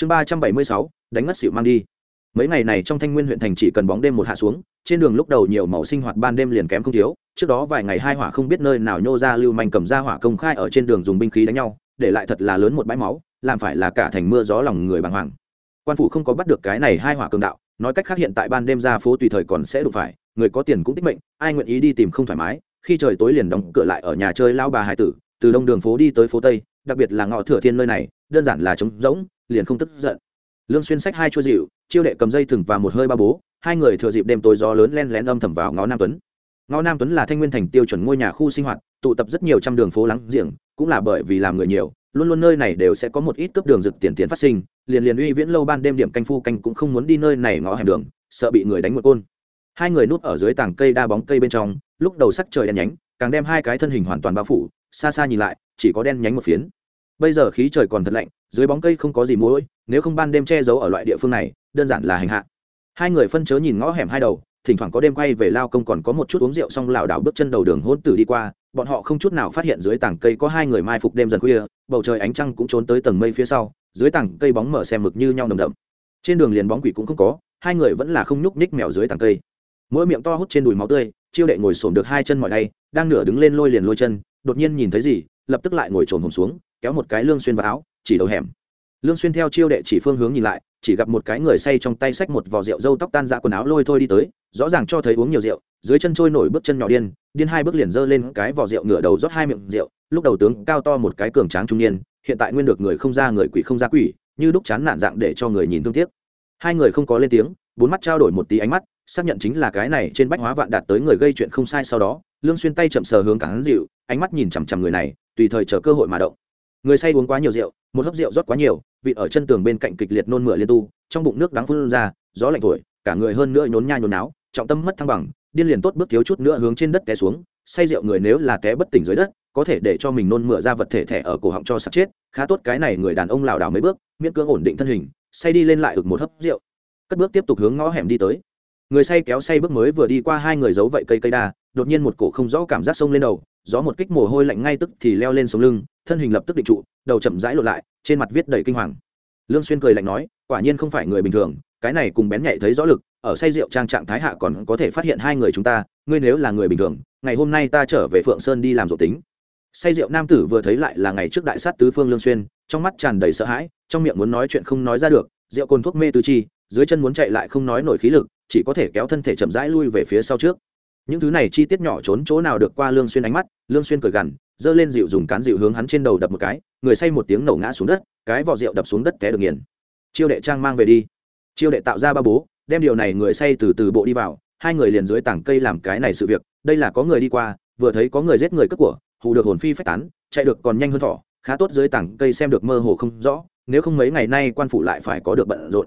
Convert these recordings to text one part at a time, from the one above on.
chương ba trăm bảy mươi sáu, đánh ngất xịu mang đi. Mấy ngày này trong thanh nguyên huyện thành chỉ cần bóng đêm một hạ xuống, trên đường lúc đầu nhiều màu sinh hoạt ban đêm liền kém không thiếu, trước đó vài ngày hai hỏa không biết nơi nào nhô ra lưu manh cầm ra hỏa công khai ở trên đường dùng binh khí đánh nhau, để lại thật là lớn một bãi máu, làm phải là cả thành mưa gió lòng người bàng hoàng. Quan phủ không có bắt được cái này hai hỏa cường đạo, nói cách khác hiện tại ban đêm ra phố tùy thời còn sẽ đụng phải, người có tiền cũng tích mệnh, ai nguyện ý đi tìm không thoải mái, khi trời tối liền đóng cửa lại ở nhà chơi lao bà hải tử, từ đông đường phố đi tới phố tây đặc biệt là ngõ thừa thiên nơi này, đơn giản là trống rỗng, liền không tức giận. Lương xuyên sách hai chua dịu chiêu đệ cầm dây thừng và một hơi ba bố, hai người thừa dịp đêm tối gió lớn len lén âm thầm vào ngõ nam tuấn. Ngõ nam tuấn là thanh nguyên thành tiêu chuẩn ngôi nhà khu sinh hoạt, tụ tập rất nhiều trăm đường phố lắng giềng, cũng là bởi vì làm người nhiều, luôn luôn nơi này đều sẽ có một ít cướp đường rực tiền tiền phát sinh, liền liền uy viễn lâu ban đêm điểm canh phu canh cũng không muốn đi nơi này ngõ hẻm đường, sợ bị người đánh một côn. Hai người núp ở dưới tảng cây đa bóng cây bên trong, lúc đầu sắc trời đen nhánh, càng đem hai cái thân hình hoàn toàn bao phủ, xa xa nhìn lại chỉ có đen nhánh một phiến. Bây giờ khí trời còn thật lạnh, dưới bóng cây không có gì mũi nếu không ban đêm che giấu ở loại địa phương này, đơn giản là hành hạ. Hai người phân chớ nhìn ngõ hẻm hai đầu, thỉnh thoảng có đêm quay về lao công còn có một chút uống rượu xong lảo đảo bước chân đầu đường hôn tử đi qua, bọn họ không chút nào phát hiện dưới tảng cây có hai người mai phục đêm dần khuya, bầu trời ánh trăng cũng trốn tới tầng mây phía sau, dưới tảng cây bóng mở xem mực như nhau nồng đậm. Trên đường liền bóng quỷ cũng không có, hai người vẫn là không nhúc nhích mèo dưới tảng cây. Mỗi miệng to hút trên đùi máu tươi, chiêu đệ ngồi xổm được hai chân mọi đây đang nửa đứng lên lôi liền lôi chân, đột nhiên nhìn thấy gì lập tức lại ngồi trồn hồn xuống, kéo một cái lương xuyên vào áo, chỉ đầu hẻm. Lương xuyên theo chiêu đệ chỉ phương hướng nhìn lại, chỉ gặp một cái người say trong tay xách một vò rượu dâu tóc tan ra quần áo lôi thôi đi tới, rõ ràng cho thấy uống nhiều rượu, dưới chân trôi nổi bước chân nhỏ điên điên hai bước liền dơ lên cái vò rượu ngửa đầu rót hai miệng rượu, lúc đầu tướng cao to một cái cường tráng trung niên, hiện tại nguyên được người không ra người quỷ không ra quỷ, như đúc chán nản dạng để cho người nhìn thương tiếc. Hai người không có lên tiếng, bốn mắt trao đổi một tí ánh mắt, xác nhận chính là cái này trên bách hóa vạn đạt tới người gây chuyện không sai sau đó, lương xuyên tay chậm sờ hướng cả hắn dịu ánh mắt nhìn chằm chằm người này tùy thời chờ cơ hội mà động. Người say uống quá nhiều rượu, một hớp rượu rót quá nhiều, vị ở chân tường bên cạnh kịch liệt nôn mửa liên tu, trong bụng nước đắng phun ra, gió lạnh thổi, cả người hơn nữa nhốn nha nhốn náo, trọng tâm mất thăng bằng, điên liền tốt bước thiếu chút nữa hướng trên đất té xuống, say rượu người nếu là té bất tỉnh dưới đất, có thể để cho mình nôn mửa ra vật thể thẻ ở cổ họng cho sạch chết, khá tốt cái này người đàn ông lảo đảo mấy bước, miễn cưỡng ổn định thân hình, say đi lên lại ực một hớp rượu. Cất bước tiếp tục hướng ngõ hẻm đi tới. Người say kéo say bước mới vừa đi qua hai người giấu vậy cây cây đa, đột nhiên một cổ không rõ cảm giác sông lên đầu gió một kích mồ hôi lạnh ngay tức thì leo lên sống lưng, thân hình lập tức định trụ, đầu chậm rãi lột lại, trên mặt viết đầy kinh hoàng. Lương xuyên cười lạnh nói, quả nhiên không phải người bình thường, cái này cùng bén nhạy thấy rõ lực, ở say rượu trang trạng thái hạ còn có thể phát hiện hai người chúng ta, ngươi nếu là người bình thường, ngày hôm nay ta trở về phượng sơn đi làm rộ tính. Say rượu nam tử vừa thấy lại là ngày trước đại sát tứ phương lương xuyên, trong mắt tràn đầy sợ hãi, trong miệng muốn nói chuyện không nói ra được, rượu cồn thuốc mê tứ chi, dưới chân muốn chạy lại không nói nổi khí lực, chỉ có thể kéo thân thể chậm rãi lui về phía sau trước những thứ này chi tiết nhỏ trốn chỗ nào được qua lương xuyên ánh mắt, lương xuyên cười gằn dơ lên dịu dùng cán dịu hướng hắn trên đầu đập một cái, người say một tiếng nổ ngã xuống đất, cái vỏ rượu đập xuống đất té được nghiền. Chiêu đệ trang mang về đi. Chiêu đệ tạo ra ba bố, đem điều này người say từ từ bộ đi vào, hai người liền dưới tảng cây làm cái này sự việc, đây là có người đi qua, vừa thấy có người giết người cướp của, hù được hồn phi phách tán, chạy được còn nhanh hơn thỏ, khá tốt dưới tảng cây xem được mơ hồ không rõ, nếu không mấy ngày nay quan phủ lại phải có được bận rộn.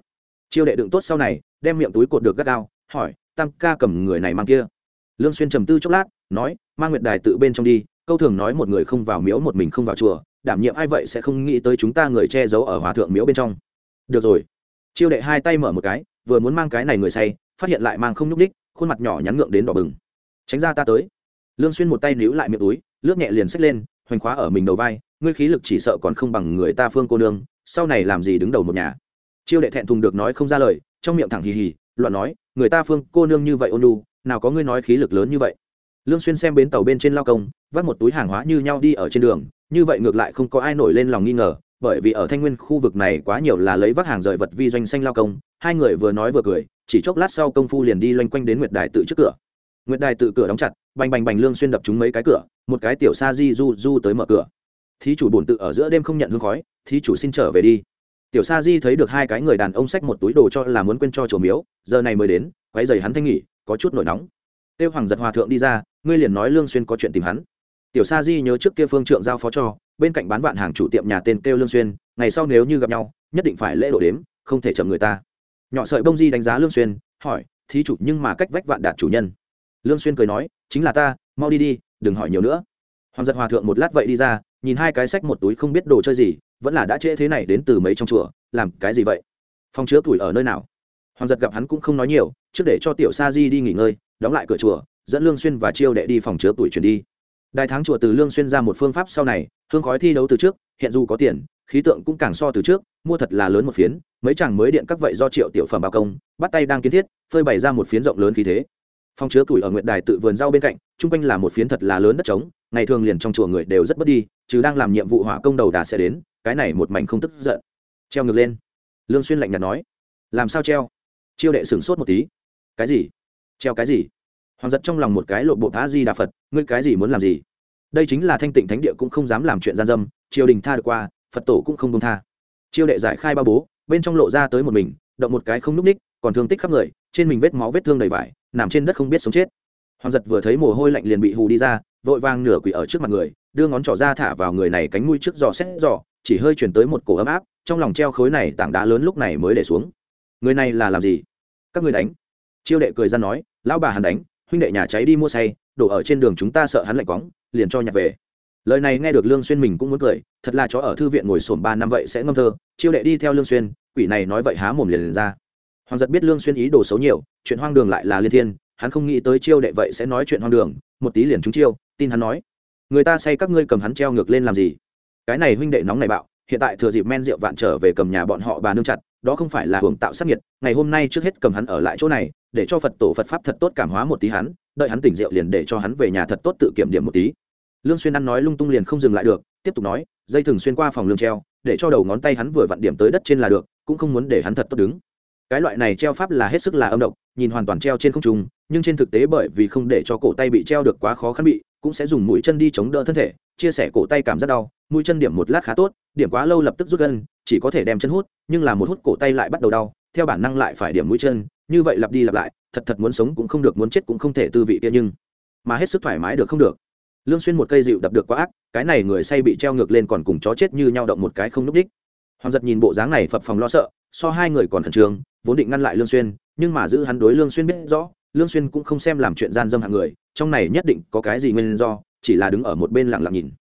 Chiêu đệ đựng tốt sau này, đem miệng túi cột được gắt gao, hỏi, tam ca cầm người này mang kia? Lương xuyên trầm tư chốc lát, nói mang nguyệt đài tự bên trong đi, câu thường nói một người không vào miếu một mình không vào chùa, đảm nhiệm ai vậy sẽ không nghĩ tới chúng ta người che giấu ở hòa thượng miếu bên trong. Được rồi. Chiêu đệ hai tay mở một cái, vừa muốn mang cái này người say, phát hiện lại mang không nhúc đích khuôn mặt nhỏ nhắn ngượng đến đỏ bừng. Tránh ra ta tới. Lương xuyên một tay níu lại miệng túi lướt nhẹ liền xách lên, hoành khóa ở mình đầu vai, ngươi khí lực chỉ sợ còn không bằng người ta phương cô nương, sau này làm gì đứng đầu một nhà? Chiêu đệ thẹn thùng được nói không ra lời, trong miệng thẳng hì hì, loạn nói, người ta phương cô nương như vậy ôn lu nào có ngươi nói khí lực lớn như vậy? Lương xuyên xem bến tàu bên trên lao công, vác một túi hàng hóa như nhau đi ở trên đường, như vậy ngược lại không có ai nổi lên lòng nghi ngờ, bởi vì ở thanh nguyên khu vực này quá nhiều là lấy vác hàng rời vật vi doanh xanh lao công, hai người vừa nói vừa cười, chỉ chốc lát sau công phu liền đi loanh quanh đến nguyệt đài tự trước cửa. Nguyệt đài tự cửa đóng chặt, bành bành bành lương xuyên đập trúng mấy cái cửa, một cái tiểu sa di du du tới mở cửa. Thí chủ bổn tự ở giữa đêm không nhận hương khói, thí chủ xin trở về đi. Tiểu sa di thấy được hai cái người đàn ông xách một túi đồ cho là muốn quên cho chùa miếu, giờ này mới đến, quấy giày hắn thanh nghỉ có chút nổi nóng. Tiêu hoàng giật hòa thượng đi ra, ngươi liền nói lương xuyên có chuyện tìm hắn. Tiểu sa di nhớ trước kia phương trượng giao phó cho, bên cạnh bán vạn hàng chủ tiệm nhà tên kêu lương xuyên, ngày sau nếu như gặp nhau, nhất định phải lễ độ đếm, không thể chậm người ta. Nhỏ sợi bông di đánh giá lương xuyên, hỏi, thí chủ, nhưng mà cách vách vạn đạt chủ nhân? Lương xuyên cười nói, chính là ta, mau đi đi, đừng hỏi nhiều nữa. Hoàng giật hòa thượng một lát vậy đi ra, nhìn hai cái sách một túi không biết đồ chơi gì, vẫn là đã trễ thế này đến từ mấy trong chùa, làm cái gì vậy? Phòng chứa tuổi ở nơi nào? Hoàng giật gặp hắn cũng không nói nhiều, trước để cho tiểu sa di đi nghỉ ngơi, đóng lại cửa chùa, dẫn lương xuyên và chiêu đệ đi phòng chứa tuổi chuyển đi. Đại tháng chùa từ lương xuyên ra một phương pháp sau này, hương khói thi đấu từ trước, hiện dù có tiền, khí tượng cũng càng so từ trước, mua thật là lớn một phiến, mấy chàng mới điện các vậy do triệu tiểu phẩm bao công, bắt tay đang kiến thiết, phơi bày ra một phiến rộng lớn khí thế. Phòng chứa tuổi ở nguyệt đài tự vườn rau bên cạnh trung quanh là một phiến thật là lớn đất trống, ngày thường liền trong chùa người đều rất bất đi chứ đang làm nhiệm vụ hỏa công đầu đà sẽ đến, cái này một mảnh không tức giận. Treo ngược lên. Lương xuyên lạnh nhạt nói. Làm sao treo? Chiêu đệ sửng sốt một tí. Cái gì? Treo cái gì? Hoàng giật trong lòng một cái lộ bộ phá di đà phật, ngươi cái gì muốn làm gì? Đây chính là thanh tịnh thánh địa cũng không dám làm chuyện gian dâm, triều đình tha được qua, phật tổ cũng không công tha. Chiêu đệ giải khai ba bố, bên trong lộ ra tới một mình, động một cái không núp ních, còn thương tích khắp người, trên mình vết máu vết thương đầy vải, nằm trên đất không biết sống chết. Hoàng giật vừa thấy mồ hôi lạnh liền bị hù đi ra, vội vang nửa quỷ ở trước mặt người, đưa ngón trỏ ra thả vào người này cánh mũi trước giò xét giò, chỉ hơi chuyển tới một cổ ấm áp, trong lòng treo khối này tảng đá lớn lúc này mới để xuống người này là làm gì? Các người đánh. Chiêu đệ cười ra nói lão bà hắn đánh huynh đệ nhà cháy đi mua say đổ ở trên đường chúng ta sợ hắn lạnh quóng liền cho nhặt về. Lời này nghe được lương xuyên mình cũng muốn cười thật là chó ở thư viện ngồi sồn ba năm vậy sẽ ngâm thơ chiêu đệ đi theo lương xuyên quỷ này nói vậy há mồm liền, liền ra. Hoàng giật biết lương xuyên ý đồ xấu nhiều chuyện hoang đường lại là liên thiên hắn không nghĩ tới chiêu đệ vậy sẽ nói chuyện hoang đường một tí liền trúng chiêu tin hắn nói. Người ta say các ngươi cầm hắn treo ngược lên làm gì? Cái này huynh đệ nóng này bạo hiện tại thừa dịp men rượu vạn trở về cầm nhà bọn họ bà nương chặt đó không phải là hưởng tạo sát nhiệt, ngày hôm nay trước hết cầm hắn ở lại chỗ này, để cho phật tổ phật pháp thật tốt cảm hóa một tí hắn, đợi hắn tỉnh rượu liền để cho hắn về nhà thật tốt tự kiểm điểm một tí. Lương xuyên ăn nói lung tung liền không dừng lại được, tiếp tục nói, dây thừng xuyên qua phòng lương treo, để cho đầu ngón tay hắn vừa vặn điểm tới đất trên là được, cũng không muốn để hắn thật tốt đứng. Cái loại này treo pháp là hết sức là âm độc, nhìn hoàn toàn treo trên không trung, nhưng trên thực tế bởi vì không để cho cổ tay bị treo được quá khó khăn bị, cũng sẽ dùng mũi chân đi chống đỡ thân thể, chia sẻ cổ tay cảm giác đau, mũi chân điểm một lát khá tốt, điểm quá lâu lập tức rút gân chỉ có thể đem chân hút, nhưng là một hút cổ tay lại bắt đầu đau, theo bản năng lại phải điểm mũi chân, như vậy lặp đi lặp lại, thật thật muốn sống cũng không được, muốn chết cũng không thể tư vị kia nhưng mà hết sức thoải mái được không được. Lương xuyên một cây dịu đập được quá ác, cái này người say bị treo ngược lên còn cùng chó chết như nhau động một cái không núp đích. Hoàng giật nhìn bộ dáng này phập phòng lo sợ, so hai người còn khẩn trương, vốn định ngăn lại lương xuyên, nhưng mà giữ hắn đối lương xuyên biết rõ, lương xuyên cũng không xem làm chuyện gian dâm hạng người, trong này nhất định có cái gì nguyên do, chỉ là đứng ở một bên lặng lặng nhìn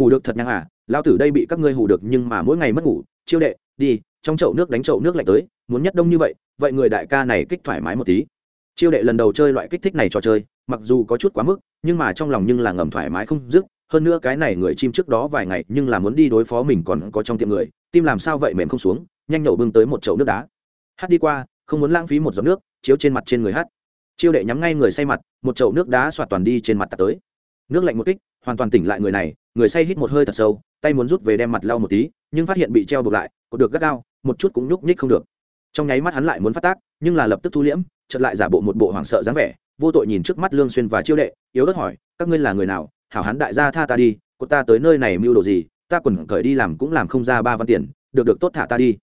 ngủ được thật nhang à lão tử đây bị các ngươi hù được nhưng mà mỗi ngày mất ngủ. Chiêu đệ, đi, trong chậu nước đánh chậu nước lạnh tới, muốn nhất đông như vậy vậy người đại ca này kích thoải mái một tí. Chiêu đệ lần đầu chơi loại kích thích này trò chơi, mặc dù có chút quá mức, nhưng mà trong lòng nhưng là ngầm thoải mái không dứt. Hơn nữa cái này người chim trước đó vài ngày nhưng là muốn đi đối phó mình còn có trong tiệm người, tim làm sao vậy mềm không xuống, nhanh nhậu bưng tới một chậu nước đá. Hát đi qua, không muốn lãng phí một giọt nước, chiếu trên mặt trên người hát. Chiêu đệ nhắm ngay người say mặt, một chậu nước đá xoạt toàn đi trên mặt tạt tới. Nước lạnh một kích hoàn toàn tỉnh lại người này, người say hít một hơi thật sâu, tay muốn rút về đem mặt lau một tí, nhưng phát hiện bị treo buộc lại, có được gắt gao, một chút cũng nhúc nhích không được. Trong nháy mắt hắn lại muốn phát tác, nhưng là lập tức thu liễm, chợt lại giả bộ một bộ hoảng sợ dáng vẻ, vô tội nhìn trước mắt lương xuyên và chiêu đệ, yếu ớt hỏi, các ngươi là người nào? Hảo hán đại gia tha ta đi cô ta tới nơi này mưu đồ gì? Ta quần cởi đi làm cũng làm không ra ba văn tiền, được được, tốt thả ta đi.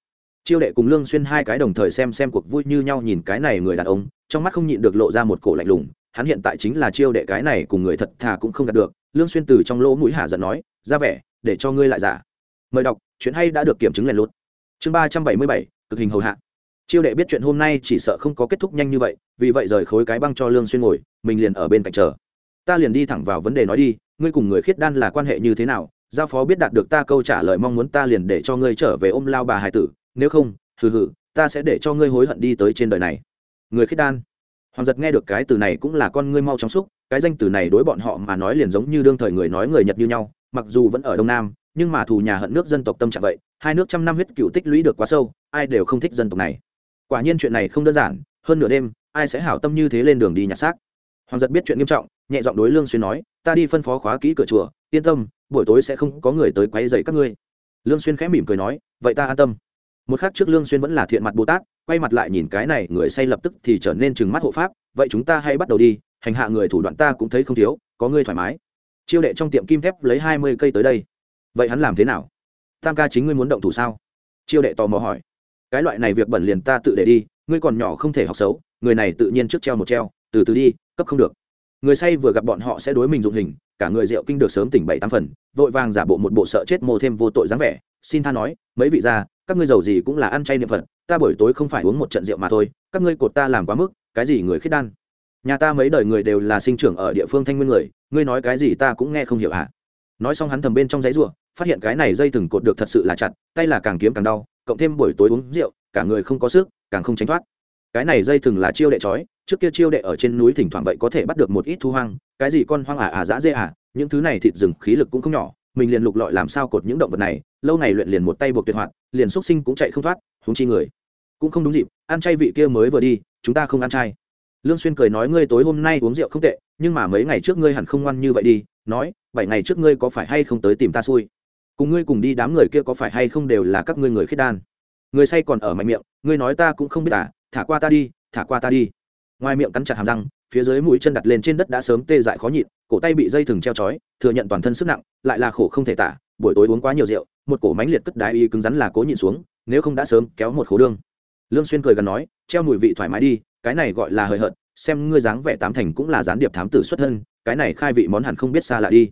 Chiêu đệ cùng lương xuyên hai cái đồng thời xem xem cuộc vui như nhau nhìn cái này người đàn ông, trong mắt không nhịn được lộ ra một cổ lạnh lùng, hắn hiện tại chính là chiêu đệ cái này cùng người thật thà cũng không đạt được lương xuyên từ trong lỗ mũi hạ giận nói, ra vẻ, để cho ngươi lại giả. Mời đọc, chuyện hay đã được kiểm chứng lèn lút chương ba trăm bảy mươi bảy, cực hình hầu hạ. Chiêu đệ biết chuyện hôm nay chỉ sợ không có kết thúc nhanh như vậy, vì vậy rời khối cái băng cho lương xuyên ngồi, mình liền ở bên cạnh chờ. Ta liền đi thẳng vào vấn đề nói đi, ngươi cùng người khiết đan là quan hệ như thế nào? Giao phó biết đạt được ta câu trả lời mong muốn ta liền để cho ngươi trở về ôm lao bà hải tử, nếu không, hừ hừ, ta sẽ để cho ngươi hối hận đi tới trên đời này. Người khiết đan? Hoàng giật nghe được cái từ này cũng là con ngươi mau chóng xúc, cái danh từ này đối bọn họ mà nói liền giống như đương thời người nói người nhật như nhau, mặc dù vẫn ở đông nam, nhưng mà thù nhà hận nước dân tộc tâm trạng vậy, hai nước trăm năm huyết cựu tích lũy được quá sâu, ai đều không thích dân tộc này. Quả nhiên chuyện này không đơn giản, hơn nửa đêm, ai sẽ hảo tâm như thế lên đường đi nhặt xác? Hoàng giật biết chuyện nghiêm trọng, nhẹ giọng đối lương xuyên nói, ta đi phân phó khóa kỹ cửa chùa, yên tâm, buổi tối sẽ không có người tới quấy rầy các ngươi. Lương xuyên khẽ mỉm cười nói, vậy ta an tâm. Một khắc trước lương xuyên vẫn là thiện mặt bồ tát quay mặt lại nhìn cái này, người say lập tức thì trở nên trừng mắt hộ pháp, vậy chúng ta hãy bắt đầu đi, hành hạ người thủ đoạn ta cũng thấy không thiếu, có ngươi thoải mái. Chiêu đệ trong tiệm kim thép lấy hai mươi cây tới đây. Vậy hắn làm thế nào? Tam ca chính ngươi muốn động thủ sao? Chiêu đệ tò mò hỏi. Cái loại này việc bẩn liền ta tự để đi, ngươi còn nhỏ không thể học xấu, người này tự nhiên trước treo một treo, từ từ đi, cấp không được. Người say vừa gặp bọn họ sẽ đối mình dụng hình cả người rượu kinh được sớm tỉnh bảy tám phần, vội vàng giả bộ một bộ sợ chết mồ thêm vô tội dáng vẻ, xin tha nói, mấy vị gia, các ngươi giàu gì cũng là ăn chay niệm phật, ta buổi tối không phải uống một trận rượu mà thôi, các ngươi cột ta làm quá mức, cái gì người khiết đan? Nhà ta mấy đời người đều là sinh trưởng ở địa phương thanh nguyên người, ngươi nói cái gì ta cũng nghe không hiểu hả? Nói xong hắn thầm bên trong giấy ruộng phát hiện cái này dây thừng cột được thật sự là chặt, tay là càng kiếm càng đau, cộng thêm buổi tối uống rượu, cả người không có sức, càng không tránh thoát. Cái này dây thừng là chiêu đệ trói trước kia chiêu đệ ở trên núi thỉnh thoảng vậy có thể bắt được một ít thu hoang, cái gì con hoang ả ả dã dê ả những thứ này thịt rừng khí lực cũng không nhỏ, mình liền lục lọi làm sao cột những động vật này, lâu ngày luyện liền một tay buộc tuyệt hoạt, liền xuất sinh cũng chạy không thoát húng chi người cũng không đúng dịp, ăn chay vị kia mới vừa đi, chúng ta không ăn chay. Lương xuyên cười nói, ngươi tối hôm nay uống rượu không tệ, nhưng mà mấy ngày trước ngươi hẳn không ngoan như vậy đi, nói, bảy ngày trước ngươi có phải hay không tới tìm ta xui? Cùng ngươi cùng đi đám người kia có phải hay không đều là các ngươi người khiết đan. Người say còn ở mạnh miệng, ngươi nói ta cũng không biết à thả qua ta đi, thả qua ta đi ngoài miệng cắn chặt hàm răng, phía dưới mũi chân đặt lên trên đất đã sớm tê dại khó nhịn, cổ tay bị dây thừng treo chói thừa nhận toàn thân sức nặng, lại là khổ không thể tả, buổi tối uống quá nhiều rượu, một cổ mánh liệt cất đái y cứng rắn là cố nhịn xuống, nếu không đã sớm kéo một khố đương. Lương xuyên cười gần nói, treo mùi vị thoải mái đi, cái này gọi là hời hợt, xem ngươi dáng vẻ tám thành cũng là gián điệp thám tử xuất thân, cái này khai vị món hẳn không biết xa lạ đi.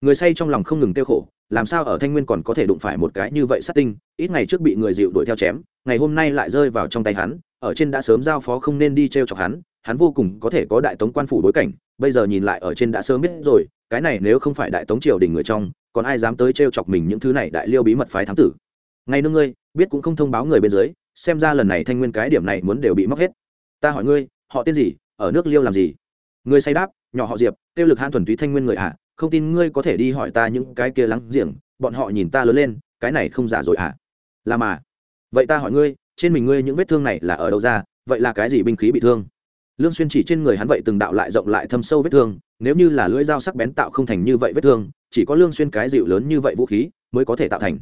Người say trong lòng không ngừng tiêu khổ, làm sao ở thanh nguyên còn có thể đụng phải một cái như vậy sát tinh, ít ngày trước bị người dịu đuổi theo chém, ngày hôm nay lại rơi vào trong tay hắn, ở trên đã sớm giao phó không nên đi t r e o chọc hắn hắn vô cùng có thể có đại tống quan phủ bối cảnh bây giờ nhìn lại ở trên đã sớm biết rồi cái này nếu không phải đại tống triều đình người trong còn ai dám tới t r e o chọc mình những thứ này đại liêu bí mật phái thám tử? Ngay nương ngươi biết cũng không thông báo người bên dưới xem ra lần này thanh nguyên cái điểm này muốn đều bị móc hết. Ta hỏi ngươi họ tên gì ở nước liêu làm gì? Ngươi say đáp nhỏ họ diệp tiêu lực han thuần túy thanh nguyên người ạ à, không tin ngươi có thể đi hỏi ta những cái kia lắng giềng bọn họ nhìn ta lớn lên cái này không giả rồi à? Là mà. Vậy ta hỏi ngươi trên mình ngươi những vết thương này là ở đâu ra vậy là cái gì binh khí bị thương? Lương xuyên chỉ trên người hắn vậy từng đạo lại rộng lại thâm sâu vết thương, nếu như là lưỡi dao sắc bén tạo không thành như vậy vết thương, chỉ có lương xuyên cái dịu lớn như vậy vũ khí mới có thể tạo thành.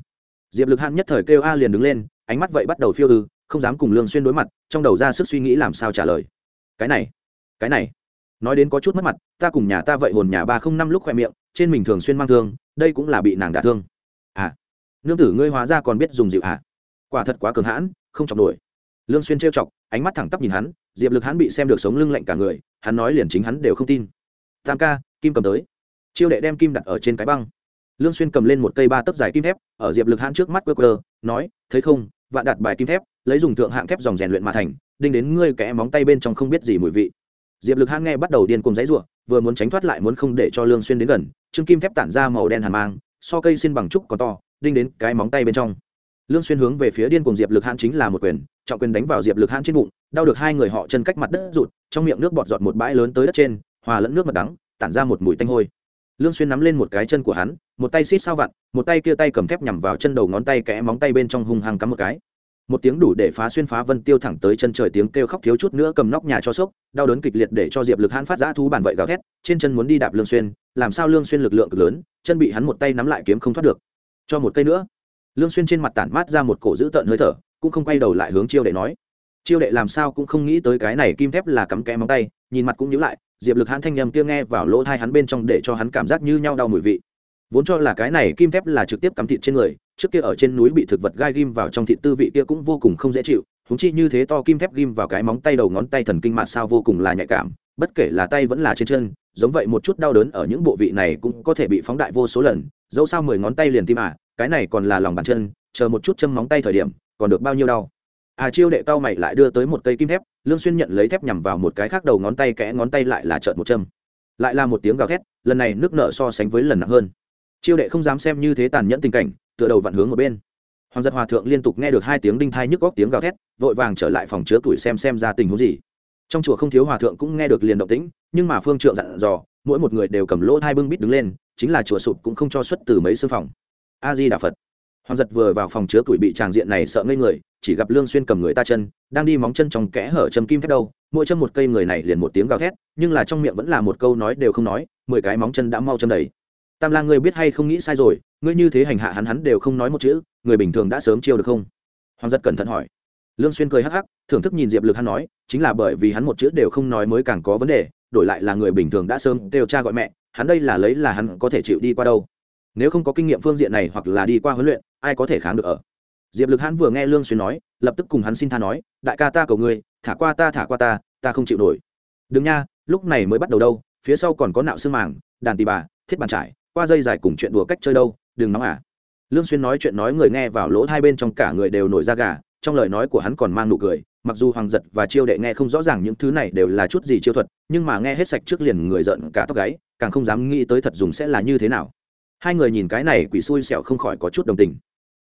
Diệp lực Hãn nhất thời kêu a liền đứng lên, ánh mắt vậy bắt đầu phiêu ư, không dám cùng lương xuyên đối mặt, trong đầu ra sức suy nghĩ làm sao trả lời. Cái này cái này, nói đến có chút mất mặt, ta cùng nhà ta vậy hồn nhà ba không năm lúc khoe miệng, trên mình thường xuyên mang thương, đây cũng là bị nàng đả thương. À nương tử ngươi hóa ra còn biết dùng dịu à? Quả thật quá cường hãn, không chọc nổi. Lương xuyên trêu chọc, ánh mắt thẳng tắp nhìn hắn diệp lực hắn bị xem được sống lưng lạnh cả người, hắn nói liền chính hắn đều không tin. Tam ca, kim cầm tới. Chiêu đệ đem kim đặt ở trên cái băng. Lương xuyên cầm lên một cây ba tấc dài kim thép, ở diệp lực hắn trước mắt quơ quơ, nói, thấy không, vạn đặt bài kim thép, lấy dùng thượng hạng thép dòng rèn luyện mà thành, đinh đến ngươi kẽ móng tay bên trong không biết gì mùi vị. Diệp lực hãn nghe bắt đầu điên cuồng dãy rủa vừa muốn tránh thoát lại muốn không để cho lương xuyên đến gần, trương kim thép tản ra màu đen hàn mang, so cây xin bằng trúc còn to, đinh đến cái móng tay bên trong lương xuyên hướng về phía điên cuồng diệp lực hãn chính là một quyền, trọng quyền đánh vào diệp lực hãn trên bụng, đau được hai người họ chân cách mặt đất rụt, trong miệng nước bọt giọt một bãi lớn tới đất trên, hòa lẫn nước mật đắng, tản ra một mùi tanh hôi. Lương xuyên nắm lên một cái chân của hắn, một tay xít sao vặn, một tay kia tay cầm thép nhằm vào chân đầu ngón tay kẽ móng tay bên trong hung hăng cắm một cái. Một tiếng đủ để phá xuyên phá vân tiêu thẳng tới chân trời tiếng kêu khóc thiếu chút nữa cầm nóc nhà cho sốc, đau đớn kịch liệt để cho diệp lực hãn phát ra thú bản vậy gào thét, trên chân muốn đi đạp lương xuyên, làm sao lương xuyên lực lượng cực lớn, chân bị hắn một tay nắm lại kiếm không thoát được. Cho một cây nữa lương xuyên trên mặt tản mát ra một cổ dữ tợn hơi thở, cũng không quay đầu lại hướng chiêu đệ nói. Chiêu đệ làm sao cũng không nghĩ tới cái này kim thép là cắm kẽ móng tay, nhìn mặt cũng nhíu lại, diệp lực hãn thanh nhầm kia nghe vào lỗ tai hắn bên trong để cho hắn cảm giác như nhau đau mùi vị. Vốn cho là cái này kim thép là trực tiếp cắm thịt trên người, trước kia ở trên núi bị thực vật gai ghim vào trong thịt tư vị kia cũng vô cùng không dễ chịu húng chi như thế to kim thép ghim vào cái móng tay đầu ngón tay thần kinh mạng sao vô cùng là nhạy cảm, bất kể là tay vẫn là trên chân, giống vậy một chút đau đớn ở những bộ vị này cũng có thể bị phóng đại vô số lần, dẫu sao mười ngón tay liền tim à cái này còn là lòng bàn chân, chờ một chút châm móng tay thời điểm, còn được bao nhiêu đau. À chiêu đệ cao mày lại đưa tới một cây kim thép, lương xuyên nhận lấy thép nhằm vào một cái khác đầu ngón tay kẽ ngón tay lại là trợn một châm. Lại là một tiếng gào thét, lần này nước nợ so sánh với lần nặng hơn. Chiêu đệ không dám xem như thế tàn nhẫn tình cảnh, tựa đầu vặn hướng ở bên. Hoàng giật hòa thượng liên tục nghe được hai tiếng đinh thai nhức góc tiếng gào thét, vội vàng trở lại phòng chứa tuổi xem xem ra tình huống gì. Trong chùa không thiếu hòa thượng cũng nghe được liền động tĩnh, nhưng mà phương trượng dặn dò, mỗi một người đều cầm lỗ hai bưng bít đứng lên, chính là chùa sụp cũng không cho xuất từ mấy sư phòng a di đà phật. Hoàng giật vừa vào phòng chứa tuổi bị tràng diện này sợ ngây người, chỉ gặp lương xuyên cầm người ta chân, đang đi móng chân trong kẽ hở châm kim thép đâu, mỗi châm một cây người này liền một tiếng gào thét, nhưng là trong miệng vẫn là một câu nói đều không nói, mười cái móng chân đã mau châm đầy. Tam lang ngươi biết hay không nghĩ sai rồi, ngươi như thế hành hạ hắn hắn đều không nói một chữ, người bình thường đã sớm chiêu được không? Hoàng giật cẩn thận hỏi. Lương xuyên cười hắc hắc, thưởng thức nhìn diệp lực hắn nói, chính là bởi vì hắn một chữ đều không nói mới càng có vấn đề, đổi lại là người bình thường đã sớm đều cha gọi mẹ, hắn đây là lấy là hắn có thể chịu đi qua đâu nếu không có kinh nghiệm phương diện này hoặc là đi qua huấn luyện, ai có thể kháng được ở? Diệp lực hãn vừa nghe lương xuyên nói, lập tức cùng hắn xin tha nói, đại ca ta cầu ngươi, thả qua ta, thả qua ta ta không chịu nổi. Đừng nha, lúc này mới bắt đầu đâu, phía sau còn có nạo xương màng, đàn tì bà, thiết bàn trải, qua dây dài cùng chuyện đùa cách chơi đâu, đừng nóng à. Lương xuyên nói chuyện nói người nghe vào lỗ hai bên trong cả người đều nổi da gà, trong lời nói của hắn còn mang nụ cười, mặc dù hoàng giật và chiêu đệ nghe không rõ ràng những thứ này đều là chút gì chiêu thuật, nhưng mà nghe hết sạch trước liền người giận cả tóc gáy, càng không dám nghĩ tới thật dùng sẽ là như thế nào hai người nhìn cái này quỷ xui xẻo không khỏi có chút đồng tình.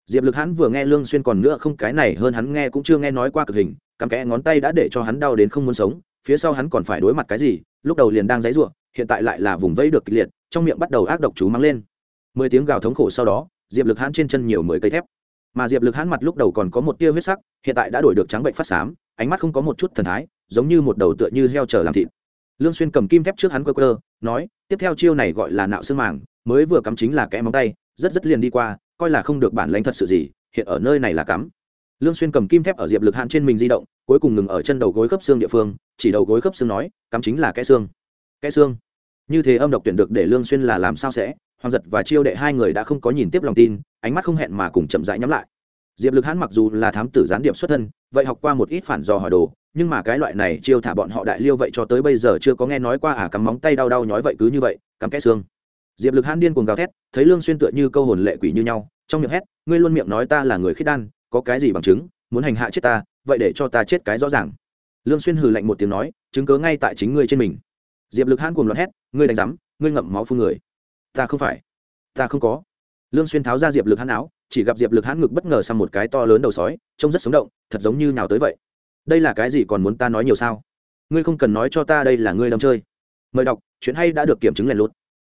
Diệp lực hắn vừa nghe lương xuyên còn nữa không, cái này hơn hắn nghe cũng chưa nghe nói qua cực hình, cắm kẽ ngón tay đã để cho hắn đau đến không muốn sống, phía sau hắn còn phải đối mặt cái gì, lúc đầu liền đang giãy rủa hiện tại lại là vùng vẫy được kịch liệt, trong miệng bắt đầu ác độc chú mắng lên. Mười tiếng gào thống khổ sau đó, diệp lực hắn trên chân nhiều mười cây thép. Mà diệp lực hắn mặt lúc đầu còn có một tia huyết sắc, hiện tại đã đổi được trắng bệnh phát xám ánh mắt không có một chút thần thái, giống như một đầu tựa như heo chờ làm thịt. Lương xuyên cầm kim thép trước hắn quơ quơ, nói, tiếp theo chiêu này gọi là nạo xương màng mới vừa cắm chính là kẽ móng tay, rất rất liền đi qua, coi là không được bản lãnh thật sự gì, hiện ở nơi này là cắm. Lương xuyên cầm kim thép ở diệp lực hạn trên mình di động, cuối cùng ngừng ở chân đầu gối khớp xương địa phương, chỉ đầu gối khớp xương nói, cắm chính là kẽ xương kẽ xương. Như thế âm độc tuyển được để lương xuyên là làm sao sẽ? Hoàng giật và chiêu đệ hai người đã không có nhìn tiếp lòng tin, ánh mắt không hẹn mà cùng chậm rãi nhắm lại. Diệp lực hãn mặc dù là thám tử gián điệp xuất thân, vậy học qua một ít phản dò hỏi đồ, nhưng mà cái loại này chiêu thả bọn họ đại liêu vậy cho tới bây giờ chưa có nghe nói qua à cắm móng tay đau đau nhói vậy cứ như vậy, cắm kẽ xương diệp lực hãn điên cuồng gào thét, thấy lương xuyên tựa như câu hồn lệ quỷ như nhau, trong miệng hét, ngươi luôn miệng nói ta là người khiết đan, có cái gì bằng chứng, muốn hành hạ chết ta, vậy để cho ta chết cái rõ ràng. Lương xuyên hừ lạnh một tiếng nói, chứng cứ ngay tại chính ngươi trên mình. Diệp lực hãn cuồng loạn hét, ngươi đánh rắm ngươi ngậm máu phun người. Ta không phải, ta không có. Lương xuyên tháo ra diệp lực hãn áo, chỉ gặp diệp lực hãn ngực bất ngờ sang một cái to lớn đầu sói, trông rất sống động, thật giống như nào tới vậy. Đây là cái gì còn muốn ta nói nhiều sao? Ngươi không cần nói cho ta đây là ngươi đâm chơi. Mời đọc, chuyện hay đã được kiểm chứng lẻn lút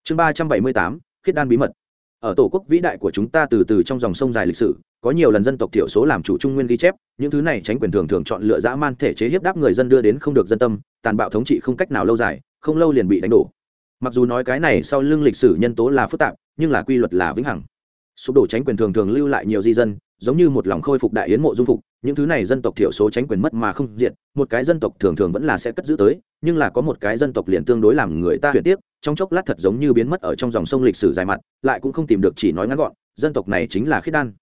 chương ba trăm bảy mươi tám, khiết đan bí mật. Ở tổ quốc vĩ đại của chúng ta từ từ trong dòng sông dài lịch sử, có nhiều lần dân tộc thiểu số làm chủ trung nguyên ghi chép, những thứ này tránh quyền thường thường chọn lựa dã man thể chế hiếp đáp người dân đưa đến không được dân tâm, tàn bạo thống trị không cách nào lâu dài, không lâu liền bị đánh đổ. Mặc dù nói cái này sau lưng lịch sử nhân tố là phức tạp, nhưng là quy luật là vĩnh hằng. Sụp đổ tránh quyền thường thường lưu lại nhiều di dân, giống như một lòng khôi phục đại yến mộ dung phục những thứ này dân tộc thiểu số tránh quyền mất mà không diện một cái dân tộc thường thường vẫn là sẽ cất giữ tới, nhưng là có một cái dân tộc liền tương đối làm người ta huyền tiếc, trong chốc lát thật giống như biến mất ở trong dòng sông lịch sử dài mặt, lại cũng không tìm được chỉ nói ngắn gọn, dân tộc này chính là khiết đan.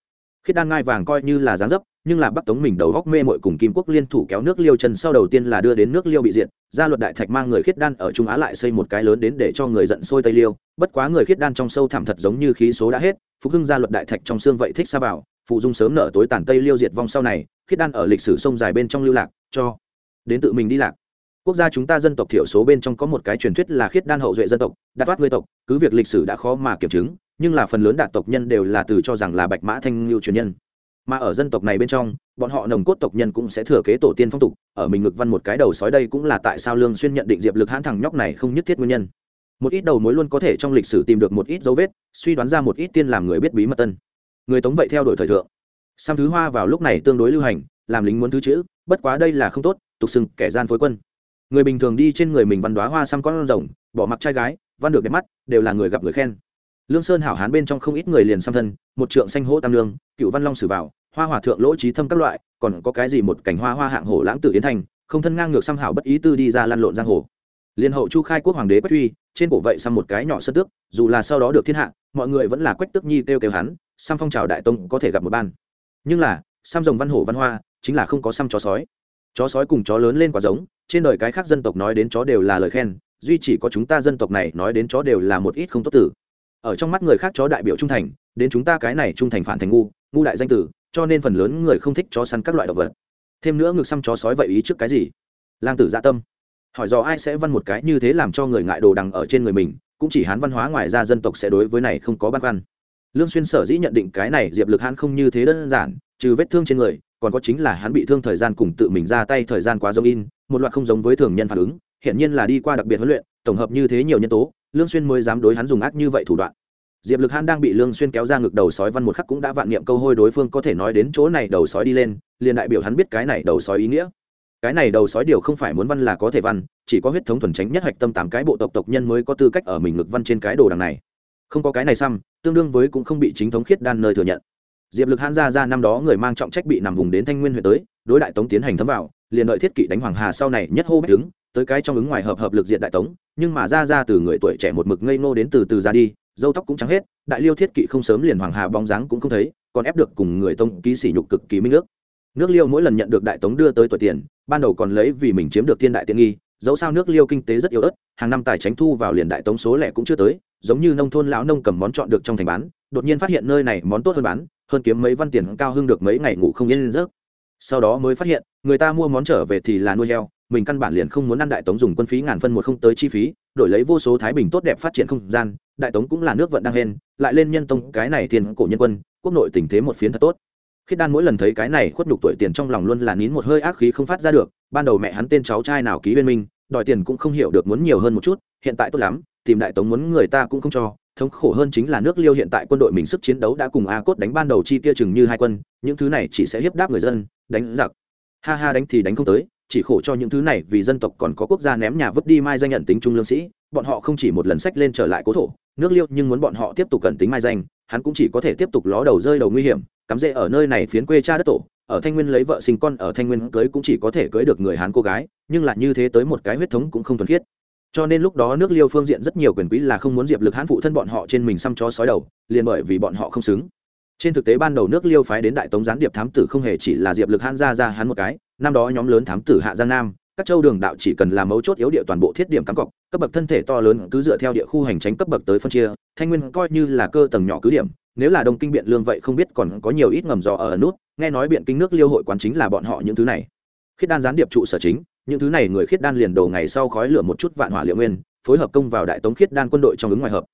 Khiết đan ngai vàng coi như là dáng dấp, nhưng là bắc tống mình đầu góc mê mội cùng kim quốc liên thủ kéo nước liêu chân sau đầu tiên là đưa đến nước liêu bị diệt, gia luật đại thạch mang người khiết đan ở trung á lại xây một cái lớn đến để cho người giận sôi tây liêu, bất quá người khiết đan trong sâu thẳm thật giống như khí số đã hết, phục hưng gia luật đại thạch trong xương vậy thích xa vào phụ dung sớm nở tối tàn tây liêu diệt vong sau này, khiết đan ở lịch sử sông dài bên trong lưu lạc, cho đến tự mình đi lạc. Quốc gia chúng ta dân tộc thiểu số bên trong có một cái truyền thuyết là khiết đan hậu duệ dân tộc, đạt toát người tộc, cứ việc lịch sử đã khó mà kiểm chứng, nhưng là phần lớn đạt tộc nhân đều là từ cho rằng là bạch mã thanh lưu truyền nhân. Mà ở dân tộc này bên trong, bọn họ nồng cốt tộc nhân cũng sẽ thừa kế tổ tiên phong tục, ở mình ngực văn một cái đầu sói đây cũng là tại sao lương xuyên nhận định diệp lực hãn thằng nhóc này không nhất thiết nguyên nhân. Một ít đầu mối luôn có thể trong lịch sử tìm được một ít dấu vết, suy đoán ra một ít tiên làm người biết bí mật tân người tống vậy theo đuổi thời thượng. Sam thứ hoa vào lúc này tương đối lưu hành, làm lính muốn thứ chữ, bất quá đây là không tốt, tục sừng kẻ gian phối quân. Người bình thường đi trên người mình văn đoá hoa xăm con rồng, bỏ mặc trai gái, văn được đẹp mắt, đều là người gặp người khen. Lương sơn hảo hán bên trong không ít người liền xăm thân, một trượng xanh hỗ tam lương, cựu văn long sử vào, hoa hòa thượng lỗ trí thâm các loại, còn có cái gì một cảnh hoa hoa hạng hổ lãng tử yến thành, không thân ngang ngược xăm hảo bất ý tư đi ra lăn lộn giang hồ. Liên hậu chu khai quốc hoàng đế quách truy trên cổ vậy xăm một cái nhỏ sơn tước, dù là sau đó được thiên hạ, mọi người vẫn là quách tước nhi kêu kêu hắn sam phong trào đại tông có thể gặp một ban. Nhưng là, sam rồng văn hổ văn hoa chính là không có sam chó sói. Chó sói cùng chó lớn lên quả giống, trên đời cái khác dân tộc nói đến chó đều là lời khen, duy chỉ có chúng ta dân tộc này nói đến chó đều là một ít không tốt tử. Ở trong mắt người khác chó đại biểu trung thành, đến chúng ta cái này trung thành phản thành ngu ngu đại danh tử, cho nên phần lớn người không thích chó săn các loại động vật. Thêm nữa ngược xăm chó sói vậy ý trước cái gì? Lang tử dạ tâm. Hỏi do ai sẽ văn một cái như thế làm cho người ngại đồ đằng ở trên người mình, cũng chỉ hán văn hóa ngoài ra dân tộc sẽ đối với này không có băn khoăn lương xuyên sở dĩ nhận định cái này diệp lực hãn không như thế đơn giản, trừ vết thương trên người, còn có chính là hắn bị thương thời gian cùng tự mình ra tay thời gian quá giống in, một loạt không giống với thường nhân phản ứng hiện nhiên là đi qua đặc biệt huấn luyện, tổng hợp như thế nhiều nhân tố, lương xuyên mới dám đối hắn dùng ác như vậy thủ đoạn. Diệp lực hãn đang bị lương xuyên kéo ra ngực đầu sói văn một khắc cũng đã vạn niệm câu hôi đối phương có thể nói đến chỗ này đầu sói đi lên, liền đại biểu hắn biết cái này đầu sói ý nghĩa. Cái này đầu sói điều không phải muốn văn là có thể văn, chỉ có huyết thống thuần tránh nhất hạch tâm tám cái bộ tộc tộc nhân mới có tư cách ở mình ngực văn trên cái đồ đằng này. Không có cái này xăm tương đương với cũng không bị chính thống khiết đan nơi thừa nhận. Diệp lực hãn ra ra năm đó người mang trọng trách bị nằm vùng đến thanh nguyên huyện tới, đối đại tống tiến hành thấm vào, liền đợi thiết kỵ đánh hoàng hà sau này nhất hô bách đứng, tới cái trong ứng ngoài hợp hợp lực diện đại tống, nhưng mà ra ra từ người tuổi trẻ một mực ngây ngô đến từ từ ra đi, dâu tóc cũng trắng hết, đại liêu thiết kỵ không sớm liền hoàng hà bóng dáng cũng không thấy, còn ép được cùng người tông ký sỉ nhục cực kỳ minh nước nước liêu mỗi lần nhận được đại tống đưa tới tuổi tiền, ban đầu còn lấy vì mình chiếm được thiên đại tiện nghi, dẫu sao nước liêu kinh tế rất yếu ớt, hàng năm tài tránh thu vào liền đại tống số lẻ cũng chưa tới giống như nông thôn lão nông cầm món chọn được trong thành bán đột nhiên phát hiện nơi này món tốt hơn bán hơn kiếm mấy văn tiền cao hưng được mấy ngày ngủ không yên giấc sau đó mới phát hiện người ta mua món trở về thì là nuôi heo mình căn bản liền không muốn ăn đại tống dùng quân phí ngàn phân một không tới chi phí đổi lấy vô số thái bình tốt đẹp phát triển không gian đại tống cũng là nước vận đang hên, lại lên nhân tông cái này tiền cổ nhân quân quốc nội tình thế một phiến thật tốt. Khiết đan mỗi lần thấy cái này khuất nhục tuổi tiền trong lòng luôn là nín một hơi ác khí không phát ra được ban đầu mẹ hắn tên cháu trai nào ký bên minh đòi tiền cũng không hiểu được muốn nhiều hơn một chút hiện tại tốt lắm tìm đại tống muốn người ta cũng không cho, thống khổ hơn chính là nước liêu hiện tại quân đội mình sức chiến đấu đã cùng a cốt đánh ban đầu chi kia chừng như hai quân, những thứ này chỉ sẽ hiếp đáp người dân, đánh giặc. Ha ha đánh thì đánh không tới, chỉ khổ cho những thứ này vì dân tộc còn có quốc gia ném nhà vứt đi mai danh nhận tính trung lương sĩ, bọn họ không chỉ một lần sách lên trở lại cố thổ, nước liêu nhưng muốn bọn họ tiếp tục cần tính mai danh, hắn cũng chỉ có thể tiếp tục ló đầu rơi đầu nguy hiểm, cắm rễ ở nơi này phiến quê cha đất tổ, ở thanh nguyên lấy vợ sinh con, ở thanh nguyên cưới cũng chỉ có thể cưới được người hán cô gái, nhưng lại như thế tới một cái huyết thống cũng không thuần khiết cho nên lúc đó nước liêu phương diện rất nhiều quyền quý là không muốn diệp lực hãn phụ thân bọn họ trên mình xăm chó sói đầu, liền bởi vì bọn họ không xứng. Trên thực tế ban đầu nước liêu phái đến đại tống gián điệp thám tử không hề chỉ là diệp lực hãn ra ra hắn một cái, năm đó nhóm lớn thám tử hạ giang nam, các châu đường đạo chỉ cần làm mấu chốt yếu địa toàn bộ thiết điểm cắm cọc, cấp bậc thân thể to lớn cứ dựa theo địa khu hành tránh cấp bậc tới phân chia, thanh nguyên coi như là cơ tầng nhỏ cứ điểm, nếu là đông kinh biện lương vậy không biết còn có nhiều ít ngầm dò ở nút, nghe nói biện kinh nước liêu hội quán chính là bọn họ những thứ này. Khiết đan gián điệp trụ sở chính những thứ này người khiết đan liền đồ ngày sau khói lửa một chút vạn hỏa liệu nguyên, phối hợp công vào đại tống khiết đan quân đội trong ứng ngoài hợp.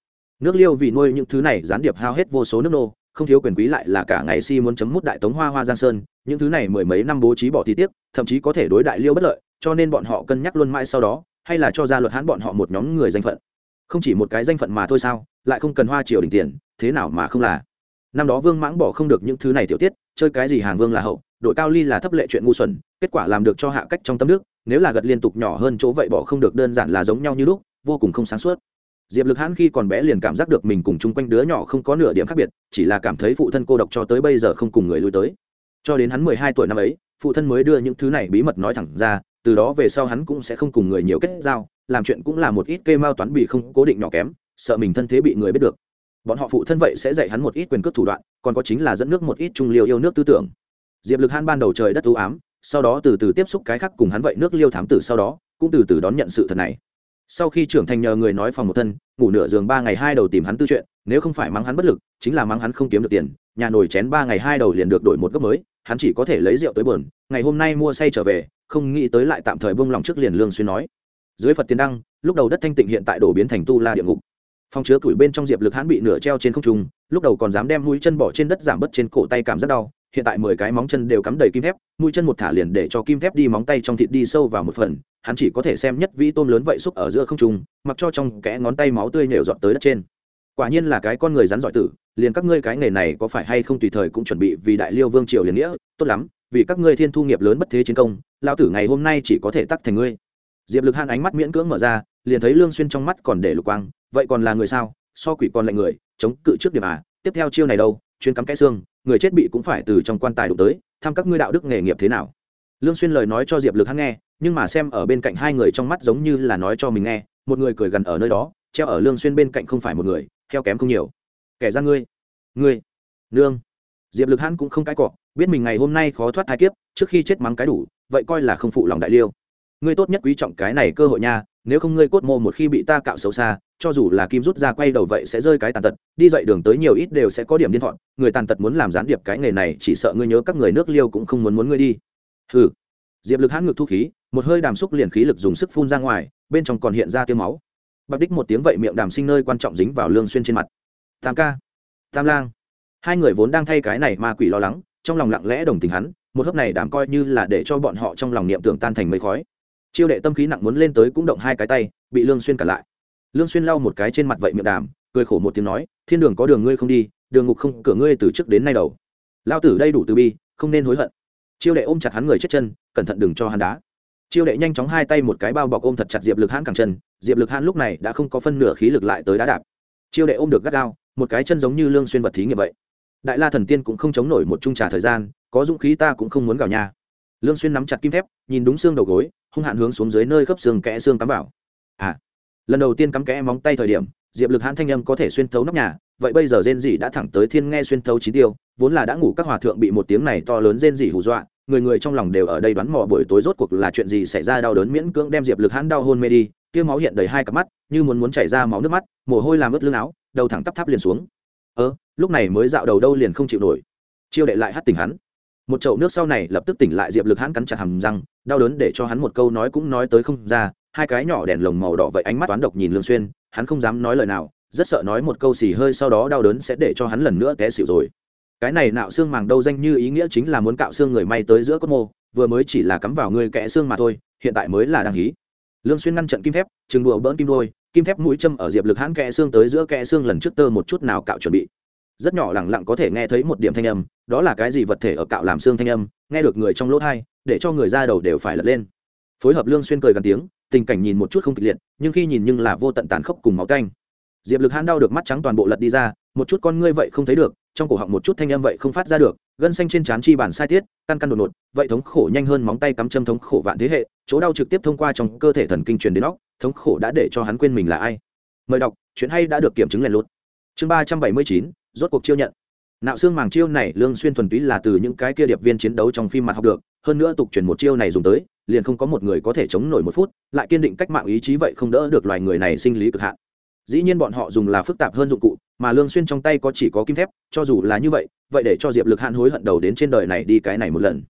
Nước liêu vì nuôi những thứ này gián điệp hao hết vô số nước nô, không thiếu quyền quý lại là cả ngày si muốn chấm mút đại tống hoa hoa giang sơn, những thứ này mười mấy năm bố trí bỏ tí tiết, thậm chí có thể đối đại liêu bất lợi, cho nên bọn họ cân nhắc luôn mãi sau đó, hay là cho ra luật hãn bọn họ một nhóm người danh phận. Không chỉ một cái danh phận mà thôi sao, lại không cần hoa triều đình tiền, thế nào mà không là. Năm đó vương mãng bỏ không được những thứ này tiểu tiết, chơi cái gì hàng vương là hậu, đội cao ly là thấp lệ chuyện ngu xuẩn, kết quả làm được cho hạ cách trong tâm nước nếu là gật liên tục nhỏ hơn chỗ vậy bỏ không được đơn giản là giống nhau như lúc, vô cùng không sáng suốt. Diệp lực hãn khi còn bé liền cảm giác được mình cùng chung quanh đứa nhỏ không có nửa điểm khác biệt, chỉ là cảm thấy phụ thân cô độc cho tới bây giờ không cùng người lui tới. Cho đến hắn mười hai tuổi năm ấy, phụ thân mới đưa những thứ này bí mật nói thẳng ra, từ đó về sau hắn cũng sẽ không cùng người nhiều kết giao, làm chuyện cũng là một ít kê mao toán bị không cố định nhỏ kém, sợ mình thân thế bị người biết được. Bọn họ phụ thân vậy sẽ dạy hắn một ít quyền cước thủ đoạn, còn có chính là dẫn nước một ít trung liều yêu nước tư tưởng. Diệp lực hãn ban đầu trời đất ưu ám sau đó từ từ tiếp xúc cái khác cùng hắn vậy nước liêu thám tử sau đó, cũng từ từ đón nhận sự thật này. Sau khi trưởng thành nhờ người nói phòng một thân, ngủ nửa giường ba ngày hai đầu tìm hắn tư chuyện, nếu không phải mắng hắn bất lực, chính là mắng hắn không kiếm được tiền, nhà nổi chén ba ngày hai đầu liền được đổi một gấp mới, hắn chỉ có thể lấy rượu tới bờn ngày hôm nay mua say trở về, không nghĩ tới lại tạm thời bông lòng trước liền lương xuyên nói. Dưới phật tiền đăng, lúc đầu đất thanh tịnh hiện tại đổ biến thành tu la địa ngục. Phòng chứa củi bên trong diệp lực hắn bị nửa treo trên không trung, lúc đầu còn dám đem mũi chân bỏ trên đất giảm bớt trên cổ tay cảm rất đau hiện tại mười cái móng chân đều cắm đầy kim thép, mũi chân một thả liền để cho kim thép đi móng tay trong thịt đi sâu vào một phần, hắn chỉ có thể xem nhất vĩ tôm lớn vậy xúc ở giữa không trung, mặc cho trong kẽ ngón tay máu tươi nhều dọn tới đất trên. Quả nhiên là cái con người rắn giỏi tử, liền các ngươi cái nghề này có phải hay không tùy thời cũng chuẩn bị vì đại liêu vương triều liền nghĩa, tốt lắm, vì các ngươi thiên thu nghiệp lớn bất thế chiến công, lão tử ngày hôm nay chỉ có thể tắt thành ngươi. Diệp lực han ánh mắt miễn cưỡng mở ra, liền thấy lương xuyên trong mắt còn để lục quang, vậy còn là người sao? So quỷ còn lạnh người, chống cự trước điểm à? Tiếp theo chiêu này đâu? Chuyên cắm cái xương người chết bị cũng phải từ trong quan tài đụng tới, thăm các ngươi đạo đức nghề nghiệp thế nào. Lương xuyên lời nói cho diệp lực hắn nghe, nhưng mà xem ở bên cạnh hai người trong mắt giống như là nói cho mình nghe, một người cười gần ở nơi đó, treo ở lương xuyên bên cạnh không phải một người theo kém không nhiều. Kẻ ra ngươi ngươi, nương. Diệp lực hắn cũng không cái cọ, biết mình ngày hôm nay khó thoát thai kiếp, trước khi chết mắng cái đủ, vậy coi là không phụ lòng đại liêu. Ngươi tốt nhất quý trọng cái này cơ hội nha, nếu không ngươi cốt mô một khi bị ta cạo xấu xa cho dù là kim rút ra quay đầu vậy sẽ rơi cái tàn tật, đi dậy đường tới nhiều ít đều sẽ có điểm điên thọn người tàn tật muốn làm gián điệp cái nghề này, chỉ sợ ngươi nhớ các người nước liêu cũng không muốn muốn ngươi đi. Hừ. Diệp lực hãn ngực thu khí, một hơi đàm xúc liền khí lực dùng sức phun ra ngoài, bên trong còn hiện ra tiêu máu. Bạc đích một tiếng vậy miệng đàm sinh nơi quan trọng dính vào lương xuyên trên mặt. Tam ca. Tam lang. Hai người vốn đang thay cái này ma quỷ lo lắng, trong lòng lặng lẽ đồng tình hắn, một hớp này đảm coi như là để cho bọn họ trong lòng niệm tưởng tan thành mây khói. Chiêu đệ tâm khí nặng muốn lên tới cũng động hai cái tay, bị lương xuyên cả lại lương xuyên lau một cái trên mặt vậy miệng đàm, cười khổ một tiếng nói, thiên đường có đường ngươi không đi, đường ngục không cửa ngươi từ trước đến nay đầu. Lao tử đây đủ từ bi, không nên hối hận. Chiêu đệ ôm chặt hắn người chết chân, cẩn thận đừng cho hắn đá. Chiêu đệ nhanh chóng hai tay một cái bao bọc ôm thật chặt diệp lực hãn cẳng chân, diệp lực hãn lúc này đã không có phân nửa khí lực lại tới đá đạp. Chiêu đệ ôm được gắt gao, một cái chân giống như lương xuyên vật thí nghiệm vậy. Đại la thần tiên cũng không chống nổi một trung trà thời gian, có dũng khí ta cũng không muốn gào nhà. lương xuyên nắm chặt kim thép, nhìn đúng xương đầu gối, hung hạn hướng xuống dưới nơi khớp xương kẽ xương tắm vào. À lần đầu tiên cắm kẽ móng tay thời điểm, diệp lực hãn thanh âm có thể xuyên thấu nóc nhà, vậy bây giờ rên dỉ đã thẳng tới thiên nghe xuyên thấu chín tiêu, vốn là đã ngủ các hòa thượng bị một tiếng này to lớn rên dỉ hù dọa, người người trong lòng đều ở đây đoán mò buổi tối rốt cuộc là chuyện gì xảy ra đau đớn miễn cưỡng đem diệp lực hãn đau hôn mê đi tiêu máu hiện đầy hai cặp mắt, như muốn muốn chảy ra máu nước mắt, mồ hôi làm ướt lưng áo, đầu thẳng tắp tháp liền xuống. Ơ, lúc này mới dạo đầu đâu liền không chịu nổi. Chiêu đệ lại hắt tỉnh hắn. Một chậu nước sau này lập tức tỉnh lại diệp lực hãn cắn chặt hầm răng, đau đớn để cho hắn một câu nói cũng nói tới không ra hai cái nhỏ đèn lồng màu đỏ vậy ánh mắt toán độc nhìn lương xuyên, hắn không dám nói lời nào, rất sợ nói một câu xì hơi sau đó đau đớn sẽ để cho hắn lần nữa té xỉu rồi. Cái này nạo xương màng đâu danh như ý nghĩa chính là muốn cạo xương người may tới giữa cốt mô, vừa mới chỉ là cắm vào người kẽ xương mà thôi, hiện tại mới là đang hí. Lương xuyên ngăn trận kim thép chừng đùa bỡn kim đôi, kim thép mũi châm ở diệp lực hãn kẽ xương tới giữa kẽ xương lần trước tơ một chút nào cạo chuẩn bị. Rất nhỏ lẳng lặng có thể nghe thấy một điểm thanh âm, đó là cái gì vật thể ở cạo làm xương thanh âm, nghe được người trong lỗ thay để cho người ra đầu đều phải lật lên. Phối hợp lương xuyên cười gần tiếng tình cảnh nhìn một chút không kịch liệt, nhưng khi nhìn nhưng là vô tận tàn khốc cùng máu canh diệp lực hãn đau được mắt trắng toàn bộ lật đi ra, một chút con ngươi vậy không thấy được, trong cổ họng một chút thanh âm vậy không phát ra được, gân xanh trên trán chi bản sai tiết, căn căn đột ngột, vậy thống khổ nhanh hơn móng tay cắm châm thống khổ vạn thế hệ, chỗ đau trực tiếp thông qua trong cơ thể thần kinh truyền đến óc, thống khổ đã để cho hắn quên mình là ai. Mời đọc, chuyện hay đã được kiểm chứng lèn lút. Chương ba trăm bảy mươi chín, rốt cuộc chiêu nhận. Nạo xương màng chiêu này lương xuyên thuần túy là từ những cái kia điệp viên chiến đấu trong phim mặt học được, hơn nữa tục truyền một chiêu này dùng tới liền không có một người có thể chống nổi một phút, lại kiên định cách mạng ý chí vậy không đỡ được loài người này sinh lý cực hạn. Dĩ nhiên bọn họ dùng là phức tạp hơn dụng cụ, mà lương xuyên trong tay có chỉ có kim thép, cho dù là như vậy vậy để cho diệp lực hãn hối hận đầu đến trên đời này đi cái này một lần.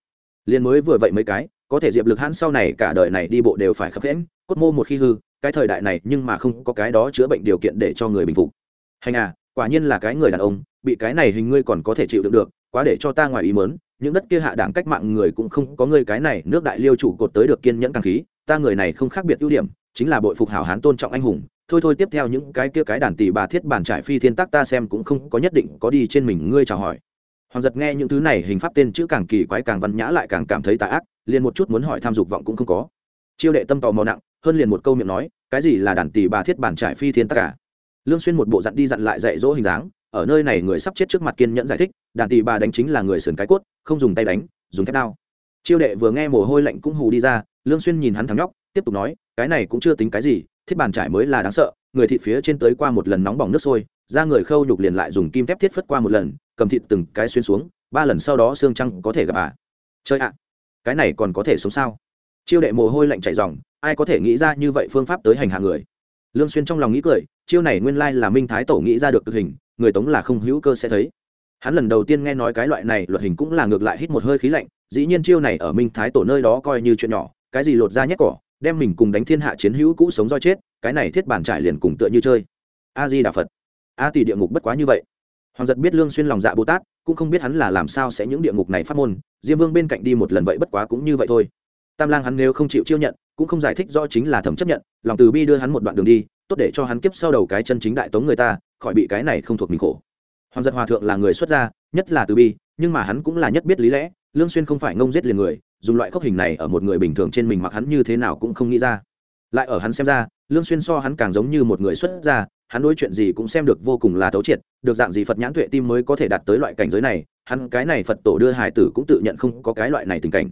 Liền mới vừa vậy mấy cái, có thể diệp lực hãn sau này cả đời này đi bộ đều phải khập khiễng cốt mô một khi hư, cái thời đại này nhưng mà không có cái đó chữa bệnh điều kiện để cho người bình phục. Hành à quả nhiên là cái người đàn ông, bị cái này hình ngươi còn có thể chịu đựng được, quá để cho ta ngoài ý mớn những đất kia hạ đảng cách mạng người cũng không có ngươi cái này, nước đại liêu chủ cột tới được kiên nhẫn càng khí, ta người này không khác biệt ưu điểm, chính là bội phục hảo hán tôn trọng anh hùng. Thôi thôi, tiếp theo những cái kia cái đàn tỷ bà thiết bản trải phi thiên tác ta xem cũng không có nhất định có đi trên mình ngươi chào hỏi. Hoàng giật nghe những thứ này, hình pháp tên chữ càng kỳ quái càng văn nhã lại càng cảm thấy tà ác, liền một chút muốn hỏi tham dục vọng cũng không có. Chiêu đệ tâm tò mò nặng, hơn liền một câu miệng nói, cái gì là đàn tỷ bà thiết bản trải phi thiên tác cả lương xuyên một bộ dặn đi dặn lại dạy dỗ hình dáng, ở nơi này người sắp chết trước mặt kiên nhẫn giải thích đàn tỷ bà đánh chính là người sườn cái cốt, không dùng tay đánh, dùng thép đao. Chiêu đệ vừa nghe mồ hôi lạnh cũng hù đi ra, lương xuyên nhìn hắn thằng nhóc, tiếp tục nói, cái này cũng chưa tính cái gì, thiết bàn trải mới là đáng sợ, người thịt phía trên tới qua một lần nóng bỏng nước sôi ra người khâu nhục liền lại dùng kim thép thiết phất qua một lần, cầm thịt từng cái xuyên xuống, ba lần sau đó xương trăng có thể gặp à. Chơi ạ, cái này còn có thể sống sao? Chiêu đệ mồ hôi lạnh chảy ròng ai có thể nghĩ ra như vậy phương pháp tới hành hạ người? Lương xuyên trong lòng nghĩ cười, chiêu này nguyên lai là minh thái tổ nghĩ ra được cực hình, người tống là không hữu cơ sẽ thấy hắn lần đầu tiên nghe nói cái loại này, luật hình cũng là ngược lại hít một hơi khí lạnh, dĩ nhiên chiêu này ở minh thái tổ nơi đó coi như chuyện nhỏ, cái gì lột ra nhét cỏ, đem mình cùng đánh thiên hạ chiến hữu cũ sống roi chết, cái này thiết bản trải liền cùng tựa như chơi. A di đà phật a tỷ địa ngục bất quá như vậy. Hoàng giật biết lương xuyên lòng dạ bồ tát, cũng không biết hắn là làm sao sẽ những địa ngục này phát môn, diêm vương bên cạnh đi một lần vậy bất quá cũng như vậy thôi. Tam lang hắn nếu không chịu chiêu nhận, cũng không giải thích rõ chính là thẩm chấp nhận, lòng từ bi đưa hắn một đoạn đường đi, tốt để cho hắn kiếp sau đầu cái chân chính đại tống người ta, khỏi bị cái này không thuộc mình khổ hoàng giật hòa thượng là người xuất gia, nhất là từ bi, nhưng mà hắn cũng là nhất biết lý lẽ, lương xuyên không phải ngông giết liền người, dùng loại khốc hình này ở một người bình thường trên mình mặc hắn như thế nào cũng không nghĩ ra. Lại ở hắn xem ra, lương xuyên so hắn càng giống như một người xuất gia, hắn đối chuyện gì cũng xem được vô cùng là thấu triệt, được dạng gì phật nhãn tuệ tim mới có thể đạt tới loại cảnh giới này, hắn cái này phật tổ đưa hải tử cũng tự nhận không có cái loại này tình cảnh.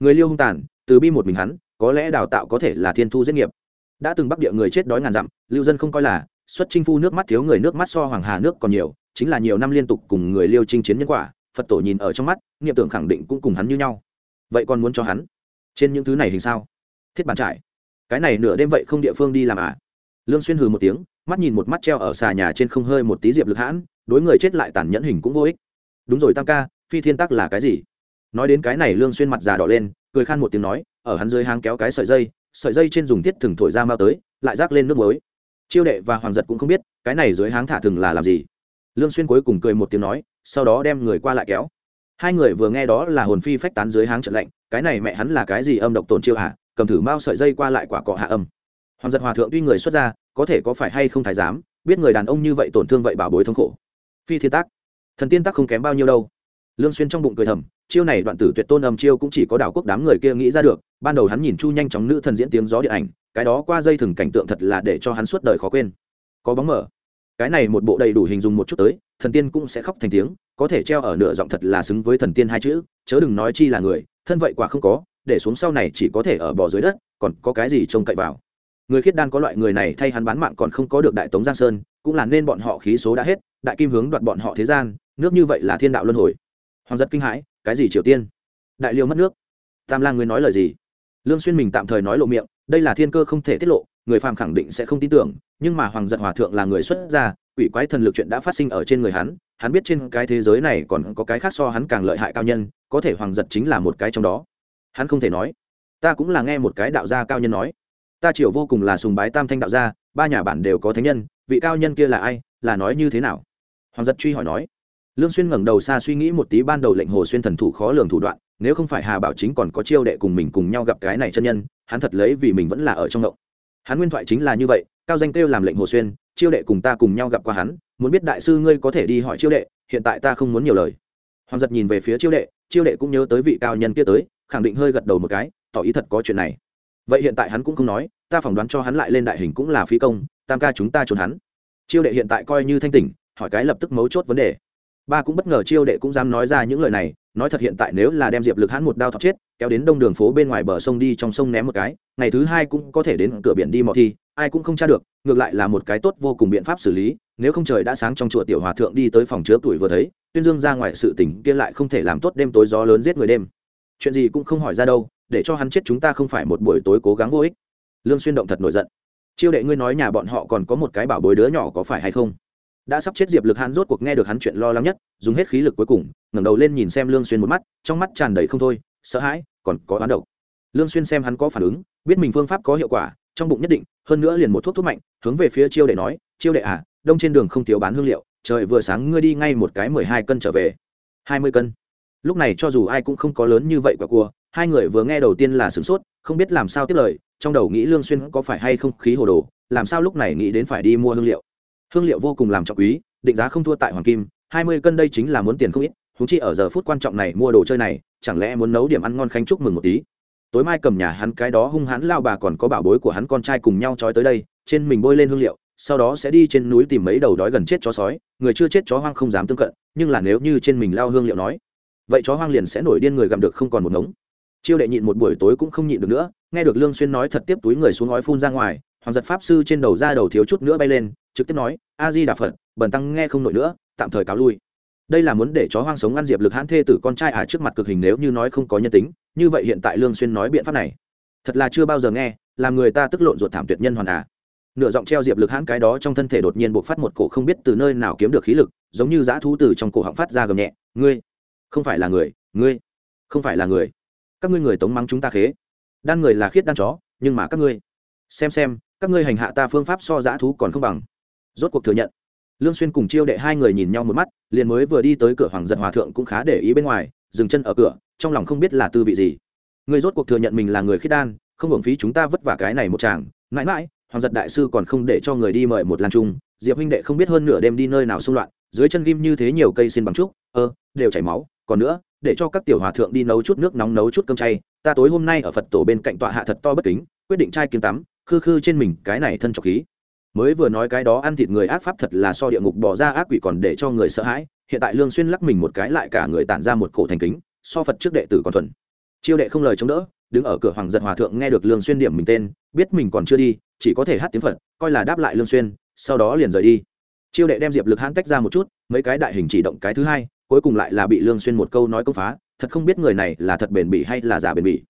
Người liêu hung tàn, từ bi một mình hắn, có lẽ đào tạo có thể là thiên thu giết nghiệp. Đã từng bắc địa người chết đói ngàn dặm, lưu dân không coi là, xuất chinh phu nước mắt thiếu người, nước mắt so hoàng hà nước còn nhiều chính là nhiều năm liên tục cùng người liêu chinh chiến nhân quả, phật tổ nhìn ở trong mắt nghiệm tưởng khẳng định cũng cùng hắn như nhau. Vậy còn muốn cho hắn? Trên những thứ này hình sao? Thiết bàn trải. Cái này nửa đêm vậy không địa phương đi làm à? Lương xuyên hừ một tiếng, mắt nhìn một mắt treo ở xà nhà trên không hơi một tí diệp lực hãn, đối người chết lại tàn nhẫn hình cũng vô ích. Đúng rồi tam ca, phi thiên tắc là cái gì? Nói đến cái này lương xuyên mặt già đỏ lên, cười khan một tiếng nói, ở hắn dưới hang kéo cái sợi dây sợi dây trên dùng thiết thừng thổi ra mau tới, lại rác lên nước muối. Chiêu đệ và hoàng giật cũng không biết, cái này dưới háng thả thừng là làm gì? Lương xuyên cuối cùng cười một tiếng nói sau đó đem người qua lại kéo. Hai người vừa nghe đó là hồn phi phách tán dưới háng trận lạnh cái này mẹ hắn là cái gì âm độc tổn chiêu hạ cầm thử mao sợi dây qua lại quả cọ hạ âm. Hoàng giật hòa thượng tuy người xuất ra, có thể có phải hay không thái giám biết người đàn ông như vậy tổn thương vậy bảo bối thống khổ. Phi thiên tác. Thần tiên tác không kém bao nhiêu đâu. Lương xuyên trong bụng cười thầm chiêu này đoạn tử tuyệt tôn âm chiêu cũng chỉ có đảo quốc đám người kia nghĩ ra được ban đầu hắn nhìn chu nhanh chóng nữ thần diễn tiếng gió điện ảnh cái đó qua dây thừng cảnh tượng thật là để cho hắn suốt đời khó quên. Có bóng mở cái này một bộ đầy đủ hình dung một chút tới, thần tiên cũng sẽ khóc thành tiếng, có thể treo ở nửa giọng thật là xứng với thần tiên hai chữ, chớ đừng nói chi là người, thân vậy quả không có, để xuống sau này chỉ có thể ở bò dưới đất, còn có cái gì trông cậy vào. Người khiết đan có loại người này thay hắn bán mạng còn không có được đại tống giang sơn, cũng là nên bọn họ khí số đã hết, đại kim hướng đoạt bọn họ thế gian, nước như vậy là thiên đạo luân hồi. Hoàng giật kinh hãi, cái gì triều tiên? Đại liêu mất nước. Tam lang người nói lời gì? Lương xuyên mình tạm thời nói lộ miệng, đây là thiên cơ không thể tiết lộ người phàm khẳng định sẽ không tin tưởng, nhưng mà hoàng Dật hòa thượng là người xuất gia, quỷ quái thần lực chuyện đã phát sinh ở trên người hắn hắn biết trên cái thế giới này còn có cái khác so hắn càng lợi hại cao nhân, có thể hoàng giật chính là một cái trong đó. Hắn không thể nói. Ta cũng là nghe một cái đạo gia cao nhân nói. Ta triều vô cùng là sùng bái tam thanh đạo gia, ba nhà bản đều có thánh nhân, vị cao nhân kia là ai, là nói như thế nào? Hoàng giật truy hỏi nói. Lương xuyên ngẩng đầu xa suy nghĩ một tí ban đầu lệnh hồ xuyên thần thủ khó lường thủ đoạn, nếu không phải hà bảo chính còn có chiêu đệ cùng mình cùng nhau gặp cái này chân nhân, hắn thật lấy vì mình vẫn là ở trong động hắn nguyên thoại chính là như vậy, cao danh kêu làm lệnh hồ xuyên, chiêu đệ cùng ta cùng nhau gặp qua hắn, muốn biết đại sư ngươi có thể đi hỏi chiêu đệ, hiện tại ta không muốn nhiều lời. Hoàng giật nhìn về phía chiêu đệ chiêu đệ cũng nhớ tới vị cao nhân kia tới, khẳng định hơi gật đầu một cái, tỏ ý thật có chuyện này. Vậy hiện tại hắn cũng không nói, ta phỏng đoán cho hắn lại lên đại hình cũng là phí công, tam ca chúng ta trốn hắn. Chiêu đệ hiện tại coi như thanh tỉnh, hỏi cái lập tức mấu chốt vấn đề. Ba cũng bất ngờ chiêu đệ cũng dám nói ra những lời này, nói thật hiện tại nếu là đem diệp lực hắn một đao thọc chết kéo đến đông đường phố bên ngoài bờ sông đi trong sông ném một cái, ngày thứ hai cũng có thể đến cửa biển đi mò thi, ai cũng không tra được, ngược lại là một cái tốt vô cùng biện pháp xử lý, nếu không trời đã sáng trong chùa tiểu hòa thượng đi tới phòng chứa tuổi vừa thấy, tuyên dương ra ngoài sự tỉnh kia lại không thể làm tốt đêm tối gió lớn giết người đêm. Chuyện gì cũng không hỏi ra đâu, để cho hắn chết chúng ta không phải một buổi tối cố gắng vô ích. Lương xuyên động thật nổi giận. Chiêu đệ ngươi nói nhà bọn họ còn có một cái bảo bối đứa nhỏ có phải hay không? Đã sắp chết diệp lực hắn rốt cuộc nghe được hắn chuyện lo lắng nhất, dùng hết khí lực cuối cùng, ngẩng đầu lên nhìn xem lương xuyên một mắt, trong mắt tràn đầy không thôi sợ hãi, còn có oán độc. Lương xuyên xem hắn có phản ứng, biết mình phương pháp có hiệu quả, trong bụng nhất định, hơn nữa liền một thuốc thuốc mạnh, hướng về phía chiêu đệ nói, chiêu đệ à đông trên đường không thiếu bán hương liệu, trời vừa sáng ngươi đi ngay một cái mười hai cân trở về. Hai mươi cân? Lúc này cho dù ai cũng không có lớn như vậy quả cua, hai người vừa nghe đầu tiên là sửng sốt, không biết làm sao tiếp lời, trong đầu nghĩ lương xuyên có phải hay không khí hồ đồ, làm sao lúc này nghĩ đến phải đi mua hương liệu. Hương liệu vô cùng làm trọng quý, định giá không thua tại hoàng kim, hai mươi cân đây chính là muốn tiền không ít chúng chi ở giờ phút quan trọng này mua đồ chơi này chẳng lẽ muốn nấu điểm ăn ngon khánh chúc mừng một tí? Tối mai cầm nhà hắn cái đó hung hãn lao bà còn có bảo bối của hắn con trai cùng nhau trói tới đây, trên mình bôi lên hương liệu, sau đó sẽ đi trên núi tìm mấy đầu đói gần chết chó sói, người chưa chết chó hoang không dám tương cận, nhưng là nếu như trên mình lao hương liệu nói, vậy chó hoang liền sẽ nổi điên người gặm được không còn một ngống. Chiêu đệ nhịn một buổi tối cũng không nhịn được nữa, nghe được lương xuyên nói thật tiếp túi người xuống ngói phun ra ngoài, hoàng giật pháp sư trên đầu ra đầu thiếu chút nữa bay lên, trực tiếp nói, a di đà phật, bần tăng nghe không nổi nữa, tạm thời cáo lui đây là muốn để chó hoang sống ăn diệp lực hãn thê tử con trai à trước mặt cực hình nếu như nói không có nhân tính, như vậy hiện tại lương xuyên nói biện pháp này. Thật là chưa bao giờ nghe, làm người ta tức lộn ruột thảm tuyệt nhân hoàn à. Nửa giọng treo diệp lực hãn cái đó trong thân thể đột nhiên bộc phát một cổ không biết từ nơi nào kiếm được khí lực, giống như dã thú từ trong cổ họng phát ra gầm nhẹ, ngươi, không phải là người, ngươi, không phải là người. Các ngươi người tống mắng chúng ta khế. Đan người là khiết đan chó, nhưng mà các ngươi, xem xem, các ngươi hành hạ ta phương pháp so dã thú còn không bằng. Rốt cuộc thừa nhận lương xuyên cùng chiêu đệ hai người nhìn nhau một mắt, liền mới vừa đi tới cửa hoàng giận hòa thượng cũng khá để ý bên ngoài, dừng chân ở cửa, trong lòng không biết là tư vị gì. Người rốt cuộc thừa nhận mình là người khiết đan, không hưởng phí chúng ta vất vả cái này một chàng mãi mãi, hoàng giật đại sư còn không để cho người đi mời một lan trung diệp huynh đệ không biết hơn nửa đêm đi nơi nào xung loạn, dưới chân ghim như thế nhiều cây xin bằng trúc, ơ, đều chảy máu. Còn nữa, để cho các tiểu hòa thượng đi nấu chút nước nóng, nấu chút cơm chay, ta tối hôm nay ở phật tổ bên cạnh tọa hạ thật to bất kính, quyết định trai kiếm tắm, khư khư trên mình cái này thân trọc khí mới vừa nói cái đó ăn thịt người ác pháp thật là so địa ngục bỏ ra ác quỷ còn để cho người sợ hãi, hiện tại lương xuyên lắc mình một cái lại cả người tản ra một cổ thành kính, so phật trước đệ tử còn thuần. Chiêu đệ không lời chống đỡ, đứng ở cửa hoàng giật hòa thượng nghe được lương xuyên điểm mình tên, biết mình còn chưa đi, chỉ có thể hát tiếng phật, coi là đáp lại lương xuyên, sau đó liền rời đi. Chiêu đệ đem diệp lực hãn tách ra một chút, mấy cái đại hình chỉ động cái thứ hai, cuối cùng lại là bị lương xuyên một câu nói công phá, thật không biết người này là thật bền bỉ hay là giả bền bỉ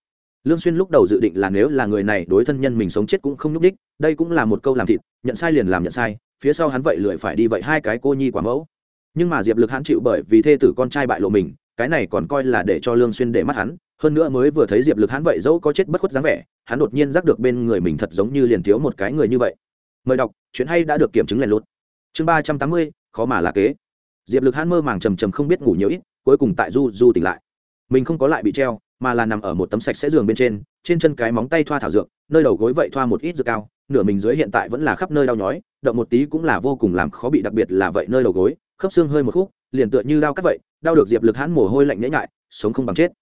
lương xuyên lúc đầu dự định là nếu là người này đối thân nhân mình sống chết cũng không nhúc đích đây cũng là một câu làm thịt, nhận sai liền làm nhận sai, phía sau hắn vậy lười phải đi vậy hai cái cô nhi quả mẫu. Nhưng mà diệp lực hắn chịu bởi vì thê tử con trai bại lộ mình, cái này còn coi là để cho lương xuyên để mắt hắn, hơn nữa mới vừa thấy diệp lực hắn vậy dẫu có chết bất khuất dáng vẻ, hắn đột nhiên giác được bên người mình thật giống như liền thiếu một cái người như vậy. Mời đọc, chuyện hay đã được kiểm chứng lèn lút. Chương ba trăm tám mươi, khó mà là kế. Diệp lực hắn mơ màng trầm trầm không biết ngủ nhiều ít, cuối cùng tại du du tỉnh lại. Mình không có lại bị treo mà là nằm ở một tấm sạch sẽ giường bên trên trên chân cái móng tay thoa thảo dược, nơi đầu gối vậy thoa một ít dược cao, nửa mình dưới hiện tại vẫn là khắp nơi đau nhói, động một tí cũng là vô cùng làm khó bị đặc biệt là vậy nơi đầu gối, khớp xương hơi một khúc, liền tựa như đau cắt vậy, đau được diệp lực hãn mồ hôi lạnh nhễ nhại, sống không bằng chết.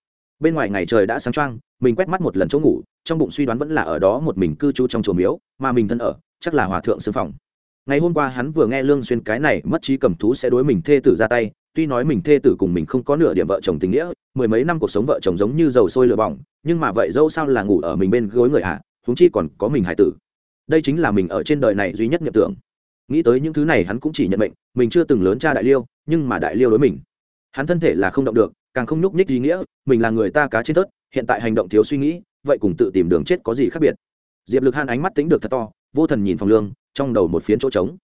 Bên ngoài ngày trời đã sáng trăng mình quét mắt một lần chỗ ngủ, trong bụng suy đoán vẫn là ở đó một mình cư trú trong chùa miếu, mà mình thân ở, chắc là hòa thượng xương phòng ngày hôm qua hắn vừa nghe lương xuyên cái này mất trí cầm thú sẽ đối mình thê tử ra tay tuy nói mình thê tử cùng mình không có nửa điểm vợ chồng tình nghĩa mười mấy năm cuộc sống vợ chồng giống như dầu sôi lửa bỏng nhưng mà vậy dẫu sao là ngủ ở mình bên gối người ạ à, huống chi còn có mình hải tử. Đây chính là mình ở trên đời này duy nhất nhận tưởng. Nghĩ tới những thứ này hắn cũng chỉ nhận mệnh mình chưa từng lớn cha đại liêu nhưng mà đại liêu đối mình. Hắn thân thể là không động được càng không nhúc nhích gì nghĩa mình là người ta cá trên tớt hiện tại hành động thiếu suy nghĩ vậy cùng tự tìm đường chết có gì khác biệt? Diệp lực han ánh mắt tính được thật to vô thần nhìn phòng lương trong đầu một phiến chỗ trống.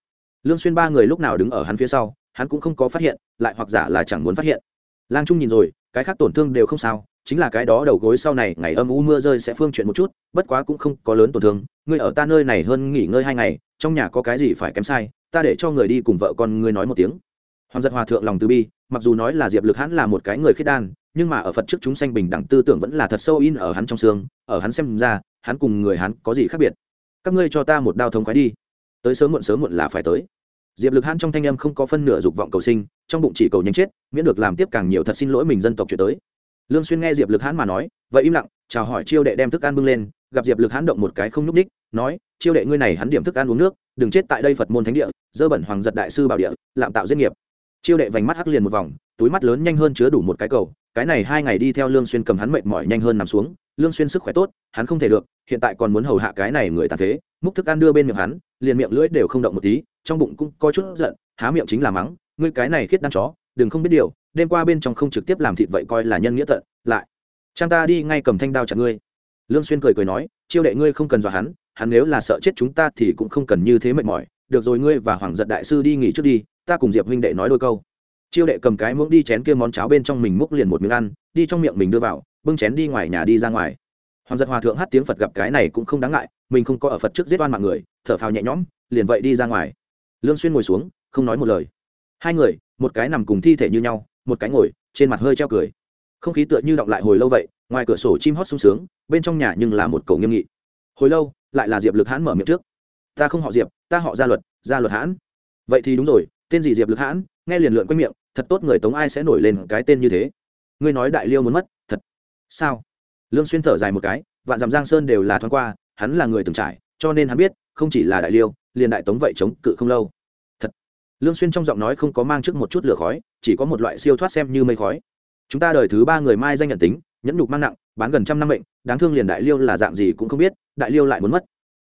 Lương xuyên ba người lúc nào đứng ở hắn phía sau, hắn cũng không có phát hiện, lại hoặc giả là chẳng muốn phát hiện. Lang trung nhìn rồi, cái khác tổn thương đều không sao, chính là cái đó đầu gối sau này, ngày âm u mưa rơi sẽ phương chuyện một chút, bất quá cũng không có lớn tổn thương. Ngươi ở ta nơi này hơn nghỉ ngơi hai ngày, trong nhà có cái gì phải kém sai, ta để cho người đi cùng vợ con ngươi nói một tiếng. Hoàng giật hòa thượng lòng từ bi, mặc dù nói là diệp lực hắn là một cái người khiết đan, nhưng mà ở phật trước chúng sanh bình đẳng tư tưởng vẫn là thật sâu in ở hắn trong xương, ở hắn xem ra, hắn cùng người hắn có gì khác biệt. Các ngươi cho ta một đao thống khoái đi tới sớm muộn sớm muộn là phải tới. Diệp lực hãn trong thanh âm không có phân nửa dục vọng cầu sinh, trong bụng chỉ cầu nhanh chết, miễn được làm tiếp càng nhiều thật xin lỗi mình dân tộc chuyện tới. Lương xuyên nghe diệp lực hãn mà nói, vậy im lặng, chào hỏi chiêu đệ đem thức ăn bưng lên, gặp diệp lực hãn động một cái không nhúc ních nói, chiêu đệ ngươi này hắn điểm thức ăn uống nước, đừng chết tại đây phật môn thánh địa, dơ bẩn hoàng giật đại sư bảo địa, lạm tạo giết nghiệp chiêu đệ vành mắt hắc liền một vòng, túi mắt lớn nhanh hơn chứa đủ một cái cầu, cái này hai ngày đi theo lương xuyên cầm hắn mệt mỏi nhanh hơn nằm xuống, lương xuyên sức khỏe tốt, hắn không thể được, hiện tại còn muốn hầu hạ cái này người tàn phế, múc thức ăn đưa bên miệng hắn, liền miệng lưỡi đều không động một tí, trong bụng cũng có chút giận, há miệng chính là mắng, ngươi cái này khiết đan chó, đừng không biết điều, đêm qua bên trong không trực tiếp làm thịt vậy coi là nhân nghĩa tận, lại, trang ta đi ngay cầm thanh đao chặt ngươi. Lương xuyên cười cười nói, chiêu đệ ngươi không cần dọa hắn hắn nếu là sợ chết chúng ta thì cũng không cần như thế mệt mỏi, được rồi ngươi và hoàng giật đại sư đi nghỉ trước đi ta cùng diệp huynh đệ nói đôi câu. Chiêu đệ cầm cái muỗng đi chén kia món cháo bên trong mình múc liền một miếng ăn, đi trong miệng mình đưa vào, bưng chén đi ngoài nhà đi ra ngoài. Hoàng giật hòa thượng hát tiếng phật gặp cái này cũng không đáng ngại, mình không có ở phật trước giết oan mạng người, thở phào nhẹ nhõm, liền vậy đi ra ngoài. Lương xuyên ngồi xuống, không nói một lời. Hai người, một cái nằm cùng thi thể như nhau, một cái ngồi, trên mặt hơi treo cười. Không khí tựa như động lại hồi lâu vậy, ngoài cửa sổ chim hót sung sướng, bên trong nhà nhưng là một cầu nghiêm nghị. Hồi lâu, lại là diệp lực hãn mở miệng trước. Ta không họ diệp, ta họ gia luật gia luật hãn. Vậy thì đúng rồi tên gì diệp lực hãn, nghe liền lượn quanh miệng, thật tốt người tống ai sẽ nổi lên cái tên như thế. Ngươi nói đại liêu muốn mất, thật. Sao? Lương xuyên thở dài một cái, vạn dặm giang sơn đều là thoáng qua, hắn là người từng trải, cho nên hắn biết, không chỉ là đại liêu, liền đại tống vậy chống cự không lâu. Thật. Lương xuyên trong giọng nói không có mang trước một chút lửa khói, chỉ có một loại siêu thoát xem như mây khói. Chúng ta đời thứ ba người mai danh nhận tính, nhẫn nhục mang nặng, bán gần trăm năm mệnh, đáng thương liền đại liêu là dạng gì cũng không biết, đại liêu lại muốn mất.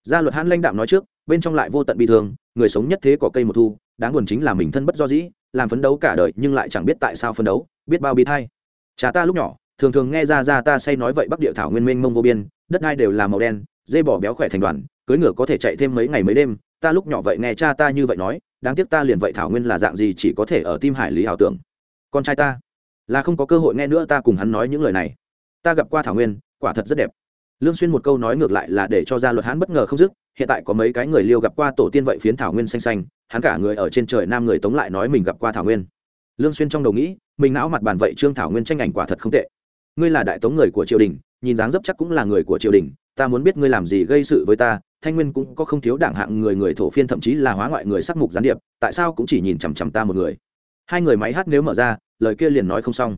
Gia luật hãn lãnh đạm nói trước, bên trong lại vô tận bi thương, người sống nhất thế có cây một thu đáng buồn chính là mình thân bất do dĩ, làm phấn đấu cả đời nhưng lại chẳng biết tại sao phấn đấu, biết bao bi thai. Cha ta lúc nhỏ, thường thường nghe ra ra ta say nói vậy bắc địa thảo nguyên minh mông vô biên, đất hai đều là màu đen dây bỏ béo khỏe thành đoàn, cưới ngựa có thể chạy thêm mấy ngày mấy đêm. Ta lúc nhỏ vậy nghe cha ta như vậy nói, đáng tiếc ta liền vậy thảo nguyên là dạng gì chỉ có thể ở tim hải lý ảo tưởng. Con trai ta, là không có cơ hội nghe nữa ta cùng hắn nói những lời này. Ta gặp qua thảo nguyên, quả thật rất đẹp. Lương xuyên một câu nói ngược lại là để cho gia luật hán bất ngờ không dứt, hiện tại có mấy cái người liêu gặp qua tổ tiên vậy phiến thảo nguyên xanh xanh hắn cả người ở trên trời nam người tống lại nói mình gặp qua thảo nguyên. Lương xuyên trong đầu nghĩ, mình não mặt bàn vậy trương thảo nguyên tranh ảnh quả thật không tệ. Ngươi là đại tống người của triều đình, nhìn dáng dấp chắc cũng là người của triều đình, ta muốn biết ngươi làm gì gây sự với ta, thanh nguyên cũng có không thiếu đảng hạng người người thổ phiên thậm chí là hóa ngoại người sắc mục gián điệp, tại sao cũng chỉ nhìn chằm chằm ta một người? Hai người máy hát nếu mở ra, lời kia liền nói không xong.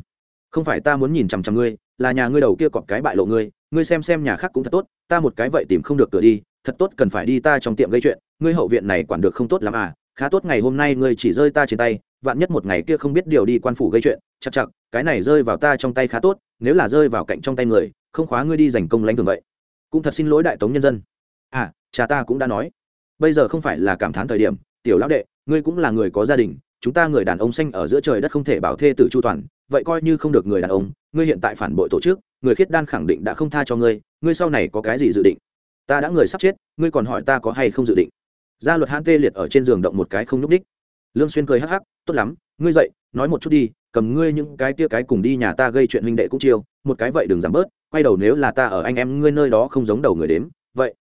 Không phải ta muốn nhìn chằm chằm ngươi, là nhà ngươi đầu kia cọp cái bại lộ ngươi ngươi xem xem nhà khác cũng thật tốt, ta một cái vậy tìm không được cửa đi, thật tốt cần phải đi ta trong tiệm gây chuyện, ngươi hậu viện này quản được không tốt lắm à khá tốt ngày hôm nay ngươi chỉ rơi ta trên tay, vạn nhất một ngày kia không biết điều đi quan phủ gây chuyện chắc chắc cái này rơi vào ta trong tay khá tốt, nếu là rơi vào cạnh trong tay người, không khóa ngươi đi giành công lãnh thường vậy. Cũng thật xin lỗi đại tống nhân dân. À cha ta cũng đã nói. Bây giờ không phải là cảm thán thời điểm, tiểu lão đệ, ngươi cũng là người có gia đình, chúng ta người đàn ông xanh ở giữa trời đất không thể bảo thê tử chu toàn, vậy coi như không được người đàn ông, ngươi hiện tại phản bội tổ chức, người khiết đan khẳng định đã không tha cho ngươi ngươi sau này có cái gì dự định? Ta đã người sắp chết, ngươi còn hỏi ta có hay không dự định? Gia luật hãn tê liệt ở trên giường động một cái không nhúc ních lương xuyên cười hắc hắc, tốt lắm, ngươi dậy, nói một chút đi, cầm ngươi những cái kia cái cùng đi nhà ta gây chuyện huynh đệ cũng chiêu, một cái vậy đừng giảm bớt, quay đầu nếu là ta ở anh em ngươi nơi đó không giống đầu người đếm, vậy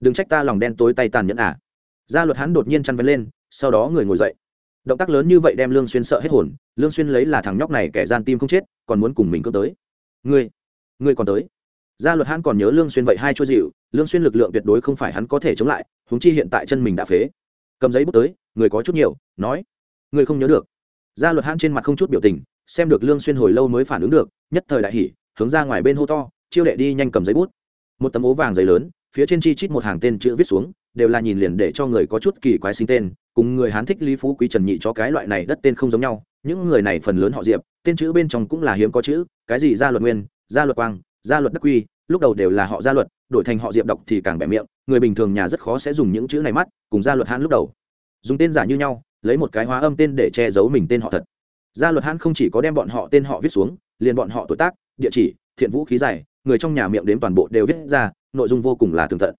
đừng trách ta lòng đen tối tay tàn nhẫn à. Gia luật hãn đột nhiên chăn vén lên, sau đó người ngồi dậy. Động tác lớn như vậy đem lương xuyên sợ hết hồn, lương xuyên lấy là thằng nhóc này kẻ gian tim không chết, còn muốn cùng mình cơ tới. Ngươi ngươi còn tới? Gia luật hãn còn nhớ lương xuyên vậy hai chua dịu, lương xuyên lực lượng tuyệt đối không phải hắn có thể chống lại, huống chi hiện tại chân mình đã phế. Cầm giấy bút tới, người có chút nhiều, nói, người không nhớ được. Gia luật hãn trên mặt không chút biểu tình, xem được lương xuyên hồi lâu mới phản ứng được, nhất thời đại hỉ, hướng ra ngoài bên hô to, chiêu đệ đi nhanh cầm giấy bút. Một tấm ố vàng giấy lớn, phía trên chi chít một hàng tên chữ viết xuống, đều là nhìn liền để cho người có chút kỳ quái sinh tên, cùng người hán thích lý phú quý trần nhị cho cái loại này đất tên không giống nhau, những người này phần lớn họ diệp, tên chữ bên trong cũng là hiếm có chữ, cái gì gia luật nguyên, gia luật quang gia luật đắc quy, lúc đầu đều là họ gia luật, đổi thành họ diệp đọc thì càng bẻ miệng, người bình thường nhà rất khó sẽ dùng những chữ này mắt, cùng gia luật hãn lúc đầu. Dùng tên giả như nhau, lấy một cái hóa âm tên để che giấu mình tên họ thật. Gia luật hãn không chỉ có đem bọn họ tên họ viết xuống, liền bọn họ tuổi tác, địa chỉ, thiện vũ khí giải người trong nhà miệng đến toàn bộ đều viết ra, nội dung vô cùng là tường tận.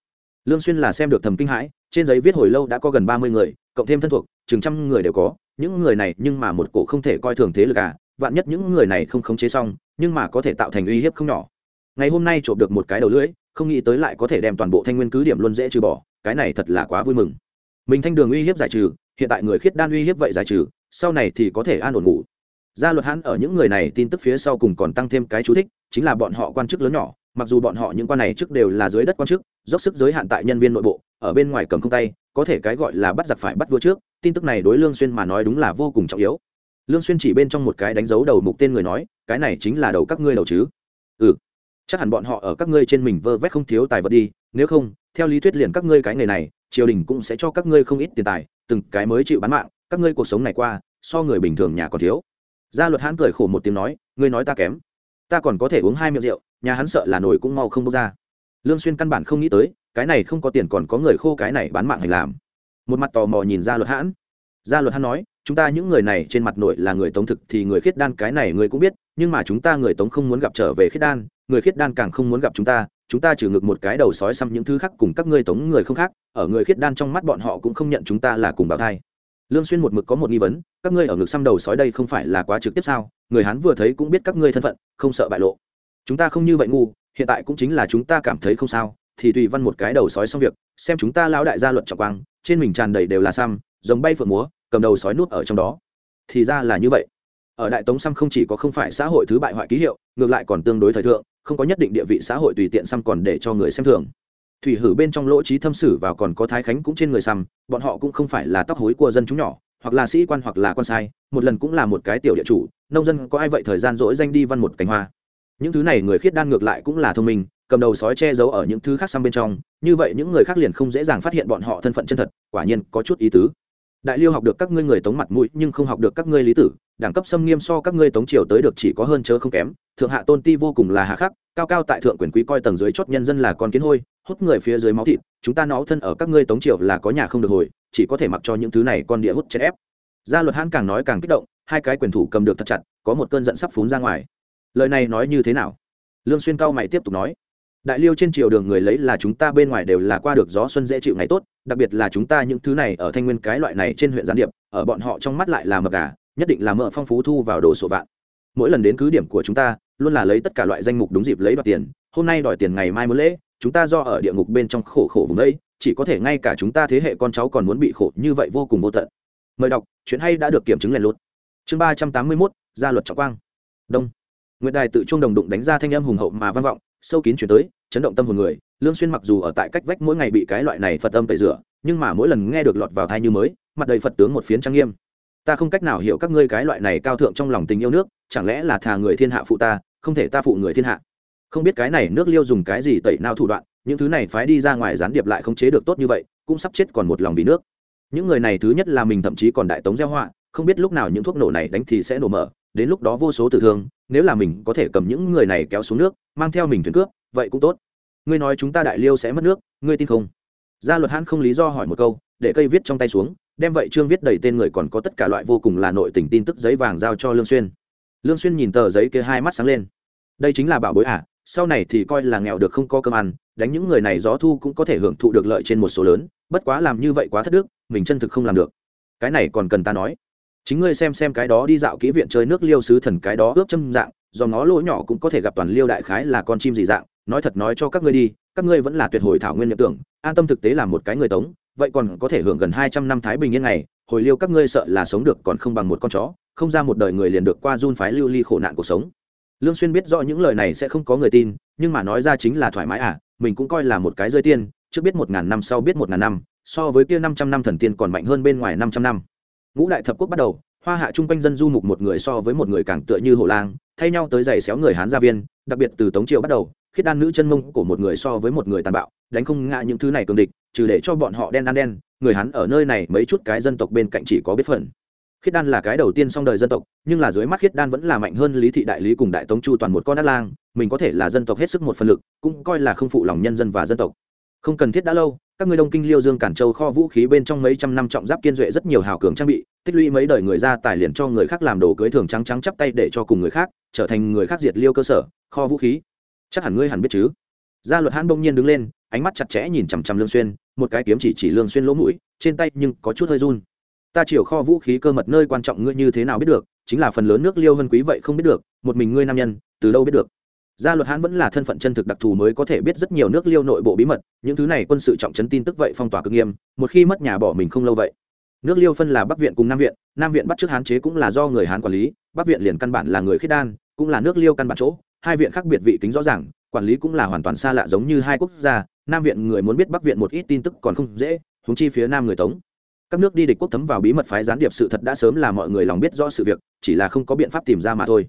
Lương xuyên là xem được thầm kinh hãi, trên giấy viết hồi lâu đã có gần ba mươi người, cộng thêm thân thuộc, chừng trăm người đều có, những người này nhưng mà một cổ không thể coi thường thế lực à vạn nhất những người này không khống chế xong, nhưng mà có thể tạo thành uy hiếp không nhỏ ngày hôm nay trộm được một cái đầu lưỡi, không nghĩ tới lại có thể đem toàn bộ thanh nguyên cứ điểm luôn dễ trừ bỏ, cái này thật là quá vui mừng. Mình thanh đường uy hiếp giải trừ, hiện tại người khiết đan uy hiếp vậy giải trừ, sau này thì có thể an ổn ngủ. Gia luật hãn ở những người này tin tức phía sau cùng còn tăng thêm cái chú thích, chính là bọn họ quan chức lớn nhỏ, mặc dù bọn họ những quan này trước đều là dưới đất quan chức, dốc sức giới hạn tại nhân viên nội bộ, ở bên ngoài cầm không tay, có thể cái gọi là bắt giặc phải bắt vua trước, tin tức này đối lương xuyên mà nói đúng là vô cùng trọng yếu. Lương xuyên chỉ bên trong một cái đánh dấu đầu mục tên người nói, cái này chính là đầu các ngươi đầu chứ? Ừ chắc hẳn bọn họ ở các ngươi trên mình vơ vét không thiếu tài vật đi, nếu không, theo lý thuyết liền các ngươi cái nghề này, triều đình cũng sẽ cho các ngươi không ít tiền tài, từng cái mới chịu bán mạng, các ngươi cuộc sống này qua, so người bình thường nhà còn thiếu. Gia luật hãn cười khổ một tiếng nói, ngươi nói ta kém, ta còn có thể uống hai miệng rượu, nhà hắn sợ là nổi cũng mau không bốc ra. Lương xuyên căn bản không nghĩ tới, cái này không có tiền còn có người khô cái này bán mạng hành làm. Một mặt tò mò nhìn gia luật hãn gia luật hãn nói, chúng ta những người này trên mặt nội là người tống thực thì người khiết đan cái này người cũng biết nhưng mà chúng ta người tống không muốn gặp trở về khiết đan, người khiết đan càng không muốn gặp chúng ta chúng ta trừ ngược một cái đầu sói xăm những thứ khác cùng các ngươi tống người không khác, ở người khiết đan trong mắt bọn họ cũng không nhận chúng ta là cùng bảo thai. Lương xuyên một mực có một nghi vấn, các ngươi ở ngực xăm đầu sói đây không phải là quá trực tiếp sao? Người hán vừa thấy cũng biết các ngươi thân phận, không sợ bại lộ. Chúng ta không như vậy ngu, hiện tại cũng chính là chúng ta cảm thấy không sao, thì tùy văn một cái đầu sói xong việc, xem chúng ta lão đại gia luật trọng quang, trên mình tràn đầy đều là xăm, giống bay phượng múa, cầm đầu sói nuốt ở trong đó. Thì ra là như vậy ở đại tống xăm không chỉ có không phải xã hội thứ bại hoại ký hiệu, ngược lại còn tương đối thời thượng, không có nhất định địa vị xã hội tùy tiện xăm còn để cho người xem thường. Thủy hử bên trong lỗ trí thâm sử vào còn có thái khánh cũng trên người xăm, bọn họ cũng không phải là tóc hối của dân chúng nhỏ, hoặc là sĩ quan hoặc là con sai, một lần cũng là một cái tiểu địa chủ, nông dân có ai vậy thời gian dỗi danh đi văn một cánh hoa. Những thứ này người khiết đan ngược lại cũng là thông minh, cầm đầu sói che giấu ở những thứ khác xăm bên trong, như vậy những người khác liền không dễ dàng phát hiện bọn họ thân phận chân thật, quả nhiên có chút ý tứ đại liêu học được các ngươi người tống mặt mũi nhưng không học được các ngươi lý tử, đẳng cấp xâm nghiêm so các ngươi tống triều tới được chỉ có hơn chớ không kém. Thượng hạ tôn ti vô cùng là hạ khắc, cao cao tại thượng quyền quý coi tầng dưới chót nhân dân là con kiến hôi hút người phía dưới máu thịt, chúng ta nó thân ở các ngươi tống triều là có nhà không được hồi, chỉ có thể mặc cho những thứ này con địa hút chết ép. Gia luật hãn càng nói càng kích động, hai cái quyền thủ cầm được thật chặt, có một cơn giận sắp phún ra ngoài. Lời này nói như thế nào? Lương xuyên cao mày tiếp tục nói đại liêu trên triều đường người lấy là chúng ta, bên ngoài đều là qua được gió xuân dễ chịu ngày tốt, đặc biệt là chúng ta những thứ này ở thanh nguyên cái loại này trên huyện gián điệp, ở bọn họ trong mắt lại là mờ gà, nhất định là mợ phong phú thu vào đồ sổ vạn. Mỗi lần đến cứ điểm của chúng ta, luôn là lấy tất cả loại danh mục đúng dịp lấy đoạt tiền, hôm nay đòi tiền ngày mai muốn lễ, chúng ta do ở địa ngục bên trong khổ khổ vùng đấy chỉ có thể ngay cả chúng ta thế hệ con cháu còn muốn bị khổ như vậy vô cùng vô tận. Mời đọc, chuyện hay đã được kiểm chứng lèn lút. Chương ba trăm tám mươi mốt gia luật trọng quang. Đông. Nguyệt đài tự trung đồng đụng đánh ra thanh âm hùng hậu mà vang vọng, sâu kín chuyển tới chấn động tâm hồn người, lương xuyên mặc dù ở tại cách vách mỗi ngày bị cái loại này phật âm tẩy rửa, nhưng mà mỗi lần nghe được lọt vào thai như mới, mặt đầy phật tướng một phiến trang nghiêm. Ta không cách nào hiểu các ngươi cái loại này cao thượng trong lòng tình yêu nước, chẳng lẽ là thà người thiên hạ phụ ta, không thể ta phụ người thiên hạ? Không biết cái này nước liêu dùng cái gì tẩy nào thủ đoạn, những thứ này phái đi ra ngoài gián điệp lại không chế được tốt như vậy, cũng sắp chết còn một lòng vì nước. Những người này thứ nhất là mình thậm chí còn đại tống gieo họa, không biết lúc nào những thuốc nổ này đánh thì sẽ nổ mở, đến lúc đó vô số tử thương, nếu là mình có thể cầm những người này kéo xuống nước, mang theo mình thuyền cướp vậy cũng tốt. Ngươi nói chúng ta đại liêu sẽ mất nước, ngươi tin không? Gia luật hãn không lý do hỏi một câu, để cây viết trong tay xuống, đem vậy trương viết đầy tên người còn có tất cả loại vô cùng là nội tình tin tức giấy vàng giao cho lương xuyên. Lương xuyên nhìn tờ giấy kia hai mắt sáng lên. Đây chính là bảo bối à sau này thì coi là nghèo được không có cơm ăn, đánh những người này gió thu cũng có thể hưởng thụ được lợi trên một số lớn, bất quá làm như vậy quá thất đức, mình chân thực không làm được. Cái này còn cần ta nói. Chính ngươi xem xem cái đó đi dạo kỹ viện chơi nước liêu sứ thần cái đó ướp châm dạng, do nó lỗ nhỏ cũng có thể gặp toàn liêu đại khái là con chim gì dạng nói thật nói cho các ngươi đi, các ngươi vẫn là tuyệt hồi thảo nguyên nhập tưởng, an tâm thực tế là một cái người tống, vậy còn có thể hưởng gần hai trăm năm thái bình yên ngày, hồi liêu các ngươi sợ là sống được còn không bằng một con chó, không ra một đời người liền được qua run phái lưu ly khổ nạn cuộc sống. Lương xuyên biết rõ những lời này sẽ không có người tin, nhưng mà nói ra chính là thoải mái à mình cũng coi là một cái rơi tiên, trước biết một ngàn năm sau biết một ngàn năm, so với kia năm trăm năm thần tiên còn mạnh hơn bên ngoài năm trăm năm. Ngũ đại thập quốc bắt đầu, hoa hạ trung quanh dân du mục một người so với một người càng tựa như hổ lang, thay nhau tới giày xéo người hán gia viên, đặc biệt từ tống triều bắt đầu khiết đan nữ chân mông của một người so với một người tàn bạo, đánh không ngã những thứ này cường địch, trừ để cho bọn họ đen ăn đen, người hắn ở nơi này mấy chút cái dân tộc bên cạnh chỉ có biết phần. Khiết đan là cái đầu tiên xong đời dân tộc, nhưng là dưới mắt khiết đan vẫn là mạnh hơn lý thị đại lý cùng đại tống chu toàn một con đát lang, mình có thể là dân tộc hết sức một phần lực, cũng coi là không phụ lòng nhân dân và dân tộc. Không cần thiết đã lâu, các người đông kinh liêu dương cản châu kho vũ khí bên trong mấy trăm năm trọng giáp kiên duệ rất nhiều hào cường trang bị, tích lũy mấy đời người ra tài liền cho người khác làm đồ cưới thường trắng trắng chắp tay để cho cùng người khác, trở thành người khác diệt liêu cơ sở, kho vũ khí chắc hẳn ngươi hẳn biết chứ? Gia luật hãn bỗng nhiên đứng lên, ánh mắt chặt chẽ nhìn chằm chằm lương xuyên, một cái kiếm chỉ chỉ lương xuyên lỗ mũi, trên tay nhưng có chút hơi run. Ta chiều kho vũ khí cơ mật nơi quan trọng ngươi như thế nào biết được, chính là phần lớn nước liêu vân quý vậy không biết được, một mình ngươi nam nhân, từ đâu biết được? Gia luật hãn vẫn là thân phận chân thực đặc thù mới có thể biết rất nhiều nước liêu nội bộ bí mật, những thứ này quân sự trọng trấn tin tức vậy phong tỏa cực nghiêm, một khi mất nhà bỏ mình không lâu vậy. Nước liêu phân là bắc viện cùng nam viện nam viện bắt trước hán chế cũng là do người hán quản lý, bắc viện liền căn bản là người khiết đan, cũng là nước liêu căn bản chỗ hai viện khác biệt vị kính rõ ràng, quản lý cũng là hoàn toàn xa lạ giống như hai quốc gia, nam viện người muốn biết bắc viện một ít tin tức còn không dễ húng chi phía nam người tống. Các nước đi địch quốc thấm vào bí mật phái gián điệp sự thật đã sớm là mọi người lòng biết rõ sự việc, chỉ là không có biện pháp tìm ra mà thôi.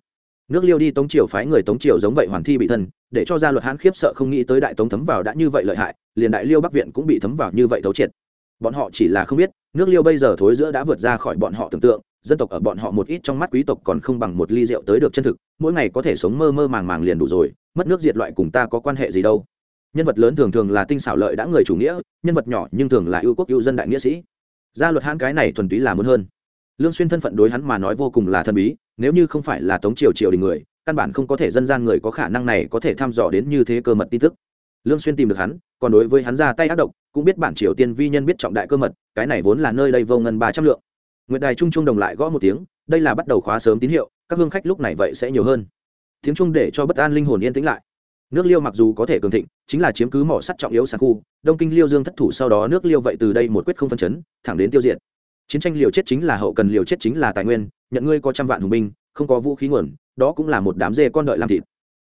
Nước liêu đi tống triều phái người tống triều giống vậy hoàn thi bị thân để cho ra luật hãn khiếp sợ không nghĩ tới đại tống thấm vào đã như vậy lợi hại, liền đại liêu bắc viện cũng bị thấm vào như vậy thấu triệt. Bọn họ chỉ là không biết, nước liêu bây giờ thối giữa đã vượt ra khỏi bọn họ tưởng tượng dân tộc ở bọn họ một ít trong mắt quý tộc còn không bằng một ly rượu tới được chân thực, mỗi ngày có thể sống mơ mơ màng màng liền đủ rồi, mất nước diệt loại cùng ta có quan hệ gì đâu. Nhân vật lớn thường thường là tinh xảo lợi đã người chủ nghĩa, nhân vật nhỏ nhưng thường là yêu quốc yêu dân đại nghĩa sĩ. Gia luật hãn cái này thuần túy là muốn hơn. Lương xuyên thân phận đối hắn mà nói vô cùng là thân bí, nếu như không phải là tống triều triều đình người, căn bản không có thể dân gian người có khả năng này có thể thăm dò đến như thế cơ mật tin tức. Lương xuyên tìm được hắn, còn đối với hắn ra tay ác độc, cũng biết bản triều tiên vi nhân biết trọng đại cơ mật, cái này vốn là nơi đây vô ngân ba trăm lượng nguyệt đài trung trung đồng lại gõ một tiếng, đây là bắt đầu khóa sớm tín hiệu, các hương khách lúc này vậy sẽ nhiều hơn. Tiếng trung để cho bất an linh hồn yên tĩnh lại. Nước liêu mặc dù có thể cường thịnh, chính là chiếm cứ mỏ sắt trọng yếu sản khu, đông kinh liêu dương thất thủ sau đó nước liêu vậy từ đây một quyết không phân chấn, thẳng đến tiêu diệt. Chiến tranh liều chết chính là hậu cần, liều chết chính là tài nguyên, nhận ngươi có trăm vạn hùng binh, không có vũ khí nguồn, đó cũng là một đám dê con đợi làm thịt.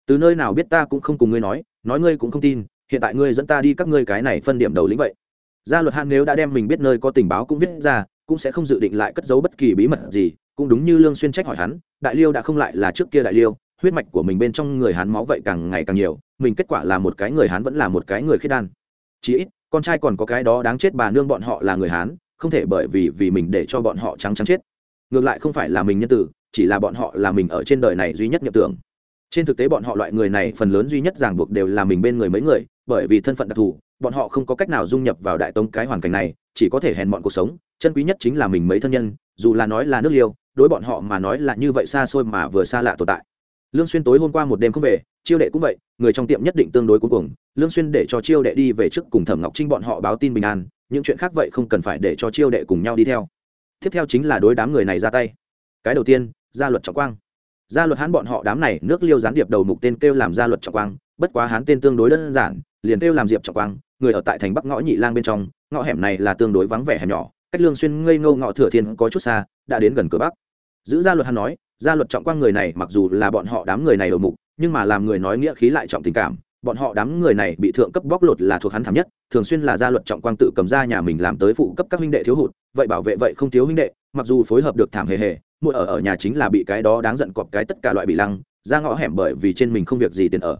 Từ nơi nào biết ta cũng không cùng ngươi nói nói ngươi cũng không tin, hiện tại ngươi dẫn ta đi các ngươi cái này phân điểm đầu lĩnh vậy. Gia luật hàn nếu đã đem mình biết nơi có tình báo cũng viết ra cũng sẽ không dự định lại cất giấu bất kỳ bí mật gì, cũng đúng như lương xuyên trách hỏi hắn, đại liêu đã không lại là trước kia đại liêu, huyết mạch của mình bên trong người hán máu vậy càng ngày càng nhiều, mình kết quả là một cái người hán vẫn là một cái người khiết đan. Chỉ ít, con trai còn có cái đó đáng chết bà nương bọn họ là người hán, không thể bởi vì vì mình để cho bọn họ trắng trắng chết. Ngược lại không phải là mình nhân tử, chỉ là bọn họ là mình ở trên đời này duy nhất nhập tưởng. Trên thực tế bọn họ loại người này phần lớn duy nhất ràng buộc đều là mình bên người mấy người, bởi vì thân phận đặc thù bọn họ không có cách nào dung nhập vào đại tông cái hoàn cảnh này, chỉ có thể hèn bọn cuộc sống. Chân quý nhất chính là mình mấy thân nhân, dù là nói là nước liêu, đối bọn họ mà nói là như vậy xa xôi mà vừa xa lạ tồn tại. Lương xuyên tối hôm qua một đêm không về, chiêu đệ cũng vậy, người trong tiệm nhất định tương đối cuối cùng lương xuyên để cho chiêu đệ đi về trước cùng thẩm ngọc trinh bọn họ báo tin bình an, những chuyện khác vậy không cần phải để cho chiêu đệ cùng nhau đi theo. Tiếp theo chính là đối đám người này ra tay. Cái đầu tiên, gia luật trọng quang. Gia luật hán bọn họ đám này, nước liêu gián điệp đầu mục tên kêu làm gia luật trọng quang, bất quá hán tên tương đối đơn giản liền kêu làm diệp trọng quang, người ở tại thành bắc ngõ nhị lang bên trong, ngõ hẻm này là tương đối vắng vẻ hẻm nhỏ, cách lương xuyên ngây ngô ngõ thừa thiên có chút xa, đã đến gần cửa bắc. Giữ gia luật hắn nói, gia luật trọng quang người này mặc dù là bọn họ đám người này đầu mục, nhưng mà làm người nói nghĩa khí lại trọng tình cảm, bọn họ đám người này bị thượng cấp bóc lột là thuộc hắn thảm nhất, thường xuyên là gia luật trọng quang tự cầm ra nhà mình làm tới phụ cấp các huynh đệ thiếu hụt, vậy bảo vệ vậy không thiếu huynh đệ, mặc dù phối hợp được thảm hề hề mỗi ở ở nhà chính là bị cái đó đáng giận cọp cái tất cả loại bị lăng, ra ngõ hẻm bởi vì trên mình không việc gì tiền ở.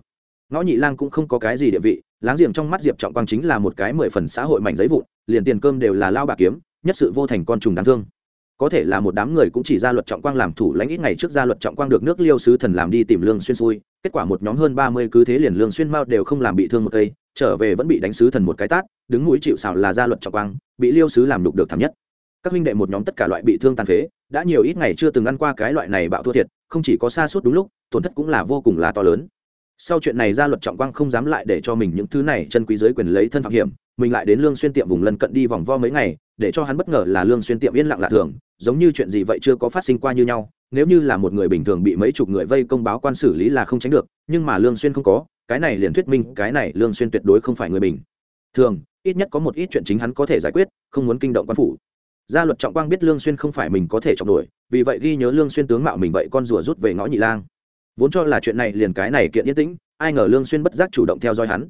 Ngõ nhị lang cũng không có cái gì địa vị láng giềng trong mắt diệp trọng quang chính là một cái mười phần xã hội mảnh giấy vụn, liền tiền cơm đều là lao bạc kiếm, nhất sự vô thành con trùng đáng thương. Có thể là một đám người cũng chỉ ra luật trọng quang làm thủ lãnh ít ngày trước ra luật trọng quang được nước liêu sứ thần làm đi tìm lương xuyên xui, kết quả một nhóm hơn ba mươi cứ thế liền lương xuyên mao đều không làm bị thương một cây, trở về vẫn bị đánh sứ thần một cái tát, đứng mũi chịu sào là ra luật trọng quang, bị liêu sứ làm đục được thảm nhất. Các huynh đệ một nhóm tất cả loại bị thương tàn phế, đã nhiều ít ngày chưa từng ăn qua cái loại này bạo thua thiệt, không chỉ có xa suốt đúng lúc, tổn thất cũng là vô cùng là to lớn sau chuyện này ra luật trọng quang không dám lại để cho mình những thứ này chân quý giới quyền lấy thân phạm hiểm, mình lại đến lương xuyên tiệm vùng lân cận đi vòng vo mấy ngày, để cho hắn bất ngờ là lương xuyên tiệm yên lặng lạ thường, giống như chuyện gì vậy chưa có phát sinh qua như nhau. Nếu như là một người bình thường bị mấy chục người vây công báo quan xử lý là không tránh được, nhưng mà lương xuyên không có, cái này liền thuyết minh cái này lương xuyên tuyệt đối không phải người bình thường, ít nhất có một ít chuyện chính hắn có thể giải quyết, không muốn kinh động quan phủ. Gia luật trọng quang biết lương xuyên không phải mình có thể trọng đuổi vì vậy ghi nhớ lương xuyên tướng mạo mình vậy con rùa rút về ngõ nhị lang vốn cho là chuyện này liền cái này kiện yên tĩnh, ai ngờ lương xuyên bất giác chủ động theo dõi hắn.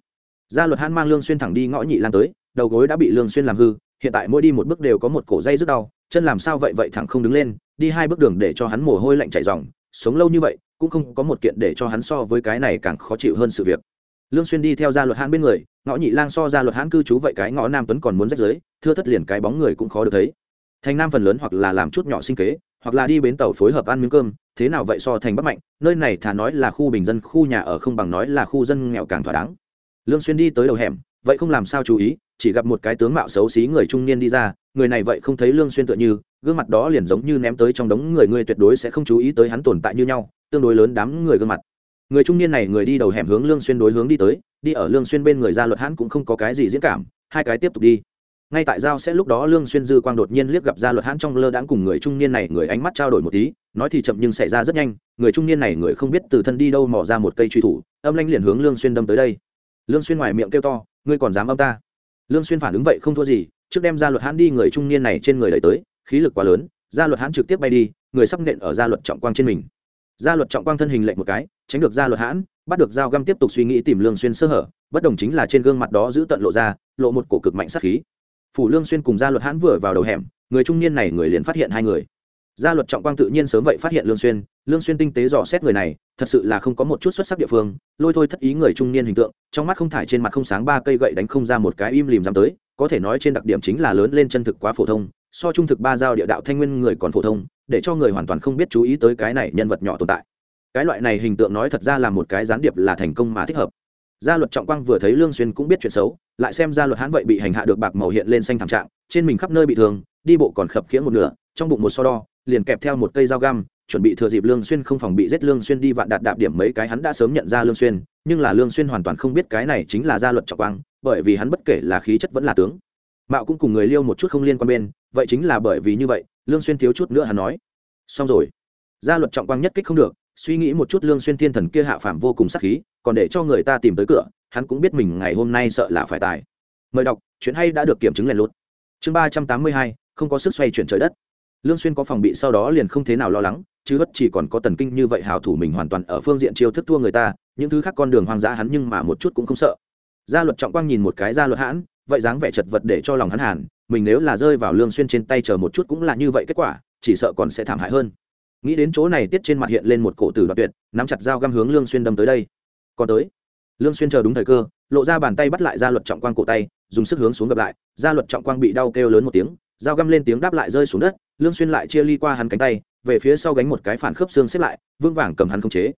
Gia luật hãn mang lương xuyên thẳng đi ngõ nhị lang tới, đầu gối đã bị lương xuyên làm hư, hiện tại mỗi đi một bước đều có một cổ dây rất đau, chân làm sao vậy vậy thẳng không đứng lên, đi hai bước đường để cho hắn mồ hôi lạnh chảy ròng, sống lâu như vậy, cũng không có một kiện để cho hắn so với cái này càng khó chịu hơn sự việc. Lương xuyên đi theo gia luật hãn bên người, ngõ nhị lang so gia luật hãn cư trú vậy cái ngõ nam tuấn còn muốn rách dưới thưa thất liền cái bóng người cũng khó được thấy. Thành nam phần lớn hoặc là làm chút nhỏ sinh kế hoặc là đi bến tàu phối hợp ăn miếng cơm, thế nào vậy so thành bắc mạnh, nơi này thà nói là khu bình dân, khu nhà ở không bằng nói là khu dân nghèo càng thỏa đáng. Lương xuyên đi tới đầu hẻm, vậy không làm sao chú ý, chỉ gặp một cái tướng mạo xấu xí người trung niên đi ra, người này vậy không thấy lương xuyên tựa như, gương mặt đó liền giống như ném tới trong đống người người tuyệt đối sẽ không chú ý tới hắn tồn tại như nhau, tương đối lớn đám người gương mặt. Người trung niên này người đi đầu hẻm hướng lương xuyên đối hướng đi tới, đi ở lương xuyên bên người ra luật hắn cũng không có cái gì diễn cảm, hai cái tiếp tục đi ngay tại giao sẽ lúc đó lương xuyên dư quang đột nhiên liếc gặp ra luật hãn trong lơ đãng cùng người trung niên này, người ánh mắt trao đổi một tí, nói thì chậm nhưng xảy ra rất nhanh, người trung niên này người không biết từ thân đi đâu mò ra một cây truy thủ, âm lanh liền hướng lương xuyên đâm tới đây. Lương xuyên ngoài miệng kêu to, ngươi còn dám âm ta? Lương xuyên phản ứng vậy không thua gì, trước đem ra luật hãn đi người trung niên này trên người đẩy tới, khí lực quá lớn gia luật hãn trực tiếp bay đi, người sắp nện ở gia luật trọng quang trên mình. Gia luật trọng quang thân hình lệnh một cái, tránh được gia luật hãn, bắt được dao găm tiếp tục suy nghĩ tìm lương xuyên sơ hở, bất đồng chính là trên gương mặt đó giữ tận lộ ra, lộ một cổ cực mạnh sát khí phủ lương xuyên cùng gia luật hãn vừa vào đầu hẻm, người trung niên này người liền phát hiện hai người. Gia luật trọng quang tự nhiên sớm vậy phát hiện lương xuyên lương xuyên tinh tế dò xét người này, thật sự là không có một chút xuất sắc địa phương, lôi thôi thất ý người trung niên hình tượng, trong mắt không thải trên mặt không sáng ba cây gậy đánh không ra một cái im lìm dám tới, có thể nói trên đặc điểm chính là lớn lên chân thực quá phổ thông, so trung thực ba giao địa đạo thanh nguyên người còn phổ thông, để cho người hoàn toàn không biết chú ý tới cái này nhân vật nhỏ tồn tại. Cái loại này hình tượng nói thật ra là một cái gián điệp là thành công mà thích hợp gia luật trọng quang vừa thấy lương xuyên cũng biết chuyện xấu, lại xem gia luật Hán vậy bị hành hạ được bạc màu hiện lên xanh thảm trạng, trên mình khắp nơi bị thương, đi bộ còn khập khiễng một nửa, trong bụng một so đo, liền kẹp theo một cây dao găm, chuẩn bị thừa dịp lương xuyên không phòng bị giết lương xuyên đi vạn đạt đạp điểm mấy cái hắn đã sớm nhận ra lương xuyên, nhưng là lương xuyên hoàn toàn không biết cái này chính là gia luật trọng quang, bởi vì hắn bất kể là khí chất vẫn là tướng. Mạo cũng cùng người liêu một chút không liên quan bên, vậy chính là bởi vì như vậy, lương xuyên thiếu chút nữa hắn nói. Xong rồi. Gia luật trọng quang nhất kích không được suy nghĩ một chút lương xuyên thiên thần kia hạ phàm vô cùng sắc khí, còn để cho người ta tìm tới cửa, hắn cũng biết mình ngày hôm nay sợ là phải tài. Mời đọc, chuyện hay đã được kiểm chứng lèn lút. Chương ba trăm tám mươi hai, không có sức xoay chuyển trời đất. Lương xuyên có phòng bị sau đó liền không thế nào lo lắng, chứ bất chỉ còn có tần kinh như vậy hảo thủ mình hoàn toàn ở phương diện chiêu thức thua người ta, những thứ khác con đường hoang dã hắn nhưng mà một chút cũng không sợ. Gia luật trọng quang nhìn một cái gia luật hãn, vậy dáng vẻ chật vật để cho lòng hắn hàn, mình nếu là rơi vào lương xuyên trên tay chờ một chút cũng là như vậy kết quả, chỉ sợ còn sẽ thảm hại hơn nghĩ đến chỗ này tiết trên mặt hiện lên một cổ tử đoạt tuyệt, nắm chặt dao găm hướng lương xuyên đâm tới đây. Còn tới. Lương xuyên chờ đúng thời cơ, lộ ra bàn tay bắt lại gia luật trọng quang cổ tay, dùng sức hướng xuống gặp lại gia luật trọng quang bị đau kêu lớn một tiếng, dao găm lên tiếng đáp lại rơi xuống đất, lương xuyên lại chia ly qua hắn cánh tay, về phía sau gánh một cái phản khớp xương xếp lại vương vàng cầm hắn không chế.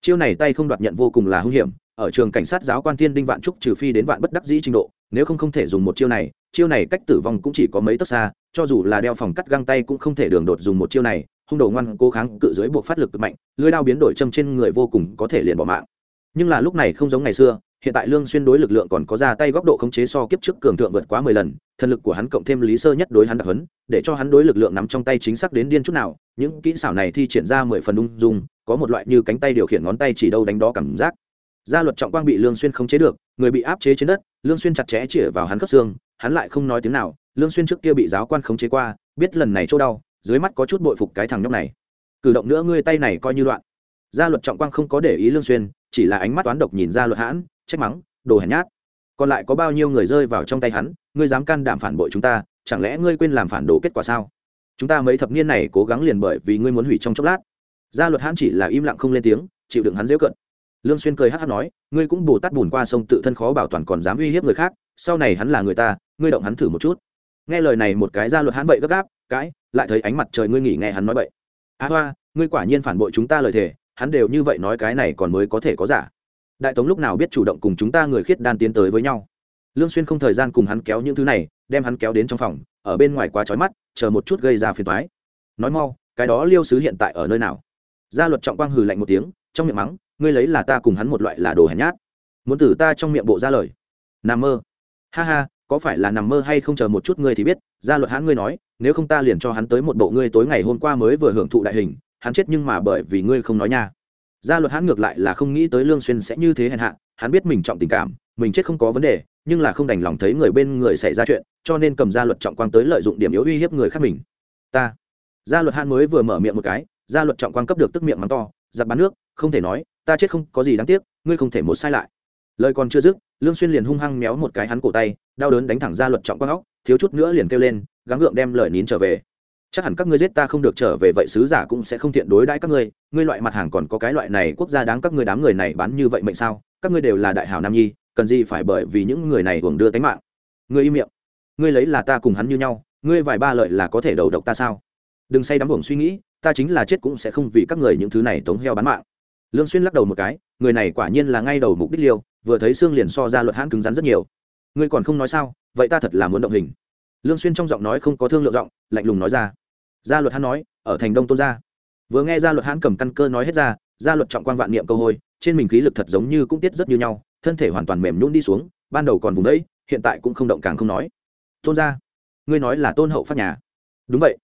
Chiêu này tay không đoạt nhận vô cùng là hung hiểm, ở trường cảnh sát giáo quan thiên đinh vạn trúc trừ phi đến vạn bất đắc dĩ trình độ, nếu không không thể dùng một chiêu này chiêu này cách tử vong cũng chỉ có mấy tấc xa, cho dù là đeo phòng cắt găng tay cũng không thể đường đột dùng một chiêu này hung đầu ngoan cố kháng cự dưới buộc phát lực cực mạnh lưới đao biến đổi châm trên người vô cùng có thể liền bỏ mạng. Nhưng là lúc này không giống ngày xưa hiện tại lương xuyên đối lực lượng còn có ra tay góc độ khống chế so kiếp trước cường thượng vượt quá 10 lần thần lực của hắn cộng thêm lý sơ nhất đối hắn đặc huấn, để cho hắn đối lực lượng nắm trong tay chính xác đến điên chút nào những kỹ xảo này thi triển ra mười phần ung dung có một loại như cánh tay điều khiển ngón tay chỉ đâu đánh đó cảm giác. Gia luật trọng quang bị lương xuyên khống chế được người bị áp chế trên đất lương xuyên chặt chẽ chĩa vào hắn cấp xương hắn lại không nói tiếng nào lương xuyên trước kia bị giáo quan khống chế qua biết lần này chỗ đau dưới mắt có chút bội phục cái thằng nhóc này. Cử động nữa ngươi tay này coi như loạn. Gia luật trọng quang không có để ý lương xuyên, chỉ là ánh mắt toán độc nhìn gia luật hãn, trách mắng, đồ hèn nhát. Còn lại có bao nhiêu người rơi vào trong tay hắn, ngươi dám can đảm phản bội chúng ta, chẳng lẽ ngươi quên làm phản đồ kết quả sao? Chúng ta mấy thập niên này cố gắng liền bởi vì ngươi muốn hủy trong chốc lát. Gia luật hãn chỉ là im lặng không lên tiếng, chịu đựng hắn dễ cận. Lương xuyên cười hắt hắt nói, ngươi cũng bù tát bùn qua sông tự thân khó bảo toàn còn dám uy hiếp người khác, sau này hắn là người ta, ngươi động hắn thử một chút. Nghe lời này một cái gia luật hãn vậy gấp gáp, cãi lại thấy ánh mặt trời ngươi nghỉ nghe hắn nói vậy a hoa, ngươi quả nhiên phản bội chúng ta lời thề, hắn đều như vậy nói cái này còn mới có thể có giả. Đại tống lúc nào biết chủ động cùng chúng ta người khiết đan tiến tới với nhau. Lương xuyên không thời gian cùng hắn kéo những thứ này, đem hắn kéo đến trong phòng, ở bên ngoài quá chói mắt, chờ một chút gây ra phiền toái. Nói mau, cái đó liêu sứ hiện tại ở nơi nào? Gia luật trọng quang hừ lạnh một tiếng, trong miệng mắng, ngươi lấy là ta cùng hắn một loại là đồ hèn nhát. Muốn tử ta trong miệng bộ ra lời. Nằm mơ. Ha ha có phải là nằm mơ hay không chờ một chút ngươi thì biết, gia luật hãn ngươi nói, nếu không ta liền cho hắn tới một bộ ngươi tối ngày hôm qua mới vừa hưởng thụ đại hình, hắn chết nhưng mà bởi vì ngươi không nói nha. Gia luật hãn ngược lại là không nghĩ tới lương xuyên sẽ như thế hèn hạ, hắn biết mình trọng tình cảm, mình chết không có vấn đề, nhưng là không đành lòng thấy người bên người xảy ra chuyện, cho nên cầm gia luật trọng quang tới lợi dụng điểm yếu uy hiếp người khác mình. Ta. Gia luật hãn mới vừa mở miệng một cái, gia luật trọng quang cấp được tức miệng mắng to, giặc bán nước, không thể nói, ta chết không có gì đáng tiếc, ngươi không thể một sai lại. Lời còn chưa dứt, lương xuyên liền hung hăng méo một cái hắn cổ tay đau đớn đánh thẳng ra luật trọng quang óc, thiếu chút nữa liền kêu lên, gắng gượng đem lời nín trở về. Chắc hẳn các ngươi giết ta không được trở về vậy sứ giả cũng sẽ không thiện đối đãi các ngươi ngươi loại mặt hàng còn có cái loại này quốc gia đáng các ngươi đám người này bán như vậy mệnh sao? Các ngươi đều là đại hảo nam nhi, cần gì phải bởi vì những người này hưởng đưa tánh mạng? Ngươi im miệng. Ngươi lấy là ta cùng hắn như nhau, ngươi vài ba lợi là có thể đầu độc ta sao? Đừng say đắm buồng suy nghĩ, ta chính là chết cũng sẽ không vì các người những thứ này tống heo bán mạng. Lương xuyên lắc đầu một cái, người này quả nhiên là ngay đầu mục đích liêu, vừa thấy xương liền so ra luật hãn cứng rắn rất nhiều ngươi còn không nói sao, vậy ta thật là muốn động hình. Lương xuyên trong giọng nói không có thương lượng giọng, lạnh lùng nói ra. Gia luật hãn nói, ở thành đông tôn gia. Vừa nghe gia luật hãn cầm căn cơ nói hết ra, gia luật trọng quan vạn niệm câu hôi, trên mình khí lực thật giống như cũng tiết rất như nhau, thân thể hoàn toàn mềm nhũn đi xuống, ban đầu còn vùng đấy, hiện tại cũng không động càng không nói. Tôn gia, ngươi nói là tôn hậu phát nhà. Đúng vậy.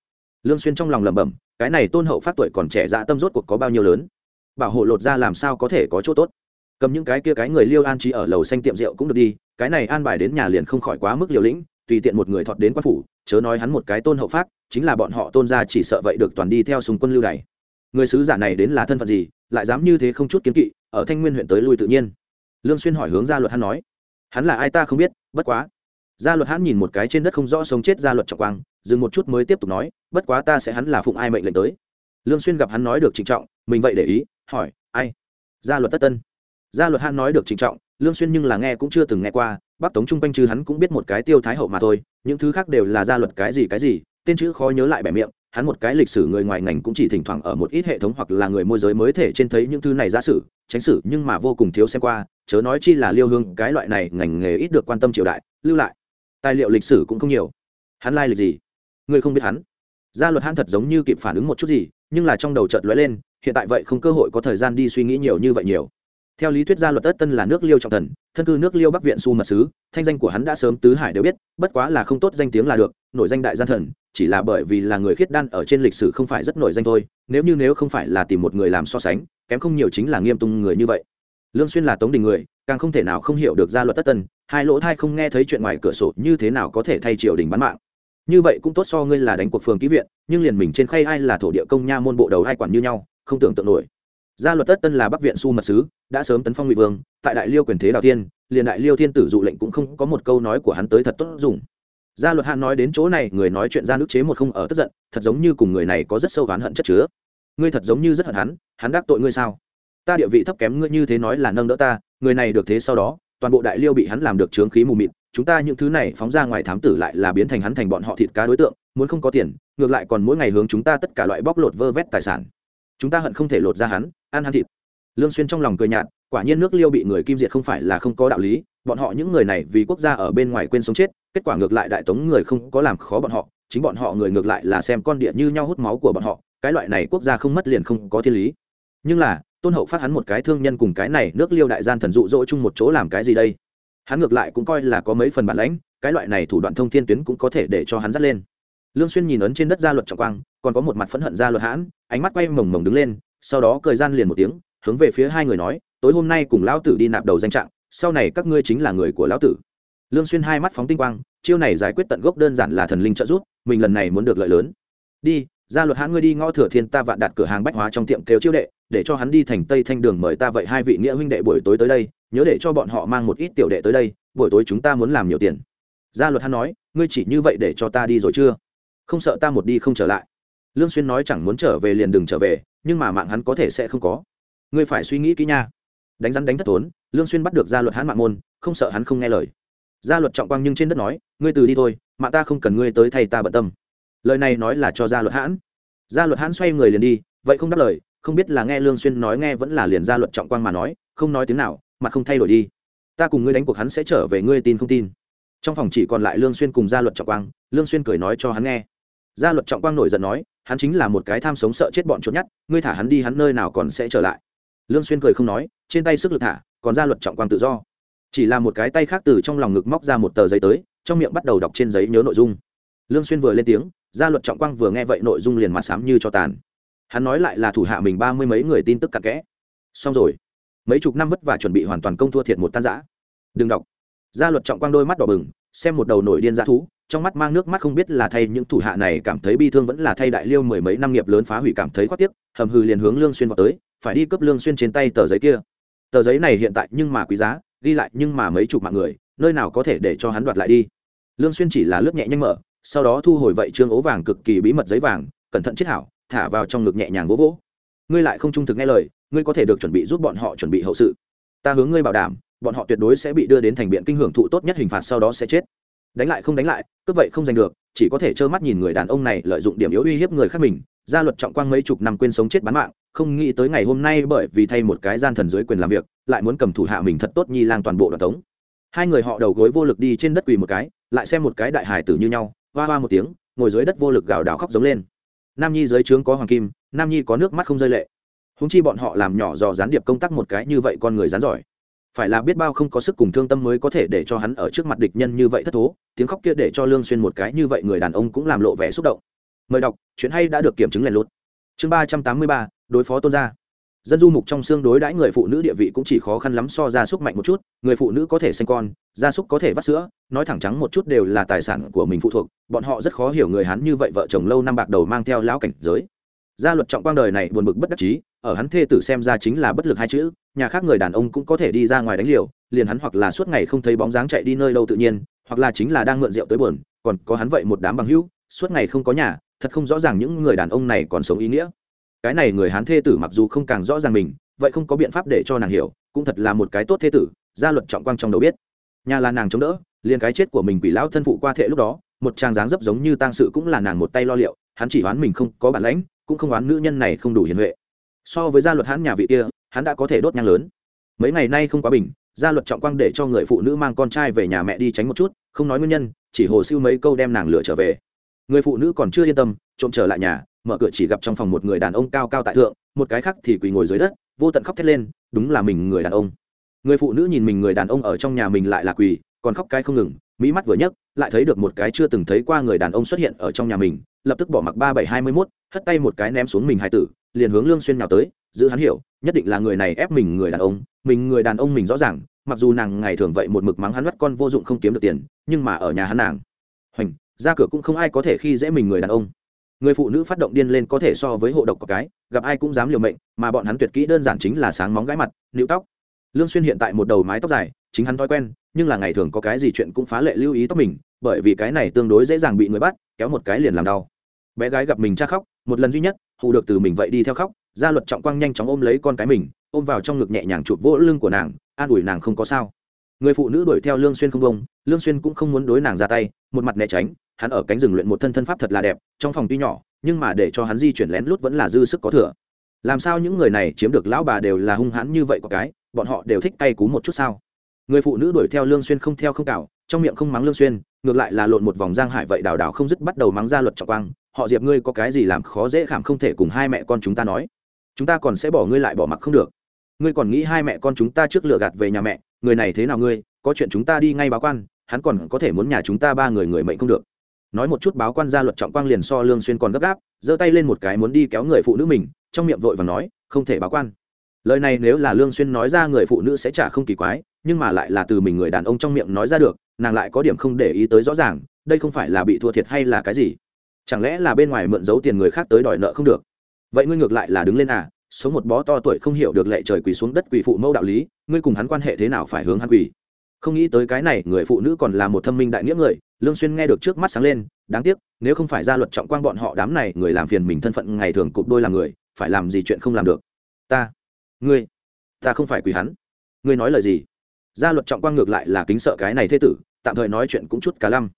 Lương xuyên trong lòng lẩm bẩm, cái này tôn hậu phát tuổi còn trẻ dạ tâm rốt cuộc có bao nhiêu lớn? Bảo hộ lột ra làm sao có thể có chỗ tốt? Cầm những cái kia cái người liêu an trí ở lầu xanh tiệm rượu cũng được đi, cái này an bài đến nhà liền không khỏi quá mức liều lĩnh, tùy tiện một người thọt đến quan phủ, chớ nói hắn một cái tôn hậu phát chính là bọn họ tôn ra chỉ sợ vậy được toàn đi theo súng quân lưu đày. Người sứ giả này đến là thân phận gì, lại dám như thế không chút kiến kỵ, ở thanh nguyên huyện tới lui tự nhiên. Lương xuyên hỏi hướng gia luật hắn nói, hắn là ai ta không biết, bất quá. Gia luật hắn nhìn một cái trên đất không rõ sống chết gia luật trọng quang, dừng một chút mới tiếp tục nói, bất quá ta sẽ hắn là phụng ai mệnh lệnh tới. Lương xuyên gặp hắn nói được trịnh trọng, mình vậy để ý, hỏi, ai? Gia luật tất tân gia luật hãn nói được trịnh trọng, lương xuyên nhưng là nghe cũng chưa từng nghe qua, bắc tống trung quanh trừ hắn cũng biết một cái tiêu thái hậu mà thôi, những thứ khác đều là gia luật cái gì cái gì, tên chữ khó nhớ lại bẻ miệng, hắn một cái lịch sử người ngoài ngành cũng chỉ thỉnh thoảng ở một ít hệ thống hoặc là người môi giới mới thể trên thấy những thứ này giả sử, tránh sử nhưng mà vô cùng thiếu xem qua, chớ nói chi là liêu hương, cái loại này ngành nghề ít được quan tâm triều đại, lưu lại. Tài liệu lịch sử cũng không nhiều. Hắn lai lịch gì? Người không biết hắn. Gia luật hắn thật giống như kịp phản ứng một chút gì, nhưng là trong đầu chợt lóe lên, hiện tại vậy không cơ hội có thời gian đi suy nghĩ nhiều như vậy nhiều theo lý thuyết gia luật tất tân là nước liêu trọng thần, thân cư nước liêu bắc viện su mật sứ, thanh danh của hắn đã sớm tứ hải đều biết, bất quá là không tốt danh tiếng là được, nổi danh đại gian thần, chỉ là bởi vì là người khiết đan ở trên lịch sử không phải rất nổi danh thôi, nếu như nếu không phải là tìm một người làm so sánh, kém không nhiều chính là nghiêm tung người như vậy. Lương xuyên là tống đình người, càng không thể nào không hiểu được gia luật tất tân, hai lỗ thai không nghe thấy chuyện ngoài cửa sổ như thế nào có thể thay triều đình bán mạng. Như vậy cũng tốt so ngươi là đánh cuộc phường ký viện, nhưng liền mình trên khay ai là thổ địa công nha môn bộ đầu hai quản như nhau, không tưởng tượng nổi gia luật tất tân là bắc viện su mật sứ, đã sớm tấn phong ngụy vương, tại đại liêu quyền thế đào tiên, liền đại liêu thiên tử dụ lệnh cũng không có một câu nói của hắn tới thật tốt dùng. Gia luật hạn nói đến chỗ này, người nói chuyện ra nước chế một không ở tức giận, thật giống như cùng người này có rất sâu oán hận chất chứa. Ngươi thật giống như rất hận hắn hắn đắc tội ngươi sao? Ta địa vị thấp kém ngươi như thế nói là nâng đỡ ta, người này được thế sau đó, toàn bộ đại liêu bị hắn làm được trướng khí mù mịt, chúng ta những thứ này phóng ra ngoài thám tử lại là biến thành hắn thành bọn họ thịt cá đối tượng, muốn không có tiền, ngược lại còn mỗi ngày hướng chúng ta tất cả loại bóc lột vơ vét tài sản. Chúng ta hận không thể lột ra hắn ăn hắn thịt. Lương xuyên trong lòng cười nhạt, quả nhiên nước liêu bị người kim diệt không phải là không có đạo lý, bọn họ những người này vì quốc gia ở bên ngoài quên sống chết, kết quả ngược lại đại tống người không có làm khó bọn họ, chính bọn họ người ngược lại là xem con địa như nhau hút máu của bọn họ, cái loại này quốc gia không mất liền không có thiên lý. Nhưng là, tôn hậu phát hắn một cái thương nhân cùng cái này nước liêu đại gian thần dụ dỗ chung một chỗ làm cái gì đây? Hắn ngược lại cũng coi là có mấy phần bản lãnh, cái loại này thủ đoạn thông thiên tuyến cũng có thể để cho hắn dắt lên. Lương xuyên nhìn ấn trên đất gia luật trọng quang, còn có một mặt phẫn hận gia luật hãn, ánh mắt quay mồng mồng đứng lên sau đó cười gian liền một tiếng, hướng về phía hai người nói, tối hôm nay cùng lão tử đi nạp đầu danh trạng, sau này các ngươi chính là người của lão tử. Lương xuyên hai mắt phóng tinh quang, chiêu này giải quyết tận gốc đơn giản là thần linh trợ giúp, mình lần này muốn được lợi lớn. Đi gia luật hãn ngươi đi, ngõ thừa thiên ta vạn đặt cửa hàng bách hóa trong tiệm kêu chiêu đệ, để cho hắn đi thành tây thanh đường mời ta vậy hai vị nghĩa huynh đệ buổi tối tới đây, nhớ để cho bọn họ mang một ít tiểu đệ tới đây, buổi tối chúng ta muốn làm nhiều tiền. Gia luật hắn nói, ngươi chỉ như vậy để cho ta đi rồi chưa? Không sợ ta một đi không trở lại. Lương xuyên nói chẳng muốn trở về liền đừng trở về nhưng mà mạng hắn có thể sẽ không có. Ngươi phải suy nghĩ kỹ nha. Đánh rắn đánh thất thốn, lương xuyên bắt được gia luật hắn mạng môn, không sợ hắn không nghe lời. Gia luật trọng quang nhưng trên đất nói, ngươi từ đi thôi, mạng ta không cần ngươi tới thay ta bận tâm. Lời này nói là cho gia luật hãn. Gia luật hãn xoay người liền đi, vậy không đáp lời, không biết là nghe lương xuyên nói nghe vẫn là liền gia luật trọng quang mà nói, không nói tiếng nào, mặt không thay đổi đi. Ta cùng ngươi đánh cuộc hắn sẽ trở về, ngươi tin không tin? Trong phòng chỉ còn lại lương xuyên cùng gia luật trọng quang, lương xuyên cười nói cho hắn nghe. Gia luật trọng quang nổi giận nói hắn chính là một cái tham sống sợ chết bọn chuột nhắt ngươi thả hắn đi, hắn nơi nào còn sẽ trở lại? Lương xuyên cười không nói, trên tay sức lực thả, còn gia luật trọng quang tự do. Chỉ là một cái tay khác từ trong lòng ngực móc ra một tờ giấy tới, trong miệng bắt đầu đọc trên giấy nhớ nội dung. Lương xuyên vừa lên tiếng gia luật trọng quang vừa nghe vậy nội dung liền mặt sám như cho tàn. Hắn nói lại là thủ hạ mình ba mươi mấy người tin tức cặn kẽ. Xong rồi. Mấy chục năm vất vả chuẩn bị hoàn toàn công thua thiệt một tan giã đừng đọc. Gia luật trọng quang đôi mắt đỏ bừng, xem một đầu nổi điên dã thú trong mắt mang nước mắt không biết là thay những thủ hạ này cảm thấy bi thương vẫn là thay đại liêu mười mấy năm nghiệp lớn phá hủy cảm thấy khoác tiếc, hầm hừ liền hướng lương xuyên vào tới, phải đi cấp lương xuyên trên tay tờ giấy kia. Tờ giấy này hiện tại nhưng mà quý giá, ghi lại nhưng mà mấy chục mạng người, nơi nào có thể để cho hắn đoạt lại đi. Lương xuyên chỉ là lướt nhẹ nhanh mở, sau đó thu hồi vậy trương ố vàng cực kỳ bí mật giấy vàng, cẩn thận chiết hảo, thả vào trong ngực nhẹ nhàng vỗ vỗ. Ngươi lại không trung thực nghe lời, ngươi có thể được chuẩn bị giúp bọn họ chuẩn bị hậu sự. Ta hướng ngươi bảo đảm, bọn họ tuyệt đối sẽ bị đưa đến thành biện kinh hưởng thụ tốt nhất hình phạt sau đó sẽ chết đánh lại không đánh lại, cướp vậy không giành được, chỉ có thể trơ mắt nhìn người đàn ông này lợi dụng điểm yếu uy hiếp người khác mình gia luật trọng quang mấy chục năm quên sống chết bán mạng, không nghĩ tới ngày hôm nay bởi vì thay một cái gian thần dưới quyền làm việc, lại muốn cầm thủ hạ mình thật tốt nhi lang toàn bộ đoàn tống. Hai người họ đầu gối vô lực đi trên đất quỳ một cái, lại xem một cái đại hải tử như nhau, hoa hoa một tiếng, ngồi dưới đất vô lực gào đào khóc giống lên. Nam nhi dưới trướng có hoàng kim, nam nhi có nước mắt không rơi lệ. Húng chi bọn họ làm nhỏ dò gián điệp công tác một cái như vậy con người rán giỏi phải là biết bao không có sức cùng thương tâm mới có thể để cho hắn ở trước mặt địch nhân như vậy thất thố, tiếng khóc kia để cho lương xuyên một cái như vậy người đàn ông cũng làm lộ vẻ xúc động. Mời đọc, chuyện hay đã được kiểm chứng lèn lút. Chương ba trăm tám mươi ba, đối phó tôn gia. Dân du mục trong xương đối đãi người phụ nữ địa vị cũng chỉ khó khăn lắm so ra súc mạnh một chút, người phụ nữ có thể sinh con, gia súc có thể vắt sữa, nói thẳng trắng một chút đều là tài sản của mình phụ thuộc, bọn họ rất khó hiểu người hắn như vậy vợ chồng lâu năm bạc đầu mang theo lão cảnh giới. Gia luật trọng quang đời này buồn bực bất đắc chí ở hắn thê tử xem ra chính là bất lực hai chữ, nhà khác người đàn ông cũng có thể đi ra ngoài đánh liều, liền hắn hoặc là suốt ngày không thấy bóng dáng chạy đi nơi đâu tự nhiên, hoặc là chính là đang mượn rượu tới buồn, còn có hắn vậy một đám bằng hữu, suốt ngày không có nhà, thật không rõ ràng những người đàn ông này còn sống ý nghĩa. Cái này người hắn thê tử mặc dù không càng rõ ràng mình, vậy không có biện pháp để cho nàng hiểu, cũng thật là một cái tốt thê tử, gia luật trọng quang trong đầu biết. Nhà là nàng chống đỡ, liền cái chết của mình bị lão thân phụ qua thệ lúc đó, một trang dáng dấp giống như tang sự cũng là nàng một tay lo liệu, hắn chỉ oán mình không có bản lãnh, cũng không oán nữ nhân này không đủ hiền huệ so với gia luật hắn nhà vị kia, hắn đã có thể đốt nhang lớn. Mấy ngày nay không quá bình, gia luật trọng quang để cho người phụ nữ mang con trai về nhà mẹ đi tránh một chút, không nói nguyên nhân, chỉ hồ siêu mấy câu đem nàng lửa trở về. Người phụ nữ còn chưa yên tâm, trộm trở lại nhà, mở cửa chỉ gặp trong phòng một người đàn ông cao cao tại thượng, một cái khác thì quỳ ngồi dưới đất, vô tận khóc thét lên, đúng là mình người đàn ông. Người phụ nữ nhìn mình người đàn ông ở trong nhà mình lại là quỳ, còn khóc cái không ngừng, mỹ mắt vừa nhấc, lại thấy được một cái chưa từng thấy qua người đàn ông xuất hiện ở trong nhà mình, lập tức bỏ mặc ba bảy hai mươi mốt, hất tay một cái ném xuống mình hai tử liền hướng lương xuyên nhào tới, giữ hắn hiểu, nhất định là người này ép mình người đàn ông, mình người đàn ông mình rõ ràng, mặc dù nàng ngày thường vậy một mực mắng hắn bắt con vô dụng không kiếm được tiền, nhưng mà ở nhà hắn nàng, hoành, ra cửa cũng không ai có thể khi dễ mình người đàn ông. Người phụ nữ phát động điên lên có thể so với hộ độc có cái, gặp ai cũng dám liều mệnh, mà bọn hắn tuyệt kỹ đơn giản chính là sáng móng gãi mặt nịu tóc. Lương xuyên hiện tại một đầu mái tóc dài, chính hắn thói quen, nhưng là ngày thường có cái gì chuyện cũng phá lệ lưu ý tóc mình, bởi vì cái này tương đối dễ dàng bị người bắt, kéo một cái liền làm đau. Bé gái gặp mình cha khóc một lần duy nhất, hù được từ mình vậy đi theo khóc, gia luật trọng quang nhanh chóng ôm lấy con cái mình, ôm vào trong ngực nhẹ nhàng chụp vỗ lưng của nàng, an ủi nàng không có sao. Người phụ nữ đuổi theo lương xuyên không bông, lương xuyên cũng không muốn đối nàng ra tay, một mặt né tránh, hắn ở cánh rừng luyện một thân thân pháp thật là đẹp, trong phòng tuy nhỏ, nhưng mà để cho hắn di chuyển lén lút vẫn là dư sức có thừa. Làm sao những người này chiếm được lão bà đều là hung hãn như vậy có cái, bọn họ đều thích cay cú một chút sao? Người phụ nữ đuổi theo lương xuyên không theo không cào, trong miệng không mắng lương xuyên ngược lại là lộn một vòng giang hải vậy đào đào không dứt bắt đầu mắng ra luật trọng quang, họ diệp ngươi có cái gì làm khó dễ khảm không thể cùng hai mẹ con chúng ta nói. Chúng ta còn sẽ bỏ ngươi lại bỏ mặc không được. Ngươi còn nghĩ hai mẹ con chúng ta trước lừa gạt về nhà mẹ, người này thế nào ngươi, có chuyện chúng ta đi ngay báo quan, hắn còn có thể muốn nhà chúng ta ba người người mệnh không được. Nói một chút báo quan ra luật trọng quang liền so lương xuyên còn gấp gáp, giơ tay lên một cái muốn đi kéo người phụ nữ mình, trong miệng vội và nói, không thể báo quan. Lời này nếu là lương xuyên nói ra người phụ nữ sẽ trả không kỳ quái, nhưng mà lại là từ mình người đàn ông trong miệng nói ra được nàng lại có điểm không để ý tới rõ ràng, đây không phải là bị thua thiệt hay là cái gì? Chẳng lẽ là bên ngoài mượn giấu tiền người khác tới đòi nợ không được? Vậy ngươi ngược lại là đứng lên à sống một bó to tuổi không hiểu được lệ trời quỳ xuống đất quỳ phụ mẫu đạo lý, ngươi cùng hắn quan hệ thế nào phải hướng hắn quỳ? Không nghĩ tới cái này, người phụ nữ còn là một thâm minh đại nghĩa người, lương xuyên nghe được trước mắt sáng lên, đáng tiếc, nếu không phải ra luật trọng quang bọn họ đám này, người làm phiền mình thân phận ngày thường cụp đôi làm người, phải làm gì chuyện không làm được? Ta, ngươi, ta không phải quỳ hắn. Ngươi nói lời gì? Gia luật trọng quang ngược lại là kính sợ cái này thế tử, tạm thời nói chuyện cũng chút cả lăm.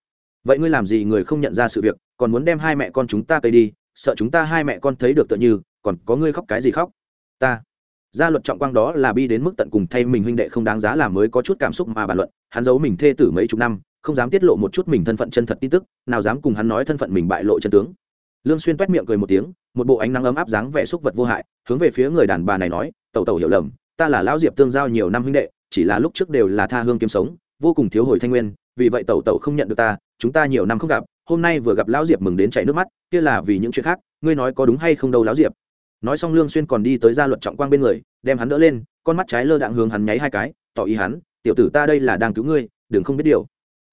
Vậy ngươi làm gì người không nhận ra sự việc, còn muốn đem hai mẹ con chúng ta cây đi, sợ chúng ta hai mẹ con thấy được tựa như, còn có ngươi khóc cái gì khóc? Ta. Gia luật trọng quang đó là bi đến mức tận cùng thay mình huynh đệ không đáng giá là mới có chút cảm xúc mà bàn luận, hắn giấu mình thê tử mấy chục năm, không dám tiết lộ một chút mình thân phận chân thật tin tức, nào dám cùng hắn nói thân phận mình bại lộ chân tướng. Lương xuyên toét miệng cười một tiếng, một bộ ánh nắng ấm áp dáng vẻ xúc vật vô hại, hướng về phía người đàn bà này nói, tẩu tẩu hiểu lầm, ta là lão diệp tương giao nhiều năm huynh đệ chỉ là lúc trước đều là tha hương kiếm sống, vô cùng thiếu hồi thanh nguyên, vì vậy tẩu tẩu không nhận được ta, chúng ta nhiều năm không gặp, hôm nay vừa gặp lão diệp mừng đến chảy nước mắt, kia là vì những chuyện khác, ngươi nói có đúng hay không đâu lão diệp. Nói xong lương xuyên còn đi tới gia luật trọng quang bên người, đem hắn đỡ lên, con mắt trái lơ đạng hướng hắn nháy hai cái, tỏ ý hắn, tiểu tử ta đây là đang cứu ngươi, đừng không biết điều.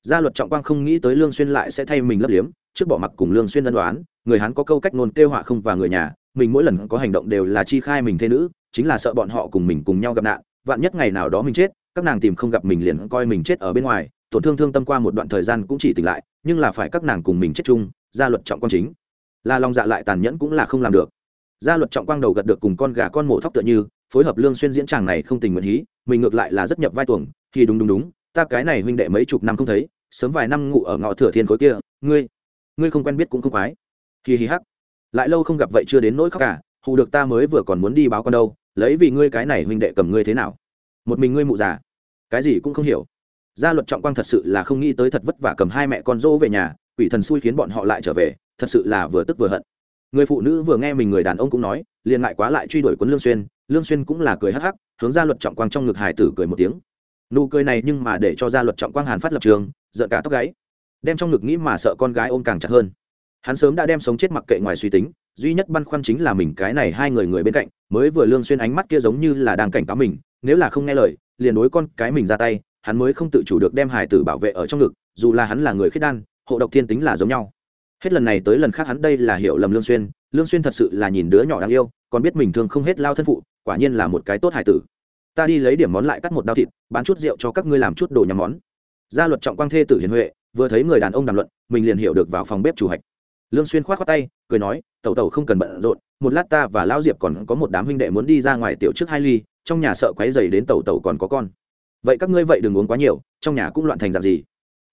Gia luật trọng quang không nghĩ tới lương xuyên lại sẽ thay mình lấp liếm, trước bỏ mặc cùng lương xuyên đơn đoán người hắn có câu cách ngôn kêu họa không và người nhà, mình mỗi lần có hành động đều là chi khai mình thế nữ, chính là sợ bọn họ cùng mình cùng nhau gặp nạn vạn nhất ngày nào đó mình chết, các nàng tìm không gặp mình liền coi mình chết ở bên ngoài, tổn thương thương tâm qua một đoạn thời gian cũng chỉ tỉnh lại, nhưng là phải các nàng cùng mình chết chung, gia luật trọng quang chính. Là lòng dạ lại tàn nhẫn cũng là không làm được. Gia luật trọng quang đầu gật được cùng con gà con mổ thóc tựa như, phối hợp lương xuyên diễn tràng này không tình nguyện hí, mình ngược lại là rất nhập vai tuồng, thì đúng đúng đúng, ta cái này huynh đệ mấy chục năm không thấy, sớm vài năm ngủ ở ngõ thừa thiên khối kia, ngươi ngươi không quen biết cũng không quái kỳ hí hắc. Lại lâu không gặp vậy chưa đến nỗi khóc cả, hù được ta mới vừa còn muốn đi báo con đâu lấy vì ngươi cái này huynh đệ cầm ngươi thế nào? Một mình ngươi mụ già, cái gì cũng không hiểu. Gia luật trọng quang thật sự là không nghĩ tới thật vất vả cầm hai mẹ con dỗ về nhà, quỷ thần xui khiến bọn họ lại trở về, thật sự là vừa tức vừa hận. Người phụ nữ vừa nghe mình người đàn ông cũng nói, liền ngại quá lại truy đuổi quân lương xuyên lương xuyên cũng là cười hắc hắc, hướng gia luật trọng quang trong ngực hải tử cười một tiếng. Nụ cười này nhưng mà để cho gia luật trọng quang hàn phát lập trường, giận cả tóc gáy, đem trong ngực nghĩ mà sợ con gái ôm càng chặt hơn. Hắn sớm đã đem sống chết mặc kệ ngoài suy tính duy nhất băn khoăn chính là mình cái này hai người người bên cạnh, mới vừa lương xuyên ánh mắt kia giống như là đang cảnh cáo mình, nếu là không nghe lời, liền đối con cái mình ra tay, hắn mới không tự chủ được đem hải tử bảo vệ ở trong ngực, dù là hắn là người khiết đan, hộ độc thiên tính là giống nhau. Hết lần này tới lần khác hắn đây là hiểu lầm lương xuyên lương xuyên thật sự là nhìn đứa nhỏ đáng yêu, còn biết mình thương không hết lao thân phụ, quả nhiên là một cái tốt hải tử. Ta đi lấy điểm món lại cắt một đao thịt, bán chút rượu cho các ngươi làm chút đồ nhắm món. Gia luật trọng quang thê tử hiền huệ, vừa thấy người đàn ông đàm luận, mình liền hiểu được vào phòng bếp chủ hạch lương xuyên khoát khoát tay, cười nói, tẩu tẩu không cần bận rộn, một lát ta và lão diệp còn có một đám huynh đệ muốn đi ra ngoài tiểu trước hai ly, trong nhà sợ quấy rầy đến tẩu tẩu còn có con. Vậy các ngươi vậy đừng uống quá nhiều, trong nhà cũng loạn thành dạng gì?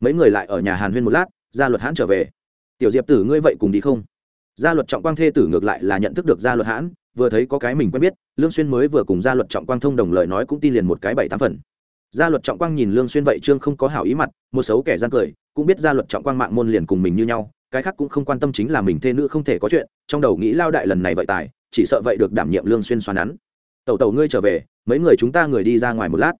Mấy người lại ở nhà hàn huyên một lát, gia luật hãn trở về. Tiểu diệp tử ngươi vậy cùng đi không? Gia luật trọng quang thê tử ngược lại là nhận thức được gia luật hãn, vừa thấy có cái mình quen biết, lương xuyên mới vừa cùng gia luật trọng quang thông đồng lời nói cũng tin liền một cái bảy tám phần. Gia luật trọng quang nhìn lương xuyên vậy trương không có hảo ý mặt, một xấu kẻ gian cười, cũng biết gia luật trọng quang mạng môn liền cùng mình như nhau cái khác cũng không quan tâm chính là mình thê nữ không thể có chuyện, trong đầu nghĩ lao đại lần này vậy tài, chỉ sợ vậy được đảm nhiệm lương xuyên xoắn nắn. Tẩu tẩu ngươi trở về, mấy người chúng ta người đi ra ngoài một lát.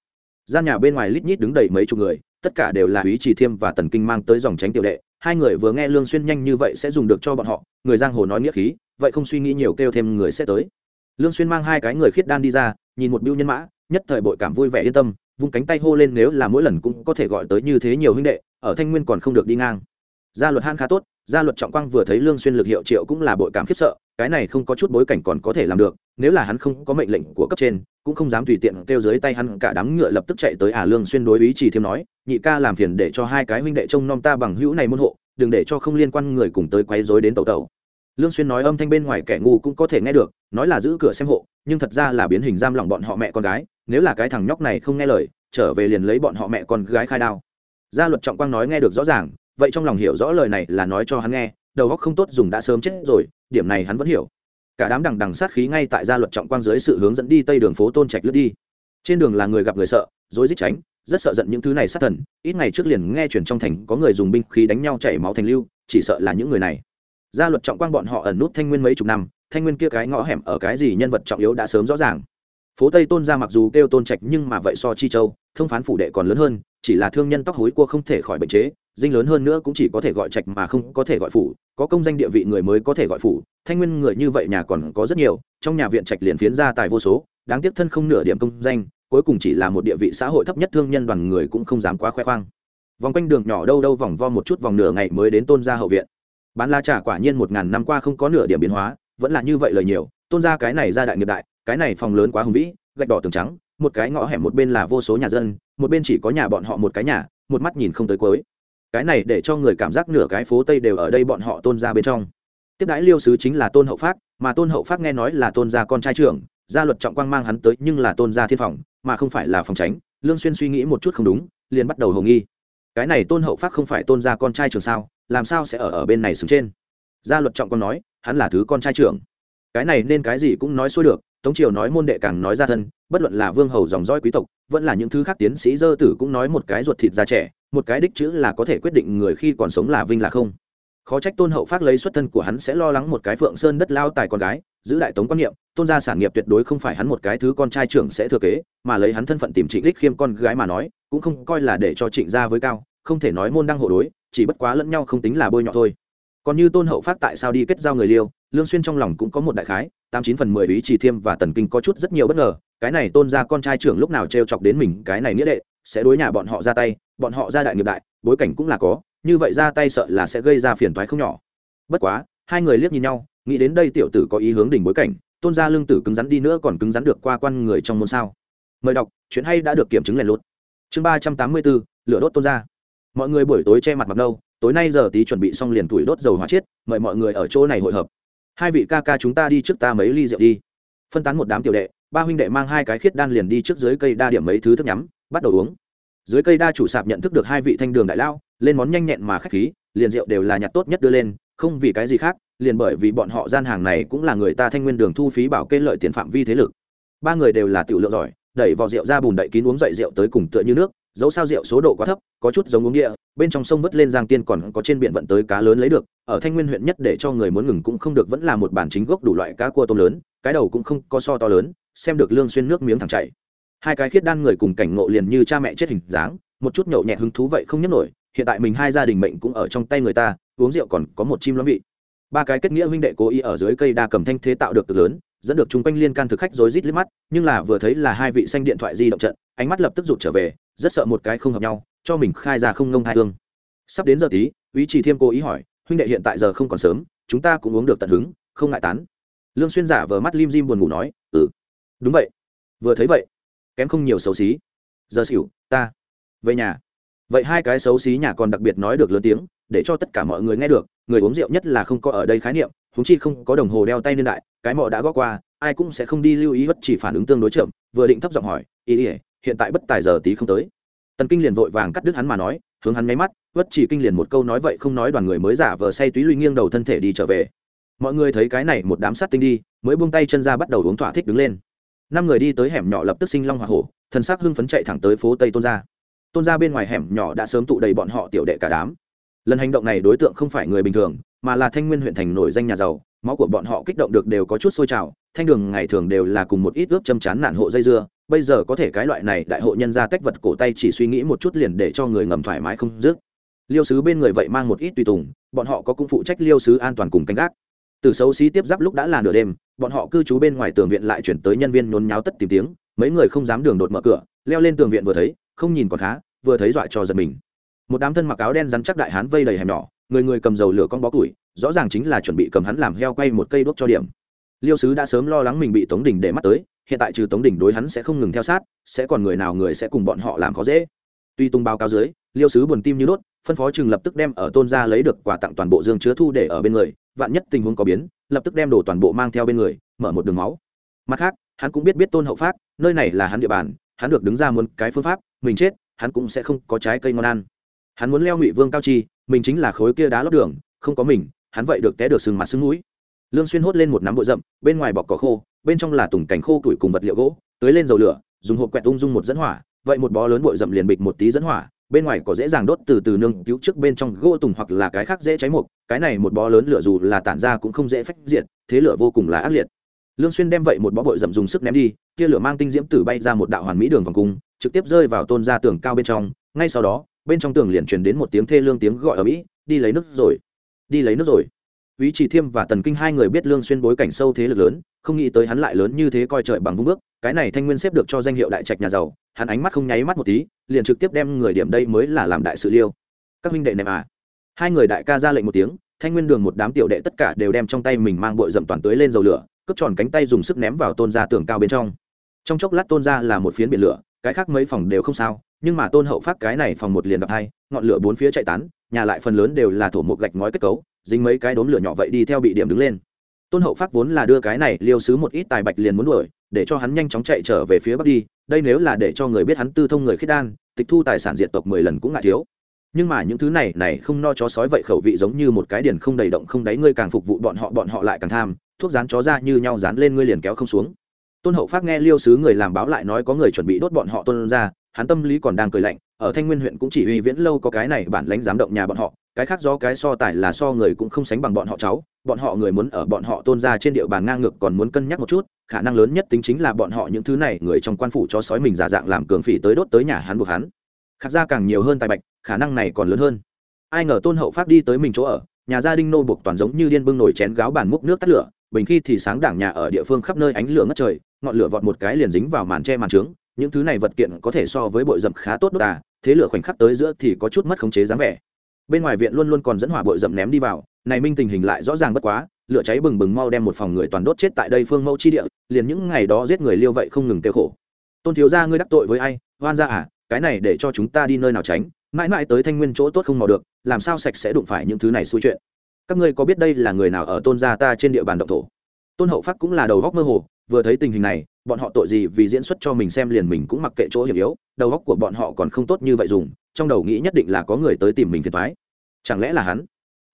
Gian nhà bên ngoài lít nhít đứng đầy mấy chục người, tất cả đều là úy trì thiêm và tần kinh mang tới dòng tránh tiểu đệ. Hai người vừa nghe lương xuyên nhanh như vậy sẽ dùng được cho bọn họ, người giang hồ nói nghĩa khí, vậy không suy nghĩ nhiều kêu thêm người sẽ tới. Lương xuyên mang hai cái người khiết đan đi ra, nhìn một biêu nhân mã, nhất thời bội cảm vui vẻ yên tâm, vung cánh tay hô lên nếu là mỗi lần cũng có thể gọi tới như thế nhiều huynh đệ, ở thanh nguyên còn không được đi ngang. Gia luật han khá tốt gia luật trọng quang vừa thấy lương xuyên lực hiệu triệu cũng là bội cảm khiếp sợ, cái này không có chút bối cảnh còn có thể làm được, nếu là hắn không có mệnh lệnh của cấp trên, cũng không dám tùy tiện kêu dưới tay hắn, cả đám ngựa lập tức chạy tới à lương xuyên đối ý chỉ thêm nói, nhị ca làm phiền để cho hai cái huynh đệ trông nom ta bằng hữu này môn hộ, đừng để cho không liên quan người cùng tới quấy rối đến tẩu tẩu. lương xuyên nói âm thanh bên ngoài kẻ ngu cũng có thể nghe được, nói là giữ cửa xem hộ, nhưng thật ra là biến hình giam lỏng bọn họ mẹ con gái, nếu là cái thằng nhóc này không nghe lời, trở về liền lấy bọn họ mẹ con gái khai đao gia luật trọng quang nói nghe được rõ ràng vậy trong lòng hiểu rõ lời này là nói cho hắn nghe, đầu góc không tốt dùng đã sớm chết rồi, điểm này hắn vẫn hiểu. Cả đám đằng đằng sát khí ngay tại gia luật trọng quang dưới sự hướng dẫn đi tây đường phố tôn trạch lướt đi. Trên đường là người gặp người sợ, rối rít tránh, rất sợ giận những thứ này sát thần, ít ngày trước liền nghe chuyển trong thành có người dùng binh khí đánh nhau chảy máu thành lưu, chỉ sợ là những người này. Gia luật trọng quang bọn họ ẩn nút thanh nguyên mấy chục năm, thanh nguyên kia cái ngõ hẻm ở cái gì nhân vật trọng yếu đã sớm rõ ràng. Phố tây tôn ra mặc dù kêu tôn trạch nhưng mà vậy so chi châu, thông phán phủ đệ còn lớn hơn, chỉ là thương nhân tóc hối cua không thể khỏi bệnh chế dinh lớn hơn nữa cũng chỉ có thể gọi trạch mà không có thể gọi phủ, có công danh địa vị người mới có thể gọi phủ, thanh nguyên người như vậy nhà còn có rất nhiều, trong nhà viện trạch liền phiến ra tài vô số, đáng tiếc thân không nửa điểm công danh, cuối cùng chỉ là một địa vị xã hội thấp nhất thương nhân đoàn người cũng không dám quá khoe khoang. Vòng quanh đường nhỏ đâu đâu vòng vo một chút vòng nửa ngày mới đến tôn gia hậu viện. Bán la trà quả nhiên một ngàn năm qua không có nửa điểm biến hóa, vẫn là như vậy lời nhiều, tôn gia cái này ra đại nghiệp đại, cái này phòng lớn quá hùng vĩ, gạch đỏ tường trắng, một cái ngõ hẻm một bên là vô số nhà dân, một bên chỉ có nhà bọn họ một cái nhà, một mắt nhìn không tới cuối cái này để cho người cảm giác nửa cái phố tây đều ở đây bọn họ tôn ra bên trong. Tiếp đãi liêu sứ chính là tôn hậu phát, mà tôn hậu phát nghe nói là tôn gia con trai trưởng, gia luật trọng quang mang hắn tới nhưng là tôn gia thiên phòng, mà không phải là phòng tránh. Lương xuyên suy nghĩ một chút không đúng, liền bắt đầu hồ nghi. Cái này tôn hậu phát không phải tôn gia con trai trưởng sao, làm sao sẽ ở ở bên này xứng trên? Gia luật trọng quang nói, hắn là thứ con trai trưởng. Cái này nên cái gì cũng nói xuôi được, tống triều nói môn đệ càng nói ra thân, bất luận là vương hầu dòng dõi quý tộc, vẫn là những thứ khác tiến sĩ dơ tử cũng nói một cái ruột thịt da trẻ một cái đích chữ là có thể quyết định người khi còn sống là vinh là không. Khó trách tôn hậu phát lấy xuất thân của hắn sẽ lo lắng một cái phượng sơn đất lao tài con gái, giữ đại tống quan niệm, tôn gia sản nghiệp tuyệt đối không phải hắn một cái thứ con trai trưởng sẽ thừa kế, mà lấy hắn thân phận tìm trịnh đích khiêm con gái mà nói, cũng không coi là để cho trịnh gia với cao, không thể nói môn đăng hộ đối, chỉ bất quá lẫn nhau không tính là bôi nhọ thôi. Còn như tôn hậu phát tại sao đi kết giao người liêu, lương xuyên trong lòng cũng có một đại khái, tám chín phần mười ý chỉ thiêm và tần kinh có chút rất nhiều bất ngờ, cái này tôn gia con trai trưởng lúc nào treo chọc đến mình, cái này nghĩa đệ, sẽ đối nhà bọn họ ra tay bọn họ ra đại nghiệp đại, bối cảnh cũng là có, như vậy ra tay sợ là sẽ gây ra phiền toái không nhỏ. Bất quá, hai người liếc nhìn nhau, nghĩ đến đây tiểu tử có ý hướng đỉnh bối cảnh, tôn gia lương tử cứng rắn đi nữa còn cứng rắn được qua quan người trong môn sao. Mời đọc, chuyện hay đã được kiểm chứng lèn lút. Chương ba trăm tám mươi bốn lửa đốt tôn gia. Mọi người buổi tối che mặt mặc nâu, tối nay giờ tí chuẩn bị xong liền tuổi đốt dầu hóa chết, mời mọi người ở chỗ này hội hợp. Hai vị ca ca chúng ta đi trước ta mấy ly rượu đi. Phân tán một đám tiểu đệ, ba huynh đệ mang hai cái khiết đan liền đi trước dưới cây đa điểm mấy thứ thức nhắm, bắt đầu uống dưới cây đa chủ sạp nhận thức được hai vị thanh đường đại lao lên món nhanh nhẹn mà khách khí, liền rượu đều là nhặt tốt nhất đưa lên, không vì cái gì khác, liền bởi vì bọn họ gian hàng này cũng là người ta thanh nguyên đường thu phí bảo kê lợi tiền phạm vi thế lực. Ba người đều là tiểu lượng giỏi, đẩy vò rượu ra bùn đậy kín uống dậy rượu tới cùng tựa như nước, dẫu sao rượu số độ quá thấp, có chút giống uống địa, bên trong sông vất lên giang tiên còn có trên biển vận tới cá lớn lấy được, ở thanh nguyên huyện nhất để cho người muốn ngừng cũng không được, vẫn là một bản chính gốc đủ loại cá cua tôm lớn, cái đầu cũng không có so to lớn, xem được lương xuyên nước miếng thẳng chảy hai cái khiết đan người cùng cảnh ngộ liền như cha mẹ chết hình dáng, một chút nhậu nhẹt hứng thú vậy không nhấc nổi, hiện tại mình hai gia đình mệnh cũng ở trong tay người ta, uống rượu còn có một chim lắm vị. Ba cái kết nghĩa huynh đệ cố ý ở dưới cây đa cầm thanh thế tạo được cực lớn, dẫn được chúng quanh liên can thực khách rối rít liếc mắt, nhưng là vừa thấy là hai vị xanh điện thoại di động trận, ánh mắt lập tức rụt trở về, rất sợ một cái không hợp nhau, cho mình khai ra không ngông hai hương. Sắp đến giờ tí, ý chỉ thiêm cố ý hỏi, huynh đệ hiện tại giờ không còn sớm, chúng ta cũng uống được tận hứng, không ngại tán. Lương xuyên giả vờ mắt lim dim buồn ngủ nói ừ đúng vậy. Vừa thấy vậy kém không nhiều xấu xí. Giờ xỉu, ta về nhà. Vậy hai cái xấu xí nhà còn đặc biệt nói được lớn tiếng, để cho tất cả mọi người nghe được, người uống rượu nhất là không có ở đây khái niệm húng chi không có đồng hồ đeo tay niên đại, cái mọ đã góp qua, ai cũng sẽ không đi lưu ý bất chỉ phản ứng tương đối chậm, vừa định thấp giọng hỏi, ý ỉa hiện tại bất tài giờ tí không tới. Tần kinh liền vội vàng cắt đứt hắn mà nói, hướng hắn nháy mắt, bất chỉ kinh liền một câu nói vậy không nói đoàn người mới giả vờ say túy luy nghiêng đầu thân thể đi trở về. Mọi người thấy cái này một đám sát tinh đi, mới buông tay chân ra bắt đầu uống thỏa thích đứng lên năm người đi tới hẻm nhỏ lập tức sinh long hoa hổ, thần sắc hưng phấn chạy thẳng tới phố tây tôn gia. Tôn gia bên ngoài hẻm nhỏ đã sớm tụ đầy bọn họ tiểu đệ cả đám. Lần hành động này đối tượng không phải người bình thường, mà là thanh nguyên huyện thành nổi danh nhà giàu, máu của bọn họ kích động được đều có chút sôi trào, thanh đường ngày thường đều là cùng một ít ướp châm chán nản hộ dây dưa, bây giờ có thể cái loại này đại hộ nhân ra tách vật cổ tay chỉ suy nghĩ một chút liền để cho người ngầm thoải mái không dứt. Liêu sứ bên người vậy mang một ít tùy tùng, bọn họ có cũng phụ trách liêu sứ an toàn cùng canh gác. Từ xấu xí tiếp giáp lúc đã là nửa đêm bọn họ cư trú bên ngoài tường viện lại chuyển tới nhân viên nhốn nháo tất tìm tiếng, mấy người không dám đường đột mở cửa, leo lên tường viện vừa thấy, không nhìn còn khá, vừa thấy dọa cho giật mình. Một đám thân mặc áo đen rắn chắc đại hán vây đầy hẻm nhỏ, người người cầm dầu lửa con bó củi, rõ ràng chính là chuẩn bị cầm hắn làm heo quay một cây đuốc cho điểm. Liêu sứ đã sớm lo lắng mình bị tống đình để mắt tới, hiện tại trừ tống đình đối hắn sẽ không ngừng theo sát, sẽ còn người nào người sẽ cùng bọn họ làm khó dễ. Tuy tung báo cáo dưới, liêu sứ buồn tim như đốt, phân phó chừng lập tức đem ở tôn gia lấy được quà tặng toàn bộ dương chứa thu để ở bên người, vạn nhất tình huống có biến lập tức đem đồ toàn bộ mang theo bên người, mở một đường máu. Mặt khác, hắn cũng biết biết tôn hậu phát nơi này là hắn địa bàn, hắn được đứng ra muốn cái phương pháp, mình chết, hắn cũng sẽ không có trái cây ngon ăn. Hắn muốn leo ngụy vương cao chi, mình chính là khối kia đá lót đường, không có mình, hắn vậy được té được sừng mặt sưng mũi. Lương xuyên hốt lên một nắm bụi rậm, bên ngoài bọc cỏ khô, bên trong là tùng cảnh khô tuổi cùng vật liệu gỗ, tưới lên dầu lửa, dùng hộp quẹt ung dung một dẫn hỏa, vậy một bó lớn bụi rậm liền bịch một tí dẫn hỏa bên ngoài có dễ dàng đốt từ từ nương cứu trước bên trong gỗ tùng hoặc là cái khác dễ cháy mục, cái này một bó lớn lửa dù là tản ra cũng không dễ phách diệt, thế lửa vô cùng là ác liệt. Lương xuyên đem vậy một bó bội dậm dùng sức ném đi, kia lửa mang tinh diễm tử bay ra một đạo hoàn mỹ đường vòng cung, trực tiếp rơi vào tôn gia tường cao bên trong, ngay sau đó, bên trong tường liền truyền đến một tiếng thê lương tiếng gọi ở mỹ, đi lấy nước rồi, đi lấy nước rồi. Úy Chỉ Thiêm và Tần Kinh hai người biết Lương Xuyên bối cảnh sâu thế lực lớn, không nghĩ tới hắn lại lớn như thế coi trời bằng vung bước, cái này Thanh Nguyên xếp được cho danh hiệu đại trạch nhà giàu, hắn ánh mắt không nháy mắt một tí, liền trực tiếp đem người điểm đây mới là làm đại sự liêu. Các huynh đệ này mà. Hai người đại ca ra lệnh một tiếng, Thanh Nguyên đường một đám tiểu đệ tất cả đều đem trong tay mình mang bội dậm toàn tưới lên dầu lửa, cướp tròn cánh tay dùng sức ném vào tôn gia tường cao bên trong. Trong chốc lát tôn gia là một phiến biển lửa, cái khác mấy phòng đều không sao, nhưng mà tôn hậu phát cái này phòng một liền gặp hai, ngọn lửa bốn phía chạy tán, nhà lại phần lớn đều là thổ một gạch ngói kết cấu, dính mấy cái đốm lửa nhỏ vậy đi theo bị điểm đứng lên. Tôn hậu phát vốn là đưa cái này liêu xứ một ít tài bạch liền muốn đuổi để cho hắn nhanh chóng chạy trở về phía bắc đi đây nếu là để cho người biết hắn tư thông người khiết đan tịch thu tài sản diệt tộc mười lần cũng ngại thiếu. Nhưng mà những thứ này này không no chó sói vậy khẩu vị giống như một cái điển không đầy động không đáy ngươi càng phục vụ bọn họ bọn họ lại càng tham thuốc rán chó ra như nhau rán lên ngươi liền kéo không xuống. Tôn hậu phát nghe liêu sứ người làm báo lại nói có người chuẩn bị đốt bọn họ tôn ra hắn tâm lý còn đang cười lạnh, ở thanh nguyên huyện cũng chỉ uy viễn lâu có cái này bản lãnh dám động nhà bọn họ, cái khác do cái so tài là so người cũng không sánh bằng bọn họ cháu, bọn họ người muốn ở bọn họ tôn ra trên địa bàn ngang ngược còn muốn cân nhắc một chút, khả năng lớn nhất tính chính là bọn họ những thứ này, người trong quan phủ cho sói mình giả dạng làm cường phỉ tới đốt tới nhà hắn buộc hắn. Khác ra càng nhiều hơn tài bạch, khả năng này còn lớn hơn. Ai ngờ tôn hậu pháp đi tới mình chỗ ở, nhà gia đình nô buộc toàn giống như điên bưng nổi chén gáo bàn múc nước tắt lửa, bình khi thì sáng đảng nhà ở địa phương khắp nơi ánh lửa ngất trời, ngọn lửa vọt một cái liền dính vào màn tre màn trướng những thứ này vật kiện có thể so với bội dầm khá tốt đốt à thế lửa khoảnh khắc tới giữa thì có chút mất khống chế dáng vẻ. Bên ngoài viện luôn luôn còn dẫn hỏa bội dầm ném đi vào, này minh tình hình lại rõ ràng bất quá, lửa cháy bừng bừng mau đem một phòng người toàn đốt chết tại đây phương mẫu chi địa, liền những ngày đó giết người liêu vậy không ngừng tiêu khổ. Tôn thiếu gia ngươi đắc tội với ai? Hoan gia à cái này để cho chúng ta đi nơi nào tránh? Mãi mãi tới thanh nguyên chỗ tốt không mò được, làm sao sạch sẽ đụng phải những thứ này xui chuyện? Các ngươi có biết đây là người nào ở tôn gia ta trên địa bàn động thổ? Tôn hậu phác cũng là đầu góc mơ hồ vừa thấy tình hình này, bọn họ tội gì vì diễn xuất cho mình xem liền mình cũng mặc kệ chỗ hiểm yếu, đầu góc của bọn họ còn không tốt như vậy dùng, trong đầu nghĩ nhất định là có người tới tìm mình phiền thoái chẳng lẽ là hắn?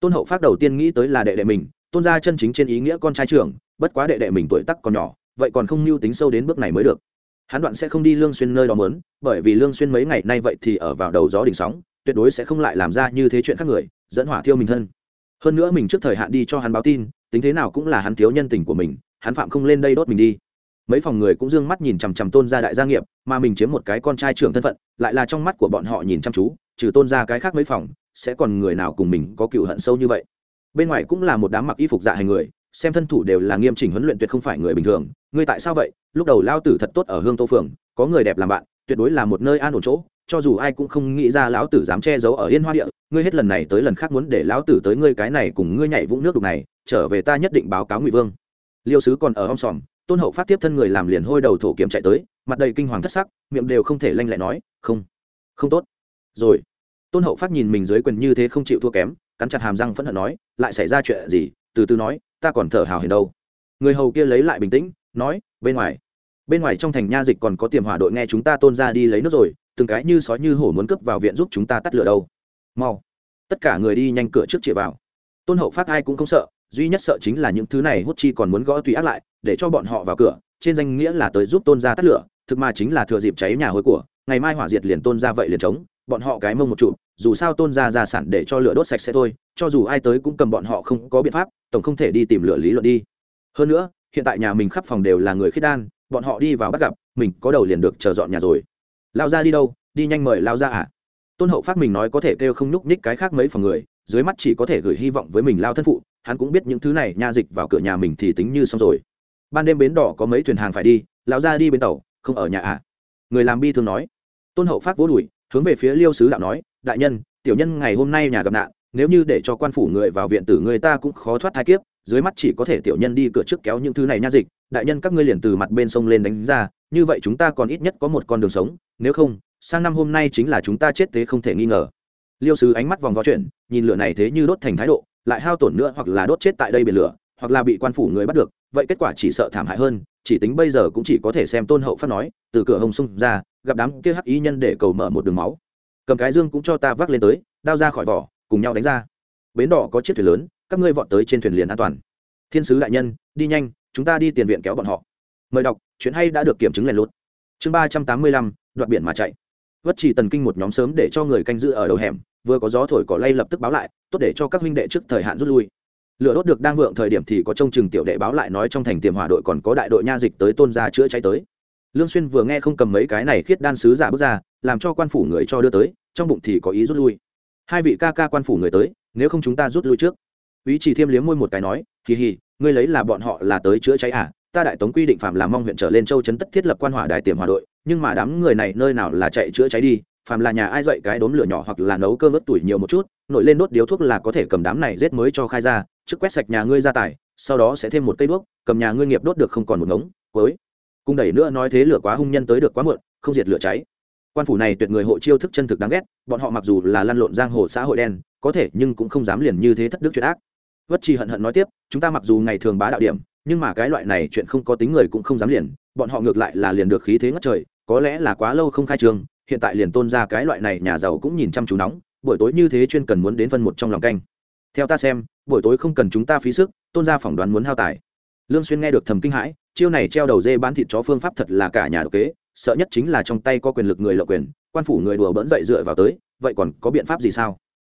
Tôn hậu phát đầu tiên nghĩ tới là đệ đệ mình, tôn gia chân chính trên ý nghĩa con trai trưởng, bất quá đệ đệ mình tuổi tắc còn nhỏ, vậy còn không mưu tính sâu đến bước này mới được. Hắn đoạn sẽ không đi lương xuyên nơi đó mớn bởi vì lương xuyên mấy ngày nay vậy thì ở vào đầu gió đỉnh sóng, tuyệt đối sẽ không lại làm ra như thế chuyện khác người, dẫn hỏa thiêu mình thân. Hơn nữa mình trước thời hạn đi cho hắn báo tin, tính thế nào cũng là hắn thiếu nhân tình của mình hắn phạm không lên đây đốt mình đi. Mấy phòng người cũng d ư ơ n g mắt nhìn chằm chằm tôn gia đại gia nghiệp, mà mình chiếm một cái con trai trưởng thân phận, lại là trong mắt của bọn họ nhìn chăm chú, trừ tôn gia cái khác mấy phòng, sẽ còn người nào cùng mình có cựu hận sâu như vậy? Bên ngoài cũng là một đám mặc y phục dạ hành người, xem thân thủ đều là nghiêm chỉnh huấn luyện tuyệt không phải người bình thường. Ngươi tại sao vậy? Lúc đầu lao tử thật tốt ở hương tô phường, có người đẹp làm bạn, tuyệt đối là một nơi an ổn chỗ, cho dù ai cũng không nghĩ ra lão tử dám che giấu ở yên hoa địa, ngươi hết lần này tới lần khác muốn để lão tử tới ngươi cái này cùng ngươi nhảy vũng nước đục này, trở về ta nhất định báo cáo ngụy vương liêu sứ còn ở om sòm, tôn hậu phát tiếp thân người làm liền hôi đầu thổ kiếm chạy tới, mặt đầy kinh hoàng thất sắc, miệng đều không thể lanh lại nói, không không tốt. Rồi, tôn hậu phát nhìn mình dưới quyền như thế không chịu thua kém, cắn chặt hàm răng phẫn hận nói, lại xảy ra chuyện gì? Từ từ nói, ta còn thở hào hiền đâu. Người hầu kia lấy lại bình tĩnh, nói, bên ngoài bên ngoài trong thành nha dịch còn có tiềm hỏa đội nghe chúng ta tôn ra đi lấy nước rồi, từng cái như sói như hổ muốn cướp vào viện giúp chúng ta tắt lửa đâu. Mau, tất cả người đi nhanh cửa trước chĩa vào. Tôn hậu phát ai cũng không sợ duy nhất sợ chính là những thứ này hút chi còn muốn gõ tùy ác lại để cho bọn họ vào cửa trên danh nghĩa là tới giúp tôn gia tắt lửa thực mà chính là thừa dịp cháy nhà hối của ngày mai hỏa diệt liền tôn gia vậy liền trống, bọn họ cái mông một trụ dù sao tôn gia gia sản để cho lửa đốt sạch sẽ thôi cho dù ai tới cũng cầm bọn họ không có biện pháp tổng không thể đi tìm lửa lý luận đi. Hơn nữa hiện tại nhà mình khắp phòng đều là người khiết đan bọn họ đi vào bắt gặp mình có đầu liền được chờ dọn nhà rồi. Lao ra đi đâu? Đi nhanh mời lao ra à? Tôn hậu phát mình nói có thể kêu không nhúc nhích cái khác mấy phòng người dưới mắt chỉ có thể gửi hy vọng với mình lao thân phụ hắn cũng biết những thứ này, nha dịch vào cửa nhà mình thì tính như xong rồi. Ban đêm bến đỏ có mấy thuyền hàng phải đi, lão ra đi bến tàu, không ở nhà à? Người làm bi thường nói. Tôn hậu phát vỗ đùi, hướng về phía liêu sứ đạo nói, đại nhân, tiểu nhân ngày hôm nay nhà gặp nạn, nếu như để cho quan phủ người vào viện tử người ta cũng khó thoát thai kiếp, dưới mắt chỉ có thể tiểu nhân đi cửa trước kéo những thứ này nha dịch, đại nhân các ngươi liền từ mặt bên sông lên đánh ra, như vậy chúng ta còn ít nhất có một con đường sống, nếu không, sang năm hôm nay chính là chúng ta chết thế không thể nghi ngờ. Liêu sứ ánh mắt vòng vo chuyện, nhìn lửa này thế như đốt thành thái độ lại hao tổn nữa hoặc là đốt chết tại đây biển lửa, hoặc là bị quan phủ người bắt được, vậy kết quả chỉ sợ thảm hại hơn, chỉ tính bây giờ cũng chỉ có thể xem tôn hậu phát nói, từ cửa hồng sung ra, gặp đám kia hắc ý nhân để cầu mở một đường máu. Cầm cái dương cũng cho ta vác lên tới, đao ra khỏi vỏ, cùng nhau đánh ra. Bến đỏ có chiếc thuyền lớn, các ngươi vọt tới trên thuyền liền an toàn. Thiên sứ đại nhân, đi nhanh, chúng ta đi tiền viện kéo bọn họ. Mời đọc, chuyện hay đã được kiểm chứng lèn lút. Chương ba trăm tám mươi lăm, đoạn biển mà chạy vất chỉ tần kinh một nhóm sớm để cho người canh giữ ở đầu hẻm, vừa có gió thổi cỏ lay lập tức báo lại, tốt để cho các huynh đệ trước thời hạn rút lui. Lửa đốt được đang vượng thời điểm thì có trông chừng tiểu đệ báo lại nói trong thành tiềm hỏa đội còn có đại đội nha dịch tới tôn gia chữa cháy tới. Lương xuyên vừa nghe không cầm mấy cái này khiết đan sứ giả bước ra, làm cho quan phủ người cho đưa tới, trong bụng thì có ý rút lui. Hai vị ca ca quan phủ người tới, nếu không chúng ta rút lui trước. Ý chỉ thiêm liếm môi một cái nói, hì hì, ngươi lấy là bọn họ là tới chữa cháy à? Ta đại tống quy định phạm làm mong huyện trở lên châu chấn tất thiết lập quan hỏa đài tiềm hỏa đội, nhưng mà đám người này nơi nào là chạy chữa cháy đi phàm là nhà ai dậy cái đốm lửa nhỏ hoặc là nấu cơm ớt tuổi nhiều một chút, nổi lên đốt điếu thuốc là có thể cầm đám này rết mới cho khai ra, trước quét sạch nhà ngươi ra tải, sau đó sẽ thêm một cây đuốc, cầm nhà ngươi nghiệp đốt được không còn một ngống, cuối. Cung đẩy nữa nói thế lửa quá hung nhân tới được quá muộn, không diệt lửa cháy. Quan phủ này tuyệt người hộ chiêu thức chân thực đáng ghét, bọn họ mặc dù là lăn lộn giang hồ xã hội đen, có thể nhưng cũng không dám liền như thế thất đức chuyện ác. Vất chi hận hận nói tiếp, chúng ta mặc dù ngày thường bá đạo điểm nhưng mà cái loại này chuyện không có tính người cũng không dám liền, bọn họ ngược lại là liền được khí thế ngất trời, có lẽ là quá lâu không khai trương hiện tại liền tôn ra cái loại này nhà giàu cũng nhìn chăm chú nóng, buổi tối như thế chuyên cần muốn đến phân một trong lòng canh. Theo ta xem, buổi tối không cần chúng ta phí sức, tôn ra phỏng đoán muốn hao tài. Lương xuyên nghe được thầm kinh hãi, chiêu này treo đầu dê bán thịt chó phương pháp thật là cả nhà độc kế, sợ nhất chính là trong tay có quyền lực người lộ quyền, quan phủ người đùa bỡn dậy dựa vào tới, vậy còn có biện pháp gì sao?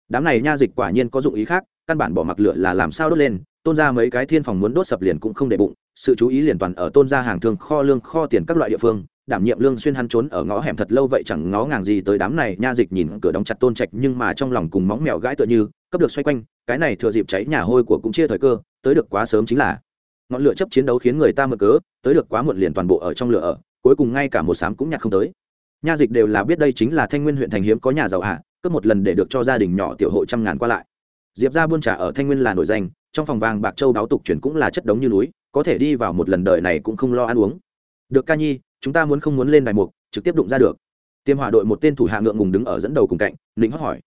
Đám này nha dịch quả nhiên có dụng ý khác, căn bản bỏ mặc lửa là làm sao đốt lên tôn ra mấy cái thiên phòng muốn đốt sập liền cũng không để bụng, sự chú ý liền toàn ở tôn ra hàng thương kho lương kho tiền các loại địa phương, đảm nhiệm lương xuyên hắn trốn ở ngõ hẻm thật lâu vậy chẳng ngó ngàng gì tới đám này nha dịch nhìn cửa đóng chặt tôn trạch nhưng mà trong lòng cùng móng mèo gãi tựa như, cấp được xoay quanh, cái này thừa dịp cháy nhà hôi của cũng chia thời cơ, tới được quá sớm chính là, ngọn lửa chấp chiến đấu khiến người ta mơ cớ, tới được quá muộn liền toàn bộ ở trong lửa ở, cuối cùng ngay cả một sám cũng nhặt không tới. Nha dịch đều là biết đây chính là thanh nguyên huyện thành hiếm có nhà giàu hạ cấp một lần để được cho gia đình nhỏ tiểu hộ trăm ngàn qua lại. Diệp ra buôn trả ở thanh nguyên là nổi danh trong phòng vàng bạc châu đáo tục chuyển cũng là chất đống như núi, có thể đi vào một lần đời này cũng không lo ăn uống. Được ca nhi, chúng ta muốn không muốn lên đài mục, trực tiếp đụng ra được. Tiêm hỏa đội một tên thủ hạ ngượng ngùng đứng ở dẫn đầu cùng cạnh lính hót hỏi.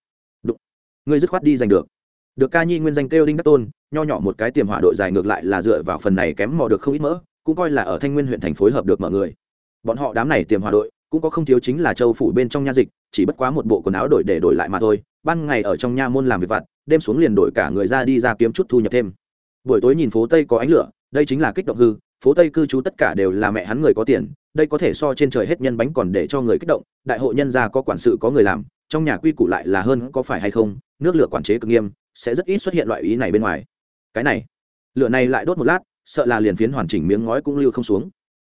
Đụng. Ngươi dứt khoát đi giành được. Được ca nhi nguyên danh kêu đinh đắc tôn, nho nhỏ một cái tiềm hỏa đội dài ngược lại là dựa vào phần này kém mò được không ít mỡ, cũng coi là ở thanh nguyên huyện thành phối hợp được mọi người. Bọn họ đám này tiềm hỏa đội, cũng có không thiếu chính là châu phủ bên trong nha dịch, chỉ bất quá một bộ quần áo đổi để đổi lại mà thôi, ban ngày ở trong nha môn làm việc vặt đêm xuống liền đổi cả người ra đi ra kiếm chút thu nhập thêm. Buổi tối nhìn phố tây có ánh lửa, đây chính là kích động hư, phố tây cư trú tất cả đều là mẹ hắn người có tiền, đây có thể so trên trời hết nhân bánh còn để cho người kích động, đại hội nhân gia có quản sự có người làm, trong nhà quy củ lại là hơn có phải hay không, nước lửa quản chế cực nghiêm, sẽ rất ít xuất hiện loại ý này bên ngoài. Cái này, lửa này lại đốt một lát, sợ là liền phiến hoàn chỉnh miếng ngói cũng lưu không xuống.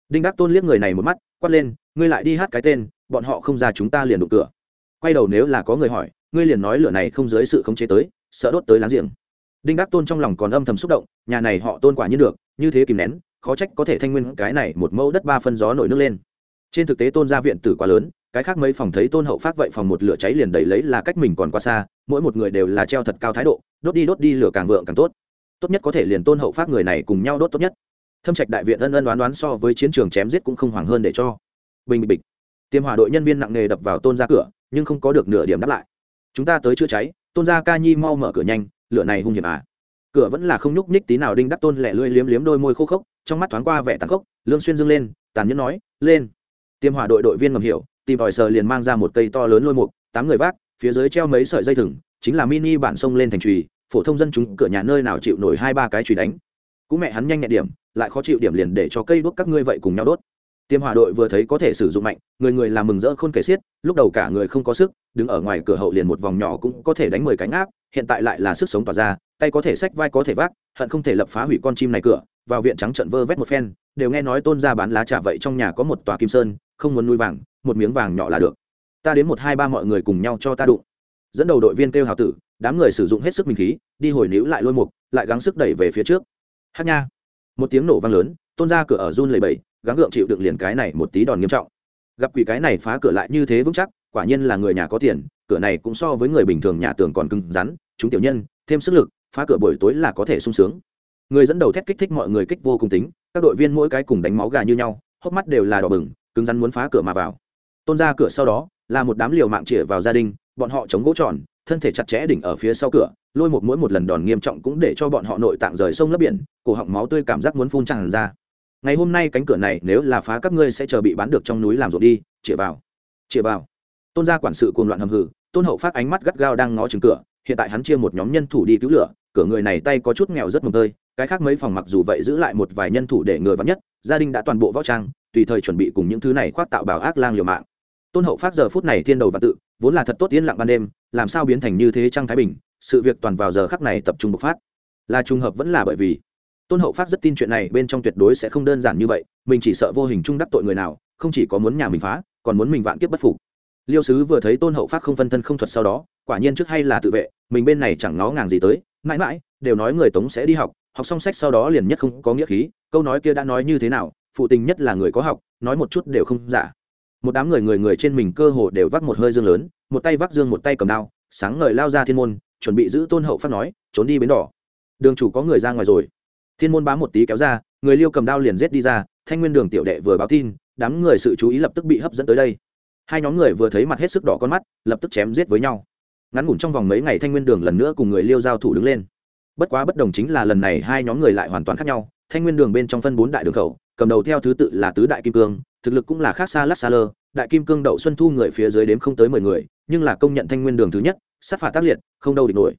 Đinh đắc tôn liếc người này một mắt, quát lên, ngươi lại đi hát cái tên, bọn họ không ra chúng ta liền đụng cửa. Quay đầu nếu là có người hỏi, ngươi liền nói lửa này không dưới sự khống chế tới sợ đốt tới láng giềng. Đinh đắc tôn trong lòng còn âm thầm xúc động, nhà này họ tôn quả nhiên được, như thế kìm nén, khó trách có thể thanh nguyên cái này một mẫu đất ba phân gió nổi nước lên. Trên thực tế tôn gia viện tử quá lớn, cái khác mấy phòng thấy tôn hậu phát vậy phòng một lửa cháy liền đầy lấy là cách mình còn quá xa, mỗi một người đều là treo thật cao thái độ, đốt đi đốt đi lửa càng vượng càng tốt. Tốt nhất có thể liền tôn hậu phát người này cùng nhau đốt tốt nhất. Thâm trạch đại viện ân ân đoán đoán so với chiến trường chém giết cũng không hoàng hơn để cho. Bình bịch bịch tiêm hỏa đội nhân viên nặng nề đập vào tôn ra cửa, nhưng không có được nửa điểm đáp lại. Chúng ta tới chữa cháy tôn gia ca nhi mau mở cửa nhanh, lửa này hung hiểm à. Cửa vẫn là không nhúc nhích tí nào đinh đắc tôn lẹ lưỡi liếm liếm đôi môi khô khốc, trong mắt thoáng qua vẻ tàn khốc, lương xuyên dâng lên, tàn nhẫn nói, lên. Tiêm hỏa đội đội viên ngầm hiểu, tìm vòi sờ liền mang ra một cây to lớn lôi mục, tám người vác, phía dưới treo mấy sợi dây thừng, chính là mini bản sông lên thành trùy phổ thông dân chúng cửa nhà nơi nào chịu nổi hai ba cái chùy đánh. Cũng mẹ hắn nhanh nhẹ điểm, lại khó chịu điểm liền để cho cây đuốc các ngươi vậy cùng nhau đốt tiêm hỏa đội vừa thấy có thể sử dụng mạnh, người người làm mừng rỡ khôn kể xiết, lúc đầu cả người không có sức, đứng ở ngoài cửa hậu liền một vòng nhỏ cũng có thể đánh mười cánh áp hiện tại lại là sức sống tỏa ra, tay có thể xách, vai có thể vác, hận không thể lập phá hủy con chim này cửa, vào viện trắng trận vơ vét một phen, đều nghe nói tôn ra bán lá trà vậy trong nhà có một tòa kim sơn, không muốn nuôi vàng, một miếng vàng nhỏ là được. Ta đến một hai ba mọi người cùng nhau cho ta đụng. Dẫn đầu đội viên kêu hào tử, đám người sử dụng hết sức mình khí, đi hồi níu lại lôi mục, lại gắng sức đẩy về phía trước. Hát nha. Một tiếng nổ vang lớn, tôn ra cửa ở run lầy bẩy gắng gượng chịu được liền cái này một tí đòn nghiêm trọng. Gặp quỷ cái này phá cửa lại như thế vững chắc, quả nhiên là người nhà có tiền, cửa này cũng so với người bình thường nhà tường còn cứng rắn, chúng tiểu nhân, thêm sức lực, phá cửa buổi tối là có thể sung sướng. Người dẫn đầu thét kích thích mọi người kích vô cùng tính, các đội viên mỗi cái cùng đánh máu gà như nhau, hốc mắt đều là đỏ bừng, cứng rắn muốn phá cửa mà vào. Tôn ra cửa sau đó, là một đám liều mạng chĩa vào gia đình, bọn họ chống gỗ tròn, thân thể chặt chẽ đỉnh ở phía sau cửa, lôi một mỗi một lần đòn nghiêm trọng cũng để cho bọn họ nội tạng rời sông lấp biển, cổ họng máu tươi cảm giác muốn phun tràn ra ngày hôm nay cánh cửa này nếu là phá các ngươi sẽ chờ bị bán được trong núi làm ruộng đi chĩa vào chĩa vào. Tôn gia quản sự cuồng loạn hầm hử tôn hậu phát ánh mắt gắt gao đang ngó chừng cửa, hiện tại hắn chia một nhóm nhân thủ đi cứu lửa, cửa người này tay có chút nghèo rất mồm tơi, cái khác mấy phòng mặc dù vậy giữ lại một vài nhân thủ để người vắn nhất, gia đình đã toàn bộ võ trang, tùy thời chuẩn bị cùng những thứ này khoác tạo bảo ác lang liều mạng. Tôn hậu phát giờ phút này thiên đầu và tự, vốn là thật tốt yên lặng ban đêm, làm sao biến thành như thế trang thái bình, sự việc toàn vào giờ khắc này tập trung bộc phát. Là trùng hợp vẫn là bởi vì tôn hậu phát rất tin chuyện này, bên trong tuyệt đối sẽ không đơn giản như vậy, mình chỉ sợ vô hình trung đắc tội người nào, không chỉ có muốn nhà mình phá, còn muốn mình vạn kiếp bất phục. Liêu sứ vừa thấy tôn hậu phát không phân thân không thuật sau đó, quả nhiên trước hay là tự vệ, mình bên này chẳng ngó ngàng gì tới, mãi mãi, đều nói người tống sẽ đi học học xong sách sau đó liền nhất không có nghĩa khí, câu nói kia đã nói như thế nào, phụ tình nhất là người có học, nói một chút đều không giả. Một đám người người người trên mình cơ hồ đều vác một hơi dương lớn, một tay vác dương một tay cầm đao, sáng ngời lao ra thiên môn, chuẩn bị giữ tôn hậu phát nói, trốn đi bến đỏ. Đường chủ có người ra ngoài rồi thiên môn bám một tí kéo ra, người liêu cầm đao liền rết đi ra, thanh nguyên đường tiểu đệ vừa báo tin, đám người sự chú ý lập tức bị hấp dẫn tới đây. Hai nhóm người vừa thấy mặt hết sức đỏ con mắt, lập tức chém giết với nhau. Ngắn ngủn trong vòng mấy ngày thanh nguyên đường lần nữa cùng người liêu giao thủ đứng lên. Bất quá bất đồng chính là lần này hai nhóm người lại hoàn toàn khác nhau, thanh nguyên đường bên trong phân bốn đại đường khẩu, cầm đầu theo thứ tự là tứ đại kim cương, thực lực cũng là khác xa lắc xa lơ, đại kim cương đậu xuân thu người phía dưới đếm không tới mười người, nhưng là công nhận thanh nguyên đường thứ nhất, sát phạt tác liệt, không đâu địch nổi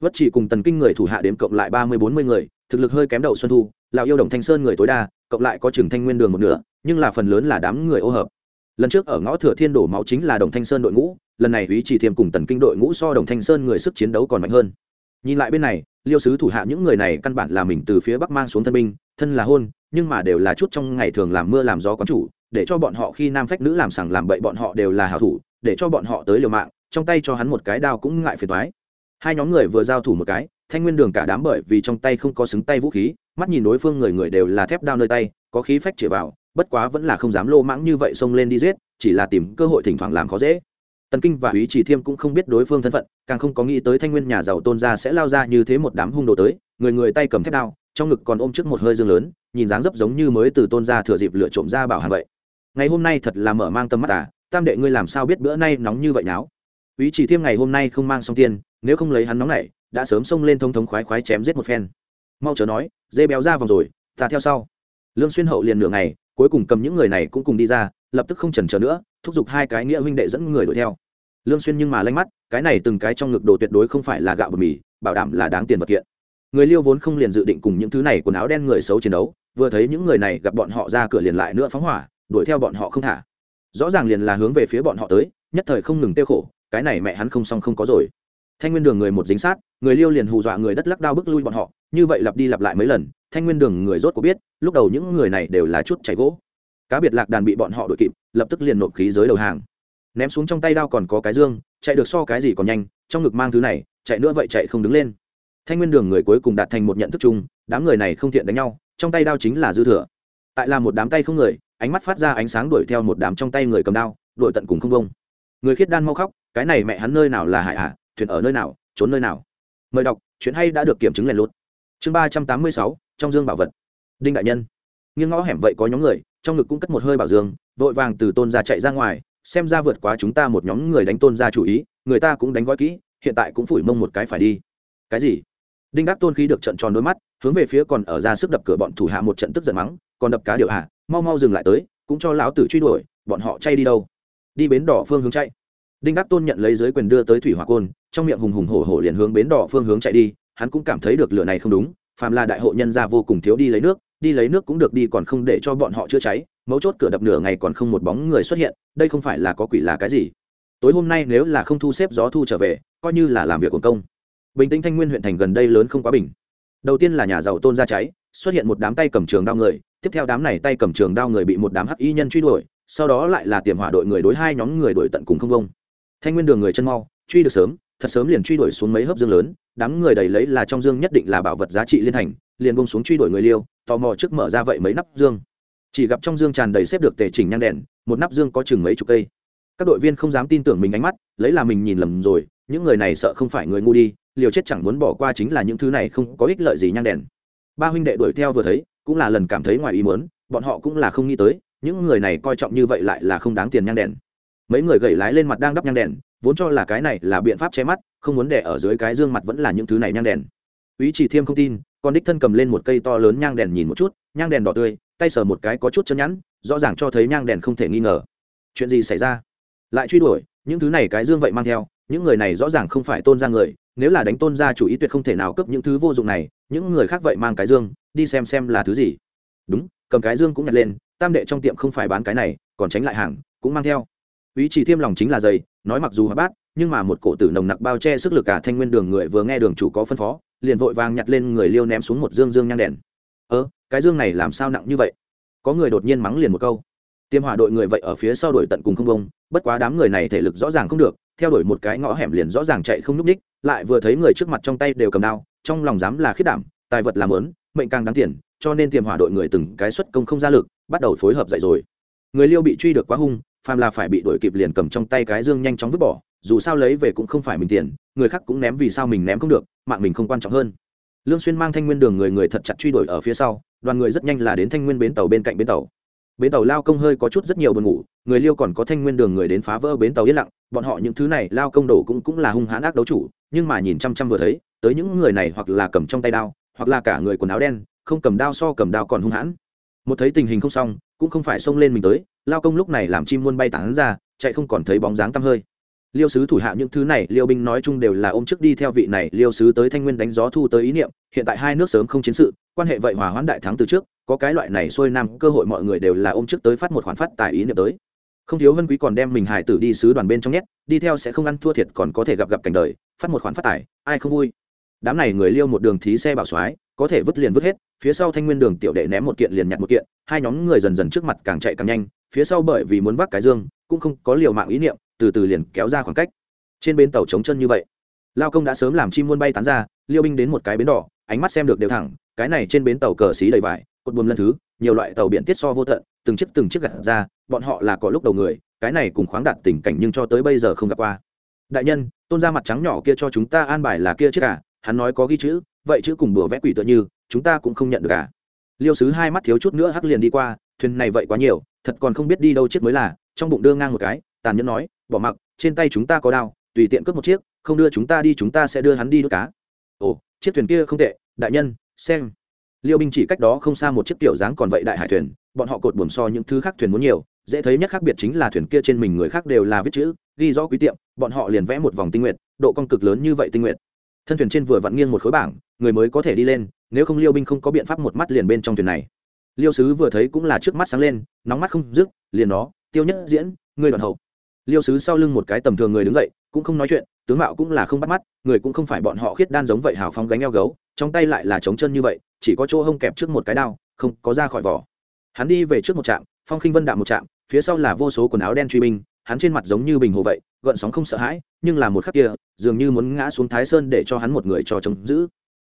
vất chỉ cùng tần kinh người thủ hạ đếm cộng lại ba mươi bốn mươi người, thực lực hơi kém đậu xuân thu lào yêu đồng thanh sơn người tối đa, cộng lại có trường thanh nguyên đường một nửa, nhưng là phần lớn là đám người ô hợp. Lần trước ở ngõ thừa thiên đổ máu chính là đồng thanh sơn đội ngũ, lần này ý chỉ thiêm cùng tần kinh đội ngũ so đồng thanh sơn người sức chiến đấu còn mạnh hơn. Nhìn lại bên này, liêu sứ thủ hạ những người này căn bản là mình từ phía bắc mang xuống thân binh, thân là hôn, nhưng mà đều là chút trong ngày thường làm mưa làm gió quán chủ, để cho bọn họ khi nam phách nữ làm sằng làm bậy bọn họ đều là hảo thủ, để cho bọn họ tới liều mạng, trong tay cho hắn một cái đao cũng ngại phiền thoái hai nhóm người vừa giao thủ một cái, thanh nguyên đường cả đám bởi vì trong tay không có xứng tay vũ khí, mắt nhìn đối phương người người đều là thép đao nơi tay, có khí phách chĩa vào, bất quá vẫn là không dám lô mãng như vậy xông lên đi giết, chỉ là tìm cơ hội thỉnh thoảng làm khó dễ. Tần kinh và ý chỉ thiêm cũng không biết đối phương thân phận, càng không có nghĩ tới thanh nguyên nhà giàu tôn gia sẽ lao ra như thế một đám hung đồ tới, người người tay cầm thép đao, trong ngực còn ôm trước một hơi dương lớn, nhìn dáng dấp giống như mới từ tôn gia thừa dịp lựa trộm ra bảo hàng vậy. Ngày hôm nay thật là mở mang tâm mắt à tam đệ ngươi làm sao biết bữa nay nóng như vậy náo ý chỉ thiêm ngày hôm nay không mang xong tiền nếu không lấy hắn nóng này, đã sớm xông lên thông thống khoái khoái chém giết một phen. Mau chớ nói, dê béo ra vòng rồi, ta theo sau. Lương xuyên hậu liền nửa ngày, cuối cùng cầm những người này cũng cùng đi ra, lập tức không chần chờ nữa, thúc giục hai cái nghĩa huynh đệ dẫn người đuổi theo. Lương xuyên nhưng mà lanh mắt, cái này từng cái trong ngực đồ tuyệt đối không phải là gạo bột mì, bảo đảm là đáng tiền vật kiện. Người liêu vốn không liền dự định cùng những thứ này quần áo đen người xấu chiến đấu, vừa thấy những người này gặp bọn họ ra cửa liền lại nữa phóng hỏa, đuổi theo bọn họ không thả. Rõ ràng liền là hướng về phía bọn họ tới, nhất thời không ngừng tiêu khổ, cái này mẹ hắn không xong không có rồi thanh nguyên đường người một dính sát, người liêu liền hù dọa người đất lắc đao bức lui bọn họ, như vậy lặp đi lặp lại mấy lần, thanh nguyên đường người rốt có biết, lúc đầu những người này đều là chút chảy gỗ. Cá biệt lạc đàn bị bọn họ đội kịp, lập tức liền nộp khí giới đầu hàng. Ném xuống trong tay đao còn có cái dương, chạy được so cái gì còn nhanh, trong ngực mang thứ này, chạy nữa vậy chạy không đứng lên. Thanh nguyên đường người cuối cùng đạt thành một nhận thức chung, đám người này không thiện đánh nhau, trong tay đao chính là dư thừa. Tại là một đám tay không người, ánh mắt phát ra ánh sáng đuổi theo một đám trong tay người cầm đao, đuổi tận cùng không bông người khiết đan mau khóc, cái này mẹ hắn nơi nào là hại à? Thuyền ở nơi nào, trốn nơi nào. Mời đọc, chuyện hay đã được kiểm chứng lèn lút. Chương ba trăm tám mươi sáu, trong dương bảo vật. Đinh đại nhân. Nghiêng ngõ hẻm vậy có nhóm người, trong ngực cũng cất một hơi bảo dương, vội vàng từ tôn ra chạy ra ngoài, xem ra vượt quá chúng ta một nhóm người đánh tôn ra chủ ý, người ta cũng đánh gói kỹ, hiện tại cũng phủi mông một cái phải đi. Cái gì? Đinh đắc tôn khí được trận tròn đôi mắt, hướng về phía còn ở ra sức đập cửa bọn thủ hạ một trận tức giận mắng, còn đập cá điều hạ, mau mau dừng lại tới, cũng cho lão tử truy đuổi, bọn họ chay đi đâu? Đi bến đỏ phương hướng chạy đinh đắc tôn nhận lấy dưới quyền đưa tới thủy hỏa côn, trong miệng hùng hùng hổ hổ liền hướng bến đỏ phương hướng chạy đi, hắn cũng cảm thấy được lửa này không đúng, phàm là đại hộ nhân gia vô cùng thiếu đi lấy nước, đi lấy nước cũng được đi còn không để cho bọn họ chữa cháy, mấu chốt cửa đập nửa ngày còn không một bóng người xuất hiện, đây không phải là có quỷ là cái gì. Tối hôm nay nếu là không thu xếp gió thu trở về, coi như là làm việc của công. Bình tĩnh thanh nguyên huyện thành gần đây lớn không quá bình. Đầu tiên là nhà giàu tôn ra cháy, xuất hiện một đám tay cầm trường đao người, tiếp theo đám này tay cầm trường đao người bị một đám hắc y nhân truy đuổi, sau đó lại là tiềm hỏa đội người đối hai nhóm người đuổi tận cùng không công thanh nguyên đường người chân mau, truy được sớm, thật sớm liền truy đuổi xuống mấy hớp dương lớn, đám người đầy lấy là trong dương nhất định là bảo vật giá trị liên thành, liền bông xuống truy đuổi người liêu, tò mò trước mở ra vậy mấy nắp dương. Chỉ gặp trong dương tràn đầy xếp được tề chỉnh nhang đèn, một nắp dương có chừng mấy chục cây. Các đội viên không dám tin tưởng mình ánh mắt, lấy là mình nhìn lầm rồi, những người này sợ không phải người ngu đi, liều chết chẳng muốn bỏ qua chính là những thứ này không có ích lợi gì nhang đèn. Ba huynh đệ đuổi theo vừa thấy, cũng là lần cảm thấy ngoài ý muốn, bọn họ cũng là không nghĩ tới, những người này coi trọng như vậy lại là không đáng tiền nhang đèn mấy người gầy lái lên mặt đang đắp nhang đèn, vốn cho là cái này là biện pháp che mắt, không muốn để ở dưới cái dương mặt vẫn là những thứ này nhang đèn. Ý chỉ thiêm không tin còn đích thân cầm lên một cây to lớn nhang đèn nhìn một chút, nhang đèn đỏ tươi, tay sờ một cái có chút chân nhẵn, rõ ràng cho thấy nhang đèn không thể nghi ngờ. Chuyện gì xảy ra? Lại truy đuổi, những thứ này cái dương vậy mang theo, những người này rõ ràng không phải tôn ra người, nếu là đánh tôn ra chủ ý tuyệt không thể nào cấp những thứ vô dụng này, những người khác vậy mang cái dương, đi xem xem là thứ gì. Đúng, cầm cái dương cũng nhặt lên, tam đệ trong tiệm không phải bán cái này, còn tránh lại hàng, cũng mang theo ý chỉ thiêm lòng chính là dày, nói mặc dù hóa bát, nhưng mà một cổ tử nồng nặc bao che sức lực cả thanh nguyên đường người vừa nghe đường chủ có phân phó, liền vội vàng nhặt lên người liêu ném xuống một dương dương nhang đèn. Ơ, cái dương này làm sao nặng như vậy? Có người đột nhiên mắng liền một câu. Tiêm hỏa đội người vậy ở phía sau đuổi tận cùng không bông, bất quá đám người này thể lực rõ ràng không được, theo đuổi một cái ngõ hẻm liền rõ ràng chạy không n ú c ních lại vừa thấy người trước mặt trong tay đều cầm đao, trong lòng dám là khiết đảm, tài vật làm lớn mệnh càng đáng tiền, cho nên tiềm hỏa đội người từng cái xuất công không ra lực, bắt đầu phối hợp dậy rồi. Người liêu bị truy được quá hung phàm là phải bị đuổi kịp liền cầm trong tay cái dương nhanh chóng vứt bỏ, dù sao lấy về cũng không phải mình tiền, người khác cũng ném vì sao mình ném không được, mạng mình không quan trọng hơn. Lương xuyên mang thanh nguyên đường người người thật chặt truy đuổi ở phía sau, đoàn người rất nhanh là đến thanh nguyên bến tàu bên cạnh bến tàu. Bến tàu lao công hơi có chút rất nhiều buồn ngủ, người liêu còn có thanh nguyên đường người đến phá vỡ bến tàu yên lặng, bọn họ những thứ này lao công đổ cũng cũng là hung hãn ác đấu chủ, nhưng mà nhìn chăm chăm vừa thấy, tới những người này hoặc là cầm trong tay đao, hoặc là cả người quần áo đen, không cầm đao so cầm đao còn hung hãn. Một thấy tình hình không xong cũng không phải xông lên mình tới, lao công lúc này làm chim muôn bay tán ra, chạy không còn thấy bóng dáng tăm hơi. Liêu sứ thủ hạ những thứ này, liêu binh nói chung đều là ôm trước đi theo vị này, liêu sứ tới thanh nguyên đánh gió thu tới ý niệm, hiện tại hai nước sớm không chiến sự, quan hệ vậy hòa hoãn đại thắng từ trước, có cái loại này xuôi nam, cơ hội mọi người đều là ôm trước tới phát một khoản phát tài ý niệm tới. Không thiếu vân quý còn đem mình hải tử đi sứ đoàn bên trong nhét, đi theo sẽ không ăn thua thiệt còn có thể gặp gặp cảnh đời, phát một khoản phát tài, ai không vui. Đám này người liêu một đường thí xe bảo soái, có thể vứt liền vứt hết phía sau thanh nguyên đường tiểu đệ ném một kiện liền nhặt một kiện, hai nhóm người dần dần trước mặt càng chạy càng nhanh, phía sau bởi vì muốn vác cái dương, cũng không có liều mạng ý niệm, từ từ liền kéo ra khoảng cách. Trên bến tàu trống chân như vậy, lao công đã sớm làm chim muôn bay tán ra, liêu binh đến một cái bến đỏ, ánh mắt xem được đều thẳng, cái này trên bến tàu cờ xí đầy vải, cột buồm lân thứ, nhiều loại tàu biển tiết so vô tận, từng chiếc từng chiếc gặt ra, bọn họ là có lúc đầu người, cái này cùng khoáng đạt tình cảnh nhưng cho tới bây giờ không gặp qua. Đại nhân, tôn ra mặt trắng nhỏ kia cho chúng ta an bài là kia chiếc cả hắn nói có ghi chữ, vậy chữ cùng bừa vẽ quỷ tựa như chúng ta cũng không nhận được cả liêu sứ hai mắt thiếu chút nữa hắc liền đi qua, thuyền này vậy quá nhiều, thật còn không biết đi đâu chiếc mới là, trong bụng đưa ngang một cái, tàn nhẫn nói, bỏ mặc, trên tay chúng ta có đao, tùy tiện cướp một chiếc, không đưa chúng ta đi chúng ta sẽ đưa hắn đi đốt cá. Ồ, chiếc thuyền kia không tệ, đại nhân, xem. Liêu binh chỉ cách đó không xa một chiếc tiểu dáng còn vậy đại hải thuyền, bọn họ cột buồm so những thứ khác thuyền muốn nhiều, dễ thấy nhất khác biệt chính là thuyền kia trên mình người khác đều là viết chữ, ghi rõ quý tiệm, bọn họ liền vẽ một vòng tinh nguyện độ cong cực lớn như vậy tinh nguyện thân thuyền trên vừa vặn nghiêng một khối bảng, người mới có thể đi lên, nếu không liêu binh không có biện pháp một mắt liền bên trong thuyền này. Liêu sứ vừa thấy cũng là trước mắt sáng lên, nóng mắt không dứt, liền nó, tiêu nhất diễn người đoàn hậu. Liêu sứ sau lưng một cái tầm thường người đứng dậy, cũng không nói chuyện, tướng mạo cũng là không bắt mắt, người cũng không phải bọn họ khiết đan giống vậy hào phóng gánh eo gấu, trong tay lại là trống chân như vậy, chỉ có chỗ hông kẹp trước một cái đao, không có ra khỏi vỏ. Hắn đi về trước một trạm, phong khinh vân đạm một trạm, phía sau là vô số quần áo đen truy binh, hắn trên mặt giống như bình hồ vậy gợn sóng không sợ hãi, nhưng là một khắc kia, dường như muốn ngã xuống thái sơn để cho hắn một người cho chống giữ.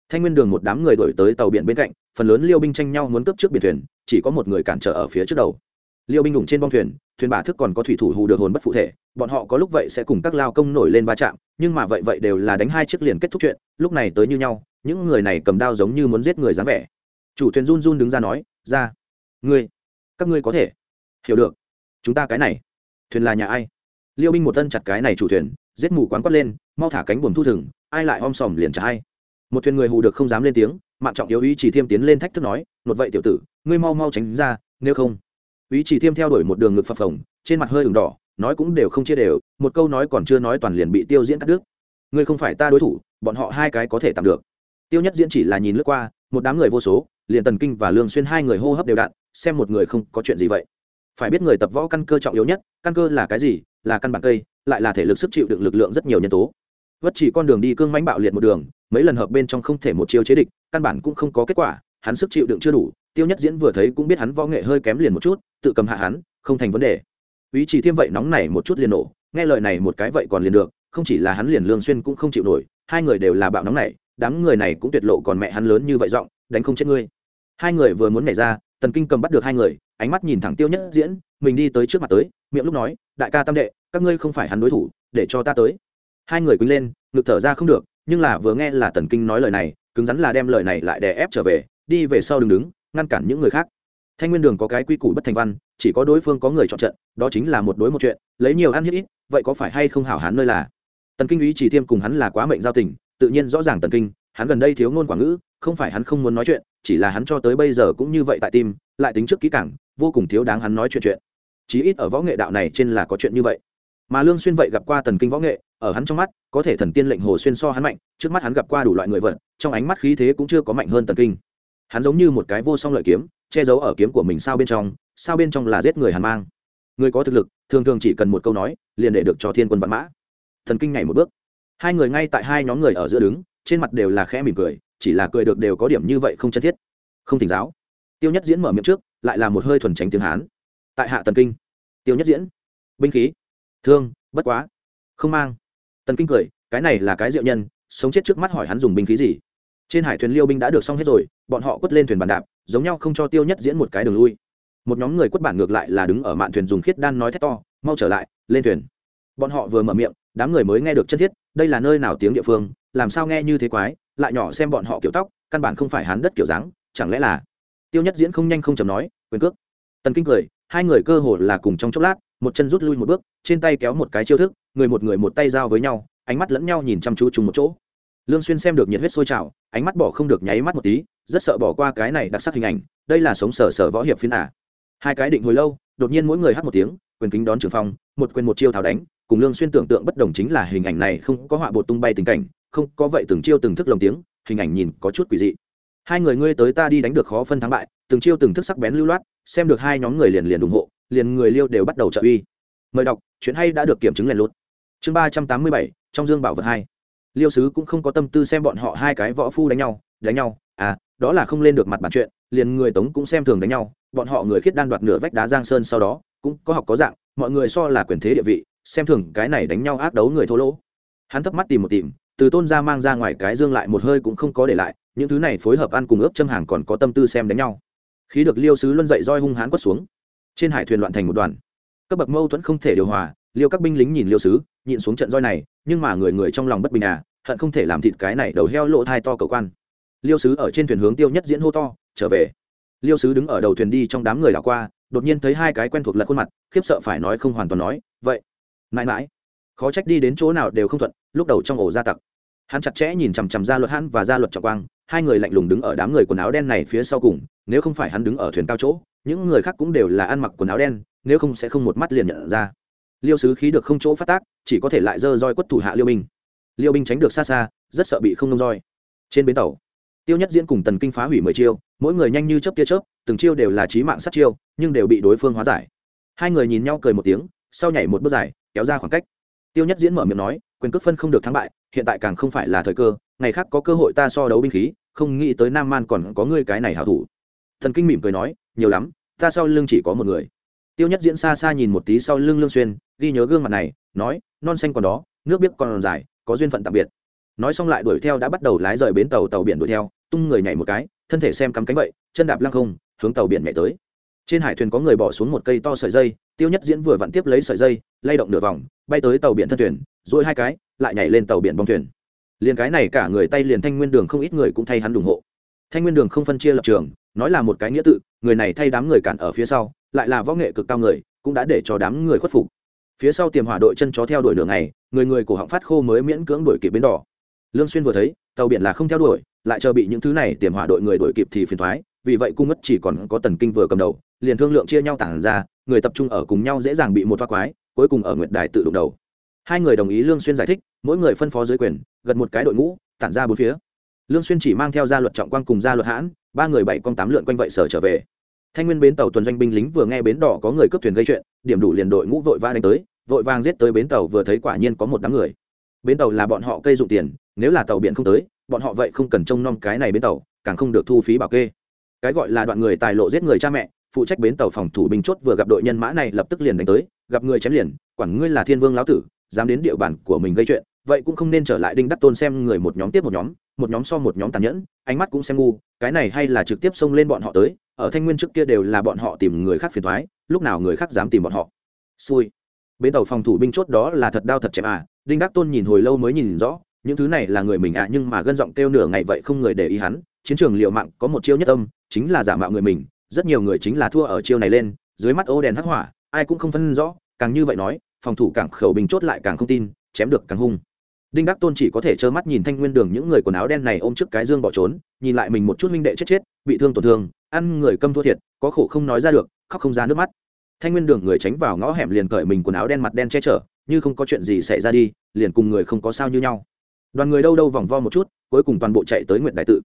Thanh nguyên đường một đám người đổi tới tàu biển bên cạnh, phần lớn liêu binh tranh nhau muốn cướp trước biển thuyền, chỉ có một người cản trở ở phía trước đầu. Liêu binh đủng trên bong thuyền thuyền bả thức còn có thủy thủ hù được hồn bất phụ thể, bọn họ có lúc vậy sẽ cùng các lao công nổi lên va chạm, nhưng mà vậy vậy đều là đánh hai chiếc liền kết thúc chuyện, lúc này tới như nhau, những người này cầm đao giống như muốn giết người dáng vẻ. Chủ thuyền run run đứng ra nói, ra, ngươi, các ngươi có thể. Hiểu được, chúng ta cái này, thuyền là nhà ai? Liêu binh một tân chặt cái này chủ thuyền, giết mù quán quất lên, mau thả cánh buồm thu thừng, ai lại om sòm liền trả hay. một thuyền người hù được không dám lên tiếng mạng trọng yếu ý chỉ thiêm tiến lên thách thức nói một vậy tiểu tử, ngươi mau mau tránh ra, nếu không. Ý chỉ thiêm theo đuổi một đường ngực phập phồng, trên mặt hơi ửng đỏ, nói cũng đều không chia đều, một câu nói còn chưa nói toàn liền bị tiêu diễn cắt đứt. Ngươi không phải ta đối thủ, bọn họ hai cái có thể tạm được. Tiêu nhất diễn chỉ là nhìn lướt qua, một đám người vô số, liền tần kinh và lương xuyên hai người hô hấp đều đặn, xem một người không có chuyện gì vậy. Phải biết người tập võ căn cơ trọng yếu nhất, căn cơ là cái gì là căn bản cây, lại là thể lực sức chịu đựng lực lượng rất nhiều nhân tố. Vất chỉ con đường đi cương mãnh bạo liệt một đường, mấy lần hợp bên trong không thể một chiêu chế địch, căn bản cũng không có kết quả, hắn sức chịu đựng chưa đủ, tiêu nhất diễn vừa thấy cũng biết hắn võ nghệ hơi kém liền một chút, tự cầm hạ hắn, không thành vấn đề. Ý chỉ thêm vậy nóng này một chút liền nổ, nghe lời này một cái vậy còn liền được, không chỉ là hắn liền lương xuyên cũng không chịu nổi, hai người đều là bạo nóng này đám người này cũng tuyệt lộ còn mẹ hắn lớn như vậy giọng, đánh không chết ngươi. Hai người vừa muốn nhảy ra, tần kinh cầm bắt được hai người, ánh mắt nhìn thẳng tiêu nhất diễn, mình đi tới trước mặt tới miệng lúc nói, đại ca tam đệ, các ngươi không phải hắn đối thủ, để cho ta tới. Hai người quýnh lên, ngực thở ra không được, nhưng là vừa nghe là tần kinh nói lời này, cứng rắn là đem lời này lại đè ép trở về, đi về sau đứng đứng, ngăn cản những người khác. Thanh nguyên đường có cái quy củ bất thành văn, chỉ có đối phương có người chọn trận, đó chính là một đối một chuyện, lấy nhiều ăn hiếp ít, vậy có phải hay không hảo hán nơi là? Tần kinh ý chỉ thiêm cùng hắn là quá mệnh giao tình, tự nhiên rõ ràng tần kinh, hắn gần đây thiếu ngôn quả ngữ, không phải hắn không muốn nói chuyện, chỉ là hắn cho tới bây giờ cũng như vậy tại tim, lại tính trước kỹ cảng vô cùng thiếu đáng hắn nói chuyện chuyện chí ít ở võ nghệ đạo này trên là có chuyện như vậy. Mà lương xuyên vậy gặp qua thần kinh võ nghệ, ở hắn trong mắt, có thể thần tiên lệnh hồ xuyên so hắn mạnh, trước mắt hắn gặp qua đủ loại người vật, trong ánh mắt khí thế cũng chưa có mạnh hơn thần kinh. Hắn giống như một cái vô song lợi kiếm, che giấu ở kiếm của mình sao bên trong, sao bên trong là giết người hàn mang. Người có thực lực, thường thường chỉ cần một câu nói, liền để được cho thiên quân vạn mã. Thần kinh nhảy một bước. Hai người ngay tại hai nhóm người ở giữa đứng, trên mặt đều là khẽ mỉm cười, chỉ là cười được đều có điểm như vậy không chân thiết. Không thỉnh giáo. Tiêu nhất diễn mở miệng trước, lại là một hơi thuần tránh tiếng hán tại hạ tần kinh. Tiêu nhất diễn. Binh khí. Thương, bất quá. Không mang. Tần kinh cười, cái này là cái diệu nhân, sống chết trước mắt hỏi hắn dùng binh khí gì. Trên hải thuyền liêu binh đã được xong hết rồi, bọn họ quất lên thuyền bàn đạp, giống nhau không cho tiêu nhất diễn một cái đường lui. Một nhóm người quất bản ngược lại là đứng ở mạn thuyền dùng khiết đan nói thét to, mau trở lại, lên thuyền. Bọn họ vừa mở miệng, đám người mới nghe được chân thiết, đây là nơi nào tiếng địa phương, làm sao nghe như thế quái, lại nhỏ xem bọn họ kiểu tóc, căn bản không phải hắn đất kiểu dáng, chẳng lẽ là? Tiêu nhất diễn không nhanh không chầm nói, quyền cước. Tần kinh cười hai người cơ hồ là cùng trong chốc lát, một chân rút lui một bước, trên tay kéo một cái chiêu thức, người một người một tay giao với nhau, ánh mắt lẫn nhau nhìn chăm chú chung một chỗ. Lương xuyên xem được nhiệt huyết sôi trào, ánh mắt bỏ không được nháy mắt một tí, rất sợ bỏ qua cái này đặc sắc hình ảnh, đây là sống sở sở võ hiệp phiến à. Hai cái định hồi lâu, đột nhiên mỗi người hát một tiếng, quyền kính đón trường phong, một quyền một chiêu thảo đánh, cùng lương xuyên tưởng tượng bất đồng chính là hình ảnh này không có họa bột tung bay tình cảnh, không có vậy từng chiêu từng thức lồng tiếng, hình ảnh nhìn có chút quỷ dị. Hai người ngươi tới ta đi đánh được khó phân thắng bại, từng chiêu từng thức sắc bén lưu loát xem được hai nhóm người liền liền ủng hộ, liền người liêu đều bắt đầu trợ uy. Mời đọc, chuyện hay đã được kiểm chứng lèn lút. Chương ba trăm tám mươi bảy, trong dương bảo vật hai. Liêu sứ cũng không có tâm tư xem bọn họ hai cái võ phu đánh nhau đánh nhau. À đó là không lên được mặt bản chuyện, liền người tống cũng xem thường đánh nhau. Bọn họ người khiết đan đoạt nửa vách đá giang sơn sau đó, cũng có học có dạng, mọi người so là quyền thế địa vị, xem thường cái này đánh nhau ác đấu người thô lỗ. Hắn thấp mắt tìm một tìm, từ tôn ra mang ra ngoài cái dương lại một hơi cũng không có để lại, những thứ này phối hợp ăn cùng ướp châm hàng còn có tâm tư xem đánh nhau khí được liêu sứ luân dậy roi hung hãn quất xuống. Trên hải thuyền loạn thành một đoàn. Các bậc mâu thuẫn không thể điều hòa, liêu các binh lính nhìn liêu sứ, nhịn xuống trận roi này, nhưng mà người người trong lòng bất bình à hận không thể làm thịt cái này đầu heo lộ thai to cầu quan. Liêu sứ ở trên thuyền hướng tiêu nhất diễn hô to, trở về. Liêu sứ đứng ở đầu thuyền đi trong đám người đảo qua, đột nhiên thấy hai cái quen thuộc lật khuôn mặt, khiếp sợ phải nói không hoàn toàn nói, vậy, mãi mãi, khó trách đi đến chỗ nào đều không thuận, lúc đầu trong ổ gia tặc. Hắn chặt chẽ nhìn chằm chằm ra luật hắn và ra luật trọng quang hai người lạnh lùng đứng ở đám người quần áo đen này phía sau cùng, nếu không phải hắn đứng ở thuyền cao chỗ, những người khác cũng đều là ăn mặc quần áo đen, nếu không sẽ không một mắt liền nhận ra. Liêu sứ khí được không chỗ phát tác, chỉ có thể lại dơ roi quất thủ hạ liêu binh. Liêu binh tránh được xa xa, rất sợ bị không nông roi. Trên bến tàu, tiêu nhất diễn cùng tần kinh phá hủy mười chiêu, mỗi người nhanh như chớp tia chớp, từng chiêu đều là trí mạng sát chiêu, nhưng đều bị đối phương hóa giải. Hai người nhìn nhau cười một tiếng, sau nhảy một bước dài, kéo ra khoảng cách. Tiêu nhất diễn mở miệng nói quyền cước phân không được thắng bại, hiện tại càng không phải là thời cơ, ngày khác có cơ hội ta so đấu binh khí, không nghĩ tới nam man còn có ngươi cái này hảo thủ. Thần kinh mỉm cười nói, nhiều lắm, ta sau lưng chỉ có một người. Tiêu nhất diễn xa xa nhìn một tí sau lưng lương xuyên, ghi nhớ gương mặt này, nói, non xanh còn đó, nước biết còn dài, có duyên phận tạm biệt. Nói xong lại đuổi theo đã bắt đầu lái rời bến tàu tàu biển đuổi theo, tung người nhảy một cái, thân thể xem cắm cánh vậy, chân đạp lăng không, hướng tàu biển nhảy tới. Trên hải thuyền có người bỏ xuống một cây to sợi dây, tiêu nhất diễn vừa vặn tiếp lấy sợi dây, lay động nửa vòng, bay tới tàu biển thân thuyền rồi hai cái, lại nhảy lên tàu biển bong thuyền. Liền cái này cả người tay liền thanh nguyên đường không ít người cũng thay hắn ủng hộ. Thanh nguyên đường không phân chia lập trường, nói là một cái nghĩa tự, người này thay đám người cản ở phía sau, lại là võ nghệ cực cao người, cũng đã để cho đám người khuất phục. Phía sau tiềm hỏa đội chân chó theo đuổi đường này, người người cổ họng phát khô mới miễn cưỡng đuổi kịp bến đỏ. Lương xuyên vừa thấy, tàu biển là không theo đuổi, lại chờ bị những thứ này tiềm hỏa đội người đuổi kịp thì phiền thoái, vì vậy cung mất chỉ còn có tần kinh vừa cầm đầu, liền thương lượng chia nhau tản ra, người tập trung ở cùng nhau dễ dàng bị một thoát quái, cuối cùng ở nguyệt đài tự đụng đầu hai người đồng ý lương xuyên giải thích, mỗi người phân phó dưới quyền gần một cái đội ngũ, tản ra bốn phía. Lương xuyên chỉ mang theo gia luật trọng quang cùng gia luật hãn, ba người bảy con tám lượn quanh vậy sở trở về. Thanh nguyên bến tàu tuần doanh binh lính vừa nghe bến đỏ có người cướp thuyền gây chuyện, điểm đủ liền đội ngũ vội vã đánh tới, vội vàng giết tới bến tàu vừa thấy quả nhiên có một đám người. Bến tàu là bọn họ cây dụng tiền, nếu là tàu biển không tới, bọn họ vậy không cần trông nom cái này bến tàu, càng không được thu phí bảo kê. Cái gọi là đoạn người tài lộ giết người cha mẹ, phụ trách bến tàu phòng thủ binh chốt vừa gặp đội nhân mã này lập tức liền đánh tới, gặp người chém liền, quản ngươi là thiên vương lão tử dám đến địa bàn của mình gây chuyện, vậy cũng không nên trở lại đinh đắc tôn xem người một nhóm tiếp một nhóm một nhóm so một nhóm tàn nhẫn, ánh mắt cũng xem ngu, cái này hay là trực tiếp xông lên bọn họ tới, ở thanh nguyên trước kia đều là bọn họ tìm người khác phiền thoái lúc nào người khác dám tìm bọn họ. Xui. Bến tàu phòng thủ binh chốt đó là thật đau thật chém à đinh đắc tôn nhìn hồi lâu mới nhìn rõ, những thứ này là người mình à nhưng mà gân giọng kêu nửa ngày vậy không người để ý hắn, chiến trường liệu mạng có một chiêu nhất âm, chính là giả mạo người mình, rất nhiều người chính là thua ở chiêu này lên, dưới mắt ô đèn hắc hỏa, ai cũng không phân rõ, càng như vậy nói phòng thủ cảng khẩu bình chốt lại càng không tin, chém được càng hung. Đinh đắc tôn chỉ có thể trơ mắt nhìn thanh nguyên đường những người quần áo đen này ôm trước cái dương bỏ trốn, nhìn lại mình một chút minh đệ chết chết, bị thương tổn thương, ăn người câm thua thiệt, có khổ không nói ra được, khóc không ra nước mắt. Thanh nguyên đường người tránh vào ngõ hẻm liền cởi mình quần áo đen mặt đen che chở, như không có chuyện gì xảy ra đi, liền cùng người không có sao như nhau. Đoàn người đâu đâu vòng vo một chút, cuối cùng toàn bộ chạy tới nguyện đại tự.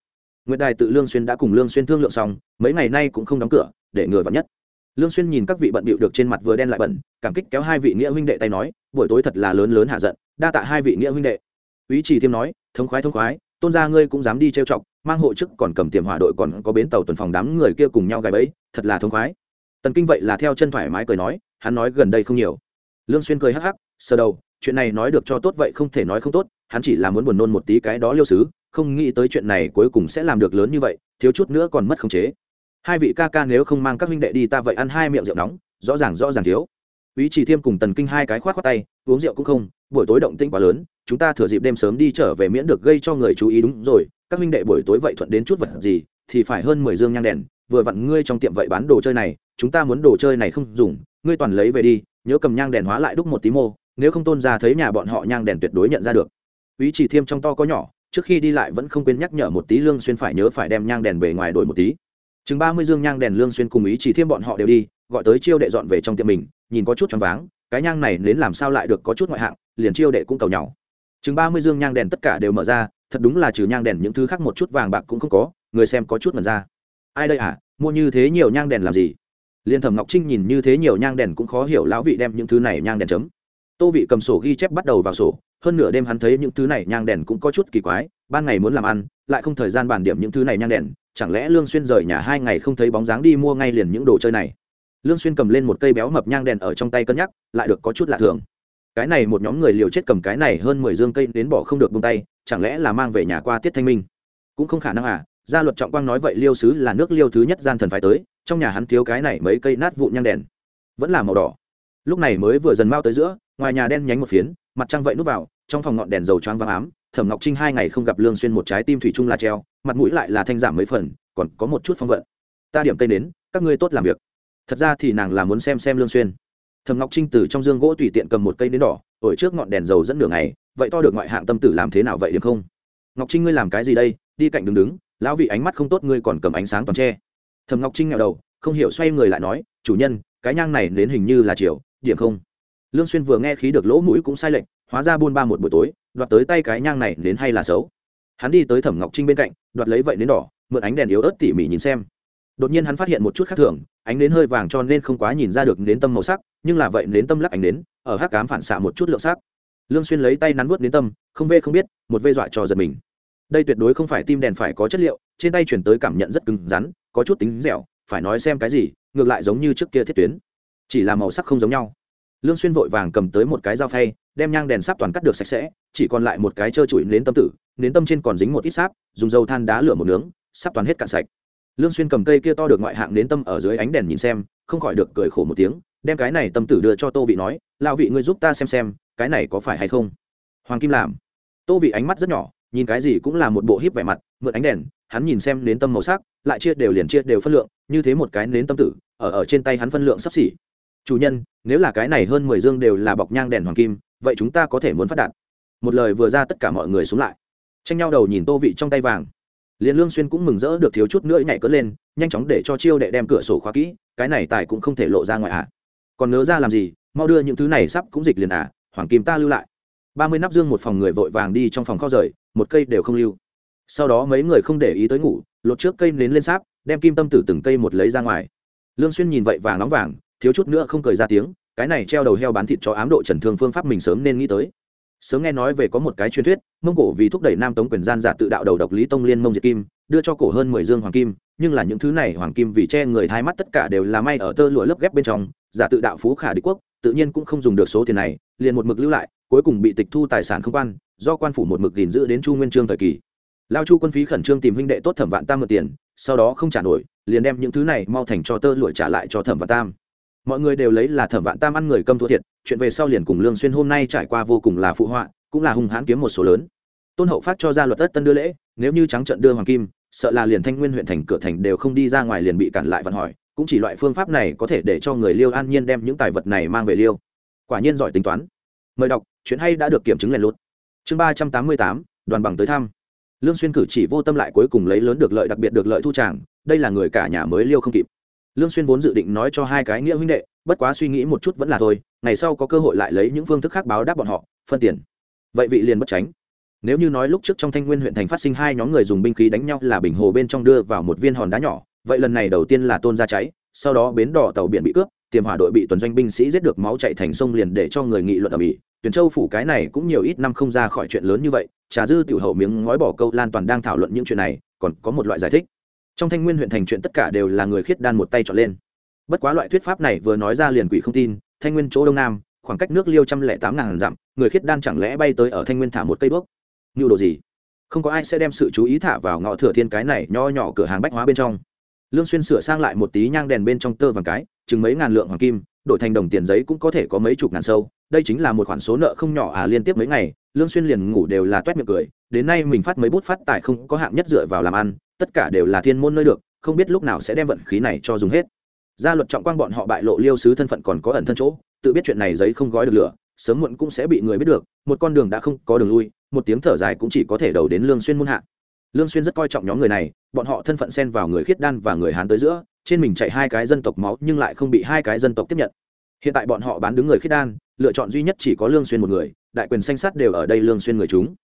Nguyện Đại tự lương xuyên đã cùng lương xuyên thương lượng xong, mấy ngày nay cũng không đóng cửa, để người vào nhất lương xuyên nhìn các vị bận bịu được trên mặt vừa đen lại bẩn, cảm kích kéo hai vị nghĩa huynh đệ tay nói, buổi tối thật là lớn lớn hạ giận, đa tạ hai vị nghĩa huynh đệ. Úy trì thiêm nói, thống khoái thống khoái, tôn gia ngươi cũng dám đi trêu chọc, mang hộ chức còn cầm tiềm hỏa đội còn có bến tàu tuần phòng đám người kia cùng nhau gài bẫy, thật là thống khoái. Tần kinh vậy là theo chân thoải mái cười nói, hắn nói gần đây không nhiều. Lương xuyên cười hắc hắc, sờ đầu, chuyện này nói được cho tốt vậy không thể nói không tốt, hắn chỉ là muốn buồn nôn một tí cái đó liêu sứ, không nghĩ tới chuyện này cuối cùng sẽ làm được lớn như vậy, thiếu chút nữa còn mất khống chế hai vị ca ca nếu không mang các huynh đệ đi ta vậy ăn hai miệng rượu nóng, rõ ràng rõ ràng thiếu. Ý chỉ thiêm cùng tần kinh hai cái khoát khoát tay, uống rượu cũng không, buổi tối động tĩnh quá lớn, chúng ta thừa dịp đêm sớm đi trở về miễn được gây cho người chú ý đúng rồi, các huynh đệ buổi tối vậy thuận đến chút vật gì, thì phải hơn mười dương nhang đèn, vừa vặn ngươi trong tiệm vậy bán đồ chơi này, chúng ta muốn đồ chơi này không dùng, ngươi toàn lấy về đi, nhớ cầm nhang đèn hóa lại đúc một tí mô, nếu không tôn ra thấy nhà bọn họ nhang đèn tuyệt đối nhận ra được. Ý chỉ thiêm trong to có nhỏ, trước khi đi lại vẫn không quên nhắc nhở một tí lương xuyên phải nhớ phải đem nhang đèn bề ngoài đổi một tí chừng ba mươi dương nhang đèn lương xuyên cùng ý chỉ thiêm bọn họ đều đi, gọi tới chiêu đệ dọn về trong tiệm mình, nhìn có chút choáng váng, cái nhang này đến làm sao lại được có chút ngoại hạng, liền chiêu đệ cũng cầu nhau. Chừng ba mươi dương nhang đèn tất cả đều mở ra, thật đúng là trừ nhang đèn những thứ khác một chút vàng bạc cũng không có, người xem có chút mần ra. Ai đây à mua như thế nhiều nhang đèn làm gì? Liên thẩm ngọc trinh nhìn như thế nhiều nhang đèn cũng khó hiểu lão vị đem những thứ này nhang đèn chấm. Tô vị cầm sổ ghi chép bắt đầu vào sổ, hơn nửa đêm hắn thấy những thứ này nhang đèn cũng có chút kỳ quái, ban ngày muốn làm ăn, lại không thời gian bàn điểm những thứ này nhang đèn chẳng lẽ lương xuyên rời nhà hai ngày không thấy bóng dáng đi mua ngay liền những đồ chơi này? Lương xuyên cầm lên một cây béo mập nhang đèn ở trong tay cân nhắc, lại được có chút lạ thường. Cái này một nhóm người liều chết cầm cái này hơn mười dương cây đến bỏ không được buông tay, chẳng lẽ là mang về nhà qua tiết thanh minh? Cũng không khả năng à gia luật trọng quang nói vậy liêu sứ là nước liêu thứ nhất gian thần phải tới, trong nhà hắn thiếu cái này mấy cây nát vụn nhang đèn. Vẫn là màu đỏ. Lúc này mới vừa dần mau tới giữa, ngoài nhà đen nhánh một phiến, mặt trăng vậy núp vào, trong phòng ngọn đèn dầu choáng váng ám thẩm ngọc trinh hai ngày không gặp lương xuyên một trái tim thủy chung là treo, mặt mũi lại là thanh giảm mấy phần, còn có một chút phong vận. Ta điểm cây đến các ngươi tốt làm việc. Thật ra thì nàng là muốn xem xem lương xuyên. Thẩm ngọc trinh từ trong dương gỗ tùy tiện cầm một cây đến đỏ ổi trước ngọn đèn dầu dẫn đường này vậy to được ngoại hạng tâm tử làm thế nào vậy được không? Ngọc trinh ngươi làm cái gì đây? Đi cạnh đứng đứng, lão vị ánh mắt không tốt ngươi còn cầm ánh sáng toàn che. Thẩm ngọc trinh nghèo đầu, không hiểu xoay người lại nói, chủ nhân, cái nhang này đến hình như là chiều điểm không? Lương xuyên vừa nghe khí được lỗ mũi cũng sai lệch, hóa ra buôn ba một buổi tối đoạt tới tay cái nhang này đến hay là xấu. Hắn đi tới thẩm ngọc trinh bên cạnh, đoạt lấy vậy đến đỏ, mượn ánh đèn yếu ớt tỉ mỉ nhìn xem. Đột nhiên hắn phát hiện một chút khác thường, ánh đến hơi vàng cho nên không quá nhìn ra được đến tâm màu sắc, nhưng là vậy đến tâm lắc ánh đến, ở hắc cám phản xạ một chút lượng sắc. Lương xuyên lấy tay nắn vuốt đến tâm, không vê không biết, một vê dọa cho giật mình. Đây tuyệt đối không phải tim đèn phải có chất liệu, trên tay chuyển tới cảm nhận rất cứng rắn, có chút tính dẻo, phải nói xem cái gì, ngược lại giống như trước kia thiết tuyến. Chỉ là màu sắc không giống nhau lương xuyên vội vàng cầm tới một cái dao phay, đem nhang đèn sáp toàn cắt được sạch sẽ, chỉ còn lại một cái trơ trụi nến tâm tử, nến tâm trên còn dính một ít sáp, dùng dầu than đá lửa một nướng, sáp toàn hết cạn sạch. Lương xuyên cầm cây kia to được ngoại hạng nến tâm ở dưới ánh đèn nhìn xem, không khỏi được cười khổ một tiếng, đem cái này tâm tử đưa cho tô vị nói, lão vị ngươi giúp ta xem xem, cái này có phải hay không? Hoàng kim làm. Tô vị ánh mắt rất nhỏ, nhìn cái gì cũng là một bộ híp vẻ mặt, mượn ánh đèn, hắn nhìn xem nến tâm màu sắc, lại chia đều liền chia đều phân lượng, như thế một cái nến tâm tử, ở ở trên tay hắn phân lượng sắp xỉ chủ nhân, nếu là cái này hơn mười dương đều là bọc nhang đèn hoàng kim, vậy chúng ta có thể muốn phát đạt. Một lời vừa ra tất cả mọi người xuống lại. Tranh nhau đầu nhìn tô vị trong tay vàng. Liền lương xuyên cũng mừng rỡ được thiếu chút nữa nhảy cỡ lên, nhanh chóng để cho chiêu đệ đem cửa sổ khóa kỹ, cái này tài cũng không thể lộ ra ngoài à còn nỡ ra làm gì, mau đưa những thứ này sắp cũng dịch liền à hoàng kim ta lưu lại. Ba mươi nắp dương một phòng người vội vàng đi trong phòng kho rời, một cây đều không lưu. Sau đó mấy người không để ý tới ngủ, lột trước cây nến lên sáp, đem kim tâm tử từng cây một lấy ra ngoài. Lương xuyên nhìn vậy vàng nóng vàng thiếu chút nữa không cười ra tiếng, cái này treo đầu heo bán thịt cho ám độ trần thương phương pháp mình sớm nên nghĩ tới. Sớm nghe nói về có một cái truyền thuyết, mông cổ vì thúc đẩy nam tống quyền gian giả tự đạo đầu độc lý tông liên mông diệt kim, đưa cho cổ hơn mười dương hoàng kim, nhưng là những thứ này hoàng kim vì che người thái mắt tất cả đều là may ở tơ lụa lớp ghép bên trong, giả tự đạo phú khả đế quốc, tự nhiên cũng không dùng được số tiền này, liền một mực lưu lại, cuối cùng bị tịch thu tài sản không quan, do quan phủ một mực gìn giữ đến chu nguyên trương thời kỳ. Lao chu quân phí khẩn trương tìm huynh đệ tốt thẩm vạn tam mượn tiền, sau đó không trả nổi, liền đem những thứ này mau thành cho tơ lụa trả lại cho thẩm vạn tam mọi người đều lấy là thẩm vạn tam ăn người câm thua thiệt, chuyện về sau liền cùng lương xuyên hôm nay trải qua vô cùng là phụ họa, cũng là hung hãn kiếm một số lớn. Tôn hậu phát cho ra luật tất tân đưa lễ, nếu như trắng trận đưa hoàng kim, sợ là liền thanh nguyên huyện thành cửa thành đều không đi ra ngoài liền bị cản lại vận hỏi, cũng chỉ loại phương pháp này có thể để cho người liêu an nhiên đem những tài vật này mang về liêu. Quả nhiên giỏi tính toán. Mời đọc, chuyện hay đã được kiểm chứng lèn lút. Chương ba trăm tám mươi tám, đoàn bằng tới thăm. Lương xuyên cử chỉ vô tâm lại cuối cùng lấy lớn được lợi đặc biệt được lợi thu tràng, đây là người cả nhà mới liêu không kịp lương xuyên vốn dự định nói cho hai cái nghĩa huynh đệ, bất quá suy nghĩ một chút vẫn là thôi, ngày sau có cơ hội lại lấy những phương thức khác báo đáp bọn họ, phân tiền. Vậy vị liền bất tránh. Nếu như nói lúc trước trong thanh nguyên huyện thành phát sinh hai nhóm người dùng binh khí đánh nhau là bình hồ bên trong đưa vào một viên hòn đá nhỏ, vậy lần này đầu tiên là tôn ra cháy, sau đó bến đỏ tàu biển bị cướp, tiềm hỏa đội bị tuần doanh binh sĩ giết được máu chạy thành sông liền để cho người nghị luận ở mỹ. Tuyển châu phủ cái này cũng nhiều ít năm không ra khỏi chuyện lớn như vậy, trà dư tiểu hậu miếng ngói bỏ câu lan toàn đang thảo luận những chuyện này, còn có một loại giải thích trong thanh nguyên huyện thành chuyện tất cả đều là người khiết đan một tay chọn lên. Bất quá loại thuyết pháp này vừa nói ra liền quỷ không tin, thanh nguyên chỗ đông nam, khoảng cách nước liêu trăm lẻ tám ngàn dặm, người khiết đan chẳng lẽ bay tới ở thanh nguyên thả một cây đuốc? Nhu đồ gì? Không có ai sẽ đem sự chú ý thả vào ngõ thừa thiên cái này nho nhỏ cửa hàng bách hóa bên trong. Lương xuyên sửa sang lại một tí nhang đèn bên trong tơ vàng cái, chừng mấy ngàn lượng hoàng kim, đổi thành đồng tiền giấy cũng có thể có mấy chục ngàn sâu. Đây chính là một khoản số nợ không nhỏ à liên tiếp mấy ngày, lương xuyên liền ngủ đều là toét miệng cười. Đến nay mình phát mấy bút phát tài không có hạng nhất dựa vào làm ăn tất cả đều là thiên môn nơi được, không biết lúc nào sẽ đem vận khí này cho dùng hết. Gia luật trọng quang bọn họ bại lộ liêu sứ thân phận còn có ẩn thân chỗ, tự biết chuyện này giấy không gói được lửa, sớm muộn cũng sẽ bị người biết được, một con đường đã không có đường lui, một tiếng thở dài cũng chỉ có thể đầu đến lương xuyên muôn hạ. Lương xuyên rất coi trọng nhóm người này, bọn họ thân phận xen vào người khiết đan và người hán tới giữa, trên mình chạy hai cái dân tộc máu nhưng lại không bị hai cái dân tộc tiếp nhận. Hiện tại bọn họ bán đứng người khiết đan, lựa chọn duy nhất chỉ có lương xuyên một người, đại quyền xanh sát đều ở đây lương xuyên người chúng.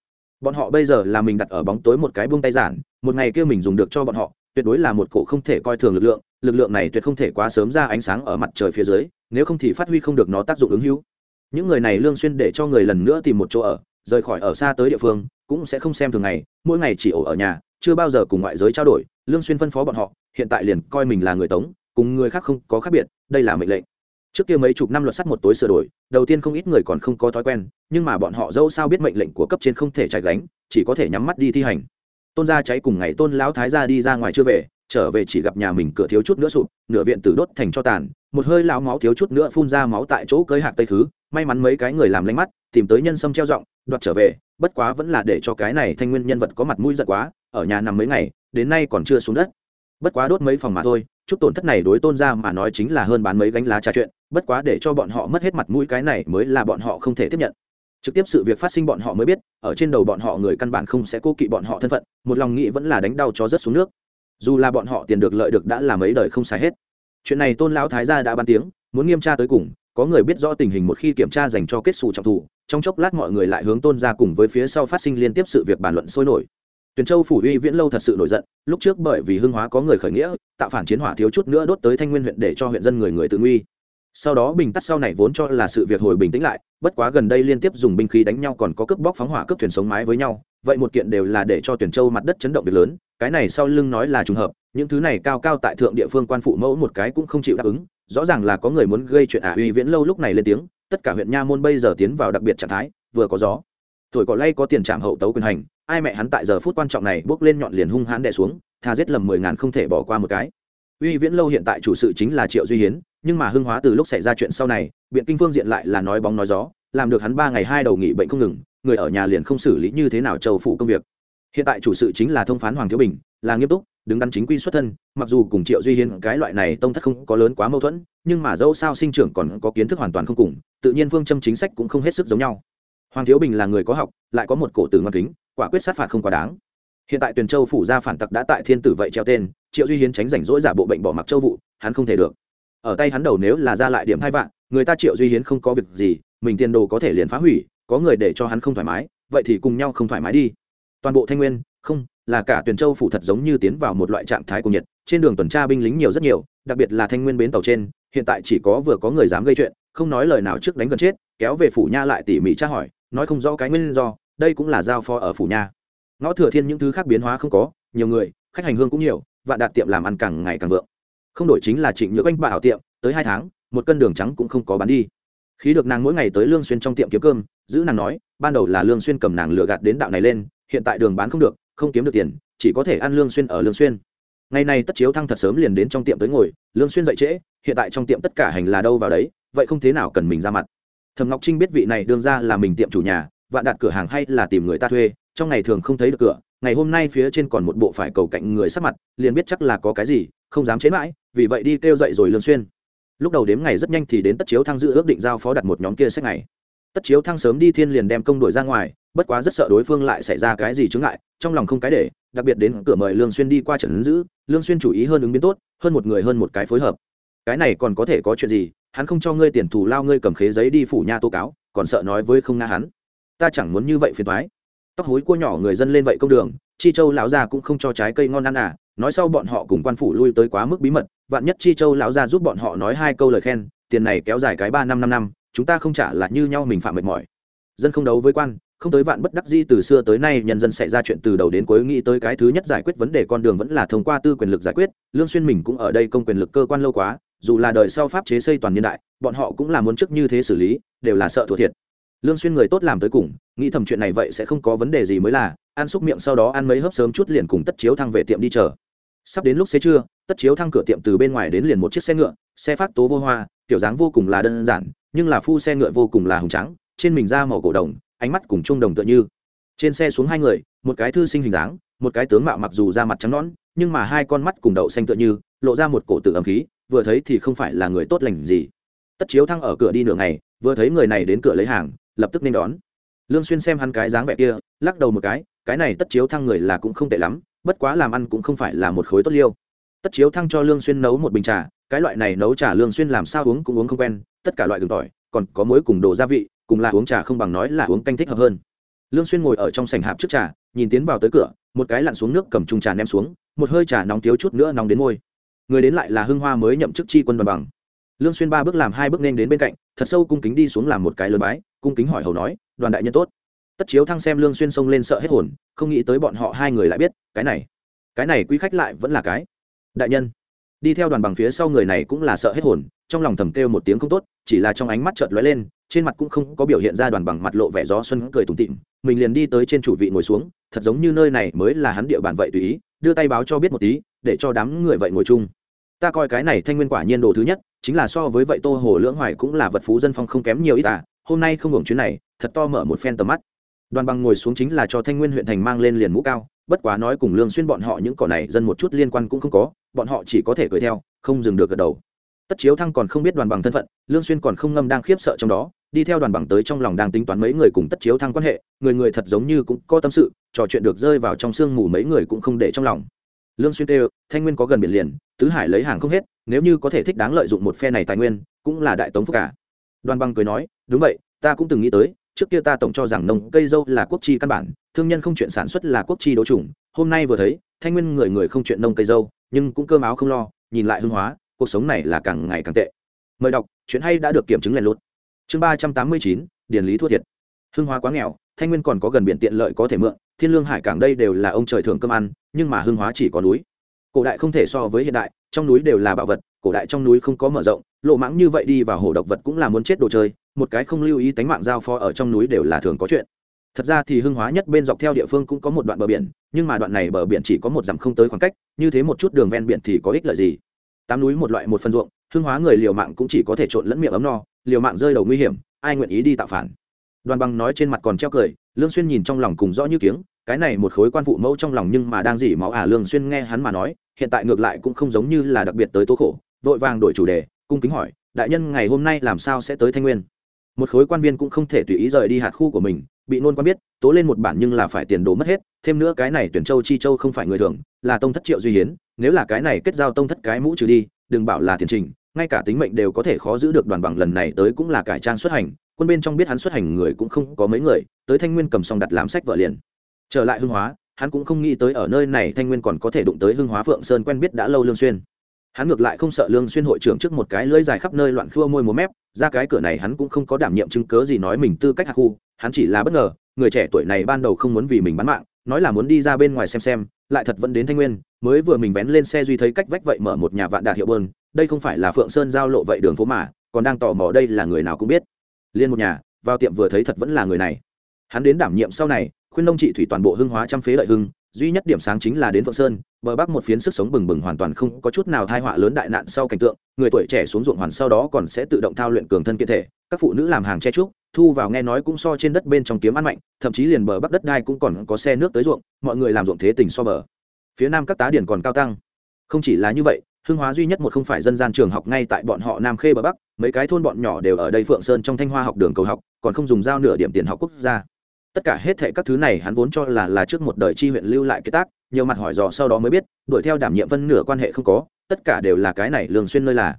Bọn họ bây giờ là mình đặt ở bóng tối một cái buông tay giản một ngày kia mình dùng được cho bọn họ, tuyệt đối là một cổ không thể coi thường lực lượng lực lượng này tuyệt không thể quá sớm ra ánh sáng ở mặt trời phía dưới, nếu không thì phát huy không được nó tác dụng ứng hữu. Những người này lương xuyên để cho người lần nữa tìm một chỗ ở, rời khỏi ở xa tới địa phương, cũng sẽ không xem thường ngày, mỗi ngày chỉ ổ ở nhà, chưa bao giờ cùng ngoại giới trao đổi, lương xuyên phân phó bọn họ, hiện tại liền coi mình là người tống, cùng người khác không có khác biệt, đây là mệnh lệnh. Trước kia mấy chục năm luật sắt một tối sửa đổi, đầu tiên không ít người còn không có thói quen, nhưng mà bọn họ dẫu sao biết mệnh lệnh của cấp trên không thể chạy gánh, chỉ có thể nhắm mắt đi thi hành tôn gia cháy cùng ngày tôn lão thái gia đi ra ngoài chưa về, trở về chỉ gặp nhà mình cửa thiếu chút nữa sụp, nửa viện tử đốt thành cho tàn, một hơi lão máu thiếu chút nữa phun ra máu tại chỗ cơi hạc tây thứ, may mắn mấy cái người làm lánh mắt, tìm tới nhân sâm treo giọng, đoạt trở về, bất quá vẫn là để cho cái này thanh nguyên nhân vật có mặt mũi giận quá, ở nhà nằm mấy ngày, đến nay còn chưa xuống đất. Bất quá đốt mấy phòng mà thôi, chút tổn thất này đối tôn ra mà nói chính là hơn bán mấy gánh lá trà chuyện, bất quá để cho bọn họ mất hết mặt mũi cái này mới là bọn họ không thể tiếp nhận trực tiếp sự việc phát sinh bọn họ mới biết, ở trên đầu bọn họ người căn bản không sẽ cố kỵ bọn họ thân phận, một lòng nghĩ vẫn là đánh đau cho rất xuống nước. Dù là bọn họ tiền được lợi được đã là mấy đời không xài hết. Chuyện này tôn lão thái gia đã ban tiếng, muốn nghiêm tra tới cùng, có người biết rõ tình hình một khi kiểm tra dành cho kết xù trọng thủ, trong chốc lát mọi người lại hướng tôn ra cùng với phía sau phát sinh liên tiếp sự việc bàn luận sôi nổi. Tuyền châu phủ uy viễn lâu thật sự nổi giận, lúc trước bởi vì hưng hóa có người khởi nghĩa, tạo phản chiến hỏa thiếu chút nữa đốt tới thanh nguyên huyện để cho huyện dân người người tự nguy sau đó bình tắt sau này vốn cho là sự việc hồi bình tĩnh lại, bất quá gần đây liên tiếp dùng binh khí đánh nhau còn có cướp bóc phóng hỏa cướp thuyền sống mái với nhau, vậy một kiện đều là để cho tuyển châu mặt đất chấn động việc lớn, cái này sau lưng nói là trùng hợp, những thứ này cao cao tại thượng địa phương quan phụ mẫu một cái cũng không chịu đáp ứng, rõ ràng là có người muốn gây chuyện ả uy viễn lâu lúc này lên tiếng, tất cả huyện nha môn bây giờ tiến vào đặc biệt trạng thái, vừa có gió, thổi cỏ lay có tiền trảm hậu tấu quyền hành, ai mẹ hắn tại giờ phút quan trọng này bước lên nhọn liền hung hãn đè xuống, tha giết lầm mười ngàn không thể bỏ qua một cái. Uy viễn lâu hiện tại chủ sự chính là triệu duy hiến nhưng mà hưng hóa từ lúc xảy ra chuyện sau này, biện kinh phương diện lại là nói bóng nói gió, làm được hắn ba ngày hai đầu nghỉ bệnh không ngừng, người ở nhà liền không xử lý như thế nào châu phủ công việc. Hiện tại chủ sự chính là thông phán hoàng thiếu bình, là nghiêm túc, đứng đắn chính quy xuất thân, mặc dù cùng triệu duy hiến cái loại này tông thất không có lớn quá mâu thuẫn, nhưng mà dẫu sao sinh trưởng còn có kiến thức hoàn toàn không cùng, tự nhiên phương châm chính sách cũng không hết sức giống nhau. Hoàng thiếu bình là người có học, lại có một cổ tử ngoan kính, quả quyết sát phạt không quá đáng. Hiện tại tuyền châu phủ gia phản tặc đã tại thiên tử vậy treo tên, triệu duy hiến tránh rảnh rỗi giả bộ bệnh bỏ mặc châu vụ, hắn không thể được ở tay hắn đầu nếu là ra lại điểm hai vạn, người ta triệu duy hiến không có việc gì, mình tiền đồ có thể liền phá hủy, có người để cho hắn không thoải mái, vậy thì cùng nhau không thoải mái đi. Toàn bộ thanh nguyên, không, là cả tuyền châu phủ thật giống như tiến vào một loại trạng thái cùng nhiệt, trên đường tuần tra binh lính nhiều rất nhiều, đặc biệt là thanh nguyên bến tàu trên, hiện tại chỉ có vừa có người dám gây chuyện, không nói lời nào trước đánh gần chết, kéo về phủ nha lại tỉ mỉ tra hỏi, nói không rõ cái nguyên do, đây cũng là giao phó ở phủ nha. Ngõ thừa thiên những thứ khác biến hóa không có, nhiều người, khách hành hương cũng nhiều và đạt tiệm làm ăn càng ngày càng vượng không đổi chính là trịnh nhược anh bà hảo tiệm, tới hai tháng, một cân đường trắng cũng không có bán đi. Khí được nàng mỗi ngày tới lương xuyên trong tiệm kiếm cơm, giữ nàng nói, ban đầu là lương xuyên cầm nàng lừa gạt đến đạo này lên, hiện tại đường bán không được, không kiếm được tiền, chỉ có thể ăn lương xuyên ở lương xuyên. Ngày này tất chiếu thăng thật sớm liền đến trong tiệm tới ngồi, lương xuyên dậy trễ, hiện tại trong tiệm tất cả hành là đâu vào đấy, vậy không thế nào cần mình ra mặt. Thẩm ngọc trinh biết vị này đương ra là mình tiệm chủ nhà, vạn đặt cửa hàng hay là tìm người ta thuê trong ngày thường không thấy được cửa, ngày hôm nay phía trên còn một bộ phải cầu cạnh người sắp mặt, liền biết chắc là có cái gì, không dám chế mãi, vì vậy đi kêu dậy rồi lương xuyên. Lúc đầu đếm ngày rất nhanh thì đến tất chiếu thăng dự ước định giao phó đặt một nhóm kia sách ngày. Tất chiếu thăng sớm đi thiên liền đem công đuổi ra ngoài, bất quá rất sợ đối phương lại xảy ra cái gì chướng ngại, trong lòng không cái để, đặc biệt đến cửa mời lương xuyên đi qua trận giữ, lương xuyên chủ ý hơn ứng biến tốt, hơn một người hơn một cái phối hợp. Cái này còn có thể có chuyện gì, hắn không cho ngươi tiền thù lao ngươi cầm khế giấy đi phủ nha tố cáo, còn sợ nói với không nga hắn. Ta chẳng muốn như vậy phiền toái tóc hối cua nhỏ người dân lên vậy công đường, chi châu lão gia cũng không cho trái cây ngon ăn à nói sau bọn họ cùng quan phủ lui tới quá mức bí mật, vạn nhất chi châu lão gia giúp bọn họ nói hai câu lời khen, tiền này kéo dài cái ba năm năm năm, chúng ta không trả là như nhau mình phạm mệt mỏi. Dân không đấu với quan, không tới vạn bất đắc di từ xưa tới nay nhân dân xảy ra chuyện từ đầu đến cuối nghĩ tới cái thứ nhất giải quyết vấn đề con đường vẫn là thông qua tư quyền lực giải quyết, lương xuyên mình cũng ở đây công quyền lực cơ quan lâu quá, dù là đời sau pháp chế xây toàn niên đại, bọn họ cũng là muốn trước như thế xử lý, đều là sợ thua thiệt lương xuyên người tốt làm tới cùng, nghĩ thầm chuyện này vậy sẽ không có vấn đề gì mới là ăn xúc miệng sau đó ăn mấy hớp sớm chút liền cùng tất chiếu thăng về tiệm đi chờ. Sắp đến lúc xế trưa, tất chiếu thăng cửa tiệm từ bên ngoài đến liền một chiếc xe ngựa, xe phát tố vô hoa tiểu dáng vô cùng là đơn giản, nhưng là phu xe ngựa vô cùng là hùng trắng trên mình da màu cổ đồng, ánh mắt cùng trung đồng tựa như. Trên xe xuống hai người, một cái thư sinh hình dáng, một cái tướng mạo mặc dù da mặt trắng nõn, nhưng mà hai con mắt cùng đậu xanh tựa như, lộ ra một cổ tự ẩm khí, vừa thấy thì không phải là người tốt lành gì. Tất chiếu thăng ở cửa đi nửa ngày, vừa thấy người này đến cửa lấy hàng lập tức nên đón. Lương xuyên xem hắn cái dáng vẻ kia, lắc đầu một cái cái này tất chiếu thăng người là cũng không tệ lắm, bất quá làm ăn cũng không phải là một khối tốt liêu. Tất chiếu thăng cho lương xuyên nấu một bình trà, cái loại này nấu trà lương xuyên làm sao uống cũng uống không quen, tất cả loại gừng tỏi, còn có muối cùng đồ gia vị, cùng là uống trà không bằng nói là uống canh thích hợp hơn. Lương xuyên ngồi ở trong sảnh hạp trước trà, nhìn tiến vào tới cửa, một cái lặn xuống nước cầm chung trà ném xuống, một hơi trà nóng thiếu chút nữa nóng đến môi. Người đến lại là hưng hoa mới nhậm chức chi quân đoàn bằng. Lương xuyên ba bước làm hai bước nên đến bên cạnh, thật sâu cung kính đi xuống làm một cái lớn bái cung kính hỏi hầu nói, đoàn đại nhân tốt. Tất chiếu thăng xem lương xuyên sông lên sợ hết hồn, không nghĩ tới bọn họ hai người lại biết, cái này cái này quý khách lại vẫn là cái. Đại nhân. Đi theo đoàn bằng phía sau người này cũng là sợ hết hồn, trong lòng thầm kêu một tiếng không tốt, chỉ là trong ánh mắt chợt lóe lên, trên mặt cũng không có biểu hiện ra đoàn bằng mặt lộ vẻ gió xuân cười tủm tỉm, mình liền đi tới trên chủ vị ngồi xuống, thật giống như nơi này mới là hắn địa bàn vậy tùy ý, đưa tay báo cho biết một tí, để cho đám người vậy ngồi chung. Ta coi cái này thanh nguyên quả nhiên đồ thứ nhất, chính là so với vậy tô hồ lưỡng hoài cũng là vật phú dân phong không kém nhiều ít à hôm nay không hưởng chuyến này, thật to mở một phen tầm mắt. Đoàn bằng ngồi xuống chính là cho thanh nguyên huyện thành mang lên liền mũ cao, bất quá nói cùng lương xuyên bọn họ những cỏ này dân một chút liên quan cũng không có, bọn họ chỉ có thể cười theo, không dừng được gật đầu. Tất chiếu thăng còn không biết đoàn bằng thân phận, lương xuyên còn không ngâm đang khiếp sợ trong đó, đi theo đoàn bằng tới trong lòng đang tính toán mấy người cùng tất chiếu thăng quan hệ, người người thật giống như cũng có tâm sự, trò chuyện được rơi vào trong sương mù mấy người cũng không để trong lòng. Lương xuyên kêu, thanh nguyên có gần biển liền, tứ hải lấy hàng không hết, nếu như có thể thích đáng lợi dụng một phe này tài nguyên, cũng là đại tống phúc cả đoàn bằng cười nói, đúng vậy, ta cũng từng nghĩ tới, trước kia ta tổng cho rằng nông cây dâu là quốc chi căn bản, thương nhân không chuyện sản xuất là quốc chi đố chủng, hôm nay vừa thấy, thanh nguyên người người không chuyện nông cây dâu, nhưng cũng cơm áo không lo, nhìn lại hương hóa, cuộc sống này là càng ngày càng tệ. Mời đọc, chuyện hay đã được kiểm chứng lèn lút. Chương ba trăm tám mươi chín điển lý thua thiệt. Hương hóa quá nghèo, thanh nguyên còn có gần biển tiện lợi có thể mượn, thiên lương hải cảng đây đều là ông trời thường cơm ăn, nhưng mà hương hóa chỉ có núi. Cổ đại không thể so với hiện đại, trong núi đều là bảo vật cổ đại trong núi không có mở rộng, lộ mãng như vậy đi vào hồ độc vật cũng là muốn chết đồ chơi, một cái không lưu ý tánh mạng giao phó ở trong núi đều là thường có chuyện. Thật ra thì hưng hóa nhất bên dọc theo địa phương cũng có một đoạn bờ biển, nhưng mà đoạn này bờ biển chỉ có một dặm không tới khoảng cách, như thế một chút đường ven biển thì có ích lợi gì? Tám núi một loại một phân ruộng, hưng hóa người liều mạng cũng chỉ có thể trộn lẫn miệng ấm no, liều mạng rơi đầu nguy hiểm, ai nguyện ý đi tạo phản? Đoàn bằng nói trên mặt còn treo cười, lương xuyên nhìn trong lòng cùng rõ như kiếng, cái này một khối quan phụ mẫu trong lòng nhưng mà đang dỉ máu à lương xuyên nghe hắn mà nói, hiện tại ngược lại cũng không giống như là đặc biệt tới tố khổ vội vàng đổi chủ đề, cung kính hỏi, đại nhân, ngày hôm nay làm sao sẽ tới thanh nguyên? Một khối quan viên cũng không thể tùy ý rời đi hạt khu của mình, bị nôn quan biết, tố lên một bản nhưng là phải tiền đồ mất hết, thêm nữa cái này tuyển châu chi châu không phải người thường, là tông thất triệu duy hiến, nếu là cái này kết giao tông thất cái mũ trừ đi, đừng bảo là tiền trình, ngay cả tính mệnh đều có thể khó giữ được đoàn bằng lần này tới cũng là cải trang xuất hành, quân bên trong biết hắn xuất hành người cũng không có mấy người, tới thanh nguyên cầm xong đặt làm sách vợ liền. Trở lại hưng hóa, hắn cũng không nghĩ tới ở nơi này thanh nguyên còn có thể đụng tới hưng hóa phượng sơn quen biết đã lâu lương xuyên hắn ngược lại không sợ lương xuyên hội trưởng trước một cái lưỡi dài khắp nơi loạn khua môi múa mép, ra cái cửa này hắn cũng không có đảm nhiệm chứng cớ gì nói mình tư cách hạ khu, hắn chỉ là bất ngờ, người trẻ tuổi này ban đầu không muốn vì mình bán mạng, nói là muốn đi ra bên ngoài xem xem, lại thật vẫn đến thanh nguyên, mới vừa mình vén lên xe duy thấy cách vách vậy mở một nhà vạn đạt hiệu bơn, đây không phải là phượng sơn giao lộ vậy đường phố mà, còn đang tò mò đây là người nào cũng biết. Liên một nhà, vào tiệm vừa thấy thật vẫn là người này. Hắn đến đảm nhiệm sau này, khuyên nông trị thủy toàn bộ hưng hóa trăm phế lợi hưng duy nhất điểm sáng chính là đến phượng sơn, bờ bắc một phiến sức sống bừng bừng hoàn toàn không có chút nào thai họa lớn đại nạn sau cảnh tượng, người tuổi trẻ xuống ruộng hoàn sau đó còn sẽ tự động thao luyện cường thân kiện thể, các phụ nữ làm hàng che trúc thu vào nghe nói cũng so trên đất bên trong kiếm ăn mạnh, thậm chí liền bờ bắc đất đai cũng còn có xe nước tới ruộng, mọi người làm ruộng thế tình so bờ. Phía nam các tá điển còn cao tăng. Không chỉ là như vậy hương hóa duy nhất một không phải dân gian trường học ngay tại bọn họ nam khê bờ bắc, mấy cái thôn bọn nhỏ đều ở đây phượng sơn trong thanh hoa học đường cầu học, còn không dùng giao nửa điểm tiền học quốc gia tất cả hết thệ các thứ này hắn vốn cho là là trước một đời chi huyện lưu lại cái tác, nhiều mặt hỏi dò sau đó mới biết, đuổi theo đảm nhiệm vân nửa quan hệ không có, tất cả đều là cái này lương xuyên nơi là.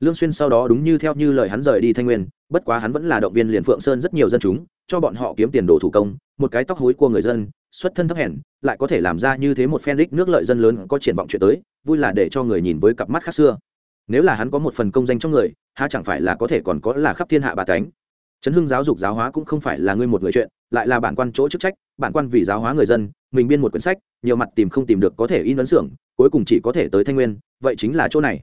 Lương xuyên sau đó đúng như theo như lời hắn rời đi thanh nguyên, bất quá hắn vẫn là động viên liền phượng sơn rất nhiều dân chúng, cho bọn họ kiếm tiền đồ thủ công, một cái tóc hối của người dân, xuất thân thấp hèn, lại có thể làm ra như thế một phen đích nước lợi dân lớn có triển vọng chuyện tới, vui là để cho người nhìn với cặp mắt khác xưa. Nếu là hắn có một phần công danh trong người, há chẳng phải là có thể còn có là khắp thiên hạ bà thánh chấn hưng giáo dục giáo hóa cũng không phải là ngươi một người chuyện, lại là bản quan chỗ chức trách, bản quan vì giáo hóa người dân, mình biên một quyển sách, nhiều mặt tìm không tìm được có thể in ấn xưởng, cuối cùng chỉ có thể tới thanh nguyên, vậy chính là chỗ này.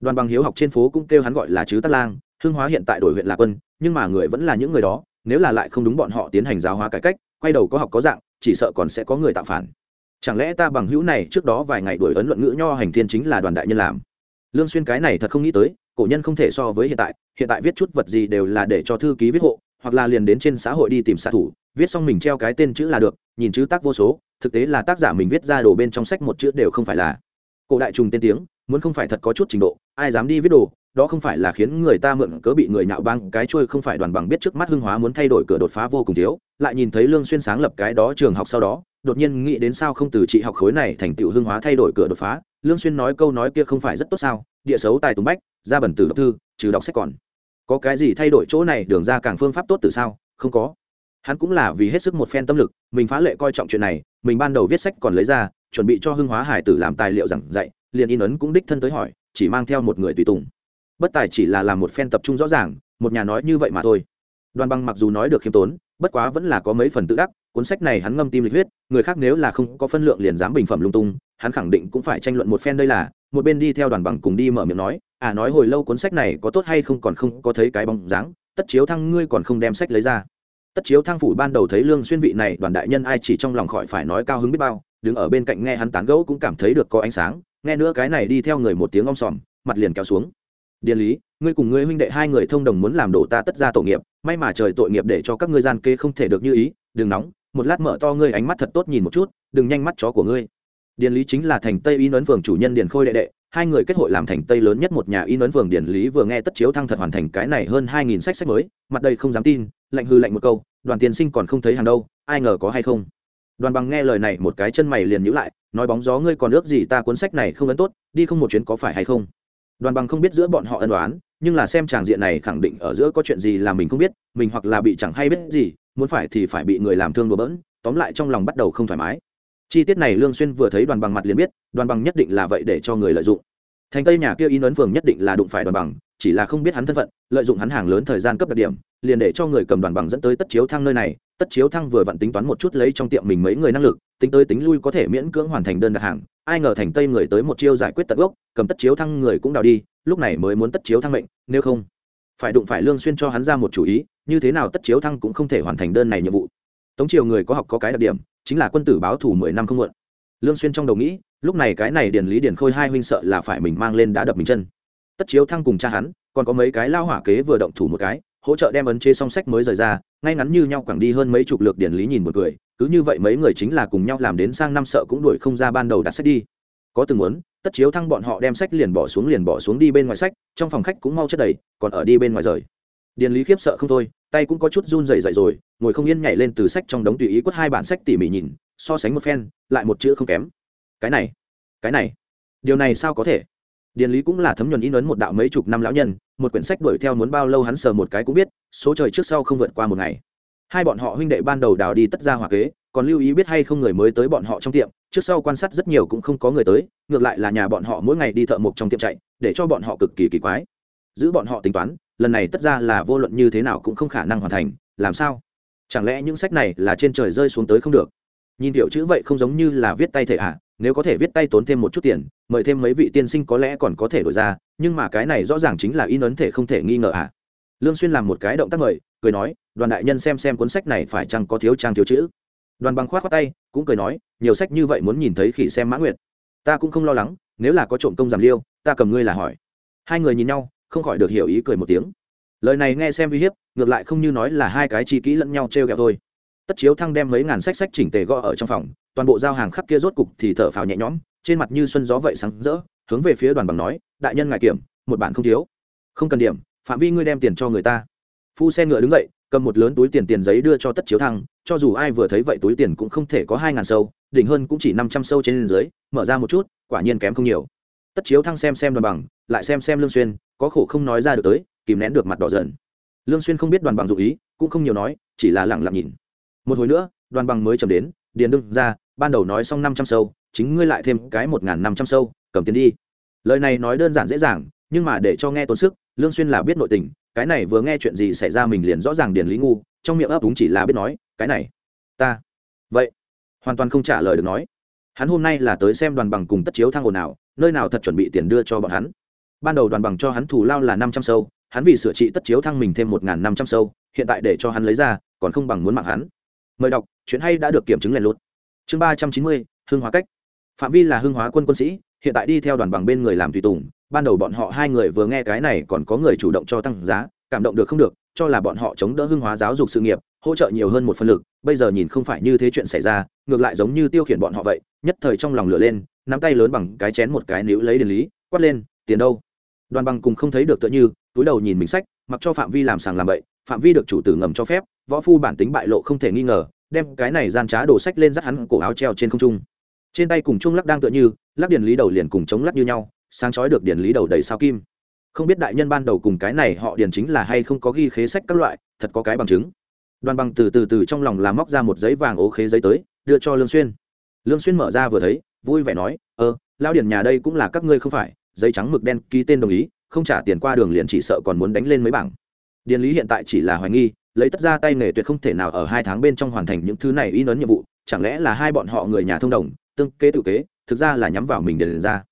Đoàn bằng hiếu học trên phố cũng kêu hắn gọi là chứ tắc lang, hưng hóa hiện tại đổi huyện lạc quân, nhưng mà người vẫn là những người đó, nếu là lại không đúng bọn họ tiến hành giáo hóa cải cách, quay đầu có học có dạng, chỉ sợ còn sẽ có người tạo phản. Chẳng lẽ ta bằng hữu này trước đó vài ngày đuổi ấn luận ngữ nho hành thiên chính là đoàn đại nhân làm? Lương xuyên cái này thật không nghĩ tới cổ nhân không thể so với hiện tại hiện tại viết chút vật gì đều là để cho thư ký viết hộ, hoặc là liền đến trên xã hội đi tìm xạ thủ, viết xong mình treo cái tên chữ là được, nhìn chữ tác vô số, thực tế là tác giả mình viết ra đồ bên trong sách một chữ đều không phải là. Cổ đại trùng tên tiếng, muốn không phải thật có chút trình độ, ai dám đi viết đồ, đó không phải là khiến người ta mượn cớ bị người nhạo băng, cái trôi không phải đoàn bằng biết trước mắt hưng hóa muốn thay đổi cửa đột phá vô cùng thiếu, lại nhìn thấy lương xuyên sáng lập cái đó trường học sau đó, đột nhiên nghĩ đến sao không từ trị học khối này thành tựu hưng hóa thay đổi cửa đột phá, lương xuyên nói câu nói kia không phải rất tốt sao, địa xấu tài tùng bách ra bẩn tử đọc thư, trừ đọc sách còn. Có cái gì thay đổi chỗ này, đường ra càng phương pháp tốt từ sao? Không có. Hắn cũng là vì hết sức một phen tâm lực, mình phá lệ coi trọng chuyện này, mình ban đầu viết sách còn lấy ra, chuẩn bị cho hưng hóa hải tử làm tài liệu giảng dạy, liền in ấn cũng đích thân tới hỏi, chỉ mang theo một người tùy tùng. Bất tài chỉ là làm một phen tập trung rõ ràng, một nhà nói như vậy mà thôi. Đoàn băng mặc dù nói được khiêm tốn, bất quá vẫn là có mấy phần tự đắc, cuốn sách này hắn ngâm tim lịch huyết, người khác nếu là không có phân lượng liền dám bình phẩm lung tung, hắn khẳng định cũng phải tranh luận một phen đây là một bên đi theo đoàn bằng cùng đi mở miệng nói à nói hồi lâu cuốn sách này có tốt hay không còn không có thấy cái bóng dáng, tất chiếu thăng ngươi còn không đem sách lấy ra. Tất chiếu thăng phủ ban đầu thấy lương xuyên vị này, đoàn đại nhân ai chỉ trong lòng khỏi phải nói cao hứng biết bao, đứng ở bên cạnh nghe hắn tán gẫu cũng cảm thấy được có ánh sáng, nghe nữa cái này đi theo người một tiếng om sòm, mặt liền kéo xuống. Điền lý, ngươi cùng ngươi huynh đệ hai người thông đồng muốn làm đổ ta tất ra tội nghiệp, may mà trời tội nghiệp để cho các ngươi gian kê không thể được như ý, đừng nóng, một lát mở to ngươi ánh mắt thật tốt nhìn một chút, đừng nhanh mắt chó của ngươi điền lý chính là thành tây in ấn phường chủ nhân điền khôi đệ đệ, hai người kết hội làm thành tây lớn nhất một nhà in ấn phường điền lý vừa nghe tất chiếu thăng thật hoàn thành cái này hơn hai nghìn sách sách mới, mặt đây không dám tin, lạnh hư lạnh một câu, đoàn tiên sinh còn không thấy hàng đâu, ai ngờ có hay không. Đoàn bằng nghe lời này một cái chân mày liền nhữ lại, nói bóng gió ngươi còn ước gì ta cuốn sách này không ấn tốt, đi không một chuyến có phải hay không? Đoàn bằng không biết giữa bọn họ ân đoán nhưng là xem tràng diện này khẳng định ở giữa có chuyện gì là mình không biết, mình hoặc là bị chẳng hay biết gì, muốn phải thì phải bị người làm thương đùa bỡn, tóm lại trong lòng bắt đầu không thoải mái chi tiết này lương xuyên vừa thấy đoàn bằng mặt liền biết, đoàn bằng nhất định là vậy để cho người lợi dụng. Thành tây nhà kia in ấn phường nhất định là đụng phải đoàn bằng, chỉ là không biết hắn thân phận, lợi dụng hắn hàng lớn thời gian cấp đặc điểm, liền để cho người cầm đoàn bằng dẫn tới tất chiếu thăng nơi này. Tất chiếu thăng vừa vặn tính toán một chút lấy trong tiệm mình mấy người năng lực, tính tới tính lui có thể miễn cưỡng hoàn thành đơn đặt hàng. Ai ngờ thành tây người tới một chiêu giải quyết tận gốc, cầm tất chiếu thăng người cũng đào đi, lúc này mới muốn tất chiếu thăng mệnh, nếu không, phải đụng phải lương xuyên cho hắn ra một chủ ý, như thế nào tất chiếu thăng cũng không thể hoàn thành đơn này nhiệm vụ. Tống triều người có học có cái đặc điểm chính là quân tử báo thủ mười năm không muộn. Lương xuyên trong đầu nghĩ, lúc này cái này điền lý điền khôi hai huynh sợ là phải mình mang lên đã đập mình chân. Tất chiếu thăng cùng cha hắn, còn có mấy cái lao hỏa kế vừa động thủ một cái, hỗ trợ đem ấn chế song sách mới rời ra, ngay ngắn như nhau quẳng đi hơn mấy chục lượt điển lý nhìn một người, cứ như vậy mấy người chính là cùng nhau làm đến sang năm sợ cũng đuổi không ra ban đầu đặt sách đi. Có từng muốn, tất chiếu thăng bọn họ đem sách liền bỏ xuống liền bỏ xuống đi bên ngoài sách, trong phòng khách cũng mau chất đầy, còn ở đi bên ngoài rời. Điền lý khiếp sợ không thôi tay cũng có chút run rẩy rẩy rồi, ngồi không yên nhảy lên từ sách trong đống tùy ý quất hai bản sách tỉ mỉ nhìn, so sánh một phen, lại một chữ không kém. Cái này cái này, điều này sao có thể? Điền lý cũng là thấm nhuần in ấn một đạo mấy chục năm lão nhân, một quyển sách đuổi theo muốn bao lâu hắn sờ một cái cũng biết, số trời trước sau không vượt qua một ngày. Hai bọn họ huynh đệ ban đầu đào đi tất ra hỏa kế, còn lưu ý biết hay không người mới tới bọn họ trong tiệm, trước sau quan sát rất nhiều cũng không có người tới, ngược lại là nhà bọn họ mỗi ngày đi thợ mộc trong tiệm chạy, để cho bọn họ cực kỳ kỳ quái. Giữ bọn họ tính toán lần này tất ra là vô luận như thế nào cũng không khả năng hoàn thành, làm sao chẳng lẽ những sách này là trên trời rơi xuống tới không được nhìn tiểu chữ vậy không giống như là viết tay thể ạ à? nếu có thể viết tay tốn thêm một chút tiền, mời thêm mấy vị tiên sinh có lẽ còn có thể đổi ra, nhưng mà cái này rõ ràng chính là in ấn thể không thể nghi ngờ ạ à? lương xuyên làm một cái động tác mời, cười nói, đoàn đại nhân xem xem cuốn sách này phải chăng có thiếu trang thiếu chữ đoàn bằng khoát khoát tay, cũng cười nói, nhiều sách như vậy muốn nhìn thấy khỉ xem mã nguyệt ta cũng không lo lắng, nếu là có trộm công giảm liêu, ta cầm ngươi là hỏi hai người nhìn nhau không khỏi được hiểu ý cười một tiếng. Lời này nghe xem uy hiếp, ngược lại không như nói là hai cái chi kỹ lẫn nhau t r e o g ẹ o thôi. Tất chiếu thăng đem mấy ngàn sách sách chỉnh tề gõ ở trong phòng, toàn bộ giao hàng khắp kia rốt cục thì thở phào nhẹ nhõm, trên mặt như xuân gió vậy sáng rỡ, hướng về phía đoàn bằng nói, đại nhân ngài kiểm, một bản không thiếu. Không cần điểm, phạm vi ngươi đem tiền cho người ta. Phu xe ngựa đứng dậy, cầm một lớn túi tiền tiền giấy đưa cho tất chiếu thăng, cho dù ai vừa thấy vậy túi tiền cũng không thể có hai ngàn sâu, đỉnh hơn cũng chỉ năm trăm sâu trên dưới, mở ra một chút, quả nhiên kém không nhiều. Tất chiếu thăng xem xem đoàn bằng, lại xem xem lương xuyên có khổ không nói ra được tới, kìm nén được mặt đỏ dần lương xuyên không biết đoàn bằng dụ ý, cũng không nhiều nói, chỉ là lặng lặng nhìn. Một hồi nữa, đoàn bằng mới chậm đến, điền đương ra, ban đầu nói xong năm trăm sâu, chính ngươi lại thêm cái một ngàn năm trăm sâu, cầm tiền đi. Lời này nói đơn giản dễ dàng, nhưng mà để cho nghe tốn sức, lương xuyên là biết nội tình, cái này vừa nghe chuyện gì xảy ra mình liền rõ ràng điền lý ngu, trong miệng ấp úng chỉ là biết nói, cái này, ta. Vậy, hoàn toàn không trả lời được nói. Hắn hôm nay là tới xem đoàn bằng cùng tất chiếu thang ồn nào nơi nào thật chuẩn bị tiền đưa cho bọn hắn ban đầu đoàn bằng cho hắn thù lao là năm trăm sâu, hắn vì sửa trị tất chiếu thăng mình thêm một n g h n năm trăm sâu, hiện tại để cho hắn lấy ra, còn không bằng muốn mạng hắn. Mời đọc, chuyện hay đã được kiểm chứng lèn lút. Chương ba trăm chín mươi hương hóa cách. Phạm vi là hương hóa quân quân sĩ, hiện tại đi theo đoàn bằng bên người làm tùy tùng. Ban đầu bọn họ hai người vừa nghe cái này còn có người chủ động cho tăng giá, cảm động được không được, cho là bọn họ chống đỡ hương hóa giáo dục sự nghiệp, hỗ trợ nhiều hơn một phần lực. Bây giờ nhìn không phải như thế chuyện xảy ra, ngược lại giống như tiêu khiển bọn họ vậy, nhất thời trong lòng lửa lên, nắm tay lớn bằng cái chén một cái níu lấy đền lý, quát lên, tiền đâu? Đoàn bằng cùng không thấy được tựa như, túi đầu nhìn mình sách, mặc cho phạm vi làm sàng làm bậy, phạm vi được chủ tử ngầm cho phép, võ phu bản tính bại lộ không thể nghi ngờ, đem cái này gian trá đổ sách lên dắt hắn cổ áo treo trên không trung. Trên tay cùng chung lắc đang tựa như, lắc điền lý đầu liền cùng chống lắc như nhau, sáng chói được điền lý đầu đầy sao kim. Không biết đại nhân ban đầu cùng cái này họ điền chính là hay không có ghi khế sách các loại, thật có cái bằng chứng. Đoàn bằng từ từ từ trong lòng làm móc ra một giấy vàng ố khế giấy tới, đưa cho lương xuyên. Lương xuyên mở ra vừa thấy, vui vẻ nói ờ, ơ lao điền nhà đây cũng là các ngươi không phải giấy trắng mực đen, ký tên đồng ý, không trả tiền qua đường liền chỉ sợ còn muốn đánh lên mấy bảng. Điền lý hiện tại chỉ là hoài nghi, lấy tất ra tay nghề tuyệt không thể nào ở hai tháng bên trong hoàn thành những thứ này in ấn nhiệm vụ, chẳng lẽ là hai bọn họ người nhà thông đồng, tương kế tự kế, thực ra là nhắm vào mình để điền ra.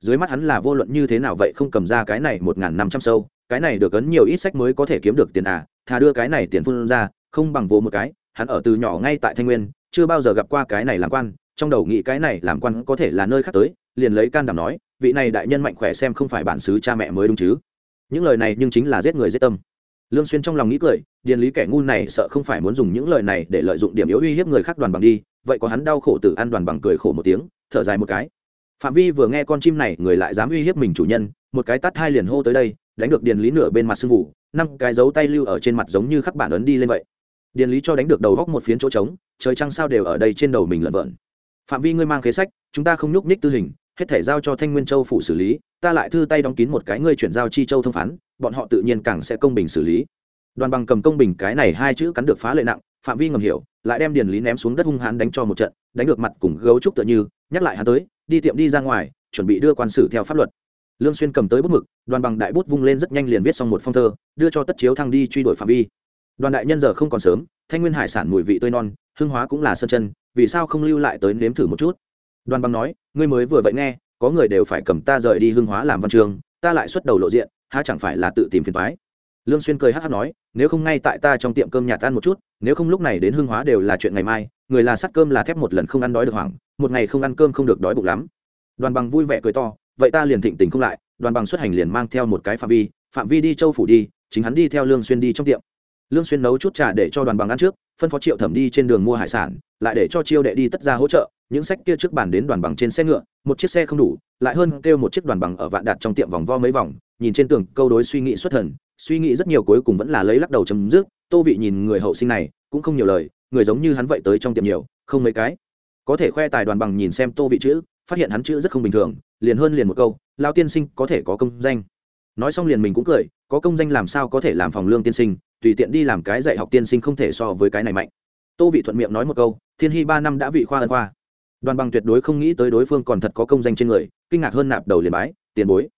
Dưới mắt hắn là vô luận như thế nào vậy không cầm ra cái này một n g h n năm trăm sâu, cái này được ấn nhiều ít sách mới có thể kiếm được tiền à thà đưa cái này tiền phun ra, không bằng vô một cái, hắn ở từ nhỏ ngay tại thanh nguyên, chưa bao giờ gặp qua cái này làm quan, trong đầu nghĩ cái này làm quan có thể là nơi khác tới, liền lấy can đảm nói vị này đại nhân mạnh khỏe xem không phải bản xứ cha mẹ mới đúng chứ. Những lời này nhưng chính là giết người giết tâm. Lương xuyên trong lòng nghĩ cười, điền lý kẻ ngu này sợ không phải muốn dùng những lời này để lợi dụng điểm yếu uy hiếp người khác đoàn bằng đi, vậy có hắn đau khổ tử ăn đoàn bằng cười khổ một tiếng, thở dài một cái. Phạm vi vừa nghe con chim này, người lại dám uy hiếp mình chủ nhân, một cái tát hai liền hô tới đây, đánh được điền lý nửa bên mặt sưng vụ năm cái dấu tay lưu ở trên mặt giống như khắc bản ấn đi lên vậy. Điền lý cho đánh được đầu góc một phiến chỗ trống, trời trăng sao đều ở đây trên đầu mình lợn vợn phạm vi ngươi mang khế sách, chúng ta không nhúc nhích tư hình hết thể giao cho thanh nguyên châu phủ xử lý, ta lại thư tay đóng kín một cái ngươi chuyển giao chi châu thông phán, bọn họ tự nhiên càng sẽ công bình xử lý. Đoàn bằng cầm công bình cái này hai chữ cắn được phá lệ nặng, phạm vi ngầm hiểu, lại đem điền lý ném xuống đất hung hãn đánh cho một trận, đánh được mặt cùng gấu trúc tựa như, nhắc lại hắn tới, đi tiệm đi ra ngoài, chuẩn bị đưa quan sử theo pháp luật. Lương xuyên cầm tới bút mực, đoàn bằng đại bút vung lên rất nhanh liền viết xong một phong thơ, đưa cho tất chiếu thăng đi truy đuổi phạm vi. Đoàn đại nhân giờ không còn sớm, thanh nguyên hải sản mùi vị tươi non, hương hóa cũng là sơn chân, vì sao không lưu lại tới nếm thử một chút? Đoàn bằng nói, ngươi mới vừa vậy nghe, có người đều phải cầm ta rời đi hương hóa làm văn trường, ta lại xuất đầu lộ diện, há chẳng phải là tự tìm phiền toái? Lương xuyên cười hắc hắc nói, nếu không ngay tại ta trong tiệm cơm nhà tan một chút, nếu không lúc này đến hương hóa đều là chuyện ngày mai, người là sắt cơm là thép một lần không ăn đói được hoảng, một ngày không ăn cơm không được đói bụng lắm. Đoàn bằng vui vẻ cười to, vậy ta liền thịnh tình không lại. Đoàn bằng xuất hành liền mang theo một cái phạm vi phạm vi đi châu phủ đi, chính hắn đi theo lương xuyên đi trong tiệm. Lương xuyên nấu chút trà để cho đoàn bằng ăn trước, phân phó triệu thẩm đi trên đường mua hải sản, lại để cho chiêu đệ đi tất ra hỗ trợ những sách kia trước bàn đến đoàn bằng trên xe ngựa, một chiếc xe không đủ, lại hơn kêu một chiếc đoàn bằng ở vạn đạt trong tiệm vòng vo mấy vòng, nhìn trên tường câu đối suy nghĩ xuất thần, suy nghĩ rất nhiều cuối cùng vẫn là lấy lắc đầu chấm dứt, tô vị nhìn người hậu sinh này, cũng không nhiều lời, người giống như hắn vậy tới trong tiệm nhiều, không mấy cái. Có thể khoe tài đoàn bằng nhìn xem tô vị chữ, phát hiện hắn chữ rất không bình thường, liền hơn liền một câu lao tiên sinh có thể có công danh. Nói xong liền mình cũng cười, có công danh làm sao có thể làm phòng lương tiên sinh, tùy tiện đi làm cái dạy học tiên sinh không thể so với cái này mạnh. Tô vị thuận miệng nói một câu, thiên hy ba năm đã vị khoa ân khoa đoàn bằng tuyệt đối không nghĩ tới đối phương còn thật có công danh trên người, kinh ngạc hơn nạp đầu liền bái, tiền bối.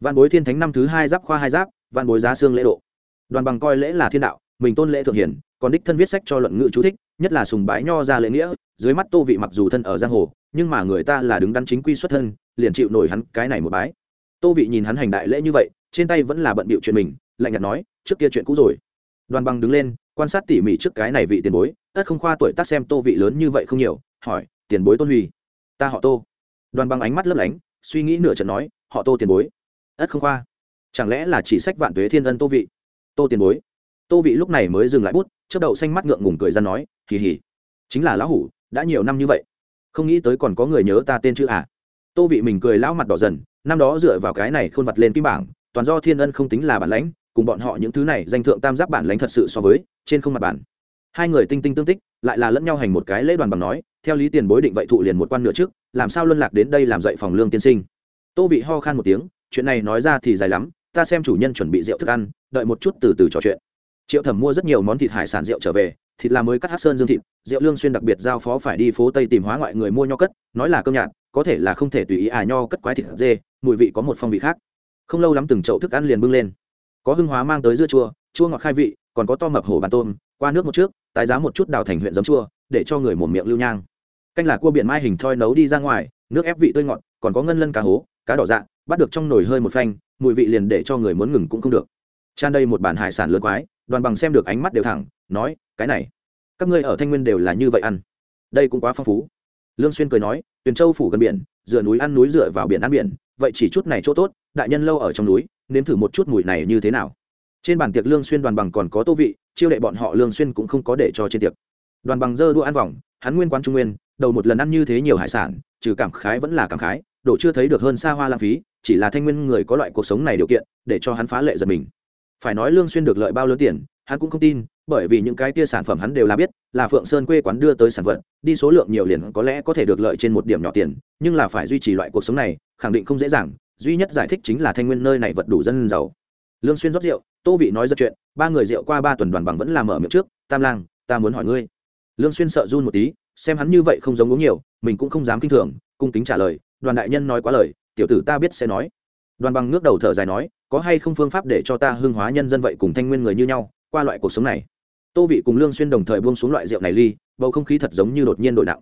Văn bối thiên thánh năm thứ hai giáp khoa hai giáp văn bối giá xương lễ độ. Đoàn bằng coi lễ là thiên đạo, mình tôn lễ thượng hiển, còn đích thân viết sách cho luận ngữ chú thích, nhất là sùng bái nho ra lễ nghĩa, dưới mắt tô vị mặc dù thân ở giang hồ, nhưng mà người ta là đứng đắn chính quy xuất thân, liền chịu nổi hắn cái này một bái. Tô vị nhìn hắn hành đại lễ như vậy, trên tay vẫn là bận bịu chuyện mình, lạnh nhạt nói, trước kia chuyện cũ rồi. Đoàn bằng đứng lên, quan sát tỉ mỉ trước cái này vị tiền bối, ất không khoa tuổi tác xem tô vị lớn như vậy không nhiều, hỏi tiền bối tôn huy. Ta họ tô. Đoàn bằng ánh mắt lấp lánh, suy nghĩ nửa trận nói, họ tô tiền bối. Ất không khoa. Chẳng lẽ là chỉ sách vạn tuế thiên ân tô vị? Tô tiền bối. Tô vị lúc này mới dừng lại bút chất đậu xanh mắt ngượng ngùng cười ra nói kỳ hỉ chính là lão hủ, đã nhiều năm như vậy. Không nghĩ tới còn có người nhớ ta tên chữ à. Tô vị mình cười lão mặt đỏ dần, năm đó dựa vào cái này khôn vặt lên kim bảng, toàn do thiên ân không tính là bản lãnh, cùng bọn họ những thứ này danh thượng tam giác bản lãnh thật sự so với, trên không mặt bản hai người tinh tinh tương tích, lại là lẫn nhau hành một cái lễ đoàn bằng nói, theo lý tiền bối định vậy thụ liền một quan nửa trước, làm sao luân lạc đến đây làm dậy phòng lương tiên sinh? Tô vị ho khan một tiếng, chuyện này nói ra thì dài lắm, ta xem chủ nhân chuẩn bị rượu thức ăn, đợi một chút từ từ trò chuyện. Triệu thẩm mua rất nhiều món thịt hải sản rượu trở về, thịt là mới cắt hát sơn dương thịt, rượu lương xuyên đặc biệt giao phó phải đi phố tây tìm hóa ngoại người mua nho cất, nói là cơm nhạt, có thể là không thể tùy ý à nho cất quái thịt dê, mùi vị có một phong vị khác. Không lâu lắm từng chậu thức ăn liền bưng lên. Có hương hóa mang tới dưa chua chua ngọt khai vị, còn có to mập hổ bàn tôm qua nước một trước, tái giá một chút đào thành huyện giấm chua, để cho người mồm miệng lưu nhang. Canh là cua biển mai hình thoi nấu đi ra ngoài, nước ép vị tươi ngọt, còn có ngân lân cá hố, cá đỏ dạ bắt được trong nồi hơi một phanh, mùi vị liền để cho người muốn ngừng cũng không được. Tràn đây một bản hải sản lớn quái, đoàn bằng xem được ánh mắt đều thẳng, nói, cái này, các ngươi ở thanh nguyên đều là như vậy ăn. Đây cũng quá phong phú. Lương xuyên cười nói, tuyền châu phủ gần biển, dựa núi ăn núi dựa vào biển ăn biển, vậy chỉ chút này chỗ tốt, đại nhân lâu ở trong núi, nếm thử một chút mùi này như thế nào. Trên bàn tiệc lương xuyên đoàn bằng còn có tô vị chiêu đệ bọn họ lương xuyên cũng không có để cho trên tiệc. Đoàn bằng dơ đua ăn vòng, hắn nguyên quán trung nguyên, đầu một lần ăn như thế nhiều hải sản, trừ cảm khái vẫn là cảm khái độ chưa thấy được hơn xa hoa lãng phí, chỉ là thanh nguyên người có loại cuộc sống này điều kiện, để cho hắn phá lệ giật mình. Phải nói lương xuyên được lợi bao lớn tiền, hắn cũng không tin, bởi vì những cái kia sản phẩm hắn đều là biết, là phượng sơn quê quán đưa tới sản vật, đi số lượng nhiều liền có lẽ có thể được lợi trên một điểm nhỏ tiền, nhưng là phải duy trì loại cuộc sống này, khẳng định không dễ dàng, duy nhất giải thích chính là thanh nguyên nơi này vật đủ dân giàu. Lương xuyên rót rượu tô vị nói ra chuyện, ba người rượu qua ba tuần đoàn bằng vẫn làm mở miệng trước, tam lang, ta muốn hỏi ngươi. Lương xuyên sợ run một tí, xem hắn như vậy không giống uống nhiều, mình cũng không dám kinh thường, cung kính trả lời, đoàn đại nhân nói quá lời, tiểu tử ta biết sẽ nói. Đoàn bằng ngước đầu thở dài nói, có hay không phương pháp để cho ta hương hóa nhân dân vậy cùng thanh nguyên người như nhau, qua loại cuộc sống này? Tô vị cùng lương xuyên đồng thời buông xuống loại rượu này ly, bầu không khí thật giống như đột nhiên đội nặng.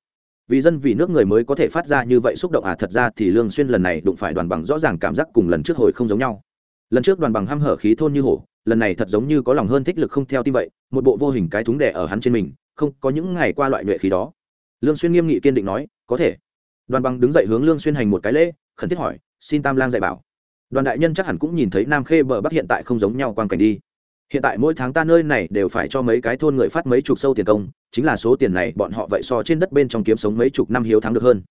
Vì dân vì nước người mới có thể phát ra như vậy xúc động à thật ra thì lương xuyên lần này đụng phải đoàn bằng rõ ràng cảm giác cùng lần trước hồi không giống nhau lần trước đoàn bằng hăm hở khí thôn như hổ, lần này thật giống như có lòng hơn thích lực không theo tim vậy, một bộ vô hình cái thúng đẻ ở hắn trên mình, không, có những ngày qua loại nhuệ khí đó. Lương xuyên nghiêm nghị kiên định nói, có thể. Đoàn bằng đứng dậy hướng lương xuyên hành một cái lễ, khẩn thiết hỏi, xin tam lang dạy bảo. Đoàn đại nhân chắc hẳn cũng nhìn thấy nam khê bờ bắc hiện tại không giống nhau quan cảnh đi. Hiện tại mỗi tháng ta nơi này đều phải cho mấy cái thôn người phát mấy chục sâu tiền công, chính là số tiền này bọn họ vậy so trên đất bên trong kiếm sống mấy chục năm hiếu thắng được hơn.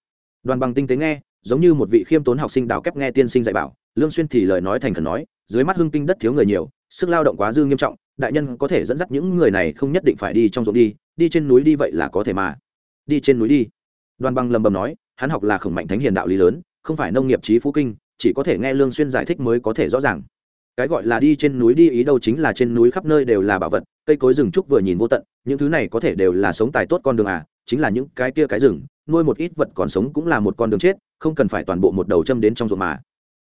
Đoàn bằng tinh tế nghe, giống như một vị khiêm tốn học sinh đào kép nghe tiên sinh dạy bảo lương xuyên thì lời nói thành khẩn nói, dưới mắt hưng kinh đất thiếu người nhiều, sức lao động quá dư nghiêm trọng, đại nhân có thể dẫn dắt những người này không nhất định phải đi trong ruộng đi đi trên núi đi vậy là có thể mà. Đi trên núi đi. Đoàn Băng lầm bầm nói, hắn học là khổng mạnh thánh hiền đạo lý lớn, không phải nông nghiệp trí phú kinh, chỉ có thể nghe lương xuyên giải thích mới có thể rõ ràng. Cái gọi là đi trên núi đi ý đâu chính là trên núi khắp nơi đều là bảo vật, cây cối rừng trúc vừa nhìn vô tận, những thứ này có thể đều là sống tài tốt con đường à chính là những cái kia cái rừng, nuôi một ít vật còn sống cũng là một con đường chết, không cần phải toàn bộ một đầu châm đến trong ruộng mà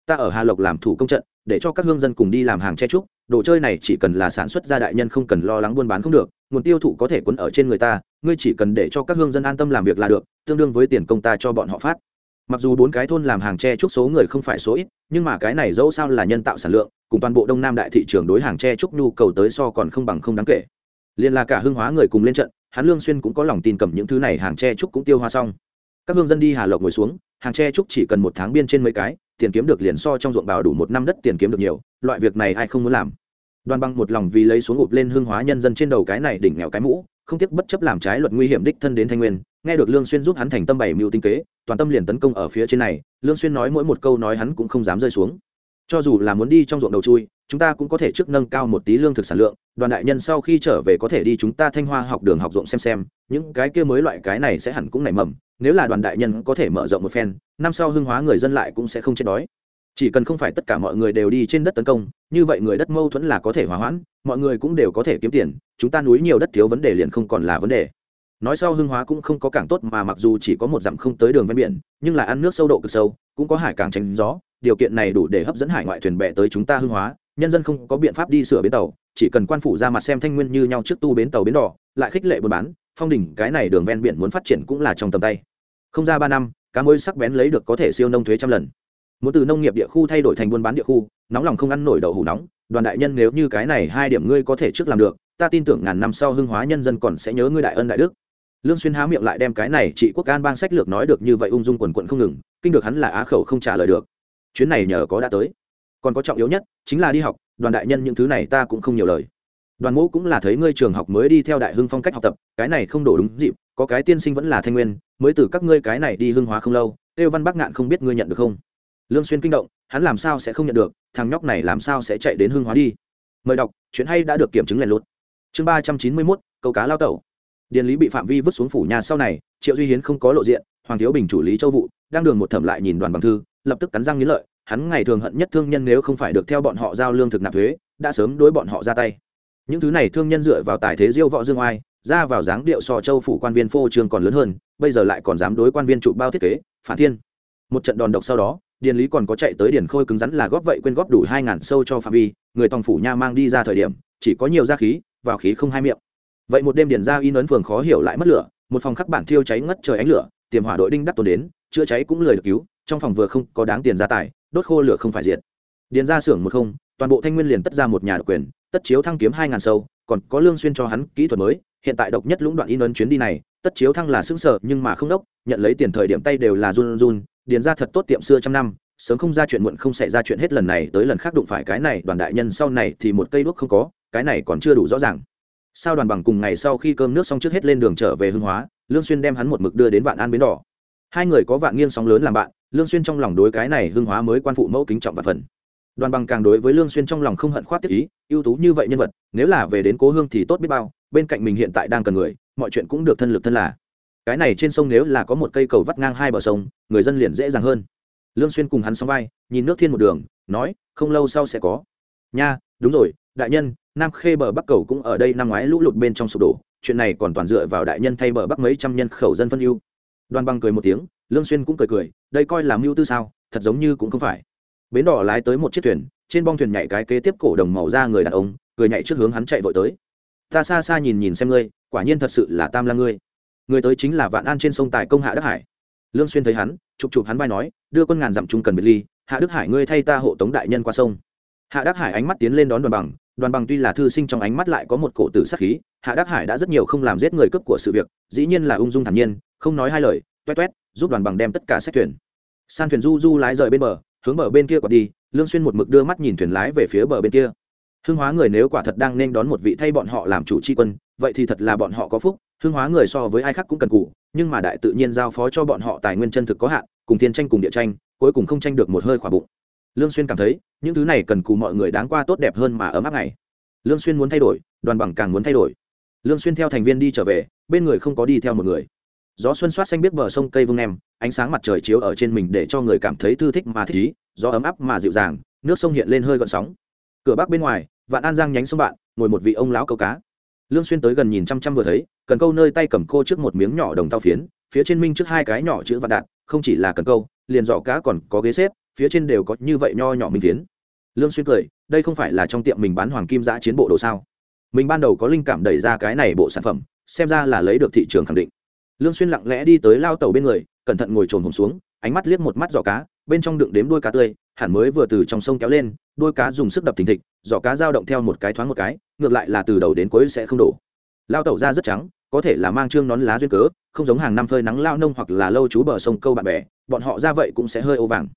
ta ở hà lộc làm thủ công trận, để cho các hương dân cùng đi làm hàng che trúc đồ chơi này chỉ cần là sản xuất ra đại nhân không cần lo lắng buôn bán không được, nguồn tiêu thụ có thể quấn ở trên người ta, ngươi chỉ cần để cho các hương dân an tâm làm việc là được, tương đương với tiền công ta cho bọn họ phát. Mặc dù bốn cái thôn làm hàng tre trúc số người không phải số ít, nhưng mà cái này dẫu sao là nhân tạo sản lượng, cùng toàn bộ đông nam đại thị trường đối hàng tre trúc nhu cầu tới so còn không bằng không đáng kể. Liền là cả hương hóa người cùng lên trận, hắn lương xuyên cũng có lòng tin cầm những thứ này, hàng tre trúc cũng tiêu hoa xong. Các hương dân đi hà lộc ngồi xuống, hàng tre trúc chỉ cần một tháng biên trên mấy cái tiền kiếm được liền so trong ruộng bào đủ một năm đất tiền kiếm được nhiều, loại việc này ai không muốn làm. Đoàn băng một lòng vì lấy xuống ụp lên hương hóa nhân dân trên đầu cái này đỉnh nghèo cái mũ, không tiếc bất chấp làm trái luật nguy hiểm đích thân đến thanh nguyên, nghe được lương xuyên giúp hắn thành tâm bảy mưu tinh kế, toàn tâm liền tấn công ở phía trên này, lương xuyên nói mỗi một câu nói hắn cũng không dám rơi xuống. Cho dù là muốn đi trong ruộng đầu chui, chúng ta cũng có thể trước nâng cao một tí lương thực sản lượng, đoàn đại nhân sau khi trở về có thể đi chúng ta thanh hoa học đường học ruộng xem xem, những cái kia mới loại cái này sẽ hẳn cũng nảy mầm nếu là đoàn đại nhân có thể mở rộng một phen, năm sau hưng hóa người dân lại cũng sẽ không chết đói. Chỉ cần không phải tất cả mọi người đều đi trên đất tấn công, như vậy người đất mâu thuẫn là có thể hòa hoãn, mọi người cũng đều có thể kiếm tiền, chúng ta núi nhiều đất thiếu vấn đề liền không còn là vấn đề. Nói sau hưng hóa cũng không có cảng tốt mà mặc dù chỉ có một dặm không tới đường ven biển, nhưng là ăn nước sâu độ cực sâu, cũng có hải cảng tránh gió, điều kiện này đủ để hấp dẫn hải ngoại thuyền bè tới chúng ta hưng hóa, nhân dân không có biện pháp đi sửa bến tàu, chỉ cần quan phủ ra mặt xem thanh nguyên như nhau trước tu bến tàu bến đỏ, lại khích lệ buôn bán, phong đỉnh cái này đường ven biển muốn phát triển cũng là trong tầm tay không ra ba năm, cá môi sắc bén lấy được có thể siêu nông thuế trăm lần. Muốn từ nông nghiệp địa khu thay đổi thành buôn bán địa khu, nóng lòng không ăn nổi đậu hủ nóng, đoàn đại nhân nếu như cái này hai điểm ngươi có thể trước làm được, ta tin tưởng ngàn năm sau hưng hóa nhân dân còn sẽ nhớ ngươi đại ân đại đức. Lương xuyên há miệng lại đem cái này chị quốc an bang sách lược nói được như vậy ung dung quần quận không ngừng, kinh được hắn là á khẩu không trả lời được. Chuyến này nhờ có đã tới. Còn có trọng yếu nhất, chính là đi học, đoàn đại nhân những thứ này ta cũng không nhiều lời. Đoàn mẫu cũng là thấy ngươi trường học mới đi theo đại hưng phong cách học tập, cái này không đổ đúng dịp có cái tiên sinh vẫn là thanh nguyên mới từ các ngươi cái này đi hưng hóa không lâu tiêu văn bắc ngạn không biết ngươi nhận được không? Lương xuyên kinh động hắn làm sao sẽ không nhận được thằng nhóc này làm sao sẽ chạy đến hưng hóa đi? Mời đọc chuyện hay đã được kiểm chứng lẻn lút. Chương ba trăm chín mươi 391, câu cá lao tẩu. Điền lý bị phạm vi vứt xuống phủ nhà sau này triệu duy hiến không có lộ diện hoàng thiếu bình chủ lý châu vụ đang đường một thẩm lại nhìn đoàn bằng thư lập tức cắn răng nghĩ lợi hắn ngày thường hận nhất thương nhân nếu không phải được theo bọn họ giao lương thực nạp thuế đã sớm đối bọn họ ra tay. Những thứ này thương nhân dựa vào tài thế diêu võ dương oai ra vào dáng điệu so châu phủ quan viên phô trương còn lớn hơn, bây giờ lại còn dám đối quan viên trụ bao thiết kế, phản thiên. Một trận đòn độc sau đó, điền lý còn có chạy tới điền khôi cứng rắn là góp vậy quên góp đủ hai ngàn sâu cho phạm vi, người tòng phủ nha mang đi ra thời điểm, chỉ có nhiều da khí, vào khí không hai miệng. Vậy một đêm điền ra in ấn phường khó hiểu lại mất lửa, một phòng khắc bản thiêu cháy ngất trời ánh lửa, tiềm hỏa đội đinh đắc tồn đến, chữa cháy cũng lười được cứu, trong phòng vừa không có đáng tiền gia tài, đốt khô lửa không phải diệt. Điền ra xưởng một không, toàn bộ thanh nguyên liền tất ra một nhà độc quyền, tất chiếu thăng kiếm hai ngàn sâu, còn có lương xuyên cho hắn kỹ thuật mới hiện tại độc nhất lũng đoạn in ấn chuyến đi này, tất chiếu thăng là xứng sở nhưng mà không đốc, nhận lấy tiền thời điểm tay đều là run run, điền ra thật tốt tiệm xưa trăm năm, sớm không ra chuyện muộn không xảy ra chuyện hết lần này tới lần khác đụng phải cái này, đoàn đại nhân sau này thì một cây đuốc không có, cái này còn chưa đủ rõ ràng. Sao đoàn bằng cùng ngày sau khi cơm nước xong trước hết lên đường trở về hương hóa, lương xuyên đem hắn một mực đưa đến vạn an bến đỏ. Hai người có vạn nghiêng sóng lớn làm bạn, lương xuyên trong lòng đối cái này hương hóa mới quan phụ mẫu kính trọng và phần. Đoàn bằng càng đối với lương xuyên trong lòng không hận khoát tiết ý, ưu tú như vậy nhân vật, nếu là về đến cố hương thì tốt biết bao bên cạnh mình hiện tại đang cần người, mọi chuyện cũng được thân lực thân là. Cái này trên sông nếu là có một cây cầu vắt ngang hai bờ sông, người dân liền dễ dàng hơn. Lương xuyên cùng hắn song vai, nhìn nước thiên một đường, nói, không lâu sau sẽ có. Nha, đúng rồi, đại nhân, nam khê bờ bắc cầu cũng ở đây năm ngoái lũ lụt bên trong sụp đổ, chuyện này còn toàn dựa vào đại nhân thay bờ bắc mấy trăm nhân khẩu dân phân ưu. Đoàn băng cười một tiếng, lương xuyên cũng cười cười, đây coi là mưu tư sao, thật giống như cũng không phải. Bến đỏ lái tới một chiếc thuyền, trên bong thuyền nhảy cái kế tiếp cổ đồng màu da người đàn ông, cười nhảy trước hướng hắn chạy vội tới ta xa xa nhìn nhìn xem ngươi, quả nhiên thật sự là tam lang ngươi. Người tới chính là vạn an trên sông tài công hạ đức hải. Lương xuyên thấy hắn, chụp chụp hắn vai nói, đưa quân ngàn dặm trung cần biệt ly, hạ đức hải ngươi thay ta hộ tống đại nhân qua sông. Hạ đức hải ánh mắt tiến lên đón đoàn bằng đoàn bằng tuy là thư sinh trong ánh mắt lại có một cổ tử sát khí, hạ đắc hải đã rất nhiều không làm giết người cướp của sự việc, dĩ nhiên là ung dung thản nhiên, không nói hai lời, toét toét, giúp đoàn bằng đem tất cả sách thuyền. San thuyền du du lái rời bên bờ, hướng bờ bên kia còn đi, lương xuyên một mực đưa mắt nhìn thuyền lái về phía bờ bên kia hương hóa người nếu quả thật đang nên đón một vị thay bọn họ làm chủ tri quân, vậy thì thật là bọn họ có phúc. Hương hóa người so với ai khác cũng cần cụ nhưng mà đại tự nhiên giao phó cho bọn họ tài nguyên chân thực có hạn, cùng thiên tranh cùng địa tranh, cuối cùng không tranh được một hơi khỏa bụng. Lương xuyên cảm thấy, những thứ này cần cù mọi người đáng qua tốt đẹp hơn mà ấm áp ngày. Lương xuyên muốn thay đổi, đoàn bằng càng muốn thay đổi. Lương xuyên theo thành viên đi trở về, bên người không có đi theo một người. Gió xuân soát xanh biết bờ sông cây vương em, ánh sáng mặt trời chiếu ở trên mình để cho người cảm thấy thư thích mà thích ý, gió ấm áp mà dịu dàng, nước sông hiện lên hơi gợn sóng. Cửa bắc bên ngoài vạn an giang nhánh sông bạn, ngồi một vị ông lão câu cá. Lương xuyên tới gần nhìn chăm chăm vừa thấy, cần câu nơi tay cầm cô trước một miếng nhỏ đồng tao phiến, phía trên minh trước hai cái nhỏ chữ vạn đạn không chỉ là cần câu, liền giỏ cá còn có ghế xếp, phía trên đều có như vậy nho nhỏ minh phiến. Lương xuyên cười, đây không phải là trong tiệm mình bán hoàng kim giã chiến bộ đồ sao? Mình ban đầu có linh cảm đẩy ra cái này bộ sản phẩm, xem ra là lấy được thị trường khẳng định. Lương xuyên lặng lẽ đi tới lao tàu bên người, cẩn thận ngồi trồn hồn xuống, ánh mắt liếc một mắt giỏ cá, bên trong đựng đếm đuôi cá tươi, hẳn mới vừa từ trong sông kéo lên đôi cá dùng sức đập thình thịch, giỏ cá dao động theo một cái thoáng một cái, ngược lại là từ đầu đến cuối sẽ không đổ. Lao tẩu ra rất trắng, có thể là mang trương nón lá duyên cớ, không giống hàng năm phơi nắng lao nông hoặc là lâu chú bờ sông câu bạn bè, bọn họ ra vậy cũng sẽ hơi ô vàng.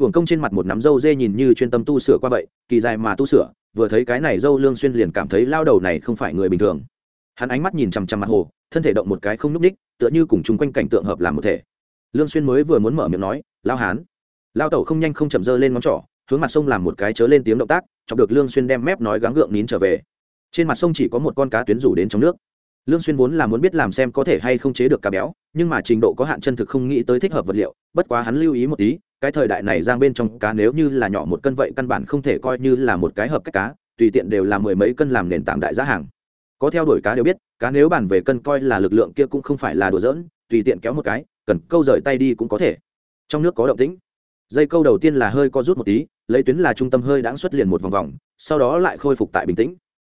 Hưởng công trên mặt một nắm dâu dê nhìn như chuyên tâm tu sửa qua vậy, kỳ dài mà tu sửa, vừa thấy cái này dâu lương xuyên liền cảm thấy lao đầu này không phải người bình thường. Hắn ánh mắt nhìn chằm chằm mặt hồ, thân thể động một cái không nhúc ních, tựa như cùng chung quanh cảnh tượng hợp làm một thể. Lương xuyên mới vừa muốn mở miệng nói, lao hán. Lao tẩu không nhanh không chậm dơ lên ngón trỏ hướng mặt sông làm một cái chớ lên tiếng động tác, chọc được lương xuyên đem mép nói gắng gượng nín trở về. Trên mặt sông chỉ có một con cá tuyến rủ đến trong nước. Lương xuyên vốn là muốn biết làm xem có thể hay không chế được cá béo, nhưng mà trình độ có hạn chân thực không nghĩ tới thích hợp vật liệu, bất quá hắn lưu ý một tí, cái thời đại này giang bên trong cá nếu như là nhỏ một cân vậy căn bản không thể coi như là một cái hợp cách cá, tùy tiện đều là mười mấy cân làm nền tảng đại giá hàng. Có theo đuổi cá đều biết, cá nếu bàn về cân coi là lực lượng kia cũng không phải là đùa giỡn, tùy tiện kéo một cái, cần câu rời tay đi cũng có thể. Trong nước có động tĩnh. Dây câu đầu tiên là hơi co rút một tí lấy tuyến là trung tâm hơi đáng xuất liền một vòng vòng, sau đó lại khôi phục tại bình tĩnh.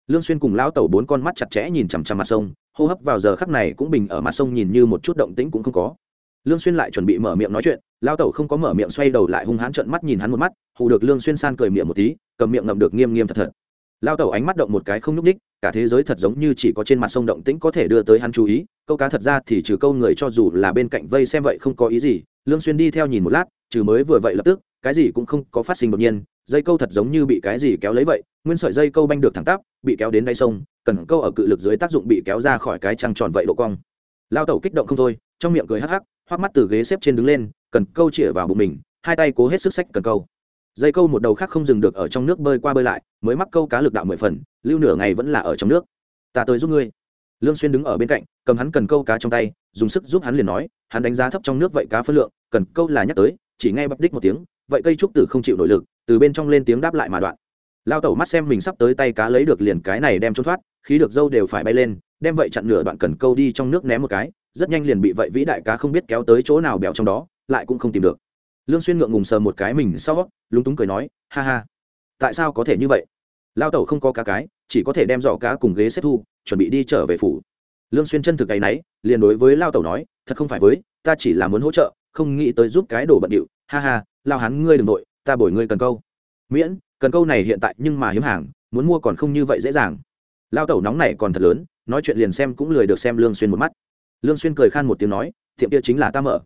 Lương xuyên cùng lão tẩu bốn con mắt chặt chẽ nhìn chằm chằm mặt sông, hô hấp vào giờ khắc này cũng bình ở mặt sông nhìn như một chút động tĩnh cũng không có. Lương xuyên lại chuẩn bị mở miệng nói chuyện, lão tẩu không có mở miệng xoay đầu lại hung hãn trợn mắt nhìn hắn một mắt, hù được lương xuyên san cười miệng một tí, cầm miệng ngậm được nghiêm nghiêm thật thật. Lão tẩu ánh mắt động một cái không núc đích cả thế giới thật giống như chỉ có trên mặt sông động tĩnh có thể đưa tới hắn chú ý, câu cá thật ra thì trừ câu người cho dù là bên cạnh vây xem vậy không có ý gì, lương xuyên đi theo nhìn một lát, trừ mới vừa vậy lập tức cái gì cũng không có phát sinh đột nhiên, dây câu thật giống như bị cái gì kéo lấy vậy, nguyên sợi dây câu banh được thẳng tắp, bị kéo đến đáy sông, cần câu ở cự lực dưới tác dụng bị kéo ra khỏi cái trăng tròn vậy độ cong. Lao tẩu kích động không thôi, trong miệng cười hắc hắc hoắc mắt từ ghế xếp trên đứng lên, cần câu chĩa vào bụng mình, hai tay cố hết sức sách cần câu. Dây câu một đầu khác không dừng được ở trong nước bơi qua bơi lại, mới mắc câu cá lực đạo mười phần, lưu nửa ngày vẫn là ở trong nước. Ta tới giúp ngươi. Lương xuyên đứng ở bên cạnh, cầm hắn cần câu cá trong tay, dùng sức giúp hắn liền nói, hắn đánh giá thấp trong nước vậy cá phân lượng, cần câu là nhắc tới, chỉ nghe bập đích một tiếng vậy cây trúc tử không chịu nội lực, từ bên trong lên tiếng đáp lại mà đoạn. Lao tẩu mắt xem mình sắp tới tay cá lấy được liền cái này đem trốn thoát, khí được dâu đều phải bay lên, đem vậy chặn nửa đoạn cần câu đi trong nước ném một cái, rất nhanh liền bị vậy vĩ đại cá không biết kéo tới chỗ nào bèo trong đó, lại cũng không tìm được. Lương xuyên ngượng ngùng sờ một cái mình sau, lúng túng cười nói, ha ha, tại sao có thể như vậy? Lao tẩu không có cá cái, chỉ có thể đem giỏ cá cùng ghế xếp thu, chuẩn bị đi trở về phủ. Lương xuyên chân thực cái nấy, liền đối với lao tẩu nói, thật không phải với, ta chỉ là muốn hỗ trợ, không nghĩ tới giúp cái đồ bận điệu, ha ha lao hắn ngươi đừng nội ta bồi ngươi cần câu. Miễn, cần câu này hiện tại nhưng mà hiếm hàng, muốn mua còn không như vậy dễ dàng. Lao tẩu nóng này còn thật lớn, nói chuyện liền xem cũng lười được xem lương xuyên một mắt. Lương xuyên cười khan một tiếng nói tiệm kia chính là ta mở.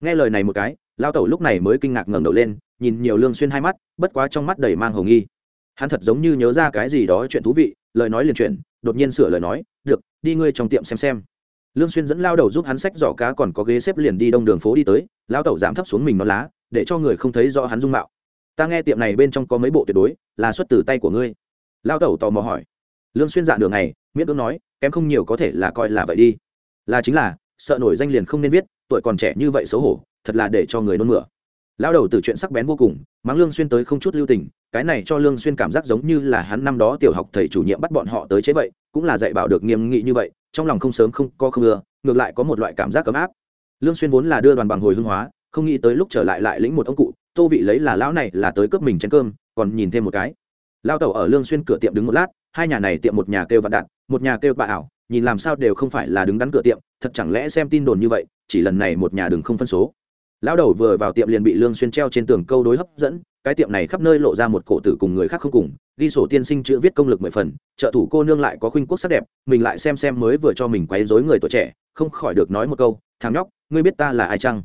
Nghe lời này một cái, lao tẩu lúc này mới kinh ngạc ngẩng đầu lên, nhìn nhiều lương xuyên hai mắt, bất quá trong mắt đầy mang hồng nghi. Hắn thật giống như nhớ ra cái gì đó chuyện thú vị, lời nói liền chuyển, đột nhiên sửa lời nói, được, đi ngươi trong tiệm xem xem. Lương xuyên dẫn lao đầu giúp hắn xách giỏ cá còn có ghế xếp liền đi đông đường phố đi tới, lao tẩu giảm thấp xuống mình nó lá để cho người không thấy rõ hắn dung mạo. Ta nghe tiệm này bên trong có mấy bộ tuyệt đối, là xuất từ tay của ngươi. Lao tẩu tò mò hỏi. Lương xuyên dạ đường này miễn cưỡng nói, kém không nhiều có thể là coi là vậy đi. Là chính là, sợ nổi danh liền không nên viết, tuổi còn trẻ như vậy xấu hổ, thật là để cho người nôn mửa. Lao đầu từ chuyện sắc bén vô cùng, mắng lương xuyên tới không chút lưu tình, cái này cho lương xuyên cảm giác giống như là hắn năm đó tiểu học thầy chủ nhiệm bắt bọn họ tới chế vậy, cũng là dạy bảo được nghiêm nghị như vậy, trong lòng không sớm không co không ưa, ngược lại có một loại cảm giác ấm áp. Lương xuyên vốn là đưa đoàn bằng hồi hương hóa không nghĩ tới lúc trở lại lại lĩnh một ông cụ, tô vị lấy là lão này là tới cướp mình chén cơm, còn nhìn thêm một cái. Lao tẩu ở lương xuyên cửa tiệm đứng một lát, hai nhà này tiệm một nhà kêu vạn đạn, một nhà kêu bạ ảo, nhìn làm sao đều không phải là đứng đắn cửa tiệm, thật chẳng lẽ xem tin đồn như vậy, chỉ lần này một nhà đừng không phân số. Lão đầu vừa vào tiệm liền bị lương xuyên treo trên tường câu đối hấp dẫn, cái tiệm này khắp nơi lộ ra một cổ tử cùng người khác không cùng, ghi sổ tiên sinh chữ viết công lực mười phần, trợ thủ cô nương lại có khuynh quốc sắc đẹp, mình lại xem xem mới vừa cho mình quấy rối người tuổi trẻ, không khỏi được nói một câu, thằng nhóc, ngươi biết ta là ai chăng?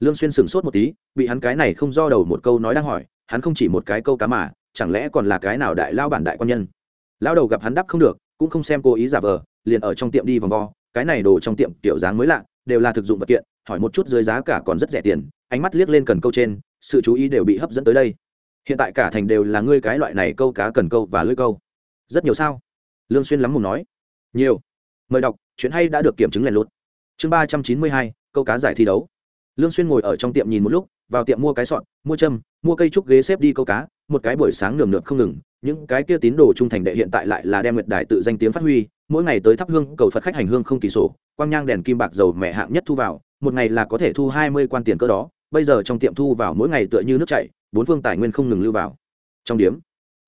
Lương xuyên sừng sốt một tí, bị hắn cái này không do đầu một câu nói đang hỏi, hắn không chỉ một cái câu cá mà, chẳng lẽ còn là cái nào đại lao bản đại quan nhân? Lao đầu gặp hắn đáp không được, cũng không xem cố ý giả vờ, liền ở trong tiệm đi vòng vo, cái này đồ trong tiệm kiểu dáng mới lạ, đều là thực dụng vật kiện, hỏi một chút dưới giá cả còn rất rẻ tiền, ánh mắt liếc lên cần câu trên, sự chú ý đều bị hấp dẫn tới đây. Hiện tại cả thành đều là ngươi cái loại này câu cá cần câu và lưỡi câu. Rất nhiều sao? Lương xuyên lắm mồm nói. Nhiều. Mời đọc, chuyện hay đã được kiểm chứng lèn lút. Chương ba trăm chín mươi hai, câu cá giải thi đấu lương xuyên ngồi ở trong tiệm nhìn một lúc, vào tiệm mua cái sọn mua châm, mua cây trúc ghế xếp đi câu cá, một cái buổi sáng nườm nượp không ngừng, những cái kia tín đồ trung thành đệ hiện tại lại là đem nguyệt đài tự danh tiếng phát huy, mỗi ngày tới thắp hương, cầu phật khách hành hương không kỳ sổ, quang nhang đèn kim bạc dầu mẹ hạng nhất thu vào, một ngày là có thể thu hai mươi quan tiền cơ đó, bây giờ trong tiệm thu vào mỗi ngày tựa như nước chảy, bốn phương tài nguyên không ngừng lưu vào. Trong điểm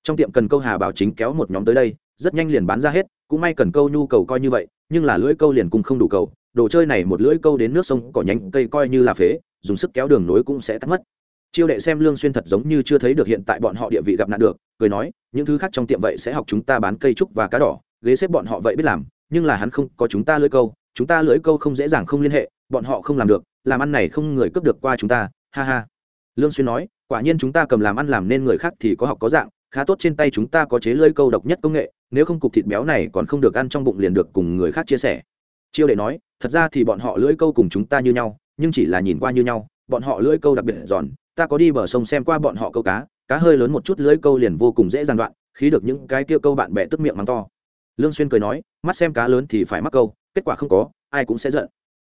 trong tiệm cần câu hà bảo chính kéo một nhóm tới đây, rất nhanh liền bán ra hết, cũng may cần câu nhu cầu coi như vậy, nhưng là lưỡi câu liền cùng không đủ cầu đồ chơi này một lưỡi câu đến nước sông cỏ nhánh cây coi như là phế, dùng sức kéo đường nối cũng sẽ tắt mất. Chiêu đệ xem lương xuyên thật giống như chưa thấy được hiện tại bọn họ địa vị gặp nạn được, cười nói, những thứ khác trong tiệm vậy sẽ học chúng ta bán cây trúc và cá đỏ, ghế xếp bọn họ vậy biết làm, nhưng là hắn không, có chúng ta lưỡi câu, chúng ta lưỡi câu không dễ dàng không liên hệ, bọn họ không làm được, làm ăn này không người cướp được qua chúng ta, ha ha. Lương xuyên nói, quả nhiên chúng ta cầm làm ăn làm nên người khác thì có học có dạng, khá tốt trên tay chúng ta có chế lưỡi câu độc nhất công nghệ, nếu không cục thịt béo này còn không được ăn trong bụng liền được cùng người khác chia sẻ chiêu đệ nói, thật ra thì bọn họ lưỡi câu cùng chúng ta như nhau, nhưng chỉ là nhìn qua như nhau, bọn họ lưỡi câu đặc biệt giòn, ta có đi bờ sông xem qua bọn họ câu cá cá hơi lớn một chút lưỡi câu liền vô cùng dễ dàng đoạn khi được những cái kia câu bạn bè tức miệng mắng to. Lương xuyên cười nói, mắt xem cá lớn thì phải mắc câu, kết quả không có, ai cũng sẽ giận.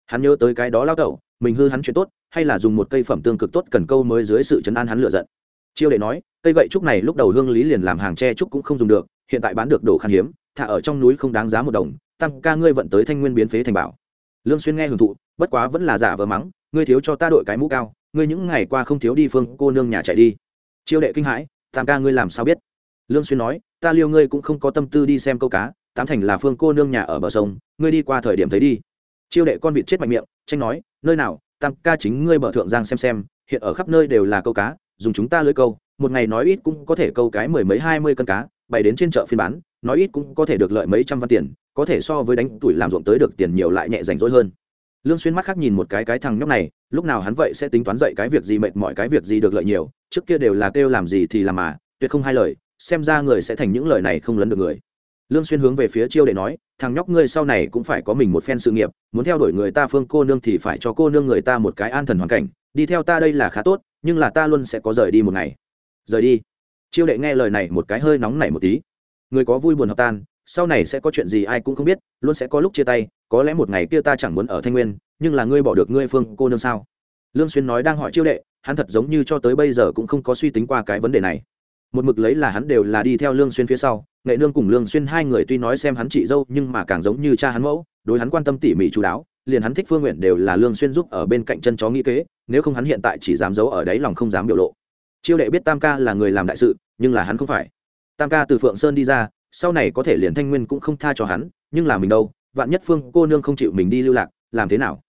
Hắn nhớ tới cái đó lao tẩu, mình hư hắn chuyện tốt, hay là dùng một cây phẩm tương cực tốt cần câu mới dưới sự chấn an hắn lựa giận. Chiêu đệ nói, cây gậy trúc này lúc đầu hương lý liền làm hàng tre trúc cũng không dùng được, hiện tại bán được đồ khan hiếm thả ở trong núi không đáng giá một đồng tăng ca ngươi vận tới thanh nguyên biến phế thành bảo. Lương xuyên nghe hưởng thụ, bất quá vẫn là giả vờ mắng, ngươi thiếu cho ta đội cái mũ cao, ngươi những ngày qua không thiếu đi phương cô nương nhà chạy đi. Chiêu đệ kinh hãi, tam ca ngươi làm sao biết? Lương xuyên nói, ta liêu ngươi cũng không có tâm tư đi xem câu cá, tám thành là phương cô nương nhà ở bờ sông, ngươi đi qua thời điểm thấy đi. Chiêu đệ con vịt chết mạnh miệng, tranh nói, nơi nào, tam ca chính ngươi bờ thượng giang xem xem, hiện ở khắp nơi đều là câu cá, dùng chúng ta lưới câu, một ngày nói ít cũng có thể câu cái mười mấy hai mươi cân cá, bày đến trên chợ phiên bán nói ít cũng có thể được lợi mấy trăm văn tiền, có thể so với đánh tuổi làm ruộng tới được tiền nhiều lại nhẹ rảnh rỗi hơn. Lương xuyên mắt khác nhìn một cái cái thằng nhóc này, lúc nào hắn vậy sẽ tính toán dậy cái việc gì mệt mọi cái việc gì được lợi nhiều, trước kia đều là kêu làm gì thì làm mà, tuyệt không hai lời, xem ra người sẽ thành những lời này không lấn được người. Lương xuyên hướng về phía chiêu để nói, thằng nhóc ngươi sau này cũng phải có mình một phen sự nghiệp, muốn theo đuổi người ta phương cô nương thì phải cho cô nương người ta một cái an thần hoàn cảnh, đi theo ta đây là khá tốt, nhưng là ta luôn sẽ có rời đi một ngày. Rời đi? Chiêu đệ nghe lời này một cái hơi nóng nảy một tí người có vui buồn hợp tan, sau này sẽ có chuyện gì ai cũng không biết, luôn sẽ có lúc chia tay, có lẽ một ngày kia ta chẳng muốn ở thanh nguyên, nhưng là ngươi bỏ được ngươi phương cô nương sao? Lương xuyên nói đang hỏi chiêu đệ, hắn thật giống như cho tới bây giờ cũng không có suy tính qua cái vấn đề này. Một mực lấy là hắn đều là đi theo lương xuyên phía sau, nghệ nương cùng lương xuyên hai người tuy nói xem hắn chị dâu, nhưng mà càng giống như cha hắn mẫu, đối hắn quan tâm tỉ mỉ chú đáo, liền hắn thích phương nguyện đều là lương xuyên giúp ở bên cạnh chân chó nghĩ kế, nếu không hắn hiện tại chỉ dám giấu ở đấy lòng không dám biểu lộ. Chiêu đệ biết tam ca là người làm đại sự, nhưng là hắn không phải tam ca từ phượng sơn đi ra, sau này có thể liền thanh nguyên cũng không tha cho hắn, nhưng là mình đâu, vạn nhất phương cô nương không chịu mình đi lưu lạc, làm thế nào?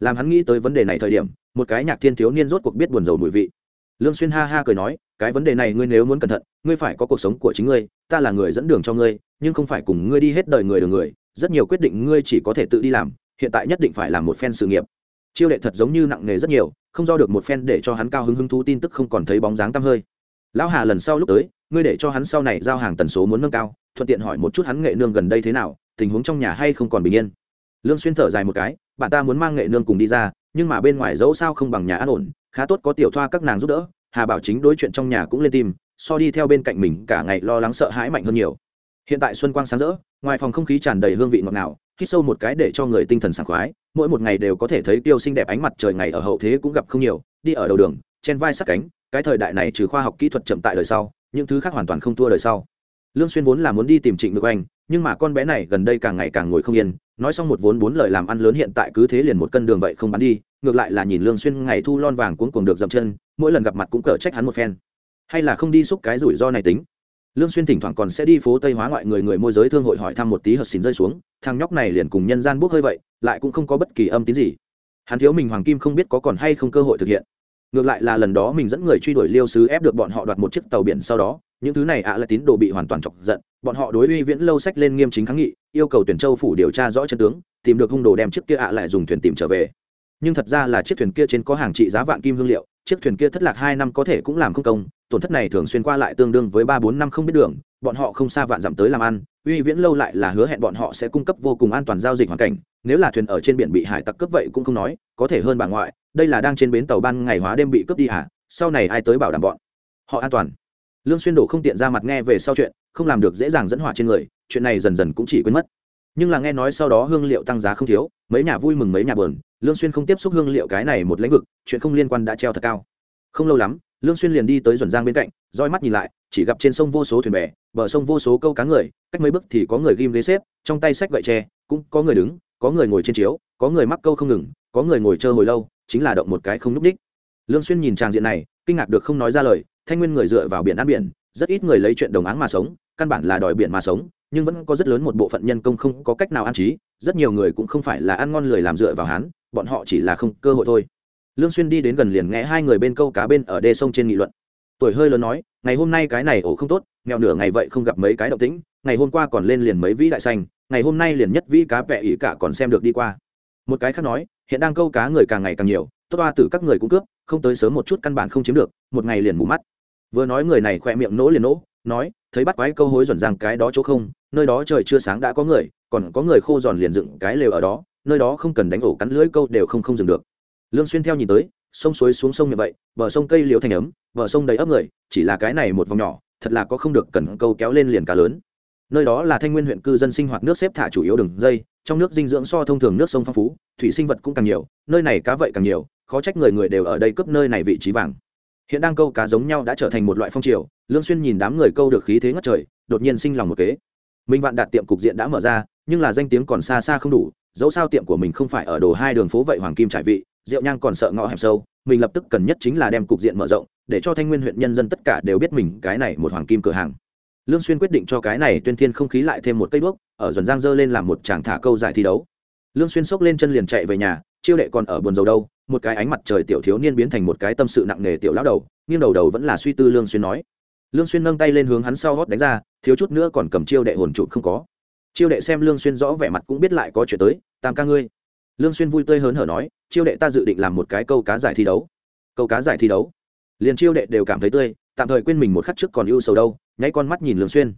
Làm hắn nghĩ tới vấn đề này thời điểm, một cái nhạc thiên thiếu niên rốt cuộc biết buồn rầu mùi vị. Lương xuyên ha ha cười nói, cái vấn đề này ngươi nếu muốn cẩn thận, ngươi phải có cuộc sống của chính ngươi, ta là người dẫn đường cho ngươi, nhưng không phải cùng ngươi đi hết đời người đường người, rất nhiều quyết định ngươi chỉ có thể tự đi làm, hiện tại nhất định phải làm một phen sự nghiệp. Chiêu đệ thật giống như nặng nề rất nhiều, không do được một phen để cho hắn cao hứng hứng thú tin tức không còn thấy bóng dáng tăm hơi lão hà lần sau lúc tới, ngươi để cho hắn sau này giao hàng tần số muốn nâng cao, thuận tiện hỏi một chút hắn nghệ nương gần đây thế nào, tình huống trong nhà hay không còn bình yên. Lương xuyên thở dài một cái, bạn ta muốn mang nghệ nương cùng đi ra, nhưng mà bên ngoài dẫu sao không bằng nhà an ổn, khá tốt có tiểu thoa các nàng giúp đỡ, hà bảo chính đối chuyện trong nhà cũng lên tim, so đi theo bên cạnh mình cả ngày lo lắng sợ hãi mạnh hơn nhiều. Hiện tại xuân quang sáng rỡ, ngoài phòng không khí tràn đầy hương vị ngọt ngào, hít sâu một cái để cho người tinh thần sảng khoái, mỗi một ngày đều có thể thấy tiêu xinh đẹp ánh mặt trời ngày ở hậu thế cũng gặp không nhiều, đi ở đầu đường, trên vai sát cánh cái thời đại này trừ khoa học kỹ thuật chậm tại đời sau, những thứ khác hoàn toàn không thua đời sau. Lương xuyên vốn là muốn đi tìm trịnh ngược anh nhưng mà con bé này gần đây càng ngày càng ngồi không yên, nói xong một vốn bốn lời làm ăn lớn hiện tại cứ thế liền một cân đường vậy không bán đi, ngược lại là nhìn lương xuyên ngày thu lon vàng cuốn cuồng được dậm chân, mỗi lần gặp mặt cũng cở trách hắn một phen. Hay là không đi xúc cái rủi ro này tính. Lương xuyên thỉnh thoảng còn sẽ đi phố tây hóa ngoại người người môi giới thương hội hỏi thăm một tí hợp xỉn rơi xuống, thằng nhóc này liền cùng nhân gian bốc hơi vậy, lại cũng không có bất kỳ âm tín gì. Hắn thiếu mình hoàng kim không biết có còn hay không cơ hội thực hiện ngược lại là lần đó mình dẫn người truy đuổi liêu sứ ép được bọn họ đoạt một chiếc tàu biển sau đó, những thứ này ạ là tín đồ bị hoàn toàn chọc giận, bọn họ đối uy viễn lâu sách lên nghiêm chính kháng nghị, yêu cầu tuyển châu phủ điều tra rõ chân tướng, tìm được hung đồ đem chiếc kia ạ lại dùng thuyền tìm trở về. Nhưng thật ra là chiếc thuyền kia trên có hàng trị giá vạn kim hương liệu, chiếc thuyền kia thất lạc hai năm có thể cũng làm không công, tổn thất này thường xuyên qua lại tương đương với ba bốn năm không biết đường, bọn họ không xa vạn dặm tới làm ăn, uy viễn lâu lại là hứa hẹn bọn họ sẽ cung cấp vô cùng an toàn giao dịch hoàn cảnh, nếu là thuyền ở trên biển bị hải tặc cướp vậy cũng không nói, có thể hơn bà ngoại đây là đang trên bến tàu ban ngày hóa đêm bị cướp đi à sau này ai tới bảo đảm bọn họ an toàn? Lương xuyên đổ không tiện ra mặt nghe về sau chuyện, không làm được dễ dàng dẫn hỏa trên người, chuyện này dần dần cũng chỉ quên mất. Nhưng là nghe nói sau đó hương liệu tăng giá không thiếu, mấy nhà vui mừng mấy nhà buồn, lương xuyên không tiếp xúc hương liệu cái này một lĩnh vực, chuyện không liên quan đã treo thật cao. Không lâu lắm, lương xuyên liền đi tới duẩn giang bên cạnh, roi mắt nhìn lại, chỉ gặp trên sông vô số thuyền bè, bờ sông vô số câu cá người, cách mấy bước thì có người ghim ghế xếp, trong tay sách gậy tre, cũng có người đứng, có người ngồi trên chiếu, có người mắc câu không ngừng, có người ngồi chờ hồi lâu chính là động một cái không núp đích. Lương xuyên nhìn tràng diện này, kinh ngạc được không nói ra lời, thanh nguyên người dựa vào biển ăn biển, rất ít người lấy chuyện đồng áng mà sống, căn bản là đòi biển mà sống, nhưng vẫn có rất lớn một bộ phận nhân công không có cách nào ăn trí, rất nhiều người cũng không phải là ăn ngon lười làm dựa vào hán, bọn họ chỉ là không cơ hội thôi. Lương xuyên đi đến gần liền nghe hai người bên câu cá bên ở đê sông trên nghị luận. Tuổi hơi lớn nói, ngày hôm nay cái này ổ không tốt, nghèo nửa ngày vậy không gặp mấy cái động tĩnh, ngày hôm qua còn lên liền mấy vĩ đại xanh, ngày hôm nay liền nhất vĩ cá vẹ ý cả còn xem được đi qua. Một cái khác nói hiện đang câu cá người càng ngày càng nhiều, tốt toa tử các người cũng cướp, không tới sớm một chút căn bản không chiếm được, một ngày liền mù mắt. Vừa nói người này khỏe miệng nỗ liền nỗ, nói, thấy bắt quái câu hối dần giang cái đó chỗ không, nơi đó trời chưa sáng đã có người, còn có người khô giòn liền dựng cái lều ở đó, nơi đó không cần đánh ổ cắn lưỡi câu đều không không dừng được. Lương xuyên theo nhìn tới, sông suối xuống sông như vậy, bờ sông cây liễu thành ấm, bờ sông đầy ấp người, chỉ là cái này một vòng nhỏ, thật là có không được cần câu kéo lên liền cá lớn nơi đó là thanh nguyên huyện cư dân sinh hoạt nước xếp thả chủ yếu đường dây, trong nước dinh dưỡng so thông thường nước sông phong phú, thủy sinh vật cũng càng nhiều, nơi này cá vậy càng nhiều, khó trách người người đều ở đây cướp nơi này vị trí vàng. Hiện đang câu cá giống nhau đã trở thành một loại phong triều, lương xuyên nhìn đám người câu được khí thế ngất trời, đột nhiên sinh lòng một kế. Minh vạn đạt tiệm cục diện đã mở ra, nhưng là danh tiếng còn xa xa không đủ, dẫu sao tiệm của mình không phải ở đồ hai đường phố vậy hoàng kim trải vị, rượu nhang còn sợ ngõ hẻm sâu, mình lập tức cần nhất chính là đem cục diện mở rộng, để cho thanh nguyên huyện nhân dân tất cả đều biết mình cái này một hoàng kim cửa hàng lương xuyên quyết định cho cái này tuyên thiên không khí lại thêm một cây đuốc, ở dần giang dơ lên làm một tràng thả câu giải thi đấu. Lương xuyên sốc lên chân liền chạy về nhà, chiêu đệ còn ở buồn dầu đâu, một cái ánh mặt trời tiểu thiếu niên biến thành một cái tâm sự nặng nề tiểu lão đầu, nghiêng đầu đầu vẫn là suy tư lương xuyên nói. Lương xuyên nâng tay lên hướng hắn sau hót đánh ra, thiếu chút nữa còn cầm chiêu đệ hồn trụ không có. Chiêu đệ xem lương xuyên rõ vẻ mặt cũng biết lại có chuyện tới, tam ca ngươi. Lương xuyên vui tươi hớn hở nói, chiêu đệ ta dự định làm một cái câu cá giải thi đấu. Câu cá giải thi đấu? Liền chiêu đệ đều cảm thấy tươi, tạm thời quên mình một khắc trước còn ưu sầu đâu nháy con mắt nhìn lương xuyên.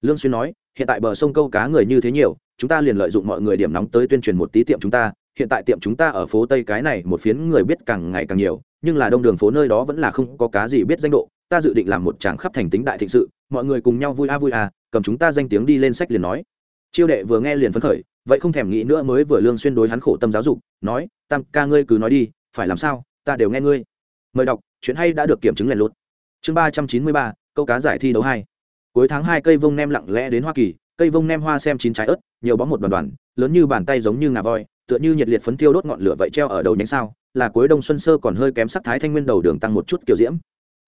Lương xuyên nói, hiện tại bờ sông câu cá người như thế nhiều, chúng ta liền lợi dụng mọi người điểm nóng tới tuyên truyền một tí tiệm chúng ta. Hiện tại tiệm chúng ta ở phố tây cái này một phiến người biết càng ngày càng nhiều, nhưng là đông đường phố nơi đó vẫn là không có cá gì biết danh độ. Ta dự định làm một tràng khắp thành tính đại thịnh sự, mọi người cùng nhau vui a vui a, cầm chúng ta danh tiếng đi lên sách liền nói. Chiêu đệ vừa nghe liền phấn khởi, vậy không thèm nghĩ nữa mới vừa lương xuyên đối hắn khổ tâm giáo dục, nói, tam ca ngươi cứ nói đi, phải làm sao? Ta đều nghe ngươi. Mời đọc, chuyện hay đã được kiểm chứng lẻn lút. Chương ba trăm chín mươi ba câu cá giải thi đấu hai. Cuối tháng hai cây vông nem lặng lẽ đến hoa kỳ, cây vông nem hoa xem chín trái ớt, nhiều bóng một đoàn đoàn, lớn như bàn tay giống như ngà voi, tựa như nhiệt liệt phấn tiêu đốt ngọn lửa vậy treo ở đầu nhánh sao, là cuối đông xuân sơ còn hơi kém sắc thái thanh nguyên đầu đường tăng một chút kiểu diễm.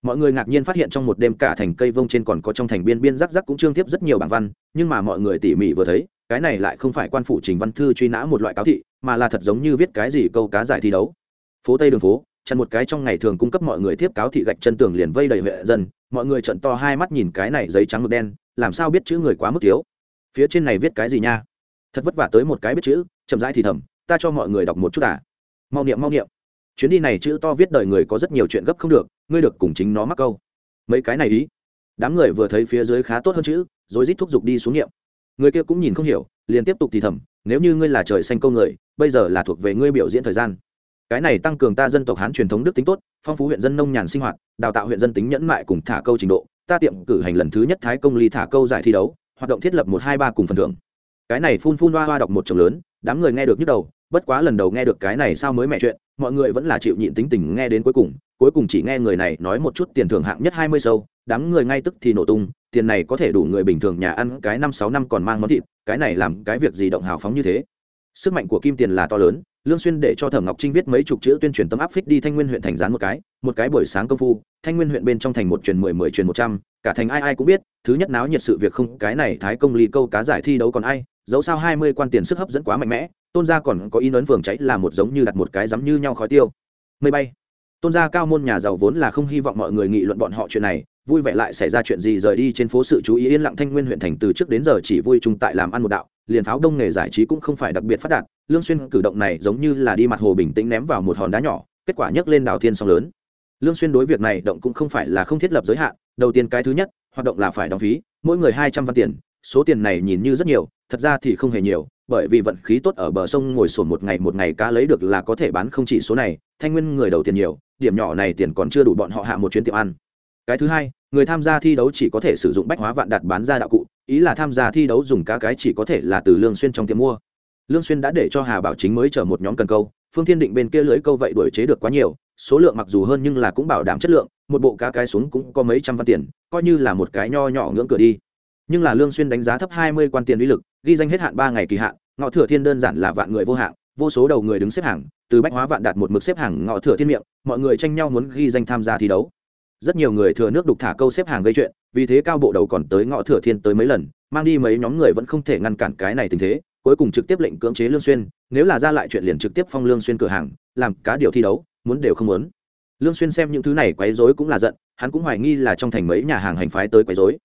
Mọi người ngạc nhiên phát hiện trong một đêm cả thành cây vông trên còn có trong thành biên biên rắc rắc cũng trương tiếp rất nhiều bảng văn, nhưng mà mọi người tỉ mỉ vừa thấy, cái này lại không phải quan phủ trình văn thư truy nã một loại cáo thị, mà là thật giống như viết cái gì câu cá giải thi đấu. Phố tây đường phố chặn một cái trong ngày thường cung cấp mọi người tiếp cáo thị gạch chân tường liền vây đầy huệ dân, mọi người trận to hai mắt nhìn cái này giấy trắng mực đen, làm sao biết chữ người quá mức thiếu? Phía trên này viết cái gì nha? Thật vất vả tới một cái biết chữ, chậm rãi thì thầm, ta cho mọi người đọc một chút à? Mau niệm mau niệm. Chuyến đi này chữ to viết đời người có rất nhiều chuyện gấp không được, ngươi được cùng chính nó mắc câu. Mấy cái này ý. Đám người vừa thấy phía dưới khá tốt hơn chữ, rồi rít thúc giục đi xuống niệm. Người kia cũng nhìn không hiểu, liền tiếp tục thì thầm, nếu như ngươi là trời xanh câu người, bây giờ là thuộc về ngươi biểu diễn thời gian cái này tăng cường ta dân tộc hán truyền thống đức tính tốt, phong phú huyện dân nông nhàn sinh hoạt, đào tạo huyện dân tính nhẫn mại cùng thả câu trình độ, ta tiệm cử hành lần thứ nhất thái công ly thả câu giải thi đấu, hoạt động thiết lập một hai ba cùng phần thưởng. Cái này phun phun hoa hoa đọc một chồng lớn, đám người nghe được nhức đầu, bất quá lần đầu nghe được cái này sao mới mẹ chuyện, mọi người vẫn là chịu nhịn tính tình nghe đến cuối cùng cuối cùng chỉ nghe người này nói một chút tiền thưởng hạng nhất hai mươi sâu, đám người ngay tức thì nổ tung, tiền này có thể đủ người bình thường nhà ăn cái năm sáu năm còn mang món thịt, cái này làm cái việc gì động hào phóng như thế? Sức mạnh của kim tiền là to lớn lương xuyên để cho thẩm ngọc trinh viết mấy chục chữ tuyên truyền tấm áp phích đi thanh nguyên huyện thành gián một cái một cái buổi sáng công phu, thanh nguyên huyện bên trong thành một truyền mười mười truyền một trăm, cả thành ai ai cũng biết, thứ nhất náo nhiệt sự việc không, cái này thái công ly câu cá giải thi đấu còn ai, dẫu sao hai mươi quan tiền sức hấp dẫn quá mạnh mẽ, tôn gia còn có in ấn phường cháy là một giống như đặt một cái dám như nhau khói tiêu. Mây bay. Tôn gia cao môn nhà giàu vốn là không hy vọng mọi người nghị luận bọn họ chuyện này, vui vẻ lại xảy ra chuyện gì rời đi trên phố sự chú ý yên lặng thanh nguyên huyện thành từ trước đến giờ chỉ vui chung tại làm ăn một đạo liền pháo đông nghề giải trí cũng không phải đặc biệt phát đạt, lương xuyên cử động này giống như là đi mặt hồ bình tĩnh ném vào một hòn đá nhỏ, kết quả nhấc lên đảo thiên sóng lớn. Lương xuyên đối việc này động cũng không phải là không thiết lập giới hạn, đầu tiên cái thứ nhất, hoạt động là phải đóng phí, mỗi người hai trăm văn tiền, số tiền này nhìn như rất nhiều, thật ra thì không hề nhiều, bởi vì vận khí tốt ở bờ sông ngồi sồn một ngày một ngày cá lấy được là có thể bán không chỉ số này, thanh nguyên người đầu tiền nhiều, điểm nhỏ này tiền còn chưa đủ bọn họ hạ một chuyến tiệm ăn. Cái thứ hai, người tham gia thi đấu chỉ có thể sử dụng bách hóa vạn đạt bán ra đạo cụ ý là tham gia thi đấu dùng cá cái chỉ có thể là từ lương xuyên trong tiệm mua. Lương xuyên đã để cho hà bảo chính mới chở một nhóm cần câu, phương thiên định bên kia lưới câu vậy đuổi chế được quá nhiều, số lượng mặc dù hơn nhưng là cũng bảo đảm chất lượng, một bộ cá cái xuống cũng có mấy trăm văn tiền, coi như là một cái nho nhỏ ngưỡng cửa đi. Nhưng là lương xuyên đánh giá thấp 20 quan tiền uy lực, ghi danh hết hạn ba ngày kỳ hạn, ngọ thừa thiên đơn giản là vạn người vô hạn vô số đầu người đứng xếp hàng, từ bách hóa vạn đạt một mực xếp hàng ngọ thừa thiên miệng, mọi người tranh nhau muốn ghi danh tham gia thi đấu rất nhiều người thừa nước đục thả câu xếp hàng gây chuyện, vì thế cao bộ đầu còn tới ngọ thừa thiên tới mấy lần, mang đi mấy nhóm người vẫn không thể ngăn cản cái này tình thế, cuối cùng trực tiếp lệnh cưỡng chế lương xuyên, nếu là ra lại chuyện liền trực tiếp phong lương xuyên cửa hàng, làm cá điều thi đấu, muốn đều không muốn. Lương xuyên xem những thứ này quấy rối cũng là giận, hắn cũng hoài nghi là trong thành mấy nhà hàng hành phái tới quấy rối.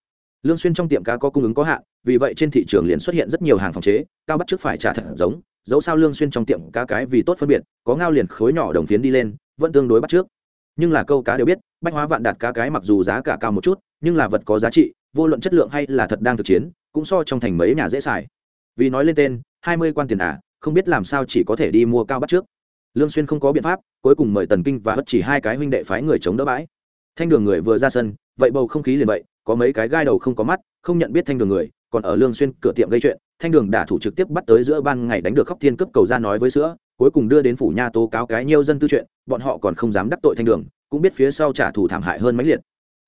Lương xuyên trong tiệm cá có cung ứng có hạn, vì vậy trên thị trường liền xuất hiện rất nhiều hàng phòng chế, cao bắt trước phải trả thật giống, dẫu sao lương xuyên trong tiệm cá cái vì tốt phân biệt, có ngao liền khối nhỏ đồng phiến đi lên, vẫn tương đối bắt trước nhưng là câu cá đều biết, bách hóa vạn đạt cá cái mặc dù giá cả cao một chút, nhưng là vật có giá trị, vô luận chất lượng hay là thật đang thực chiến, cũng so trong thành mấy nhà dễ xài. Vì nói lên tên, hai mươi quan tiền à không biết làm sao chỉ có thể đi mua cao bắt trước. Lương xuyên không có biện pháp, cuối cùng mời tần kinh và bất chỉ hai cái huynh đệ phái người chống đỡ bãi. Thanh đường người vừa ra sân, vậy bầu không khí liền vậy, có mấy cái gai đầu không có mắt, không nhận biết thanh đường người, còn ở lương xuyên cửa tiệm gây chuyện, thanh đường đả thủ trực tiếp bắt tới giữa ban ngày đánh được khóc thiên cấp cầu ra nói với sữa cuối cùng đưa đến phủ nha tố cáo cái nhiều dân tư chuyện, bọn họ còn không dám đắc tội thanh đường, cũng biết phía sau trả thù thảm hại hơn mấy liệt.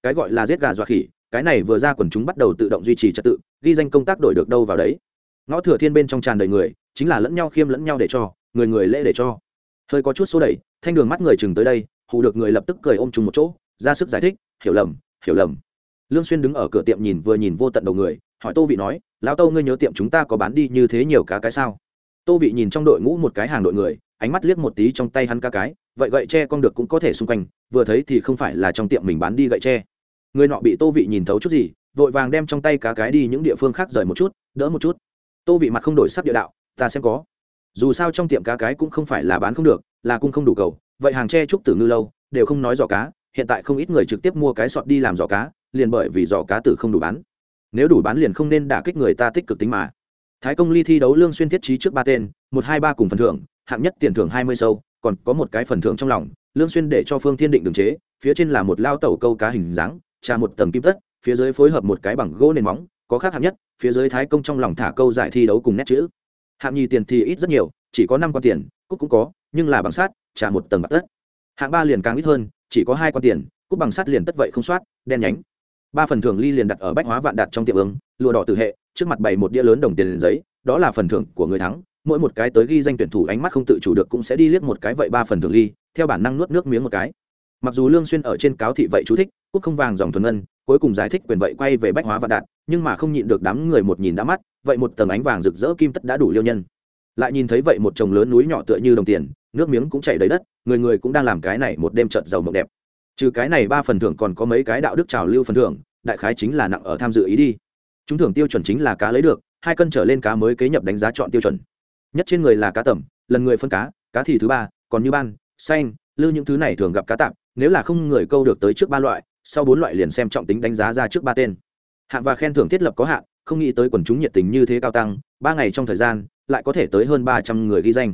Cái gọi là giết gà dọa khỉ, cái này vừa ra quần chúng bắt đầu tự động duy trì trật tự, ghi danh công tác đổi được đâu vào đấy. Ngõ thừa thiên bên trong tràn đầy người, chính là lẫn nhau khiêm lẫn nhau để cho, người người lễ để cho. Hơi có chút số đẩy, thanh đường mắt người chừng tới đây, hù được người lập tức cười ôm chung một chỗ, ra sức giải thích, hiểu lầm hiểu lầm. Lương xuyên đứng ở cửa tiệm nhìn vừa nhìn vô tận đầu người, hỏi tô vị nói, lão tô ngươi nhớ tiệm chúng ta có bán đi như thế nhiều cá cái sao? Tô vị nhìn trong đội ngũ một cái hàng đội người, ánh mắt liếc một tí trong tay hắn cá cái, vậy gậy tre con được cũng có thể xung quanh, vừa thấy thì không phải là trong tiệm mình bán đi gậy tre. Người nọ bị tô vị nhìn thấu chút gì, vội vàng đem trong tay cá cái đi những địa phương khác rời một chút, đỡ một chút. Tô vị mặt không đổi sắc địa đạo, ta xem có. Dù sao trong tiệm cá cái cũng không phải là bán không được, là cung không đủ cầu, vậy hàng tre trúc tử ngư lâu, đều không nói giỏ cá, hiện tại không ít người trực tiếp mua cái sọt đi làm giỏ cá, liền bởi vì giỏ cá tử không đủ bán. Nếu đủ bán liền không nên đả kích người ta tích cực tính mà thái công ly thi đấu lương xuyên thiết trí trước ba tên, một, hai, ba cùng phần thưởng, hạng nhất tiền thưởng hai mươi sâu, còn có một cái phần thưởng trong lòng, lương xuyên để cho phương thiên định đường chế, phía trên là một lao tẩu câu cá hình dáng, trà một tầng kim tất, phía dưới phối hợp một cái bằng gỗ nền móng, có khác hạng nhất, phía dưới thái công trong lòng thả câu giải thi đấu cùng nét chữ. Hạng nhì tiền thì ít rất nhiều, chỉ có năm quan tiền cúc cũng có, nhưng là bằng sát trả một tầng bạc tất. Hạng ba liền càng ít hơn, chỉ có hai quan tiền cúc bằng sắt liền tất vậy không soát, đen nhánh. Ba phần thưởng ly liền đặt ở bách hóa vạn đạt trong tiệm ứng, lụa đỏ tử hệ trước mặt bày một đĩa lớn đồng tiền giấy, đó là phần thưởng của người thắng. Mỗi một cái tới ghi danh tuyển thủ ánh mắt không tự chủ được cũng sẽ đi liếc một cái vậy ba phần thưởng ly theo bản năng nuốt nước miếng một cái. Mặc dù lương xuyên ở trên cáo thị vậy chú thích cúc không vàng dòng thuần ngân, cuối cùng giải thích quyền vậy quay về bách hóa vạn đạt, nhưng mà không nhịn được đám người một nhìn đã mắt, vậy một tầng ánh vàng rực rỡ kim tất đã đủ liêu nhân. Lại nhìn thấy vậy một chồng lớn núi nhỏ tựa như đồng tiền, nước miếng cũng chảy đầy đất, người người cũng đang làm cái này một đêm trận giàu mộng đẹp. Trừ cái này ba phần thưởng còn có mấy cái đạo đức trào lưu phần thưởng, đại khái chính là nặng ở tham dự ý đi chúng thưởng tiêu chuẩn chính là cá lấy được, hai cân trở lên cá mới kế nhập đánh giá chọn tiêu chuẩn. Nhất trên người là cá tẩm, lần người phân cá cá thì thứ ba, còn như ban, xanh lư những thứ này thường gặp cá tạm nếu là không người câu được tới trước ba loại, sau bốn loại liền xem trọng tính đánh giá ra trước ba tên. Hạng và khen thưởng thiết lập có hạn, không nghĩ tới quần chúng nhiệt tình như thế cao tăng, ba ngày trong thời gian, lại có thể tới hơn ba trăm người ghi danh.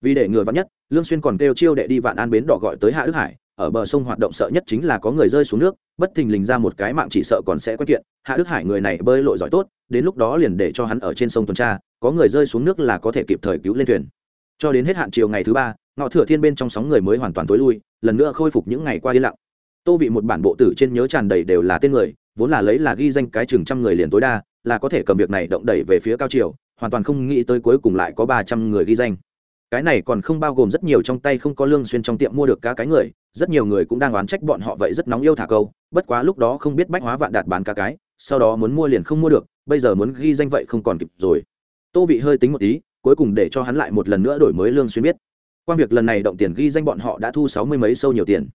Vì để ngừa vắn nhất, lương xuyên còn kêu chiêu đệ đi vạn an bến đỏ gọi tới hạ đức hải ở bờ sông hoạt động sợ nhất chính là có người rơi xuống nước, bất thình lình ra một cái mạng chỉ sợ còn sẽ quen kiện, hạ đức hải người này bơi lội giỏi tốt, đến lúc đó liền để cho hắn ở trên sông tuần tra, có người rơi xuống nước là có thể kịp thời cứu lên thuyền. Cho đến hết hạn chiều ngày thứ ba, ngọ thừa thiên bên trong sóng người mới hoàn toàn tối lui, lần nữa khôi phục những ngày qua yên lặng. Tô vị một bản bộ tử trên nhớ tràn đầy đều là tên người, vốn là lấy là ghi danh cái chừng trăm người liền tối đa, là có thể cầm việc này động đẩy về phía cao triều hoàn toàn không nghĩ tới cuối cùng lại có ba trăm người ghi danh. Cái này còn không bao gồm rất nhiều trong tay không có lương xuyên trong tiệm mua được cá cái người rất nhiều người cũng đang oán trách bọn họ vậy rất nóng yêu thả câu, bất quá lúc đó không biết bách hóa vạn đạt bán cá cái, sau đó muốn mua liền không mua được, bây giờ muốn ghi danh vậy không còn kịp rồi. Tô vị hơi tính một tí, cuối cùng để cho hắn lại một lần nữa đổi mới lương xuyên biết. Quan việc lần này động tiền ghi danh bọn họ đã thu sáu mươi mấy sâu nhiều tiền.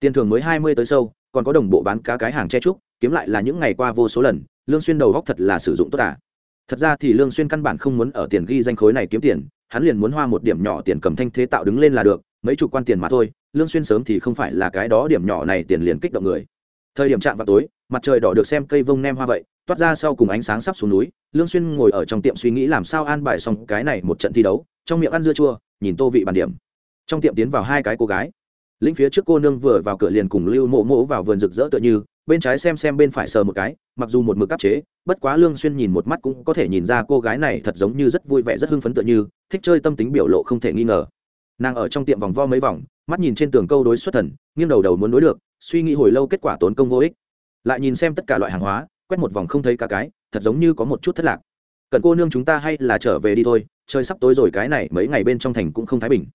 Tiền thường mới hai mươi tới sâu, còn có đồng bộ bán cá cái hàng che trúc kiếm lại là những ngày qua vô số lần, lương xuyên đầu góc thật là sử dụng tốt à. Thật ra thì lương xuyên căn bản không muốn ở tiền ghi danh khối này kiếm tiền, hắn liền muốn hoa một điểm nhỏ tiền cầm thanh thế tạo đứng lên là được, mấy chục quan tiền mà thôi lương xuyên sớm thì không phải là cái đó điểm nhỏ này tiền liền kích động người. Thời điểm chạm vào tối, mặt trời đỏ được xem cây vông nem hoa vậy, toát ra sau cùng ánh sáng sắp xuống núi, lương xuyên ngồi ở trong tiệm suy nghĩ làm sao an bài xong cái này một trận thi đấu, trong miệng ăn dưa chua, nhìn tô vị bàn điểm. Trong tiệm tiến vào hai cái cô gái. Lĩnh phía trước cô nương vừa vào cửa liền cùng lưu mộ mộ vào vườn rực rỡ tựa như, bên trái xem xem bên phải sờ một cái, mặc dù một mực áp chế, bất quá lương xuyên nhìn một mắt cũng có thể nhìn ra cô gái này thật giống như rất vui vẻ, rất hưng phấn tựa như, thích chơi tâm tính biểu lộ không thể nghi ngờ nàng ở trong tiệm vòng vo mấy vòng, mắt nhìn trên tường câu đối xuất thần, nghiêng đầu đầu muốn đối được, suy nghĩ hồi lâu kết quả tốn công vô ích. Lại nhìn xem tất cả loại hàng hóa, quét một vòng không thấy cả cái, thật giống như có một chút thất lạc. Cần cô nương chúng ta hay là trở về đi thôi, trời sắp tối rồi cái này mấy ngày bên trong thành cũng không thái bình.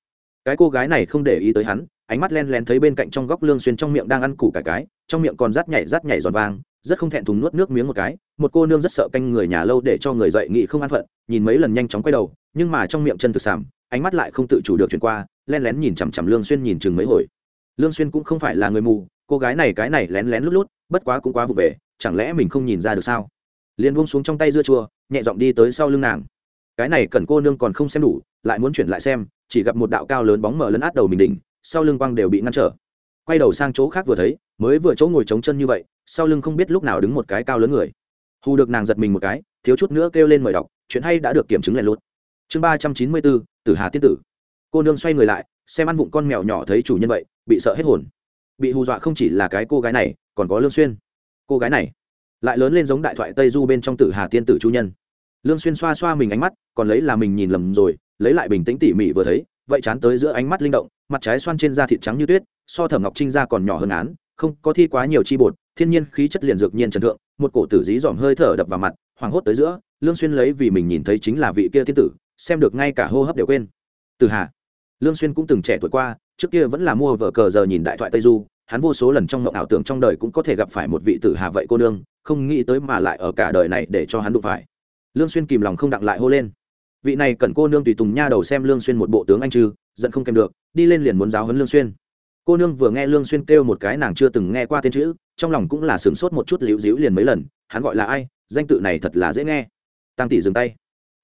Cái cô gái này không để ý tới hắn, ánh mắt len lén thấy bên cạnh trong góc lương xuyên trong miệng đang ăn củ cải cái, trong miệng còn rát nhảy rát nhảy giòn vang, rất không thẹn thùng nuốt nước miếng một cái. Một cô nương rất sợ canh người nhà lâu để cho người dậy nghị không an phận, nhìn mấy lần nhanh chóng quay đầu, nhưng mà trong miệng chân thực sảm ánh mắt lại không tự chủ được chuyển qua len lén nhìn chằm chằm lương xuyên nhìn chừng mấy hồi. Lương xuyên cũng không phải là người mù, cô gái này cái này lén lén lút lút, bất quá cũng quá vụ về, chẳng lẽ mình không nhìn ra được sao? Liền buông xuống trong tay dưa chua, nhẹ giọng đi tới sau lưng nàng. Cái này cần cô nương còn không xem đủ, lại muốn chuyển lại xem, chỉ gặp một đạo cao lớn bóng mở lấn át đầu mình đỉnh, sau lưng quang đều bị ngăn trở. Quay đầu sang chỗ khác vừa thấy, mới vừa chỗ ngồi trống chân như vậy, sau lưng không biết lúc nào đứng một cái cao lớn người. Hù được nàng giật mình một cái, thiếu chút nữa kêu lên mời đọc, chuyện hay đã được kiểm chứng lại luôn chương ba trăm chín mươi bốn, tử hà tiên tử. Cô nương xoay người lại, xem ăn vụng con mèo nhỏ thấy chủ nhân vậy, bị sợ hết hồn. Bị hù dọa không chỉ là cái cô gái này, còn có lương xuyên. Cô gái này lại lớn lên giống đại thoại tây du bên trong tử hà tiên tử chu nhân. Lương xuyên xoa xoa mình ánh mắt, còn lấy là mình nhìn lầm rồi, lấy lại bình tĩnh tỉ mỉ vừa thấy, vậy chán tới giữa ánh mắt linh động, mặt trái xoan trên da thịt trắng như tuyết, so thẩm ngọc trinh da còn nhỏ hơn án, không có thi quá nhiều chi bột, thiên nhiên khí chất liền dược nhiên trần thượng, một cổ tử dí dòm hơi thở đập vào mặt, hoảng hốt tới giữa, lương xuyên lấy vì mình nhìn thấy chính là vị kia tiên tử xem được ngay cả hô hấp đều quên. Từ hà, lương xuyên cũng từng trẻ tuổi qua, trước kia vẫn là mua vở cờ giờ nhìn đại thoại tây du, hắn vô số lần trong mộng ảo tưởng trong đời cũng có thể gặp phải một vị tử hà vậy cô nương, không nghĩ tới mà lại ở cả đời này để cho hắn đụng phải. Lương xuyên kìm lòng không đặng lại hô lên. Vị này cần cô nương tùy tùng nha đầu xem lương xuyên một bộ tướng anh trừ giận không kèm được, đi lên liền muốn giáo huấn lương xuyên. Cô nương vừa nghe lương xuyên kêu một cái nàng chưa từng nghe qua tên chữ, trong lòng cũng là sướng sốt một chút liễu diễu liền mấy lần, hắn gọi là ai, danh tự này thật là dễ nghe. Tăng tỷ dừng tay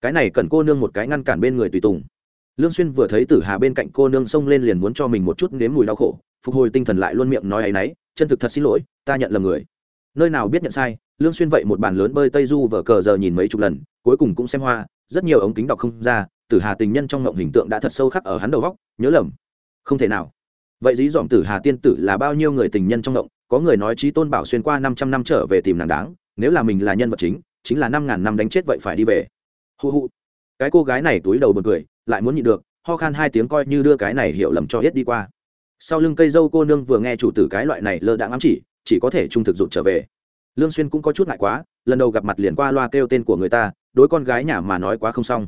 cái này cần cô nương một cái ngăn cản bên người tùy tùng. Lương xuyên vừa thấy tử hà bên cạnh cô nương xông lên liền muốn cho mình một chút nếm mùi đau khổ, phục hồi tinh thần lại luôn miệng nói ấy nấy, chân thực thật xin lỗi, ta nhận lầm người. Nơi nào biết nhận sai, lương xuyên vậy một bàn lớn bơi tây du vở cờ giờ nhìn mấy chục lần, cuối cùng cũng xem hoa, rất nhiều ống kính đọc không ra, tử hà tình nhân trong ngộng hình tượng đã thật sâu khắc ở hắn đầu góc, nhớ lầm. Không thể nào. Vậy dí dỏm tử hà tiên tử là bao nhiêu người tình nhân trong ngộng, có người nói trí tôn bảo xuyên qua 500 năm trở về tìm nàng đáng, nếu là mình là nhân vật chính chính là năm ngàn năm đánh chết vậy phải đi về hu hụ cái cô gái này túi đầu bật cười, lại muốn nhịn được, ho khan hai tiếng coi như đưa cái này hiểu lầm cho hết đi qua. Sau lưng cây dâu cô nương vừa nghe chủ tử cái loại này lơ đãng ám chỉ chỉ có thể trung thực rụt trở về. Lương xuyên cũng có chút ngại quá, lần đầu gặp mặt liền qua loa kêu tên của người ta, đối con gái nhà mà nói quá không xong.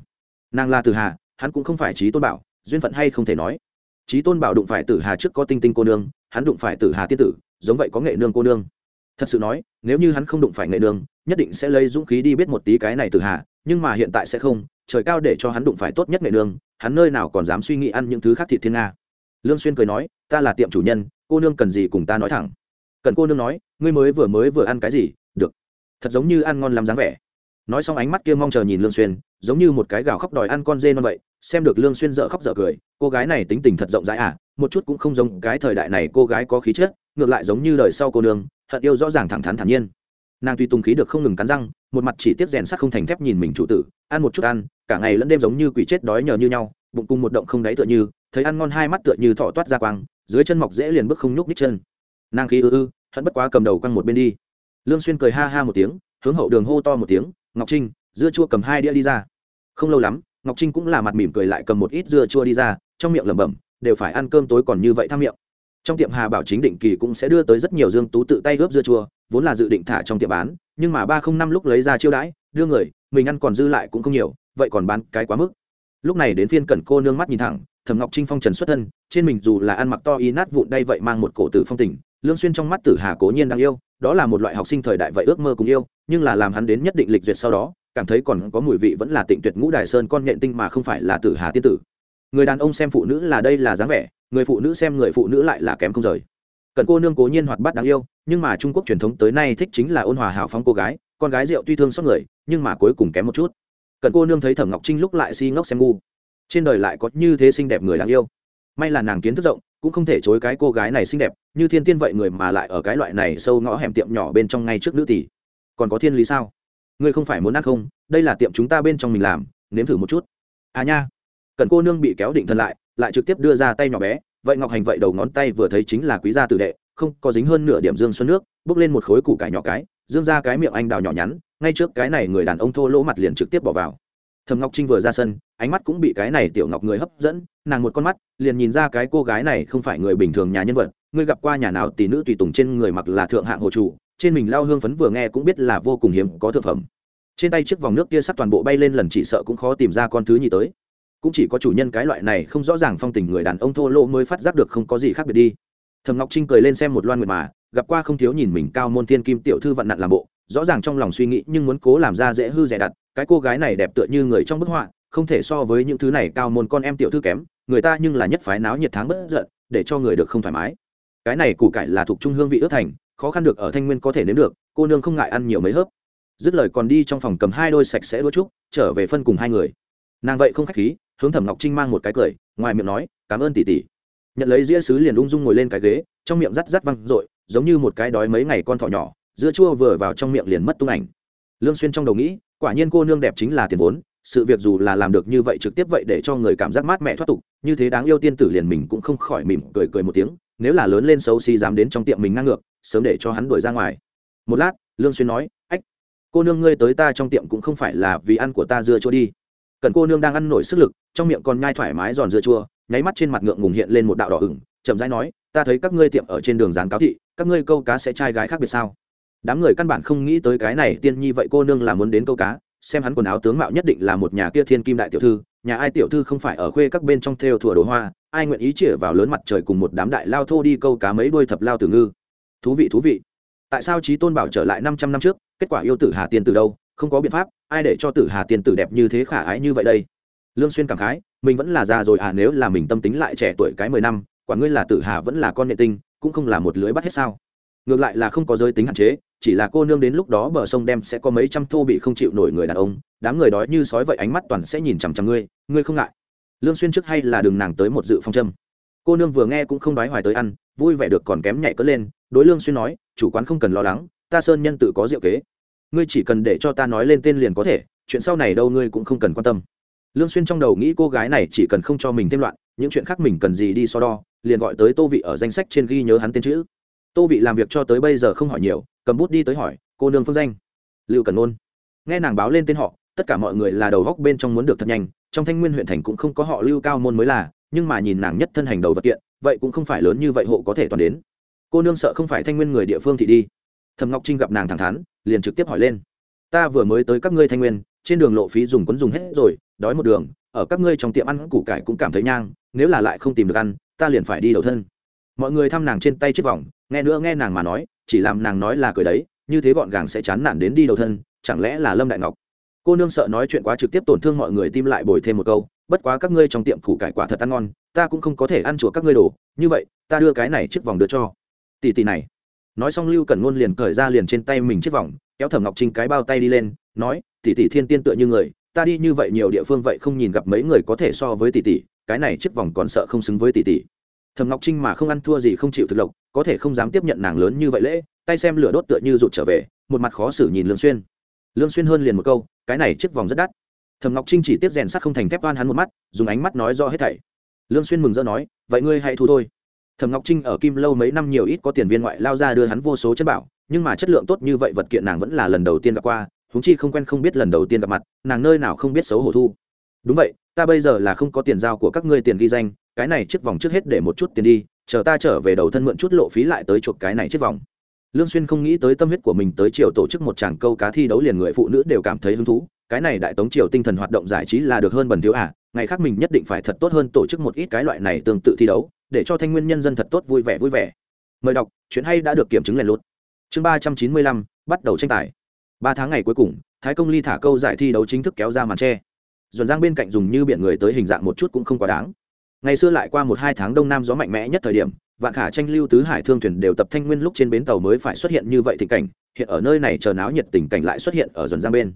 Nàng là tử hà, hắn cũng không phải trí tôn bảo, duyên phận hay không thể nói. Trí tôn bảo đụng phải tử hà trước có tinh tinh cô nương, hắn đụng phải tử hà tiên tử, giống vậy có nghệ nương cô nương. Thật sự nói, nếu như hắn không đụng phải nghệ nương, nhất định sẽ lấy dũng khí đi biết một tí cái này tử hà nhưng mà hiện tại sẽ không, trời cao để cho hắn đụng phải tốt nhất nghệ nương hắn nơi nào còn dám suy nghĩ ăn những thứ khác thịt thiên nga. Lương xuyên cười nói, ta là tiệm chủ nhân, cô nương cần gì cùng ta nói thẳng. Cần cô nương nói, ngươi mới vừa mới vừa ăn cái gì? Được. Thật giống như ăn ngon lắm dáng vẻ. Nói xong ánh mắt kia mong chờ nhìn lương xuyên, giống như một cái gào khóc đòi ăn con dê non vậy, xem được lương xuyên dở khóc dở cười, cô gái này tính tình thật rộng rãi à một chút cũng không giống cái thời đại này cô gái có khí chất, ngược lại giống như đời sau cô nương, hận yêu rõ ràng thẳng thắn thản nhiên nàng tuy tung khí được không ngừng cắn răng, một mặt chỉ tiếp rèn sắt không thành thép nhìn mình chủ tử, ăn một chút ăn, cả ngày lẫn đêm giống như quỷ chết đói nhờ như nhau, bụng cùng một động không đáy tựa như, thấy ăn ngon hai mắt tựa như thọ toát ra quang, dưới chân mọc dễ liền bước không nhúc nhích chân. Nàng khí ư ư, hận bất quá cầm đầu quăng một bên đi. Lương xuyên cười ha ha một tiếng, hướng hậu đường hô to một tiếng, ngọc trinh, dưa chua cầm hai đĩa đi ra. Không lâu lắm, ngọc trinh cũng là mặt mỉm cười lại cầm một ít dưa chua đi ra, trong miệng lẩm bẩm, đều phải ăn cơm tối còn như vậy tham miệng. Trong tiệm hà bảo chính định kỳ cũng sẽ đưa tới rất nhiều dương tú tự tay gấp dưa chua vốn là dự định thả trong tiệm bán, nhưng mà ba không năm lúc lấy ra chiêu đãi, đưa người, mình ăn còn dư lại cũng không nhiều, vậy còn bán cái quá mức. Lúc này đến phiên cẩn cô nương mắt nhìn thẳng, thẩm ngọc trinh phong trần xuất thân, trên mình dù là ăn mặc to y nát vụn đây vậy mang một cổ tử phong tình, lương xuyên trong mắt tử hà cố nhiên đang yêu, đó là một loại học sinh thời đại vậy ước mơ cùng yêu, nhưng là làm hắn đến nhất định lịch duyệt sau đó, cảm thấy còn có mùi vị vẫn là tịnh tuyệt ngũ đài sơn con nhện tinh mà không phải là tử hà tiên tử. Người đàn ông xem phụ nữ là đây là dáng vẻ, người phụ nữ xem người phụ nữ lại là kém không rời cận cô nương cố nhiên hoạt bát đáng yêu, nhưng mà trung quốc truyền thống tới nay thích chính là ôn hòa hào phóng cô gái, con gái rượu tuy thương xót người, nhưng mà cuối cùng kém một chút. Cận cô nương thấy thẩm ngọc trinh lúc lại si ngốc xem ngu. Trên đời lại có như thế xinh đẹp người đáng yêu. May là nàng kiến thức rộng, cũng không thể chối cái cô gái này xinh đẹp, như thiên tiên vậy người mà lại ở cái loại này sâu ngõ hẻm tiệm nhỏ bên trong ngay trước nữ tỷ. Còn có thiên lý sao? Ngươi không phải muốn ăn không? Đây là tiệm chúng ta bên trong mình làm, nếm thử một chút. À nha. Cần cô nương bị kéo định thân lại lại trực tiếp đưa ra tay nhỏ bé vậy ngọc hành vậy đầu ngón tay vừa thấy chính là quý gia tử đệ, không có dính hơn nửa điểm dương xuân nước, bước lên một khối củ cải nhỏ cái, dương ra cái miệng anh đào nhỏ nhắn, ngay trước cái này người đàn ông thô lỗ mặt liền trực tiếp bỏ vào. Thầm ngọc trinh vừa ra sân, ánh mắt cũng bị cái này tiểu ngọc người hấp dẫn, nàng một con mắt, liền nhìn ra cái cô gái này không phải người bình thường nhà nhân vật ngươi gặp qua nhà nào tỷ nữ tùy tùng trên người mặc là thượng hạng hồ chủ, trên mình lao hương phấn vừa nghe cũng biết là vô cùng hiếm có thực phẩm. Trên tay chiếc vòng nước kia sắt toàn bộ bay lên lần chỉ sợ cũng khó tìm ra con thứ nhì tới cũng chỉ có chủ nhân cái loại này không rõ ràng phong tình người đàn ông thô lỗ mới phát giác được không có gì khác biệt đi. Thầm ngọc trinh cười lên xem một loan nguyệt mà, gặp qua không thiếu nhìn mình cao môn thiên kim tiểu thư vặn nặn làm bộ, rõ ràng trong lòng suy nghĩ nhưng muốn cố làm ra dễ hư dễ đặt, cái cô gái này đẹp tựa như người trong bức họa, không thể so với những thứ này cao môn con em tiểu thư kém, người ta nhưng là nhất phái náo nhiệt tháng bất giận, để cho người được không thoải mái. Cái này củ cải là thuộc trung hương vị ước thành, khó khăn được ở thanh nguyên có thể nếm được, cô nương không ngại ăn nhiều mấy hớp. Dứt lời còn đi trong phòng cầm hai đôi sạch sẽ đũa trúc, trở về phân cùng hai người. Nàng vậy không khách khí hướng thẩm ngọc trinh mang một cái cười, ngoài miệng nói, cảm ơn tỷ tỷ. Nhận lấy dĩa sứ liền ung dung ngồi lên cái ghế, trong miệng rắt rắt văng r ộ i giống như một cái đói mấy ngày con thỏ nhỏ, dưa chua vừa vào trong miệng liền mất tung ảnh. Lương xuyên trong đầu nghĩ, quả nhiên cô nương đẹp chính là tiền vốn, sự việc dù là làm được như vậy trực tiếp vậy để cho người cảm giác mát mẹ thoát tục, như thế đáng yêu tiên tử liền mình cũng không khỏi mỉm cười cười một tiếng, nếu là lớn lên xấu xí dám đến trong tiệm mình ngang ngược, sớm để cho hắn đuổi ra ngoài. Một lát, lương xuyên nói, ách, cô nương ngươi tới ta trong tiệm cũng không phải là vì ăn của ta dưa chua đi cần cô nương đang ăn nổi sức lực, trong miệng còn nhai thoải mái giòn dưa chua, nháy mắt trên mặt ngượng ngùng hiện lên một đạo đỏ ửng, chậm rãi nói, ta thấy các ngươi tiệm ở trên đường dán cáo thị, các ngươi câu cá sẽ trai gái khác biệt sao? Đám người căn bản không nghĩ tới cái này, tiên nhi vậy cô nương là muốn đến câu cá, xem hắn quần áo tướng mạo nhất định là một nhà kia thiên kim đại tiểu thư, nhà ai tiểu thư không phải ở khuê các bên trong theo thùa đồ hoa, ai nguyện ý chĩa vào lớn mặt trời cùng một đám đại lao thô đi câu cá mấy đuôi thập lao tử ngư. Thú vị thú vị. Tại sao trí tôn bảo trở lại năm trăm năm trước, kết quả yêu tử hà tiên từ đâu? Không có biện pháp, ai để cho tử hà tiên tử đẹp như thế khả ái như vậy đây? Lương xuyên cảm khái, mình vẫn là già rồi à nếu là mình tâm tính lại trẻ tuổi cái mười năm, quả ngươi là tử hà vẫn là con nệ tinh, cũng không là một lưới bắt hết sao? Ngược lại là không có giới tính hạn chế, chỉ là cô nương đến lúc đó bờ sông đem sẽ có mấy trăm thô bị không chịu nổi người đàn ông, đám người đói như sói vậy ánh mắt toàn sẽ nhìn chằm chằm ngươi ngươi không ngại. Lương xuyên trước hay là đừng nàng tới một dự phong châm. Cô nương vừa nghe cũng không đói hoài tới ăn, vui vẻ được còn kém nhảy cất lên, đối lương xuyên nói, chủ quán không cần lo lắng, ta sơn nhân tự có rượu kế ngươi chỉ cần để cho ta nói lên tên liền có thể, chuyện sau này đâu ngươi cũng không cần quan tâm. Lương xuyên trong đầu nghĩ cô gái này chỉ cần không cho mình thêm loạn, những chuyện khác mình cần gì đi so đo, liền gọi tới tô vị ở danh sách trên ghi nhớ hắn tên chữ. Tô vị làm việc cho tới bây giờ không hỏi nhiều, cầm bút đi tới hỏi, cô nương phương danh? Lưu cần ôn nghe nàng báo lên tên họ, tất cả mọi người là đầu góc bên trong muốn được thật nhanh, trong thanh nguyên huyện thành cũng không có họ lưu cao môn mới là, nhưng mà nhìn nàng nhất thân hành đầu vật kiện, vậy cũng không phải lớn như vậy hộ có thể toàn đến. Cô nương sợ không phải thanh nguyên người địa phương thì đi. Thầm ngọc trinh gặp nàng thẳng thắn liền trực tiếp hỏi lên. Ta vừa mới tới các ngươi thanh nguyên, trên đường lộ phí dùng quấn dùng hết rồi, đói một đường, ở các ngươi trong tiệm ăn củ cải cũng cảm thấy nhang, nếu là lại không tìm được ăn, ta liền phải đi đầu thân. Mọi người thăm nàng trên tay chiếc vòng, nghe nữa nghe nàng mà nói, chỉ làm nàng nói là cười đấy, như thế gọn gàng sẽ chán nản đến đi đầu thân, chẳng lẽ là lâm đại ngọc? Cô nương sợ nói chuyện quá trực tiếp tổn thương mọi người tim lại bồi thêm một câu, bất quá các ngươi trong tiệm củ cải quả thật ăn ngon, ta cũng không có thể ăn chùa các ngươi đồ, như vậy, ta đưa cái này chiếc vòng đưa cho. Tỷ tỷ này nói xong lưu cẩn ngôn liền cởi ra liền trên tay mình chiếc vòng, kéo thẩm ngọc trinh cái bao tay đi lên, nói, tỷ tỷ thiên tiên tựa như người, ta đi như vậy nhiều địa phương vậy không nhìn gặp mấy người có thể so với tỷ tỷ, cái này chiếc vòng còn sợ không xứng với tỷ tỷ. Thẩm ngọc trinh mà không ăn thua gì không chịu thực lộc, có thể không dám tiếp nhận nàng lớn như vậy lễ, tay xem lửa đốt tựa như rụt trở về, một mặt khó xử nhìn lương xuyên. Lương xuyên hơn liền một câu, cái này chiếc vòng rất đắt. Thẩm ngọc trinh chỉ tiếp rèn sắt không thành thép oan hắn một mắt, dùng ánh mắt nói rõ hết thảy. Lương xuyên mừng rỡ nói, vậy ngươi hãy thu thôi thẩm ngọc trinh ở kim lâu mấy năm nhiều ít có tiền viên ngoại lao ra đưa hắn vô số chất bảo, nhưng mà chất lượng tốt như vậy vật kiện nàng vẫn là lần đầu tiên gặp qua chúng chi không quen không biết lần đầu tiên gặp mặt, nàng nơi nào không biết xấu hổ thu. Đúng vậy, ta bây giờ là không có tiền giao của các ngươi tiền ghi danh, cái này chiếc vòng trước hết để một chút tiền đi, chờ ta trở về đầu thân mượn chút lộ phí lại tới chuộc cái này chiếc vòng. Lương xuyên không nghĩ tới tâm huyết của mình tới triều tổ chức một tràng câu cá thi đấu liền người phụ nữ đều cảm thấy hứng thú, cái này đại tống triều tinh thần hoạt động giải trí là được hơn bần thiếu à ngày khác mình nhất định phải thật tốt hơn tổ chức một ít cái loại này tương tự thi đấu, để cho thanh nguyên nhân dân thật tốt vui vẻ vui vẻ. Mời đọc, chuyện hay đã được kiểm chứng lèn lút. Chương ba trăm chín mươi lăm, bắt đầu tranh tài. Ba tháng ngày cuối cùng, thái công ly thả câu giải thi đấu chính thức kéo ra màn tre. Dồn giang bên cạnh dùng như biển người tới hình dạng một chút cũng không quá đáng. Ngày xưa lại qua một hai tháng đông nam gió mạnh mẽ nhất thời điểm, vạn khả tranh, lưu tứ hải thương thuyền đều tập thanh nguyên lúc trên bến tàu mới phải xuất hiện như vậy thịnh cảnh, hiện ở nơi này chờ náo nhiệt tình cảnh lại xuất hiện ở dồn giang bên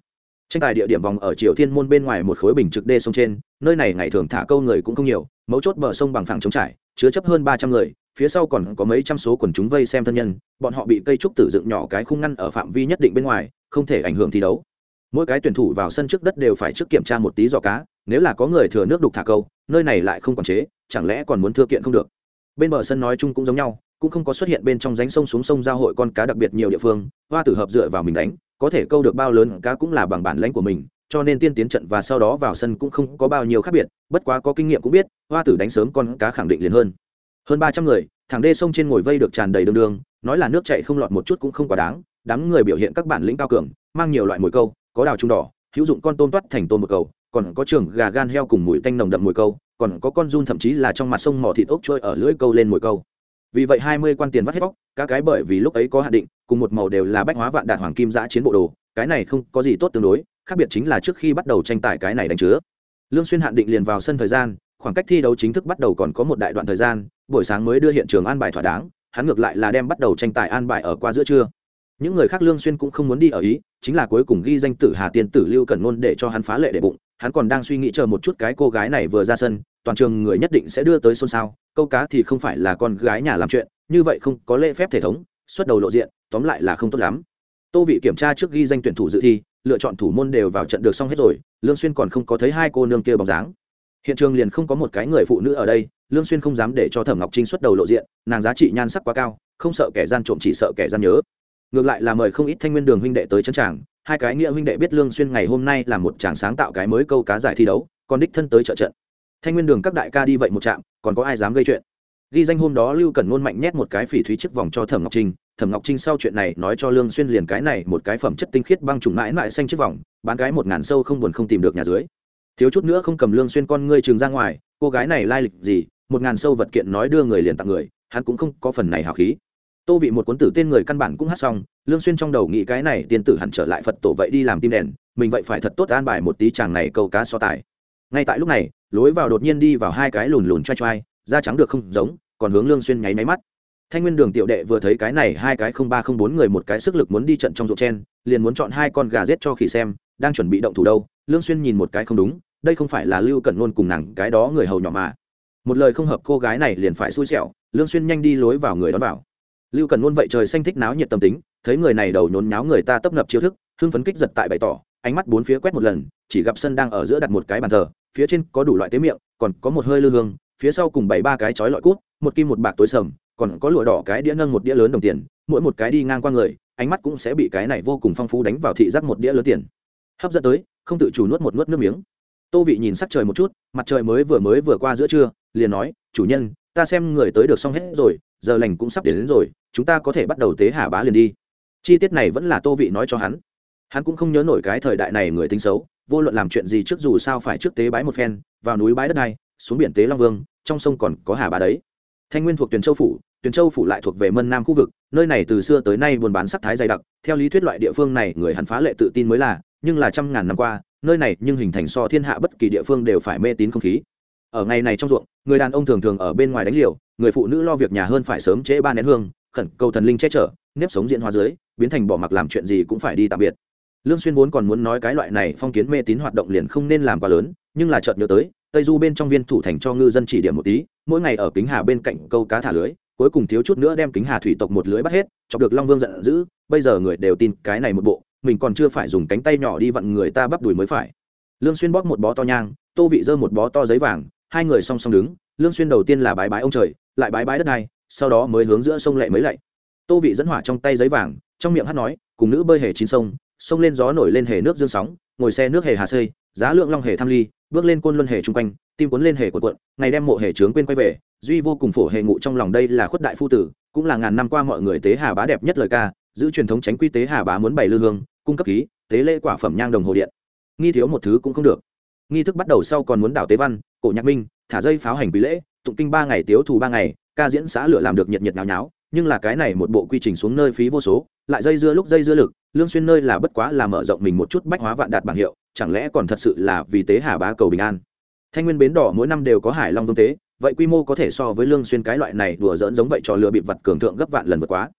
tranh tài địa điểm vòng ở triều thiên môn bên ngoài một khối bình trực đê sông trên, nơi này ngày thường thả câu người cũng không nhiều, mấu chốt bờ sông bằng phẳng trống trải, chứa chấp hơn ba trăm người, phía sau còn có mấy trăm số quần chúng vây xem thân nhân, bọn họ bị cây trúc tử dựng nhỏ cái khung ngăn ở phạm vi nhất định bên ngoài, không thể ảnh hưởng thi đấu. Mỗi cái tuyển thủ vào sân trước đất đều phải trước kiểm tra một tí giò cá, nếu là có người thừa nước đục thả câu, nơi này lại không quản chế, chẳng lẽ còn muốn thưa kiện không được? Bên bờ sân nói chung cũng giống nhau, cũng không có xuất hiện bên trong ránh sông xuống sông giao hội con cá đặc biệt nhiều địa phương, hoa tử hợp dựa vào mình đánh có thể câu được bao lớn cá cũng là bằng bản lãnh của mình, cho nên tiên tiến trận và sau đó vào sân cũng không có bao nhiêu khác biệt, bất quá có kinh nghiệm cũng biết, hoa tử đánh sớm con cá khẳng định liền hơn. Hơn ba trăm người thẳng đê sông trên ngồi vây được tràn đầy đường đường, nói là nước chạy không lọt một chút cũng không quá đáng, đám người biểu hiện các bản lĩnh cao cường, mang nhiều loại mồi câu, có đào trung đỏ, hữu dụng con tôm toát thành tôm một cầu, còn có trường gà gan heo cùng mùi tanh nồng đậm mùi câu, còn có con run thậm chí là trong mặt sông mỏ thịt ốc trôi ở lưỡi câu lên mùi câu. Vì vậy hai mươi quan tiền vắt hết vóc các cái bởi vì lúc ấy có hạn định cùng một màu đều là bách hóa vạn đạt hoàng kim giã chiến bộ đồ, cái này không có gì tốt tương đối, khác biệt chính là trước khi bắt đầu tranh tài cái này đánh chứa. Lương xuyên hạn định liền vào sân thời gian, khoảng cách thi đấu chính thức bắt đầu còn có một đại đoạn thời gian, buổi sáng mới đưa hiện trường an bài thỏa đáng, hắn ngược lại là đem bắt đầu tranh tài an bài ở qua giữa trưa. Những người khác lương xuyên cũng không muốn đi ở ý, chính là cuối cùng ghi danh tử hà tiên tử lưu cẩn nôn để cho hắn phá lệ để bụng, hắn còn đang suy nghĩ chờ một chút cái cô gái này vừa ra sân, toàn trường người nhất định sẽ đưa tới xôn xao, câu cá thì không phải là con gái nhà làm chuyện, như vậy không có lễ phép thể thống xuất đầu lộ diện, tóm lại là không tốt lắm. Tô vị kiểm tra trước ghi danh tuyển thủ dự thi, lựa chọn thủ môn đều vào trận được xong hết rồi, lương xuyên còn không có thấy hai cô nương kia bóng dáng. Hiện trường liền không có một cái người phụ nữ ở đây, lương xuyên không dám để cho thẩm ngọc trinh xuất đầu lộ diện, nàng giá trị nhan sắc quá cao, không sợ kẻ gian trộm chỉ sợ kẻ gian nhớ. Ngược lại là mời không ít thanh nguyên đường huynh đệ tới chân tràng, hai cái nghĩa huynh đệ biết lương xuyên ngày hôm nay là một chàng sáng tạo cái mới câu cá giải thi đấu, còn đích thân tới trợ trận. Thanh nguyên đường các đại ca đi vậy một trạm, còn có ai dám gây chuyện? Ghi danh hôm đó lưu cẩn ngôn mạnh nhét một cái phỉ thúy chiếc vòng cho thẩm ngọc trinh. Thẩm ngọc trinh sau chuyện này nói cho lương xuyên liền cái này một cái phẩm chất tinh khiết băng trùng mãi mãi xanh chiếc vòng, bán cái một ngàn sâu không buồn không tìm được nhà dưới. Thiếu chút nữa không cầm lương xuyên con ngươi trường ra ngoài, cô gái này lai lịch gì, một ngàn sâu vật kiện nói đưa người liền tặng người, hắn cũng không có phần này hào khí. Tô vị một cuốn tử tên người căn bản cũng hát xong, lương xuyên trong đầu nghĩ cái này tiên tử hẳn trở lại phật tổ vậy đi làm tim đèn, mình vậy phải thật tốt an bài một tí chàng này câu cá so tài. Ngay tại lúc này, lối vào đột nhiên đi vào hai cái lùn lùn choai choai da trắng được không giống, còn hướng lương xuyên nháy máy mắt. Thanh nguyên đường tiểu đệ vừa thấy cái này hai cái không ba không bốn người một cái sức lực muốn đi trận trong ruộng chen, liền muốn chọn hai con gà giết cho khỉ xem, đang chuẩn bị động thủ đâu, lương xuyên nhìn một cái không đúng, đây không phải là lưu cẩn luôn cùng nàng cái đó người hầu nhỏ mà. Một lời không hợp cô gái này liền phải xui xẻo, lương xuyên nhanh đi lối vào người đón vào. Lưu cẩn luôn vậy trời xanh thích náo nhiệt tâm tính, thấy người này đầu nhốn nháo người ta tấp nập chiêu thức, hưng phấn kích giật tại bày tỏ, ánh mắt bốn phía quét một lần, chỉ gặp sân đang ở giữa đặt một cái bàn thờ, phía trên có đủ loại tế miệng, còn có một hơi lư hương phía sau cùng bảy ba cái chói lọi cút một kim một bạc tối sầm còn có lụa đỏ cái đĩa nâng một đĩa lớn đồng tiền mỗi một cái đi ngang qua người ánh mắt cũng sẽ bị cái này vô cùng phong phú đánh vào thị giác một đĩa lớn tiền. Hấp dẫn tới không tự chủ nuốt một nuốt nước miếng. Tô vị nhìn sắc trời một chút mặt trời mới vừa mới vừa qua giữa trưa liền nói chủ nhân ta xem người tới được xong hết rồi giờ lành cũng sắp đến, đến rồi chúng ta có thể bắt đầu tế hà bá liền đi. Chi tiết này vẫn là tô vị nói cho hắn. Hắn cũng không nhớ nổi cái thời đại này người tính xấu vô luận làm chuyện gì trước dù sao phải trước tế bái một phen vào núi bái đất này xuống biển tế long vương, trong sông còn có hà bá đấy. Thanh nguyên thuộc tuyền châu phủ, tuyền châu phủ lại thuộc về mân nam khu vực, nơi này từ xưa tới nay buôn bán sắc thái dày đặc, theo lý thuyết loại địa phương này người hắn phá lệ tự tin mới là, nhưng là trăm ngàn năm qua, nơi này nhưng hình thành so thiên hạ bất kỳ địa phương đều phải mê tín không khí. Ở ngày này trong ruộng, người đàn ông thường thường ở bên ngoài đánh liều, người phụ nữ lo việc nhà hơn phải sớm trễ ba nén hương, khẩn cầu thần linh che chở, nếp sống diễn hóa dưới, biến thành bỏ mặc làm chuyện gì cũng phải đi tạm biệt. Lương xuyên vốn còn muốn nói cái loại này phong kiến mê tín hoạt động liền không nên làm quá lớn, nhưng là chợt nhớ tới tây du bên trong viên thủ thành cho ngư dân chỉ điểm một tí, mỗi ngày ở kính hà bên cạnh câu cá thả lưới, cuối cùng thiếu chút nữa đem kính hà thủy tộc một lưới bắt hết, chọc được long vương giận dữ, bây giờ người đều tin cái này một bộ, mình còn chưa phải dùng cánh tay nhỏ đi vặn người ta bắp đùi mới phải. Lương xuyên bóp một bó to nhang, tô vị dơ một bó to giấy vàng, hai người song song đứng, lương xuyên đầu tiên là bái bái ông trời, lại bái bái đất này, sau đó mới hướng giữa sông lệ mới lạy tô vị dẫn hỏa trong tay giấy vàng, trong miệng hát nói, cùng nữ bơi hề chín sông sông lên gió nổi lên hề nước dương sóng, ngồi xe nước hề hà xây, giá lượng long hề tham ly bước lên côn luân hề trung quanh, tim cuốn lên hề của quận ngày đem mộ hề trướng quên quay về, duy vô cùng phổ hề ngụ trong lòng đây là khuất đại phu tử, cũng là ngàn năm qua mọi người tế hà bá đẹp nhất lời ca, giữ truyền thống tránh quy tế hà bá muốn bày lư hương, cung cấp ký tế lễ quả phẩm nhang đồng hồ điện. Nghi thiếu một thứ cũng không được. Nghi thức bắt đầu sau còn muốn đảo tế văn, cổ nhạc minh, thả dây pháo hành quý lễ, tụng kinh ba ngày tiếu thù ba ngày, ca diễn xã lửa làm được nhiệt nhiệt nháo nháo, nhưng là cái này một bộ quy trình xuống nơi phí vô số lại dây dưa lúc dây dưa lực, lương xuyên nơi là bất quá là mở rộng mình một chút bách hóa vạn đạt bảng hiệu, chẳng lẽ còn thật sự là vì tế hà bá cầu bình an? Thanh nguyên bến đỏ mỗi năm đều có hải long vương tế, vậy quy mô có thể so với lương xuyên cái loại này đùa dỡn giống vậy trò lừa bịp vật cường thượng gấp vạn lần vượt quá.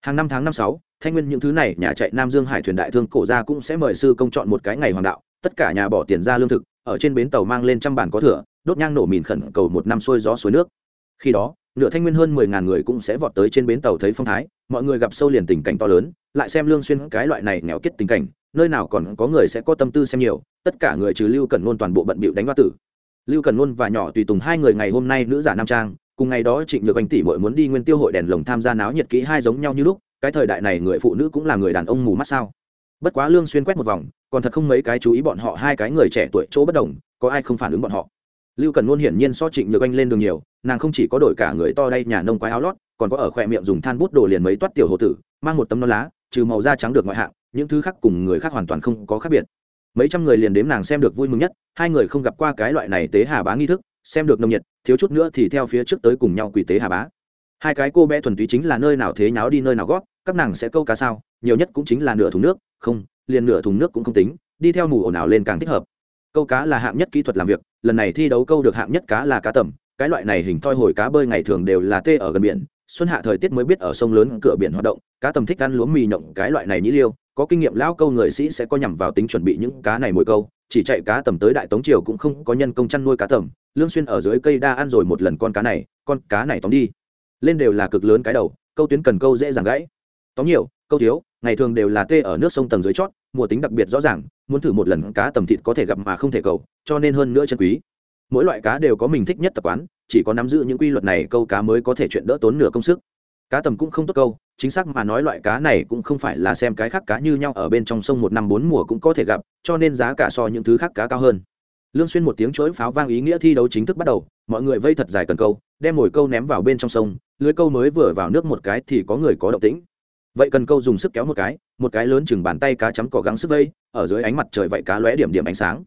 Hàng năm tháng năm sáu, thanh nguyên những thứ này, nhà chạy nam dương hải thuyền đại thương cổ ra cũng sẽ mời sư công chọn một cái ngày hoàng đạo, tất cả nhà bỏ tiền ra lương thực, ở trên bến tàu mang lên trăm bàn có thừa đốt nhang nổ mìn khẩn cầu một năm xuôi gió suối nước. Khi đó, nửa thanh nguyên hơn mười ngàn người cũng sẽ vọt tới trên bến tàu thấy phong thái mọi người gặp sâu liền tình cảnh to lớn, lại xem lương xuyên cái loại này nghèo kết tình cảnh, nơi nào còn có người sẽ có tâm tư xem nhiều, tất cả người trừ lưu cần luôn toàn bộ bận bịu đánh hoa tử. Lưu cần luôn và nhỏ tùy tùng hai người ngày hôm nay nữ giả nam trang, cùng ngày đó trịnh nhược anh tỷ muội muốn đi nguyên tiêu hội đèn lồng tham gia náo nhiệt kỹ hai giống nhau như lúc, cái thời đại này người phụ nữ cũng là người đàn ông mù mắt sao. Bất quá lương xuyên quét một vòng, còn thật không mấy cái chú ý bọn họ hai cái người trẻ tuổi chỗ bất đồng, có ai không phản ứng bọn họ. Lưu cần luôn hiển nhiên so trịnh nhược anh lên đường nhiều, nàng không chỉ có đổi cả người to đây nhà nông quái áo lót còn có ở khỏe miệng dùng than bút đồ liền mấy toát tiểu hồ tử, mang một tấm non lá, trừ màu da trắng được ngoại hạng, những thứ khác cùng người khác hoàn toàn không có khác biệt. Mấy trăm người liền đếm nàng xem được vui mừng nhất, hai người không gặp qua cái loại này tế hà bá nghi thức, xem được nồng nhiệt, thiếu chút nữa thì theo phía trước tới cùng nhau quỳ tế hà bá. Hai cái cô bé thuần túy chính là nơi nào thế nháo đi nơi nào gót các nàng sẽ câu cá sao, nhiều nhất cũng chính là nửa thùng nước, không, liền nửa thùng nước cũng không tính, đi theo mù ồn ào lên càng thích hợp. Câu cá là hạng nhất kỹ thuật làm việc, lần này thi đấu câu được hạng nhất cá là cá tầm, cái loại này hình thoi hồi cá bơi ngày thường đều là tê ở gần biển xuân hạ thời tiết mới biết ở sông lớn cửa biển hoạt động, cá tầm thích ăn lúa mì nhộng cái loại này nhĩ liêu, có kinh nghiệm lão câu người sĩ sẽ có nhằm vào tính chuẩn bị những cá này mỗi câu, chỉ chạy cá tầm tới đại tống triều cũng không có nhân công chăn nuôi cá tầm, lương xuyên ở dưới cây đa ăn rồi một lần con cá này, con cá này tóm đi. Lên đều là cực lớn cái đầu, câu tuyến cần câu dễ dàng gãy. Tóm nhiều, câu thiếu, ngày thường đều là tê ở nước sông tầng dưới chót, mùa tính đặc biệt rõ ràng, muốn thử một lần cá tầm thịt có thể gặp mà không thể cầu, cho nên hơn nữa chân quý mỗi loại cá đều có mình thích nhất tập quán, chỉ có nắm giữ những quy luật này câu cá mới có thể chuyện đỡ tốn nửa công sức. Cá tầm cũng không tốt câu, chính xác mà nói loại cá này cũng không phải là xem cái khác cá như nhau, ở bên trong sông một năm bốn mùa cũng có thể gặp, cho nên giá cả so những thứ khác cá cao hơn. Lương xuyên một tiếng chối pháo vang ý nghĩa thi đấu chính thức bắt đầu, mọi người vây thật dài cần câu, đem mồi câu ném vào bên trong sông, lưới câu mới vừa vào nước một cái thì có người có động tĩnh. Vậy cần câu dùng sức kéo một cái một cái lớn chừng bàn tay cá chấm cỏ gắng sức vây, ở dưới ánh mặt trời vậy cá lóe điểm điểm ánh sáng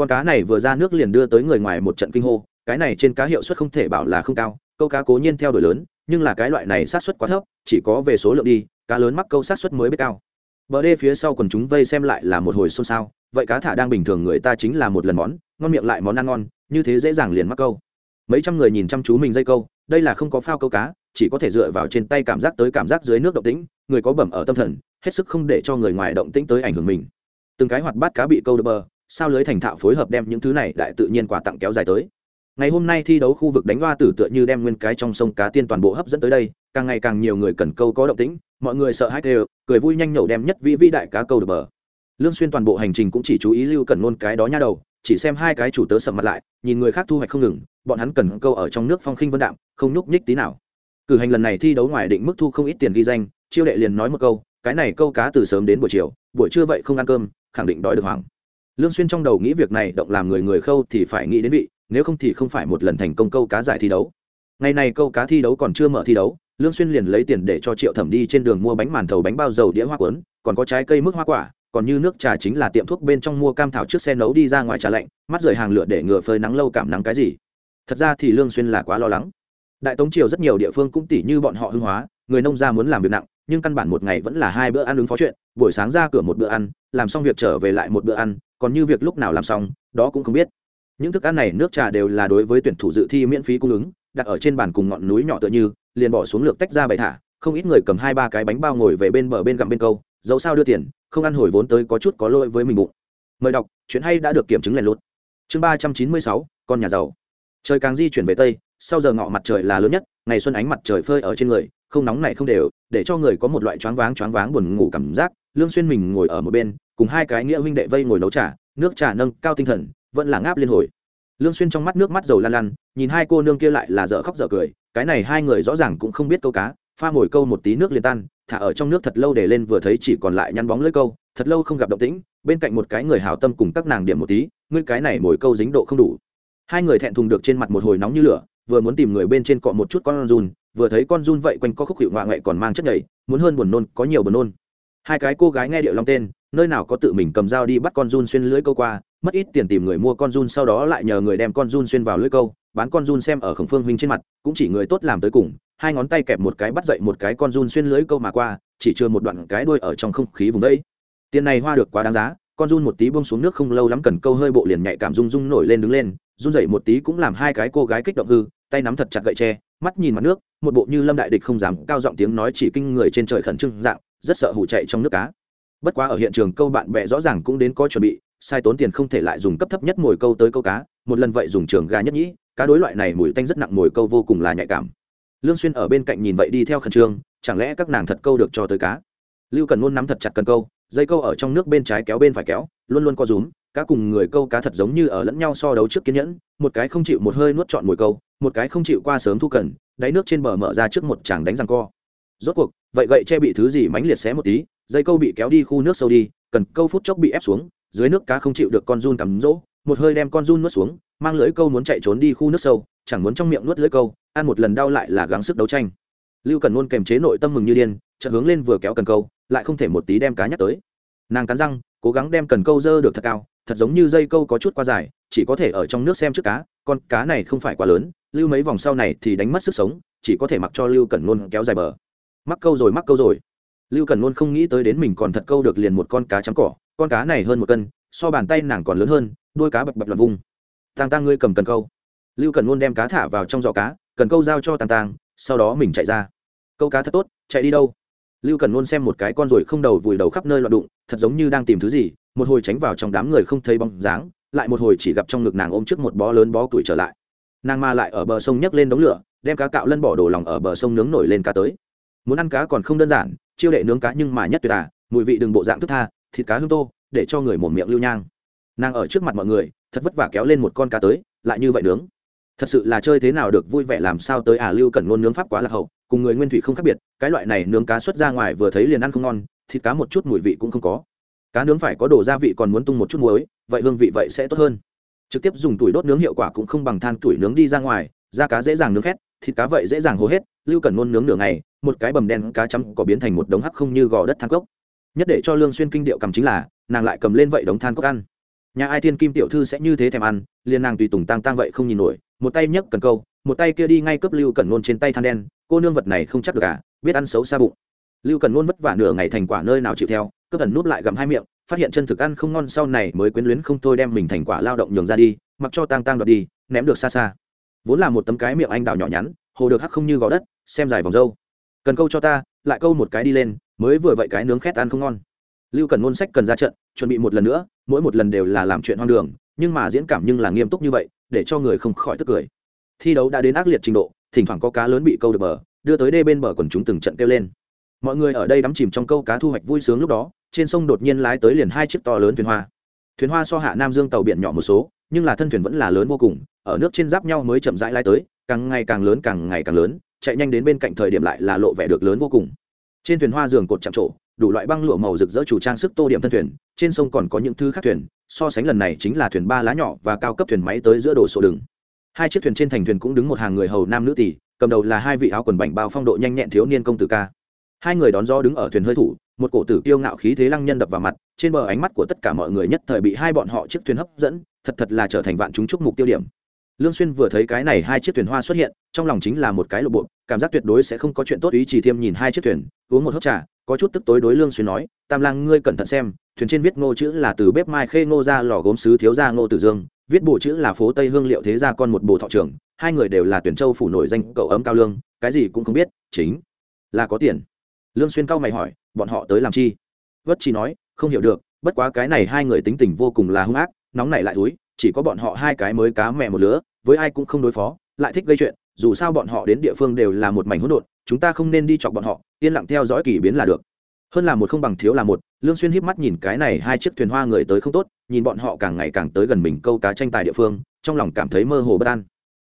con cá này vừa ra nước liền đưa tới người ngoài một trận kinh hô, cái này trên cá hiệu suất không thể bảo là không cao, câu cá cố nhiên theo đuổi lớn, nhưng là cái loại này sát suất quá thấp, chỉ có về số lượng đi, cá lớn mắc câu sát suất mới biết cao. Bờ đê phía sau quần chúng vây xem lại là một hồi xôn xao, vậy cá thả đang bình thường người ta chính là một lần món, ngon miệng lại món ăn ngon, như thế dễ dàng liền mắc câu. Mấy trăm người nhìn chăm chú mình dây câu, đây là không có phao câu cá, chỉ có thể dựa vào trên tay cảm giác tới cảm giác dưới nước động tĩnh, người có bẩm ở tâm thần, hết sức không để cho người ngoài động tĩnh tới ảnh hưởng mình. Từng cái hoạt bát cá bị câu đập bờ sao lưới thành thạo phối hợp đem những thứ này đại tự nhiên quà tặng kéo dài tới. Ngày hôm nay thi đấu khu vực đánh hoa tử tựa như đem nguyên cái trong sông cá tiên toàn bộ hấp dẫn tới đây, càng ngày càng nhiều người cần câu có động tĩnh, mọi người sợ hãi đều cười vui nhanh nhậu đem nhất vĩ vĩ đại cá câu được bờ. Lương xuyên toàn bộ hành trình cũng chỉ chú ý lưu cần ngôn cái đó nha đầu, chỉ xem hai cái chủ tớ sầm mặt lại, nhìn người khác thu hoạch không ngừng, bọn hắn cần câu ở trong nước phong khinh vân đạm, không nhúc nhích tí nào. Cử hành lần này thi đấu ngoài định mức thu không ít tiền ghi danh, chiêu đệ liền nói một câu, cái này câu cá từ sớm đến buổi chiều, buổi trưa vậy không ăn cơm, khẳng định đói được hoàng lương xuyên trong đầu nghĩ việc này động làm người người khâu thì phải nghĩ đến vị, nếu không thì không phải một lần thành công câu cá giải thi đấu. Ngày này câu cá thi đấu còn chưa mở thi đấu, lương xuyên liền lấy tiền để cho triệu thẩm đi trên đường mua bánh màn thầu bánh bao dầu đĩa hoa cuốn, còn có trái cây mức hoa quả, còn như nước trà chính là tiệm thuốc bên trong mua cam thảo trước xe nấu đi ra ngoài trà lạnh, mắt rời hàng lửa để ngừa phơi nắng lâu cảm nắng cái gì. Thật ra thì lương xuyên là quá lo lắng. Đại tống triều rất nhiều địa phương cũng tỉ như bọn họ hưng hóa, người nông gia muốn làm việc nặng, nhưng căn bản một ngày vẫn là hai bữa ăn ứng phó chuyện, buổi sáng ra cửa một bữa ăn, làm xong việc trở về lại một bữa ăn còn như việc lúc nào làm xong, đó cũng không biết. Những thức ăn này nước trà đều là đối với tuyển thủ dự thi miễn phí cung ứng, đặt ở trên bàn cùng ngọn núi nhỏ tựa như, liền bỏ xuống lược tách ra bày thả, không ít người cầm hai ba cái bánh bao ngồi về bên bờ bên gặm bên câu, dẫu sao đưa tiền, không ăn hồi vốn tới có chút có lỗi với mình bụng. Mời đọc, chuyện hay đã được kiểm chứng lèn lút. Chương ba trăm chín mươi sáu, con nhà giàu. Trời càng di chuyển về tây, sau giờ ngọ mặt trời là lớn nhất, ngày xuân ánh mặt trời phơi ở trên người, không nóng này không đều, để cho người có một loại choáng váng choáng váng buồn ngủ cảm giác lương xuyên mình ngồi ở một bên cùng hai cái nghĩa huynh đệ vây ngồi nấu trà nước trà nâng cao tinh thần vẫn là ngáp liên hồi. Lương xuyên trong mắt nước mắt dầu lan lan nhìn hai cô nương kia lại là dở khóc dở cười cái này hai người rõ ràng cũng không biết câu cá pha mồi câu một tí nước liền tan thả ở trong nước thật lâu để lên vừa thấy chỉ còn lại nhăn bóng lưỡi câu thật lâu không gặp động tĩnh bên cạnh một cái người hảo tâm cùng các nàng điểm một tí ngươi cái này mồi câu dính độ không đủ. Hai người thẹn thùng được trên mặt một hồi nóng như lửa vừa muốn tìm người bên trên cọ một chút con run vừa thấy con run vậy quanh co khúc hiệu ngoại ngoại còn mang chất nhầy, muốn hơn buồn nôn có nhiều buồn nôn hai cái cô gái nghe điệu long tên, nơi nào có tự mình cầm dao đi bắt con run xuyên lưới câu qua, mất ít tiền tìm người mua con run sau đó lại nhờ người đem con run xuyên vào lưới câu, bán con run xem ở khổng phương huynh trên mặt, cũng chỉ người tốt làm tới cùng, hai ngón tay kẹp một cái bắt dậy một cái con run xuyên lưới câu mà qua, chỉ chưa một đoạn cái đuôi ở trong không khí vùng đấy tiền này hoa được quá đáng giá, con run một tí buông xuống nước không lâu lắm cần câu hơi bộ liền nhạy cảm rung rung nổi lên đứng lên, run dậy một tí cũng làm hai cái cô gái kích động hư, tay nắm thật chặt gậy tre, mắt nhìn mặt nước, một bộ như lâm đại địch không dám cao giọng tiếng nói chỉ kinh người trên trời khẩn trương dạng rất sợ hủ chạy trong nước cá. Bất quá ở hiện trường câu bạn bè rõ ràng cũng đến có chuẩn bị, sai tốn tiền không thể lại dùng cấp thấp nhất mồi câu tới câu cá, một lần vậy dùng trường gà nhất nhĩ, cá đối loại này mùi tanh rất nặng mồi câu vô cùng là nhạy cảm. Lương xuyên ở bên cạnh nhìn vậy đi theo khẩn trương, chẳng lẽ các nàng thật câu được cho tới cá? Lưu cần luôn nắm thật chặt cần câu, dây câu ở trong nước bên trái kéo bên phải kéo, luôn luôn co rúm, cá cùng người câu cá thật giống như ở lẫn nhau so đấu trước kiên nhẫn, một cái không chịu một hơi nuốt trọn mồi câu, một cái không chịu qua sớm thu cần, đáy nước trên bờ mở ra trước một chàng đánh răng co rốt cuộc, vậy gậy che bị thứ gì mánh liệt xé một tí, dây câu bị kéo đi khu nước sâu đi, cần câu phút chốc bị ép xuống, dưới nước cá không chịu được con run cắm rỗ, một hơi đem con run nuốt xuống, mang lưỡi câu muốn chạy trốn đi khu nước sâu, chẳng muốn trong miệng nuốt lưỡi câu, ăn một lần đau lại là gắng sức đấu tranh. Lưu cần luôn kềm chế nội tâm mừng như điên, chợt hướng lên vừa kéo cần câu, lại không thể một tí đem cá nhắc tới. Nàng cắn răng, cố gắng đem cần câu dơ được thật cao, thật giống như dây câu có chút qua dài, chỉ có thể ở trong nước xem trước cá, con cá này không phải quá lớn, lưu mấy vòng sau này thì đánh mất sức sống, chỉ có thể mặc cho lưu cần luôn kéo dài bờ mắc câu rồi, mắc câu rồi. Lưu cần luôn không nghĩ tới đến mình còn thật câu được liền một con cá trắng cỏ. Con cá này hơn một cân, so bàn tay nàng còn lớn hơn, đuôi cá bập bập loạn vung. Tang tang ngươi cầm cần câu. Lưu cần luôn đem cá thả vào trong giỏ cá, cần câu giao cho tang tang, sau đó mình chạy ra. Câu cá thật tốt, chạy đi đâu? Lưu cần luôn xem một cái con ruồi không đầu vùi đầu khắp nơi loạn đụng, thật giống như đang tìm thứ gì, một hồi tránh vào trong đám người không thấy bóng dáng, lại một hồi chỉ gặp trong ngực nàng ôm trước một bó lớn bó tuổi trở lại. Nàng ma lại ở bờ sông nhấc lên đống lửa, đem cá cạo lân bỏ đồ lòng ở bờ sông nướng nổi lên cá tới muốn ăn cá còn không đơn giản, chiêu đệ nướng cá nhưng mà nhất tuyệt à mùi vị đừng bộ dạng thức tha, thịt cá hương tô, để cho người mồm miệng lưu nhang. Nàng ở trước mặt mọi người, thật vất vả kéo lên một con cá tới, lại như vậy nướng. Thật sự là chơi thế nào được vui vẻ làm sao tới à lưu cần ngôn nướng pháp quá là hậu, cùng người nguyên thủy không khác biệt, cái loại này nướng cá xuất ra ngoài vừa thấy liền ăn không ngon, thịt cá một chút mùi vị cũng không có. Cá nướng phải có đồ gia vị còn muốn tung một chút muối, vậy hương vị vậy sẽ tốt hơn. Trực tiếp dùng tuổi đốt nướng hiệu quả cũng không bằng than tuổi nướng đi ra ngoài, da cá dễ dàng nướng khét, thịt cá vậy dễ dàng hố hết lưu cần nôn nướng nửa ngày, một cái bầm đen cá chấm có biến thành một đống hắc không như gò đất than cốc. Nhất để cho lương xuyên kinh điệu cầm chính là, nàng lại cầm lên vậy đống than cốc ăn. Nhà ai thiên kim tiểu thư sẽ như thế thèm ăn, liền nàng tùy tùng tăng tăng vậy không nhìn nổi, một tay nhấc cần câu, một tay kia đi ngay cướp lưu cần nôn trên tay than đen, cô nương vật này không chắc được à biết ăn xấu xa bụng. Lưu cần nôn vất vả nửa ngày thành quả nơi nào chịu theo, cướp thần nuốt lại gặm hai miệng, phát hiện chân thực ăn không ngon sau này mới quyến luyến không thôi đem mình thành quả lao động nhường ra đi, mặc cho tang tang đoạt đi, ném được xa xa. Vốn là một tấm cái miệng anh đào nhỏ nhắn hồ được hắc không như gò đất, xem dài vòng dâu. Cần câu cho ta, lại câu một cái đi lên, mới vừa vậy cái nướng khét ăn không ngon. Lưu cần ngôn sách cần ra trận, chuẩn bị một lần nữa, mỗi một lần đều là làm chuyện hoang đường, nhưng mà diễn cảm nhưng là nghiêm túc như vậy, để cho người không khỏi tức cười. Thi đấu đã đến ác liệt trình độ, thỉnh thoảng có cá lớn bị câu được bờ, đưa tới đê bên bờ quần chúng từng trận kêu lên. Mọi người ở đây đắm chìm trong câu cá thu hoạch vui sướng lúc đó, trên sông đột nhiên lái tới liền hai chiếc to lớn thuyền hoa. Thuyền hoa so hạ nam dương tàu biển nhỏ một số, nhưng là thân thuyền vẫn là lớn vô cùng, ở nước trên giáp nhau mới chậm rãi lái tới càng ngày càng lớn, càng ngày càng lớn, chạy nhanh đến bên cạnh thời điểm lại là lộ vẻ được lớn vô cùng. Trên thuyền hoa giường cột chạm trổ, đủ loại băng lụa màu rực rỡ chủ trang sức tô điểm thân thuyền, trên sông còn có những thứ khác thuyền, so sánh lần này chính là thuyền ba lá nhỏ và cao cấp thuyền máy tới giữa đồ sổ đường. Hai chiếc thuyền trên thành thuyền cũng đứng một hàng người hầu nam nữ tỷ cầm đầu là hai vị áo quần bảnh bao phong độ nhanh nhẹn thiếu niên công tử ca. Hai người đón gió đứng ở thuyền hơi thủ, một cổ tử kiêu ngạo khí thế lăng nhân đập vào mặt, trên bờ ánh mắt của tất cả mọi người nhất thời bị hai bọn họ chiếc thuyền hấp dẫn, thật thật là trở thành vạn chúng chúc mục tiêu điểm lương xuyên vừa thấy cái này hai chiếc thuyền hoa xuất hiện, trong lòng chính là một cái lộ bộ, cảm giác tuyệt đối sẽ không có chuyện tốt, ý chỉ thiêm nhìn hai chiếc thuyền, uống một hớp trà, có chút tức tối đối lương xuyên nói, tam lang, ngươi cẩn thận xem, thuyền trên viết ngô chữ là từ bếp mai khê ngô ra, lò gốm sứ thiếu gia ngô tử dương, viết bộ chữ là phố tây hương liệu thế gia con một bộ thọ trưởng, hai người đều là tuyển châu phủ nổi danh cậu ấm cao lương, cái gì cũng không biết, chính là có tiền. Lương xuyên cao mày hỏi, bọn họ tới làm chi? Vất chỉ nói, không hiểu được, bất quá cái này hai người tính tình vô cùng là hung ác, nóng nảy lại thúi chỉ có bọn họ hai cái mới cá mẹ một lứa với ai cũng không đối phó, lại thích gây chuyện, dù sao bọn họ đến địa phương đều là một mảnh hỗn độn, chúng ta không nên đi chọc bọn họ, yên lặng theo dõi kỳ biến là được. Hơn là một không bằng thiếu là một, lương xuyên híp mắt nhìn cái này hai chiếc thuyền hoa người tới không tốt, nhìn bọn họ càng ngày càng tới gần mình câu cá tranh tài địa phương, trong lòng cảm thấy mơ hồ bất an.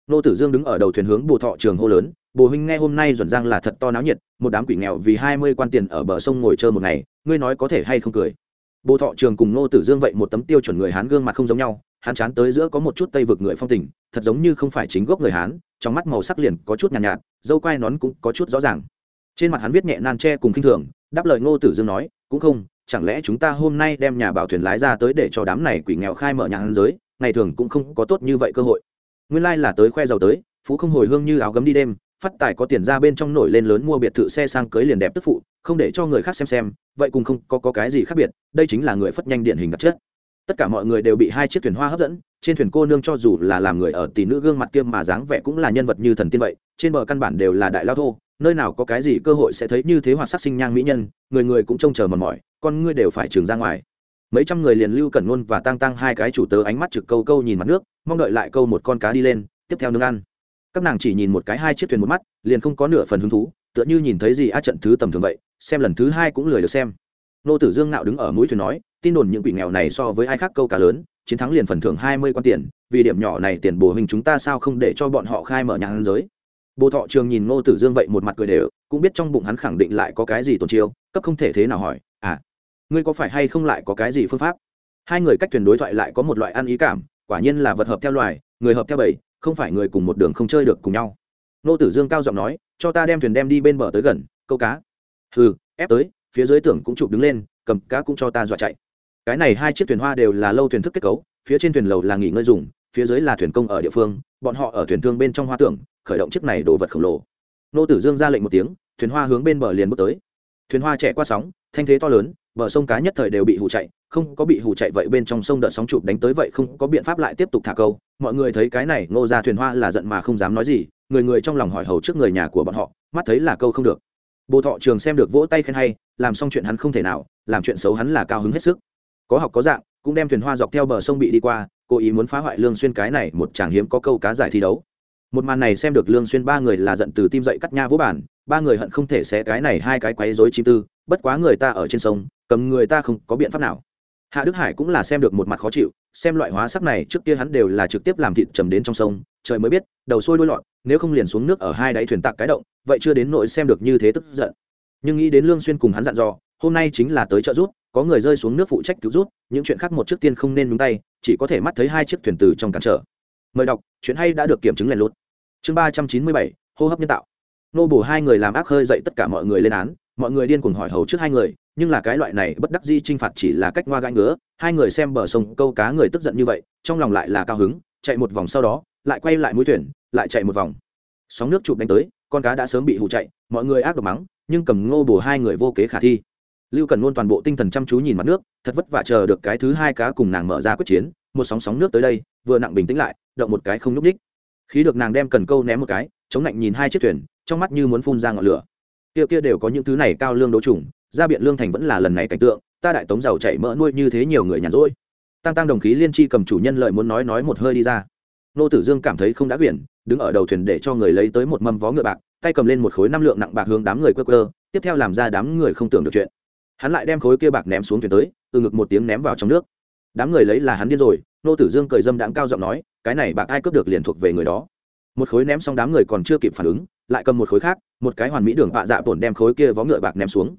Nô tử dương đứng ở đầu thuyền hướng bồ thọ trường hô lớn, bồ huynh nghe hôm nay duẩn giang là thật to náo nhiệt, một đám quỷ nghèo vì hai mươi quan tiền ở bờ sông ngồi chơi một ngày, ngươi nói có thể hay không cười? Bồ thọ trường cùng nô tử dương vậy một tấm tiêu chuẩn người hán gương mặt không giống nhau hắn chán tới giữa có một chút tây vực người phong tình thật giống như không phải chính gốc người hán trong mắt màu sắc liền có chút nhàn nhạt, nhạt dâu quai nón cũng có chút rõ ràng. Trên mặt hắn viết nhẹ nan tre cùng khinh thường đáp lời ngô tử dương nói cũng không chẳng lẽ chúng ta hôm nay đem nhà bảo thuyền lái ra tới để cho đám này quỷ nghèo khai mở nhà hắn giới ngày thường cũng không có tốt như vậy cơ hội. Nguyên lai là tới khoe giàu tới phú không hồi hương như áo gấm đi đêm phát tài có tiền ra bên trong nổi lên lớn mua biệt thự xe sang cưới liền đẹp tức phụ không để cho người khác xem xem vậy cùng không có, có cái gì khác biệt đây chính là người phất nhanh điển hình đặc chất tất cả mọi người đều bị hai chiếc thuyền hoa hấp dẫn, trên thuyền cô nương cho dù là làm người ở tỷ nữ gương mặt kia mà dáng vẻ cũng là nhân vật như thần tiên vậy, trên bờ căn bản đều là đại lao thô, nơi nào có cái gì cơ hội sẽ thấy như thế hoặc sắc sinh nhang mỹ nhân, người người cũng trông chờ mòn mỏi, con ngươi đều phải trường ra ngoài. Mấy trăm người liền lưu cẩn ngôn và tăng tăng hai cái chủ tớ ánh mắt trực câu câu nhìn mặt nước, mong đợi lại câu một con cá đi lên, tiếp theo nương ăn. Các nàng chỉ nhìn một cái hai chiếc thuyền một mắt, liền không có nửa phần hứng thú, tựa như nhìn thấy gì á trận thứ tầm thường vậy, xem lần thứ hai cũng lười được xem nô tử dương nạo đứng ở mũi thuyền nói, tin đồn những quỷ nghèo này so với ai khác câu cá lớn, chiến thắng liền phần thưởng hai mươi quan tiền, vì điểm nhỏ này tiền bổ hình chúng ta sao không để cho bọn họ khai mở nhà ăn giới. Bồ thọ trường nhìn Nô tử dương vậy một mặt cười đều, cũng biết trong bụng hắn khẳng định lại có cái gì tổn chiêu, cấp không thể thế nào hỏi à ngươi có phải hay không lại có cái gì phương pháp? Hai người cách thuyền đối thoại lại có một loại ăn ý cảm, quả nhiên là vật hợp theo loài, người hợp theo bầy, không phải người cùng một đường không chơi được cùng nhau. Nô tử dương cao giọng nói, cho ta đem thuyền đem đi bên bờ tới gần, câu cá. Hừ, ép tới phía dưới tưởng cũng chụp đứng lên, cầm cá cũng cho ta dọa chạy. Cái này hai chiếc thuyền hoa đều là lâu thuyền thức kết cấu, phía trên thuyền lầu là nghỉ ngơi dùng, phía dưới là thuyền công ở địa phương, bọn họ ở thuyền thương bên trong hoa tưởng khởi động chiếc này đồ vật khổng lồ. Nô tử dương ra lệnh một tiếng, thuyền hoa hướng bên bờ liền bước tới. Thuyền hoa chạy qua sóng, thanh thế to lớn, bờ sông cá nhất thời đều bị hù chạy, không có bị hù chạy vậy bên trong sông đợt sóng chụp đánh tới vậy không có biện pháp lại tiếp tục thả câu. Mọi người thấy cái này, ngô ra thuyền hoa là giận mà không dám nói gì, người người trong lòng hỏi hầu trước người nhà của bọn họ, mắt thấy là câu không được bồ thọ trường xem được vỗ tay khen hay, làm xong chuyện hắn không thể nào, làm chuyện xấu hắn là cao hứng hết sức. Có học có dạng, cũng đem thuyền hoa dọc theo bờ sông bị đi qua, cố ý muốn phá hoại lương xuyên cái này một chàng hiếm có câu cá giải thi đấu. Một màn này xem được lương xuyên ba người là giận từ tim dậy cắt nha vỗ bản ba người hận không thể xé cái này hai cái quấy rối chim tư, bất quá người ta ở trên sông, cầm người ta không có biện pháp nào. Hạ đức hải cũng là xem được một mặt khó chịu, xem loại hóa sắc này trước kia hắn đều là trực tiếp làm thịt trầm đến trong sông trời mới biết, đầu sôi đuôi lọt, nếu không liền xuống nước ở hai đáy thuyền tạc cái động, vậy chưa đến nỗi xem được như thế tức giận. Nhưng nghĩ đến lương xuyên cùng hắn dặn dò, hôm nay chính là tới trợ rút, có người rơi xuống nước phụ trách cứu rút, những chuyện khác một trước tiên không nên nhúng tay, chỉ có thể mắt thấy hai chiếc thuyền từ trong cản trở. Mời đọc, chuyện hay đã được kiểm chứng lèn lút. Chương ba trăm chín mươi bảy, hô hấp nhân tạo. Nô bổ hai người làm ác hơi dậy tất cả mọi người lên án, mọi người điên cuồng hỏi hầu trước hai người, nhưng là cái loại này bất đắc di trinh phạt chỉ là cách ngoa gãi ngứa, hai người xem bờ sông câu cá người tức giận như vậy, trong lòng lại là cao hứng, chạy một vòng sau đó lại quay lại mũi thuyền, lại chạy một vòng. Sóng nước chụp đánh tới, con cá đã sớm bị hụ chạy, mọi người ác độc mắng, nhưng cầm ngô bổ hai người vô kế khả thi. Lưu cần luôn toàn bộ tinh thần chăm chú nhìn mặt nước, thật vất vả chờ được cái thứ hai cá cùng nàng mở ra quyết chiến, một sóng sóng nước tới đây, vừa nặng bình tĩnh lại, động một cái không nhúc ních khí được nàng đem cần câu ném một cái, chống lạnh nhìn hai chiếc thuyền, trong mắt như muốn phun ra ngọn lửa. Kia kia đều có những thứ này cao lương đỗ trùng ra biện lương thành vẫn là lần này cảnh tượng, ta đại tống giàu chảy mỡ nuôi như thế nhiều người nhàn rỗi. Tăng tăng đồng khí liên tri cầm chủ nhân lợi muốn nói nói một hơi đi ra nô tử dương cảm thấy không đã quyển, đứng ở đầu thuyền để cho người lấy tới một mâm vó ngựa bạc, tay cầm lên một khối năm lượng nặng bạc hướng đám người quơ quơ, tiếp theo làm ra đám người không tưởng được chuyện. Hắn lại đem khối kia bạc ném xuống thuyền tới, từ ngực một tiếng ném vào trong nước. Đám người lấy là hắn điên rồi, nô tử dương cười dâm đãng cao giọng nói, cái này bạc ai cướp được liền thuộc về người đó. Một khối ném xong đám người còn chưa kịp phản ứng, lại cầm một khối khác, một cái hoàn mỹ đường vạ dạ tổn đem khối kia vó ngựa bạc ném xuống.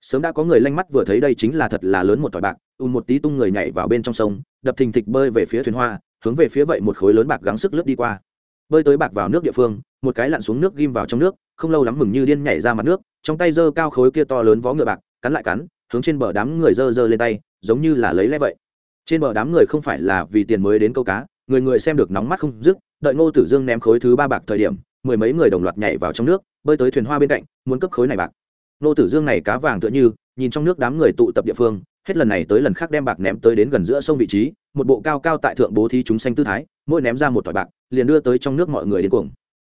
Sớm đã có người lanh mắt vừa thấy đây chính là thật là lớn một tỏi bạc ùn một tí tung người nhảy vào bên trong sông, đập thình thịch bơi về phía thuyền hoa hướng về phía vậy một khối lớn bạc gắng sức lướt đi qua. Bơi tới bạc vào nước địa phương, một cái lặn xuống nước ghim vào trong nước, không lâu lắm mừng như điên nhảy ra mặt nước, trong tay giơ cao khối kia to lớn vó ngựa bạc, cắn lại cắn, hướng trên bờ đám người giơ giơ lên tay, giống như là lấy lẽ vậy. Trên bờ đám người không phải là vì tiền mới đến câu cá, người người xem được nóng mắt không dứt, đợi ngô tử dương ném khối thứ ba bạc thời điểm, mười mấy người đồng loạt nhảy vào trong nước, bơi tới thuyền hoa bên cạnh, muốn cấp khối này bạc. Ngô tử dương này cá vàng tựa như, nhìn trong nước đám người tụ tập địa phương, hết lần này tới lần khác đem bạc ném tới đến gần giữa sông vị trí một bộ cao cao tại thượng bố thí chúng sanh tư thái, mỗi ném ra một tỏi bạc, liền đưa tới trong nước mọi người đến cuồng.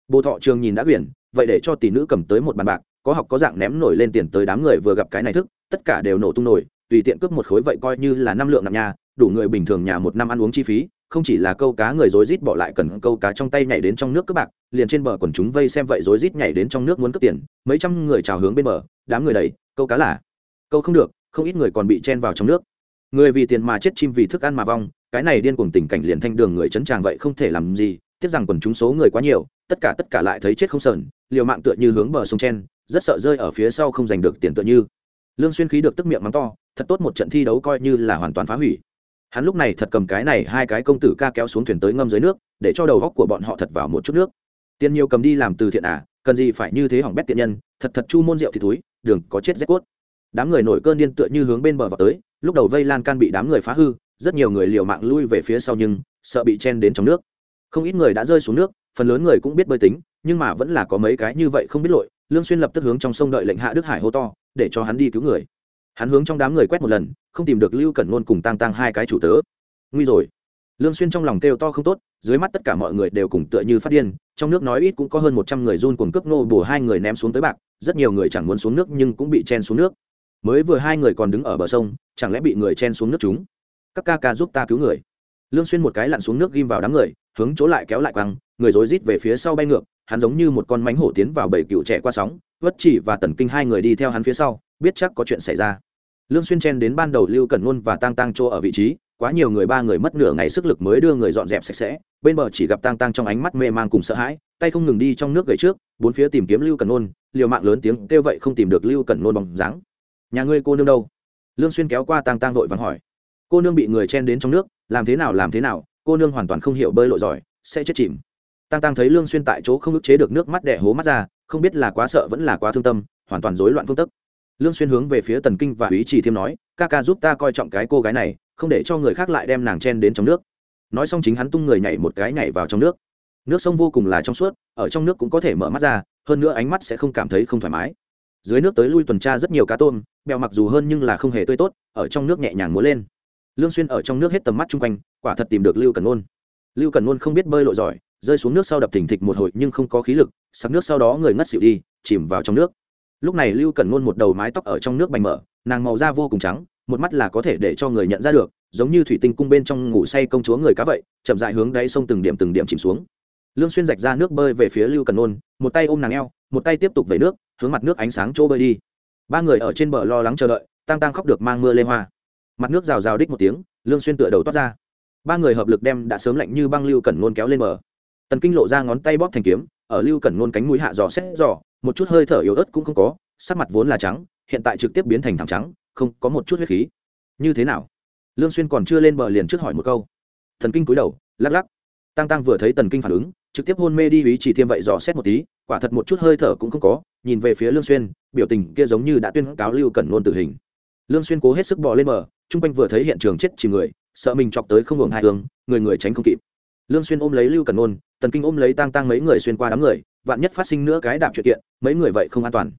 Bồ thọ trường nhìn đã quyển, vậy để cho tỷ nữ cầm tới một bàn bạc, có học có dạng ném nổi lên tiền tới đám người vừa gặp cái này thức, tất cả đều nổ tung nổi, tùy tiện cướp một khối vậy coi như là năm lượng nằm nhà đủ người bình thường nhà một năm ăn uống chi phí, không chỉ là câu cá người rối rít bỏ lại cần câu cá trong tay nhảy đến trong nước cướp bạc, liền trên bờ quần chúng vây xem vậy rối rít nhảy đến trong nước muốn cướp tiền, mấy trăm người chào hướng bên bờ, đám người đầy, câu cá là? Câu không được, không ít người còn bị chen vào trong nước người vì tiền mà chết chim vì thức ăn mà vong, cái này điên cuồng tình cảnh liền thanh đường người chấn tràng vậy không thể làm gì, tiếc rằng quần chúng số người quá nhiều, tất cả tất cả lại thấy chết không sờn, liều mạng tựa như hướng bờ sông chen, rất sợ rơi ở phía sau không giành được tiền tựa như. Lương xuyên khí được tức miệng mắng to, thật tốt một trận thi đấu coi như là hoàn toàn phá hủy. Hắn lúc này thật cầm cái này hai cái công tử ca kéo xuống thuyền tới ngâm dưới nước, để cho đầu góc của bọn họ thật vào một chút nước. Tiền nhiều cầm đi làm từ thiện à cần gì phải như thế hỏng bét tiện nhân, thật thật chu môn rượu thì túi, đường có chết rét cốt đám người nổi cơn điên tựa như hướng bên bờ vào tới, lúc đầu vây lan can bị đám người phá hư, rất nhiều người liều mạng lui về phía sau nhưng sợ bị chen đến trong nước. Không ít người đã rơi xuống nước, phần lớn người cũng biết bơi tính, nhưng mà vẫn là có mấy cái như vậy không biết lội, lương xuyên lập tức hướng trong sông đợi lệnh hạ đức hải hô to, để cho hắn đi cứu người. Hắn hướng trong đám người quét một lần, không tìm được lưu cẩn ngôn cùng tăng tăng hai cái chủ tớ. Nguy rồi. Lương xuyên trong lòng kêu to không tốt, dưới mắt tất cả mọi người đều cùng tựa như phát điên, trong nước nói ít cũng có hơn một trăm người run cuồng cướp nô bổ hai người ném xuống tới bạc, rất nhiều người chẳng muốn xuống nước nhưng cũng bị chen xuống nước mới vừa hai người còn đứng ở bờ sông, chẳng lẽ bị người chen xuống nước chúng? Các ca ca giúp ta cứu người. Lương xuyên một cái lặn xuống nước ghim vào đám người, hướng chỗ lại kéo lại quăng, người rối rít về phía sau bay ngược, hắn giống như một con mánh hổ tiến vào bầy cựu trẻ qua sóng, vất chỉ và tần kinh hai người đi theo hắn phía sau, biết chắc có chuyện xảy ra. Lương xuyên chen đến ban đầu lưu cẩn ngôn và tang tang chỗ ở vị trí, quá nhiều người ba người mất nửa ngày sức lực mới đưa người dọn dẹp sạch sẽ, bên bờ chỉ gặp tang tang trong ánh mắt mê mang cùng sợ hãi, tay không ngừng đi trong nước gầy trước, bốn phía tìm kiếm lưu cẩn ngôn, liều mạng lớn tiếng kêu vậy không tìm được lưu cẩn ngôn bóng dáng nhà ngươi cô nương đâu? Lương xuyên kéo qua tang tang vội vàng hỏi. Cô nương bị người chen đến trong nước, làm thế nào, làm thế nào? Cô nương hoàn toàn không hiểu bơi lội giỏi, sẽ chết chìm. Tang Tang thấy lương xuyên tại chỗ không ức chế được nước mắt đẻ hố mắt ra, không biết là quá sợ vẫn là quá thương tâm, hoàn toàn rối loạn phương tức lương xuyên hướng về phía tần kinh và úy chỉ thiêm nói, ca ca giúp ta coi trọng cái cô gái này, không để cho người khác lại đem nàng chen đến trong nước. Nói xong chính hắn tung người nhảy một cái nhảy vào trong nước. Nước sông vô cùng là trong suốt, ở trong nước cũng có thể mở mắt ra, hơn nữa ánh mắt sẽ không cảm thấy không thoải mái dưới nước tới lui tuần tra rất nhiều cá tôm, bèo mặc dù hơn nhưng là không hề tươi tốt, ở trong nước nhẹ nhàng múa lên. Lương xuyên ở trong nước hết tầm mắt chung quanh, quả thật tìm được lưu cần nôn lưu cần nôn không biết bơi lội giỏi, rơi xuống nước sau đập thình thịch một hồi nhưng không có khí lực, sặc nước sau đó người ngất xỉu đi, chìm vào trong nước. Lúc này lưu cần nôn một đầu mái tóc ở trong nước bành mở, nàng màu da vô cùng trắng, một mắt là có thể để cho người nhận ra được, giống như thủy tinh cung bên trong ngủ say công chúa người cá vậy, chậm dại hướng đáy sông từng điểm từng điểm chìm xuống. Lương xuyên rạch ra nước bơi về phía lưu cần nôn một tay ôm nàng eo, một tay tiếp tục về nước hướng mặt nước ánh sáng chỗ bơi đi. Ba người ở trên bờ lo lắng chờ đợi tăng tăng khóc được mang mưa lê hoa. Mặt nước rào rào đích một tiếng, lương xuyên tựa đầu toát ra. Ba người hợp lực đem đã sớm lạnh như băng lưu cẩn ngôn kéo lên bờ. Tần kinh lộ ra ngón tay bóp thành kiếm, ở lưu cẩn ngôn cánh mũi hạ dò xét dò, một chút hơi thở yếu ớt cũng không có, sắc mặt vốn là trắng, hiện tại trực tiếp biến thành thẳng trắng, không có một chút huyết khí. Như thế nào? Lương xuyên còn chưa lên bờ liền trước hỏi một câu. Thần kinh cúi đầu, lắc lắc. Tăng tăng vừa thấy tần kinh phản ứng, trực tiếp hôn mê đi ý chỉ thiêm vậy dò xét một tí, quả thật một chút hơi thở cũng không có nhìn về phía lương xuyên, biểu tình kia giống như đã tuyên cáo lưu cẩn ngôn tử hình. Lương xuyên cố hết sức bò lên bờ trung quanh vừa thấy hiện trường chết chỉ người, sợ mình chọc tới không ngừng hai hướng người người tránh không kịp. Lương xuyên ôm lấy lưu cẩn ngôn tần kinh ôm lấy tang tang mấy người xuyên qua đám người, vạn nhất phát sinh nữa cái đạp chuyện kiện, mấy người vậy không an toàn.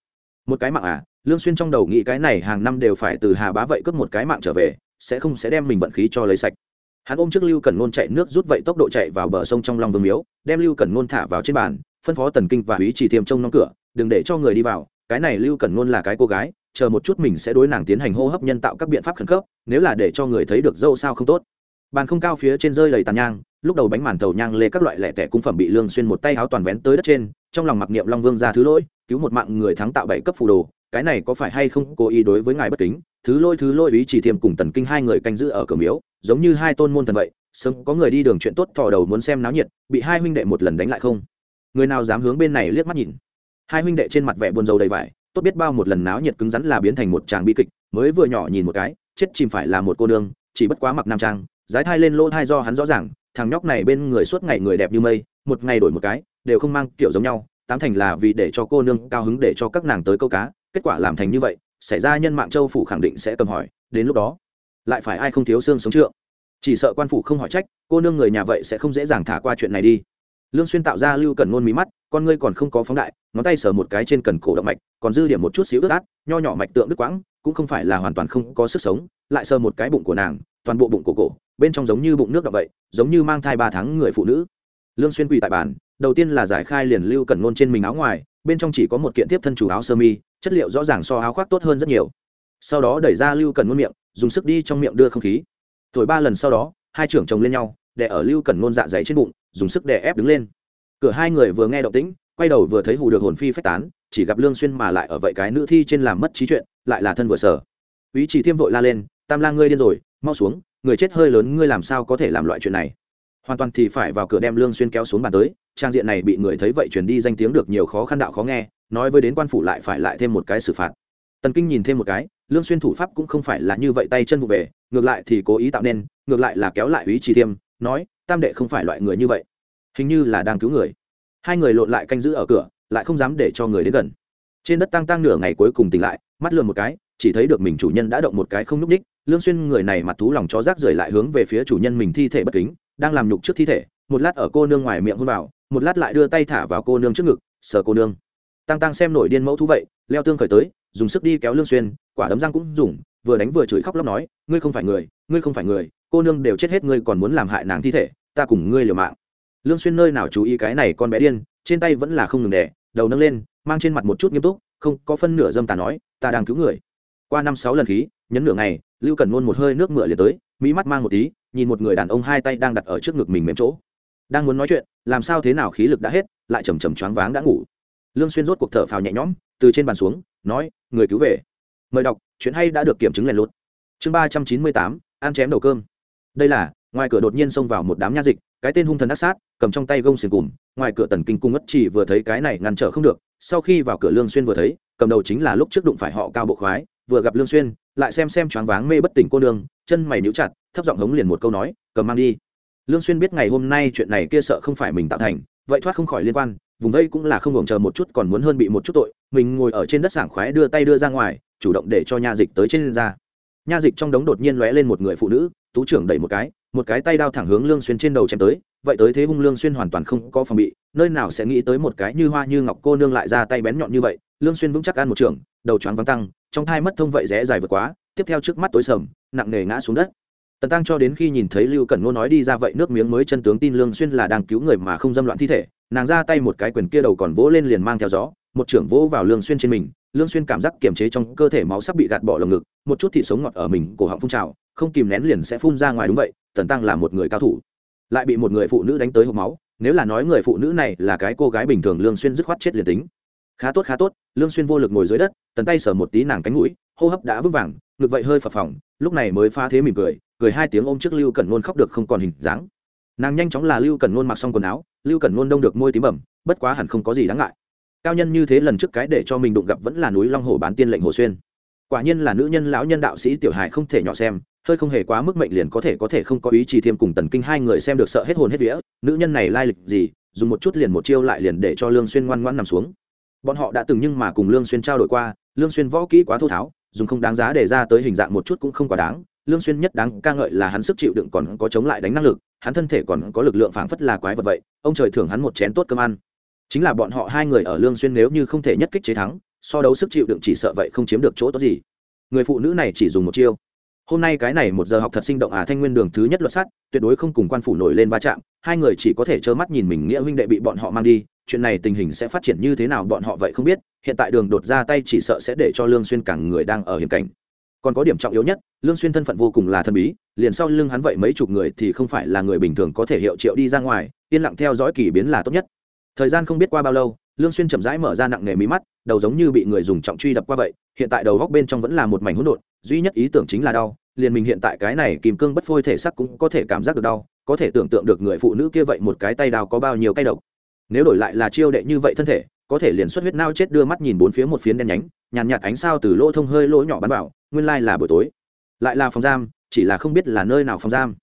Một cái mạng à lương xuyên trong đầu nghĩ cái này hàng năm đều phải từ hà bá vậy cướp một cái mạng trở về, sẽ không sẽ đem mình vận khí cho lấy sạch. Hắn ôm trước lưu cẩn ngôn chạy nước rút vậy tốc độ chạy vào bờ sông trong long vương miếu, đem lưu cẩn ngôn thả vào trên bàn, phân phó tần kinh và úy chỉ tiêm trông nóng cửa đừng để cho người đi vào, cái này lưu cẩn ngôn là cái cô gái, chờ một chút mình sẽ đối nàng tiến hành hô hấp nhân tạo các biện pháp khẩn cấp, nếu là để cho người thấy được dâu sao không tốt. Bàn không cao phía trên rơi đầy tàn nhang, lúc đầu bánh màn thầu nhang lê các loại lẻ tẻ cung phẩm bị lương xuyên một tay áo toàn vén tới đất trên, trong lòng mặc niệm long vương ra thứ lỗi, cứu một mạng người thắng tạo bảy cấp phù đồ, cái này có phải hay không cố ý đối với ngài bất kính? Thứ lôi thứ lôi ý chỉ thiềm cùng tần kinh hai người canh giữ ở cửa miếu, giống như hai tôn môn thần vậy, sớm có người đi đường chuyện tốt thò đầu muốn xem náo nhiệt, bị hai huynh đệ một lần đánh lại không? Người nào dám hướng bên này liếc mắt nhìn? Hai huynh đệ trên mặt vẻ buồn rầu đầy vải, tốt biết bao một lần náo nhiệt cứng rắn là biến thành một chàng bi kịch, mới vừa nhỏ nhìn một cái, chết chìm phải là một cô nương, chỉ bất quá mặc nam trang dái thai lên lỗ thai do hắn rõ ràng, thằng nhóc này bên người suốt ngày người đẹp như mây, một ngày đổi một cái, đều không mang kiểu giống nhau, tám thành là vì để cho cô nương cao hứng để cho các nàng tới câu cá, kết quả làm thành như vậy, xảy ra nhân mạng châu phủ khẳng định sẽ cầm hỏi, đến lúc đó, lại phải ai không thiếu xương sống trượng. Chỉ sợ quan phủ không hỏi trách, cô nương người nhà vậy sẽ không dễ dàng thả qua chuyện này đi lương xuyên tạo ra lưu cần ngôn mí mắt, con ngươi còn không có phóng đại, ngón tay sờ một cái trên cần cổ động mạch, còn dư điểm một chút xíu ướt át, nho nhỏ mạch tượng đứt quãng, cũng không phải là hoàn toàn không có sức sống, lại sờ một cái bụng của nàng, toàn bộ bụng của cổ, bên trong giống như bụng nước đọng vậy, giống như mang thai ba tháng người phụ nữ. Lương xuyên quỳ tại bàn, đầu tiên là giải khai liền lưu cần ngôn trên mình áo ngoài, bên trong chỉ có một kiện tiếp thân chủ áo sơ mi, chất liệu rõ ràng so áo khoác tốt hơn rất nhiều. Sau đó đẩy ra lưu cần ngôn miệng, dùng sức đi trong miệng đưa không khí. Thổi ba lần sau đó, hai trưởng chồng lên nhau đè ở lưu cần ngôn dạ dày trên bụng, dùng sức đè ép đứng lên. Cửa hai người vừa nghe động tĩnh, quay đầu vừa thấy hù được hồn phi phách tán, chỉ gặp lương xuyên mà lại ở vậy cái nữ thi trên làm mất trí chuyện, lại là thân vừa sở. Ý chỉ thiêm vội la lên, tam lang ngươi điên rồi, mau xuống, người chết hơi lớn, ngươi làm sao có thể làm loại chuyện này? Hoàn toàn thì phải vào cửa đem lương xuyên kéo xuống bàn tới, trang diện này bị người thấy vậy truyền đi danh tiếng được nhiều khó khăn đạo khó nghe, nói với đến quan phủ lại phải lại thêm một cái xử phạt. Tần kinh nhìn thêm một cái, lương xuyên thủ pháp cũng không phải là như vậy tay chân vụ về, ngược lại thì cố ý tạo nên, ngược lại là kéo lại ý chỉ thiêm nói, tam đệ không phải loại người như vậy. Hình như là đang cứu người. Hai người lộn lại canh giữ ở cửa, lại không dám để cho người đến gần. Trên đất tăng tăng nửa ngày cuối cùng tỉnh lại, mắt lườm một cái, chỉ thấy được mình chủ nhân đã động một cái không nhúc ních lương xuyên người này mặt thú lòng chó rác rời lại hướng về phía chủ nhân mình thi thể bất kính, đang làm nhục trước thi thể. Một lát ở cô nương ngoài miệng hôn vào, một lát lại đưa tay thả vào cô nương trước ngực, sờ cô nương. Tăng tăng xem nổi điên mẫu thú vậy, leo tương khởi tới, dùng sức đi kéo lương xuyên, quả đấm răng cũng dùng vừa đánh vừa chửi khóc lóc nói, ngươi không phải người, ngươi không phải người, cô nương đều chết hết ngươi còn muốn làm hại nàng thi thể, ta cùng ngươi liều mạng. Lương xuyên nơi nào chú ý cái này con bé điên, trên tay vẫn là không ngừng đè, đầu nâng lên, mang trên mặt một chút nghiêm túc, không, có phân nửa dâm tà nói, ta đang cứu người. Qua năm sáu lần khí, nhấn nửa ngày, lưu cẩn nôn một hơi nước mửa liền tới, mỹ mắt mang một tí, nhìn một người đàn ông hai tay đang đặt ở trước ngực mình mềm chỗ. Đang muốn nói chuyện, làm sao thế nào khí lực đã hết, lại chầm chầm choáng váng đã ngủ. Lương xuyên rốt cuộc thở phào nhẹ nhõm, từ trên bàn xuống, nói, người cứu về. Mời đọc chuyện hay đã được kiểm chứng lèn lút. Chương ba trăm chín mươi tám, ăn chém đầu cơm. Đây là, ngoài cửa đột nhiên xông vào một đám nha dịch, cái tên hung thần ác sát, cầm trong tay gông xiềng cùm, ngoài cửa tần kinh cung ất chỉ vừa thấy cái này ngăn trở không được, sau khi vào cửa lương xuyên vừa thấy, cầm đầu chính là lúc trước đụng phải họ cao bộ khoái, vừa gặp lương xuyên, lại xem xem choáng váng mê bất tỉnh cô nương, chân mày nhíu chặt, thấp giọng hống liền một câu nói, cầm mang đi. Lương xuyên biết ngày hôm nay chuyện này kia sợ không phải mình tạo thành, vậy thoát không khỏi liên quan, vùng vây cũng là không hưởng chờ một chút còn muốn hơn bị một chút tội, mình ngồi ở trên đất sảng khoái đưa tay đưa ra ngoài chủ động để cho nha dịch tới trên ra nha dịch trong đống đột nhiên lóe lên một người phụ nữ, tú trưởng đẩy một cái một cái tay đao thẳng hướng lương xuyên trên đầu chém tới, vậy tới thế hung lương xuyên hoàn toàn không có phòng bị, nơi nào sẽ nghĩ tới một cái như hoa như ngọc cô nương lại ra tay bén nhọn như vậy, lương xuyên vững chắc ăn một trường, đầu choáng vắng tăng, trong thai mất thông vậy rẽ dài vượt quá, tiếp theo trước mắt tối sầm, nặng nề ngã xuống đất. Tần tăng cho đến khi nhìn thấy lưu cẩn ngô nói đi ra vậy nước miếng mới chân tướng tin lương xuyên là đang cứu người mà không dâm loạn thi thể, nàng ra tay một cái quyền kia đầu còn vỗ lên liền mang theo gió, một trưởng vỗ vào lương xuyên trên mình lương xuyên cảm giác kiềm chế trong cơ thể máu sắp bị gạt bỏ lồng ngực, một chút thịt sống ngọt ở mình, cổ họng phun trào, không kìm nén liền sẽ phun ra ngoài đúng vậy, tần tăng là một người cao thủ. Lại bị một người phụ nữ đánh tới hộc máu, nếu là nói người phụ nữ này là cái cô gái bình thường, lương xuyên dứt khoát chết liền tính. Khá tốt khá tốt, lương xuyên vô lực ngồi dưới đất, tần tay sờ một tí nàng cánh mũi, hô hấp đã vững vàng, ngực vậy hơi phập phồng, lúc này mới pha thế mỉm cười cười hai tiếng ôm trước lưu cẩn nôn khóc được không còn hình dáng. Nàng nhanh chóng là lưu cẩn nôn mặc xong quần áo, lưu cẩn nôn đông được môi tím bẩm, bất quá hẳn không có gì đáng ngại cao nhân như thế lần trước cái để cho mình đụng gặp vẫn là núi long hồ bán tiên lệnh hồ xuyên. Quả nhiên là nữ nhân lão nhân đạo sĩ tiểu hài không thể nhỏ xem, hơi không hề quá mức mệnh liền có thể có thể không có ý chỉ thêm cùng tần kinh hai người xem được sợ hết hồn hết vía, nữ nhân này lai lịch gì, dùng một chút liền một chiêu lại liền để cho lương xuyên ngoan ngoãn nằm xuống. Bọn họ đã từng nhưng mà cùng lương xuyên trao đổi qua, lương xuyên võ kỹ quá thô tháo, dùng không đáng giá để ra tới hình dạng một chút cũng không quá đáng, lương xuyên nhất đáng ca ngợi là hắn sức chịu đựng còn có chống lại đánh năng lực, hắn thân thể còn có lực lượng phảng phất là quái vật vậy, ông trời thưởng hắn một chén tốt cơm ăn chính là bọn họ hai người ở lương xuyên nếu như không thể nhất kích chế thắng, so đấu sức chịu đựng chỉ sợ vậy không chiếm được chỗ tốt gì. Người phụ nữ này chỉ dùng một chiêu. Hôm nay cái này một giờ học thật sinh động à thanh nguyên đường thứ nhất luật sắt, tuyệt đối không cùng quan phủ nổi lên va chạm, hai người chỉ có thể trơ mắt nhìn mình nghĩa huynh đệ bị bọn họ mang đi, chuyện này tình hình sẽ phát triển như thế nào bọn họ vậy không biết, hiện tại đường đột ra tay chỉ sợ sẽ để cho lương xuyên cảng người đang ở hiểm cảnh. Còn có điểm trọng yếu nhất, lương xuyên thân phận vô cùng là thần bí, liền sau lưng hắn vậy mấy chục người thì không phải là người bình thường có thể hiệu triệu đi ra ngoài, yên lặng theo dõi kỳ biến là tốt nhất thời gian không biết qua bao lâu, lương xuyên chậm rãi mở ra nặng nề mí mắt, đầu giống như bị người dùng trọng truy đập qua vậy, hiện tại đầu góc bên trong vẫn là một mảnh hỗn độn, duy nhất ý tưởng chính là đau, liền mình hiện tại cái này kìm cương bất phôi thể xác cũng có thể cảm giác được đau, có thể tưởng tượng được người phụ nữ kia vậy một cái tay đào có bao nhiêu cay độc. Nếu đổi lại là chiêu đệ như vậy thân thể, có thể liền xuất huyết nao chết đưa mắt nhìn bốn phía một phiến đen nhánh, nhàn nhạt ánh sao từ lỗ thông hơi lỗ nhỏ bắn vào, nguyên lai là buổi tối. Lại là phòng giam, chỉ là không biết là nơi nào phòng giam.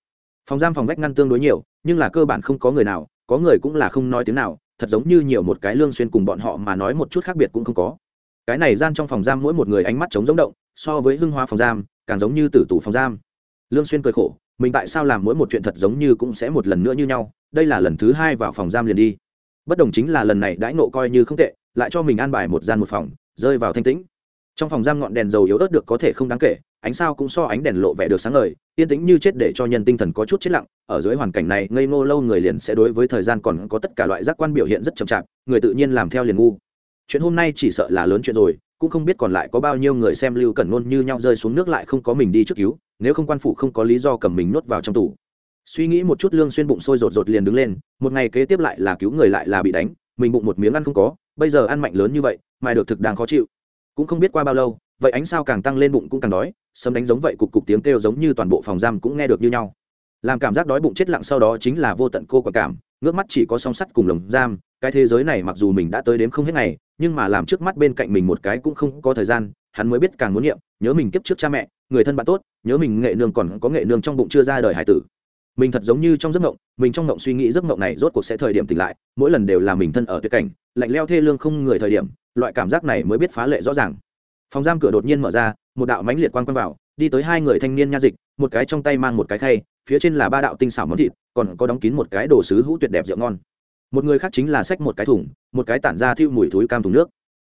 Phòng giam phòng vách ngăn tương đối nhiều, nhưng là cơ bản không có người nào, có người cũng là không nói tiếng nào thật giống như nhiều một cái lương xuyên cùng bọn họ mà nói một chút khác biệt cũng không có. Cái này gian trong phòng giam mỗi một người ánh mắt trống rỗng động, so với hưng hoa phòng giam, càng giống như tử tù phòng giam. Lương xuyên cười khổ, mình tại sao làm mỗi một chuyện thật giống như cũng sẽ một lần nữa như nhau, đây là lần thứ hai vào phòng giam liền đi. Bất đồng chính là lần này đãi nộ coi như không tệ, lại cho mình an bài một gian một phòng, rơi vào thanh tĩnh. Trong phòng giam ngọn đèn dầu yếu ớt được có thể không đáng kể ánh sao cũng so ánh đèn lộ vẻ được sáng ngời, yên tĩnh như chết để cho nhân tinh thần có chút chết lặng, ở dưới hoàn cảnh này, ngây ngô lâu người liền sẽ đối với thời gian còn có tất cả loại giác quan biểu hiện rất chậm chạp, người tự nhiên làm theo liền ngu. Chuyện hôm nay chỉ sợ là lớn chuyện rồi, cũng không biết còn lại có bao nhiêu người xem lưu cẩn nôn như nhau rơi xuống nước lại không có mình đi trước cứu, nếu không quan phủ không có lý do cầm mình nuốt vào trong tủ suy nghĩ một chút lương xuyên bụng sôi rột rột liền đứng lên, một ngày kế tiếp lại là cứu người lại là bị đánh, mình bụng một miếng ăn không có, bây giờ ăn mạnh lớn như vậy, mài được thực đang khó chịu. Cũng không biết qua bao lâu vậy ánh sao càng tăng lên bụng cũng càng đói, sấm đánh giống vậy cục cục tiếng kêu giống như toàn bộ phòng giam cũng nghe được như nhau. Làm cảm giác đói bụng chết lặng sau đó chính là vô tận cô quả cảm, ngước mắt chỉ có song sắt cùng lồng giam, cái thế giới này mặc dù mình đã tới đếm không hết ngày, nhưng mà làm trước mắt bên cạnh mình một cái cũng không có thời gian, hắn mới biết càng muốn niệm, nhớ mình kiếp trước cha mẹ, người thân bạn tốt, nhớ mình nghệ nương còn có nghệ nương trong bụng chưa ra đời hải tử. Mình thật giống như trong giấc mộng, mình trong mộng suy nghĩ giấc mộng này rốt cuộc sẽ thời điểm tỉnh lại, mỗi lần đều là mình thân ở tuyệt cảnh, lạnh leo thê lương không người thời điểm, loại cảm giác này mới biết phá lệ rõ ràng phòng giam cửa đột nhiên mở ra, một đạo mánh liệt quang quang vào, đi tới hai người thanh niên nha dịch, một cái trong tay mang một cái khay, phía trên là ba đạo tinh xảo món thịt, còn có đóng kín một cái đồ sứ hũ tuyệt đẹp rượu ngon. Một người khác chính là xách một cái thùng, một cái tản ra thiêu mùi thúi cam thùng nước.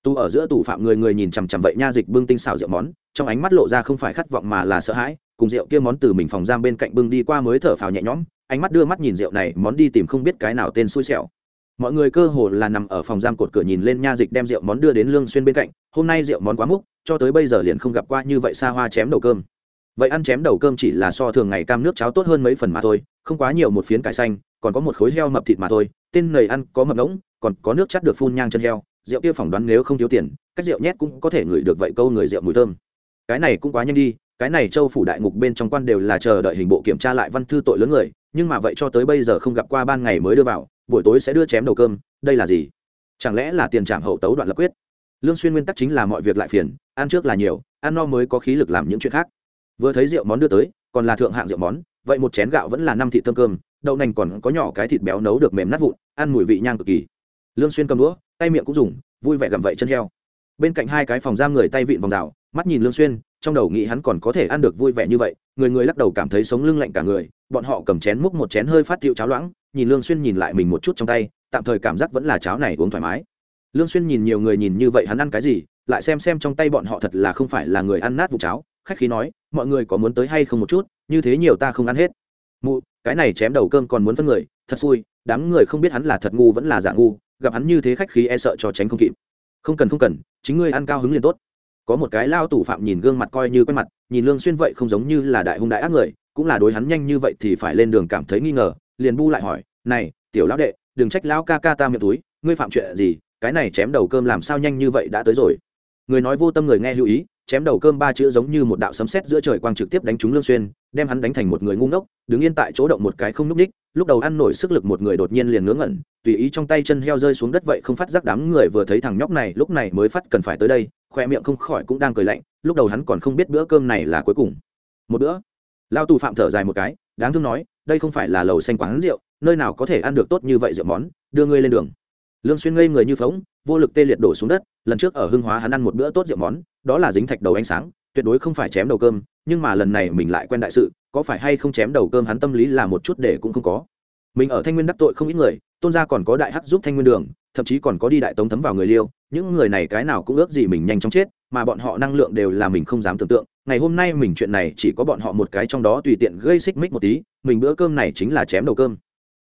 Tu ở giữa tủ phạm người người nhìn chằm chằm vậy nha dịch bưng tinh xảo rượu món, trong ánh mắt lộ ra không phải khát vọng mà là sợ hãi, cùng rượu kia món từ mình phòng giam bên cạnh bưng đi qua mới thở phào nhẹ nhõm, ánh mắt đưa mắt nhìn rượu này, món đi tìm không biết cái nào tên xui xẻo mọi người cơ hồ là nằm ở phòng giam cột cửa nhìn lên nha dịch đem rượu món đưa đến lương xuyên bên cạnh, hôm nay rượu món quá múc, cho tới bây giờ liền không gặp qua như vậy xa hoa chém đầu cơm. Vậy ăn chém đầu cơm chỉ là so thường ngày cam nước cháo tốt hơn mấy phần mà thôi, không quá nhiều một phiến cải xanh, còn có một khối heo mập thịt mà thôi, tên nầy ăn có mập ngỗng, còn có nước chắt được phun nhang chân heo, rượu kia phỏng đoán nếu không thiếu tiền, cách rượu nhét cũng có thể ngửi được vậy câu người rượu mùi thơm. Cái này cũng quá nhanh đi, cái này châu phủ đại ngục bên trong quan đều là chờ đợi hình bộ kiểm tra lại văn thư tội lớn người nhưng mà vậy cho tới bây giờ không gặp qua ban ngày mới đưa vào, buổi tối sẽ đưa chém đầu cơm, đây là gì? Chẳng lẽ là tiền trạm hậu tấu đoạn lập quyết? Lương xuyên nguyên tắc chính là mọi việc lại phiền, ăn trước là nhiều, ăn no mới có khí lực làm những chuyện khác. Vừa thấy rượu món đưa tới, còn là thượng hạng rượu món, vậy một chén gạo vẫn là năm thịt thơm cơm, đậu nành còn có nhỏ cái thịt béo nấu được mềm nát vụn, ăn mùi vị nhang cực kỳ. Lương xuyên cầm đũa, tay miệng cũng dùng, vui vẻ gặm vậy chân heo. Bên cạnh hai cái phòng giam người tay vịn vòng rào, mắt nhìn lương xuyên trong đầu nghĩ hắn còn có thể ăn được vui vẻ như vậy, người người lắc đầu cảm thấy sống lưng lạnh cả người, bọn họ cầm chén múc một chén hơi phát tiệu cháo loãng, nhìn lương xuyên nhìn lại mình một chút trong tay, tạm thời cảm giác vẫn là cháo này uống thoải mái. Lương xuyên nhìn nhiều người nhìn như vậy hắn ăn cái gì, lại xem xem trong tay bọn họ thật là không phải là người ăn nát vụ cháo, khách khí nói, mọi người có muốn tới hay không một chút, như thế nhiều ta không ăn hết. Mụ, cái này chém đầu cơm còn muốn phân người, thật xui, đám người không biết hắn là thật ngu vẫn là giả ngu, gặp hắn như thế khách khí e sợ cho tránh không kịp. Không cần không cần, chính ngươi ăn cao hứng liền tốt có một cái lao tù phạm nhìn gương mặt coi như quen mặt, nhìn lương xuyên vậy không giống như là đại hung đại ác người, cũng là đối hắn nhanh như vậy thì phải lên đường cảm thấy nghi ngờ, liền bu lại hỏi, này, tiểu lão đệ, đừng trách lão ca ca ta miệng túi, ngươi phạm chuyện gì, cái này chém đầu cơm làm sao nhanh như vậy đã tới rồi người nói vô tâm người nghe lưu ý, chém đầu cơm ba chữ giống như một đạo sấm sét giữa trời quang trực tiếp đánh trúng lương xuyên, đem hắn đánh thành một người ngu ngốc, đứng yên tại chỗ động một cái không núp đích lúc đầu ăn nổi sức lực một người đột nhiên liền ngớ ngẩn, tùy ý trong tay chân heo rơi xuống đất vậy không phát giác đám người vừa thấy thằng nhóc này, lúc này mới phát cần phải tới đây, khoe miệng không khỏi cũng đang cười lạnh, lúc đầu hắn còn không biết bữa cơm này là cuối cùng. Một bữa. Lao tù phạm thở dài một cái, đáng thương nói, đây không phải là lầu xanh quán rượu, nơi nào có thể ăn được tốt như vậy rượu món, đưa ngươi lên đường. Lương xuyên ngây người như phóng vô lực tê liệt đổ xuống đất, lần trước ở hưng hóa hắn ăn một bữa tốt rượu món, đó là dính thạch đầu ánh sáng tuyệt đối không phải chém đầu cơm, nhưng mà lần này mình lại quen đại sự, có phải hay không chém đầu cơm hắn tâm lý là một chút để cũng không có. Mình ở thanh nguyên đắc tội không ít người, tôn gia còn có đại hắc giúp thanh nguyên đường, thậm chí còn có đi đại tống thấm vào người liêu, những người này cái nào cũng ước gì mình nhanh chóng chết, mà bọn họ năng lượng đều là mình không dám tưởng tượng. Ngày hôm nay mình chuyện này chỉ có bọn họ một cái trong đó tùy tiện gây xích mích một tí, mình bữa cơm này chính là chém đầu cơm.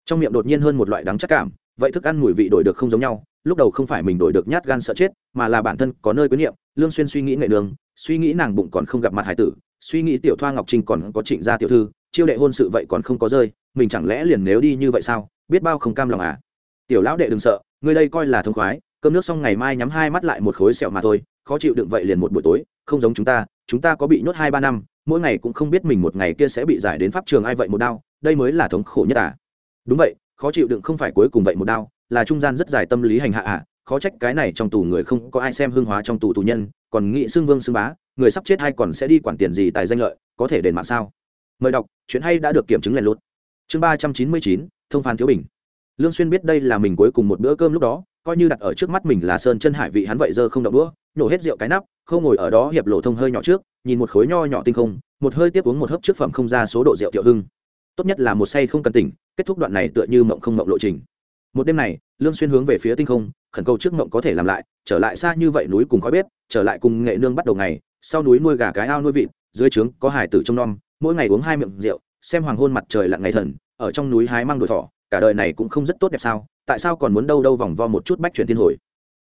Trong miệng đột nhiên hơn một loại đắng chắc cảm, vậy thức ăn mùi vị đổi được không giống nhau lúc đầu không phải mình đổi được nhát gan sợ chết, mà là bản thân có nơi quyến niệm, lương xuyên suy nghĩ nghệ đường, suy nghĩ nàng bụng còn không gặp mặt hải tử, suy nghĩ tiểu thoa ngọc trinh còn có trịnh gia tiểu thư, chiêu đệ hôn sự vậy còn không có rơi, mình chẳng lẽ liền nếu đi như vậy sao, biết bao không cam lòng à? Tiểu lão đệ đừng sợ ngươi đây coi là thông khoái, cơm nước xong ngày mai nhắm hai mắt lại một khối sẹo mà thôi, khó chịu đựng vậy liền một buổi tối, không giống chúng ta chúng ta có bị nhốt hai ba năm, mỗi ngày cũng không biết mình một ngày kia sẽ bị giải đến pháp trường ai vậy một đau đây mới là thống khổ nhất à? Đúng vậy, khó chịu đựng không phải cuối cùng vậy một đau là trung gian rất dài tâm lý hành hạ à khó trách cái này trong tù người không có ai xem hương hóa trong tù tù nhân, còn nghĩ xưng vương xưng bá, người sắp chết hay còn sẽ đi quản tiền gì tài danh lợi, có thể đền mạng sao? Mời đọc, chuyện hay đã được kiểm chứng lèn lút. Chương ba trăm chín mươi chín, thông phán thiếu bình. Lương xuyên biết đây là mình cuối cùng một bữa cơm lúc đó, coi như đặt ở trước mắt mình là sơn chân hải vị hắn vậy giờ không động đũa, nhổ hết rượu cái nắp không ngồi ở đó hiệp lộ thông hơi nhỏ trước, nhìn một khối nho nhỏ tinh không, một hơi tiếp uống một hớp trước phẩm không ra số độ rượu tiểu hưng. Tốt nhất là một say không cần tỉnh, kết thúc đoạn này tựa như mộng không mộng lộ trình một đêm này, lương xuyên hướng về phía tinh không, khẩn cầu trước ngộng có thể làm lại, trở lại xa như vậy núi cùng khói bếp, trở lại cùng nghệ nương bắt đầu ngày, sau núi nuôi gà cái ao nuôi vịt, dưới trướng có hải tử trông nom, mỗi ngày uống hai miệng rượu, xem hoàng hôn mặt trời lặn ngày thần, ở trong núi hái mang đồi thỏ, cả đời này cũng không rất tốt đẹp sao, tại sao còn muốn đâu đâu vòng vo một chút bách chuyển thiên hồi?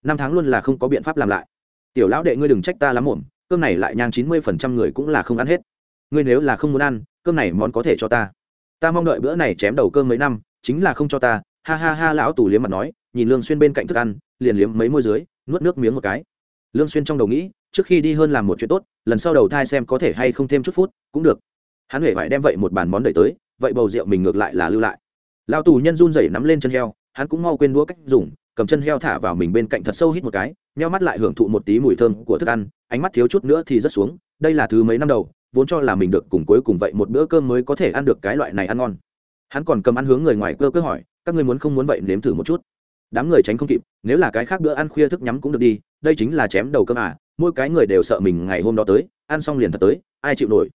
Năm tháng luôn là không có biện pháp làm lại. Tiểu lão đệ ngươi đừng trách ta lắm muộn, cơm này lại nhang chín mươi phần trăm người cũng là không ăn hết. Ngươi nếu là không muốn ăn, cơm này món có thể cho ta. Ta mong đợi bữa này chém đầu cơm mấy năm, chính là không cho ta ha ha ha lão tù liếm mặt nói, nhìn lương xuyên bên cạnh thức ăn, liền liếm mấy môi dưới, nuốt nước miếng một cái. Lương xuyên trong đầu nghĩ, trước khi đi hơn làm một chuyện tốt, lần sau đầu thai xem có thể hay không thêm chút phút, cũng được. Hắn huệ phải đem vậy một bàn món đẩy tới, vậy bầu rượu mình ngược lại là lưu lại. Lão tù nhân run rẩy nắm lên chân heo, hắn cũng mau quên đũa cách dùng, cầm chân heo thả vào mình bên cạnh thật sâu hít một cái, nheo mắt lại hưởng thụ một tí mùi thơm của thức ăn, ánh mắt thiếu chút nữa thì rất xuống, đây là thứ mấy năm đầu, vốn cho là mình được cùng cuối cùng vậy một bữa cơm mới có thể ăn được cái loại này ăn ngon. Hắn còn cầm ăn hướng người ngoài cơ cơ hỏi các ngươi muốn không muốn vậy nếm thử một chút. Đám người tránh không kịp nếu là cái khác bữa ăn khuya thức nhắm cũng được đi đây chính là chém đầu cơm à mỗi cái người đều sợ mình ngày hôm đó tới ăn xong liền thật tới ai chịu nổi.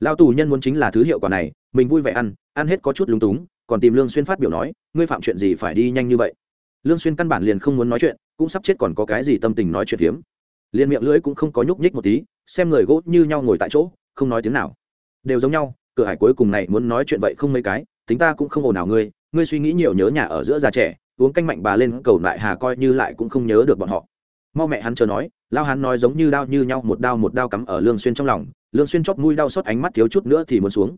Lao tù nhân muốn chính là thứ hiệu quả này mình vui vẻ ăn ăn hết có chút lúng túng còn tìm lương xuyên phát biểu nói ngươi phạm chuyện gì phải đi nhanh như vậy. Lương xuyên căn bản liền không muốn nói chuyện cũng sắp chết còn có cái gì tâm tình nói chuyện hiếm, liền miệng lưỡi cũng không có nhúc nhích một tí xem người gỗ như nhau ngồi tại chỗ không nói tiếng nào. Đều giống nhau cửa hải cuối cùng này muốn nói chuyện vậy không mấy cái tính ta cũng không ồn nào ngươi ngươi suy nghĩ nhiều nhớ nhà ở giữa già trẻ, uống canh mạnh bà lên cầu lại hà coi như lại cũng không nhớ được bọn họ. Mau mẹ hắn chờ nói, lao hắn nói giống như đao như nhau, một đao một đao cắm ở lương xuyên trong lòng, lương xuyên chót mũi đau xót ánh mắt thiếu chút nữa thì muốn xuống.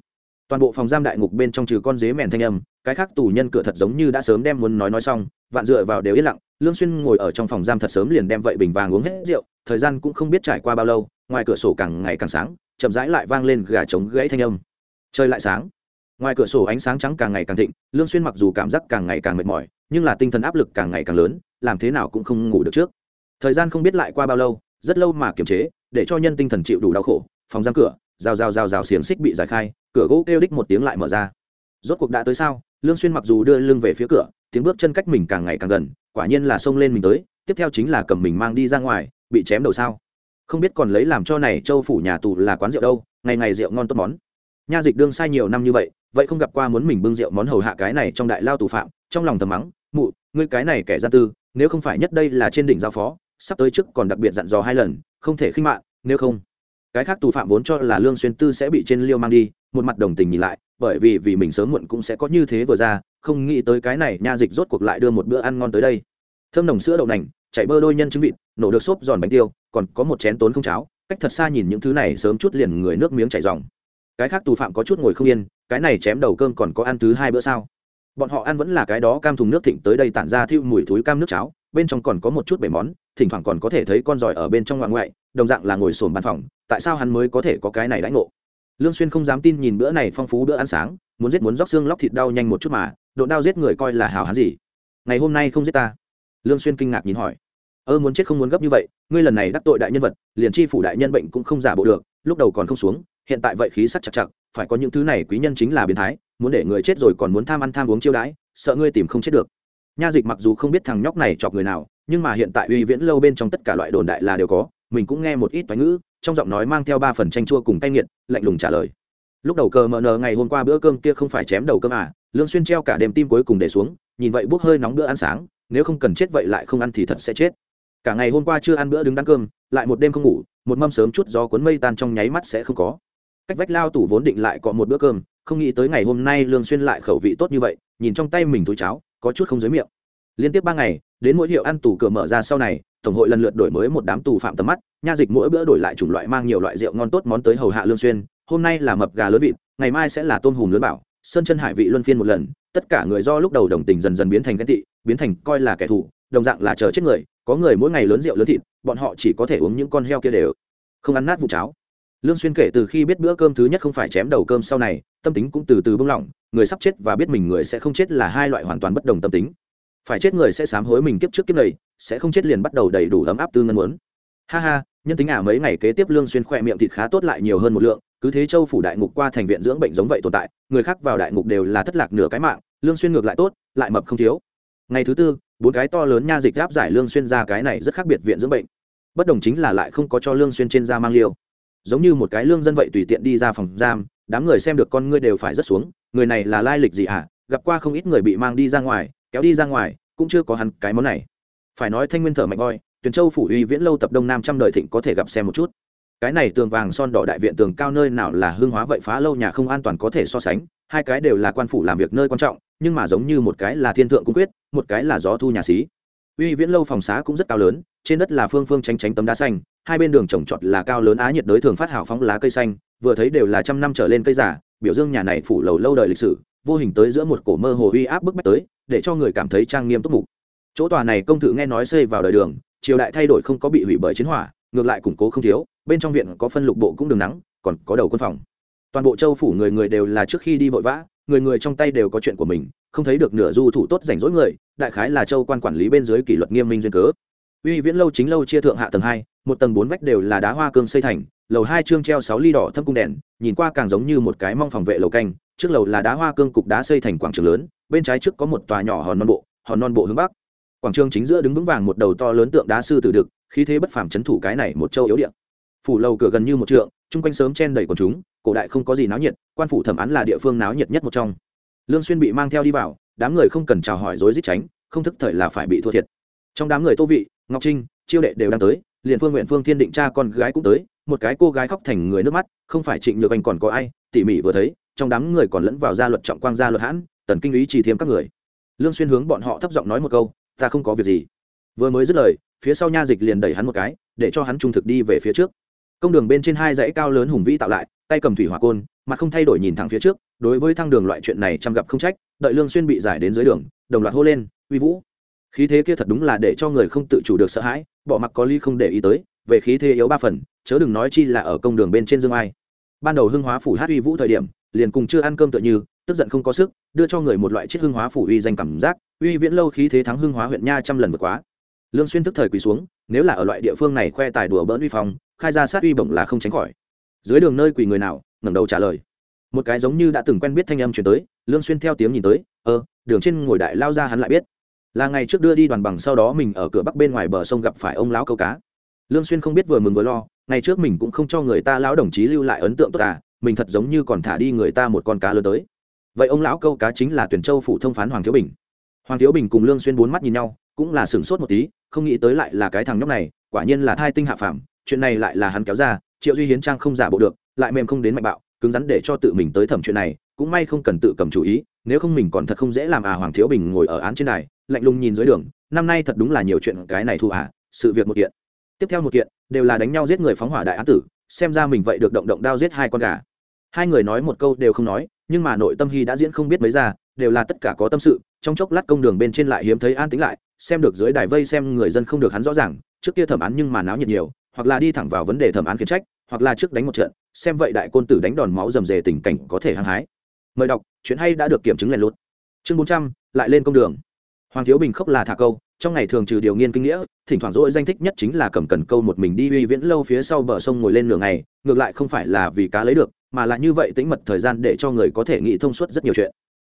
Toàn bộ phòng giam đại ngục bên trong trừ con dế mèn thanh âm, cái khác tù nhân cửa thật giống như đã sớm đem muốn nói nói xong, vạn dựa vào đều yên lặng, lương xuyên ngồi ở trong phòng giam thật sớm liền đem vậy bình vàng uống hết rượu, thời gian cũng không biết trải qua bao lâu, ngoài cửa sổ càng ngày càng sáng, chậm rãi lại vang lên gà trống gãy thanh âm. Trời lại sáng ngoài cửa sổ ánh sáng trắng càng ngày càng thịnh, lương xuyên mặc dù cảm giác càng ngày càng mệt mỏi, nhưng là tinh thần áp lực càng ngày càng lớn, làm thế nào cũng không ngủ được trước. Thời gian không biết lại qua bao lâu, rất lâu mà kiềm chế, để cho nhân tinh thần chịu đủ đau khổ, phòng giam cửa, rào rào rào rào xiềng xích bị giải khai, cửa gỗ kêu đích một tiếng lại mở ra. Rốt cuộc đã tới sao? Lương xuyên mặc dù đưa lưng về phía cửa, tiếng bước chân cách mình càng ngày càng gần, quả nhiên là xông lên mình tới, tiếp theo chính là cầm mình mang đi ra ngoài, bị chém đầu sao? Không biết còn lấy làm cho này, châu phủ nhà tù là quán rượu đâu, ngày ngày rượu ngon tốt món. Nha dịch đương sai nhiều năm như vậy vậy không gặp qua muốn mình bưng rượu món hầu hạ cái này trong đại lao tù phạm, trong lòng thầm mắng, mụ, ngươi cái này kẻ gian tư, nếu không phải nhất đây là trên đỉnh giao phó, sắp tới trước còn đặc biệt dặn dò hai lần, không thể khinh mạng, nếu không, cái khác tù phạm vốn cho là lương xuyên tư sẽ bị trên liêu mang đi. Một mặt đồng tình nhìn lại, bởi vì vì mình sớm muộn cũng sẽ có như thế vừa ra, không nghĩ tới cái này nha dịch rốt cuộc lại đưa một bữa ăn ngon tới đây. Thơm nồng sữa đậu nành, chảy bơ đôi nhân trứng vịt, nổ được xốp giòn bánh tiêu, còn có một chén tốn không cháo, cách thật xa nhìn những thứ này sớm chút liền người nước miếng chảy ròng. Cái khác tù phạm có chút ngồi không yên cái này chém đầu cơm còn có ăn thứ hai bữa sao? Bọn họ ăn vẫn là cái đó cam thùng nước thịnh tới đây tản ra thiêu mùi thúi cam nước cháo, bên trong còn có một chút bể món, thỉnh thoảng còn có thể thấy con giỏi ở bên trong ngoại ngoại, đồng dạng là ngồi sồn bàn phòng, tại sao hắn mới có thể có cái này đãi ngộ? Lương xuyên không dám tin nhìn bữa này phong phú bữa ăn sáng, muốn giết muốn róc xương lóc thịt đau nhanh một chút mà độ đau giết người coi là hào hán gì? Ngày hôm nay không giết ta. Lương xuyên kinh ngạc nhìn hỏi. Ơ, muốn chết không muốn gấp như vậy, ngươi lần này đắc tội đại nhân vật, liền chi phủ đại nhân bệnh cũng không giả bộ được, lúc đầu còn không xuống, hiện tại vậy khí sắc chặt chặt phải có những thứ này quý nhân chính là biến thái, muốn để người chết rồi còn muốn tham ăn tham uống chiêu đãi, sợ ngươi tìm không chết được. Nha dịch mặc dù không biết thằng nhóc này chọc người nào, nhưng mà hiện tại uy viễn lâu bên trong tất cả loại đồn đại là đều có, mình cũng nghe một ít toán ngữ, trong giọng nói mang theo ba phần tranh chua cùng tay nghiệt, lạnh lùng trả lời. Lúc đầu cờ mờ nờ ngày hôm qua bữa cơm kia không phải chém đầu cơm à lương xuyên treo cả đêm tim cuối cùng để xuống, nhìn vậy bốc hơi nóng bữa ăn sáng, nếu không cần chết vậy lại không ăn thì thật sẽ chết. Cả ngày hôm qua chưa ăn bữa đứng đắn cơm, lại một đêm không ngủ, một mâm sớm chút gió cuốn mây tan trong nháy mắt sẽ không có cách vách lao tủ vốn định lại có một bữa cơm, không nghĩ tới ngày hôm nay lương xuyên lại khẩu vị tốt như vậy, nhìn trong tay mình túi cháo, có chút không dưới miệng. Liên tiếp ba ngày, đến mỗi hiệu ăn tủ cửa mở ra sau này, tổng hội lần lượt đổi mới một đám tù phạm tầm mắt, nha dịch mỗi bữa đổi lại chủng loại mang nhiều loại rượu ngon tốt món tới hầu hạ lương xuyên, hôm nay là mập gà lớn vịt, ngày mai sẽ là tôm hùm lớn bảo, sơn chân hải vị luân phiên một lần, tất cả người do lúc đầu đồng tình dần dần biến thành ghen tị, biến thành coi là kẻ thù, đồng dạng là chờ chết người, có người mỗi ngày lớn rượu lớn thịt, bọn họ chỉ có thể uống những con heo kia đều, không ăn nát vụ cháo lương xuyên kể từ khi biết bữa cơm thứ nhất không phải chém đầu cơm sau này, tâm tính cũng từ từ buông lỏng, người sắp chết và biết mình người sẽ không chết là hai loại hoàn toàn bất đồng tâm tính. Phải chết người sẽ sám hối mình kiếp trước kiếp này, sẽ không chết liền bắt đầu đầy đủ ấm áp tư ngân muốn. Ha ha, nhân tính à mấy ngày kế tiếp lương xuyên khoe miệng thịt khá tốt lại nhiều hơn một lượng, cứ thế châu phủ đại ngục qua thành viện dưỡng bệnh giống vậy tồn tại, người khác vào đại ngục đều là thất lạc nửa cái mạng, lương xuyên ngược lại tốt, lại mập không thiếu. Ngày thứ tư, bốn cái to lớn nha dịch áp giải lương xuyên ra cái này rất khác biệt viện dưỡng bệnh. Bất đồng chính là lại không có cho lương xuyên trên da mang liêu giống như một cái lương dân vậy tùy tiện đi ra phòng giam, đám người xem được con ngươi đều phải rất xuống, người này là lai lịch gì à gặp qua không ít người bị mang đi ra ngoài, kéo đi ra ngoài, cũng chưa có hắn cái món này. Phải nói thanh nguyên thở mạnh voi, tuyền châu phủ uy viễn lâu tập đông nam trăm đời thịnh có thể gặp xem một chút. Cái này tường vàng son đỏ đại viện tường cao nơi nào là hương hóa vậy phá lâu nhà không an toàn có thể so sánh, hai cái đều là quan phủ làm việc nơi quan trọng, nhưng mà giống như một cái là thiên thượng cung quyết, một cái là gió thu nhà xí. Uy viễn lâu phòng xá cũng rất cao lớn, trên đất là phương phương tranh tránh tấm đá xanh hai bên đường trồng trọt là cao lớn á nhiệt đới thường phát hào phóng lá cây xanh, vừa thấy đều là trăm năm trở lên cây giả, biểu dương nhà này phủ lầu lâu đời lịch sử, vô hình tới giữa một cổ mơ hồ uy áp bức bách tới, để cho người cảm thấy trang nghiêm túc mục. Chỗ tòa này công thự nghe nói xây vào đời đường, triều đại thay đổi không có bị hủy bởi chiến hỏa, ngược lại củng cố không thiếu, bên trong viện có phân lục bộ cũng đường nắng, còn có đầu quân phòng. Toàn bộ châu phủ người người đều là trước khi đi vội vã, người người trong tay đều có chuyện của mình, không thấy được nửa du thủ tốt rảnh rỗi người, đại khái là châu quan quản lý bên dưới kỷ luật nghiêm minh duyên cớ. Uy viễn lâu chính lâu chia thượng hạ tầng hai một tầng bốn vách đều là đá hoa cương xây thành, lầu hai chương treo sáu ly đỏ thâm cung đèn, nhìn qua càng giống như một cái mong phòng vệ lầu canh, trước lầu là đá hoa cương cục đá xây thành quảng trường lớn, bên trái trước có một tòa nhỏ hòn non bộ, hòn non bộ hướng bắc. Quảng trường chính giữa đứng vững vàng một đầu to lớn tượng đá sư tử đực, khí thế bất phàm chấn thủ cái này một châu yếu điện phủ lầu cửa gần như một trượng, chung quanh sớm chen đầy quần chúng, cổ đại không có gì náo nhiệt, quan phủ thẩm án là địa phương náo nhiệt nhất một trong. Lương xuyên bị mang theo đi vào, đám người không cần chào hỏi rối rít tránh, không thức thời là phải bị thua thiệt. Trong đám người tô vị, ngọc trinh, chiêu đệ đều đang tới liền phương nguyện phương thiên định cha con gái cũng tới, một cái cô gái khóc thành người nước mắt, không phải trịnh nhược anh còn có ai, tỉ mỉ vừa thấy, trong đám người còn lẫn vào gia luật trọng quang, gia luật hãn, tần kinh ý chỉ thêm các người. Lương xuyên hướng bọn họ thấp giọng nói một câu, ta không có việc gì. Vừa mới dứt lời, phía sau nha dịch liền đẩy hắn một cái, để cho hắn trung thực đi về phía trước. Công đường bên trên hai dãy cao lớn hùng vĩ tạo lại, tay cầm thủy hỏa côn, mặt không thay đổi nhìn thẳng phía trước, đối với thăng đường loại chuyện này chăm gặp không trách, đợi lương xuyên bị giải đến dưới đường, đồng loạt hô lên, uy vũ! Khí thế kia thật đúng là để cho người không tự chủ được sợ hãi bỏ mặc có ly không để ý tới, về khí thế yếu ba phần, chớ đừng nói chi là ở công đường bên trên dương ai. Ban đầu hưng hóa phủ hát uy vũ thời điểm, liền cùng chưa ăn cơm tựa như, tức giận không có sức, đưa cho người một loại chiếc hưng hóa phủ uy danh cảm giác, uy viễn lâu khí thế thắng hưng hóa huyện nha trăm lần vượt quá. Lương xuyên tức thời quỳ xuống, nếu là ở loại địa phương này khoe tài đùa bỡn uy phong, khai ra sát uy bổng là không tránh khỏi. Dưới đường nơi quỳ người nào, ngẩng đầu trả lời. Một cái giống như đã từng quen biết thanh âm truyền tới, lương xuyên theo tiếng nhìn tới ơ đường trên ngồi đại lao ra hắn lại biết là ngày trước đưa đi đoàn bằng sau đó mình ở cửa bắc bên ngoài bờ sông gặp phải ông lão câu cá. Lương xuyên không biết vừa mừng vừa lo, ngày trước mình cũng không cho người ta lão đồng chí lưu lại ấn tượng tốt à mình thật giống như còn thả đi người ta một con cá lớn tới. Vậy ông lão câu cá chính là tuyển châu phủ thông phán hoàng thiếu bình. Hoàng thiếu bình cùng lương xuyên bốn mắt nhìn nhau, cũng là sửng sốt một tí, không nghĩ tới lại là cái thằng nhóc này, quả nhiên là thai tinh hạ phàm, chuyện này lại là hắn kéo ra, triệu duy hiến trang không giả bộ được, lại mềm không đến mạnh bạo, cứng rắn để cho tự mình tới thẩm chuyện này, cũng may không cần tự cầm chủ ý, nếu không mình còn thật không dễ làm à hoàng thiếu bình ngồi ở án trên này lạnh lùng nhìn dưới đường, năm nay thật đúng là nhiều chuyện cái này thu à sự việc một kiện. Tiếp theo một kiện, đều là đánh nhau giết người phóng hỏa đại án tử, xem ra mình vậy được động động đao giết hai con gà. Hai người nói một câu đều không nói, nhưng mà nội tâm hy đã diễn không biết mấy ra, đều là tất cả có tâm sự, trong chốc lát công đường bên trên lại hiếm thấy an tĩnh lại, xem được dưới đài vây xem người dân không được hắn rõ ràng, trước kia thẩm án nhưng mà náo nhiệt nhiều, hoặc là đi thẳng vào vấn đề thẩm án khiển trách, hoặc là trước đánh một trận, xem vậy đại côn tử đánh đòn máu rầm rề tình cảnh có thể hăng hái. Mời đọc, chuyện hay đã được kiểm chứng lèn lút. Chương bốn trăm, lại lên công đường hoàng thiếu bình khốc là thả câu, trong ngày thường trừ điều nghiên kinh nghĩa, thỉnh thoảng dỗi danh thích nhất chính là cầm cần câu một mình đi uy viễn lâu phía sau bờ sông ngồi lên nửa ngày, ngược lại không phải là vì cá lấy được, mà là như vậy tính mật thời gian để cho người có thể nghĩ thông suốt rất nhiều chuyện.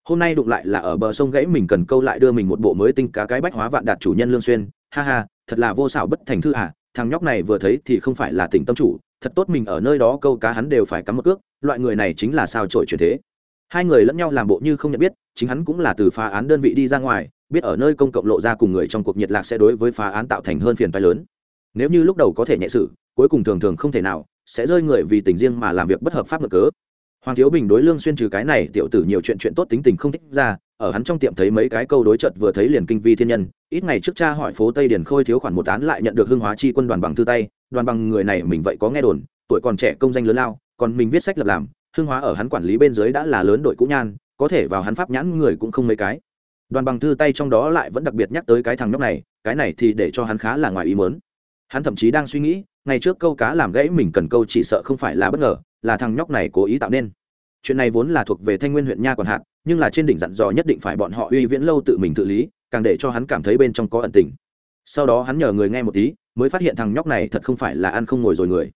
Hôm nay đụng lại là ở bờ sông gãy mình cần câu lại đưa mình một bộ mới tinh cá cái bách hóa vạn đạt chủ nhân lương xuyên. Ha ha, thật là vô xảo bất thành thư à thằng nhóc này vừa thấy thì không phải là tỉnh tâm chủ, thật tốt mình ở nơi đó câu cá hắn đều phải cắm một cước, loại người này chính là sao trội chuyển thế. Hai người lẫn nhau làm bộ như không nhận biết, chính hắn cũng là từ phá án đơn vị đi ra ngoài biết ở nơi công cộng lộ ra cùng người trong cuộc nhiệt lạc sẽ đối với phá án tạo thành hơn phiền phái lớn. Nếu như lúc đầu có thể nhẹ sự, cuối cùng thường thường không thể nào, sẽ rơi người vì tình riêng mà làm việc bất hợp pháp ngược cớ. Hoàng thiếu bình đối lương xuyên trừ cái này, tiểu tử nhiều chuyện chuyện tốt tính tình không thích ra, ở hắn trong tiệm thấy mấy cái câu đối chợt vừa thấy liền kinh vi thiên nhân, ít ngày trước cha hỏi phố tây điền khôi thiếu khoản một án lại nhận được hương hóa chi quân đoàn bằng thư tay, đoàn bằng người này mình vậy có nghe đồn, tuổi còn trẻ công danh lớn lao, còn mình viết sách lập làm hương hóa ở hắn quản lý bên dưới đã là lớn đội cũ nhan, có thể vào hắn pháp nhãn người cũng không mấy cái đoàn bằng thư tay trong đó lại vẫn đặc biệt nhắc tới cái thằng nhóc này, cái này thì để cho hắn khá là ngoài ý mớn hắn thậm chí đang suy nghĩ, ngày trước câu cá làm gãy mình cần câu chỉ sợ không phải là bất ngờ, là thằng nhóc này cố ý tạo nên. Chuyện này vốn là thuộc về thanh nguyên huyện nha còn hạn nhưng là trên đỉnh dặn dò nhất định phải bọn họ uy viễn lâu tự mình tự lý, càng để cho hắn cảm thấy bên trong có ẩn tình. Sau đó hắn nhờ người nghe một tí, mới phát hiện thằng nhóc này thật không phải là ăn không ngồi rồi người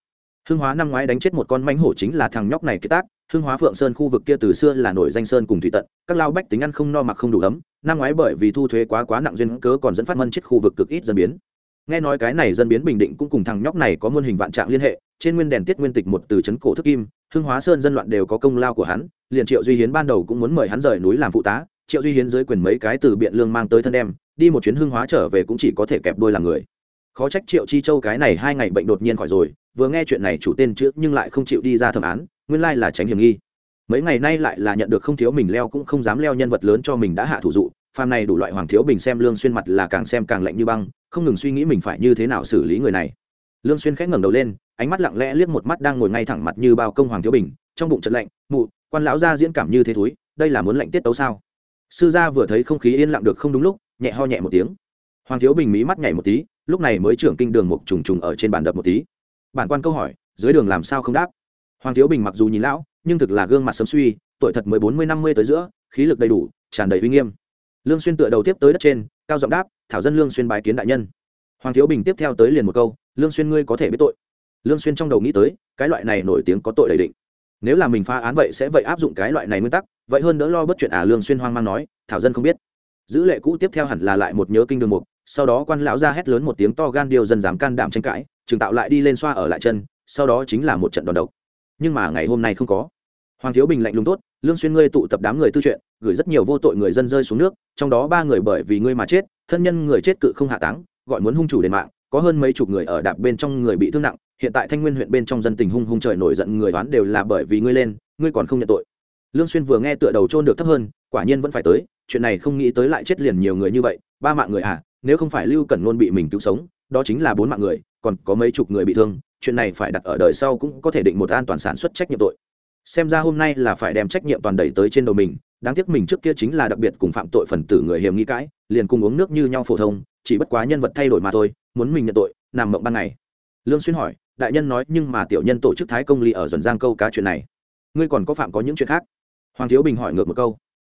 hương hóa năm ngoái đánh chết một con mánh hổ chính là thằng nhóc này kế tác. Hương hóa phượng sơn khu vực kia từ xưa là nổi danh sơn cùng thủy tận, các lao bách tính ăn không no mặc không đủ ấm. Năm ngoái bởi vì thu thuế quá quá nặng duyên cớ còn dẫn phát mân chết khu vực cực ít dân biến. Nghe nói cái này dân biến bình định cũng cùng thằng nhóc này có muôn hình vạn trạng liên hệ, trên nguyên đèn tiết nguyên tịch một từ chấn cổ thức kim, hưng hóa sơn dân loạn đều có công lao của hắn, liền triệu duy hiến ban đầu cũng muốn mời hắn rời núi làm phụ tá, triệu duy hiến dưới quyền mấy cái từ biện lương mang tới thân đem đi một chuyến hưng hóa trở về cũng chỉ có thể kẹp đôi làm người khó trách triệu chi châu cái này hai ngày bệnh đột nhiên khỏi rồi, vừa nghe chuyện này chủ tên trước nhưng lại không chịu đi ra thẩm án, nguyên lai là tránh hiểm nghi. Mấy ngày nay lại là nhận được không thiếu mình leo cũng không dám leo nhân vật lớn cho mình đã hạ thủ dụ, phàm này đủ loại hoàng thiếu bình xem lương xuyên mặt là càng xem càng lạnh như băng, không ngừng suy nghĩ mình phải như thế nào xử lý người này. Lương xuyên khẽ ngẩng đầu lên, ánh mắt lặng lẽ liếc một mắt đang ngồi ngay thẳng mặt như bao công hoàng thiếu bình, trong bụng trận lạnh, mụ, quan lão gia diễn cảm như thế thúi đây là muốn lạnh tiết tấu sao? Sư gia vừa thấy không khí yên lặng được không đúng lúc, nhẹ ho nhẹ một tiếng hoàng thiếu bình mí mắt nhảy một tí, lúc này mới trưởng kinh đường một trùng trùng ở trên bàn đập một tí. Bản quan câu hỏi, dưới đường làm sao không đáp? Hoàng thiếu bình mặc dù nhìn lão, nhưng thực là gương mặt sớm suy, tuổi thật mới bốn mươi năm mươi tới giữa, khí lực đầy đủ, tràn đầy uy nghiêm. Lương xuyên tựa đầu tiếp tới đất trên, cao giọng đáp, thảo dân lương xuyên bái kiến đại nhân. Hoàng thiếu bình tiếp theo tới liền một câu, lương xuyên ngươi có thể biết tội. Lương xuyên trong đầu nghĩ tới, cái loại này nổi tiếng có tội đầy định. Nếu là mình phá án vậy sẽ vậy áp dụng cái loại này nguyên tắc, vậy hơn đỡ lo bất chuyện à? Lương xuyên hoang mang nói, thảo dân không biết. Dữ lệ cũ tiếp theo hẳn là lại một nhớ kinh đường mục sau đó quan lão ra hét lớn một tiếng to gan điều dân dám can đảm tranh cãi, trường tạo lại đi lên xoa ở lại chân, sau đó chính là một trận đòn độc. Nhưng mà ngày hôm nay không có. Hoàng thiếu bình lạnh lùng tốt, lương xuyên ngươi tụ tập đám người tư chuyện, gửi rất nhiều vô tội người dân rơi xuống nước, trong đó ba người bởi vì ngươi mà chết, thân nhân người chết cự không hạ táng, gọi muốn hung chủ đền mạng, có hơn mấy chục người ở đạp bên trong người bị thương nặng, hiện tại thanh nguyên huyện bên trong dân tình hung hung trời nổi giận người đoán đều là bởi vì ngươi lên, ngươi còn không nhận tội. Lương xuyên vừa nghe tựa đầu trôn được thấp hơn, quả nhiên vẫn phải tới, chuyện này không nghĩ tới lại chết liền nhiều người như vậy, ba mạng người à nếu không phải lưu cẩn luôn bị mình cứu sống, đó chính là bốn mạng người, còn có mấy chục người bị thương, chuyện này phải đặt ở đời sau cũng có thể định một an toàn sản xuất trách nhiệm tội. Xem ra hôm nay là phải đem trách nhiệm toàn đẩy tới trên đầu mình, đáng tiếc mình trước kia chính là đặc biệt cùng phạm tội phần tử người hiểm nghi cãi, liền cùng uống nước như nhau phổ thông, chỉ bất quá nhân vật thay đổi mà thôi, muốn mình nhận tội, nằm mộng ban ngày. Lương xuyên hỏi, đại nhân nói nhưng mà tiểu nhân tổ chức thái công ly ở dần giang câu cá chuyện này. Ngươi còn có phạm có những chuyện khác? Hoàng thiếu bình hỏi ngược một câu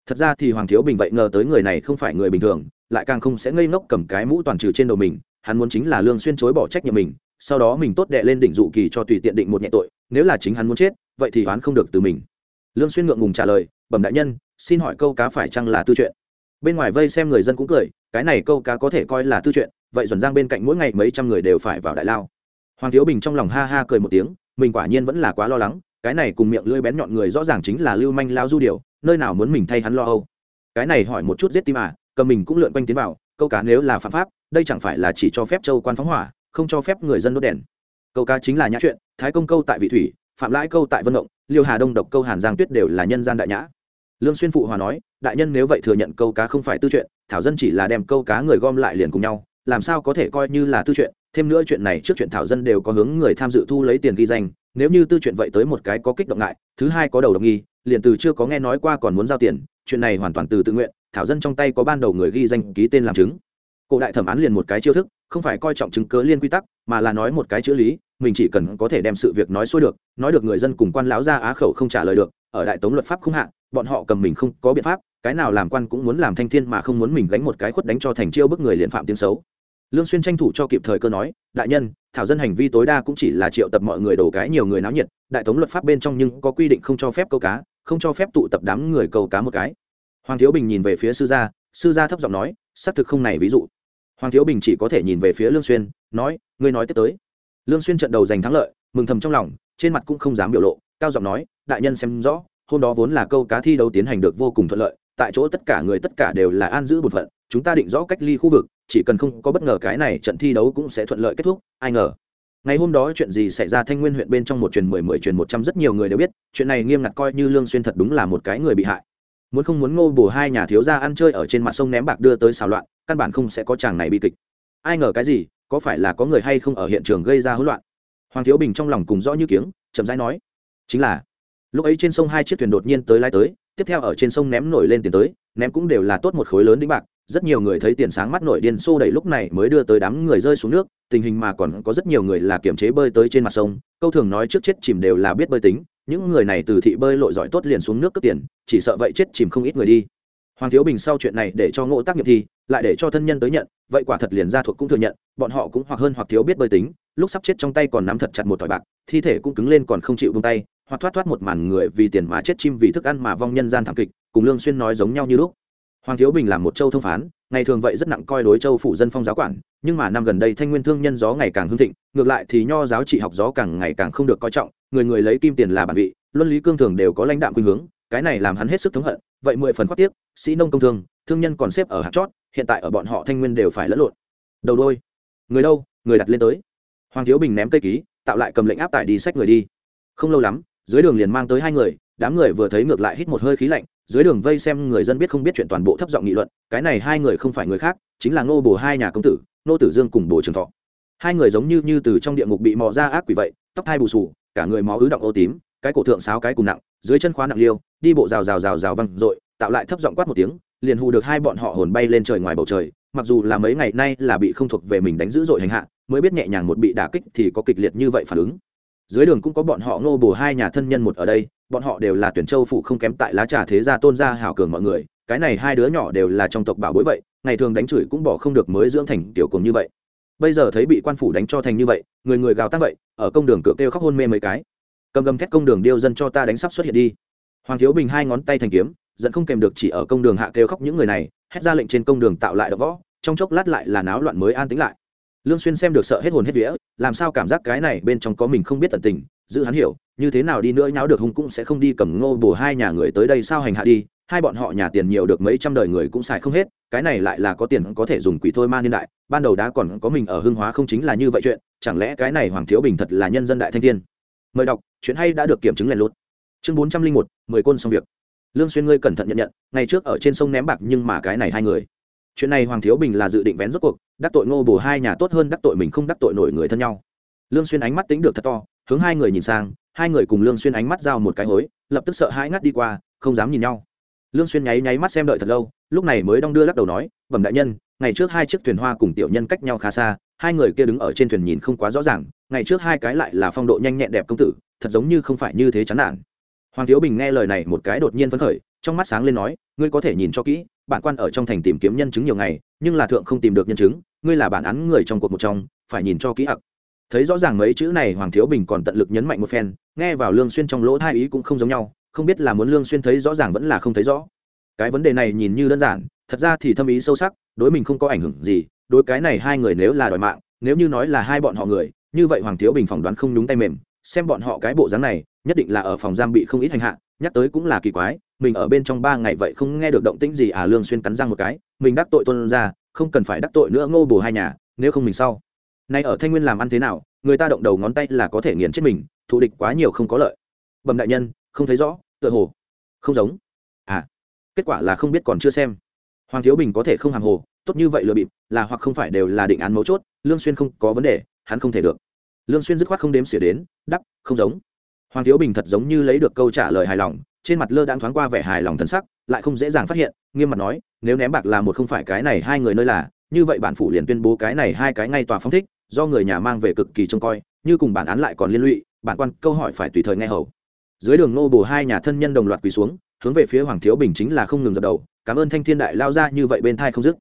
thật ra thì hoàng thiếu bình vậy ngờ tới người này không phải người bình thường, lại càng không sẽ ngây ngốc cầm cái mũ toàn trừ trên đầu mình, hắn muốn chính là lương xuyên chối bỏ trách nhiệm mình, sau đó mình tốt đệ lên đỉnh dụ kỳ cho tùy tiện định một nhẹ tội, nếu là chính hắn muốn chết, vậy thì oán không được từ mình. Lương xuyên ngượng ngùng trả lời, bẩm đại nhân, xin hỏi câu cá phải chăng là tư chuyện? Bên ngoài vây xem người dân cũng cười, cái này câu cá có thể coi là tư chuyện, vậy duẩn giang bên cạnh mỗi ngày mấy trăm người đều phải vào đại lao. Hoàng thiếu bình trong lòng ha ha cười một tiếng, mình quả nhiên vẫn là quá lo lắng, cái này cùng miệng lưỡi bén nhọn người rõ ràng chính là lưu manh lao du điều nơi nào muốn mình thay hắn lo âu. Cái này hỏi một chút giết tim à cầm mình cũng lượn quanh tiến vào, câu cá nếu là phạm pháp, đây chẳng phải là chỉ cho phép châu quan phóng hỏa, không cho phép người dân đốt đèn. Câu cá chính là nhã chuyện, thái công câu tại vị thủy, phạm lãi câu tại vân động, liêu hà đông độc câu hàn giang tuyết đều là nhân gian đại nhã. Lương xuyên phụ hòa nói, đại nhân nếu vậy thừa nhận câu cá không phải tư chuyện, thảo dân chỉ là đem câu cá người gom lại liền cùng nhau, làm sao có thể coi như là tư chuyện thêm nữa chuyện này trước chuyện thảo dân đều có hướng người tham dự thu lấy tiền ghi danh, nếu như tư chuyện vậy tới một cái có kích động ngại, thứ hai có đầu độc nghi, liền từ chưa có nghe nói qua còn muốn giao tiền, chuyện này hoàn toàn từ tự nguyện, thảo dân trong tay có ban đầu người ghi danh ký tên làm chứng. Cổ đại thẩm án liền một cái chiêu thức, không phải coi trọng chứng cớ liên quy tắc, mà là nói một cái chữ lý, mình chỉ cần có thể đem sự việc nói xuôi được, nói được người dân cùng quan lão ra á khẩu không trả lời được, ở đại tống luật pháp không hạn bọn họ cầm mình không có biện pháp, cái nào làm quan cũng muốn làm thanh thiên mà không muốn mình gánh một cái khuất đánh cho thành chiêu bức người liền phạm tiếng xấu lương xuyên tranh thủ cho kịp thời cơ nói, đại nhân, thảo dân hành vi tối đa cũng chỉ là triệu tập mọi người đổ cái nhiều người náo nhiệt, đại tống luật pháp bên trong nhưng có quy định không cho phép câu cá, không cho phép tụ tập đám người câu cá một cái. Hoàng thiếu bình nhìn về phía sư gia sư gia thấp giọng nói, xác thực không này ví dụ. Hoàng thiếu bình chỉ có thể nhìn về phía lương xuyên, nói, ngươi nói tiếp tới. Lương xuyên trận đầu giành thắng lợi, mừng thầm trong lòng, trên mặt cũng không dám biểu lộ, cao giọng nói, đại nhân xem rõ, hôm đó vốn là câu cá thi đấu tiến hành được vô cùng thuận lợi tại chỗ tất cả người tất cả đều là an giữ bổn phận, chúng ta định rõ cách ly khu vực, chỉ cần không có bất ngờ cái này trận thi đấu cũng sẽ thuận lợi kết thúc, ai ngờ. Ngày hôm đó chuyện gì xảy ra thanh nguyên huyện bên trong một truyền mười mười truyền một trăm rất nhiều người đều biết, chuyện này nghiêm ngặt coi như lương xuyên thật đúng là một cái người bị hại. Muốn không muốn ngô bù hai nhà thiếu gia ăn chơi ở trên mặt sông ném bạc đưa tới xào loạn, căn bản không sẽ có chàng này bi kịch. Ai ngờ cái gì, có phải là có người hay không ở hiện trường gây ra hỗn loạn? Hoàng thiếu bình trong lòng cùng rõ như kiếng, chậm rãi nói, chính là, lúc ấy trên sông hai chiếc thuyền đột nhiên tới lái tới tiếp theo ở trên sông ném nổi lên tiền tới, ném cũng đều là tốt một khối lớn đĩnh bạc. Rất nhiều người thấy tiền sáng mắt nổi điên xô đẩy lúc này mới đưa tới đám người rơi xuống nước. Tình hình mà còn có rất nhiều người là kiểm chế bơi tới trên mặt sông. Câu thường nói trước chết chìm đều là biết bơi tính. Những người này từ thị bơi lội giỏi tốt liền xuống nước cướp tiền, chỉ sợ vậy chết chìm không ít người đi. Hoàng thiếu bình sau chuyện này để cho ngộ tác nghiệp thi, lại để cho thân nhân tới nhận, vậy quả thật liền ra thuộc cũng thừa nhận, bọn họ cũng hoặc hơn hoặc thiếu biết bơi tính lúc sắp chết trong tay còn nắm thật chặt một thỏi bạc, thi thể cũng cứng lên còn không chịu bông tay, hoặc thoát thoát một màn người vì tiền mà chết chim vì thức ăn mà vong nhân gian thảm kịch, cùng lương xuyên nói giống nhau như lúc. Hoàng thiếu bình làm một châu thông phán, ngày thường vậy rất nặng coi đối châu phủ dân phong giáo quản, nhưng mà năm gần đây thanh nguyên thương nhân gió ngày càng hưng thịnh, ngược lại thì nho giáo trị học gió càng ngày càng không được coi trọng, người người lấy kim tiền là bản vị, luân lý cương thường đều có lãnh đạm khuynh hướng, cái này làm hắn hết sức thống hận, vậy mười phần khoát tiếc, sĩ nông công thương thương nhân còn xếp ở hạt chót, hiện tại ở bọn họ thanh nguyên đều phải lẫn lộn. Đầu đôi. Người đâu? Người đặt lên tới hoàng thiếu bình ném cây ký, tạo lại cầm lệnh áp tải đi sách người đi. Không lâu lắm, dưới đường liền mang tới hai người, đám người vừa thấy ngược lại hít một hơi khí lạnh, dưới đường vây xem người dân biết không biết chuyện toàn bộ thấp giọng nghị luận, cái này hai người không phải người khác, chính là ngô bồ hai nhà công tử nô tử dương cùng bồ trường thọ. Hai người giống như như từ trong địa ngục bị mò ra ác quỷ vậy, tóc thai bù sù cả người máu ứ động ô tím, cái cổ thượng sáo cái cùng nặng, dưới chân khóa nặng liêu, đi bộ rào rào rào rào văng r tạo lại thấp giọng quát một tiếng, liền hù được hai bọn họ hồn bay lên trời ngoài bầu trời mặc dù là mấy ngày nay là bị không thuộc về mình đánh dữ dội hành hạ, mới biết nhẹ nhàng một bị đả kích thì có kịch liệt như vậy phản ứng. Dưới đường cũng có bọn họ ngô bồ hai nhà thân nhân một ở đây, bọn họ đều là tuyển châu phủ không kém tại lá trà thế gia tôn gia hảo cường mọi người, cái này hai đứa nhỏ đều là trong tộc bảo bối vậy, ngày thường đánh chửi cũng bỏ không được mới dưỡng thành tiểu cùng như vậy. Bây giờ thấy bị quan phủ đánh cho thành như vậy, người người gào tăng vậy, ở công đường cửa kêu khóc hôn mê mấy cái. Cầm gầm thét công đường điêu dân cho ta đánh sắp xuất hiện đi. Hoàng thiếu bình hai ngón tay thành kiếm dẫn không kèm được chỉ ở công đường hạ kêu khóc những người này hét ra lệnh trên công đường tạo lại đ võ, trong chốc lát lại là náo loạn mới an tính lại. Lương xuyên xem được sợ hết hồn hết vía, làm sao cảm giác cái này bên trong có mình không biết tận tình, giữ hắn hiểu, như thế nào đi nữa nháo được hung cũng sẽ không đi cầm ngô bổ hai nhà người tới đây sao hành hạ đi, hai bọn họ nhà tiền nhiều được mấy trăm đời người cũng xài không hết, cái này lại là có tiền có thể dùng quỷ thôi ma niên đại, ban đầu đã còn có mình ở hưng hóa không chính là như vậy chuyện, chẳng lẽ cái này hoàng thiếu bình thật là nhân dân đại thanh thiên? Mời đọc, chuyện hay đã được kiểm chứng lèn lút. Chương bốn trăm linh một, mười côn xong việc lương xuyên ngươi cẩn thận nhận nhận, ngày trước ở trên sông ném bạc nhưng mà cái này hai người. Chuyện này hoàng thiếu bình là dự định vén rốt cuộc, đắc tội ngô bồ hai nhà tốt hơn đắc tội mình không đắc tội nổi người thân nhau. Lương xuyên ánh mắt tính được thật to, hướng hai người nhìn sang, hai người cùng lương xuyên ánh mắt giao một cái hối, lập tức sợ hãi ngắt đi qua, không dám nhìn nhau. Lương xuyên nháy nháy mắt xem đợi thật lâu, lúc này mới đong đưa lắc đầu nói bẩm đại nhân, ngày trước hai chiếc thuyền hoa cùng tiểu nhân cách nhau khá xa, hai người kia đứng ở trên thuyền nhìn không quá rõ ràng, ngày trước hai cái lại là phong độ nhanh nhẹn đẹp công tử, thật giống như không phải như thế chán nản hoàng thiếu bình nghe lời này một cái đột nhiên phấn khởi, trong mắt sáng lên nói, ngươi có thể nhìn cho kỹ, bản quan ở trong thành tìm kiếm nhân chứng nhiều ngày, nhưng là thượng không tìm được nhân chứng, ngươi là bản án người trong cuộc một trong, phải nhìn cho kỹ ặc thấy rõ ràng mấy chữ này, hoàng thiếu bình còn tận lực nhấn mạnh một phen, nghe vào lương xuyên trong lỗ hai ý cũng không giống nhau, không biết là muốn lương xuyên thấy rõ ràng vẫn là không thấy rõ. Cái vấn đề này nhìn như đơn giản, thật ra thì thâm ý sâu sắc, đối mình không có ảnh hưởng gì, đối cái này hai người nếu là đòi mạng, nếu như nói là hai bọn họ người, như vậy hoàng thiếu bình phỏng đoán không đúng tay mềm, xem bọn họ cái bộ dáng này nhất định là ở phòng giam bị không ít hành hạ, nhắc tới cũng là kỳ quái, mình ở bên trong ba ngày vậy không nghe được động tĩnh gì à lương xuyên cắn răng một cái, mình đắc tội tôn ra, không cần phải đắc tội nữa ngô bù hai nhà, nếu không mình sau. Nay ở thanh nguyên làm ăn thế nào, người ta động đầu ngón tay là có thể nghiền chết mình, thù địch quá nhiều không có lợi. Bẩm đại nhân, không thấy rõ, tựa hồ không giống. À kết quả là không biết còn chưa xem. Hoàng thiếu bình có thể không hàng hồ, tốt như vậy lừa bịp, là hoặc không phải đều là định án mấu chốt, lương xuyên không có vấn đề, hắn không thể được. Lương xuyên dứt khoát không đếm xỉa đến đắp không giống hoàng thiếu bình thật giống như lấy được câu trả lời hài lòng, trên mặt lơ đang thoáng qua vẻ hài lòng thân sắc, lại không dễ dàng phát hiện, nghiêm mặt nói, nếu ném bạc là một không phải cái này hai người nơi là, như vậy bản phủ liền tuyên bố cái này hai cái ngay tòa phong thích, do người nhà mang về cực kỳ trông coi, như cùng bản án lại còn liên lụy, bản quan câu hỏi phải tùy thời nghe hầu. Dưới đường nô bồ hai nhà thân nhân đồng loạt quỳ xuống, hướng về phía hoàng thiếu bình chính là không ngừng dập đầu, cảm ơn thanh thiên đại lao ra, như vậy bên thai không dứt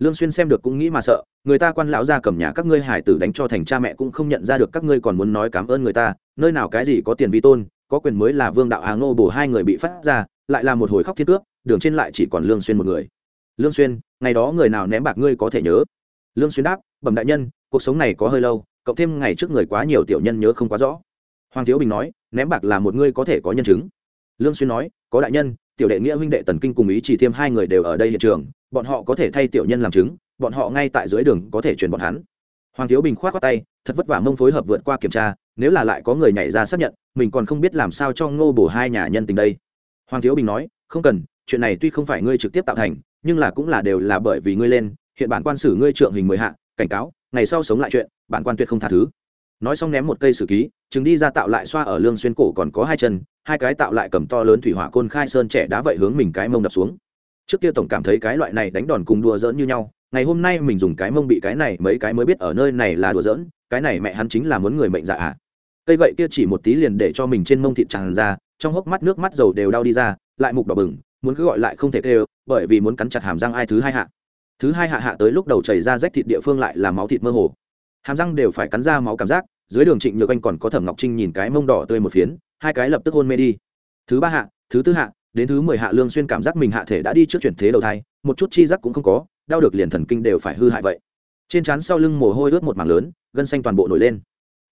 lương xuyên xem được cũng nghĩ mà sợ, người ta quan lão gia cầm nhà các ngươi hải tử đánh cho thành cha mẹ cũng không nhận ra được các ngươi còn muốn nói cảm ơn người ta, nơi nào cái gì có tiền vi tôn, có quyền mới là vương đạo hà ngô bổ hai người bị phát ra, lại là một hồi khóc thiên cướp, đường trên lại chỉ còn lương xuyên một người. Lương xuyên, ngày đó người nào ném bạc ngươi có thể nhớ? Lương xuyên đáp, bẩm đại nhân, cuộc sống này có hơi lâu, cộng thêm ngày trước người quá nhiều tiểu nhân nhớ không quá rõ. Hoàng thiếu bình nói, ném bạc là một ngươi có thể có nhân chứng. Lương xuyên nói, có đại nhân, tiểu đệ nghĩa huynh đệ tần kinh cùng ý chỉ thêm hai người đều ở đây hiện trường bọn họ có thể thay tiểu nhân làm chứng, bọn họ ngay tại dưới đường có thể truyền bọn hắn. Hoàng thiếu bình khoát qua tay, thật vất vả mông phối hợp vượt qua kiểm tra, nếu là lại có người nhảy ra xác nhận, mình còn không biết làm sao cho ngô bổ hai nhà nhân tình đây. Hoàng thiếu bình nói, không cần, chuyện này tuy không phải ngươi trực tiếp tạo thành, nhưng là cũng là đều là bởi vì ngươi lên, hiện bản quan xử ngươi trượng hình mười hạ, cảnh cáo, ngày sau sống lại chuyện, bản quan tuyệt không tha thứ. Nói xong ném một cây sử ký chứng đi ra tạo lại xoa ở lương xuyên cổ còn có hai chân, hai cái tạo lại cầm to lớn thủy hỏa côn khai sơn trẻ đá vậy hướng mình cái mông đập xuống trước kia tổng cảm thấy cái loại này đánh đòn cùng đùa giỡn như nhau, ngày hôm nay mình dùng cái mông bị cái này mấy cái mới biết ở nơi này là đùa giỡn, cái này mẹ hắn chính là muốn người mệnh dạ à. Cây gậy kia chỉ một tí liền để cho mình trên mông thịt tràn ra, trong hốc mắt nước mắt dầu đều đau đi ra, lại mục đỏ bừng, muốn cứ gọi lại không thể kêu, bởi vì muốn cắn chặt hàm răng ai thứ hai hạ. Thứ hai hạ hạ tới lúc đầu chảy ra rách thịt địa phương lại là máu thịt mơ hồ. Hàm răng đều phải cắn ra máu cảm giác, dưới đường trịnh nhược anh còn có thẩm ngọc trinh nhìn cái mông đỏ tươi một phiến, hai cái lập tức hôn mê đi. Thứ ba hạ, thứ tư hạ đến thứ mười hạ lương xuyên cảm giác mình hạ thể đã đi trước chuyển thế đầu thai, một chút chi giác cũng không có, đau được liền thần kinh đều phải hư hại vậy. Trên trán sau lưng mồ hôi ướt một mảng lớn, gân xanh toàn bộ nổi lên.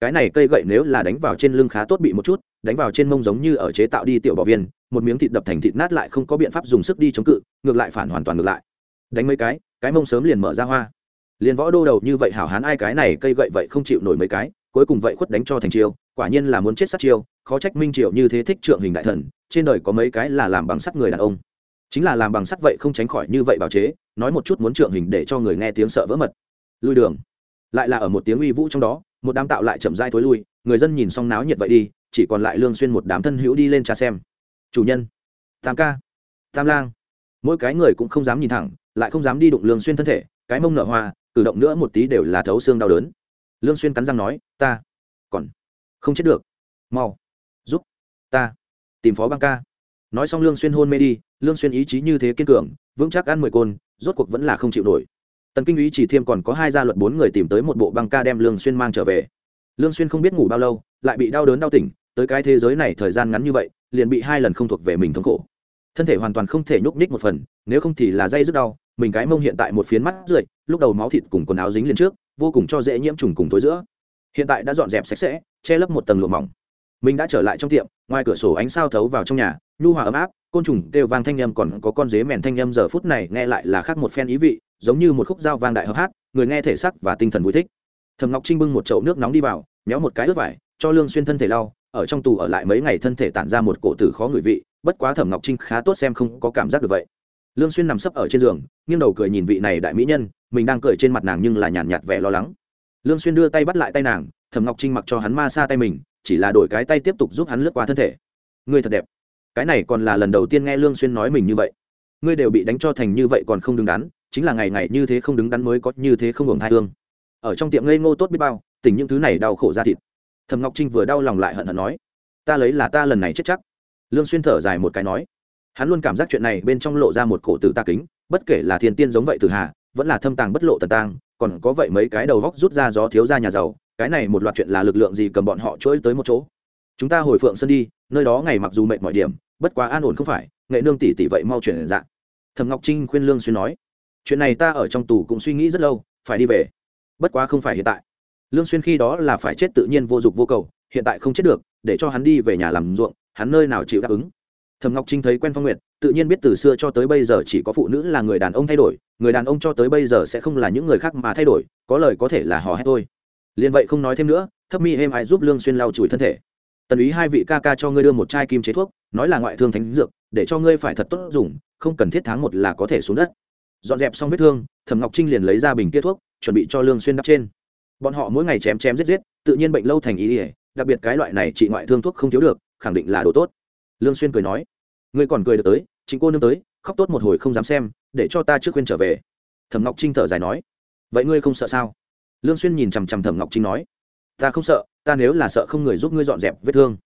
Cái này cây gậy nếu là đánh vào trên lưng khá tốt bị một chút, đánh vào trên mông giống như ở chế tạo đi tiểu bảo viên, một miếng thịt đập thành thịt nát lại không có biện pháp dùng sức đi chống cự, ngược lại phản hoàn toàn ngược lại. Đánh mấy cái cái mông sớm liền mở ra hoa. Liền võ đô đầu như vậy hảo hán ai cái này cây gậy vậy không chịu nổi mấy cái, cuối cùng vậy khuất đánh cho thành chiêu, quả nhiên là muốn chết sát chiêu, khó trách minh triệu như thế thích trượng hình đại thần trên đời có mấy cái là làm bằng sắt người đàn ông. Chính là làm bằng sắt vậy không tránh khỏi như vậy bào chế, nói một chút muốn trượng hình để cho người nghe tiếng sợ vỡ mật. Lui đường. Lại là ở một tiếng uy vũ trong đó, một đám tạo lại chậm dai thối lui, người dân nhìn xong náo nhiệt vậy đi, chỉ còn lại lương xuyên một đám thân hữu đi lên trà xem. Chủ nhân. Tam ca. Tam lang. Mỗi cái người cũng không dám nhìn thẳng, lại không dám đi đụng lương xuyên thân thể, cái mông nở hoa, cử động nữa một tí đều là thấu xương đau đớn. Lương xuyên cắn răng nói, ta còn không chết được. Mau, giúp ta tìm phó băng ca. Nói xong lương xuyên hôn mê đi, lương xuyên ý chí như thế kiên cường, vững chắc ăn mười côn, rốt cuộc vẫn là không chịu nổi. Tần kinh ý chỉ thêm còn có hai gia luật bốn người tìm tới một bộ băng ca đem lương xuyên mang trở về. Lương xuyên không biết ngủ bao lâu, lại bị đau đớn đau tỉnh, tới cái thế giới này thời gian ngắn như vậy, liền bị hai lần không thuộc về mình thống khổ. Thân thể hoàn toàn không thể nhúc nhích một phần, nếu không thì là dây rất đau, mình cái mông hiện tại một phiến mắt rưỡi lúc đầu máu thịt cùng quần áo dính liền trước, vô cùng cho dễ nhiễm trùng cùng tối giữa. Hiện tại đã dọn dẹp sạch sẽ, che lấp một tầng lụa mỏng mình đã trở lại trong tiệm, ngoài cửa sổ ánh sao thấu vào trong nhà, nhu hòa ấm áp, côn trùng kêu vang thanh âm còn có con dế mèn thanh âm giờ phút này nghe lại là khác một phen ý vị, giống như một khúc dao vang đại hợp hát, người nghe thể sắc và tinh thần vui thích. Thầm ngọc trinh bưng một chậu nước nóng đi vào, méo một cái ướt vải, cho lương xuyên thân thể lau, ở trong tù ở lại mấy ngày thân thể tản ra một cổ tử khó ngửi vị, bất quá thẩm ngọc trinh khá tốt xem không có cảm giác được vậy. Lương xuyên nằm sấp ở trên giường, nghiêng đầu cười nhìn vị này đại mỹ nhân, mình đang cười trên mặt nàng nhưng là nhàn nhạt vẻ lo lắng. Lương xuyên đưa tay bắt lại tay nàng, thẩm ngọc trinh mặc cho hắn ma xa tay mình chỉ là đổi cái tay tiếp tục giúp hắn lướt qua thân thể. Ngươi thật đẹp. Cái này còn là lần đầu tiên nghe lương xuyên nói mình như vậy. Ngươi đều bị đánh cho thành như vậy còn không đứng đắn, chính là ngày ngày như thế không đứng đắn mới có như thế không hưởng hai thương ở trong tiệm ngây ngô tốt biết bao tình những thứ này đau khổ ra thịt. Thẩm ngọc trinh vừa đau lòng lại hận hận nói, ta lấy là ta lần này chết chắc. Lương xuyên thở dài một cái nói, hắn luôn cảm giác chuyện này bên trong lộ ra một cổ tử ta kính, bất kể là thiên tiên giống vậy từ hà, vẫn là thâm tàng bất lộ tần tang còn có vậy mấy cái đầu góc rút ra gió thiếu ra nhà giàu cái này một loạt chuyện là lực lượng gì cầm bọn họ chuỗi tới một chỗ? Chúng ta hồi phượng sơn đi, nơi đó ngày mặc dù mệt mọi điểm, bất quá an ổn không phải, nghệ nương tỷ tỷ vậy mau chuyển dạng thẩm ngọc trinh khuyên lương xuyên nói, chuyện này ta ở trong tù cũng suy nghĩ rất lâu, phải đi về. Bất quá không phải hiện tại. Lương xuyên khi đó là phải chết tự nhiên vô dụng vô cầu, hiện tại không chết được, để cho hắn đi về nhà làm ruộng, hắn nơi nào chịu đáp ứng. Thẩm ngọc trinh thấy quen phong nguyệt, tự nhiên biết từ xưa cho tới bây giờ chỉ có phụ nữ là người đàn ông thay đổi, người đàn ông cho tới bây giờ sẽ không là những người khác mà thay đổi, có lời có thể là hò hét thôi liền vậy không nói thêm nữa, thấp mi êm ai giúp lương xuyên lau chùi thân thể. Tần ý hai vị ca ca cho ngươi đưa một chai kim chế thuốc, nói là ngoại thương thánh dược, để cho ngươi phải thật tốt dùng, không cần thiết tháng một là có thể xuống đất. Dọn dẹp xong vết thương, thẩm ngọc trinh liền lấy ra bình kia thuốc, chuẩn bị cho lương xuyên đắp trên. Bọn họ mỗi ngày chém chém giết giết, tự nhiên bệnh lâu thành ý ỉa đặc biệt cái loại này trị ngoại thương thuốc không thiếu được, khẳng định là đồ tốt. Lương xuyên cười nói, ngươi còn cười được tới chính cô nương tới, khóc tốt một hồi không dám xem, để cho ta trước khuyên trở về. Thẩm ngọc trinh thở dài nói, vậy ngươi không sợ sao? Lương xuyên nhìn chằm chằm thẩm ngọc trinh nói, ta không sợ, ta nếu là sợ không người giúp ngươi dọn dẹp vết thương.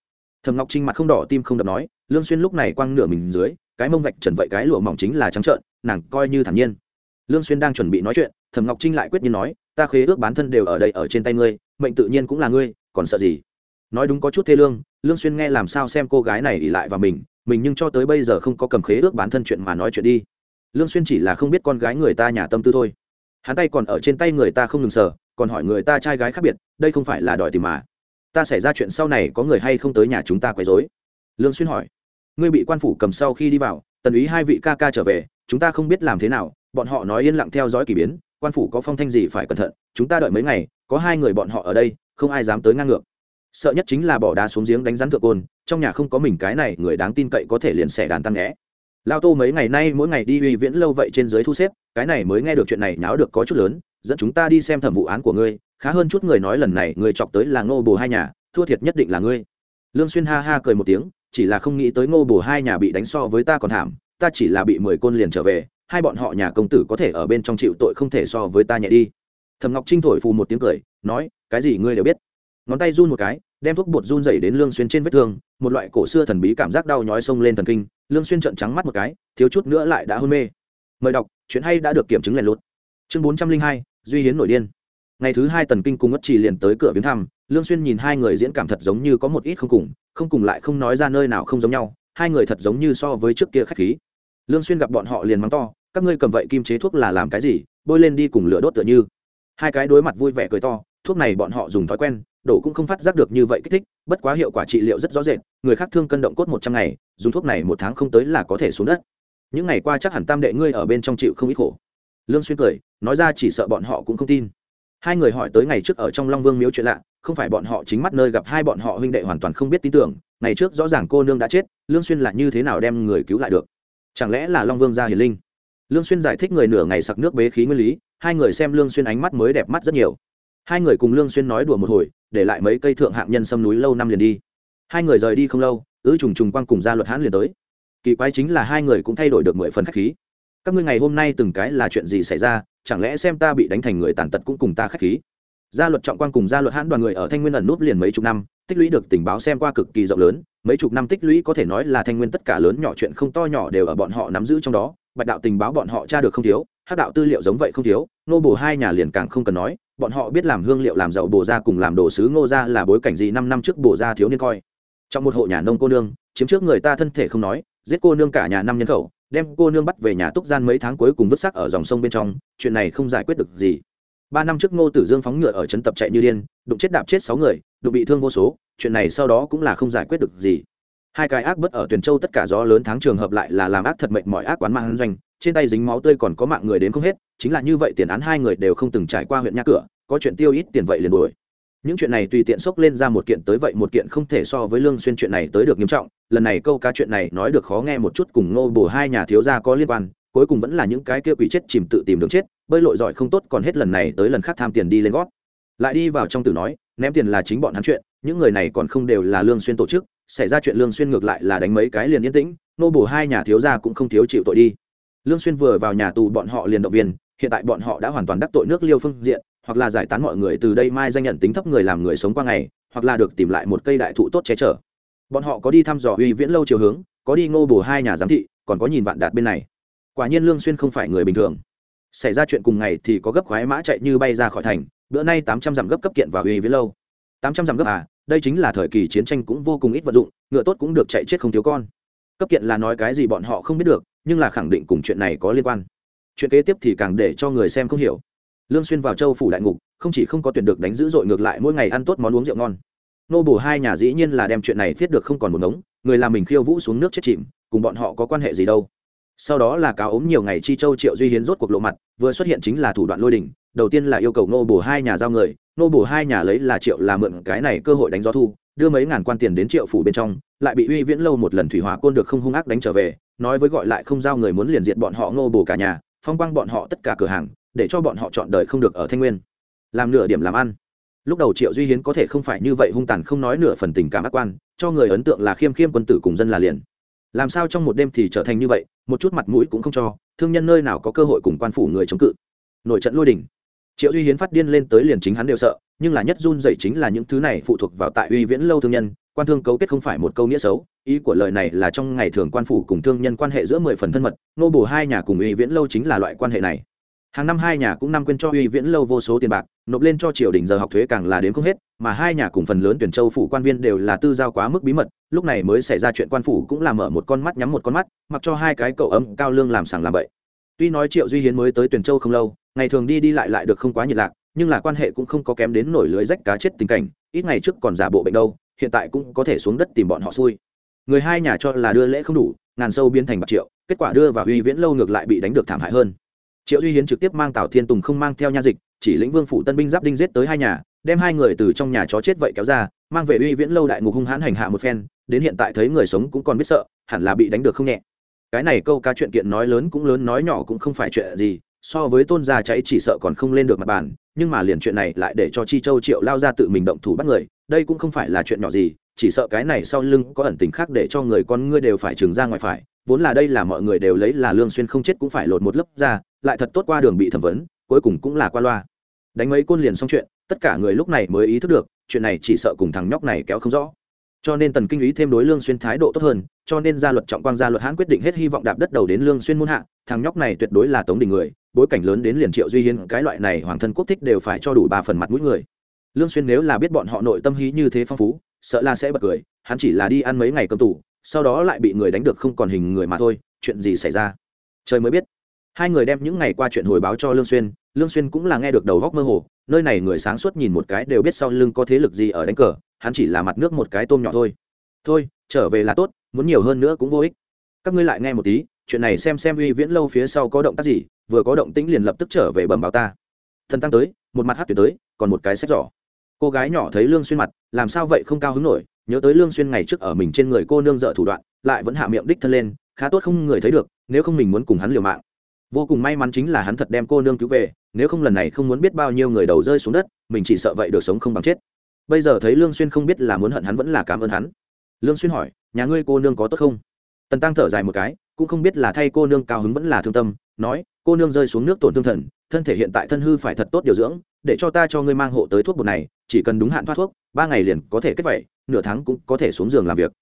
Thẩm ngọc trinh mặt không đỏ, tim không đập nói, lương xuyên lúc này quăng nửa mình dưới, cái mông vạch trần vậy cái lụa mỏng chính là trắng trợn, nàng coi như thản nhiên. Lương xuyên đang chuẩn bị nói chuyện, thẩm ngọc trinh lại quyết nhiên nói, ta khế ước bán thân đều ở đây, ở trên tay ngươi, mệnh tự nhiên cũng là ngươi, còn sợ gì? Nói đúng có chút thê lương lương xuyên nghe làm sao xem cô gái này ỉ lại vào mình mình nhưng cho tới bây giờ không có cầm khế ước bán thân chuyện mà nói chuyện đi. Lương xuyên chỉ là không biết con gái người ta nhà tâm tư thôi. Hắn tay còn ở trên tay người ta không ngừng sờ còn hỏi người ta trai gái khác biệt, đây không phải là đòi tìm mà. Ta xảy ra chuyện sau này có người hay không tới nhà chúng ta quấy rối? Lương xuyên hỏi. Ngươi bị quan phủ cầm sau khi đi vào, tần úy hai vị ca ca trở về, chúng ta không biết làm thế nào, bọn họ nói yên lặng theo dõi kỳ biến, quan phủ có phong thanh gì phải cẩn thận, chúng ta đợi mấy ngày, có hai người bọn họ ở đây, không ai dám tới ngang ngược. Sợ nhất chính là bỏ đá xuống giếng đánh rắn thượng côn, trong nhà không có mình cái này, người đáng tin cậy có thể liền xẻ đàn tăng nghẽ. Lao tô mấy ngày nay mỗi ngày đi uy viễn lâu vậy trên dưới thu xếp, cái này mới nghe được chuyện này nháo được có chút lớn dẫn chúng ta đi xem thẩm vụ án của ngươi, khá hơn chút người nói lần này người chọc tới là ngô bồ hai nhà, thua thiệt nhất định là ngươi. Lương xuyên ha ha cười một tiếng, chỉ là không nghĩ tới ngô bồ hai nhà bị đánh so với ta còn thảm, ta chỉ là bị mười côn liền trở về, hai bọn họ nhà công tử có thể ở bên trong chịu tội không thể so với ta nhẹ đi. Thẩm ngọc trinh thổi phù một tiếng cười, nói, cái gì ngươi đều biết. Ngón tay run một cái, đem thuốc bột run dày đến lương xuyên trên vết thương, một loại cổ xưa thần bí cảm giác đau nhói xông lên thần kinh, lương xuyên trợn trắng mắt một cái, thiếu chút nữa lại đã hôn mê. Mời đọc, chuyện hay đã được kiểm chứng lẻn lút. Chương bốn trăm linh hai duy hiến nổi điên. Ngày thứ hai tần kinh cùng ngất trì liền tới cửa viếng thăm, lương xuyên nhìn hai người diễn cảm thật giống như có một ít không cùng không cùng lại không nói ra nơi nào không giống nhau, hai người thật giống như so với trước kia khách khí. Lương xuyên gặp bọn họ liền mắng to, các ngươi cầm vậy kim chế thuốc là làm cái gì, bôi lên đi cùng lửa đốt tựa như. Hai cái đối mặt vui vẻ cười to, thuốc này bọn họ dùng thói quen, đổ cũng không phát giác được như vậy kích thích, bất quá hiệu quả trị liệu rất rõ rệt, người khác thương cân động cốt một trăm ngày, dùng thuốc này một tháng không tới là có thể xuống đất. Những ngày qua chắc hẳn tam đệ ngươi ở bên trong chịu không ít khổ. Lương xuyên cười nói ra chỉ sợ bọn họ cũng không tin. Hai người hỏi tới ngày trước ở trong long vương miếu chuyện lạ, không phải bọn họ chính mắt nơi gặp hai bọn họ huynh đệ hoàn toàn không biết tin tưởng, ngày trước rõ ràng cô nương đã chết, lương xuyên là như thế nào đem người cứu lại được? Chẳng lẽ là long vương gia hiền linh? Lương xuyên giải thích người nửa ngày sặc nước bế khí nguyên lý, hai người xem lương xuyên ánh mắt mới đẹp mắt rất nhiều. Hai người cùng lương xuyên nói đùa một hồi, để lại mấy cây thượng hạng nhân sâm núi lâu năm liền đi. Hai người rời đi không lâu, ứ trùng trùng quang cùng gia luật hãn liền tới. Kỳ quái chính là hai người cũng thay đổi được mười phần khách khí các ngươi ngày hôm nay từng cái là chuyện gì xảy ra, chẳng lẽ xem ta bị đánh thành người tàn tật cũng cùng ta khách khí? Gia luật trọng quan cùng gia luật hãn đoàn người ở thanh nguyên ẩn núp liền mấy chục năm, tích lũy được tình báo xem qua cực kỳ rộng lớn, mấy chục năm tích lũy có thể nói là thanh nguyên tất cả lớn nhỏ chuyện không to nhỏ đều ở bọn họ nắm giữ trong đó, bạch đạo tình báo bọn họ tra được không thiếu, hắc đạo tư liệu giống vậy không thiếu, nô bồ hai nhà liền càng không cần nói, bọn họ biết làm hương liệu làm giàu bồ ra cùng làm đồ sứ ngô ra là bối cảnh gì năm năm trước bồ ra thiếu niên coi. Trong một hộ nhà nông cô nương, chiếm trước người ta thân thể không nói, giết cô nương cả nhà năm nhân khẩu đem cô nương bắt về nhà túc gian mấy tháng cuối cùng vứt xác ở dòng sông bên trong, chuyện này không giải quyết được gì. Ba năm trước ngô tử dương phóng ngựa ở trấn tập chạy như điên, đụng chết đạp chết sáu người, đụng bị thương vô số, chuyện này sau đó cũng là không giải quyết được gì. Hai cái ác bất ở tuyền châu tất cả gió lớn tháng trường hợp lại là làm ác thật mệnh mọi ác quán mang doanh, trên tay dính máu tươi còn có mạng người đến không hết, chính là như vậy tiền án hai người đều không từng trải qua huyện nhà cửa, có chuyện tiêu ít tiền vậy liền đuổi những chuyện này tùy tiện xốc lên ra một kiện tới vậy một kiện không thể so với lương xuyên chuyện này tới được nghiêm trọng. Lần này câu cá chuyện này nói được khó nghe một chút cùng ngô bổ hai nhà thiếu gia có liên quan, cuối cùng vẫn là những cái kia quỷ chết chìm tự tìm đường chết, bơi lội giỏi không tốt còn hết lần này tới lần khác tham tiền đi lên gót. Lại đi vào trong tử nói, ném tiền là chính bọn hắn chuyện, những người này còn không đều là lương xuyên tổ chức, xảy ra chuyện lương xuyên ngược lại là đánh mấy cái liền yên tĩnh nô bổ hai nhà thiếu gia cũng không thiếu chịu tội đi. Lương xuyên vừa vào nhà tù bọn họ liền động viên hiện tại bọn họ đã hoàn toàn đắc tội nước liêu phương diện, hoặc là giải tán mọi người từ đây mai danh nhận tính thấp người làm người sống qua ngày, hoặc là được tìm lại một cây đại thụ tốt che chở. Bọn họ có đi thăm dò uy viễn lâu chiều hướng, có đi ngô bổ hai nhà giám thị, còn có nhìn vạn đạt bên này. Quả nhiên lương xuyên không phải người bình thường. Xảy ra chuyện cùng ngày thì có gấp khoái mã chạy như bay ra khỏi thành, bữa nay tám trăm dặm gấp cấp kiện vào uy viễn lâu. Tám trăm dặm gấp à đây chính là thời kỳ chiến tranh cũng vô cùng ít vận dụng, ngựa tốt cũng được chạy chết không thiếu con. Cấp kiện là nói cái gì bọn họ không biết được, nhưng là khẳng định cùng chuyện này có liên quan chuyện kế tiếp thì càng để cho người xem không hiểu. Lương xuyên vào châu phủ đại ngục, không chỉ không có tuyển được đánh dữ dội ngược lại mỗi ngày ăn tốt món uống rượu ngon. Nô bổ hai nhà dĩ nhiên là đem chuyện này viết được không còn một ngống, người làm mình khiêu vũ xuống nước chết chìm, cùng bọn họ có quan hệ gì đâu. Sau đó là cáo ốm nhiều ngày chi châu triệu duy hiến rốt cuộc lộ mặt, vừa xuất hiện chính là thủ đoạn lôi đình, đầu tiên là yêu cầu nô bổ hai nhà giao người, nô bổ hai nhà lấy là triệu là mượn cái này cơ hội đánh gió thu, đưa mấy ngàn quan tiền đến triệu phủ bên trong, lại bị uy viễn lâu một lần thủy hỏa côn được không hung ác đánh trở về, nói với gọi lại không giao người muốn liền diệt bọn họ nô bổ cả nhà phong quang bọn họ tất cả cửa hàng, để cho bọn họ chọn đời không được ở thanh nguyên. Làm nửa điểm làm ăn. Lúc đầu triệu duy hiến có thể không phải như vậy hung tàn không nói nửa phần tình cảm ác quan, cho người ấn tượng là khiêm khiêm quân tử cùng dân là liền. Làm sao trong một đêm thì trở thành như vậy, một chút mặt mũi cũng không cho, thương nhân nơi nào có cơ hội cùng quan phủ người chống cự. Nội trận lôi đỉnh triệu duy hiến phát điên lên tới liền chính hắn đều sợ, nhưng là nhất run dậy chính là những thứ này phụ thuộc vào tại uy viễn lâu thương nhân quan thương cấu kết không phải một câu nghĩa xấu, ý của lời này là trong ngày thường quan phủ cùng thương nhân quan hệ giữa mười phần thân mật, nô bù hai nhà cùng uy viễn lâu chính là loại quan hệ này. Hàng năm hai nhà cũng năm quên cho uy viễn lâu vô số tiền bạc, nộp lên cho triều đình giờ học thuế càng là đến không hết, mà hai nhà cùng phần lớn tuyển châu phủ quan viên đều là tư giao quá mức bí mật, lúc này mới xảy ra chuyện quan phủ cũng làm mở một con mắt nhắm một con mắt, mặc cho hai cái cậu ấm cao lương làm sàng làm bậy. Tuy nói triệu duy hiến mới tới tuyển châu không lâu, ngày thường đi đi lại lại được không quá nhiệt lạc, nhưng là quan hệ cũng không có kém đến nổi lưới rách cá chết tình cảnh, ít ngày trước còn giả bộ bệnh đâu hiện tại cũng có thể xuống đất tìm bọn họ xui. Người hai nhà cho là đưa lễ không đủ, ngàn sâu biến thành bạc triệu, kết quả đưa vào uy viễn lâu ngược lại bị đánh được thảm hại hơn. Triệu duy hiến trực tiếp mang tào thiên tùng không mang theo nha dịch, chỉ lĩnh vương phủ tân binh giáp đinh giết tới hai nhà, đem hai người từ trong nhà chó chết vậy kéo ra, mang về uy viễn lâu đại ngục hung hãn hành hạ một phen, đến hiện tại thấy người sống cũng còn biết sợ, hẳn là bị đánh được không nhẹ. Cái này câu ca chuyện kiện nói lớn cũng lớn, nói nhỏ cũng không phải chuyện gì, so với tôn gia cháy chỉ sợ còn không lên được mặt bàn nhưng mà liền chuyện này lại để cho chi châu triệu lao ra tự mình động thủ bắt người, đây cũng không phải là chuyện nhỏ gì, chỉ sợ cái này sau lưng có ẩn tình khác để cho người con ngươi đều phải trừng ra ngoài phải, vốn là đây là mọi người đều lấy là lương xuyên không chết cũng phải lột một lớp ra, lại thật tốt qua đường bị thẩm vấn, cuối cùng cũng là qua loa. Đánh mấy côn liền xong chuyện, tất cả người lúc này mới ý thức được, chuyện này chỉ sợ cùng thằng nhóc này kéo không rõ. Cho nên tần kinh ý thêm đối lương xuyên thái độ tốt hơn, cho nên gia luật trọng quang gia luật hãn quyết định hết hy vọng đạp đất đầu đến lương xuyên muôn hạ, thằng nhóc này tuyệt đối là tống đình người bối cảnh lớn đến liền triệu duy hiên, cái loại này hoàng thân quốc thích đều phải cho đủ ba phần mặt mũi người. Lương xuyên nếu là biết bọn họ nội tâm hí như thế phong phú, sợ là sẽ bật cười, hắn chỉ là đi ăn mấy ngày cơm tù sau đó lại bị người đánh được không còn hình người mà thôi, chuyện gì xảy ra? Trời mới biết. Hai người đem những ngày qua chuyện hồi báo cho lương xuyên lương xuyên cũng là nghe được đầu góc mơ hồ, nơi này người sáng suốt nhìn một cái đều biết sau lưng có thế lực gì ở đánh cờ, hắn chỉ là mặt nước một cái tôm nhỏ thôi. Thôi, trở về là tốt, muốn nhiều hơn nữa cũng vô ích. Các ngươi lại nghe một tí, chuyện này xem xem uy viễn lâu phía sau có động tác gì vừa có động tĩnh liền lập tức trở về bẩm báo ta. Thần tăng tới, một mặt hát tuyệt tới, còn một cái sách giỏ. Cô gái nhỏ thấy lương xuyên mặt, làm sao vậy không cao hứng nổi, nhớ tới lương xuyên ngày trước ở mình trên người cô nương dở thủ đoạn, lại vẫn hạ miệng đích thân lên, khá tốt không người thấy được, nếu không mình muốn cùng hắn liều mạng. Vô cùng may mắn chính là hắn thật đem cô nương cứu về, nếu không lần này không muốn biết bao nhiêu người đầu rơi xuống đất, mình chỉ sợ vậy được sống không bằng chết. Bây giờ thấy lương xuyên không biết là muốn hận hắn vẫn là cảm ơn hắn. Lương xuyên hỏi, nhà ngươi cô nương có tốt không? Tần tăng thở dài một cái, cũng không biết là thay cô nương cao hứng vẫn là thương tâm nói, cô nương rơi xuống nước tổn thương thần, thân thể hiện tại thân hư phải thật tốt điều dưỡng, để cho ta cho ngươi mang hộ tới thuốc bột này, chỉ cần đúng hạn thoát thuốc, ba ngày liền có thể kết vẩy nửa tháng cũng có thể xuống giường làm việc.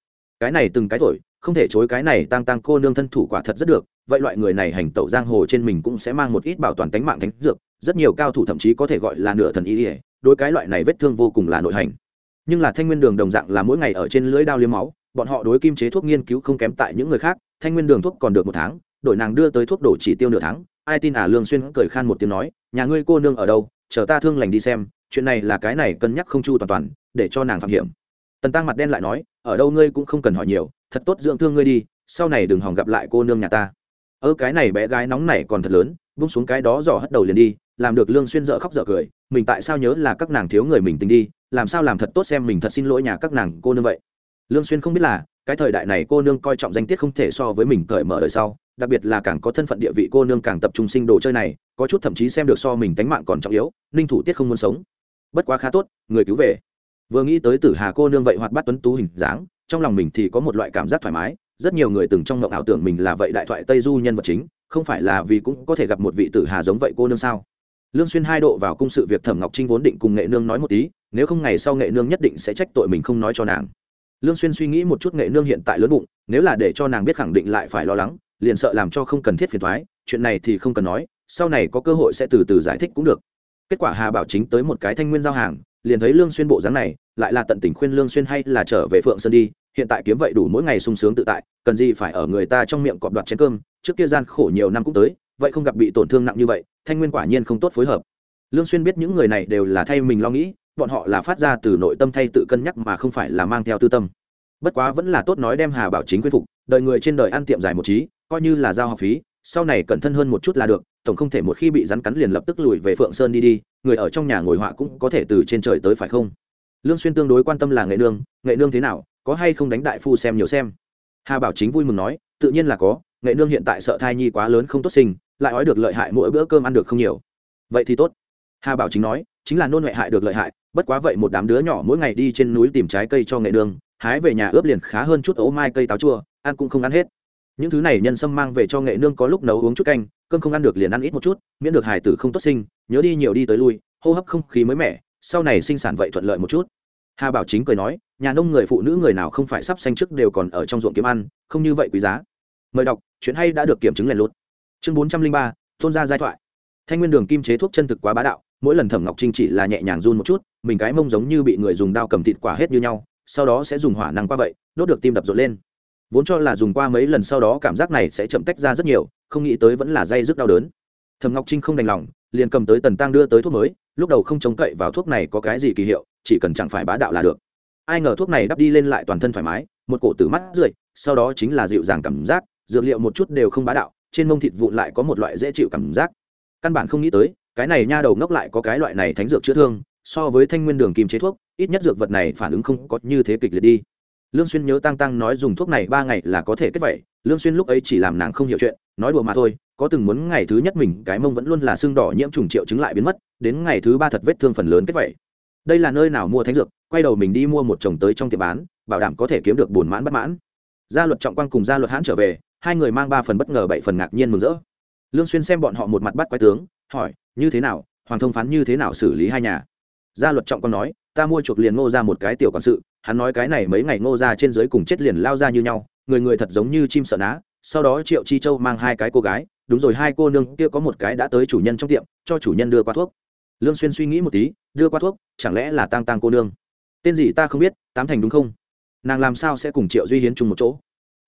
Cái này từng cái thổi, không thể chối cái này tăng tăng cô nương thân thủ quả thật rất được, vậy loại người này hành tẩu giang hồ trên mình cũng sẽ mang một ít bảo toàn tính mạng thánh dược, rất nhiều cao thủ thậm chí có thể gọi là nửa thần y ỉa đối cái loại này vết thương vô cùng là nội hành. Nhưng là thanh nguyên đường đồng dạng là mỗi ngày ở trên lưỡi đao liếm máu, bọn họ đối kim chế thuốc nghiên cứu không kém tại những người khác, thanh nguyên đường thuốc còn được một tháng đội nàng đưa tới thuốc đổ chỉ tiêu nửa tháng. Ai tin à lương xuyên cười khan một tiếng nói, nhà ngươi cô nương ở đâu, chờ ta thương lành đi xem, chuyện này là cái này cân nhắc không chu toàn toàn, để cho nàng phạm hiểm. Tần tăng mặt đen lại nói, ở đâu ngươi cũng không cần hỏi nhiều, thật tốt dưỡng thương ngươi đi, sau này đừng hòng gặp lại cô nương nhà ta. Ơ, cái này bé gái nóng này còn thật lớn bung xuống cái đó dò hất đầu liền đi, làm được lương xuyên dở khóc dở cười, mình tại sao nhớ là các nàng thiếu người mình tình đi, làm sao làm thật tốt xem mình thật xin lỗi nhà các nàng cô nương vậy. Lương xuyên không biết là, cái thời đại này cô nương coi trọng danh tiết không thể so với mình cởi mở đời sau đặc biệt là càng có thân phận địa vị cô nương càng tập trung sinh đồ chơi này, có chút thậm chí xem được so mình tánh mạng còn trọng yếu, ninh thủ tiết không muốn sống. Bất quá khá tốt, người cứu về. Vừa nghĩ tới tử hà cô nương vậy hoạt bát tuấn tú hình dáng, trong lòng mình thì có một loại cảm giác thoải mái, rất nhiều người từng trong ngộng ảo tưởng mình là vậy đại thoại tây du nhân vật chính, không phải là vì cũng có thể gặp một vị tử hà giống vậy cô nương sao? Lương xuyên hai độ vào cung sự việc thẩm ngọc trinh vốn định cùng nghệ nương nói một tí, nếu không ngày sau nghệ nương nhất định sẽ trách tội mình không nói cho nàng. Lương xuyên suy nghĩ một chút, nghệ nương hiện tại lớn bụng, nếu là để cho nàng biết khẳng định lại phải lo lắng liền sợ làm cho không cần thiết phiền toái chuyện này thì không cần nói, sau này có cơ hội sẽ từ từ giải thích cũng được. Kết quả hà bảo chính tới một cái thanh nguyên giao hàng, liền thấy lương xuyên bộ dáng này, lại là tận tình khuyên lương xuyên hay là trở về phượng sơn đi, hiện tại kiếm vậy đủ mỗi ngày sung sướng tự tại, cần gì phải ở người ta trong miệng cọp đoạt chén cơm, trước kia gian khổ nhiều năm cũng tới, vậy không gặp bị tổn thương nặng như vậy, thanh nguyên quả nhiên không tốt phối hợp. Lương xuyên biết những người này đều là thay mình lo nghĩ, bọn họ là phát ra từ nội tâm thay tự cân nhắc mà không phải là mang theo tư tâm. Bất quá vẫn là tốt nói đem hà bảo chính quyết phục, đợi người trên đời ăn tiệm dài một trí coi như là giao học phí, sau này cẩn thân hơn một chút là được, tổng không thể một khi bị rắn cắn liền lập tức lùi về phượng sơn đi đi, người ở trong nhà ngồi họa cũng có thể từ trên trời tới phải không? Lương xuyên tương đối quan tâm là nghệ nương nghệ nương thế nào, có hay không đánh đại phu xem nhiều xem. Hà bảo chính vui mừng nói, tự nhiên là có, nghệ nương hiện tại sợ thai nhi quá lớn không tốt sinh, lại ói được lợi hại mỗi bữa cơm ăn được không nhiều. Vậy thì tốt. Hà bảo chính nói, chính là nôn hệ hại được lợi hại, bất quá vậy một đám đứa nhỏ mỗi ngày đi trên núi tìm trái cây cho nghệ nương, hái về nhà ướp liền khá hơn chút ấu mai cây táo chua, ăn cũng không ăn hết những thứ này nhân sâm mang về cho nghệ nương có lúc nấu uống chút canh, cơm không ăn được liền ăn ít một chút, miễn được hài tử không tốt sinh, nhớ đi nhiều đi tới lui, hô hấp không khí mới mẻ, sau này sinh sản vậy thuận lợi một chút. Hà bảo chính cười nói, nhà nông người phụ nữ người nào không phải sắp xanh trước đều còn ở trong ruộng kiếm ăn, không như vậy quý giá. Mời đọc, chuyện hay đã được kiểm chứng lèn lút. Chương bốn trăm linh ba tôn gia giai thoại. Thanh nguyên đường kim chế thuốc chân thực quá bá đạo, mỗi lần thẩm ngọc trinh chỉ là nhẹ nhàng run một chút, mình cái mông giống như bị người dùng dao cầm thịt quả hết như nhau, sau đó sẽ dùng hỏa năng qua vậy, đốt được tim đập rộn lên vốn cho là dùng qua mấy lần sau đó cảm giác này sẽ chậm tách ra rất nhiều, không nghĩ tới vẫn là dây rất đau đớn. Thẩm ngọc trinh không đành lòng, liền cầm tới tần tăng đưa tới thuốc mới, lúc đầu không chống cậy vào thuốc này có cái gì kỳ hiệu, chỉ cần chẳng phải bá đạo là được. Ai ngờ thuốc này đắp đi lên lại toàn thân thoải mái, một cổ tử mắt rượi, sau đó chính là dịu dàng cảm giác, dược liệu một chút đều không bá đạo, trên mông thịt vụn lại có một loại dễ chịu cảm giác. Căn bản không nghĩ tới, cái này nha đầu ngốc lại có cái loại này thánh dược chữa thương, so với thanh nguyên đường kim chế thuốc, ít nhất dược vật này phản ứng không có như thế kịch liệt đi lương xuyên nhớ tăng tăng nói dùng thuốc này ba ngày là có thể kết vậy, lương xuyên lúc ấy chỉ làm nàng không hiểu chuyện, nói đùa mà thôi, có từng muốn ngày thứ nhất mình, cái mông vẫn luôn là sưng đỏ nhiễm trùng triệu chứng lại biến mất, đến ngày thứ ba thật vết thương phần lớn kết vậy. Đây là nơi nào mua thánh dược, quay đầu mình đi mua một chồng tới trong tiệm bán, bảo đảm có thể kiếm được buồn mãn bất mãn. Gia luật trọng quang cùng gia luật hãn trở về, hai người mang ba phần bất ngờ bảy phần ngạc nhiên mừng rỡ. Lương xuyên xem bọn họ một mặt bắt quái tướng, hỏi, như thế nào? Hoàng thông phán như thế nào xử lý hai nhà? Gia luật trọng quang nói, ta mua chuộc liền ngô ra một cái tiểu quản sự hắn nói cái này mấy ngày ngô ra trên dưới cùng chết liền lao ra như nhau, người người thật giống như chim sợ ná. Sau đó triệu chi châu mang hai cái cô gái, đúng rồi, hai cô nương kia có một cái đã tới chủ nhân trong tiệm, cho chủ nhân đưa qua thuốc. Lương xuyên suy nghĩ một tí, đưa qua thuốc, chẳng lẽ là tang tang cô nương? Tên gì ta không biết, tám thành đúng không? Nàng làm sao sẽ cùng triệu duy hiến chung một chỗ?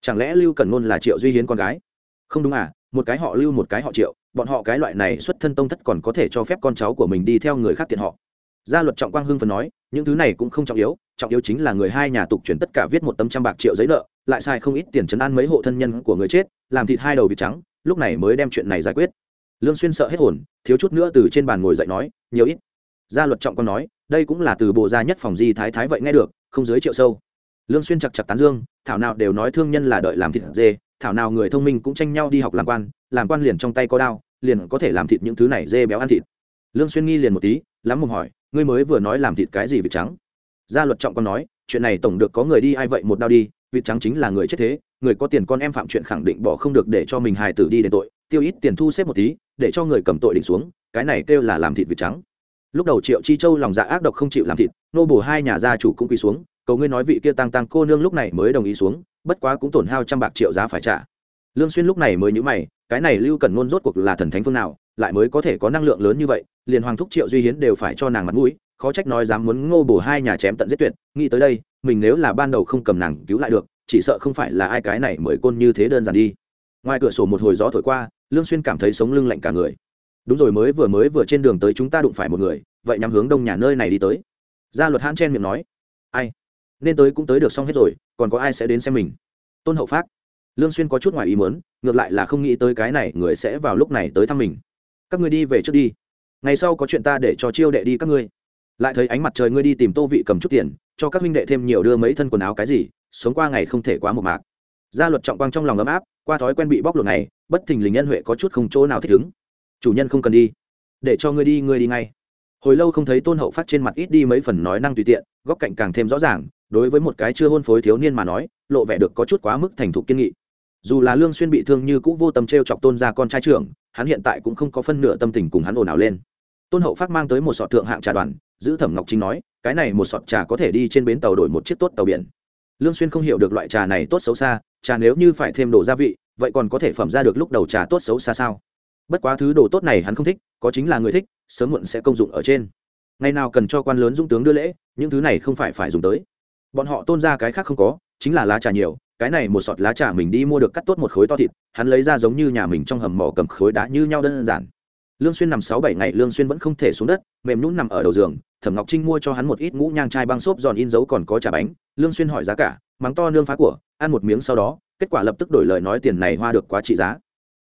Chẳng lẽ lưu cần ngôn là triệu duy hiến con gái? Không đúng à một cái họ lưu, một cái họ triệu, bọn họ cái loại này xuất thân tông thất còn có thể cho phép con cháu của mình đi theo người khác tiện họ. Gia luật trọng quang hưng phần nói những thứ này cũng không trọng yếu trọng yếu chính là người hai nhà tục chuyển tất cả viết một tấm trăm bạc triệu giấy nợ, lại xài không ít tiền chấn an mấy hộ thân nhân của người chết, làm thịt hai đầu vịt trắng, lúc này mới đem chuyện này giải quyết. Lương xuyên sợ hết hồn, thiếu chút nữa từ trên bàn ngồi dậy nói, nhiều ít. Gia luật trọng con nói, đây cũng là từ bộ gia nhất phòng di thái thái vậy nghe được, không dưới triệu sâu. Lương xuyên chặt chặt tán dương, thảo nào đều nói thương nhân là đợi làm thịt dê, thảo nào người thông minh cũng tranh nhau đi học làm quan làm quan liền trong tay có đao, liền có thể làm thịt những thứ này dê béo ăn thịt. Lương xuyên nghi liền một tí, lắm mồm hỏi ngươi mới vừa nói làm thịt cái gì vịt trắng? Gia luật trọng còn nói, chuyện này tổng được có người đi, ai vậy, một đao đi, vịt trắng chính là người chết thế, người có tiền con em phạm chuyện khẳng định bỏ không được để cho mình hài tử đi đền tội, tiêu ít tiền thu xếp một tí, để cho người cầm tội đỉnh xuống, cái này kêu là làm thịt vịt trắng. Lúc đầu triệu chi châu lòng dạ ác độc không chịu làm thịt, nô bổ hai nhà gia chủ cũng quỳ xuống, cầu ngươi nói vị kia tăng tăng cô nương lúc này mới đồng ý xuống, bất quá cũng tổn hao trăm bạc triệu giá phải trả. Lương xuyên lúc này mới nhữ mày, cái này lưu cần ngôn rốt cuộc là thần thánh phương nào lại mới có thể có năng lượng lớn như vậy, liền hoàng thúc triệu duy hiến đều phải cho nàng mặt mũi, khó trách nói dám muốn ngô bổ hai nhà chém tận giết tuyệt, nghĩ tới đây, mình nếu là ban đầu không cầm nàng cứu lại được, chỉ sợ không phải là ai cái này mới côn như thế đơn giản đi. Ngoài cửa sổ một hồi gió thổi qua, lương xuyên cảm thấy sống lưng lạnh cả người. Đúng rồi, mới vừa mới vừa trên đường tới chúng ta đụng phải một người, vậy nhắm hướng đông nhà nơi này đi tới. Gia luật hãn chen miệng nói. Ai? Nên tới cũng tới được xong hết rồi, còn có ai sẽ đến xem mình? Tôn hậu phát lương xuyên có chút ngoài ý muốn, ngược lại là không nghĩ tới cái này người sẽ vào lúc này tới thăm mình các ngươi đi về trước đi. Ngày sau có chuyện ta để cho chiêu đệ đi các ngươi. Lại thấy ánh mặt trời ngươi đi tìm tô vị cầm chút tiền, cho các huynh đệ thêm nhiều đưa mấy thân quần áo cái gì, sống qua ngày không thể quá một mạc. Gia luật trọng quang trong lòng ấm áp, qua thói quen bị bóc lột này, bất thình lình nhân huệ có chút không chỗ nào thích ứng. Chủ nhân không cần đi, để cho ngươi đi ngươi đi ngay. Hồi lâu không thấy tôn hậu phát trên mặt ít đi mấy phần nói năng tùy tiện, góc cạnh càng thêm rõ ràng, đối với một cái chưa hôn phối thiếu niên mà nói, lộ vẻ được có chút quá mức thành thục kiên nghị dù là lương xuyên bị thương như cũng vô tâm treo chọc tôn gia con trai trưởng, hắn hiện tại cũng không có phân nửa tâm tình cùng hắn ồn ào lên. Tôn hậu phát mang tới một sọt thượng hạng trà đoàn, giữ thẩm ngọc chính nói, cái này một sọt trà có thể đi trên bến tàu đổi một chiếc tốt tàu biển. Lương xuyên không hiểu được loại trà này tốt xấu xa, trà nếu như phải thêm đồ gia vị, vậy còn có thể phẩm ra được lúc đầu trà tốt xấu xa sao? Bất quá thứ đồ tốt này hắn không thích, có chính là người thích, sớm muộn sẽ công dụng ở trên. Ngày nào cần cho quan lớn dũng tướng đưa lễ, những thứ này không phải phải dùng tới. Bọn họ tôn ra cái khác không có, chính là lá trà nhiều cái này một sọt lá trà mình đi mua được cắt tốt một khối to thịt, hắn lấy ra giống như nhà mình trong hầm mỏ cầm khối đá như nhau đơn giản. Lương xuyên nằm sáu bảy ngày, lương xuyên vẫn không thể xuống đất, mềm nhũn nằm ở đầu giường, thẩm ngọc trinh mua cho hắn một ít ngũ nhang chai băng xốp giòn in dấu còn có trà bánh. Lương xuyên hỏi giá cả, mắng to nương phá của, ăn một miếng sau đó, kết quả lập tức đổi lời nói tiền này hoa được quá trị giá.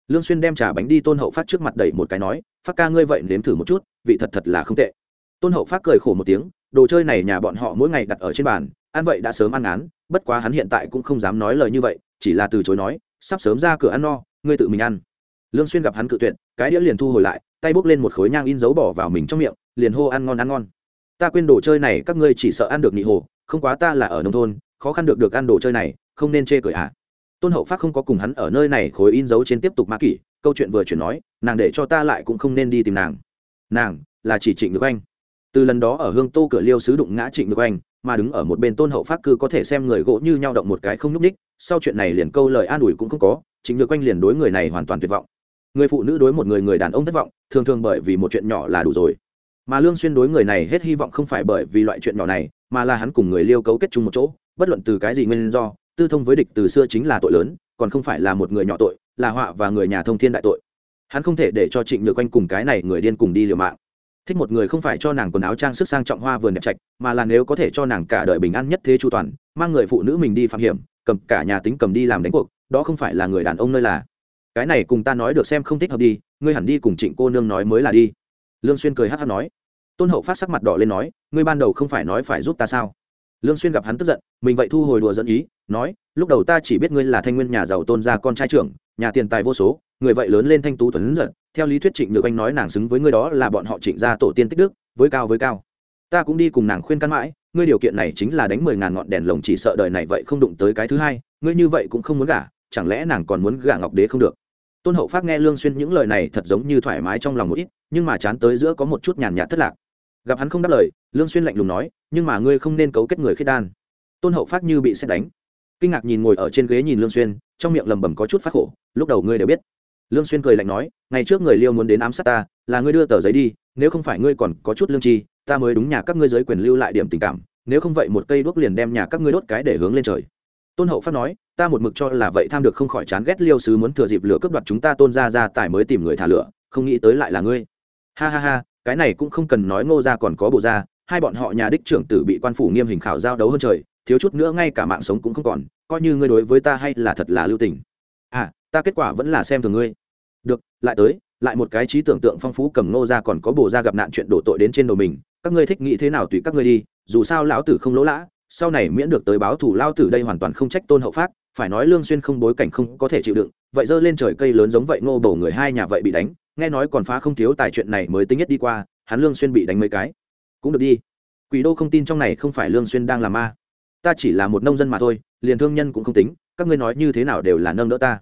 Lương xuyên đem trà bánh đi tôn hậu phát trước mặt đẩy một cái nói, phát ca ngươi vậy nếm thử một chút, vị thật thật là không tệ. Tôn hậu phát cười khổ một tiếng, đồ chơi này nhà bọn họ mỗi ngày đặt ở trên bàn ăn vậy đã sớm ăn ngán, bất quá hắn hiện tại cũng không dám nói lời như vậy, chỉ là từ chối nói, sắp sớm ra cửa ăn no, ngươi tự mình ăn. Lương xuyên gặp hắn cự tuyệt, cái đĩa liền thu hồi lại, tay bốc lên một khối nhang in dấu bỏ vào mình trong miệng, liền hô ăn ngon ăn ngon. Ta quên đồ chơi này, các ngươi chỉ sợ ăn được nhị hồ, không quá ta là ở nông thôn, khó khăn được được ăn đồ chơi này, không nên chê cười à. Tôn hậu phát không có cùng hắn ở nơi này khối in dấu trên tiếp tục ma kỷ, câu chuyện vừa chuyển nói, nàng để cho ta lại cũng không nên đi tìm nàng. Nàng là chỉ trịnh được anh. Từ lần đó ở hương tô cửa liêu sứ đụng ngã trịnh được anh mà đứng ở một bên tôn hậu pháp cư có thể xem người gỗ như nhau động một cái không nhúc ních sau chuyện này liền câu lời an ủi cũng không có chính nhược quanh liền đối người này hoàn toàn tuyệt vọng. Người phụ nữ đối một người người đàn ông thất vọng, thường thường bởi vì một chuyện nhỏ là đủ rồi. Mà lương xuyên đối người này hết hy vọng không phải bởi vì loại chuyện nhỏ này, mà là hắn cùng người liêu cấu kết chung một chỗ, bất luận từ cái gì nguyên do, tư thông với địch từ xưa chính là tội lớn, còn không phải là một người nhỏ tội, là họa và người nhà thông thiên đại tội. Hắn không thể để cho trịnh nhược quanh cùng cái này người điên cùng đi liều mạng thích một người không phải cho nàng quần áo trang sức sang trọng hoa vườn đẹp trạch, mà là nếu có thể cho nàng cả đời bình an nhất thế chu toàn, mang người phụ nữ mình đi phạm hiểm, cầm cả nhà tính cầm đi làm đánh cuộc, đó không phải là người đàn ông nơi là. Cái này cùng ta nói được xem không thích hợp đi, ngươi hẳn đi cùng trịnh cô nương nói mới là đi. Lương xuyên cười hát hát nói. Tôn hậu phát sắc mặt đỏ lên nói, ngươi ban đầu không phải nói phải giúp ta sao? Lương xuyên gặp hắn tức giận, mình vậy thu hồi đùa dẫn ý, nói, lúc đầu ta chỉ biết ngươi là thanh nguyên nhà giàu tôn gia con trai trưởng, nhà tiền tài vô số người vậy lớn lên thanh tú tuấn giật, theo lý thuyết trịnh nhược anh nói nàng xứng với ngươi đó là bọn họ trịnh gia tổ tiên tích đức, với cao với cao. Ta cũng đi cùng nàng khuyên can mãi, ngươi điều kiện này chính là đánh mười ngàn ngọn đèn lồng chỉ sợ đời này vậy không đụng tới cái thứ hai, ngươi như vậy cũng không muốn gả, chẳng lẽ nàng còn muốn gả ngọc đế không được? Tôn hậu phát nghe lương xuyên những lời này thật giống như thoải mái trong lòng một ít, nhưng mà chán tới giữa có một chút nhàn nhạt thất lạc. Gặp hắn không đáp lời, lương xuyên lạnh lùng nói, nhưng mà ngươi không nên cấu kết người khiết đan. Tôn hậu phát như bị xét đánh. Kinh ngạc nhìn ngồi ở trên ghế nhìn lương xuyên, trong miệng lẩm bẩm có chút phát khổ, lúc đầu ngươi đều biết lương xuyên cười lạnh nói, ngày trước người liêu muốn đến ám sát ta, là ngươi đưa tờ giấy đi, nếu không phải ngươi còn có chút lương tri, ta mới đúng nhà các ngươi giới quyền lưu lại điểm tình cảm, nếu không vậy một cây đuốc liền đem nhà các ngươi đốt cái để hướng lên trời. Tôn hậu phát nói, ta một mực cho là vậy tham được không khỏi chán ghét liêu sứ muốn thừa dịp lửa cướp đoạt chúng ta tôn ra ra tài mới tìm người thả lửa, không nghĩ tới lại là ngươi. Ha ha ha, cái này cũng không cần nói ngô ra còn có bộ ra hai bọn họ nhà đích trưởng tử bị quan phủ nghiêm hình khảo giao đấu hơn trời, thiếu chút nữa ngay cả mạng sống cũng không còn, coi như ngươi đối với ta hay là thật là lưu tình. À ta kết quả vẫn là xem thường ngươi được, lại tới, lại một cái trí tưởng tượng phong phú cầm ngô ra còn có bồ ra gặp nạn chuyện đổ tội đến trên đầu mình, các ngươi thích nghĩ thế nào tùy các ngươi đi, dù sao lão tử không lỗ lã, sau này miễn được tới báo thủ lao tử đây hoàn toàn không trách tôn hậu phát phải nói lương xuyên không bối cảnh không có thể chịu đựng, vậy dơ lên trời cây lớn giống vậy ngô bổ người hai nhà vậy bị đánh, nghe nói còn phá không thiếu tài chuyện này mới tính nhất đi qua, hắn lương xuyên bị đánh mấy cái. Cũng được đi. Quỷ đô không tin trong này không phải lương xuyên đang làm ma. Ta chỉ là một nông dân mà thôi, liền thương nhân cũng không tính, các ngươi nói như thế nào đều là nâng đỡ ta.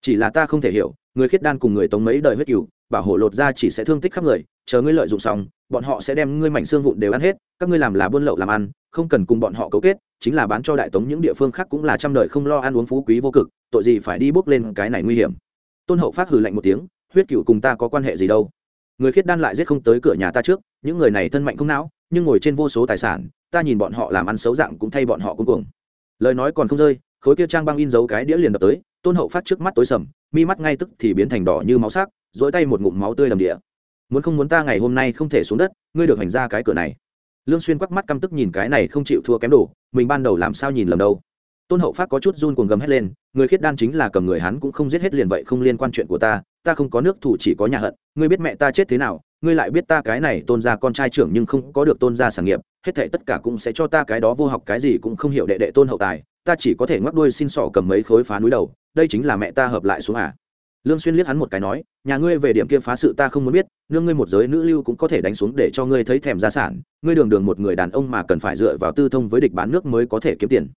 Chỉ là ta không thể hiểu người khiết đan cùng người tống mấy đời huyết cửu, bảo hộ lột ra chỉ sẽ thương tích khắp người, chờ ngươi lợi dụng xong, bọn họ sẽ đem ngươi mảnh xương vụn đều ăn hết, các ngươi làm là buôn lậu làm ăn, không cần cùng bọn họ cấu kết, chính là bán cho đại tống những địa phương khác cũng là trăm đời không lo ăn uống phú quý vô cực, tội gì phải đi bước lên cái này nguy hiểm tôn hậu phát hừ lạnh một tiếng, huyết cựu cùng ta có quan hệ gì đâu người khiết đan lại giết không tới cửa nhà ta trước, những người này thân mạnh không não, nhưng ngồi trên vô số tài sản, ta nhìn bọn họ làm ăn xấu dạng cũng thay bọn họ cuồng cuồng. lời nói còn không rơi khối kia trang băng in dấu cái đĩa liền đập tới, tôn hậu phát trước mắt tối sầm, mi mắt ngay tức thì biến thành đỏ như máu sắc dỗi tay một ngụm máu tươi đầm địa. Muốn không muốn ta ngày hôm nay không thể xuống đất, ngươi được hành ra cái cửa này. Lương xuyên quắc mắt căm tức nhìn cái này không chịu thua kém đủ mình ban đầu làm sao nhìn lầm đâu. Tôn hậu phát có chút run cuồng gầm hết lên, người khiết đan chính là cầm người hắn cũng không giết hết liền vậy không liên quan chuyện của ta ta không có nước thủ chỉ có nhà hận, ngươi biết mẹ ta chết thế nào, ngươi lại biết ta cái này tôn gia con trai trưởng nhưng không có được tôn gia sản nghiệp, hết thảy tất cả cũng sẽ cho ta cái đó vô học cái gì cũng không hiểu đệ đệ tôn hậu tài ta chỉ có thể ngoắc đuôi xin sỏ cầm mấy khối phá núi đầu, đây chính là mẹ ta hợp lại xuống à. Lương xuyên liếc hắn một cái nói, nhà ngươi về điểm kia phá sự ta không muốn biết, nương ngươi một giới nữ lưu cũng có thể đánh xuống để cho ngươi thấy thèm gia sản, ngươi đường đường một người đàn ông mà cần phải dựa vào tư thông với địch bán nước mới có thể kiếm tiền.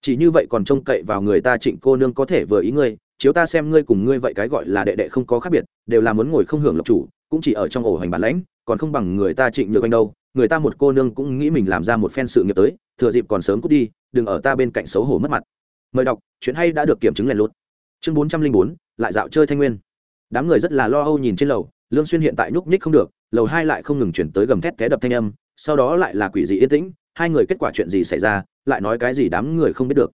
Chỉ như vậy còn trông cậy vào người ta trịnh cô nương có thể vừa ý ngươi, chiếu ta xem ngươi cùng ngươi vậy cái gọi là đệ đệ không có khác biệt, đều là muốn ngồi không hưởng lộc chủ, cũng chỉ ở trong ổ hành bản lãnh, còn không bằng người ta trịnh nhược anh đâu, người ta một cô nương cũng nghĩ mình làm ra một phen sự nghiệp tới, thừa dịp còn sớm cút đi đừng ở ta bên cạnh xấu hổ mất mặt. Mời đọc, chuyện hay đã được kiểm chứng lèn lút. Chương bốn trăm linh bốn, lại dạo chơi thanh nguyên. Đám người rất là lo âu nhìn trên lầu, lương xuyên hiện tại nhúc nhích không được, lầu hai lại không ngừng chuyển tới gầm thét té đập thanh âm, sau đó lại là quỷ dị yên tĩnh, hai người kết quả chuyện gì xảy ra, lại nói cái gì đám người không biết được.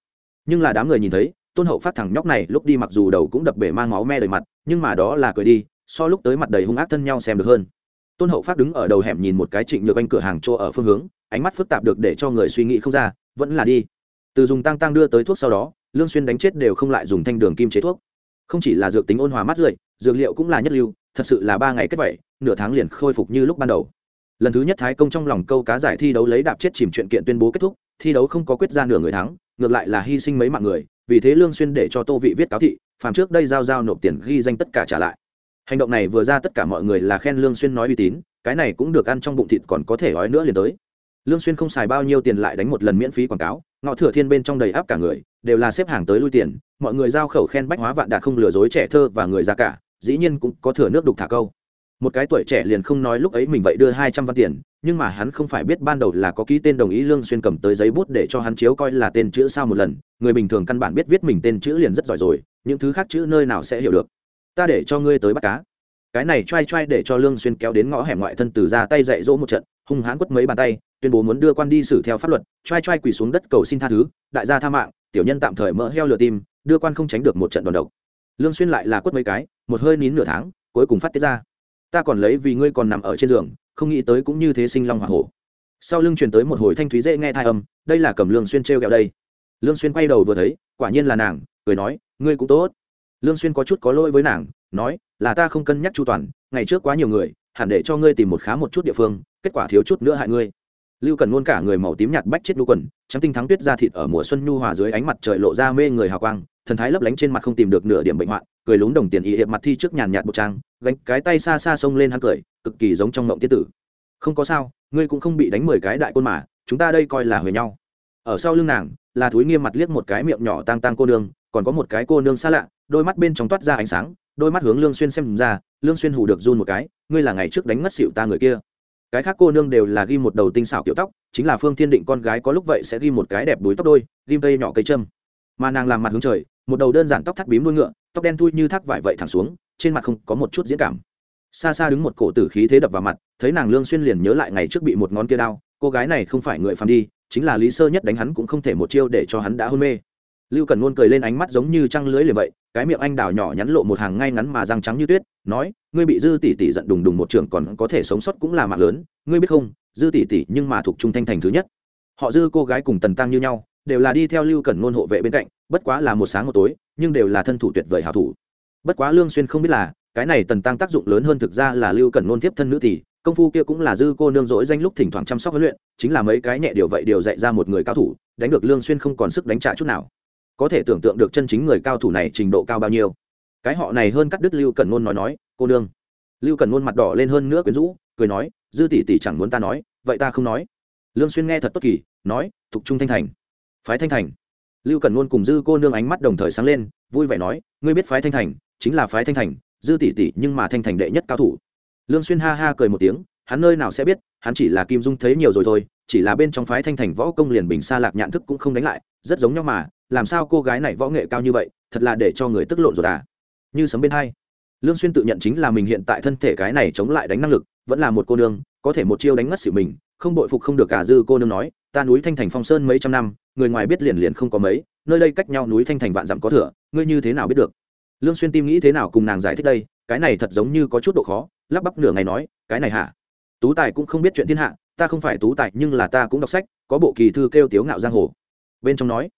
Nhưng là đám người nhìn thấy, tôn hậu phát thằng nhóc này lúc đi mặc dù đầu cũng đập bể mang máu me đầy mặt, nhưng mà đó là cười đi, so lúc tới mặt đầy hung ác thân nhau xem được hơn. Tôn hậu phát đứng ở đầu hẻm nhìn một cái trịnh nhược anh cửa hàng chỗ ở phương hướng, ánh mắt phức tạp được để cho người suy nghĩ không ra vẫn là đi. Từ dùng tăng tăng đưa tới thuốc sau đó, lương xuyên đánh chết đều không lại dùng thanh đường kim chế thuốc. Không chỉ là dược tính ôn hòa mát rượi, dược liệu cũng là nhất lưu, thật sự là ba ngày kết vậy, nửa tháng liền khôi phục như lúc ban đầu. Lần thứ nhất thái công trong lòng câu cá giải thi đấu lấy đạp chết chìm chuyện kiện tuyên bố kết thúc, thi đấu không có quyết ra nửa người thắng, ngược lại là hy sinh mấy mạng người, vì thế lương xuyên để cho tô vị viết cáo thị, phàm trước đây giao giao nộp tiền ghi danh tất cả trả lại. Hành động này vừa ra tất cả mọi người là khen lương xuyên nói uy tín, cái này cũng được ăn trong bụng thịt còn có thể nói nữa liền tới lương xuyên không xài bao nhiêu tiền lại đánh một lần miễn phí quảng cáo ngõ thừa thiên bên trong đầy áp cả người, đều là xếp hàng tới lui tiền, mọi người giao khẩu khen bách hóa vạn đạt không lừa dối trẻ thơ và người già cả, dĩ nhiên cũng có thừa nước đục thả câu. Một cái tuổi trẻ liền không nói lúc ấy mình vậy đưa hai trăm văn tiền, nhưng mà hắn không phải biết ban đầu là có ký tên đồng ý lương xuyên cầm tới giấy bút để cho hắn chiếu coi là tên chữ sao một lần, người bình thường căn bản biết viết mình tên chữ liền rất giỏi rồi, những thứ khác chữ nơi nào sẽ hiểu được. Ta để cho ngươi tới bắt cá. Cái này trai trai để cho lương xuyên kéo đến ngõ hẻm ngoại thân từ ra tay dạy dỗ một trận hung hãn quất mấy bàn tay, tuyên bố muốn đưa quan đi xử theo pháp luật trai trai quỳ xuống đất cầu xin tha thứ, đại gia tha mạng, tiểu nhân tạm thời mỡ heo lừa tim, đưa quan không tránh được một trận đòn độc. Lương xuyên lại là quất mấy cái, một hơi nín nửa tháng, cuối cùng phát tiết ra. Ta còn lấy vì ngươi còn nằm ở trên giường, không nghĩ tới cũng như thế sinh long hỏa hổ. Sau lưng truyền tới một hồi thanh thúy dễ nghe thai âm, đây là cầm lương xuyên treo gẹo đây. Lương xuyên quay đầu vừa thấy, quả nhiên là nàng, cười nói, ngươi cũng tốt. Lương xuyên có chút có lỗi với nàng, nói, là ta không cân nhắc chu toàn, ngày trước quá nhiều người, hẳn để cho ngươi tìm một khá một chút địa phương kết quả thiếu chút nữa hại ngươi. Lưu cần luôn cả người màu tím nhạt bách chết nhu quần, trắng tinh thắng tuyết ra thịt ở mùa xuân nhu hòa dưới ánh mặt trời lộ ra mê người hào quang, thần thái lấp lánh trên mặt không tìm được nửa điểm bệnh hoạn, cười lúng đồng tiền y hiệp mặt thi trước nhàn nhạt một trang, gánh cái tay xa xa xông lên hắn cười, cực kỳ giống trong mộng tiết tử. Không có sao, ngươi cũng không bị đánh mười cái đại côn mà, chúng ta đây coi là huề nhau. Ở sau lưng nàng, là thúi nghiêm mặt liếc một cái miệng nhỏ tang tang cô nương, còn có một cái cô nương xa lạ, đôi mắt bên trong toát ra ánh sáng, đôi mắt hướng lương xuyên xem ra, lương xuyên hù được run một cái, ngươi là ngày trước đánh ngất xỉu ta người kia cái khác cô nương đều là ghi một đầu tinh xảo kiểu tóc, chính là phương thiên định con gái có lúc vậy sẽ ghi một cái đẹp đuôi tóc đôi, ghim cây nhỏ cây châm. Mà nàng làm mặt hướng trời, một đầu đơn giản tóc thắt bím đuôi ngựa, tóc đen thui như thác vải vậy thẳng xuống, trên mặt không có một chút diễn cảm. Xa xa đứng một cổ tử khí thế đập vào mặt, thấy nàng lương xuyên liền nhớ lại ngày trước bị một ngón kia đao, cô gái này không phải người phàm đi, chính là lý sơ nhất đánh hắn cũng không thể một chiêu để cho hắn đã hôn mê lưu cần luôn cười lên ánh mắt giống như trăng lưới liền vậy, cái miệng anh đào nhỏ nhắn lộ một hàng ngay ngắn mà răng trắng như tuyết, nói, ngươi bị dư tỷ tỷ giận đùng đùng một trường còn có thể sống sót cũng là mạng lớn, ngươi biết không, dư tỷ tỷ nhưng mà thuộc trung thanh thành thứ nhất. Họ dư cô gái cùng tần tăng như nhau, đều là đi theo lưu cần ngôn hộ vệ bên cạnh, bất quá là một sáng một tối, nhưng đều là thân thủ tuyệt vời hảo thủ. Bất quá lương xuyên không biết là, cái này tần tăng tác dụng lớn hơn thực ra là lưu cần ngôn tiếp thân nữ tỷ, công phu kia cũng là dư cô nương dỗi danh lúc thỉnh thoảng chăm sóc huấn luyện, chính là mấy cái nhẹ điều vậy điều dạy ra một người cao thủ, đánh được lương xuyên không còn sức đánh trả chút nào có thể tưởng tượng được chân chính người cao thủ này trình độ cao bao nhiêu. Cái họ này hơn cắt đứt lưu cần ngôn nói nói, cô nương. Lưu cần ngôn mặt đỏ lên hơn nữa quyến rũ, cười nói, dư tỷ tỷ chẳng muốn ta nói, vậy ta không nói. Lương xuyên nghe thật tốt kỳ, nói, thục trung thanh thành. Phái thanh thành. Lưu cần ngôn cùng dư cô nương ánh mắt đồng thời sáng lên, vui vẻ nói, ngươi biết phái thanh thành, chính là phái thanh thành, dư tỷ tỷ nhưng mà thanh thành đệ nhất cao thủ. Lương xuyên ha ha cười một tiếng, hắn nơi nào sẽ biết, hắn chỉ là kim dung thấy nhiều rồi thôi, chỉ là bên trong phái thanh thành võ công liền bình xa lạc nhạn thức cũng không đánh lại, rất giống nhau mà làm sao cô gái này võ nghệ cao như vậy, thật là để cho người tức lộn rồi à? Như sấm bên hai. Lương xuyên tự nhận chính là mình hiện tại thân thể cái này chống lại đánh năng lực, vẫn là một cô nương, có thể một chiêu đánh ngất xỉu mình, không bội phục không được cả dư cô nương nói, ta núi thanh thành phong sơn mấy trăm năm, người ngoài biết liền liền không có mấy, nơi đây cách nhau núi thanh thành vạn dặm có thừa ngươi như thế nào biết được? Lương xuyên tim nghĩ thế nào cùng nàng giải thích đây, cái này thật giống như có chút độ khó, lắp bắp nửa ngày nói, cái này hả? Tú tài cũng không biết chuyện thiên hạ, ta không phải tú tài nhưng là ta cũng đọc sách, có bộ kỳ thư kêu tiếu ngạo giang hồ. Bên trong nói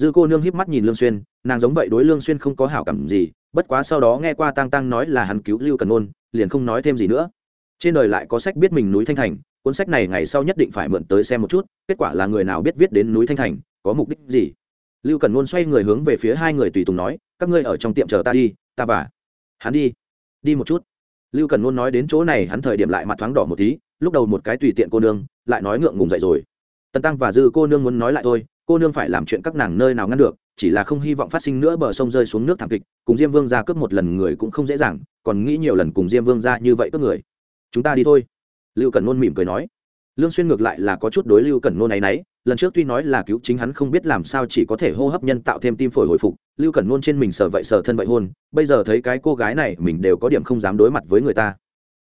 dư cô nương híp mắt nhìn lương xuyên, nàng giống vậy đối lương xuyên không có hảo cảm gì, bất quá sau đó nghe qua tăng tăng nói là hắn cứu lưu cần ôn, liền không nói thêm gì nữa. Trên đời lại có sách biết mình núi thanh thành, cuốn sách này ngày sau nhất định phải mượn tới xem một chút, kết quả là người nào biết viết đến núi thanh thành, có mục đích gì? Lưu cần ôn xoay người hướng về phía hai người tùy tùng nói, các ngươi ở trong tiệm chờ ta đi, ta và hắn đi đi một chút. Lưu cần ôn nói đến chỗ này, hắn thời điểm lại mặt thoáng đỏ một tí, lúc đầu một cái tùy tiện cô nương, lại nói ngượng ngùng dậy rồi. Tần tăng và dư cô nương muốn nói lại thôi cô nương phải làm chuyện các nàng nơi nào ngăn được, chỉ là không hy vọng phát sinh nữa bờ sông rơi xuống nước thảm kịch, cùng diêm vương ra cướp một lần người cũng không dễ dàng, còn nghĩ nhiều lần cùng diêm vương ra như vậy cướp người. Chúng ta đi thôi. Lưu cần nôn mỉm cười nói. Lương xuyên ngược lại là có chút đối lưu cần nôn này nấy, lần trước tuy nói là cứu chính hắn không biết làm sao chỉ có thể hô hấp nhân tạo thêm tim phổi hồi phục, lưu cần nôn trên mình sờ vậy sờ thân vậy hôn, bây giờ thấy cái cô gái này mình đều có điểm không dám đối mặt với người ta.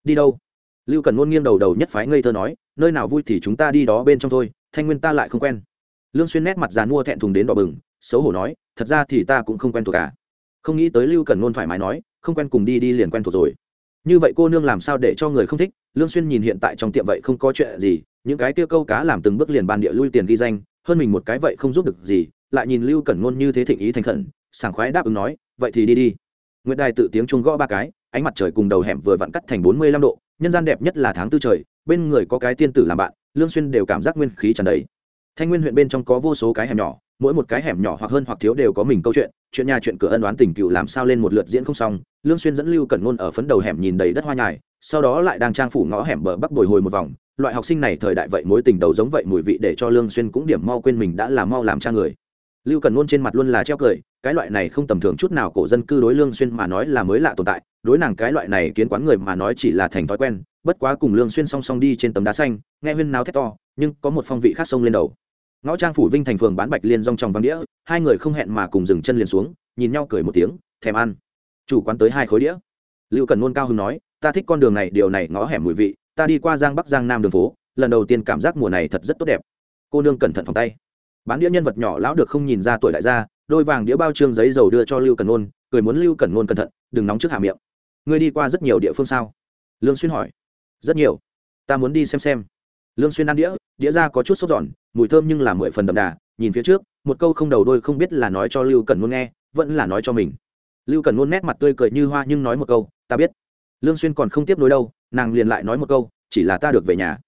Đi đâu? Lưu cần nôn nghiêng đầu đầu nhất phái ngây thơ nói, nơi nào vui thì chúng ta đi đó bên trong thôi, thanh nguyên ta lại không quen lương xuyên nét mặt dàn mua thẹn thùng đến đỏ bừng, xấu hổ nói, thật ra thì ta cũng không quen thuộc cả không nghĩ tới lưu cần nôn thoải mái nói, không quen cùng đi đi liền quen thuộc rồi. Như vậy cô nương làm sao để cho người không thích? Lương xuyên nhìn hiện tại trong tiệm vậy không có chuyện gì, những cái kia câu cá làm từng bước liền bàn địa lui tiền ghi danh, hơn mình một cái vậy không giúp được gì, lại nhìn lưu cẩn ngôn như thế thịnh ý thành khẩn, sảng khoái đáp ứng nói, vậy thì đi đi. Nguyệt đài tự tiếng chuông gõ ba cái, ánh mặt trời cùng đầu hẻm vừa vặn cắt thành bốn mươi lăm độ, nhân gian đẹp nhất là tháng tư trời, bên người có cái tiên tử làm bạn, lương xuyên đều cảm giác nguyên khí tràn đầy thanh nguyên huyện bên trong có vô số cái hẻm nhỏ, mỗi một cái hẻm nhỏ hoặc hơn hoặc thiếu đều có mình câu chuyện chuyện nhà chuyện cửa ân đoán tình cựu làm sao lên một lượt diễn không xong, lương xuyên dẫn lưu cẩn ngôn ở phấn đầu hẻm nhìn đầy đất hoa nhài, sau đó lại đang trang phủ ngõ hẻm bờ bắc bồi hồi một vòng, loại học sinh này thời đại vậy mối tình đầu giống vậy mùi vị để cho lương xuyên cũng điểm mau quên mình đã là mau làm cha người. Lưu cần ngôn trên mặt luôn là treo cười, cái loại này không tầm thường chút nào cổ dân cư đối lương xuyên mà nói là mới lạ tồn tại, đối nàng cái loại này kiến quán người mà nói chỉ là thành thói quen, bất quá cùng lương xuyên song song đi trên tấm đá xanh, nghe huyên náo thét to, nhưng có một phong vị khác sông lên đầu ngõ trang phủ vinh thành phường bán bạch liên rong trong vàng đĩa, hai người không hẹn mà cùng dừng chân liền xuống, nhìn nhau cười một tiếng, thèm ăn. Chủ quán tới hai khối đĩa. Lưu cần nôn cao hứng nói, ta thích con đường này, điều này ngõ hẻm mùi vị, ta đi qua giang bắc giang nam đường phố, lần đầu tiên cảm giác mùa này thật rất tốt đẹp. Cô nương cẩn thận phòng tay. Bán đĩa nhân vật nhỏ lão được không nhìn ra tuổi đại gia, đôi vàng đĩa bao trương giấy dầu đưa cho lưu cần nôn cười muốn lưu cần nôn cẩn thận, đừng nóng trước hạ miệng. Ngươi đi qua rất nhiều địa phương sao? Lương xuyên hỏi. Rất nhiều. Ta muốn đi xem xem lương xuyên ăn đĩa đĩa ra có chút sốt giòn, mùi thơm nhưng là mười phần đậm đà, nhìn phía trước, một câu không đầu đôi không biết là nói cho lưu cần nôn nghe, vẫn là nói cho mình. Lưu cần nôn nét mặt tươi cười như hoa nhưng nói một câu, ta biết. Lương xuyên còn không tiếp nối đâu, nàng liền lại nói một câu, chỉ là ta được về nhà.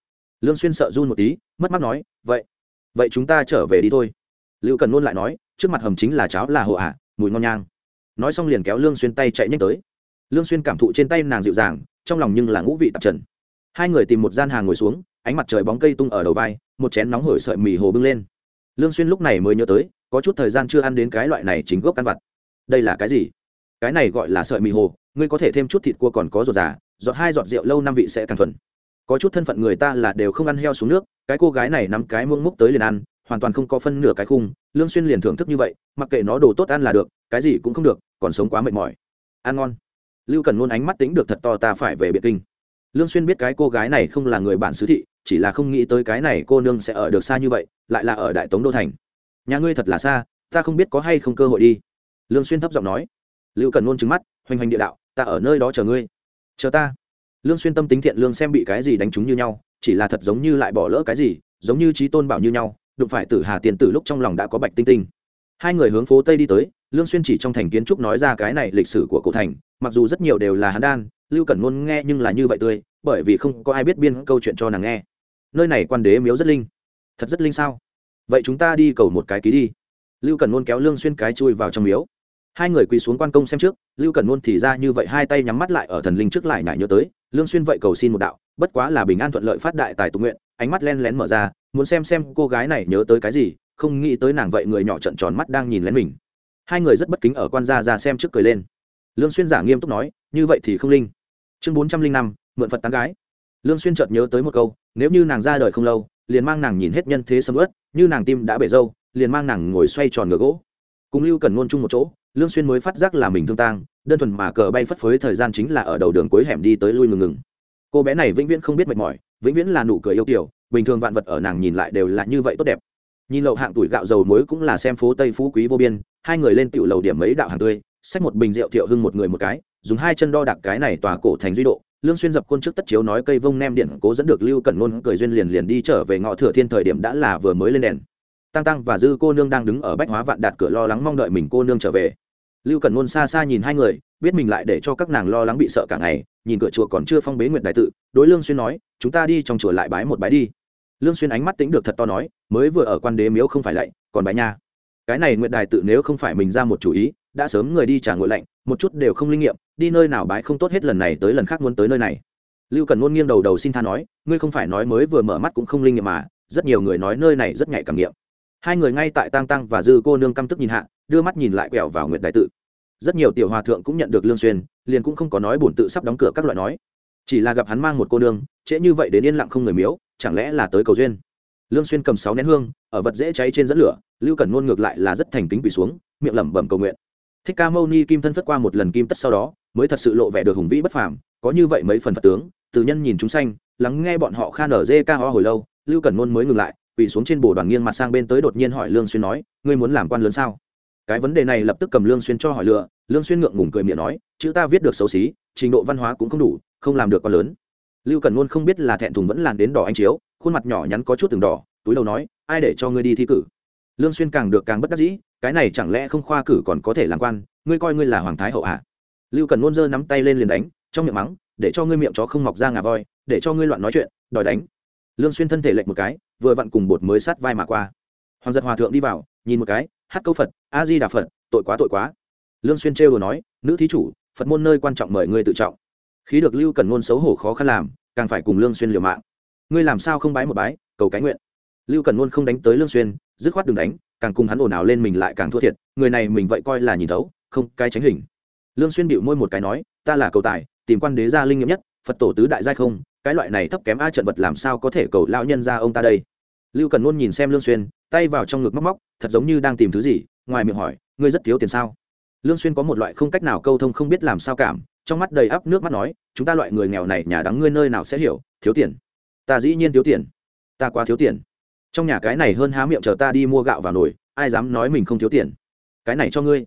Lương xuyên sợ run một tí, mất mắt nói, vậy vậy chúng ta trở về đi thôi. Lưu cần nôn lại nói, trước mặt hầm chính là cháo là hộ ạ, mùi ngon nhang. Nói xong liền kéo lương xuyên tay chạy nhanh tới. Lương xuyên cảm thụ trên tay nàng dịu dàng, trong lòng nhưng là ngũ vị tạp trần. Hai người tìm một gian hàng ngồi xuống ánh mặt trời bóng cây tung ở đầu vai, một chén nóng hổi sợi mì hồ bưng lên. Lương xuyên lúc này mới nhớ tới, có chút thời gian chưa ăn đến cái loại này chính gốc ăn vặt. Đây là cái gì? Cái này gọi là sợi mì hồ, ngươi có thể thêm chút thịt cua còn có ruột già, giọt hai giọt rượu lâu năm vị sẽ càng thuần. Có chút thân phận người ta là đều không ăn heo xuống nước, cái cô gái này nắm cái muỗng múc tới liền ăn, hoàn toàn không có phân nửa cái khung, lương xuyên liền thưởng thức như vậy, mặc kệ nó đồ tốt ăn là được, cái gì cũng không được, còn sống quá mệt mỏi. Ăn ngon. Lưu cần luôn ánh mắt tính được thật to, ta phải về biệt kinh. Lương xuyên biết cái cô gái này không là người bản xứ thị chỉ là không nghĩ tới cái này cô nương sẽ ở được xa như vậy, lại là ở đại tống đô thành. Nhà ngươi thật là xa, ta không biết có hay không cơ hội đi. Lương xuyên thấp giọng nói. Lưu cần Nôn trừng mắt, hoành hành địa đạo, ta ở nơi đó chờ ngươi. Chờ ta. Lương xuyên tâm tính thiện lương xem bị cái gì đánh trúng như nhau, chỉ là thật giống như lại bỏ lỡ cái gì, giống như trí tôn bảo như nhau, đụng phải tử hà tiền tử lúc trong lòng đã có bạch tinh tinh. Hai người hướng phố tây đi tới, lương xuyên chỉ trong thành kiến trúc nói ra cái này lịch sử của cổ thành, mặc dù rất nhiều đều là hán đan, lưu cẩn ngôn nghe nhưng là như vậy tươi, bởi vì không có ai biết biên câu chuyện cho nàng nghe nơi này quan đế miếu rất linh. Thật rất linh sao? Vậy chúng ta đi cầu một cái ký đi. Lưu cẩn nôn kéo lương xuyên cái chui vào trong miếu. Hai người quỳ xuống quan công xem trước, lưu cẩn nôn thì ra như vậy hai tay nhắm mắt lại ở thần linh trước lại nhảy nhớ tới. Lương xuyên vậy cầu xin một đạo, bất quá là bình an thuận lợi phát đại tài tụ nguyện, ánh mắt len lén mở ra, muốn xem xem cô gái này nhớ tới cái gì, không nghĩ tới nàng vậy người nhỏ trận tròn mắt đang nhìn lén mình. Hai người rất bất kính ở quan gia ra xem trước cười lên. Lương xuyên giả nghiêm túc nói, như vậy thì không linh. Chương bốn trăm linh năm, mượn phật tán gái lương xuyên chợt nhớ tới một câu, nếu như nàng ra đời không lâu, liền mang nàng nhìn hết nhân thế sầm ớt như nàng tim đã bể dâu, liền mang nàng ngồi xoay tròn ngựa gỗ. Cùng lưu cần ngôn chung một chỗ, lương xuyên mới phát giác là mình thương tang, đơn thuần mà cờ bay phất phới thời gian chính là ở đầu đường cuối hẻm đi tới lui ngừng ngừng. Cô bé này vĩnh viễn không biết mệt mỏi, vĩnh viễn là nụ cười yêu kiều, bình thường vạn vật ở nàng nhìn lại đều là như vậy tốt đẹp. Nhìn lậu hạng tuổi gạo dầu muối cũng là xem phố tây phú quý vô biên, hai người lên tiểu lầu điểm mấy đạo hàng tươi, xách một bình rượu thiệu hưng một người một cái, dùng hai chân đo đạc cái này tòa cổ thành duy độ lương xuyên dập quân trước tất chiếu nói cây vông nem điện cố dẫn được lưu cẩn nôn cười duyên liền liền đi trở về ngõ thừa thiên thời điểm đã là vừa mới lên đèn. Tăng tăng và dư cô nương đang đứng ở bách hóa vạn đạt cửa lo lắng mong đợi mình cô nương trở về. Lưu cẩn nôn xa xa nhìn hai người, biết mình lại để cho các nàng lo lắng bị sợ cả ngày, nhìn cửa chùa còn chưa phong bế nguyệt đại tự, đối lương xuyên nói, chúng ta đi trong chùa lại bái một bái đi. Lương xuyên ánh mắt tính được thật to nói, mới vừa ở quan đế miếu không phải lạy còn bái nha. Cái này nguyệt đài tự nếu không phải mình ra một chủ ý, đã sớm người đi trả ngội lạnh, một chút đều không linh nghiệm đi nơi nào bái không tốt hết lần này tới lần khác muốn tới nơi này. Lưu cần ngôn nghiêng đầu đầu xin tha nói, ngươi không phải nói mới vừa mở mắt cũng không linh nghiệm mà, rất nhiều người nói nơi này rất nhạy cảm nghiệm. Hai người ngay tại tang tăng và dư cô nương căm tức nhìn hạ, đưa mắt nhìn lại quẹo vào nguyệt đại tự. Rất nhiều tiểu hòa thượng cũng nhận được lương xuyên, liền cũng không có nói bổn tự sắp đóng cửa các loại nói. Chỉ là gặp hắn mang một cô nương, trễ như vậy đến yên lặng không người miếu, chẳng lẽ là tới cầu duyên? Lương xuyên cầm sáu nén hương, ở vật dễ cháy trên dẫn lửa, lưu cẩn ngôn ngược lại là rất thành kính quỳ xuống, miệng lẩm bẩm cầu nguyện. Thích ca mâu ni kim thân phất qua một lần kim tất sau đó mới thật sự lộ vẻ được hùng vĩ bất phàm, có như vậy mấy phần phật tướng, từ nhân nhìn chúng sanh, lắng nghe bọn họ khan ở dê ca ho hồi lâu, lưu cẩn ngôn mới ngừng lại, quỳ xuống trên bồ đoàn nghiêng mặt sang bên tới đột nhiên hỏi lương xuyên nói, ngươi muốn làm quan lớn sao? Cái vấn đề này lập tức cầm lương xuyên cho hỏi lựa, lương xuyên ngượng ngùng cười miệng nói, chữ ta viết được xấu xí, trình độ văn hóa cũng không đủ, không làm được quan lớn. Lưu cẩn ngôn không biết là thẹn thùng vẫn làn đến đỏ anh chiếu, khuôn mặt nhỏ nhắn có chút từng đỏ, túi đầu nói, ai để cho ngươi đi thi cử? Lương xuyên càng được càng bất đắc dĩ, cái này chẳng lẽ không khoa cử còn có thể làm quan, ngươi coi ngươi là hoàng thái hậu à? Lưu cần nôn dơ nắm tay lên liền đánh, trong miệng mắng, để cho ngươi miệng chó không mọc ra ngà voi, để cho ngươi loạn nói chuyện, đòi đánh. Lương xuyên thân thể lệch một cái, vừa vặn cùng bột mới sát vai mà qua. Hoàng giật hòa thượng đi vào, nhìn một cái, hát câu phật a di đà phật, tội quá tội quá. Lương xuyên trêu đùa nói, nữ thí chủ, phật môn nơi quan trọng mời ngươi tự trọng. Khí được lưu cần nôn xấu hổ khó khăn làm, càng phải cùng lương xuyên liều mạng. Ngươi làm sao không bái một bái, cầu cái nguyện? Lưu cần Nôn không đánh tới lương xuyên, dứt khoát đừng đánh, càng cùng hắn ồn ào lên mình lại càng thua thiệt, người này mình vậy coi là nhìn thấu, không cái tránh hình lương xuyên bịu môi một cái nói, ta là cầu tài, tìm quan đế gia linh nghiệm nhất, phật tổ tứ đại giai không, cái loại này thấp kém a trận vật làm sao có thể cầu lão nhân gia ông ta đây? Lưu cần luôn nhìn xem lương xuyên, tay vào trong ngực móc móc, thật giống như đang tìm thứ gì, ngoài miệng hỏi, ngươi rất thiếu tiền sao? Lương xuyên có một loại không cách nào câu thông không biết làm sao cảm, trong mắt đầy áp nước mắt nói, chúng ta loại người nghèo này nhà đắng ngươi nơi nào sẽ hiểu, thiếu tiền. Ta dĩ nhiên thiếu tiền. Ta quá thiếu tiền. Trong nhà cái này hơn há miệng chờ ta đi mua gạo vào nồi, ai dám nói mình không thiếu tiền? Cái này cho ngươi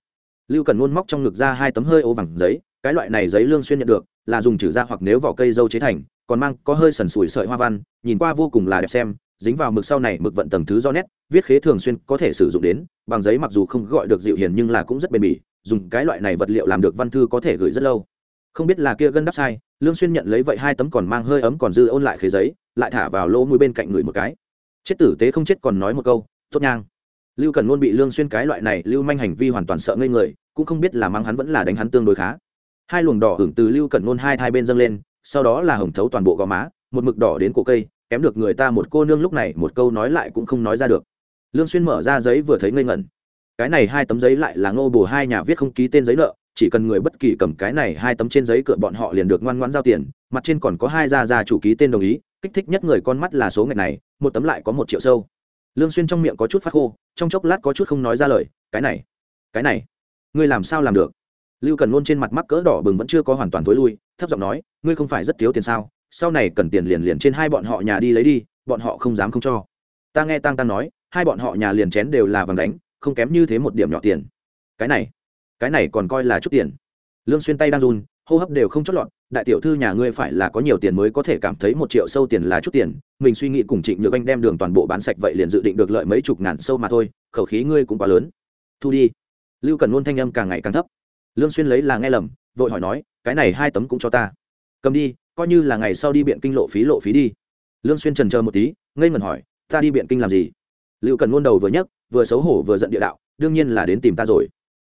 lưu cần luôn móc trong ngực ra hai tấm hơi ô vàng giấy, cái loại này giấy lương xuyên nhận được, là dùng trừ ra hoặc nếu vỏ cây dâu chế thành, còn mang có hơi sần sùi sợi hoa văn, nhìn qua vô cùng là đẹp xem, dính vào mực sau này mực vận tầng thứ do nét, viết khế thường xuyên có thể sử dụng đến, bằng giấy mặc dù không gọi được dịu hiền nhưng là cũng rất bền bỉ, dùng cái loại này vật liệu làm được văn thư có thể gửi rất lâu. Không biết là kia gân đắp sai, lương xuyên nhận lấy vậy hai tấm còn mang hơi ấm còn dư ôn lại khế giấy, lại thả vào lỗ mũi bên cạnh người một cái. Chết tử tế không chết còn nói một câu, tốt nhang lưu cần luôn bị lương xuyên cái loại này lưu manh hành vi hoàn toàn sợ ngây người, cũng không biết là mang hắn vẫn là đánh hắn tương đối khá. Hai luồng đỏ hưởng từ lưu cần luôn hai hai bên dâng lên, sau đó là hồng thấu toàn bộ gò má, một mực đỏ đến cổ cây, kém được người ta một cô nương lúc này một câu nói lại cũng không nói ra được. Lương xuyên mở ra giấy vừa thấy ngây ngẩn. Cái này hai tấm giấy lại là ngô bù hai nhà viết không ký tên giấy nợ, chỉ cần người bất kỳ cầm cái này hai tấm trên giấy cửa bọn họ liền được ngoan ngoãn giao tiền, mặt trên còn có hai gia gia chủ ký tên đồng ý, kích thích nhất người con mắt là số ngày này, một tấm lại có một triệu sâu. Lương xuyên trong miệng có chút phát khô trong chốc lát có chút không nói ra lời, cái này cái này, ngươi làm sao làm được? Lưu cần luôn trên mặt mắc cỡ đỏ bừng vẫn chưa có hoàn toàn thối lui, thấp giọng nói, ngươi không phải rất thiếu tiền sao? Sau này cần tiền liền liền trên hai bọn họ nhà đi lấy đi, bọn họ không dám không cho. Ta nghe tăng tăng nói, hai bọn họ nhà liền chén đều là vàng đánh, không kém như thế một điểm nhỏ tiền. Cái này cái này còn coi là chút tiền. Lương xuyên tay đang run, hô hấp đều không chót lọt đại tiểu thư nhà ngươi phải là có nhiều tiền mới có thể cảm thấy một triệu sâu tiền là chút tiền, mình suy nghĩ cùng trịnh nhược anh đem đường toàn bộ bán sạch vậy liền dự định được lợi mấy chục ngàn sâu mà thôi, khẩu khí ngươi cũng quá lớn. Thu đi. Lưu cần luôn thanh âm càng ngày càng thấp. Lương xuyên lấy là nghe lầm, vội hỏi nói, cái này hai tấm cũng cho ta. Cầm đi, coi như là ngày sau đi biện kinh lộ phí lộ phí đi. Lương xuyên trần chờ một tí, ngây ngẩn hỏi, ta đi biện kinh làm gì? Lưu cần luôn đầu vừa nhấc, vừa xấu hổ vừa giận địa đạo, đương nhiên là đến tìm ta rồi.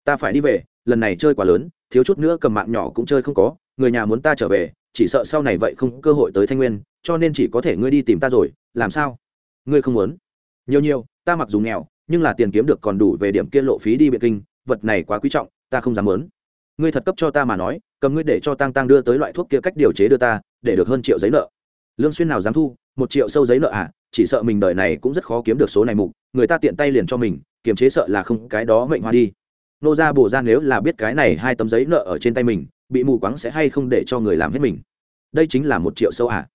Ta phải đi về lần này chơi quá lớn, thiếu chút nữa cầm mạng nhỏ cũng chơi không có, người nhà muốn ta trở về, chỉ sợ sau này vậy không cơ hội tới thanh nguyên, cho nên chỉ có thể ngươi đi tìm ta rồi, làm sao? Ngươi không muốn? Nhiều nhiều, ta mặc dù nghèo, nhưng là tiền kiếm được còn đủ về điểm kia lộ phí đi biệt kinh, vật này quá quý trọng, ta không dám muốn. Ngươi thật cấp cho ta mà nói, cầm ngươi để cho tăng tăng đưa tới loại thuốc kia cách điều chế đưa ta, để được hơn triệu giấy nợ. Lương xuyên nào dám thu, một triệu sâu giấy nợ à chỉ sợ mình đời này cũng rất khó kiếm được số này mục, người ta tiện tay liền cho mình, kiềm chế sợ là không, cái đó mệnh hoa đi nô gia bổ ra nếu là biết cái này hai tấm giấy nợ ở trên tay mình, bị mù quáng sẽ hay không để cho người làm hết mình? Đây chính là một triệu sâu à?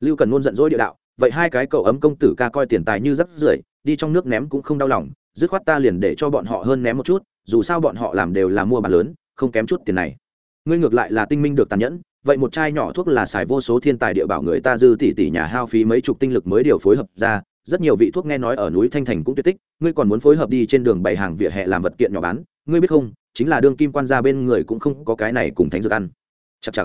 Lưu cần ngôn giận dỗi địa đạo, vậy hai cái cậu ấm công tử ca coi tiền tài như rắc rưởi, đi trong nước ném cũng không đau lòng, dứt khoát ta liền để cho bọn họ hơn ném một chút, dù sao bọn họ làm đều là mua bán lớn, không kém chút tiền này. Ngươi ngược lại là tinh minh được tàn nhẫn, vậy một chai nhỏ thuốc là xài vô số thiên tài địa bảo người ta dư tỷ tỷ nhà hao phí mấy chục tinh lực mới điều phối hợp ra, rất nhiều vị thuốc nghe nói ở núi thanh thành cũng tuyệt tích, ngươi còn muốn phối hợp đi trên đường bày hàng vỉa hè làm vật kiện nhỏ bán ngươi biết không, chính là đương kim quan gia bên người cũng không có cái này cùng thánh dược ăn. Chặt chặt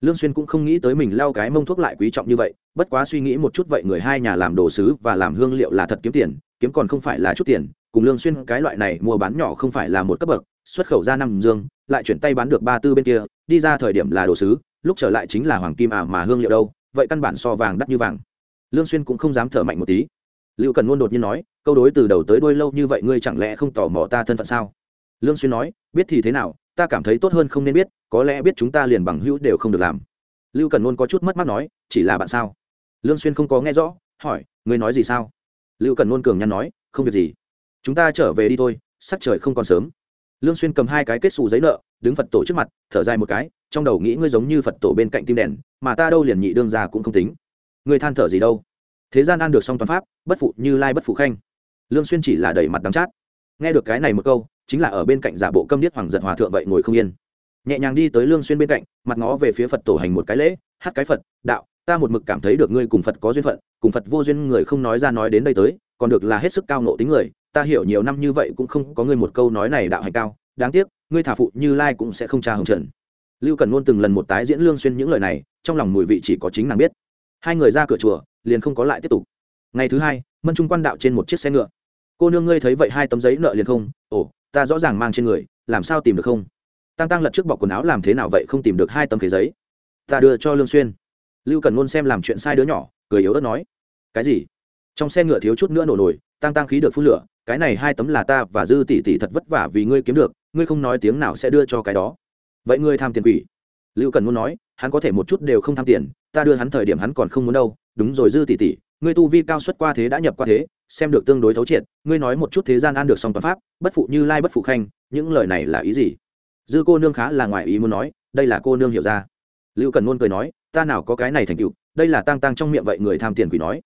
lương xuyên cũng không nghĩ tới mình lao cái mông thuốc lại quý trọng như vậy, bất quá suy nghĩ một chút vậy người hai nhà làm đồ sứ và làm hương liệu là thật kiếm tiền, kiếm còn không phải là chút tiền, cùng lương xuyên cái loại này mua bán nhỏ không phải là một cấp bậc, xuất khẩu ra năm dương, lại chuyển tay bán được ba tư bên kia, đi ra thời điểm là đồ sứ, lúc trở lại chính là hoàng kim à mà hương liệu đâu, vậy căn bản so vàng đắt như vàng. Lương xuyên cũng không dám thở mạnh một tí. Lưu cần ngôn đột nhiên nói, câu đối từ đầu tới đuôi lâu như vậy ngươi chẳng lẽ không tò mò ta thân phận sao? Lương xuyên nói, biết thì thế nào, ta cảm thấy tốt hơn không nên biết, có lẽ biết chúng ta liền bằng hữu đều không được làm. Lưu cần nôn có chút mất mát nói, chỉ là bạn sao? Lương xuyên không có nghe rõ, hỏi, ngươi nói gì sao? Lưu cần nôn cường nhăn nói, không việc gì. Chúng ta trở về đi thôi, sắc trời không còn sớm. Lương xuyên cầm hai cái kết xù giấy nợ, đứng phật tổ trước mặt, thở dài một cái, trong đầu nghĩ ngươi giống như phật tổ bên cạnh tim đèn, mà ta đâu liền nhị đương già cũng không tính. Ngươi than thở gì đâu? Thế gian ăn được song toàn pháp, bất phụ như lai bất phụ khanh. Lương xuyên chỉ là đẩy mặt đắng chát. Nghe được cái này một câu chính là ở bên cạnh giả bộ câm điếc hoàng giận hòa thượng vậy ngồi không yên. Nhẹ nhàng đi tới lương xuyên bên cạnh, mặt ngó về phía phật tổ hành một cái lễ, hát cái phật, đạo, ta một mực cảm thấy được ngươi cùng phật có duyên phận, cùng phật vô duyên người không nói ra nói đến đây tới, còn được là hết sức cao nộ tính người, ta hiểu nhiều năm như vậy cũng không có ngươi một câu nói này đạo hành cao, đáng tiếc, ngươi thả phụ như lai cũng sẽ không tra hồng trần. Lưu cần luôn từng lần một tái diễn lương xuyên những lời này, trong lòng mùi vị chỉ có chính nàng biết. Hai người ra cửa chùa, liền không có lại tiếp tục. Ngày thứ hai, mân trung quan đạo trên một chiếc xe ngựa. Cô nương ngươi thấy vậy hai tấm giấy nợ liền không, ồ ta rõ ràng mang trên người, làm sao tìm được không? Tăng tăng lật trước bọc quần áo làm thế nào vậy không tìm được hai tấm khế giấy? Ta đưa cho lương xuyên. Lưu cần luôn xem làm chuyện sai đứa nhỏ, cười yếu ớt nói. Cái gì? Trong xe ngựa thiếu chút nữa nổ nổi tăng tăng khí được phun lửa, cái này hai tấm là ta và dư tỷ tỷ thật vất vả vì ngươi kiếm được, ngươi không nói tiếng nào sẽ đưa cho cái đó. Vậy ngươi tham tiền quỷ? Lưu cần muốn nói, hắn có thể một chút đều không tham tiền, ta đưa hắn thời điểm hắn còn không muốn đâu. Đúng rồi dư tỷ tỷ, ngươi tu vi cao xuất qua thế đã nhập qua thế xem được tương đối thấu triệt, ngươi nói một chút thế gian an được song toàn pháp, bất phụ như lai bất phụ khanh, những lời này là ý gì? Dư cô nương khá là ngoài ý muốn nói, đây là cô nương hiểu ra. Lưu cần nôn cười nói, ta nào có cái này thành tựu, đây là tang tăng trong miệng vậy người tham tiền quỷ nói.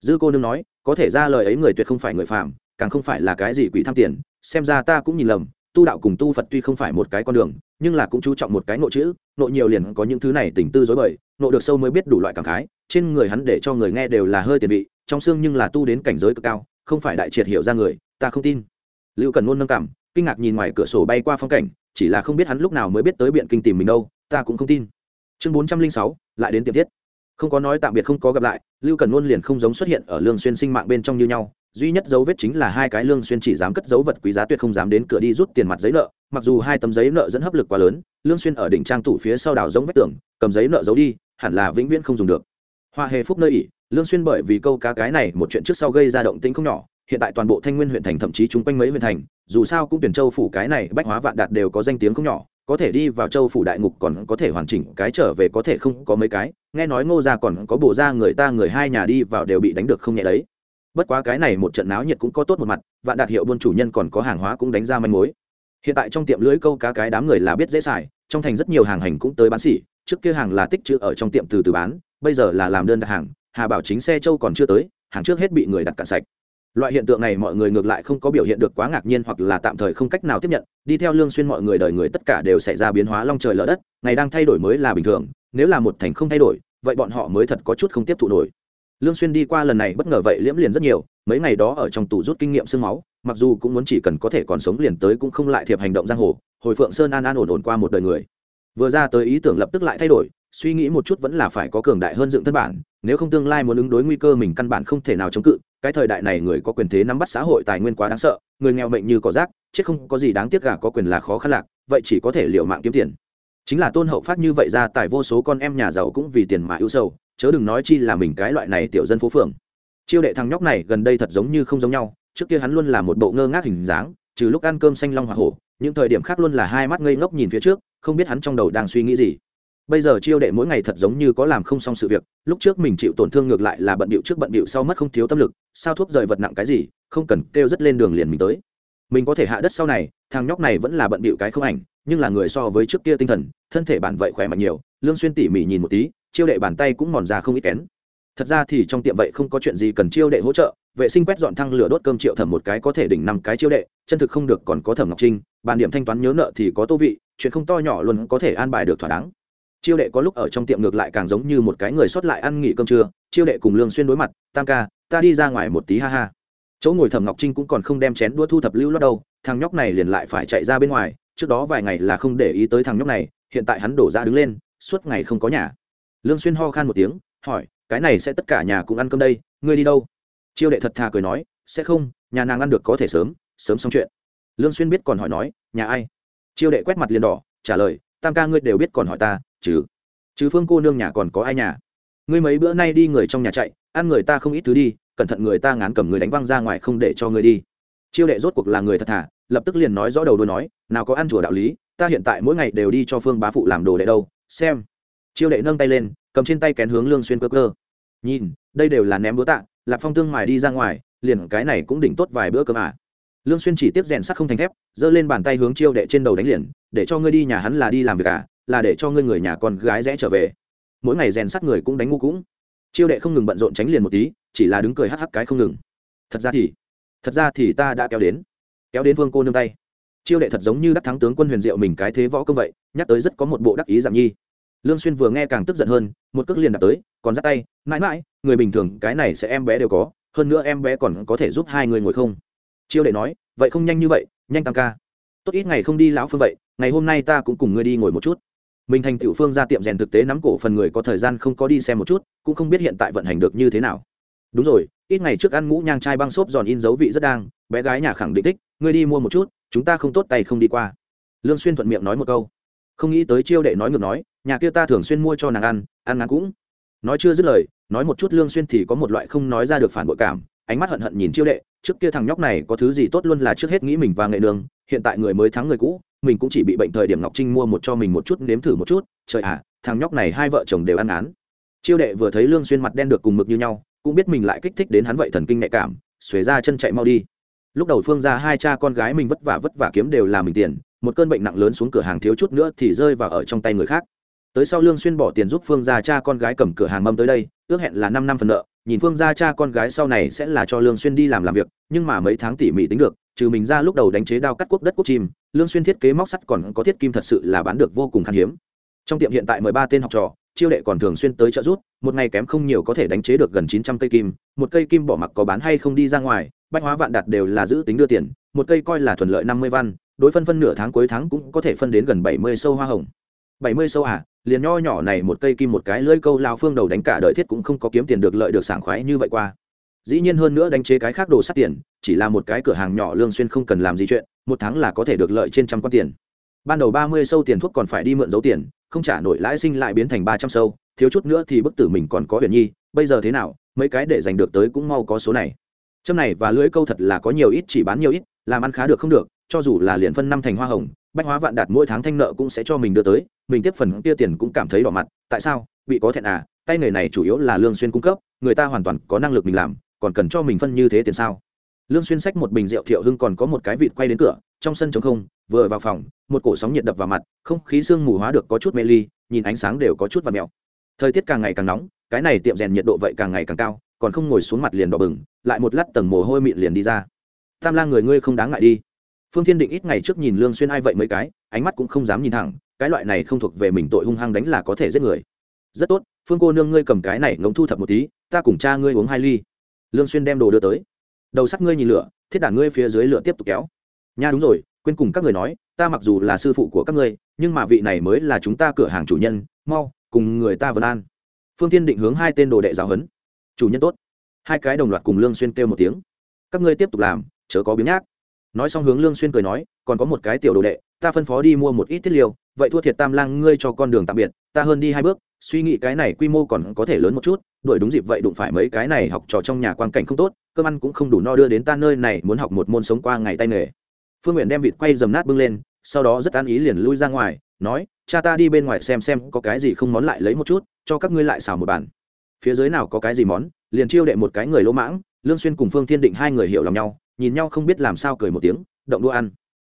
Dư cô nương nói, có thể ra lời ấy người tuyệt không phải người phạm càng không phải là cái gì quỷ tham tiền, xem ra ta cũng nhìn lầm, tu đạo cùng tu phật tuy không phải một cái con đường, nhưng là cũng chú trọng một cái nội chữ, nội nhiều liền có những thứ này tình tư dối bời, nội được sâu mới biết đủ loại cảm khái, trên người hắn để cho người nghe đều là hơi tiền vị trong xương nhưng là tu đến cảnh giới cực cao, không phải đại triệt hiểu ra người, ta không tin. Lưu cần Nôn nâng cảm, kinh ngạc nhìn ngoài cửa sổ bay qua phong cảnh, chỉ là không biết hắn lúc nào mới biết tới biện kinh tìm mình đâu, ta cũng không tin. Chương bốn trăm linh sáu, lại đến tiệm thiết. Không có nói tạm biệt không có gặp lại, lưu cần Nôn liền không giống xuất hiện ở lương xuyên sinh mạng bên trong như nhau, duy nhất dấu vết chính là hai cái lương xuyên chỉ dám cất dấu vật quý giá tuyệt không dám đến cửa đi rút tiền mặt giấy nợ, mặc dù hai tấm giấy nợ dẫn hấp lực quá lớn, lương xuyên ở đỉnh trang tủ phía sau đào giống vách tường, cầm giấy nợ giấu đi, hẳn là vĩnh viễn không dùng được. Hoa hề phúc nơi ỉ lương xuyên bởi vì câu cá cái này một chuyện trước sau gây ra động tĩnh không nhỏ, hiện tại toàn bộ thanh nguyên huyện thành thậm chí chúng quanh mấy huyện thành, dù sao cũng tuyển châu phủ cái này bách hóa vạn đạt đều có danh tiếng không nhỏ, có thể đi vào châu phủ đại ngục còn có thể hoàn chỉnh cái trở về có thể không có mấy cái, nghe nói ngô gia còn có bộ gia người ta người hai nhà đi vào đều bị đánh được không nhẹ đấy. Bất quá cái này một trận náo nhiệt cũng có tốt một mặt, vạn đạt hiệu buôn chủ nhân còn có hàng hóa cũng đánh ra manh mối. Hiện tại trong tiệm lưới câu cá cái đám người là biết dễ xài, trong thành rất nhiều hàng hành cũng tới bán xỉ, trước kia hàng là tích trữ ở trong tiệm từ từ bán, bây giờ là làm đơn đặt hàng hà bảo chính xe châu còn chưa tới, hàng trước hết bị người đặt cả sạch. Loại hiện tượng này mọi người ngược lại không có biểu hiện được quá ngạc nhiên hoặc là tạm thời không cách nào tiếp nhận. Đi theo lương xuyên mọi người đời người tất cả đều xảy ra biến hóa long trời lở đất, ngày đang thay đổi mới là bình thường, nếu là một thành không thay đổi, vậy bọn họ mới thật có chút không tiếp thụ nổi. Lương xuyên đi qua lần này bất ngờ vậy liễm liền rất nhiều, mấy ngày đó ở trong tủ rút kinh nghiệm xương máu, mặc dù cũng muốn chỉ cần có thể còn sống liền tới cũng không lại thiệp hành động giang hồ, hồi phượng sơn an an ổn ổn qua một đời người. Vừa ra tới ý tưởng lập tức lại thay đổi suy nghĩ một chút vẫn là phải có cường đại hơn dựng thân bản, nếu không tương lai muốn ứng đối nguy cơ mình căn bản không thể nào chống cự, cái thời đại này người có quyền thế nắm bắt xã hội tài nguyên quá đáng sợ, người nghèo mệnh như có rác, chết không có gì đáng tiếc gà có quyền là khó khăn lạc, vậy chỉ có thể liệu mạng kiếm tiền. Chính là tôn hậu phát như vậy ra tại vô số con em nhà giàu cũng vì tiền mà ưu sầu, chớ đừng nói chi là mình cái loại này tiểu dân phố phường. Chiêu đệ thằng nhóc này gần đây thật giống như không giống nhau, trước kia hắn luôn là một bộ ngơ ngác hình dáng, trừ lúc ăn cơm xanh long hoa hổ, những thời điểm khác luôn là hai mắt ngây ngốc nhìn phía trước, không biết hắn trong đầu đang suy nghĩ gì bây giờ chiêu đệ mỗi ngày thật giống như có làm không xong sự việc, lúc trước mình chịu tổn thương ngược lại là bận bịu trước bận bịu sau mất không thiếu tâm lực, sao thuốc rời vật nặng cái gì, không cần kêu rất lên đường liền mình tới. Mình có thể hạ đất sau này, thằng nhóc này vẫn là bận bịu cái không ảnh, nhưng là người so với trước kia tinh thần, thân thể bản vậy khỏe mạnh nhiều, lương xuyên tỉ mỉ nhìn một tí, chiêu đệ bàn tay cũng mòn ra không ít kén. Thật ra thì trong tiệm vậy không có chuyện gì cần chiêu đệ hỗ trợ, vệ sinh quét dọn thăng lửa đốt cơm triệu thẩm một cái có thể đỉnh năm cái chiêu đệ, chân thực không được còn có thẩm ngọc trinh, bàn điểm thanh toán nhớ nợ thì có tô vị, chuyện không to nhỏ luôn có thể an bài được thỏa đáng chiêu đệ có lúc ở trong tiệm ngược lại càng giống như một cái người sót lại ăn nghỉ cơm trưa, chiêu đệ cùng lương xuyên đối mặt, tam ca, ta đi ra ngoài một tí ha ha. Chỗ ngồi thẩm ngọc trinh cũng còn không đem chén đũa thu thập lưu lót đâu, thằng nhóc này liền lại phải chạy ra bên ngoài, trước đó vài ngày là không để ý tới thằng nhóc này, hiện tại hắn đổ ra đứng lên, suốt ngày không có nhà. Lương xuyên ho khan một tiếng, hỏi, cái này sẽ tất cả nhà cũng ăn cơm đây, ngươi đi đâu? Chiêu đệ thật thà cười nói, sẽ không, nhà nàng ăn được có thể sớm sớm xong chuyện. Lương xuyên biết còn hỏi nói, nhà ai? Chiêu đệ quét mặt liền đỏ, trả lời, tam ca ngươi đều biết còn hỏi ta chứ chứ phương cô nương nhà còn có ai nhà? Ngươi mấy bữa nay đi người trong nhà chạy, ăn người ta không ít thứ đi, cẩn thận người ta ngán cầm người đánh văng ra ngoài không để cho ngươi đi. Chiêu đệ rốt cuộc là người thật thà, lập tức liền nói rõ đầu đôi nói, nào có ăn chùa đạo lý, ta hiện tại mỗi ngày đều đi cho phương bá phụ làm đồ đệ đâu, xem. Chiêu đệ nâng tay lên, cầm trên tay kén hướng lương xuyên cơ cơ. Nhìn, đây đều là ném búa tạ lạp phong tương mài đi ra ngoài, liền cái này cũng đỉnh tốt vài bữa cơm à. Lương xuyên chỉ tiếp rèn sắt không thành thép, giơ lên bàn tay hướng chiêu đệ trên đầu đánh liền, để cho ngươi đi nhà hắn là đi làm việc à là để cho ngươi người nhà con gái rẽ trở về. Mỗi ngày rèn sát người cũng đánh ngu cũng. Chiêu đệ không ngừng bận rộn tránh liền một tí, chỉ là đứng cười hắc hắc cái không ngừng. Thật ra thì, thật ra thì ta đã kéo đến kéo đến vương cô nương tay. Chiêu đệ thật giống như đắc thắng tướng quân huyền diệu mình cái thế võ công vậy, nhắc tới rất có một bộ đắc ý giảm nhi. Lương xuyên vừa nghe càng tức giận hơn, một cước liền đạp tới, còn giắt tay, mãi mãi, người bình thường, cái này sẽ em bé đều có, hơn nữa em bé còn có thể giúp hai người ngồi không? Chiêu đệ nói, vậy không nhanh như vậy, nhanh tăng ca. Tốt ít ngày không đi lão phương vậy, ngày hôm nay ta cũng cùng ngươi đi ngồi một chút mình thành tiểu phương ra tiệm rèn thực tế nắm cổ phần người có thời gian không có đi xem một chút, cũng không biết hiện tại vận hành được như thế nào. Đúng rồi, ít ngày trước ăn ngũ nhang chai băng xốp giòn in dấu vị rất đang, bé gái nhà khẳng định thích, ngươi đi mua một chút, chúng ta không tốt tay không đi qua. Lương xuyên thuận miệng nói một câu. Không nghĩ tới chiêu đệ nói ngược nói, nhà kia ta thường xuyên mua cho nàng ăn ăn ngắn cũng. Nói chưa dứt lời, nói một chút lương xuyên thì có một loại không nói ra được phản bội cảm, ánh mắt hận hận nhìn chiêu đệ, trước kia thằng nhóc này có thứ gì tốt luôn là trước hết nghĩ mình và nghệ nương hiện tại người mới thắng người cũ, mình cũng chỉ bị bệnh thời điểm ngọc trinh mua một cho mình một chút, nếm thử một chút, trời ạ, thằng nhóc này hai vợ chồng đều ăn án. Chiêu đệ vừa thấy lương xuyên mặt đen được cùng mực như nhau, cũng biết mình lại kích thích đến hắn vậy thần kinh nhạy cảm, xuề ra chân chạy mau đi. Lúc đầu phương ra hai cha con gái mình vất vả vất vả kiếm đều là mình tiền, một cơn bệnh nặng lớn xuống cửa hàng thiếu chút nữa thì rơi vào ở trong tay người khác. Tới sau lương xuyên bỏ tiền giúp phương gia cha con gái cầm cửa hàng mâm tới đây, ước hẹn là năm năm phần nợ, nhìn phương gia cha con gái sau này sẽ là cho lương xuyên đi làm làm việc, nhưng mà mấy tháng tỉ mỉ tính được trừ mình ra lúc đầu đánh chế đao cắt quốc đất quốc chim, lương xuyên thiết kế móc sắt còn có thiết kim thật sự là bán được vô cùng khan hiếm. Trong tiệm hiện tại mười ba tên học trò, chiêu đệ còn thường xuyên tới trợ rút một ngày kém không nhiều có thể đánh chế được gần chín trăm cây kim, một cây kim bỏ mặc có bán hay không đi ra ngoài, bách hóa vạn đạt đều là giữ tính đưa tiền, một cây coi là thuận lợi năm mươi văn, đối phân phân nửa tháng cuối tháng cũng có thể phân đến gần bảy mươi sâu hoa hồng. Bảy mươi sâu à liền nho nhỏ này một cây kim một cái lưỡi câu lao phương đầu đánh cả đời thiết cũng không có kiếm tiền được lợi được sảng khoái như vậy qua dĩ nhiên hơn nữa đánh chế cái khác đồ sắt tiền, chỉ là một cái cửa hàng nhỏ lương xuyên không cần làm gì chuyện, một tháng là có thể được lợi trên trăm quan tiền. Ban đầu ba mươi sâu tiền thuốc còn phải đi mượn dấu tiền, không trả nổi lãi sinh lại biến thành ba trăm sâu, thiếu chút nữa thì bức tử mình còn có huyền nhi, bây giờ thế nào, mấy cái để giành được tới cũng mau có số này. Châm này và lưỡi câu thật là có nhiều ít, chỉ bán nhiều ít, làm ăn khá được không được, cho dù là liền phân năm thành hoa hồng, bách hóa vạn đạt mỗi tháng thanh nợ cũng sẽ cho mình đưa tới, mình tiếp phần kia tiền cũng cảm thấy đỏ mặt, tại sao, bị có thẹn à tay nghề này chủ yếu là lương xuyên cung cấp, người ta hoàn toàn có năng lực mình làm còn cần cho mình phân như thế tiền sao? Lương xuyên sách một bình rượu thiệu hưng còn có một cái vịt quay đến cửa, trong sân trống không, vừa vào phòng, một cổ sóng nhiệt đập vào mặt, không khí sương mù hóa được có chút mê ly, nhìn ánh sáng đều có chút và mèo. Thời tiết càng ngày càng nóng, cái này tiệm rèn nhiệt độ vậy càng ngày càng cao, còn không ngồi xuống mặt liền đỏ bừng, lại một lát tầng mồ hôi mịn liền đi ra. Tam lang người ngươi không đáng ngại đi. Phương thiên định ít ngày trước nhìn lương xuyên ai vậy mấy cái, ánh mắt cũng không dám nhìn thẳng, cái loại này không thuộc về mình tội hung hăng đánh là có thể giết người. Rất tốt, phương cô nương ngươi cầm cái này ngống thu thập một tí, ta cùng cha ngươi uống hai ly lương xuyên đem đồ đưa tới. Đầu sắt ngươi nhìn lửa, thiết đàn ngươi phía dưới lửa tiếp tục kéo. Nha, đúng rồi, quên cùng các người nói, ta mặc dù là sư phụ của các ngươi, nhưng mà vị này mới là chúng ta cửa hàng chủ nhân, mau, cùng người ta vân an. Phương thiên định hướng hai tên đồ đệ giáo huấn. Chủ nhân tốt. Hai cái đồng loạt cùng lương xuyên kêu một tiếng. Các ngươi tiếp tục làm, chớ có biến nhác. Nói xong hướng lương xuyên cười nói, còn có một cái tiểu đồ đệ, ta phân phó đi mua một ít thiết liều vậy thua thiệt tam lang ngươi cho con đường tạm biệt, ta hơn đi hai bước, suy nghĩ cái này quy mô còn có thể lớn một chút đuổi đúng dịp vậy đụng phải mấy cái này học trò trong nhà quan cảnh không tốt, cơm ăn cũng không đủ no đưa đến ta nơi này muốn học một môn sống qua ngày tay nghề. Phương nguyện đem vịt quay dầm nát bưng lên, sau đó rất an ý liền lui ra ngoài, nói, cha ta đi bên ngoài xem xem có cái gì không món lại lấy một chút, cho các ngươi lại xào một bàn. Phía dưới nào có cái gì món, liền chiêu đệ một cái người lỗ mãng, lương xuyên cùng phương thiên định hai người hiểu lòng nhau, nhìn nhau không biết làm sao cười một tiếng, động đua ăn.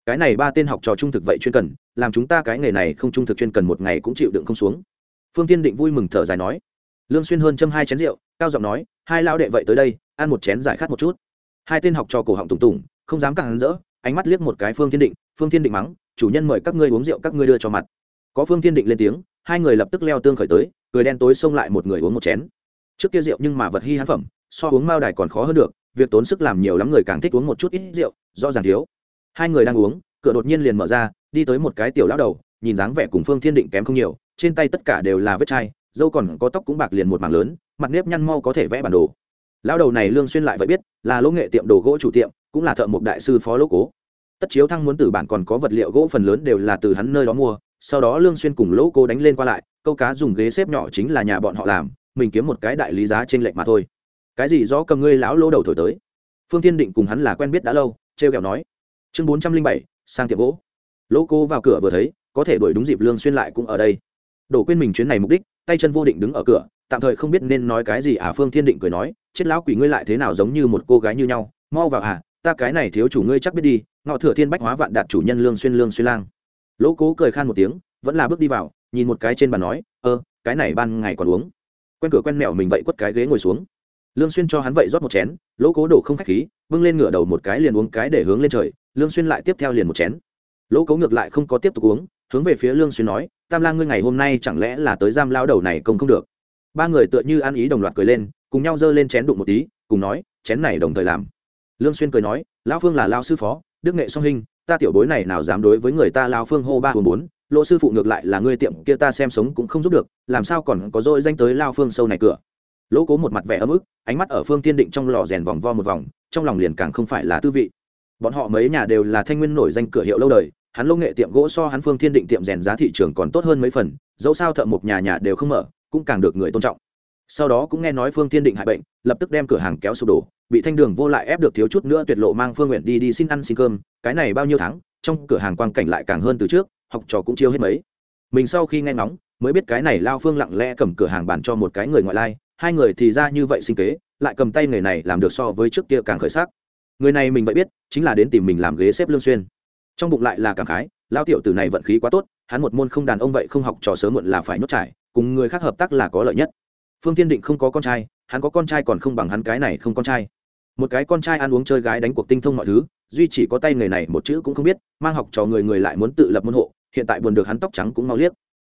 Cái này ba tên học trò trung thực vậy chuyên cần, làm chúng ta cái nghề này không trung thực chuyên cần một ngày cũng chịu đựng không xuống. Phương thiên định vui mừng thở dài nói lương xuyên hơn châm hai chén rượu, cao giọng nói, hai lão đệ vậy tới đây, ăn một chén giải khát một chút. Hai tên học trò cổ họng tùng tùng, không dám càng rỡ, ánh mắt liếc một cái phương thiên định, phương thiên định mắng, chủ nhân mời các ngươi uống rượu các ngươi đưa cho mặt. Có phương thiên định lên tiếng, hai người lập tức leo tương khởi tới, cười đen tối xông lại một người uống một chén. Trước kia rượu nhưng mà vật hi hán phẩm, so uống mao đài còn khó hơn được, việc tốn sức làm nhiều lắm người càng thích uống một chút ít rượu, rõ ràng thiếu. Hai người đang uống, cửa đột nhiên liền mở ra, đi tới một cái tiểu lão đầu, nhìn dáng vẻ cùng phương thiên định kém không nhiều, trên tay tất cả đều là vết chai dâu còn có tóc cũng bạc liền một mảng lớn, mặt nếp nhăn mau có thể vẽ bản đồ. Lão đầu này lương xuyên lại vậy biết, là lỗ nghệ tiệm đồ gỗ chủ tiệm, cũng là thợ mộc đại sư phó lỗ cố. Tất chiếu thăng muốn từ bản còn có vật liệu gỗ phần lớn đều là từ hắn nơi đó mua, sau đó lương xuyên cùng lỗ cố đánh lên qua lại, câu cá dùng ghế xếp nhỏ chính là nhà bọn họ làm, mình kiếm một cái đại lý giá trên lệnh mà thôi. Cái gì rõ cầm ngươi lão lỗ đầu thổi tới? Phương thiên định cùng hắn là quen biết đã lâu treo kẹo nói. Chương bốn trăm linh bảy, sang tiệm gỗ. Lỗ cố vào cửa vừa thấy, có thể đuổi đúng dịp lương xuyên lại cũng ở đây. Đổ quên mình chuyến này mục đích tay chân vô định đứng ở cửa, tạm thời không biết nên nói cái gì. À phương thiên định cười nói, chết lão quỷ ngươi lại thế nào giống như một cô gái như nhau? Mau vào à ta cái này thiếu chủ ngươi chắc biết đi. Ngọ thừa thiên bách hóa vạn đạt chủ nhân lương xuyên lương xuyên lang. Lỗ cố cười khan một tiếng, vẫn là bước đi vào, nhìn một cái trên bàn nói, ơ, cái này ban ngày còn uống. Quen cửa quen mẹo mình vậy quất cái ghế ngồi xuống. Lương xuyên cho hắn vậy rót một chén, lỗ cố đổ không khách khí, bưng lên ngửa đầu một cái liền uống cái để hướng lên trời. Lương xuyên lại tiếp theo liền một chén. Lỗ cố ngược lại không có tiếp tục uống hướng về phía lương xuyên nói, tam lang ngươi ngày hôm nay chẳng lẽ là tới giam lao đầu này công không được? Ba người tựa như ăn ý đồng loạt cười lên, cùng nhau dơ lên chén đụng một tí, cùng nói, chén này đồng thời làm. Lương xuyên cười nói, lão phương là lao sư phó, đức nghệ song hình, ta tiểu bối này nào dám đối với người ta lao phương hô ba hồn bốn, lỗ sư phụ ngược lại là ngươi tiệm kia ta xem sống cũng không giúp được, làm sao còn có dội danh tới lao phương sâu này cửa? Lỗ cố một mặt vẻ ấm ức, ánh mắt ở phương tiên định trong lò rèn vòng vo một vòng, trong lòng liền càng không phải là tư vị. Bọn họ mấy nhà đều là thanh nguyên nổi danh cửa hiệu lâu đời hắn lô nghệ tiệm gỗ so hắn phương thiên định tiệm rèn giá thị trường còn tốt hơn mấy phần, dẫu sao thợ một nhà nhà đều không mở, cũng càng được người tôn trọng. Sau đó cũng nghe nói phương thiên định hại bệnh, lập tức đem cửa hàng kéo sụp đổ, bị thanh đường vô lại ép được thiếu chút nữa tuyệt lộ mang phương nguyện đi đi xin ăn xin cơm, cái này bao nhiêu tháng, trong cửa hàng quang cảnh lại càng hơn từ trước, học trò cũng chiêu hết mấy. Mình sau khi nghe ngóng, mới biết cái này lao phương lặng lẽ cầm cửa hàng bàn cho một cái người ngoại lai, hai người thì ra như vậy sinh kế, lại cầm tay người này làm được so với trước kia càng khởi sắc. Người này mình vậy biết, chính là đến tìm mình làm ghế xếp lương xuyên trong bụng lại là cảm khái lao tiểu tử này vận khí quá tốt, hắn một môn không đàn ông vậy không học trò sớm muộn là phải nhốt trải, cùng người khác hợp tác là có lợi nhất. Phương tiên định không có con trai, hắn có con trai còn không bằng hắn cái này không con trai. Một cái con trai ăn uống chơi gái đánh cuộc tinh thông mọi thứ, duy chỉ có tay người này một chữ cũng không biết, mang học trò người người lại muốn tự lập môn hộ, hiện tại buồn được hắn tóc trắng cũng mau liếc.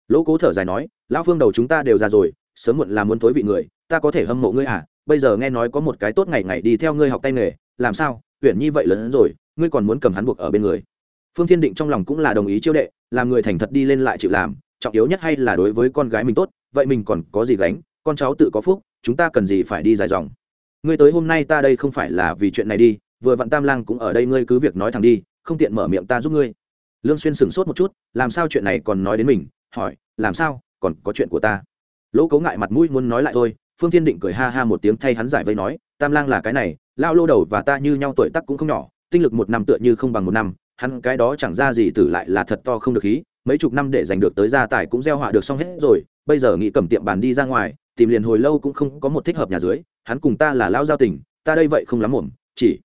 Lỗ cố thở dài nói, lão phương đầu chúng ta đều già rồi, sớm muộn là muốn tối vị người, ta có thể hâm mộ ngươi à bây giờ nghe nói có một cái tốt ngày ngày đi theo ngươi học tay nghề, làm sao Huyền nhi vậy lớn hơn rồi, ngươi còn muốn cầm hắn buộc ở bên người phương thiên định trong lòng cũng là đồng ý chiêu đệ, làm người thành thật đi lên lại chịu làm, trọng yếu nhất hay là đối với con gái mình tốt, vậy mình còn có gì gánh, con cháu tự có phúc, chúng ta cần gì phải đi dài dòng. Ngươi tới hôm nay ta đây không phải là vì chuyện này đi, vừa vặn tam lang cũng ở đây ngươi cứ việc nói thẳng đi, không tiện mở miệng ta giúp ngươi. Lương xuyên sửng sốt một chút, làm sao chuyện này còn nói đến mình, hỏi, làm sao, còn có chuyện của ta. Lỗ cấu ngại mặt mũi muốn nói lại thôi, phương thiên định cười ha ha một tiếng thay hắn giải vây nói, tam lang là cái này lao lô đầu và ta như nhau tuổi tác cũng không nhỏ, tinh lực một năm tựa như không bằng một năm hắn cái đó chẳng ra gì tử lại là thật to không được khí, mấy chục năm để giành được tới gia tài cũng gieo họa được xong hết rồi, bây giờ nghĩ cầm tiệm bàn đi ra ngoài, tìm liền hồi lâu cũng không có một thích hợp nhà dưới, hắn cùng ta là lão giao tình, ta đây vậy không lắm ổn chỉ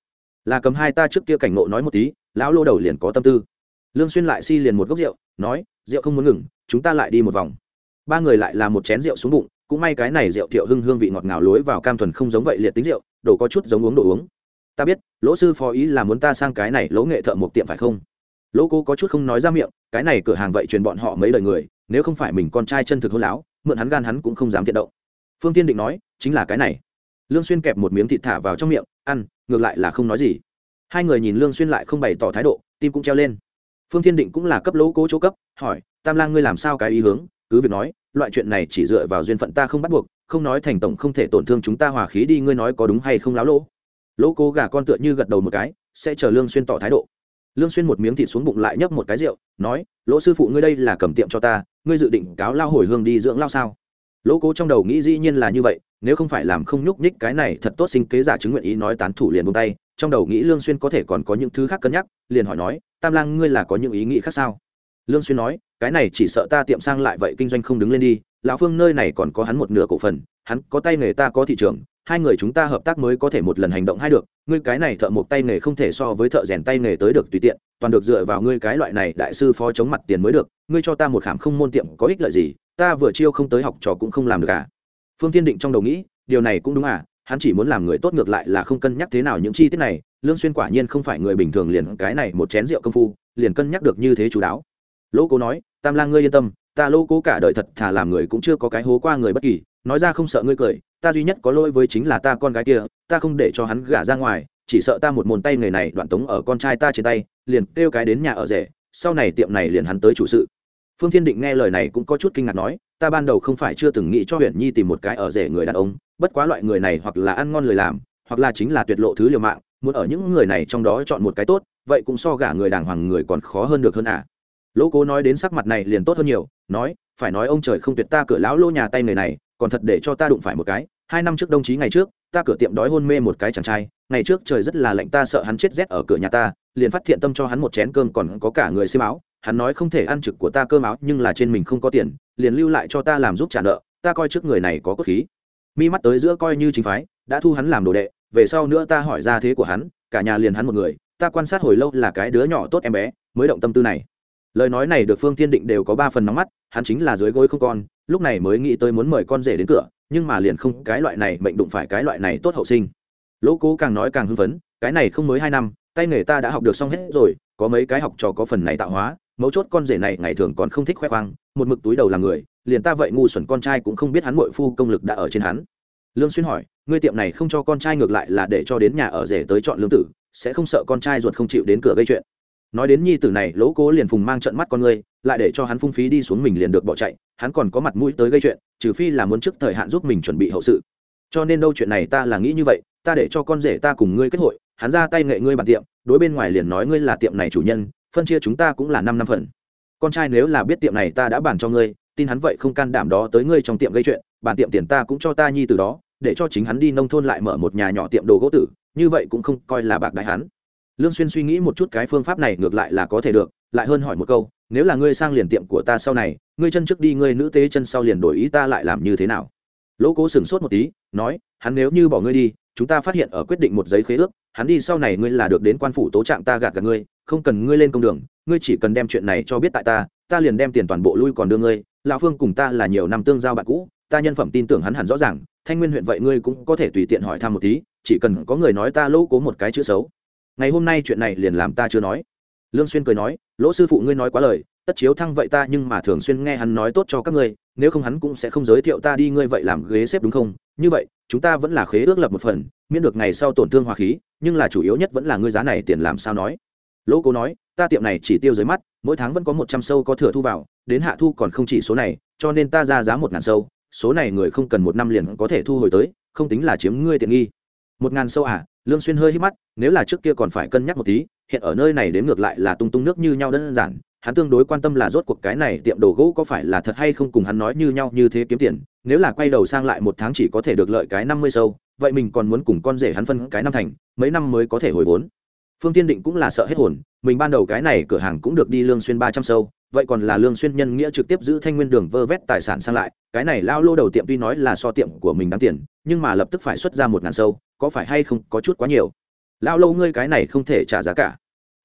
là cầm hai ta trước kia cảnh ngộ nói một tí, lão lô đầu liền có tâm tư. Lương xuyên lại si liền một gốc rượu, nói, rượu không muốn ngừng, chúng ta lại đi một vòng. Ba người lại là một chén rượu xuống bụng, cũng may cái này rượu thiệu hưng hương vị ngọt ngào lối vào cam thuần không giống vậy liệt tính rượu, đồ có chút giống uống đồ uống ta biết, lỗ sư phó ý là muốn ta sang cái này lỗ nghệ thợ một tiệm phải không? Lỗ cô có chút không nói ra miệng, cái này cửa hàng vậy truyền bọn họ mấy đời người, nếu không phải mình con trai chân thực hôn láo, mượn hắn gan hắn cũng không dám tiện động. Phương tiên định nói, chính là cái này. Lương xuyên kẹp một miếng thịt thả vào trong miệng, ăn, ngược lại là không nói gì. Hai người nhìn lương xuyên lại không bày tỏ thái độ, tim cũng treo lên. Phương thiên định cũng là cấp lỗ cố chỗ cấp, hỏi, tam lang ngươi làm sao cái ý hướng? Cứ việc nói, loại chuyện này chỉ dựa vào duyên phận ta không bắt buộc, không nói thành tổng không thể tổn thương chúng ta hòa khí đi, ngươi nói có đúng hay không láo lỗ? Lỗ cố gà con tựa như gật đầu một cái, sẽ chờ lương xuyên tỏ thái độ. Lương xuyên một miếng thịt xuống bụng lại nhấp một cái rượu, nói, lỗ sư phụ ngươi đây là cầm tiệm cho ta, ngươi dự định cáo lao hồi hương đi dưỡng lao sao? Lỗ cố trong đầu nghĩ dĩ nhiên là như vậy, nếu không phải làm không nhúc nhích cái này thật tốt sinh kế giả chứng nguyện ý nói tán thủ liền buông tay, trong đầu nghĩ lương xuyên có thể còn có những thứ khác cân nhắc, liền hỏi nói, tam lang ngươi là có những ý nghĩ khác sao? Lương xuyên nói, cái này chỉ sợ ta tiệm sang lại vậy kinh doanh không đứng lên đi, lão phương nơi này còn có hắn một nửa cổ phần, hắn có tay nghề ta có thị trường hai người chúng ta hợp tác mới có thể một lần hành động hai được, ngươi cái này thợ một tay nghề không thể so với thợ rèn tay nghề tới được tùy tiện, toàn được dựa vào ngươi cái loại này đại sư phó chống mặt tiền mới được, ngươi cho ta một khảm không môn tiệm có ích lợi gì, ta vừa chiêu không tới học trò cũng không làm được cả phương tiên định trong đầu nghĩ, điều này cũng đúng à hắn chỉ muốn làm người tốt ngược lại là không cân nhắc thế nào những chi tiết này, lương xuyên quả nhiên không phải người bình thường liền cái này một chén rượu công phu, liền cân nhắc được như thế chú đáo. Lỗ cố nói, tam lang ngươi yên tâm, ta lỗ cố cả đời thật thà làm người cũng chưa có cái hố qua người bất kỳ, nói ra không sợ ngươi cười ta duy nhất có lỗi với chính là ta con gái kia, ta không để cho hắn gả ra ngoài, chỉ sợ ta một môn tay người này đoạn tống ở con trai ta trên tay, liền kêu cái đến nhà ở rể, sau này tiệm này liền hắn tới chủ sự. Phương thiên định nghe lời này cũng có chút kinh ngạc nói, ta ban đầu không phải chưa từng nghĩ cho huyện nhi tìm một cái ở rể người đàn ông, bất quá loại người này hoặc là ăn ngon lời làm, hoặc là chính là tuyệt lộ thứ liều mạng, muốn ở những người này trong đó chọn một cái tốt, vậy cũng so gả người đàng hoàng người còn khó hơn được hơn à. Lỗ cố nói đến sắc mặt này liền tốt hơn nhiều, nói, phải nói ông trời không tuyệt ta cửa lão lô nhà tay người này, còn thật để cho ta đụng phải một cái hai năm trước đồng chí ngày trước, ta cửa tiệm đói hôn mê một cái chàng trai, ngày trước trời rất là lạnh ta sợ hắn chết rét ở cửa nhà ta, liền phát thiện tâm cho hắn một chén cơm còn có cả người xiêm áo, hắn nói không thể ăn trực của ta cơm áo nhưng là trên mình không có tiền, liền lưu lại cho ta làm giúp trả nợ, ta coi trước người này có cốt khí. Mi mắt tới giữa coi như chính phái, đã thu hắn làm đồ đệ, về sau nữa ta hỏi ra thế của hắn, cả nhà liền hắn một người, ta quan sát hồi lâu là cái đứa nhỏ tốt em bé, mới động tâm tư này. Lời nói này được phương tiên định đều có ba phần nóng mắt, hắn chính là dưới gối không con, lúc này mới nghĩ tới muốn mời con rể đến cửa nhưng mà liền không cái loại này mệnh đụng phải cái loại này tốt hậu sinh. Lỗ cố càng nói càng hưng phấn, cái này không mới hai năm, tay nghề ta đã học được xong hết rồi, có mấy cái học trò có phần này tạo hóa, mấu chốt con rể này ngày thường còn không thích khoe khoang, một mực túi đầu làm người, liền ta vậy ngu xuẩn con trai cũng không biết hắn mội phu công lực đã ở trên hắn. Lương xuyên hỏi, ngươi tiệm này không cho con trai ngược lại là để cho đến nhà ở rể tới chọn lương tử, sẽ không sợ con trai ruột không chịu đến cửa gây chuyện nói đến nhi tử này, lỗ cố liền phùng mang trận mắt con ngươi lại để cho hắn phung phí đi xuống mình liền được bỏ chạy, hắn còn có mặt mũi tới gây chuyện, trừ phi là muốn trước thời hạn giúp mình chuẩn bị hậu sự. Cho nên đâu chuyện này ta là nghĩ như vậy, ta để cho con rể ta cùng ngươi kết hội, hắn ra tay nghệ ngươi bàn tiệm, đối bên ngoài liền nói ngươi là tiệm này chủ nhân, phân chia chúng ta cũng là năm năm phần. Con trai nếu là biết tiệm này ta đã bàn cho ngươi, tin hắn vậy không can đảm đó tới ngươi trong tiệm gây chuyện bàn tiệm tiền ta cũng cho ta nhi từ đó, để cho chính hắn đi nông thôn lại mở một nhà nhỏ tiệm đồ gỗ tử, như vậy cũng không coi là bạc đại hắn lương xuyên suy nghĩ một chút cái phương pháp này ngược lại là có thể được, lại hơn hỏi một câu, nếu là ngươi sang liền tiệm của ta sau này, ngươi chân trước đi, ngươi nữ tế chân sau liền đổi ý ta lại làm như thế nào? Lỗ cố sửng sốt một tí, nói, hắn nếu như bỏ ngươi đi, chúng ta phát hiện ở quyết định một giấy khế ước, hắn đi sau này ngươi là được đến quan phủ tố trạng ta gạt cả ngươi, không cần ngươi lên công đường, ngươi chỉ cần đem chuyện này cho biết tại ta ta liền đem tiền toàn bộ lui còn đưa ngươi, lão phương cùng ta là nhiều năm tương giao bạn cũ, ta nhân phẩm tin tưởng hắn hẳn rõ ràng, thanh nguyên huyện vậy ngươi cũng có thể tùy tiện hỏi thăm một tí, chỉ cần có người nói ta lỗ cố một cái chữ xấu ngày hôm nay chuyện này liền làm ta chưa nói. Lương xuyên cười nói, lỗ sư phụ ngươi nói quá lời, tất chiếu thăng vậy ta nhưng mà thường xuyên nghe hắn nói tốt cho các ngươi, nếu không hắn cũng sẽ không giới thiệu ta đi, ngươi vậy làm ghế xếp đúng không? Như vậy, chúng ta vẫn là khế ước lập một phần, miễn được ngày sau tổn thương hòa khí, nhưng là chủ yếu nhất vẫn là ngươi giá này tiền làm sao nói. Lỗ cố nói, ta tiệm này chỉ tiêu dưới mắt, mỗi tháng vẫn có một trăm sâu có thừa thu vào, đến hạ thu còn không chỉ số này, cho nên ta ra giá một ngàn sâu, số này người không cần một năm liền có thể thu hồi tới, không tính là chiếm ngươi tiện nghi một ngàn sâu à lương xuyên hơi hít mắt, nếu là trước kia còn phải cân nhắc một tí, hiện ở nơi này đến ngược lại là tung tung nước như nhau đơn giản, hắn tương đối quan tâm là rốt cuộc cái này tiệm đồ gỗ có phải là thật hay không cùng hắn nói như nhau như thế kiếm tiền, nếu là quay đầu sang lại một tháng chỉ có thể được lợi cái năm mươi sâu, vậy mình còn muốn cùng con rể hắn phân cái năm thành, mấy năm mới có thể hồi vốn. Phương tiên định cũng là sợ hết hồn, mình ban đầu cái này cửa hàng cũng được đi lương xuyên ba trăm sâu, vậy còn là lương xuyên nhân nghĩa trực tiếp giữ thanh nguyên đường vơ vét tài sản sang lại, cái này lao lô đầu tiệm tuy nói là so tiệm của mình đáng tiền, nhưng mà lập tức phải xuất ra một ngàn sâu có phải hay không có chút quá nhiều? Lao lâu ngươi cái này không thể trả giá cả.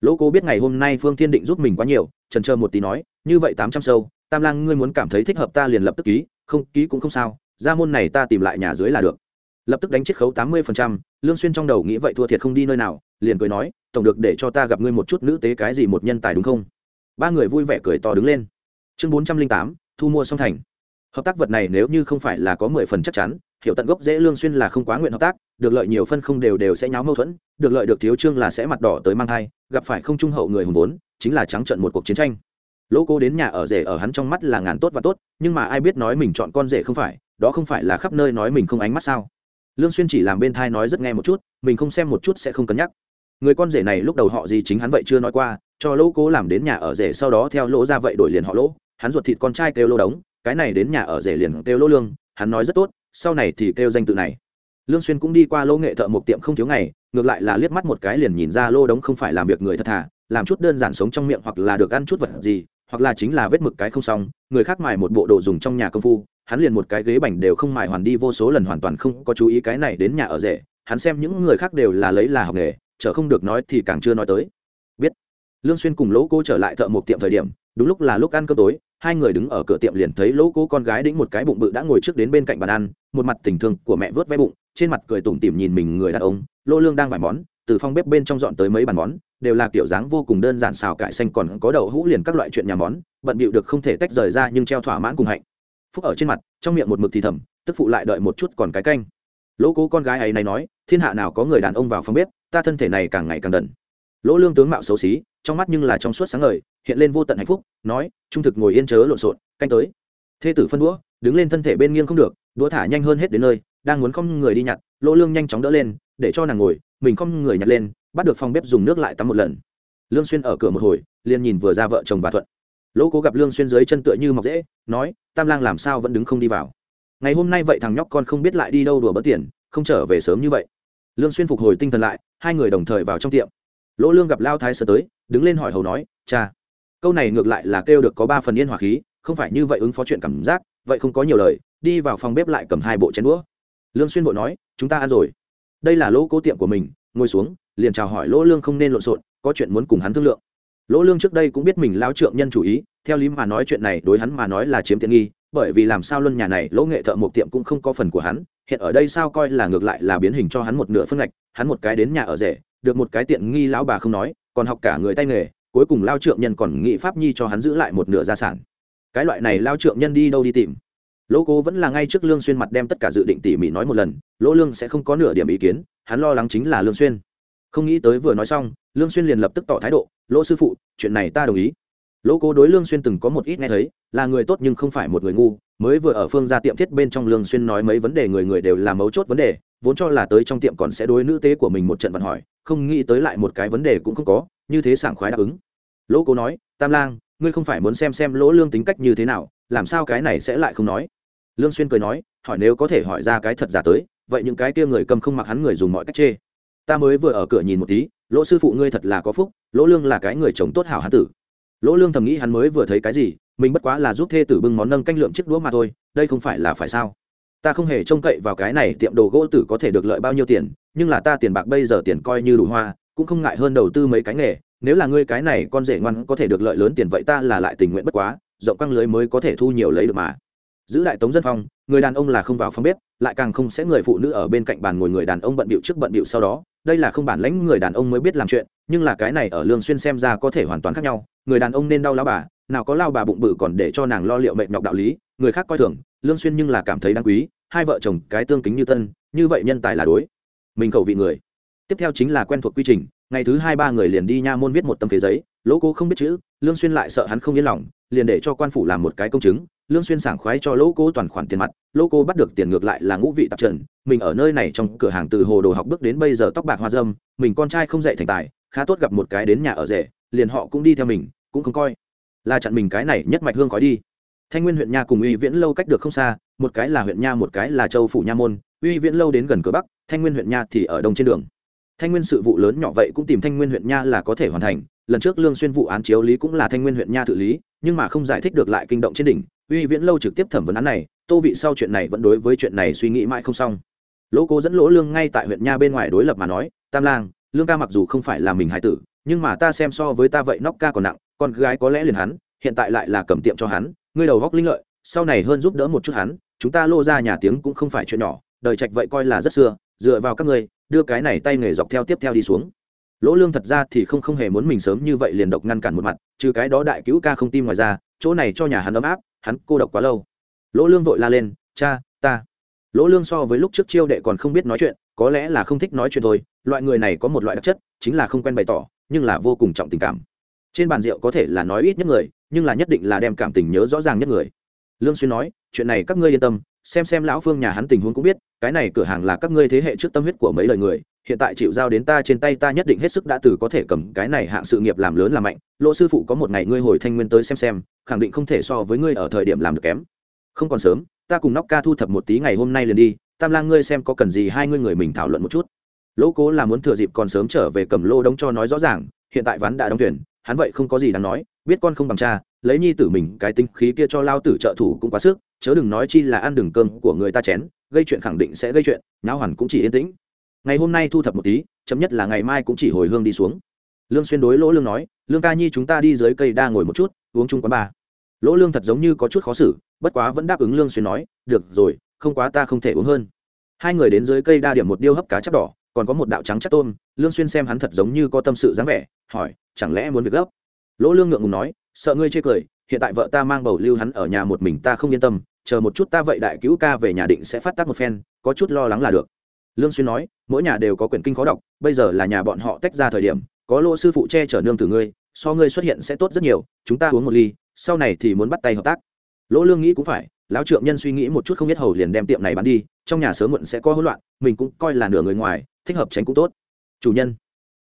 Lỗ cố biết ngày hôm nay phương thiên định giúp mình quá nhiều, trần trơ một tí nói, như vậy tám trăm sâu, tam lang ngươi muốn cảm thấy thích hợp ta liền lập tức ký, không, ký cũng không sao, ra môn này ta tìm lại nhà dưới là được. Lập tức đánh chiết khấu tám mươi phần trăm, lương xuyên trong đầu nghĩ vậy thua thiệt không đi nơi nào, liền cười nói, tổng được để cho ta gặp ngươi một chút nữ tế cái gì một nhân tài đúng không? Ba người vui vẻ cười to đứng lên. Chương bốn trăm linh tám, thu mua song thành. Hợp tác vật này nếu như không phải là có mười phần chắc chắn hiểu tận gốc dễ lương xuyên là không quá nguyện hợp tác, được lợi nhiều phân không đều đều sẽ nháo mâu thuẫn, được lợi được thiếu trương là sẽ mặt đỏ tới mang thai, gặp phải không trung hậu người hùng vốn, chính là trắng trận một cuộc chiến tranh. Lỗ cô đến nhà ở rể ở hắn trong mắt là ngàn tốt và tốt, nhưng mà ai biết nói mình chọn con rể không phải, đó không phải là khắp nơi nói mình không ánh mắt sao? Lương xuyên chỉ làm bên thai nói rất nghe một chút, mình không xem một chút sẽ không cân nhắc. Người con rể này lúc đầu họ gì chính hắn vậy chưa nói qua, cho lỗ cố làm đến nhà ở rể sau đó theo lỗ ra vậy đổi liền họ lỗ, hắn ruột thịt con trai kêu lỗ đống, cái này đến nhà ở rể liền kêu lỗ lương, hắn nói rất tốt sau này thì kêu danh tự này. Lương xuyên cũng đi qua lô nghệ thợ một tiệm không thiếu ngày, ngược lại là liếc mắt một cái liền nhìn ra lô đống không phải làm việc người thật thà, làm chút đơn giản sống trong miệng hoặc là được ăn chút vật gì, hoặc là chính là vết mực cái không xong, người khác mài một bộ đồ dùng trong nhà công phu, hắn liền một cái ghế bành đều không mài hoàn đi vô số lần hoàn toàn không có chú ý cái này đến nhà ở rể, hắn xem những người khác đều là lấy là học nghề chợ không được nói thì càng chưa nói tới. Biết. Lương xuyên cùng lỗ cô trở lại thợ một tiệm thời điểm, đúng lúc là lúc ăn cơm tối hai người đứng ở cửa tiệm liền thấy lỗ cô con gái đĩnh một cái bụng bự đã ngồi trước đến bên cạnh bàn ăn, một mặt tình thương của mẹ vớt vé bụng, trên mặt cười tủm tỉm nhìn mình người đàn ông lỗ lương đang vải món, từ phòng bếp bên trong dọn tới mấy bàn món, đều là kiểu dáng vô cùng đơn giản xào cải xanh còn có đậu hũ liền các loại chuyện nhà món, bận bịu được không thể tách rời ra nhưng treo thỏa mãn cùng hạnh. Phúc ở trên mặt, trong miệng một mực thì thầm, tức phụ lại đợi một chút còn cái canh. Lỗ cố con gái ấy này nói, thiên hạ nào có người đàn ông vào phòng bếp, ta thân thể này càng ngày càng đần lỗ lương tướng mạo xấu xí, trong mắt nhưng là trong suốt sáng ngời, hiện lên vô tận hạnh phúc, nói, trung thực ngồi yên chớ lộn xộn, canh tới. Thê tử phân đũa, đứng lên thân thể bên nghiêng không được, đũa thả nhanh hơn hết đến nơi, đang muốn không người đi nhặt, lỗ lương nhanh chóng đỡ lên, để cho nàng ngồi, mình không người nhặt lên, bắt được phòng bếp dùng nước lại tắm một lần. Lương xuyên ở cửa một hồi, liền nhìn vừa ra vợ chồng bà thuận. Lỗ cố gặp lương xuyên dưới chân tựa như mọc dễ nói, tam lang làm sao vẫn đứng không đi vào? Ngày hôm nay vậy thằng nhóc con không biết lại đi đâu đùa bớt tiền, không trở về sớm như vậy. Lương xuyên phục hồi tinh thần lại, hai người đồng thời vào trong tiệm lỗ lương gặp lao thái sơ tới, đứng lên hỏi hầu nói, cha, câu này ngược lại là kêu được có ba phần yên hỏa khí, không phải như vậy ứng phó chuyện cảm giác, vậy không có nhiều lời, đi vào phòng bếp lại cầm hai bộ chén đũa. Lương xuyên vội nói, chúng ta ăn rồi. Đây là lỗ cố tiệm của mình, ngồi xuống, liền chào hỏi lỗ lương không nên lộn xộn, có chuyện muốn cùng hắn thương lượng. Lỗ lương trước đây cũng biết mình lao trượng nhân chủ ý, theo lý mà nói chuyện này đối hắn mà nói là chiếm tiện nghi, bởi vì làm sao luân nhà này, lỗ nghệ thợ một tiệm cũng không có phần của hắn, hiện ở đây sao coi là ngược lại là biến hình cho hắn một nửa phân ngạch, hắn một cái đến nhà ở rể được một cái tiện nghi lão bà không nói, còn học cả người tay nghề, cuối cùng lao trượng nhân còn nghị pháp nhi cho hắn giữ lại một nửa gia sản. Cái loại này lao trượng nhân đi đâu đi tìm? Lỗ cố vẫn là ngay trước lương xuyên mặt đem tất cả dự định tỉ mỉ nói một lần, lỗ lương sẽ không có nửa điểm ý kiến, hắn lo lắng chính là lương xuyên. Không nghĩ tới vừa nói xong, lương xuyên liền lập tức tỏ thái độ, lỗ sư phụ, chuyện này ta đồng ý lỗ cố đối lương xuyên từng có một ít nghe thấy, là người tốt nhưng không phải một người ngu, mới vừa ở phương gia tiệm thiết bên trong lương xuyên nói mấy vấn đề người người đều là mấu chốt vấn đề, vốn cho là tới trong tiệm còn sẽ đối nữ tế của mình một trận vận hỏi, không nghĩ tới lại một cái vấn đề cũng không có, như thế sảng khoái đáp ứng. Lỗ cố nói, tam lang, ngươi không phải muốn xem xem lỗ lương tính cách như thế nào, làm sao cái này sẽ lại không nói? Lương xuyên cười nói, hỏi nếu có thể hỏi ra cái thật giả tới, vậy những cái kia người cầm không mặc hắn người dùng mọi cách chê. Ta mới vừa ở cửa nhìn một tí, lỗ sư phụ ngươi thật là có phúc, lỗ lương là cái người chồng tốt hảo hán tử lỗ lương thầm nghĩ hắn mới vừa thấy cái gì, mình bất quá là giúp thê tử bưng món nâng canh lượng chiếc đũa mà thôi, đây không phải là phải sao? Ta không hề trông cậy vào cái này tiệm đồ gỗ tử có thể được lợi bao nhiêu tiền, nhưng là ta tiền bạc bây giờ tiền coi như đủ hoa, cũng không ngại hơn đầu tư mấy cái nghề. Nếu là ngươi cái này con rể ngoan có thể được lợi lớn tiền vậy ta là lại tình nguyện bất quá, rộng căng lưới mới có thể thu nhiều lấy được mà. Giữ lại tống dân phong người đàn ông là không vào phòng bếp, lại càng không sẽ người phụ nữ ở bên cạnh bàn ngồi người đàn ông bận bịu trước bận bịu sau đó. Đây là không bản lãnh người đàn ông mới biết làm chuyện, nhưng là cái này ở lương xuyên xem ra có thể hoàn toàn khác nhau. Người đàn ông nên đau lao bà, nào có lao bà bụng bự còn để cho nàng lo liệu mệt nhọc đạo lý, người khác coi thường, lương xuyên nhưng là cảm thấy đáng quý, hai vợ chồng cái tương kính như tân như vậy nhân tài là đối. Mình cầu vị người. Tiếp theo chính là quen thuộc quy trình, ngày thứ hai ba người liền đi nha môn viết một tấm kế giấy, lỗ cố không biết chữ, lương xuyên lại sợ hắn không yên lòng, liền để cho quan phủ làm một cái công chứng lương xuyên sảng khoái cho lỗ cố toàn khoản tiền mặt, lỗ cố bắt được tiền ngược lại là ngũ vị tạp trần, mình ở nơi này trong cửa hàng từ hồ đồ học bước đến bây giờ tóc bạc hoa dâm, mình con trai không dạy thành tài, khá tốt gặp một cái đến nhà ở rể, liền họ cũng đi theo mình, cũng không coi. Là chặn mình cái này nhất mạch hương khói đi. Thanh nguyên huyện nha cùng uy viễn lâu cách được không xa, một cái là huyện nha, một cái là châu phủ nha môn, uy viễn lâu đến gần cửa bắc, thanh nguyên huyện nha thì ở đông trên đường. Thanh nguyên sự vụ lớn nhỏ vậy cũng tìm thanh nguyên huyện nha là có thể hoàn thành, lần trước lương xuyên vụ án chiếu lý cũng là thanh nguyên huyện nha tự lý nhưng mà không giải thích được lại kinh động trên đỉnh, uy viễn lâu trực tiếp thẩm vấn án này, tô vị sau chuyện này vẫn đối với chuyện này suy nghĩ mãi không xong. Lỗ cố dẫn lỗ lương ngay tại huyện nha bên ngoài đối lập mà nói, tam lang, lương ca mặc dù không phải là mình hài tử, nhưng mà ta xem so với ta vậy nóc ca còn nặng, con gái có lẽ liền hắn, hiện tại lại là cầm tiệm cho hắn, ngươi đầu góc linh lợi, sau này hơn giúp đỡ một chút hắn, chúng ta lô ra nhà tiếng cũng không phải chuyện nhỏ, đời trạch vậy coi là rất xưa, dựa vào các ngươi, đưa cái này tay nghề dọc theo tiếp theo đi xuống lỗ lương thật ra thì không không hề muốn mình sớm như vậy liền độc ngăn cản một mặt, trừ cái đó đại cứu ca không tim ngoài ra, chỗ này cho nhà hắn ấm áp, hắn cô độc quá lâu. Lỗ lương vội la lên, cha, ta. Lỗ lương so với lúc trước chiêu đệ còn không biết nói chuyện, có lẽ là không thích nói chuyện thôi, loại người này có một loại đặc chất, chính là không quen bày tỏ, nhưng là vô cùng trọng tình cảm. Trên bàn rượu có thể là nói ít nhất người, nhưng là nhất định là đem cảm tình nhớ rõ ràng nhất người. Lương xuyên nói, chuyện này các ngươi yên tâm, xem xem lão phương nhà hắn tình huống cũng biết, cái này cửa hàng là các ngươi thế hệ trước tâm huyết của mấy lời người hiện tại chịu giao đến ta trên tay ta nhất định hết sức đã từ có thể cầm cái này hạng sự nghiệp làm lớn làm mạnh, lỗ sư phụ có một ngày ngươi hồi thanh nguyên tới xem xem, khẳng định không thể so với ngươi ở thời điểm làm được kém. Không còn sớm, ta cùng nóc ca thu thập một tí ngày hôm nay liền đi, tam lang ngươi xem có cần gì hai ngươi người mình thảo luận một chút. Lỗ cố là muốn thừa dịp còn sớm trở về cầm lô đống cho nói rõ ràng, hiện tại ván đã đóng thuyền, hắn vậy không có gì đáng nói, biết con không bằng cha, lấy nhi tử mình, cái tinh khí kia cho lao tử trợ thủ cũng quá sức, chớ đừng nói chi là ăn đường cơm của người ta chén, gây chuyện khẳng định sẽ gây chuyện náo hoàn cũng chỉ yên tĩnh ngày hôm nay thu thập một tí chấm nhất là ngày mai cũng chỉ hồi hương đi xuống. Lương xuyên đối lỗ lương nói, lương ca nhi chúng ta đi dưới cây đa ngồi một chút, uống chung quán ba. Lỗ lương thật giống như có chút khó xử, bất quá vẫn đáp ứng lương xuyên nói, được rồi, không quá ta không thể uống hơn. Hai người đến dưới cây đa điểm một điêu hấp cá chép đỏ, còn có một đạo trắng chắc tôm, lương xuyên xem hắn thật giống như có tâm sự dáng vẻ, hỏi, chẳng lẽ muốn việc gấp? Lỗ lương ngượng ngùng nói, sợ ngươi chê cười, hiện tại vợ ta mang bầu lưu hắn ở nhà một mình ta không yên tâm, chờ một chút ta vậy đại cứu ca về nhà định sẽ phát tác một phen, có chút lo lắng là được lương xuyên nói, mỗi nhà đều có quyển kinh khó đọc, bây giờ là nhà bọn họ tách ra thời điểm, có lỗ sư phụ che chở nương tử ngươi, so ngươi xuất hiện sẽ tốt rất nhiều, chúng ta uống một ly, sau này thì muốn bắt tay hợp tác. Lỗ lương nghĩ cũng phải, lão trượng nhân suy nghĩ một chút không biết hầu liền đem tiệm này bán đi, trong nhà sớm muộn sẽ có hỗn loạn, mình cũng coi là nửa người ngoài, thích hợp tránh cũng tốt. Chủ nhân,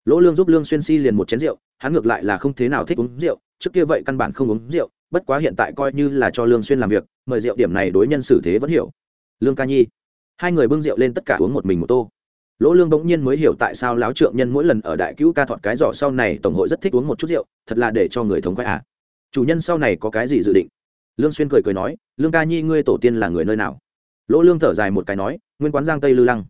lỗ lương giúp lương xuyên si liền một chén rượu, hắn ngược lại là không thế nào thích uống rượu, trước kia vậy căn bản không uống rượu, bất quá hiện tại coi như là cho lương xuyên làm việc, mời rượu điểm này đối nhân xử thế vẫn hiểu. Lương ca nhi hai người bưng rượu lên tất cả uống một mình một tô. Lỗ lương bỗng nhiên mới hiểu tại sao láo trượng nhân mỗi lần ở đại cứu ca thọt cái giỏ sau này tổng hội rất thích uống một chút rượu, thật là để cho người thống khoái à. Chủ nhân sau này có cái gì dự định? Lương xuyên cười cười nói, lương ca nhi, ngươi tổ tiên là người nơi nào? Lỗ lương thở dài một cái nói, nguyên quán giang tây lư lăng.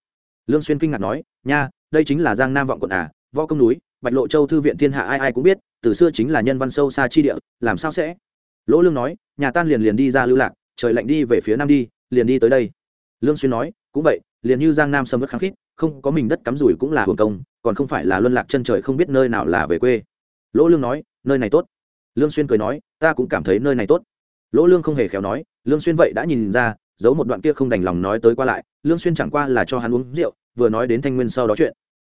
Lương xuyên kinh ngạc nói, nha, đây chính là giang nam vọng quận à võ công núi, bạch lộ châu thư viện thiên hạ ai ai cũng biết, từ xưa chính là nhân văn sâu xa chi địa, làm sao sẽ? Lỗ lương nói, nhà tan liền liền đi ra lưu lạc, trời lạnh đi về phía nam đi, liền đi tới đây lương xuyên nói, cũng vậy, liền như giang nam sầm mất kháng khít, không có mình đất cắm rủi cũng là hưởng công, còn không phải là luân lạc chân trời không biết nơi nào là về quê. Lỗ lương nói, nơi này tốt. Lương xuyên cười nói, ta cũng cảm thấy nơi này tốt. Lỗ lương không hề khéo nói, lương xuyên vậy đã nhìn ra, giấu một đoạn kia không đành lòng nói tới qua lại, lương xuyên chẳng qua là cho hắn uống rượu, vừa nói đến thanh nguyên sau đó chuyện.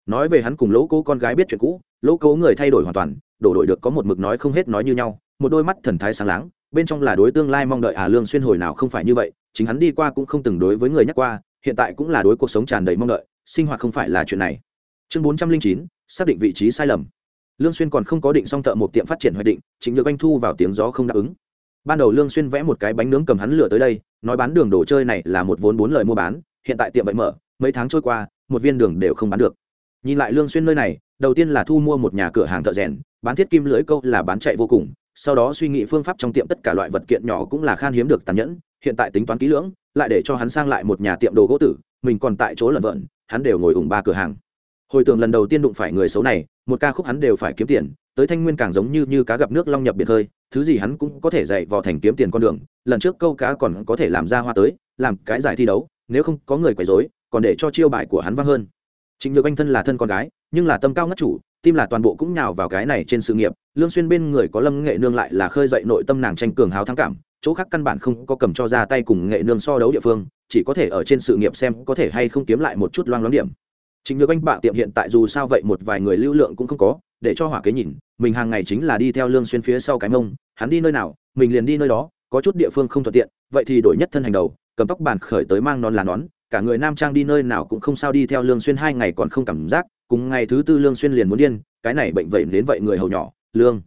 Nói về hắn cùng lỗ cố con gái biết chuyện cũ, lỗ cố người thay đổi hoàn toàn, đổ đổi được có một mực nói không hết nói như nhau, một đôi mắt thần thái sáng láng, bên trong là đối tương lai mong đợi à lương xuyên hồi nào không phải như vậy chính hắn đi qua cũng không từng đối với người nhắc qua, hiện tại cũng là đối cuộc sống tràn đầy mong đợi, sinh hoạt không phải là chuyện này. Chương bốn trăm linh chín, xác định vị trí sai lầm. Lương xuyên còn không có định xong thợ một tiệm phát triển hoạch định chính được anh thu vào tiếng gió không đáp ứng. Ban đầu lương xuyên vẽ một cái bánh nướng cầm hắn lửa tới đây, nói bán đường đồ chơi này là một vốn bốn lời mua bán, hiện tại tiệm vậy mở, mấy tháng trôi qua, một viên đường đều không bán được. Nhìn lại lương xuyên nơi này, đầu tiên là thu mua một nhà cửa hàng thợ rèn, bán thiết kim lưỡi câu là bán chạy vô cùng sau đó suy nghĩ phương pháp trong tiệm tất cả loại vật kiện nhỏ cũng là khan hiếm được tàn nhẫn, hiện tại tính toán kỹ lưỡng, lại để cho hắn sang lại một nhà tiệm đồ gỗ tử, mình còn tại chỗ lẩn vợn hắn đều ngồi ủng ba cửa hàng. Hồi tưởng lần đầu tiên đụng phải người xấu này, một ca khúc hắn đều phải kiếm tiền, tới thanh nguyên càng giống như như cá gặp nước long nhập biệt hơi thứ gì hắn cũng có thể dạy vào thành kiếm tiền con đường, lần trước câu cá còn có thể làm ra hoa tới, làm cái giải thi đấu, nếu không có người quấy rối, còn để cho chiêu bài của hắn vang hơn. Trịnh nhược anh thân là thân con gái, nhưng là tâm cao ngất chủ tim là toàn bộ cũng nhào vào cái này trên sự nghiệp, lương xuyên bên người có lâm nghệ nương lại là khơi dậy nội tâm nàng tranh cường hào thắng cảm, chỗ khác căn bản không có cầm cho ra tay cùng nghệ nương so đấu địa phương, chỉ có thể ở trên sự nghiệp xem có thể hay không kiếm lại một chút loang loáng điểm. Chính như anh bạ tiệm hiện tại dù sao vậy một vài người lưu lượng cũng không có, để cho hỏa kế nhìn, mình hàng ngày chính là đi theo lương xuyên phía sau cái mông, hắn đi nơi nào, mình liền đi nơi đó, có chút địa phương không thuận tiện, vậy thì đổi nhất thân hành đầu, cầm tóc bàn khởi tới mang nón là nón, cả người nam trang đi nơi nào cũng không sao đi theo lương xuyên hai ngày còn không cảm giác cùng ngày thứ tư lương xuyên liền muốn điên, cái này bệnh vậy đến vậy người hầu nhỏ, lương.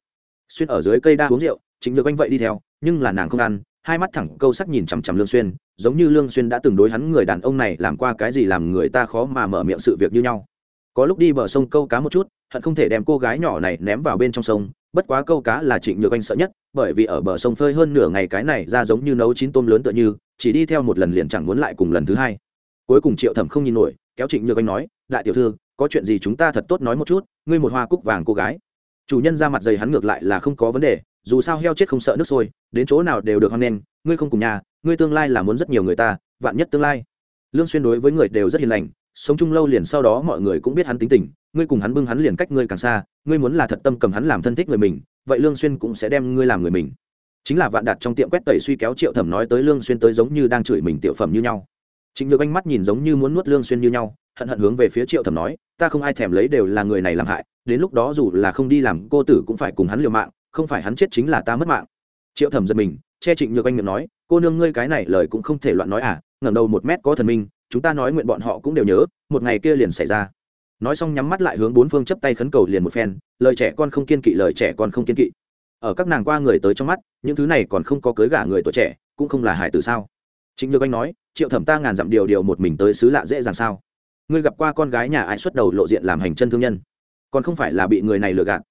Xuyên ở dưới cây đa uống rượu chính được anh vậy đi theo, nhưng là nàng không ăn, hai mắt thẳng câu sắc nhìn chằm chằm lương xuyên, giống như lương xuyên đã từng đối hắn người đàn ông này làm qua cái gì làm người ta khó mà mở miệng sự việc như nhau. Có lúc đi bờ sông câu cá một chút, hận không thể đem cô gái nhỏ này ném vào bên trong sông, bất quá câu cá là trịnh nhược anh sợ nhất, bởi vì ở bờ sông phơi hơn nửa ngày cái này ra giống như nấu chín tôm lớn tựa như, chỉ đi theo một lần liền chẳng muốn lại cùng lần thứ hai. Cuối cùng triệu thẩm không nhìn nổi, kéo trịnh nhược anh nói đại tiểu thư, có chuyện gì chúng ta thật tốt nói một chút, ngươi một hoa cúc vàng cô gái. Chủ nhân ra mặt dày hắn ngược lại là không có vấn đề, dù sao heo chết không sợ nước sôi, đến chỗ nào đều được hoan nghênh, ngươi không cùng nhà, ngươi tương lai là muốn rất nhiều người ta, vạn nhất tương lai. Lương xuyên đối với người đều rất hiền lành, sống chung lâu liền sau đó mọi người cũng biết hắn tính tình, ngươi cùng hắn bưng hắn liền cách ngươi càng xa, ngươi muốn là thật tâm cầm hắn làm thân thích người mình, vậy lương xuyên cũng sẽ đem ngươi làm người mình. Chính là vạn đạt trong tiệm quét tẩy suy kéo triệu thẩm nói tới lương xuyên tới giống như đang chửi mình tiểu phẩm như nhau. Trịnh nhược anh mắt nhìn giống như muốn nuốt lương xuyên như nhau, hận hận hướng về phía triệu thẩm nói, ta không ai thèm lấy đều là người này làm hại, đến lúc đó dù là không đi làm cô tử cũng phải cùng hắn liều mạng, không phải hắn chết chính là ta mất mạng. Triệu thẩm giật mình, che trịnh nhược anh miệng nói, cô nương ngươi cái này lời cũng không thể loạn nói à ngẩng đầu một mét có thần minh, chúng ta nói nguyện bọn họ cũng đều nhớ, một ngày kia liền xảy ra. Nói xong nhắm mắt lại hướng bốn phương chắp tay khấn cầu liền một phen, lời trẻ con không kiên kỵ, lời trẻ con không kiên kỵ. Ở các nàng qua người tới trong mắt, những thứ này còn không có cưới gả người tuổi trẻ, cũng không là hại tử sao? Trịnh nhược anh nói triệu thẩm ta ngàn dặm điều điều một mình tới xứ lạ dễ dàng sao? Ngươi gặp qua con gái nhà ai xuất đầu lộ diện làm hành chân thương nhân? Còn không phải là bị người này lừa gạt.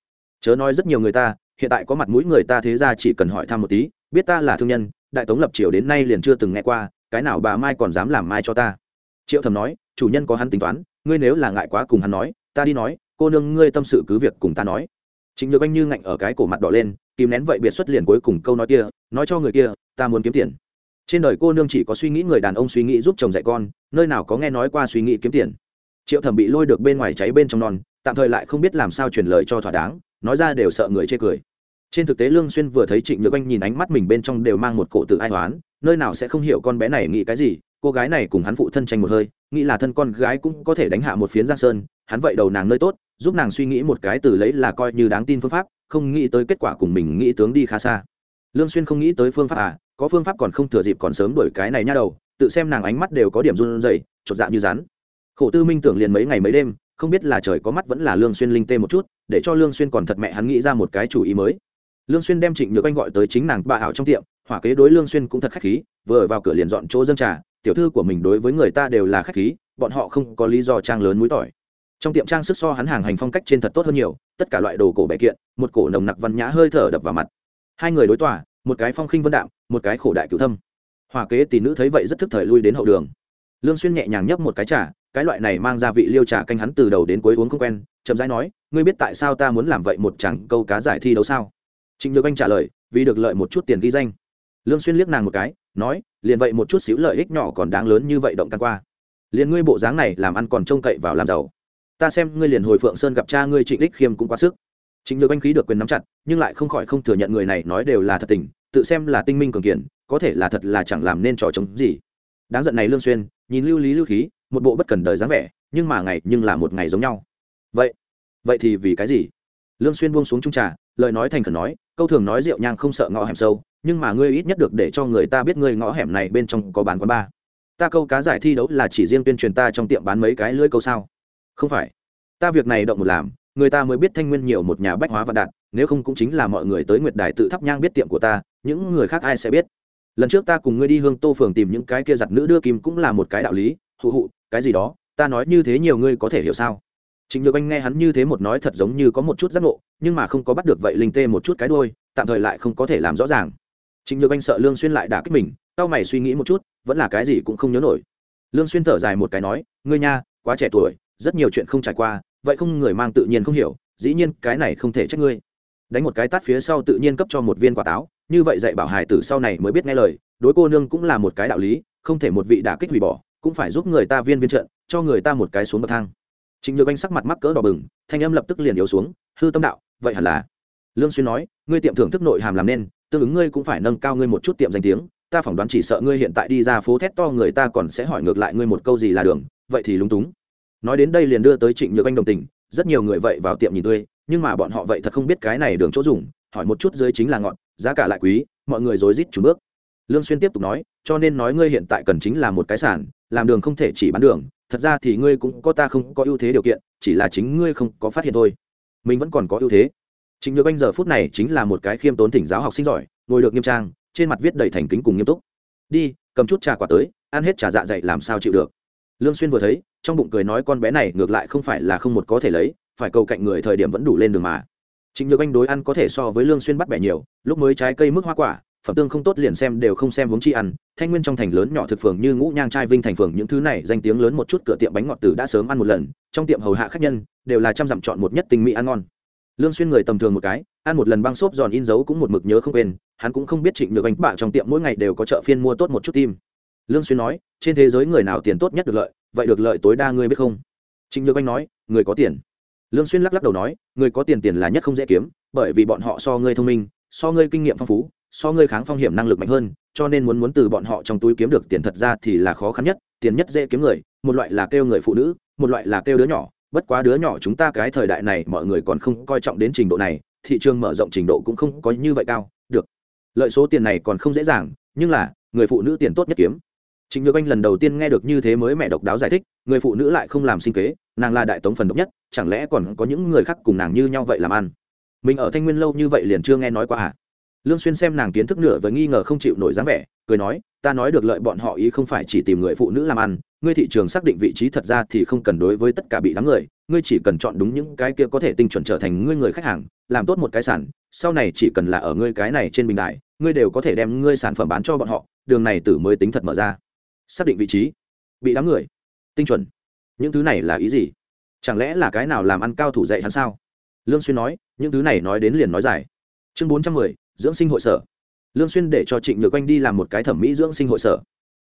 Chớ nói rất nhiều người ta, hiện tại có mặt mũi người ta thế ra chỉ cần hỏi thăm một tí, biết ta là thương nhân, đại tống lập triều đến nay liền chưa từng nghe qua, cái nào bà mai còn dám làm mai cho ta? Triệu Thẩm nói, chủ nhân có hắn tính toán, ngươi nếu là ngại quá cùng hắn nói, ta đi nói, cô nương ngươi tâm sự cứ việc cùng ta nói. Chính nhược anh như ngạnh ở cái cổ mặt đỏ lên, kìm nén vậy biệt xuất liền cuối cùng câu nói kia, nói cho người kia, ta muốn kiếm tiền trên đời cô nương chỉ có suy nghĩ người đàn ông suy nghĩ giúp chồng dạy con, nơi nào có nghe nói qua suy nghĩ kiếm tiền. Triệu thẩm bị lôi được bên ngoài cháy bên trong non, tạm thời lại không biết làm sao truyền lời cho thỏa đáng, nói ra đều sợ người chê cười. Trên thực tế lương xuyên vừa thấy trịnh nhược anh nhìn ánh mắt mình bên trong đều mang một cổ tự ai hoán nơi nào sẽ không hiểu con bé này nghĩ cái gì, cô gái này cùng hắn phụ thân tranh một hơi, nghĩ là thân con gái cũng có thể đánh hạ một phiến giang sơn, hắn vậy đầu nàng nơi tốt, giúp nàng suy nghĩ một cái từ lấy là coi như đáng tin phương pháp, không nghĩ tới kết quả cùng mình nghĩ tướng đi khá xa. Lương xuyên không nghĩ tới phương pháp à có phương pháp còn không thừa dịp còn sớm đuổi cái này nha đầu, tự xem nàng ánh mắt đều có điểm run rẩy, chột dạ như rắn. Khổ tư minh tưởng liền mấy ngày mấy đêm, không biết là trời có mắt vẫn là lương xuyên linh tê một chút, để cho lương xuyên còn thật mẹ hắn nghĩ ra một cái chủ ý mới. Lương xuyên đem trịnh nhược anh gọi tới chính nàng bà ảo trong tiệm, hỏa kế đối lương xuyên cũng thật khách khí, vừa vào cửa liền dọn chỗ dân trà, tiểu thư của mình đối với người ta đều là khách khí, bọn họ không có lý do trang lớn mũi tỏi. Trong tiệm trang sức so hắn hàng hành phong cách trên thật tốt hơn nhiều, tất cả loại đồ cổ bệ kiện, một cổ nồng nặc văn nhã hơi thở đập vào mặt. Hai người đối tòa một cái phong khinh vân đạm, một cái khổ đại cửu thâm. Hòa kế tỷ nữ thấy vậy rất thức thời lui đến hậu đường. Lương xuyên nhẹ nhàng nhấp một cái trà, cái loại này mang gia vị liêu trà canh hắn từ đầu đến cuối uống không quen, chậm rãi nói, ngươi biết tại sao ta muốn làm vậy một chẳng câu cá giải thi đấu sao? Trịnh nhược anh trả lời, vì được lợi một chút tiền ghi danh. Lương xuyên liếc nàng một cái, nói, liền vậy một chút xíu lợi ích nhỏ còn đáng lớn như vậy động can qua. Liền ngươi bộ dáng này làm ăn còn trông cậy vào làm giàu. Ta xem ngươi liền hồi phượng sơn gặp cha ngươi trịnh đích khiêm cũng quá sức. Chính nhược anh khí được quyền nắm chặt, nhưng lại không khỏi không thừa nhận người này nói đều là thật tình, tự xem là tinh minh cường kiển có thể là thật là chẳng làm nên trò chống gì. Đáng giận này lương xuyên, nhìn lưu lý lưu khí, một bộ bất cần đời dáng vẻ, nhưng mà ngày, nhưng là một ngày giống nhau. Vậy vậy thì vì cái gì? Lương xuyên buông xuống trung trà, lời nói thành khẩn nói, câu thường nói rượu nhang không sợ ngõ hẻm sâu, nhưng mà ngươi ít nhất được để cho người ta biết ngươi ngõ hẻm này bên trong có bán quán ba. Ta câu cá giải thi đấu là chỉ riêng tuyên truyền ta trong tiệm bán mấy cái lưỡi câu sao? Không phải. Ta việc này động một làm người ta mới biết thanh nguyên nhiều một nhà bách hóa vạn đạt nếu không cũng chính là mọi người tới nguyệt đài tự thắp nhang biết tiệm của ta những người khác ai sẽ biết lần trước ta cùng ngươi đi hương tô phường tìm những cái kia giặt nữ đưa kim cũng là một cái đạo lý hụ hụ cái gì đó ta nói như thế nhiều ngươi có thể hiểu sao Trịnh Nhược Anh nghe hắn như thế một nói thật giống như có một chút giác ngộ, nhưng mà không có bắt được vậy linh tê một chút cái đuôi, tạm thời lại không có thể làm rõ ràng. Trịnh Nhược Anh sợ Lương Xuyên lại đả kích mình, cao mày suy nghĩ một chút, vẫn là cái gì cũng không nhớ nổi. Lương Xuyên thở dài một cái nói, ngươi nha, quá trẻ tuổi, rất nhiều chuyện không trải qua, vậy không người mang tự nhiên không hiểu, dĩ nhiên cái này không thể trách ngươi. Đánh một cái tát phía sau tự nhiên cấp cho một viên quả táo, như vậy dạy bảo hải tử sau này mới biết nghe lời, đối cô nương cũng là một cái đạo lý, không thể một vị đả kích hủy bỏ, cũng phải giúp người ta viên viên trận, cho người ta một cái xuống bậc thang Trịnh Nhược Anh sắc mặt mắc cỡ đỏ bừng, thanh âm lập tức liền yếu xuống, hư tâm đạo, vậy hẳn là. Lương Xuyên nói, ngươi tiệm thưởng thức nội hàm làm nên, tương ứng ngươi cũng phải nâng cao ngươi một chút tiệm danh tiếng, ta phỏng đoán chỉ sợ ngươi hiện tại đi ra phố thét to người ta còn sẽ hỏi ngược lại ngươi một câu gì là đường, vậy thì lúng túng. Nói đến đây liền đưa tới Trịnh Nhược Anh đồng tình, rất nhiều người vậy vào tiệm nhìn tươi, nhưng mà bọn họ vậy thật không biết cái này đường chỗ dùng, hỏi một chút dưới chính là ngọn, giá cả lại quý, mọi người rối rít chủ bước. Lương Xuyên tiếp tục nói, cho nên nói ngươi hiện tại cần chính là một cái sản, làm đường không thể chỉ bán đường, thật ra thì ngươi cũng có ta không có ưu thế điều kiện chỉ là chính ngươi không có phát hiện thôi. Mình vẫn còn có ưu thế. Chính nhược anh giờ phút này chính là một cái khiêm tốn thỉnh giáo học sinh giỏi ngồi được nghiêm trang trên mặt viết đầy thành kính cùng nghiêm túc. Đi cầm chút trà quả tới ăn hết trà dạ dày làm sao chịu được? Lương xuyên vừa thấy trong bụng cười nói con bé này ngược lại không phải là không một có thể lấy, phải cầu cạnh người thời điểm vẫn đủ lên đường mà. Chính nhược anh đối ăn có thể so với lương xuyên bắt bẻ nhiều, lúc mới trái cây mức hoa quả, phẩm tương không tốt liền xem đều không xem vốn chi ăn, thanh nguyên trong thành lớn nhỏ thực phường như ngũ nhang trai vinh thành phường những thứ này danh tiếng lớn một chút cửa tiệm bánh ngọt tử đã sớm ăn một lần, trong tiệm hầu hạ khách nhân, đều là trăm dặm chọn một nhất tình mỹ ăn ngon. Lương xuyên người tầm thường một cái, ăn một lần băng xốp giòn in dấu cũng một mực nhớ không quên, hắn cũng không biết trịnh được anh bạ trong tiệm mỗi ngày đều có chợ phiên mua tốt một chút tim. Lương xuyên nói trên thế giới người nào tiền tốt nhất được lợi, vậy được lợi tối đa ngươi biết không? Trịnh nhược anh nói, người có tiền. Lương xuyên lắc lắc đầu nói, người có tiền tiền là nhất không dễ kiếm, bởi vì bọn họ so ngươi thông minh, so ngươi kinh nghiệm phong phú, so ngươi kháng phong hiểm năng lực mạnh hơn, cho nên muốn muốn từ bọn họ trong túi kiếm được tiền thật ra thì là khó khăn nhất, tiền nhất dễ kiếm người, một loại là kêu người phụ nữ, một loại là kêu đứa nhỏ. Bất quá đứa nhỏ chúng ta cái thời đại này mọi người còn không coi trọng đến trình độ này, thị trường mở rộng trình độ cũng không có như vậy cao, được. Lợi số tiền này còn không dễ dàng, nhưng là, người phụ nữ tiền tốt nhất kiếm. Trịnh Nhược Anh lần đầu tiên nghe được như thế mới mẹ độc đáo giải thích, người phụ nữ lại không làm sinh kế, nàng là đại tống phần độc nhất, chẳng lẽ còn có những người khác cùng nàng như nhau vậy làm ăn? Mình ở Thanh Nguyên lâu như vậy liền chưa nghe nói qua à? lương xuyên xem nàng kiến thức nửa với nghi ngờ không chịu nổi dáng vẻ cười nói ta nói được lợi bọn họ ý không phải chỉ tìm người phụ nữ làm ăn ngươi thị trường xác định vị trí thật ra thì không cần đối với tất cả bị đám người ngươi chỉ cần chọn đúng những cái kia có thể tinh chuẩn trở thành ngươi người khách hàng làm tốt một cái sản sau này chỉ cần là ở ngươi cái này trên bình đại ngươi đều có thể đem ngươi sản phẩm bán cho bọn họ đường này tử mới tính thật mở ra xác định vị trí. Bị đám người. Tinh chuẩn. Những thứ này là ý gì? Chẳng lẽ là cái nào làm ăn cao thủ dạy hắn sao? Lương xuyên nói, những thứ này nói đến liền nói dài. Chương bốn trăm mười, dưỡng sinh hội sở. Lương xuyên để cho trịnh nhược anh đi làm một cái thẩm mỹ dưỡng sinh hội sở.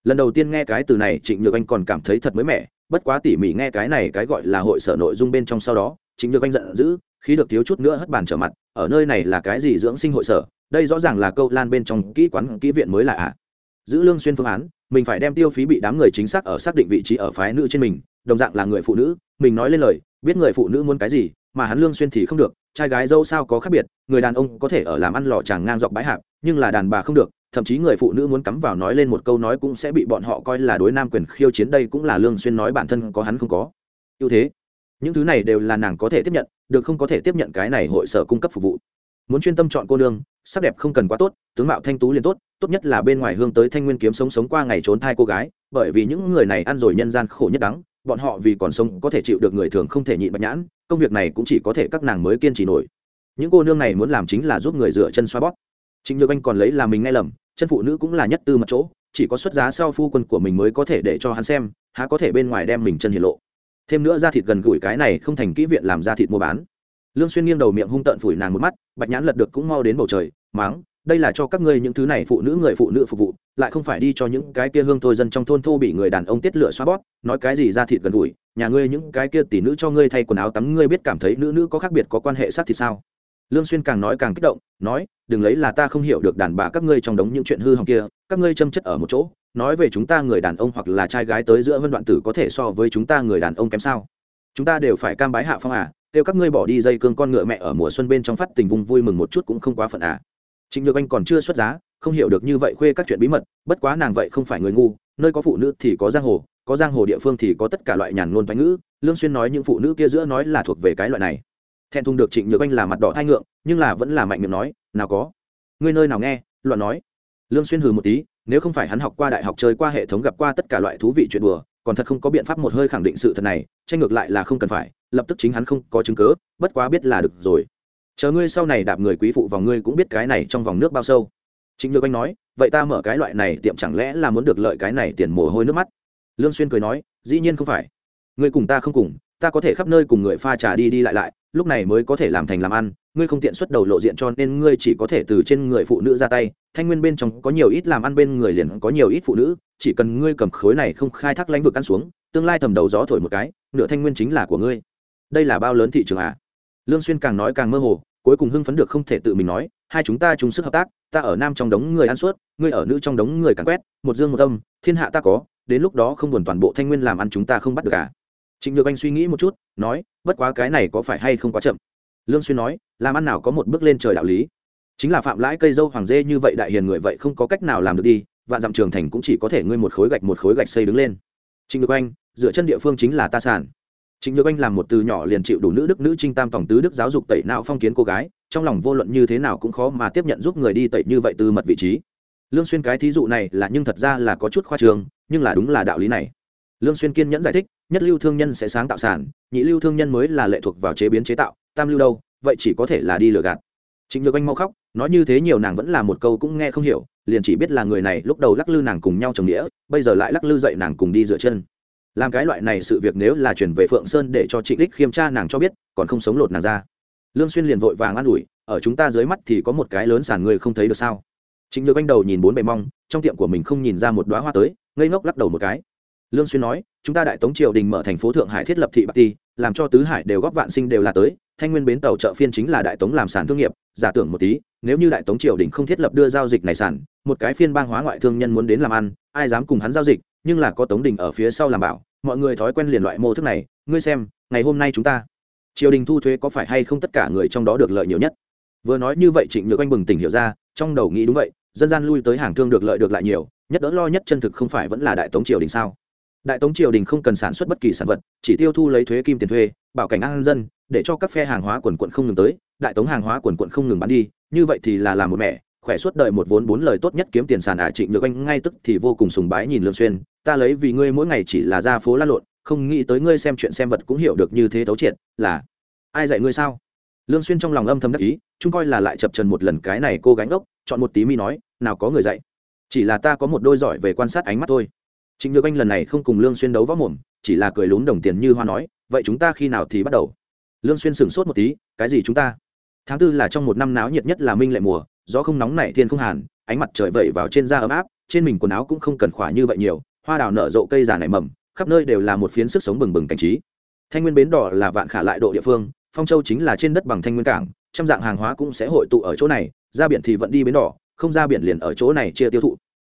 Lần đầu tiên nghe cái từ này, trịnh nhược anh còn cảm thấy thật mới mẻ, bất quá tỉ mỉ nghe cái này cái gọi là hội sở nội dung bên trong sau đó, trịnh nhược anh giận dữ khi được thiếu chút nữa hất bàn trở mặt, ở nơi này là cái gì dưỡng sinh hội sở? Đây rõ ràng là câu lan bên trong kỹ quán, kỹ viện mới là ạ. à giữ lương xuyên phương án, mình phải đem tiêu phí bị đám người chính xác ở xác định vị trí ở phái nữ trên mình, đồng dạng là người phụ nữ, mình nói lên lời, biết người phụ nữ muốn cái gì, mà hắn lương xuyên thì không được, trai gái dâu sao có khác biệt, người đàn ông có thể ở làm ăn lò chàng ngang dọc bãi hạp, nhưng là đàn bà không được, thậm chí người phụ nữ muốn cắm vào nói lên một câu nói cũng sẽ bị bọn họ coi là đối nam quyền khiêu chiến đây cũng là lương xuyên nói bản thân có hắn không có. Ưu thế. Những thứ này đều là nàng có thể tiếp nhận, được không có thể tiếp nhận cái này hội sở cung cấp phục vụ. Muốn chuyên tâm chọn cô nương sắc đẹp không cần quá tốt, tướng mạo thanh tú liền tốt tốt nhất là bên ngoài hương tới thanh nguyên kiếm sống sống qua ngày trốn thai cô gái, bởi vì những người này ăn rồi nhân gian khổ nhất đắng, bọn họ vì còn sống có thể chịu được người thường không thể nhịn bạch nhãn, công việc này cũng chỉ có thể các nàng mới kiên trì nổi. Những cô nương này muốn làm chính là giúp người dựa chân xoa bóp. Chính nhược anh còn lấy là mình nghe lầm, chân phụ nữ cũng là nhất tư mật chỗ, chỉ có xuất giá sau phu quân của mình mới có thể để cho hắn xem, há có thể bên ngoài đem mình chân hiển lộ. Thêm nữa da thịt gần gũi cái này không thành kỹ viện làm da thịt mua bán lương xuyên nghiêng đầu miệng hung tợn phủi nàng một mắt, bạch nhãn lật được cũng mau đến bầu trời, máng, đây là cho các ngươi những thứ này phụ nữ người phụ nữ phục vụ, lại không phải đi cho những cái kia hương thôi dân trong thôn thô bị người đàn ông tiết lửa xóa bót nói cái gì ra thịt gần gũi, nhà ngươi những cái kia tỷ nữ cho ngươi thay quần áo tắm, ngươi biết cảm thấy nữ nữ có khác biệt có quan hệ sát thì sao? Lương xuyên càng nói càng kích động, nói, đừng lấy là ta không hiểu được đàn bà các ngươi trong đống những chuyện hư hỏng kia, các ngươi châm chất ở một chỗ, nói về chúng ta người đàn ông hoặc là trai gái tới giữa vân đoạn tử có thể so với chúng ta người đàn ông kém sao? Chúng ta đều phải cam bái hạ phong à kêu các ngươi bỏ đi dây cương con ngựa mẹ ở mùa xuân bên trong phát tình vùng vui mừng một chút cũng không quá phận à Trịnh Nhược Anh còn chưa xuất giá, không hiểu được như vậy khuê các chuyện bí mật, bất quá nàng vậy không phải người ngu, nơi có phụ nữ thì có giang hồ, có giang hồ địa phương thì có tất cả loại nhàn ngôn toán ngữ, Lương Xuyên nói những phụ nữ kia giữa nói là thuộc về cái loại này. Thẹn thùng được Trịnh Nhược Anh là mặt đỏ thai ngượng, nhưng là vẫn là mạnh miệng nói, nào có. Ngươi nơi nào nghe, loạn nói. Lương Xuyên hừ một tí, nếu không phải hắn học qua đại học chơi qua hệ thống gặp qua tất cả loại thú vị chuyện đùa còn thật không có biện pháp một hơi khẳng định sự thật này, tranh ngược lại là không cần phải, lập tức chính hắn không có chứng cớ bất quá biết là được rồi. Chờ ngươi sau này đạp người quý phụ vào ngươi cũng biết cái này trong vòng nước bao sâu. Chính nhược anh nói, vậy ta mở cái loại này tiệm chẳng lẽ là muốn được lợi cái này tiền mồ hôi nước mắt? Lương xuyên cười nói, dĩ nhiên không phải. Ngươi cùng ta không cùng, ta có thể khắp nơi cùng người pha trà đi đi lại lại, lúc này mới có thể làm thành làm ăn, ngươi không tiện xuất đầu lộ diện cho nên ngươi chỉ có thể từ trên người phụ nữ ra tay, thanh nguyên bên trong có nhiều ít làm ăn bên người liền có nhiều ít phụ nữ chỉ cần ngươi cầm khối này không khai thác lãnh vực ăn xuống, tương lai thầm đầu gió thổi một cái, nửa thanh nguyên chính là của ngươi. Đây là bao lớn thị trường à? Lương xuyên càng nói càng mơ hồ, cuối cùng hưng phấn được không thể tự mình nói, hai chúng ta chung sức hợp tác, ta ở nam trong đống người ăn suốt, ngươi ở nữ trong đống người càng quét, một dương một tâm thiên hạ ta có, đến lúc đó không buồn toàn bộ thanh nguyên làm ăn chúng ta không bắt được à? Trịnh nhược anh suy nghĩ một chút, nói, bất quá cái này có phải hay không quá chậm? Lương xuyên nói, làm ăn nào có một bước lên trời đạo lý. Chính là phạm lãi cây dâu hoàng dê như vậy đại hiền người vậy không có cách nào làm được đi vạn dặm trường thành cũng chỉ có thể ngươi một khối gạch một khối gạch xây đứng lên. Trịnh nhược anh, dựa chân địa phương chính là ta sản trịnh nhược anh làm một từ nhỏ liền chịu đủ nữ đức nữ trinh tam tổng tứ đức giáo dục tẩy não phong kiến cô gái, trong lòng vô luận như thế nào cũng khó mà tiếp nhận giúp người đi tẩy như vậy từ mật vị trí. Lương xuyên cái thí dụ này là nhưng thật ra là có chút khoa trường, nhưng là đúng là đạo lý này. Lương xuyên kiên nhẫn giải thích, nhất lưu thương nhân sẽ sáng tạo sản nhị lưu thương nhân mới là lệ thuộc vào chế biến chế tạo, tam lưu đâu, vậy chỉ có thể là đi lừa gạt. Trịnh nhược anh mau khóc, nói như thế nhiều nàng vẫn là một câu cũng nghe không hiểu liền chỉ biết là người này lúc đầu lắc lư nàng cùng nhau trồng nghĩa, bây giờ lại lắc lư dậy nàng cùng đi dựa chân. Làm cái loại này sự việc nếu là chuyển về phượng sơn để cho trịnh đích khiêm tra nàng cho biết, còn không sống lột nàng ra. Lương xuyên liền vội vàng an ủi, ở chúng ta dưới mắt thì có một cái lớn sàn người không thấy được sao? Trịnh nhược anh đầu nhìn bốn bề mong, trong tiệm của mình không nhìn ra một đóa hoa tới, ngây ngốc lắc đầu một cái. Lương xuyên nói, chúng ta đại tống triều đình mở thành phố thượng hải thiết lập thị bạc ti, làm cho tứ hải đều góp vạn sinh đều là tới, thanh nguyên bến tàu chợ phiên chính là đại tống làm sản thương nghiệp, giả tưởng một tí, nếu như đại tống triều đình không thiết lập đưa giao dịch này sản một cái phiên bang hóa ngoại thương nhân muốn đến làm ăn, ai dám cùng hắn giao dịch, nhưng là có tống đình ở phía sau làm bảo, mọi người thói quen liền loại mô thức này, ngươi xem, ngày hôm nay chúng ta, triều đình thu thuế có phải hay không tất cả người trong đó được lợi nhiều nhất? Vừa nói như vậy trịnh nhược anh bừng tỉnh hiểu ra, trong đầu nghĩ đúng vậy, dân gian lui tới hàng thương được lợi được lại nhiều, nhất đỡ lo nhất chân thực không phải vẫn là đại tống triều đình sao? Đại tống triều đình không cần sản xuất bất kỳ sản vật, chỉ tiêu thu lấy thuế kim tiền thuê, bảo cảnh an dân, để cho các phe hàng hóa quần quận không ngừng tới, đại tống hàng hóa quần quận không ngừng bán đi, như vậy thì là làm một mẹ khỏe suốt đời một vốn bốn lời tốt nhất kiếm tiền sàn ả trịnh nhược anh ngay tức thì vô cùng sùng bái nhìn lương xuyên. Ta lấy vì ngươi mỗi ngày chỉ là ra phố lăn lộn, không nghĩ tới ngươi xem chuyện xem vật cũng hiểu được như thế thấu triệt, là ai dạy ngươi sao? Lương xuyên trong lòng âm thầm đắc ý, chung coi là lại chập trần một lần cái này cô gánh ốc, chọn một tí mi nói, nào có người dạy, chỉ là ta có một đôi giỏi về quan sát ánh mắt thôi. Trịnh nhược anh lần này không cùng lương xuyên đấu võ mồm, chỉ là cười lún đồng tiền như hoa nói, vậy chúng ta khi nào thì bắt đầu? Lương xuyên sừng sốt một tí, cái gì chúng ta? Tháng tư là trong một năm náo nhiệt nhất là minh lệ mùa gió không nóng nảy thiên không hàn, ánh mặt trời vẩy vào trên da ấm áp, trên mình quần áo cũng không cần khỏa như vậy nhiều, hoa đào nở rộ cây già nảy mầm, khắp nơi đều là một phiến sức sống bừng bừng cảnh trí. Thanh nguyên bến đỏ là vạn khả lại độ địa phương, phong châu chính là trên đất bằng thanh nguyên cảng, trăm dạng hàng hóa cũng sẽ hội tụ ở chỗ này, ra biển thì vẫn đi bến đỏ, không ra biển liền ở chỗ này chia tiêu thụ.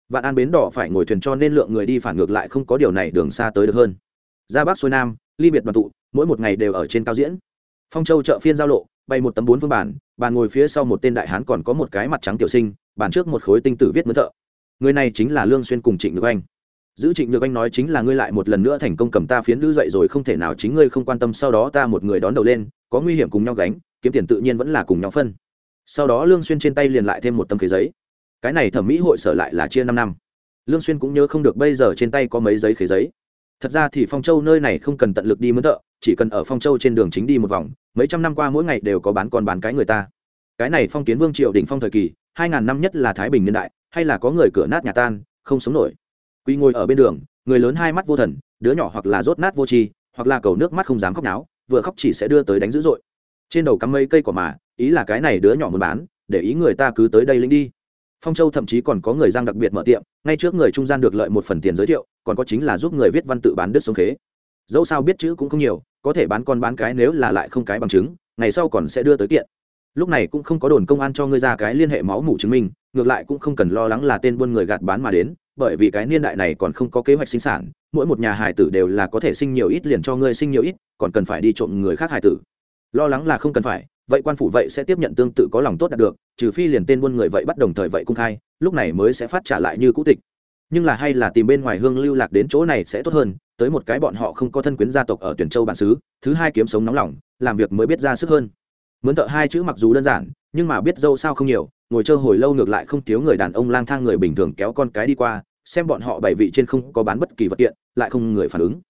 Vạn an bến đỏ phải ngồi thuyền cho nên lượng người đi phản ngược lại không có điều này đường xa tới được hơn. Ra bắc xuôi nam, ly biệt đoàn tụ, mỗi một ngày đều ở trên cao diễn. Phong châu chợ phiên giao lộ bày một tấm bốn phương bản bàn ngồi phía sau một tên đại hán còn có một cái mặt trắng tiểu sinh, bàn trước một khối tinh tử viết mướn thợ. Người này chính là lương xuyên cùng trịnh nhược anh. Giữ trịnh nhược anh nói chính là ngươi lại một lần nữa thành công cầm ta phiến lữ dậy rồi không thể nào chính ngươi không quan tâm, sau đó ta một người đón đầu lên, có nguy hiểm cùng nhau gánh, kiếm tiền tự nhiên vẫn là cùng nhau phân. Sau đó lương xuyên trên tay liền lại thêm một tấm khế giấy. Cái này thẩm mỹ hội sở lại là chia năm năm. Lương xuyên cũng nhớ không được bây giờ trên tay có mấy giấy khế giấy thật ra thì phong châu nơi này không cần tận lực đi mướn thợ, chỉ cần ở phong châu trên đường chính đi một vòng, mấy trăm năm qua mỗi ngày đều có bán con bán cái người ta. Cái này phong kiến vương triều đỉnh phong thời kỳ, hai ngàn năm nhất là thái bình niên đại, hay là có người cửa nát nhà tan, không sống nổi. Quy ngồi ở bên đường, người lớn hai mắt vô thần, đứa nhỏ hoặc là rốt nát vô tri, hoặc là cầu nước mắt không dám khóc náo, vừa khóc chỉ sẽ đưa tới đánh dữ dội. Trên đầu cắm mây cây quả mà, ý là cái này đứa nhỏ muốn bán, để ý người ta cứ tới đây lính đi phong châu thậm chí còn có người giang đặc biệt mở tiệm, ngay trước người trung gian được lợi một phần tiền giới thiệu, còn có chính là giúp người viết văn tự bán đứt sống khế. Dẫu sao biết chữ cũng không nhiều, có thể bán con bán cái nếu là lại không cái bằng chứng, ngày sau còn sẽ đưa tới kiện. Lúc này cũng không có đồn công an cho ngươi ra cái liên hệ máu mủ chứng minh, ngược lại cũng không cần lo lắng là tên buôn người gạt bán mà đến, bởi vì cái niên đại này còn không có kế hoạch sinh sản, mỗi một nhà hài tử đều là có thể sinh nhiều ít liền cho ngươi sinh nhiều ít, còn cần phải đi trộm người khác hài tử. Lo lắng là không cần phải vậy quan phủ vậy sẽ tiếp nhận tương tự có lòng tốt đạt được, trừ phi liền tên buôn người vậy bắt đồng thời vậy cung khai, lúc này mới sẽ phát trả lại như cũ tịch. Nhưng là hay là tìm bên ngoài hương lưu lạc đến chỗ này sẽ tốt hơn, tới một cái bọn họ không có thân quyến gia tộc ở tuyển châu bản xứ, thứ hai kiếm sống nóng lòng, làm việc mới biết ra sức hơn. Mướn thợ hai chữ mặc dù đơn giản, nhưng mà biết dâu sao không nhiều, ngồi chơi hồi lâu ngược lại không thiếu người đàn ông lang thang người bình thường kéo con cái đi qua, xem bọn họ bảy vị trên không có bán bất kỳ vật kiện, lại không người phản ứng.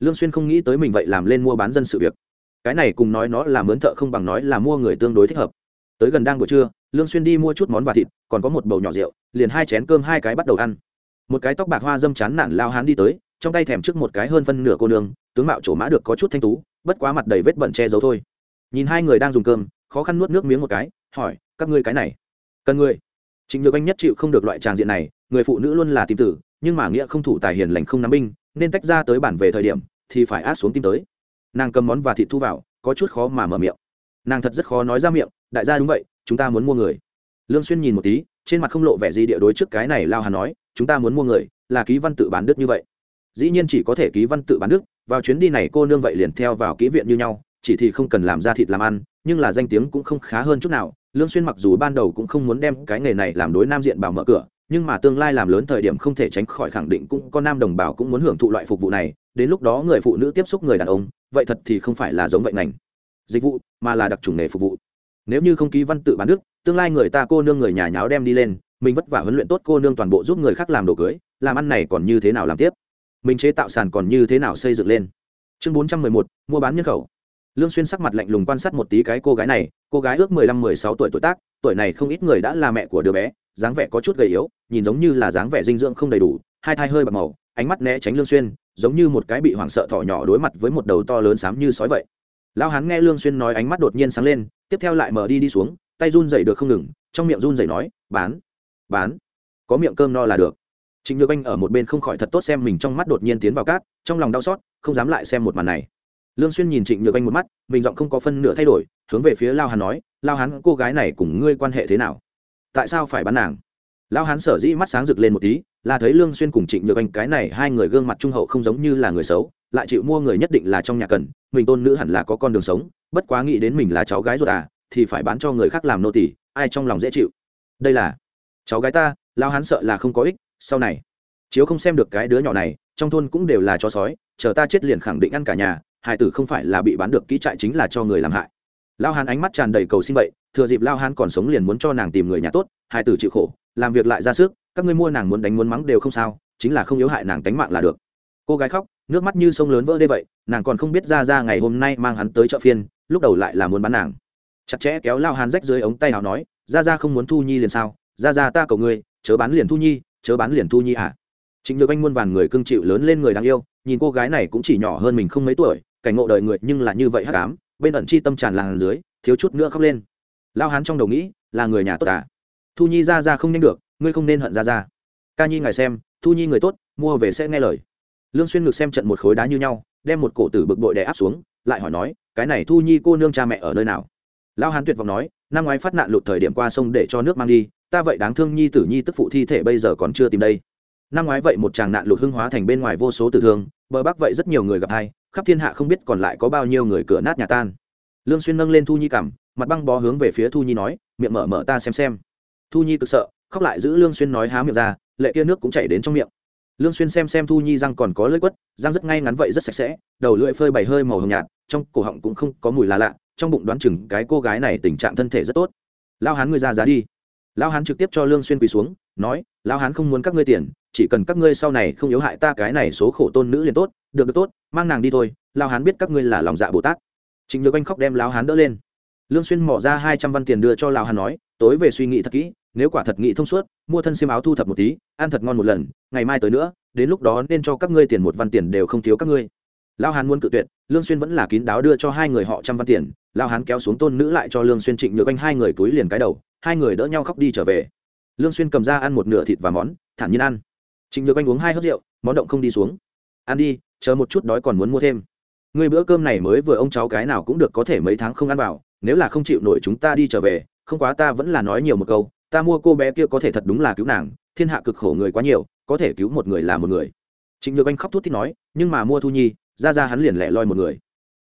Lương xuyên không nghĩ tới mình vậy làm lên mua bán dân sự việc cái này cùng nói nó là mướn thợ không bằng nói là mua người tương đối thích hợp. Tới gần đang buổi trưa, lương xuyên đi mua chút món và thịt, còn có một bầu nhỏ rượu, liền hai chén cơm hai cái bắt đầu ăn. Một cái tóc bạc hoa dâm chán nản lao hán đi tới, trong tay thèm trước một cái hơn phân nửa cô nương, tướng mạo chỗ mã được có chút thanh tú, bất quá mặt đầy vết bẩn che giấu thôi. Nhìn hai người đang dùng cơm, khó khăn nuốt nước miếng một cái, hỏi, các ngươi cái này, cần người? Trịnh nhược anh nhất chịu không được loại tràng diện này, người phụ nữ luôn là tìm tử, nhưng mà nghĩa không thủ tài hiền lành không nắm binh, nên tách ra tới bản về thời điểm, thì phải át xuống tim tới nàng cầm món và thịt thu vào, có chút khó mà mở miệng. Nàng thật rất khó nói ra miệng, đại gia đúng vậy, chúng ta muốn mua người. Lương xuyên nhìn một tí, trên mặt không lộ vẻ gì địa đối trước cái này lao hà nói, chúng ta muốn mua người, là ký văn tự bán đức như vậy. Dĩ nhiên chỉ có thể ký văn tự bán đức vào chuyến đi này cô nương vậy liền theo vào kỹ viện như nhau, chỉ thì không cần làm ra thịt làm ăn, nhưng là danh tiếng cũng không khá hơn chút nào. Lương xuyên mặc dù ban đầu cũng không muốn đem cái nghề này làm đối nam diện bảo mở cửa nhưng mà tương lai làm lớn thời điểm không thể tránh khỏi khẳng định cũng có nam đồng bào cũng muốn hưởng thụ loại phục vụ này, đến lúc đó người phụ nữ tiếp xúc người đàn ông, vậy thật thì không phải là giống vậy ngành. Dịch vụ, mà là đặc trùng nghề phục vụ. Nếu như không ký văn tự bán đức tương lai người ta cô nương người nhà nháo đem đi lên, mình vất vả huấn luyện tốt cô nương toàn bộ giúp người khác làm đồ cưới, làm ăn này còn như thế nào làm tiếp? Mình chế tạo sàn còn như thế nào xây dựng lên? Chương bốn trăm mười một, mua bán nhân khẩu. Lương xuyên sắc mặt lạnh lùng quan sát một tí cái cô gái này, cô gái ước mười lăm mười sáu tuổi tuổi tác, tuổi này không ít người đã là mẹ của đứa bé dáng vẻ có chút gầy yếu, nhìn giống như là dáng vẻ dinh dưỡng không đầy đủ, hai thai hơi bạc màu, ánh mắt né tránh lương xuyên, giống như một cái bị hoảng sợ thỏ nhỏ đối mặt với một đầu to lớn xám như sói vậy. Lão hán nghe lương xuyên nói ánh mắt đột nhiên sáng lên, tiếp theo lại mở đi đi xuống, tay run rẩy được không ngừng, trong miệng run rẩy nói, bán bán, có miệng cơm no là được. Trịnh nhược anh ở một bên không khỏi thật tốt xem mình trong mắt đột nhiên tiến vào cát, trong lòng đau xót, không dám lại xem một màn này. Lương xuyên nhìn trịnh nhược anh một mắt, mình giọng không có phân nửa thay đổi, hướng về phía lao hán nói, lao hán, cô gái này cùng ngươi quan hệ thế nào? Tại sao phải bán nàng? Lao hán sở dĩ mắt sáng rực lên một tí, là thấy lương xuyên cùng trịnh nhược anh, cái này hai người gương mặt trung hậu không giống như là người xấu, lại chịu mua người nhất định là trong nhà cần, mình tôn nữ hẳn là có con đường sống, bất quá nghĩ đến mình là cháu gái ruột à thì phải bán cho người khác làm nô tỳ, ai trong lòng dễ chịu? Đây là, cháu gái ta lao hán sợ là không có ích, sau này, chiếu không xem được cái đứa nhỏ này, trong thôn cũng đều là chó sói, chờ ta chết liền khẳng định ăn cả nhà hải tử không phải là bị bán được kỹ trại chính là cho người làm hại lao hán ánh mắt tràn đầy cầu xin vậy thừa dịp lao hán còn sống liền muốn cho nàng tìm người nhà tốt hải tử chịu khổ làm việc lại ra sức các ngươi mua nàng muốn đánh muốn mắng đều không sao chính là không yếu hại nàng tánh mạng là được. Cô gái khóc nước mắt như sông lớn vỡ đê vậy nàng còn không biết ra ra ngày hôm nay mang hắn tới chợ phiên lúc đầu lại là muốn bán nàng. Chặt chẽ kéo lao hán rách dưới ống tay nào nói ra ra không muốn thu nhi liền sao? Ra ra ta cầu ngươi chớ bán liền thu nhi chớ bán liền thu nhi à? Chính được Anh muôn vàn người cưng chịu lớn lên người đáng yêu, nhìn cô gái này cũng chỉ nhỏ hơn mình không mấy tuổi, cảnh ngộ đời người nhưng là như vậy hắc ám, bên ẩn chi tâm tràn làn dưới, thiếu chút nữa khóc lên. Lao hán trong đầu nghĩ, là người nhà tốt à? Thu Nhi ra ra không nhanh được, ngươi không nên hận ra ra. Ca Nhi ngài xem, Thu Nhi người tốt, mua về sẽ nghe lời. Lương Xuyên ngược xem trận một khối đá như nhau, đem một cổ tử bực bội đè áp xuống, lại hỏi nói, cái này Thu Nhi cô nương cha mẹ ở nơi nào? Lao hán tuyệt vọng nói, năm ngoái phát nạn lụt thời điểm qua sông để cho nước mang đi, ta vậy đáng thương Nhi tử Nhi tức phụ thi thể bây giờ còn chưa tìm đây năm ngoái vậy một tràng nạn lụt hưng hóa thành bên ngoài vô số tử thương bờ bắc vậy rất nhiều người gặp hay khắp thiên hạ không biết còn lại có bao nhiêu người cửa nát nhà tan. Lương xuyên nâng lên thu nhi cằm, mặt băng bó hướng về phía thu nhi nói, miệng mở mở ta xem xem. Thu nhi cực sợ, khóc lại giữ lương xuyên nói há miệng ra, lệ kia nước cũng chảy đến trong miệng. Lương xuyên xem xem thu nhi răng còn có lưỡi quất, răng rất ngay ngắn vậy rất sạch sẽ, đầu lưỡi phơi bày hơi màu hồng nhạt, trong cổ họng cũng không có mùi lạ lạ, trong bụng đoán chừng cái cô gái này tình trạng thân thể rất tốt. Lao hán người ra giá đi. Lao hán trực tiếp cho lương xuyên quỳ xuống, nói lao hán không muốn các ngươi tiền, chỉ cần các ngươi sau này không yếu hại ta cái này số khổ tôn nữ liền tốt được được tốt, mang nàng đi thôi lao hán biết các ngươi là lòng dạ bồ tát. Trịnh nhược anh khóc đem lao hán đỡ lên. Lương xuyên mỏ ra hai trăm văn tiền đưa cho lao hán nói, tối về suy nghĩ thật kỹ, nếu quả thật nghĩ thông suốt, mua thân xiêm áo thu thập một tí, ăn thật ngon một lần, ngày mai tới nữa, đến lúc đó nên cho các ngươi tiền một văn tiền đều không thiếu các ngươi. Lao hán muốn cự tuyệt, lương xuyên vẫn là kín đáo đưa cho hai người họ trăm văn tiền. Lao hán kéo xuống tôn nữ lại cho lương xuyên trịnh nhược anh hai người túi liền cái đầu, hai người đỡ nhau khóc đi trở về. Lương xuyên cầm ra ăn một nửa thịt và món, thản nhiên ăn. Trịnh nhược anh uống hai hớt rượu, món động không đi xuống ăn đi, chờ một chút đói còn muốn mua thêm. Người bữa cơm này mới vừa ông cháu cái nào cũng được có thể mấy tháng không ăn vào, nếu là không chịu nổi chúng ta đi trở về, không quá ta vẫn là nói nhiều một câu, ta mua cô bé kia có thể thật đúng là cứu nàng, thiên hạ cực khổ người quá nhiều, có thể cứu một người là một người. Trịnh nhược anh khóc thút thít nói, nhưng mà mua thu nhi, ra ra hắn liền lẻ loi một người.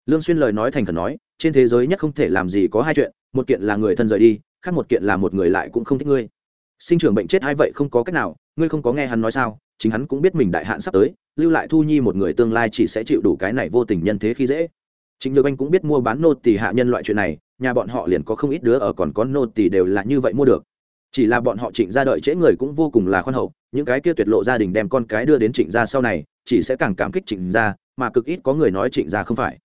Lương xuyên lời nói thành khẩn nói, trên thế giới nhất không thể làm gì có hai chuyện, một kiện là người thân rời đi, khác một kiện là một người lại cũng không thích ngươi. Sinh trưởng bệnh chết hay vậy không có cách nào ngươi không có nghe hắn nói sao, chính hắn cũng biết mình đại hạn sắp tới, lưu lại thu nhi một người tương lai chỉ sẽ chịu đủ cái này vô tình nhân thế khi dễ. Chính nhược anh cũng biết mua bán nô tỳ hạ nhân loại chuyện này, nhà bọn họ liền có không ít đứa ở còn có nô tỳ đều là như vậy mua được. Chỉ là bọn họ trịnh gia đợi trễ người cũng vô cùng là khoan hậu, những cái kia tuyệt lộ gia đình đem con cái đưa đến trịnh gia sau này, chỉ sẽ càng cảm kích trịnh gia, mà cực ít có người nói trịnh gia không phải.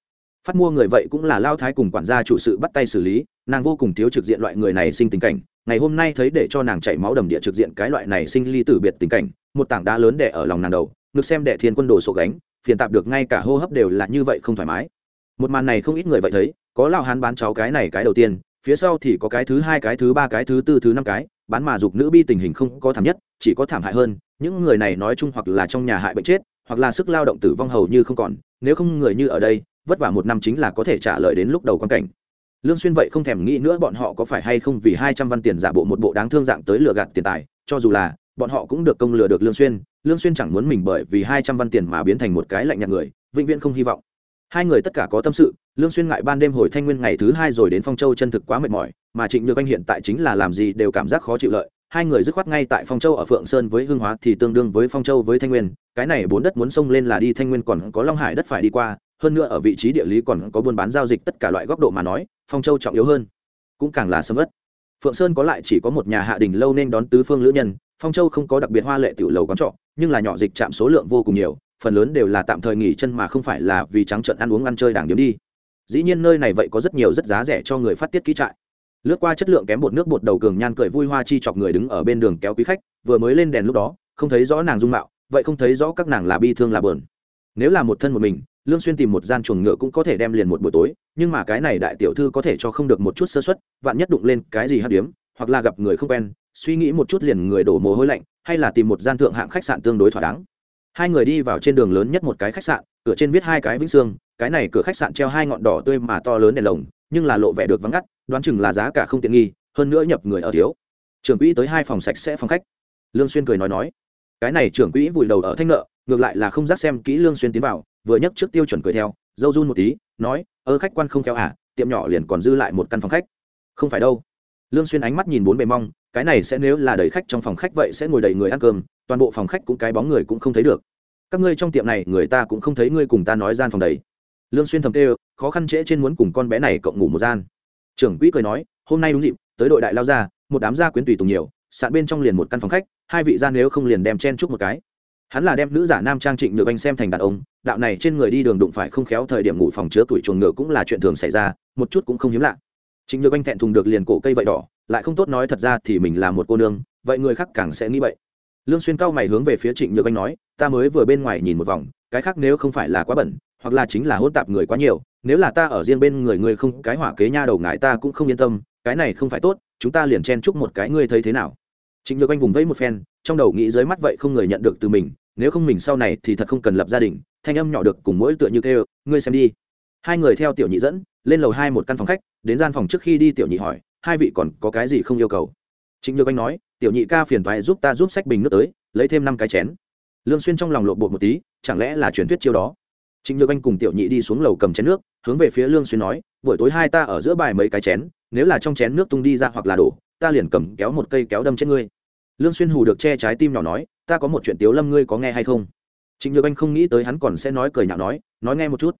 Phát mua người vậy cũng là lao thái cùng quản gia chủ sự bắt tay xử lý, nàng vô cùng thiếu trực diện loại người này sinh tình cảnh ngày hôm nay thấy để cho nàng chảy máu đầm địa trực diện cái loại này sinh ly tử biệt tình cảnh, một tảng đá lớn đẻ ở lòng nàng đầu, ngực xem đẻ thiên quân đồ sổ gánh, phiền tạp được ngay cả hô hấp đều là như vậy không thoải mái. Một màn này không ít người vậy thấy, có lao hán bán cháu cái này cái đầu tiên, phía sau thì có cái thứ hai, cái thứ ba, cái thứ tư, thứ năm cái, bán mà dục nữ bi tình hình không có thảm nhất, chỉ có thảm hại hơn, những người này nói chung hoặc là trong nhà hại bệnh chết, hoặc là sức lao động tử vong hầu như không còn, nếu không người như ở đây, vất vả một năm chính là có thể trả lời đến lúc đầu quan cảnh lương xuyên vậy không thèm nghĩ nữa bọn họ có phải hay không vì hai trăm văn tiền giả bộ một bộ đáng thương dạng tới lừa gạt tiền tài, cho dù là bọn họ cũng được công lừa được lương xuyên. Lương xuyên chẳng muốn mình bởi vì hai trăm văn tiền mà biến thành một cái lạnh nhạt người, vĩnh viễn không hy vọng. Hai người tất cả có tâm sự, lương xuyên ngại ban đêm hồi thanh nguyên ngày thứ hai rồi đến phong châu chân thực quá mệt mỏi, mà trịnh nhược anh hiện tại chính là làm gì đều cảm giác khó chịu lợi. Hai người dứt khoát ngay tại phong châu ở phượng sơn với hương hóa thì tương đương với phong châu với thanh nguyên. Cái này bốn đất muốn xông lên là đi thanh nguyên còn có long hải đất phải đi qua, hơn nữa ở vị trí địa lý còn có buôn bán giao dịch tất cả loại góc độ mà nói phong châu trọng yếu hơn. Cũng càng là sầm ớt phượng sơn có lại chỉ có một nhà hạ đình lâu nên đón tứ phương lữ nhân, phong châu không có đặc biệt hoa lệ tiểu lầu quán trọ, nhưng là nhỏ dịch chạm số lượng vô cùng nhiều, phần lớn đều là tạm thời nghỉ chân mà không phải là vì trắng trợn ăn uống ăn chơi đảng điếm đi. Dĩ nhiên nơi này vậy có rất nhiều rất giá rẻ cho người phát tiết kỹ trại. Lướt qua chất lượng kém bột nước bột đầu cường nhan cười vui hoa chi chọc người đứng ở bên đường kéo quý khách, vừa mới lên đèn lúc đó, không thấy rõ nàng dung mạo, vậy không thấy rõ các nàng là bi thương là bờn nếu là một thân một mình, lương xuyên tìm một gian chuồng ngựa cũng có thể đem liền một buổi tối, nhưng mà cái này đại tiểu thư có thể cho không được một chút sơ suất, vạn nhất đụng lên cái gì hấp điếm, hoặc là gặp người không quen, suy nghĩ một chút liền người đổ mồ hôi lạnh, hay là tìm một gian thượng hạng khách sạn tương đối thỏa đáng. Hai người đi vào trên đường lớn nhất một cái khách sạn, cửa trên viết hai cái vĩnh xương, cái này cửa khách sạn treo hai ngọn đỏ tươi mà to lớn đèn lồng, nhưng là lộ vẻ được vắng ngắt, đoán chừng là giá cả không tiện nghi, hơn nữa nhập người ở thiếu. Trưởng quỹ tới hai phòng sạch sẽ phòng khách. Lương xuyên cười nói nói, cái này trưởng quỹ vùi đầu ở thanh nợ ngược lại là không dắt xem kỹ lương xuyên tiến vào, vừa nhấc trước tiêu chuẩn cười theo, dâu run một tí, nói, ơ, khách quan không khéo à tiệm nhỏ liền còn dư lại một căn phòng khách. Không phải đâu. Lương xuyên ánh mắt nhìn bốn bề mong, cái này sẽ nếu là đầy khách trong phòng khách vậy sẽ ngồi đầy người ăn cơm, toàn bộ phòng khách cũng cái bóng người cũng không thấy được. Các ngươi trong tiệm này, người ta cũng không thấy ngươi cùng ta nói gian phòng đầy lương xuyên thầm kêu, khó khăn trễ trên muốn cùng con bé này cộng ngủ một gian. Trưởng quỹ cười nói, hôm nay đúng dịp, tới đội đại lao ra, một đám gia quyến tùy tùng nhiều, sạn bên trong liền một căn phòng khách, hai vị gian nếu không liền đem chen chúc một cái hắn là đem nữ giả nam trang trịnh nhược anh xem thành đàn ông, đạo này trên người đi đường đụng phải không khéo thời điểm ngủ phòng chứa tuổi chuồng ngựa cũng là chuyện thường xảy ra, một chút cũng không hiếm lạ. Trịnh nhược anh thẹn thùng được liền cổ cây vậy đỏ, lại không tốt nói thật ra thì mình là một cô nương, vậy người khác càng sẽ nghĩ vậy. Lương xuyên cao mày hướng về phía trịnh nhược anh nói, ta mới vừa bên ngoài nhìn một vòng, cái khác nếu không phải là quá bẩn, hoặc là chính là hỗn tạp người quá nhiều, nếu là ta ở riêng bên người người không, cái hỏa kế nha đầu ngại ta cũng không yên tâm, cái này không phải tốt, chúng ta liền chen chúc một cái, ngươi thấy thế nào? Trịnh nhược anh vùng vẫy một phen trong đầu nghĩ dưới mắt vậy không người nhận được từ mình, nếu không mình sau này thì thật không cần lập gia đình, thanh âm nhỏ được cùng mỗi tựa như kêu, ngươi xem đi. Hai người theo tiểu nhị dẫn, lên lầu hai một căn phòng khách, đến gian phòng trước khi đi tiểu nhị hỏi, hai vị còn có cái gì không yêu cầu? Chính nhược anh nói, tiểu nhị ca phiền thoại giúp ta giúp sách bình nước tới, lấy thêm năm cái chén. Lương xuyên trong lòng lộ bột một tí, chẳng lẽ là truyền thuyết chiêu đó? Chính nhược anh cùng tiểu nhị đi xuống lầu cầm chén nước, hướng về phía lương xuyên nói, buổi tối hai ta ở giữa bài mấy cái chén, nếu là trong chén nước tung đi ra hoặc là đổ, ta liền cầm kéo một cây kéo đâm chết ngươi lương xuyên hù được che trái tim nhỏ nói, ta có một chuyện tiếu lâm ngươi có nghe hay không? Trịnh nhược anh không nghĩ tới hắn còn sẽ nói cười nhạo nói nói nghe một chút.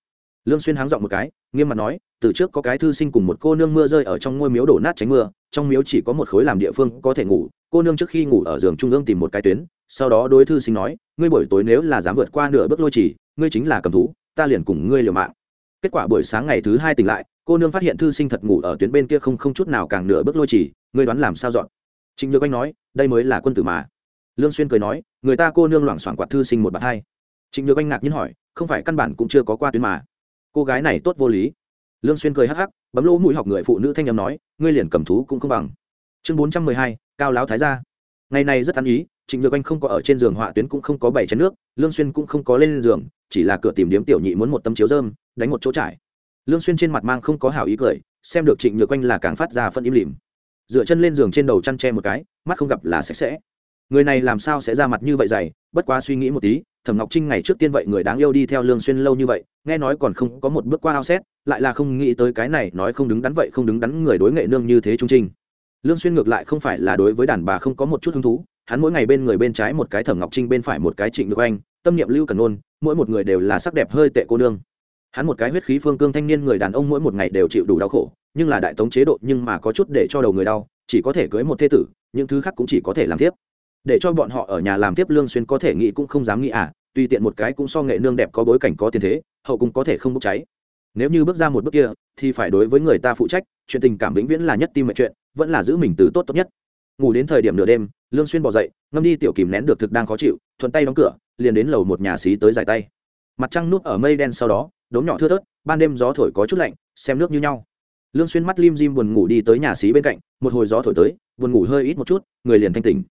Lương xuyên háng dọn một cái, nghiêm mặt nói, từ trước có cái thư sinh cùng một cô nương mưa rơi ở trong ngôi miếu đổ nát tránh mưa, trong miếu chỉ có một khối làm địa phương có thể ngủ, cô nương trước khi ngủ ở giường trung ương tìm một cái tuyến, sau đó đối thư sinh nói, ngươi buổi tối nếu là dám vượt qua nửa bước lôi chỉ ngươi chính là cầm thú, ta liền cùng ngươi liều mạng. Kết quả buổi sáng ngày thứ hai tỉnh lại, cô nương phát hiện thư sinh thật ngủ ở tuyến bên kia không không chút nào càng nửa bước lôi chỉ ngươi đoán làm sao dọn? Trịnh nhược anh nói đây mới là quân tử mà. Lương xuyên cười nói người ta cô nương loảng xoảng quạt thư sinh một bạt hai. Trịnh nhược anh ngạc nhiên hỏi không phải căn bản cũng chưa có qua tuyến mà? Cô gái này tốt vô lý. Lương xuyên cười hắc hắc bấm lỗ mũi học người phụ nữ thanh âm nói ngươi liền cầm thú cũng không bằng. Chương 412, cao lão thái gia. Ngày này rất ăn ý trịnh nhược anh không có ở trên giường họa tuyến cũng không có bảy chén nước lương xuyên cũng không có lên giường chỉ là cửa tìm điếm tiểu nhị muốn một tấm chiếu dơm đánh một chỗ trải. Lương xuyên trên mặt mang không có hảo ý cười xem được trịnh nhược anh là càng phát ra phân im lìm dựa chân lên giường trên đầu chăn che một cái, mắt không gặp là sạch sẽ. Người này làm sao sẽ ra mặt như vậy dày, bất quá suy nghĩ một tí, thẩm ngọc trinh ngày trước tiên vậy người đáng yêu đi theo lương xuyên lâu như vậy, nghe nói còn không có một bước qua ao xét, lại là không nghĩ tới cái này nói không đứng đắn vậy không đứng đắn người đối nghệ nương như thế trung trinh. Lương xuyên ngược lại không phải là đối với đàn bà không có một chút hứng thú, hắn mỗi ngày bên người bên trái một cái thẩm ngọc trinh bên phải một cái trịnh được anh, tâm niệm lưu cần ôn mỗi một người đều là sắc đẹp hơi tệ cô nương hắn một cái huyết khí phương cương thanh niên người đàn ông mỗi một ngày đều chịu đủ đau khổ, nhưng là đại tống chế độ nhưng mà có chút để cho đầu người đau, chỉ có thể cưới một thê tử, những thứ khác cũng chỉ có thể làm tiếp. Để cho bọn họ ở nhà làm tiếp lương xuyên có thể nghĩ cũng không dám nghĩ à tùy tiện một cái cũng so nghệ nương đẹp có bối cảnh có tiền thế, hậu cung có thể không bốc cháy. Nếu như bước ra một bước kia, thì phải đối với người ta phụ trách, chuyện tình cảm vĩnh viễn là nhất tim mệnh chuyện, vẫn là giữ mình từ tốt tốt nhất. Ngủ đến thời điểm nửa đêm, lương xuyên bỏ dậy, ngâm đi tiểu kìm nén được thực đang khó chịu, thuận tay đóng cửa, liền đến lầu một nhà xí tới giải tay. Mặt trăng núp ở mây đen sau đó đốm nhỏ thưa thớt, ban đêm gió thổi có chút lạnh, xem nước như nhau. Lương xuyên mắt lim dim buồn ngủ đi tới nhà xí bên cạnh, một hồi gió thổi tới, buồn ngủ hơi ít một chút, người liền thanh tỉnh.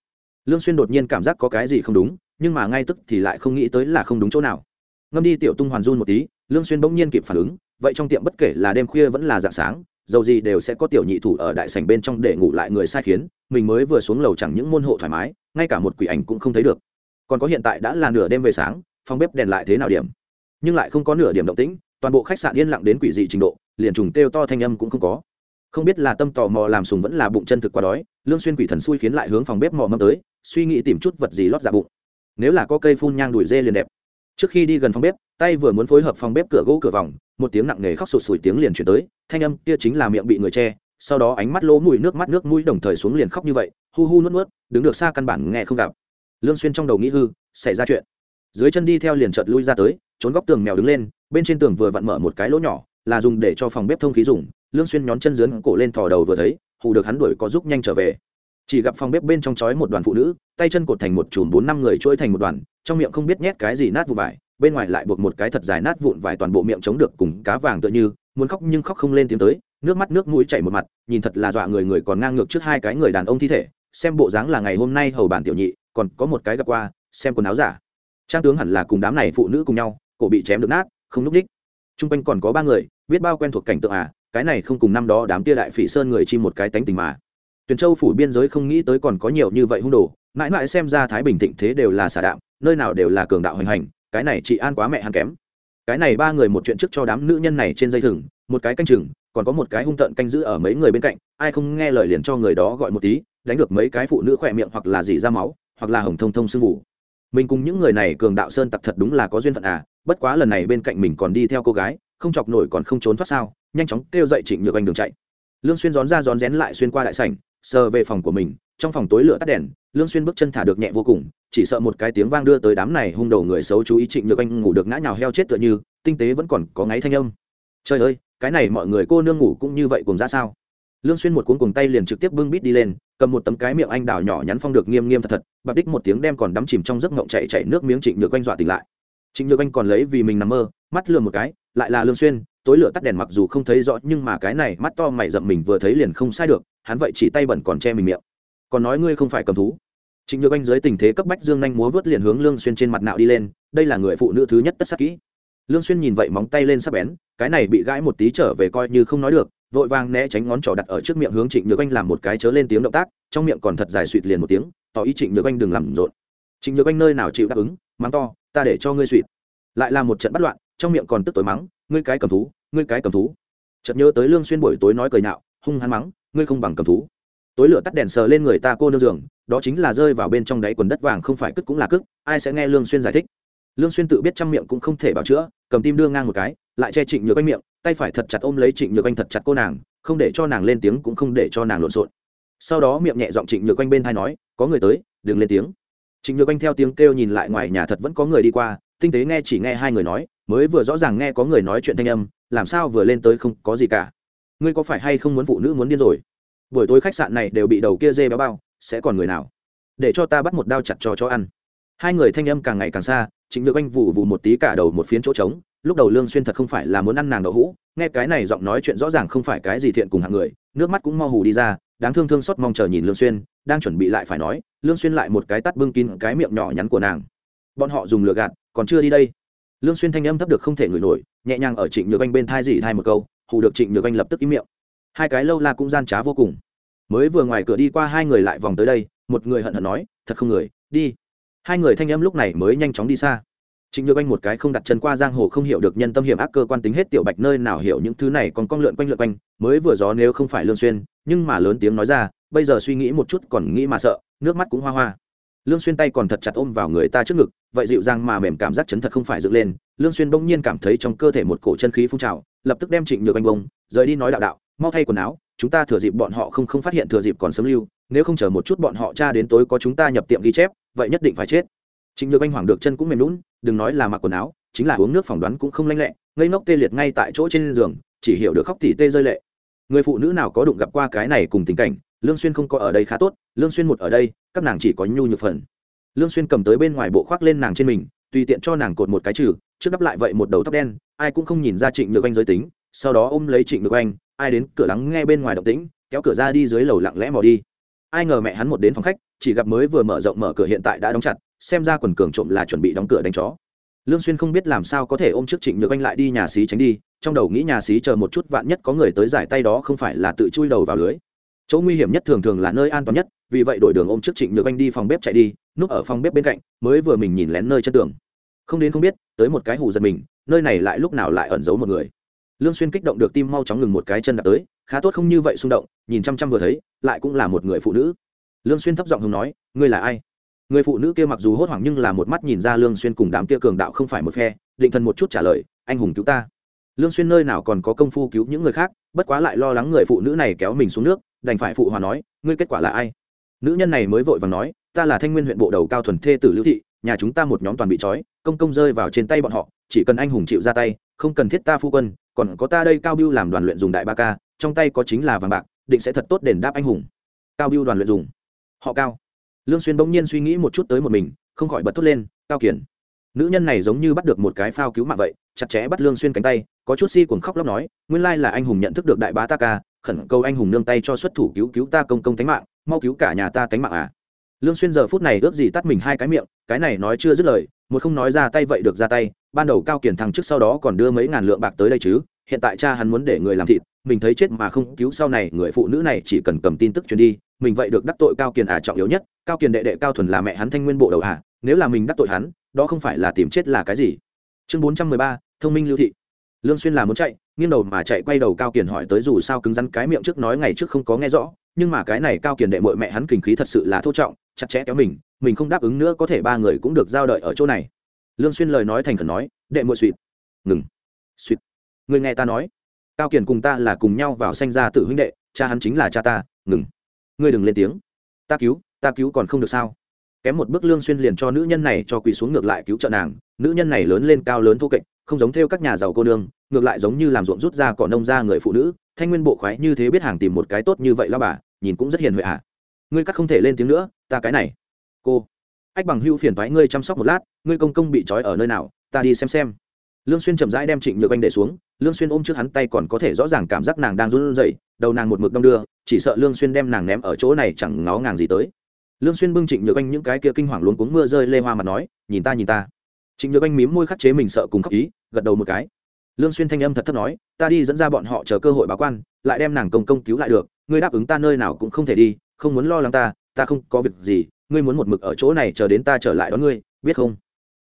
Lương xuyên đột nhiên cảm giác có cái gì không đúng, nhưng mà ngay tức thì lại không nghĩ tới là không đúng chỗ nào. Ngâm đi tiểu tung hoàn run một tí, lương xuyên bỗng nhiên kịp phản ứng, vậy trong tiệm bất kể là đêm khuya vẫn là dạng sáng, dầu gì đều sẽ có tiểu nhị thủ ở đại sảnh bên trong để ngủ lại người sai khiến, mình mới vừa xuống lầu chẳng những môn hộ thoải mái, ngay cả một quỷ ảnh cũng không thấy được. Còn có hiện tại đã là nửa đêm về sáng, phòng bếp đèn lại thế nào điểm? Nhưng lại không có nửa điểm động tĩnh, toàn bộ khách sạn yên lặng đến quỷ dị trình độ, liền trùng kêu to thanh âm cũng không có. Không biết là tâm tò mò làm sùng vẫn là bụng chân thực quá đói, lương xuyên quỷ thần xui khiến lại hướng phòng bếp mò mâm tới, suy nghĩ tìm chút vật gì lót dạ bụng. Nếu là có cây phun nhang đuổi dê liền đẹp. Trước khi đi gần phòng bếp, tay vừa muốn phối hợp phòng bếp cửa gỗ cửa vòng, một tiếng nặng nề khóc sụt sùi tiếng liền chuyển tới, thanh âm kia chính là miệng bị người che, sau đó ánh mắt lỗ mũi nước mắt nước mũi đồng thời xuống liền khóc như vậy, hu hu nuốt nuốt, đứng được xa căn bản nghe không gặp. Lương xuyên trong đầu nghĩ hư, xảy ra chuyện. Dưới chân đi theo liền chợt lui ra tới trốn góc tường mèo đứng lên, bên trên tường vừa vặn mở một cái lỗ nhỏ, là dùng để cho phòng bếp thông khí dùng, lương xuyên nhón chân dướn cổ lên thò đầu vừa thấy, hù được hắn đuổi có giúp nhanh trở về. Chỉ gặp phòng bếp bên trong chói một đoàn phụ nữ, tay chân cột thành một chùm bốn năm người chuỗi thành một đoàn, trong miệng không biết nhét cái gì nát vụ vải, bên ngoài lại buộc một cái thật dài nát vụn vải toàn bộ miệng chống được cùng cá vàng tựa như, muốn khóc nhưng khóc không lên tiếng tới, nước mắt nước mũi chảy một mặt, nhìn thật là dọa người người còn ngang ngược trước hai cái người đàn ông thi thể, xem bộ dáng là ngày hôm nay hầu bản tiểu nhị, còn có một cái gặp qua, xem quần áo giả. Trang tướng hẳn là cùng đám này phụ nữ cùng nhau cổ bị chém được nát, không núp đích t quanh còn có ba người, biết bao quen thuộc cảnh tượng à cái này không cùng năm đó đám tia đại phỉ sơn người chi một cái tánh tình mà. Tuyền châu phủ biên giới không nghĩ tới còn có nhiều như vậy hung đồ, mãi mãi xem ra thái bình thịnh thế đều là xả đạm, nơi nào đều là cường đạo hoành hành, cái này chị an quá mẹ hắn kém. Cái này ba người một chuyện trước cho đám nữ nhân này trên dây thừng, một cái canh chừng, còn có một cái hung tợn canh giữ ở mấy người bên cạnh, ai không nghe lời liền cho người đó gọi một tí, đánh được mấy cái phụ nữ khỏe miệng hoặc là dỉ ra máu, hoặc là hồng thông thông sưng vụ mình cùng những người này cường đạo sơn tặc thật đúng là có duyên phận à bất quá lần này bên cạnh mình còn đi theo cô gái, không chọc nổi còn không trốn thoát sao, nhanh chóng kêu dậy trịnh nhược anh đường chạy. Lương xuyên rón ra rón rén lại xuyên qua đại sảnh, sờ về phòng của mình, trong phòng tối lửa tắt đèn, lương xuyên bước chân thả được nhẹ vô cùng, chỉ sợ một cái tiếng vang đưa tới đám này hung đầu người xấu chú ý trịnh nhược anh ngủ được ngã nhào heo chết tựa như, tinh tế vẫn còn có ngáy thanh âm. Trời ơi, cái này mọi người cô nương ngủ cũng như vậy cùng ra sao? Lương xuyên một cuốn cùng tay liền trực tiếp bưng bít đi lên, cầm một tấm cái miệng anh đào nhỏ nhắn phong được nghiêm nghiêm thật thật, bạc đích một tiếng đem còn đắm chìm trong giấc ngộng chạy chạy nước miếng trịnh nhược anh dọa tỉnh lại trịnh nhược anh còn lấy vì mình nằm mơ, mắt lườm một cái, lại là lương xuyên, tối lửa tắt đèn mặc dù không thấy rõ nhưng mà cái này mắt to mày rậm mình vừa thấy liền không sai được, hắn vậy chỉ tay bẩn còn che mình miệng. Còn nói ngươi không phải cầm thú. Trịnh nhược anh dưới tình thế cấp bách dương nhanh múa vớt liền hướng lương xuyên trên mặt nạo đi lên, đây là người phụ nữ thứ nhất tất sát kỹ. Lương xuyên nhìn vậy móng tay lên sắp bén, cái này bị gãi một tí trở về coi như không nói được, vội vàng né tránh ngón trỏ đặt ở trước miệng hướng trịnh nhược anh làm một cái chớ lên tiếng động tác, trong miệng còn thật dài suỵt liền một tiếng, tỏ ý trịnh nhược anh đừng làm rộn. Trịnh nhược anh nơi nào chịu đáp ứng, mắng to ta để cho ngươi suỵt lại là một trận bắt loạn, trong miệng còn tức tối mắng, ngươi cái cầm thú, ngươi cái cầm thú. Chợt nhớ tới lương xuyên buổi tối nói cười nhạo, hung hăng mắng, ngươi không bằng cầm thú. Tối lửa tắt đèn sờ lên người ta cô nương giường, đó chính là rơi vào bên trong đáy quần đất vàng không phải cất cũng là cất, ai sẽ nghe lương xuyên giải thích. Lương xuyên tự biết trăm miệng cũng không thể bảo chữa, cầm tim đưa ngang một cái, lại che trịnh nhược anh miệng, tay phải thật chặt ôm lấy trịnh nhược anh thật chặt cô nàng, không để cho nàng lên tiếng cũng không để cho nàng lộn xộn. Sau đó miệng nhẹ giọng trịnh nhược anh bên tai nói, có người tới, đừng lên tiếng trịnh nhược anh theo tiếng kêu nhìn lại ngoài nhà thật vẫn có người đi qua, tinh tế nghe chỉ nghe hai người nói, mới vừa rõ ràng nghe có người nói chuyện thanh âm, làm sao vừa lên tới không có gì cả. Ngươi có phải hay không muốn phụ nữ muốn điên rồi? Buổi tối khách sạn này đều bị đầu kia dê béo bao, sẽ còn người nào? Để cho ta bắt một đao chặt cho cho ăn. Hai người thanh âm càng ngày càng xa, trịnh nhược anh vụ vụ một tí cả đầu một phiến chỗ trống, lúc đầu lương xuyên thật không phải là muốn ăn nàng đậu hũ, nghe cái này giọng nói chuyện rõ ràng không phải cái gì thiện cùng hạng người, nước mắt cũng mau hù đi ra đáng thương thương xót mong chờ nhìn lương xuyên, đang chuẩn bị lại phải nói, lương xuyên lại một cái tát bưng kín cái miệng nhỏ nhắn của nàng. Bọn họ dùng lửa gạt, còn chưa đi đây. Lương xuyên thanh âm thấp được không thể ngửi nổi, nhẹ nhàng ở trịnh nhược anh bên thai dỉ thai một câu, hù được trịnh nhược anh lập tức im miệng. Hai cái lâu la cũng gian trá vô cùng. Mới vừa ngoài cửa đi qua hai người lại vòng tới đây, một người hận hận nói, thật không người, đi. Hai người thanh âm lúc này mới nhanh chóng đi xa. Trịnh Nhược Anh một cái không đặt chân qua giang hồ không hiểu được nhân tâm hiểm ác cơ quan tính hết tiểu bạch nơi nào hiểu những thứ này còn con lượn quanh lượn quanh, mới vừa gió nếu không phải lương xuyên, nhưng mà lớn tiếng nói ra, bây giờ suy nghĩ một chút còn nghĩ mà sợ, nước mắt cũng hoa hoa. Lương xuyên tay còn thật chặt ôm vào người ta trước ngực, vậy dịu dàng mà mềm cảm giác chấn thật không phải dựng lên, Lương xuyên bỗng nhiên cảm thấy trong cơ thể một cổ chân khí phun trào, lập tức đem Trịnh Nhược Anh bông, rời đi nói đạo đạo, mau thay quần áo, chúng ta thừa dịp bọn họ không không phát hiện thừa dịp còn sớm lưu nếu không chờ một chút bọn họ tra đến tối có chúng ta nhập tiệm ghi chép vậy nhất định phải chết trịnh nhược anh hoảng được chân cũng mềm nhũn, đừng nói là mặc quần áo, chính là uống nước phỏng đoán cũng không lanh lẹ, ngây ngốc tê liệt ngay tại chỗ trên giường, chỉ hiểu được khóc tỉ tê rơi lệ. Người phụ nữ nào có đụng gặp qua cái này cùng tình cảnh, lương xuyên không có ở đây khá tốt, lương xuyên một ở đây, các nàng chỉ có nhu nhược phần. Lương xuyên cầm tới bên ngoài bộ khoác lên nàng trên mình, tùy tiện cho nàng cột một cái trừ, trước đắp lại vậy một đầu tóc đen, ai cũng không nhìn ra trịnh nhược anh giới tính, sau đó ôm lấy trịnh nhược anh, ai đến cửa lắng nghe bên ngoài động tĩnh, kéo cửa ra đi dưới lầu lặng lẽ mò đi. Ai ngờ mẹ hắn một đến phòng khách, chỉ gặp mới vừa mở rộng mở cửa hiện tại đã đóng chặt xem ra quần cường trộm là chuẩn bị đóng cửa đánh chó. Lương xuyên không biết làm sao có thể ôm trước trịnh nhược anh lại đi nhà xí tránh đi, trong đầu nghĩ nhà xí chờ một chút vạn nhất có người tới giải tay đó không phải là tự chui đầu vào lưới. Chỗ nguy hiểm nhất thường thường là nơi an toàn nhất, vì vậy đổi đường ôm trước trịnh nhược anh đi phòng bếp chạy đi, núp ở phòng bếp bên cạnh, mới vừa mình nhìn lén nơi chân tường. Không đến không biết, tới một cái hù giật mình, nơi này lại lúc nào lại ẩn giấu một người. Lương xuyên kích động được tim mau chóng ngừng một cái chân đặt tới, khá tốt không như vậy xung động, nhìn chăm chăm vừa thấy, lại cũng là một người phụ nữ. Lương xuyên thấp giọng hùng nói, ngươi là ai? Người phụ nữ kia mặc dù hốt hoảng nhưng là một mắt nhìn ra lương xuyên cùng đám kia cường đạo không phải một phe, định thần một chút trả lời, anh hùng cứu ta. Lương xuyên nơi nào còn có công phu cứu những người khác, bất quá lại lo lắng người phụ nữ này kéo mình xuống nước, đành phải phụ hòa nói, ngươi kết quả là ai? Nữ nhân này mới vội vàng nói, ta là thanh nguyên huyện bộ đầu cao thuần thê tử lưu thị, nhà chúng ta một nhóm toàn bị trói, công công rơi vào trên tay bọn họ, chỉ cần anh hùng chịu ra tay, không cần thiết ta phu quân, còn có ta đây cao biêu làm đoàn luyện dùng đại ba ca, trong tay có chính là vàng bạc, định sẽ thật tốt đền đáp anh hùng. Cao biêu đoàn luyện dùng. Họ cao lương xuyên bỗng nhiên suy nghĩ một chút tới một mình, không khỏi bật thốt lên, cao kiển, nữ nhân này giống như bắt được một cái phao cứu mạng vậy, chặt chẽ bắt lương xuyên cánh tay, có chút si cuồng khóc lóc nói, nguyên lai là anh hùng nhận thức được đại bá ta ca, khẩn cầu anh hùng nương tay cho xuất thủ cứu cứu ta công công tánh mạng, mau cứu cả nhà ta tánh mạng à. Lương xuyên giờ phút này ước gì tắt mình hai cái miệng, cái này nói chưa dứt lời, một không nói ra tay vậy được ra tay, ban đầu cao kiển thằng trước sau đó còn đưa mấy ngàn lượng bạc tới đây chứ hiện tại cha hắn muốn để người làm thịt, mình thấy chết mà không cứu sau này, người phụ nữ này chỉ cần cầm tin tức truyền đi, mình vậy được đắc tội cao kiền à trọng yếu nhất, cao kiền đệ đệ cao thuần là mẹ hắn thanh nguyên bộ đầu à nếu là mình đắc tội hắn, đó không phải là tìm chết là cái gì? Chương bốn trăm mười ba, thông minh lưu thị. Lương xuyên là muốn chạy, nghiêng đầu mà chạy quay đầu cao kiền hỏi tới dù sao cứng rắn cái miệng trước nói ngày trước không có nghe rõ, nhưng mà cái này cao kiền đệ muội mẹ hắn kình khí thật sự là thô trọng, chặt chẽ kéo mình mình không đáp ứng nữa có thể ba người cũng được giao đợi ở chỗ này. Lương xuyên lời nói thành khẩn nói, đệ muội suỵt ngừng. Suỵt Ngươi nghe ta nói, cao Kiển cùng ta là cùng nhau vào sanh ra tự huynh đệ, cha hắn chính là cha ta, ngừng. Ngươi đừng lên tiếng. Ta cứu ta cứu còn không được sao? Kém một bước lương xuyên liền cho nữ nhân này cho quỳ xuống ngược lại cứu trợ nàng, nữ nhân này lớn lên cao lớn thô kệch, không giống theo các nhà giàu cô nương, ngược lại giống như làm ruộng rút ra cỏ nông ra người phụ nữ, thanh nguyên bộ khoái như thế biết hàng tìm một cái tốt như vậy la bà, nhìn cũng rất hiền huệ à. Ngươi cắt không thể lên tiếng nữa, ta cái này. Cô. Ách bằng hưu phiền thoái ngươi chăm sóc một lát, ngươi công công bị trói ở nơi nào, ta đi xem xem lương xuyên chậm rãi đem trịnh nhược anh để xuống, lương xuyên ôm trước hắn tay còn có thể rõ ràng cảm giác nàng đang run rẩy, đầu nàng một mực đong đưa, chỉ sợ lương xuyên đem nàng ném ở chỗ này chẳng ngó ngàng gì tới. Lương xuyên bưng trịnh nhược anh những cái kia kinh hoàng luống cuống mưa rơi lê hoa mà nói, nhìn ta nhìn ta. Trịnh nhược anh mím môi khắc chế mình sợ cùng khóc ý, gật đầu một cái. Lương xuyên thanh âm thật thấp nói, ta đi dẫn ra bọn họ chờ cơ hội báo quan, lại đem nàng công công cứu lại được, ngươi đáp ứng ta nơi nào cũng không thể đi, không muốn lo lắng ta ta không có việc gì, ngươi muốn một mực ở chỗ này chờ đến ta trở lại đón ngươi, biết không?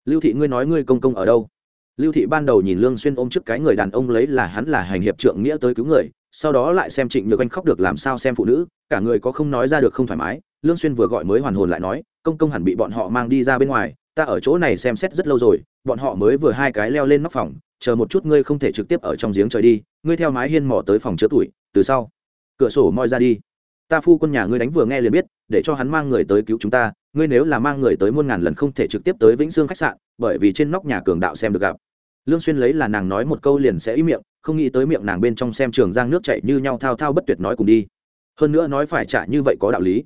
Lưu thị, ngươi nói ngươi công công ở đâu? Lưu thị ban đầu nhìn lương xuyên ôm trước cái người đàn ông lấy là hắn là hành hiệp trượng nghĩa tới cứu người, sau đó lại xem trịnh nhược anh khóc được làm sao xem phụ nữ, cả người có không nói ra được không thoải mái. Lương xuyên vừa gọi mới hoàn hồn lại nói, công công hẳn bị bọn họ mang đi ra bên ngoài, ta ở chỗ này xem xét rất lâu rồi, bọn họ mới vừa hai cái leo lên nóc phòng, chờ một chút ngươi không thể trực tiếp ở trong giếng trời đi, ngươi theo mái hiên mò tới phòng chứa tuổi, từ sau, cửa sổ moi ra đi. Ta phu quân nhà ngươi đánh vừa nghe liền biết, để cho hắn mang người tới cứu chúng ta, ngươi nếu là mang người tới muôn ngàn lần không thể trực tiếp tới vĩnh sương khách sạn, bởi vì trên nóc nhà cường đạo xem được gặp lương xuyên lấy là nàng nói một câu liền sẽ ý miệng, không nghĩ tới miệng nàng bên trong xem trường giang nước chảy như nhau thao thao bất tuyệt nói cùng đi. Hơn nữa nói phải trả như vậy có đạo lý.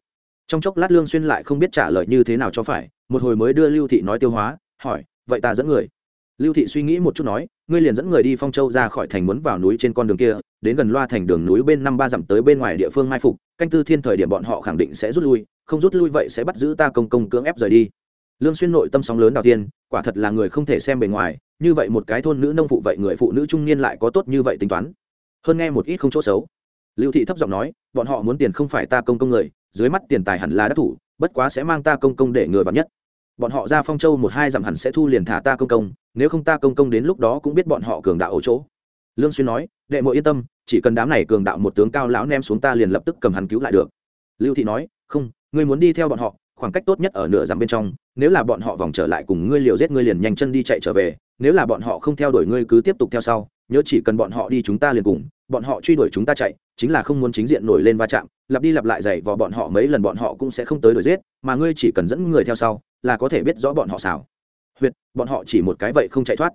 Trong chốc lát lương xuyên lại không biết trả lời như thế nào cho phải, một hồi mới đưa lưu thị nói tiêu hóa, hỏi, vậy ta dẫn người? Lưu thị suy nghĩ một chút nói, ngươi liền dẫn người đi phong châu ra khỏi thành muốn vào núi trên con đường kia, đến gần loa thành đường núi bên năm ba dặm tới bên ngoài địa phương mai phục, canh tư thiên thời điểm bọn họ khẳng định sẽ rút lui, không rút lui vậy sẽ bắt giữ ta công công cưỡng ép rời đi lương xuyên nội tâm sóng lớn đào tiên, quả thật là người không thể xem bề ngoài, như vậy một cái thôn nữ nông phụ vậy người phụ nữ trung niên lại có tốt như vậy tính toán. Hơn nghe một ít không chỗ xấu. Lưu thị thấp giọng nói, bọn họ muốn tiền không phải ta công công người, dưới mắt tiền tài hẳn là đắc thủ bất quá sẽ mang ta công công để người vào nhất. Bọn họ ra phong châu một hai dặm hẳn sẽ thu liền thả ta công công, nếu không ta công công đến lúc đó cũng biết bọn họ cường đạo ở chỗ. Lương xuyên nói, đệ muội yên tâm, chỉ cần đám này cường đạo một tướng cao lão ném xuống ta liền lập tức cầm hắn cứu lại được. Lưu thị nói, không, ngươi muốn đi theo bọn họ khoảng cách tốt nhất ở nửa dặm bên trong nếu là bọn họ vòng trở lại cùng ngươi liều giết ngươi liền nhanh chân đi chạy trở về nếu là bọn họ không theo đuổi ngươi cứ tiếp tục theo sau nhớ chỉ cần bọn họ đi chúng ta liền cùng bọn họ truy đuổi chúng ta chạy chính là không muốn chính diện nổi lên va chạm lặp đi lặp lại dày vò bọn họ mấy lần bọn họ cũng sẽ không tới đuổi giết mà ngươi chỉ cần dẫn người theo sau là có thể biết rõ bọn họ xảo. Huyệt bọn họ chỉ một cái vậy không chạy thoát.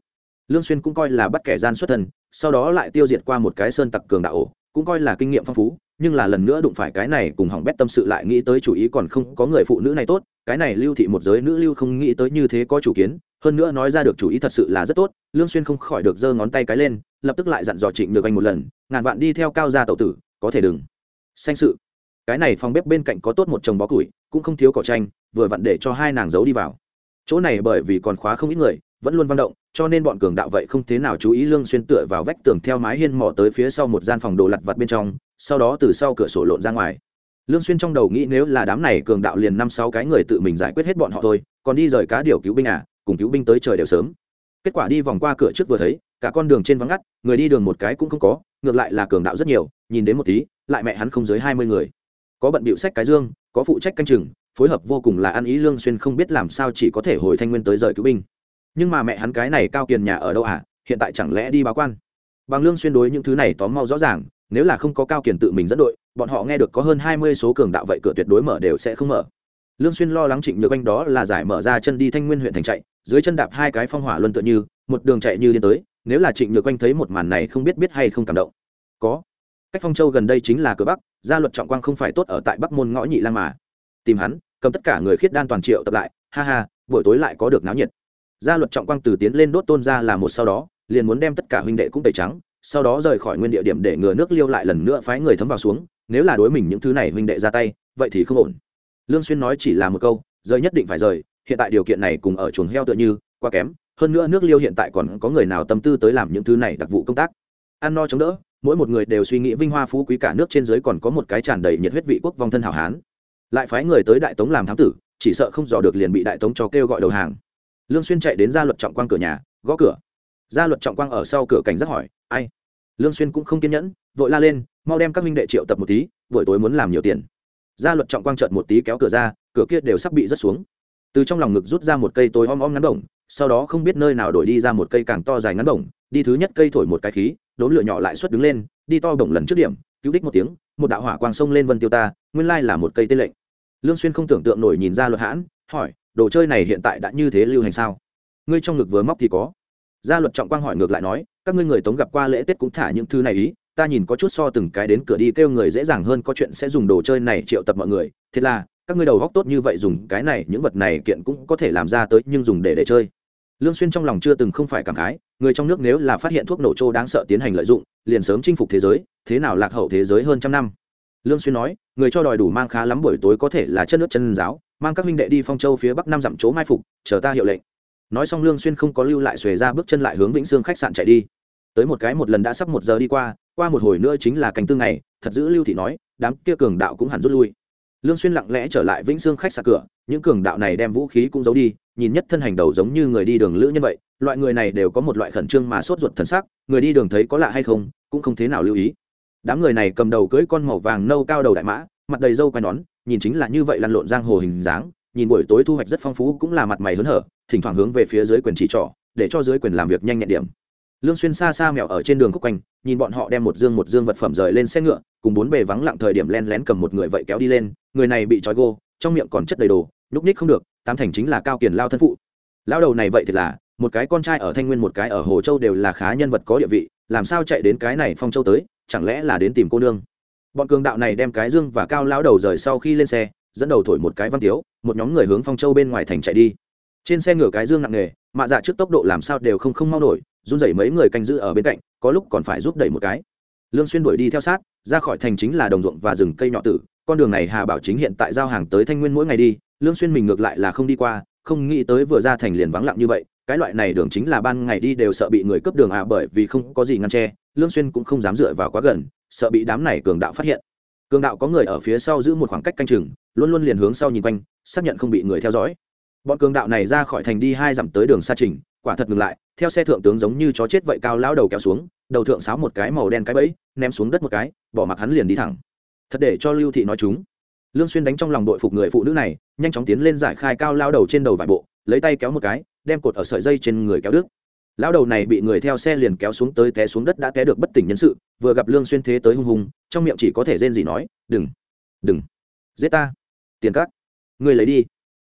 Lương xuyên cũng coi là bắt kẻ gian xuất thần, sau đó lại tiêu diệt qua một cái sơn tặc cường đạo ổ cũng coi là kinh nghiệm phong phú, nhưng là lần nữa đụng phải cái này cùng hỏng bét tâm sự lại nghĩ tới chủ ý còn không có người phụ nữ này tốt, cái này lưu thị một giới nữ lưu không nghĩ tới như thế có chủ kiến, hơn nữa nói ra được chủ ý thật sự là rất tốt, lương xuyên không khỏi được giơ ngón tay cái lên, lập tức lại dặn dò trịnh được anh một lần, ngàn vạn đi theo cao gia tẩu tử, có thể đừng xanh sự. Cái này phòng bếp bên cạnh có tốt một chồng bó củi, cũng không thiếu cỏ tranh vừa vặn để cho hai nàng giấu đi vào. Chỗ này bởi vì còn khóa không ít người, vẫn luôn vang động cho nên bọn cường đạo vậy không thế nào chú ý lương xuyên tựa vào vách tường theo mái hiên mò tới phía sau một gian phòng đồ lặt vặt bên trong, sau đó từ sau cửa sổ lộn ra ngoài. Lương xuyên trong đầu nghĩ nếu là đám này cường đạo liền năm sáu cái người tự mình giải quyết hết bọn họ thôi, còn đi rời cá điều cứu binh à cùng cứu binh tới trời đều sớm. Kết quả đi vòng qua cửa trước vừa thấy, cả con đường trên vắng ngắt, người đi đường một cái cũng không có, ngược lại là cường đạo rất nhiều, nhìn đến một tí, lại mẹ hắn không dưới hai mươi người. Có bận bịu sách cái dương, có phụ trách canh chừng, phối hợp vô cùng là ăn ý lương xuyên không biết làm sao chỉ có thể hồi thanh nguyên tới rời cứu binh nhưng mà mẹ hắn cái này cao kiền nhà ở đâu à hiện tại chẳng lẽ đi báo quan? Bằng lương xuyên đối những thứ này tóm mau rõ ràng, nếu là không có cao kiền tự mình dẫn đội, bọn họ nghe được có hơn hai mươi số cường đạo vậy cửa tuyệt đối mở đều sẽ không mở. Lương xuyên lo lắng trịnh nhược anh đó là giải mở ra chân đi thanh nguyên huyện thành chạy, dưới chân đạp hai cái phong hỏa luân tựa như, một đường chạy như đi tới, nếu là trịnh nhược anh thấy một màn này không biết biết hay không cảm động. Có. Cách phong châu gần đây chính là cửa bắc, gia luật trọng quang không phải tốt ở tại bắc môn ngõ nhị lang mà. Tìm hắn, cầm tất cả người khiết đan toàn triệu tập lại, ha ha, buổi tối lại có được náo nhiệt gia luật trọng quang từ tiến lên đốt tôn ra là một sau đó, liền muốn đem tất cả huynh đệ cũng tẩy trắng, sau đó rời khỏi nguyên địa điểm để ngừa nước liêu lại lần nữa phái người thấm vào xuống, nếu là đối mình những thứ này huynh đệ ra tay, vậy thì không ổn. Lương xuyên nói chỉ là một câu, rời nhất định phải rời, hiện tại điều kiện này cùng ở chuồng heo tựa như, quá kém, hơn nữa nước liêu hiện tại còn có người nào tâm tư tới làm những thứ này đặc vụ công tác. Ăn no chống đỡ, mỗi một người đều suy nghĩ vinh hoa phú quý cả nước trên dưới còn có một cái tràn đầy nhiệt huyết vị quốc vong thân hảo hán. Lại phái người tới đại tống làm thám tử, chỉ sợ không dò được liền bị đại tống cho kêu gọi đầu hàng lương xuyên chạy đến gia luật trọng quang cửa nhà, gõ cửa. Gia luật trọng quang ở sau cửa cảnh giác hỏi, ai? Lương xuyên cũng không kiên nhẫn, vội la lên, mau đem các minh đệ triệu tập một tí, buổi tối muốn làm nhiều tiền. Gia luật trọng quang chợt một tí kéo cửa ra, cửa kia đều sắp bị rớt xuống. Từ trong lòng ngực rút ra một cây tối om om ngắn đồng sau đó không biết nơi nào đổi đi ra một cây càng to dài ngắn đồng đi thứ nhất cây thổi một cái khí đốn lửa nhỏ lại xuất đứng lên, đi to bổng lần trước điểm, cứu đích một tiếng, một đạo hỏa quang sông lên vân tiêu ta, nguyên lai là một cây tê lệnh. Lương xuyên không tưởng tượng nổi nhìn ra luật hãn hỏi, đồ chơi này hiện tại đã như thế lưu hành sao? Ngươi trong ngực vừa móc thì có. Gia luật trọng quang hỏi ngược lại nói, các ngươi người tống gặp qua lễ tết cũng thả những thứ này ý, ta nhìn có chút so từng cái đến cửa đi kêu người dễ dàng hơn có chuyện sẽ dùng đồ chơi này triệu tập mọi người. Thế là, các ngươi đầu góc tốt như vậy dùng cái này, những vật này kiện cũng có thể làm ra tới nhưng dùng để để chơi. Lương xuyên trong lòng chưa từng không phải cảm khái, người trong nước nếu là phát hiện thuốc nổ trô đáng sợ tiến hành lợi dụng, liền sớm chinh phục thế giới, thế nào lạc hậu thế giới hơn trăm năm. Lương xuyên nói, người cho đòi đủ mang khá lắm buổi tối có thể là chân nước chân giáo mang các minh đệ đi phong châu phía bắc năm dặm chỗ mai phục, chờ ta hiệu lệnh. Nói xong lương xuyên không có lưu lại xuề ra bước chân lại hướng vĩnh sương khách sạn chạy đi. Tới một cái một lần đã sắp một giờ đi qua qua một hồi nữa chính là canh tư ngày, thật giữ lưu thị nói, đám kia cường đạo cũng hẳn rút lui. Lương xuyên lặng lẽ trở lại vĩnh sương khách sạn cửa, những cường đạo này đem vũ khí cũng giấu đi, nhìn nhất thân hành đầu giống như người đi đường lữ nhân vậy, loại người này đều có một loại khẩn trương mà sốt ruột thần sắc, người đi đường thấy có lạ hay không, cũng không thế nào lưu ý. Đám người này cầm đầu cưỡi con màu vàng nâu cao đầu đại mã, mặt đầy râu quai nón nhìn chính là như vậy lăn lộn giang hồ hình dáng, nhìn buổi tối thu hoạch rất phong phú cũng là mặt mày hớn hở, thỉnh thoảng hướng về phía dưới quyền chỉ trỏ, để cho dưới quyền làm việc nhanh nhẹn điểm. Lương xuyên xa xa mèo ở trên đường khúc quanh, nhìn bọn họ đem một dương một dương vật phẩm rời lên xe ngựa, cùng bốn bề vắng lặng thời điểm len lén cầm một người vậy kéo đi lên, người này bị trói gô, trong miệng còn chất đầy đồ lúc ních không được, tám thành chính là cao kiền lao thân phụ. Lao đầu này vậy thì là, một cái con trai ở thanh nguyên một cái ở hồ châu đều là khá nhân vật có địa vị, làm sao chạy đến cái này phong châu tới, chẳng lẽ là đến tìm cô nương? Bọn cường đạo này đem cái dương và cao lão đầu rời sau khi lên xe, dẫn đầu thổi một cái văn tiếu, một nhóm người hướng phong châu bên ngoài thành chạy đi. Trên xe ngửa cái dương nặng nề, mạ dạ trước tốc độ làm sao đều không không mau nổi, run rẩy mấy người canh giữ ở bên cạnh, có lúc còn phải giúp đẩy một cái. Lương xuyên đuổi đi theo sát, ra khỏi thành chính là đồng ruộng và rừng cây nhỏ tử, con đường này hà bảo chính hiện tại giao hàng tới thanh nguyên mỗi ngày đi, lương xuyên mình ngược lại là không đi qua, không nghĩ tới vừa ra thành liền vắng lặng như vậy, cái loại này đường chính là ban ngày đi đều sợ bị người cướp đường à bởi vì không có gì ngăn che, lương xuyên cũng không dám dựa vào quá gần sợ bị đám này cường đạo phát hiện. Cường đạo có người ở phía sau giữ một khoảng cách canh chừng, luôn luôn liền hướng sau nhìn quanh, xác nhận không bị người theo dõi. Bọn cường đạo này ra khỏi thành đi hai dặm tới đường xa trình, quả thật ngừng lại, theo xe thượng tướng giống như chó chết vậy cao lão đầu kéo xuống, đầu thượng sáo một cái màu đen cái bẫy, ném xuống đất một cái, bỏ mặc hắn liền đi thẳng. Thật để cho lưu thị nói chúng. Lương xuyên đánh trong lòng đội phục người phụ nữ này, nhanh chóng tiến lên giải khai cao lao đầu trên đầu vải bộ, lấy tay kéo một cái, đem cột ở sợi dây trên người kéo đứt lão đầu này bị người theo xe liền kéo xuống tới té xuống đất đã té được bất tỉnh nhân sự, vừa gặp lương xuyên thế tới hung hùng, trong miệng chỉ có thể rên gì nói, đừng đừng, giết ta, tiền cắt ngươi lấy đi.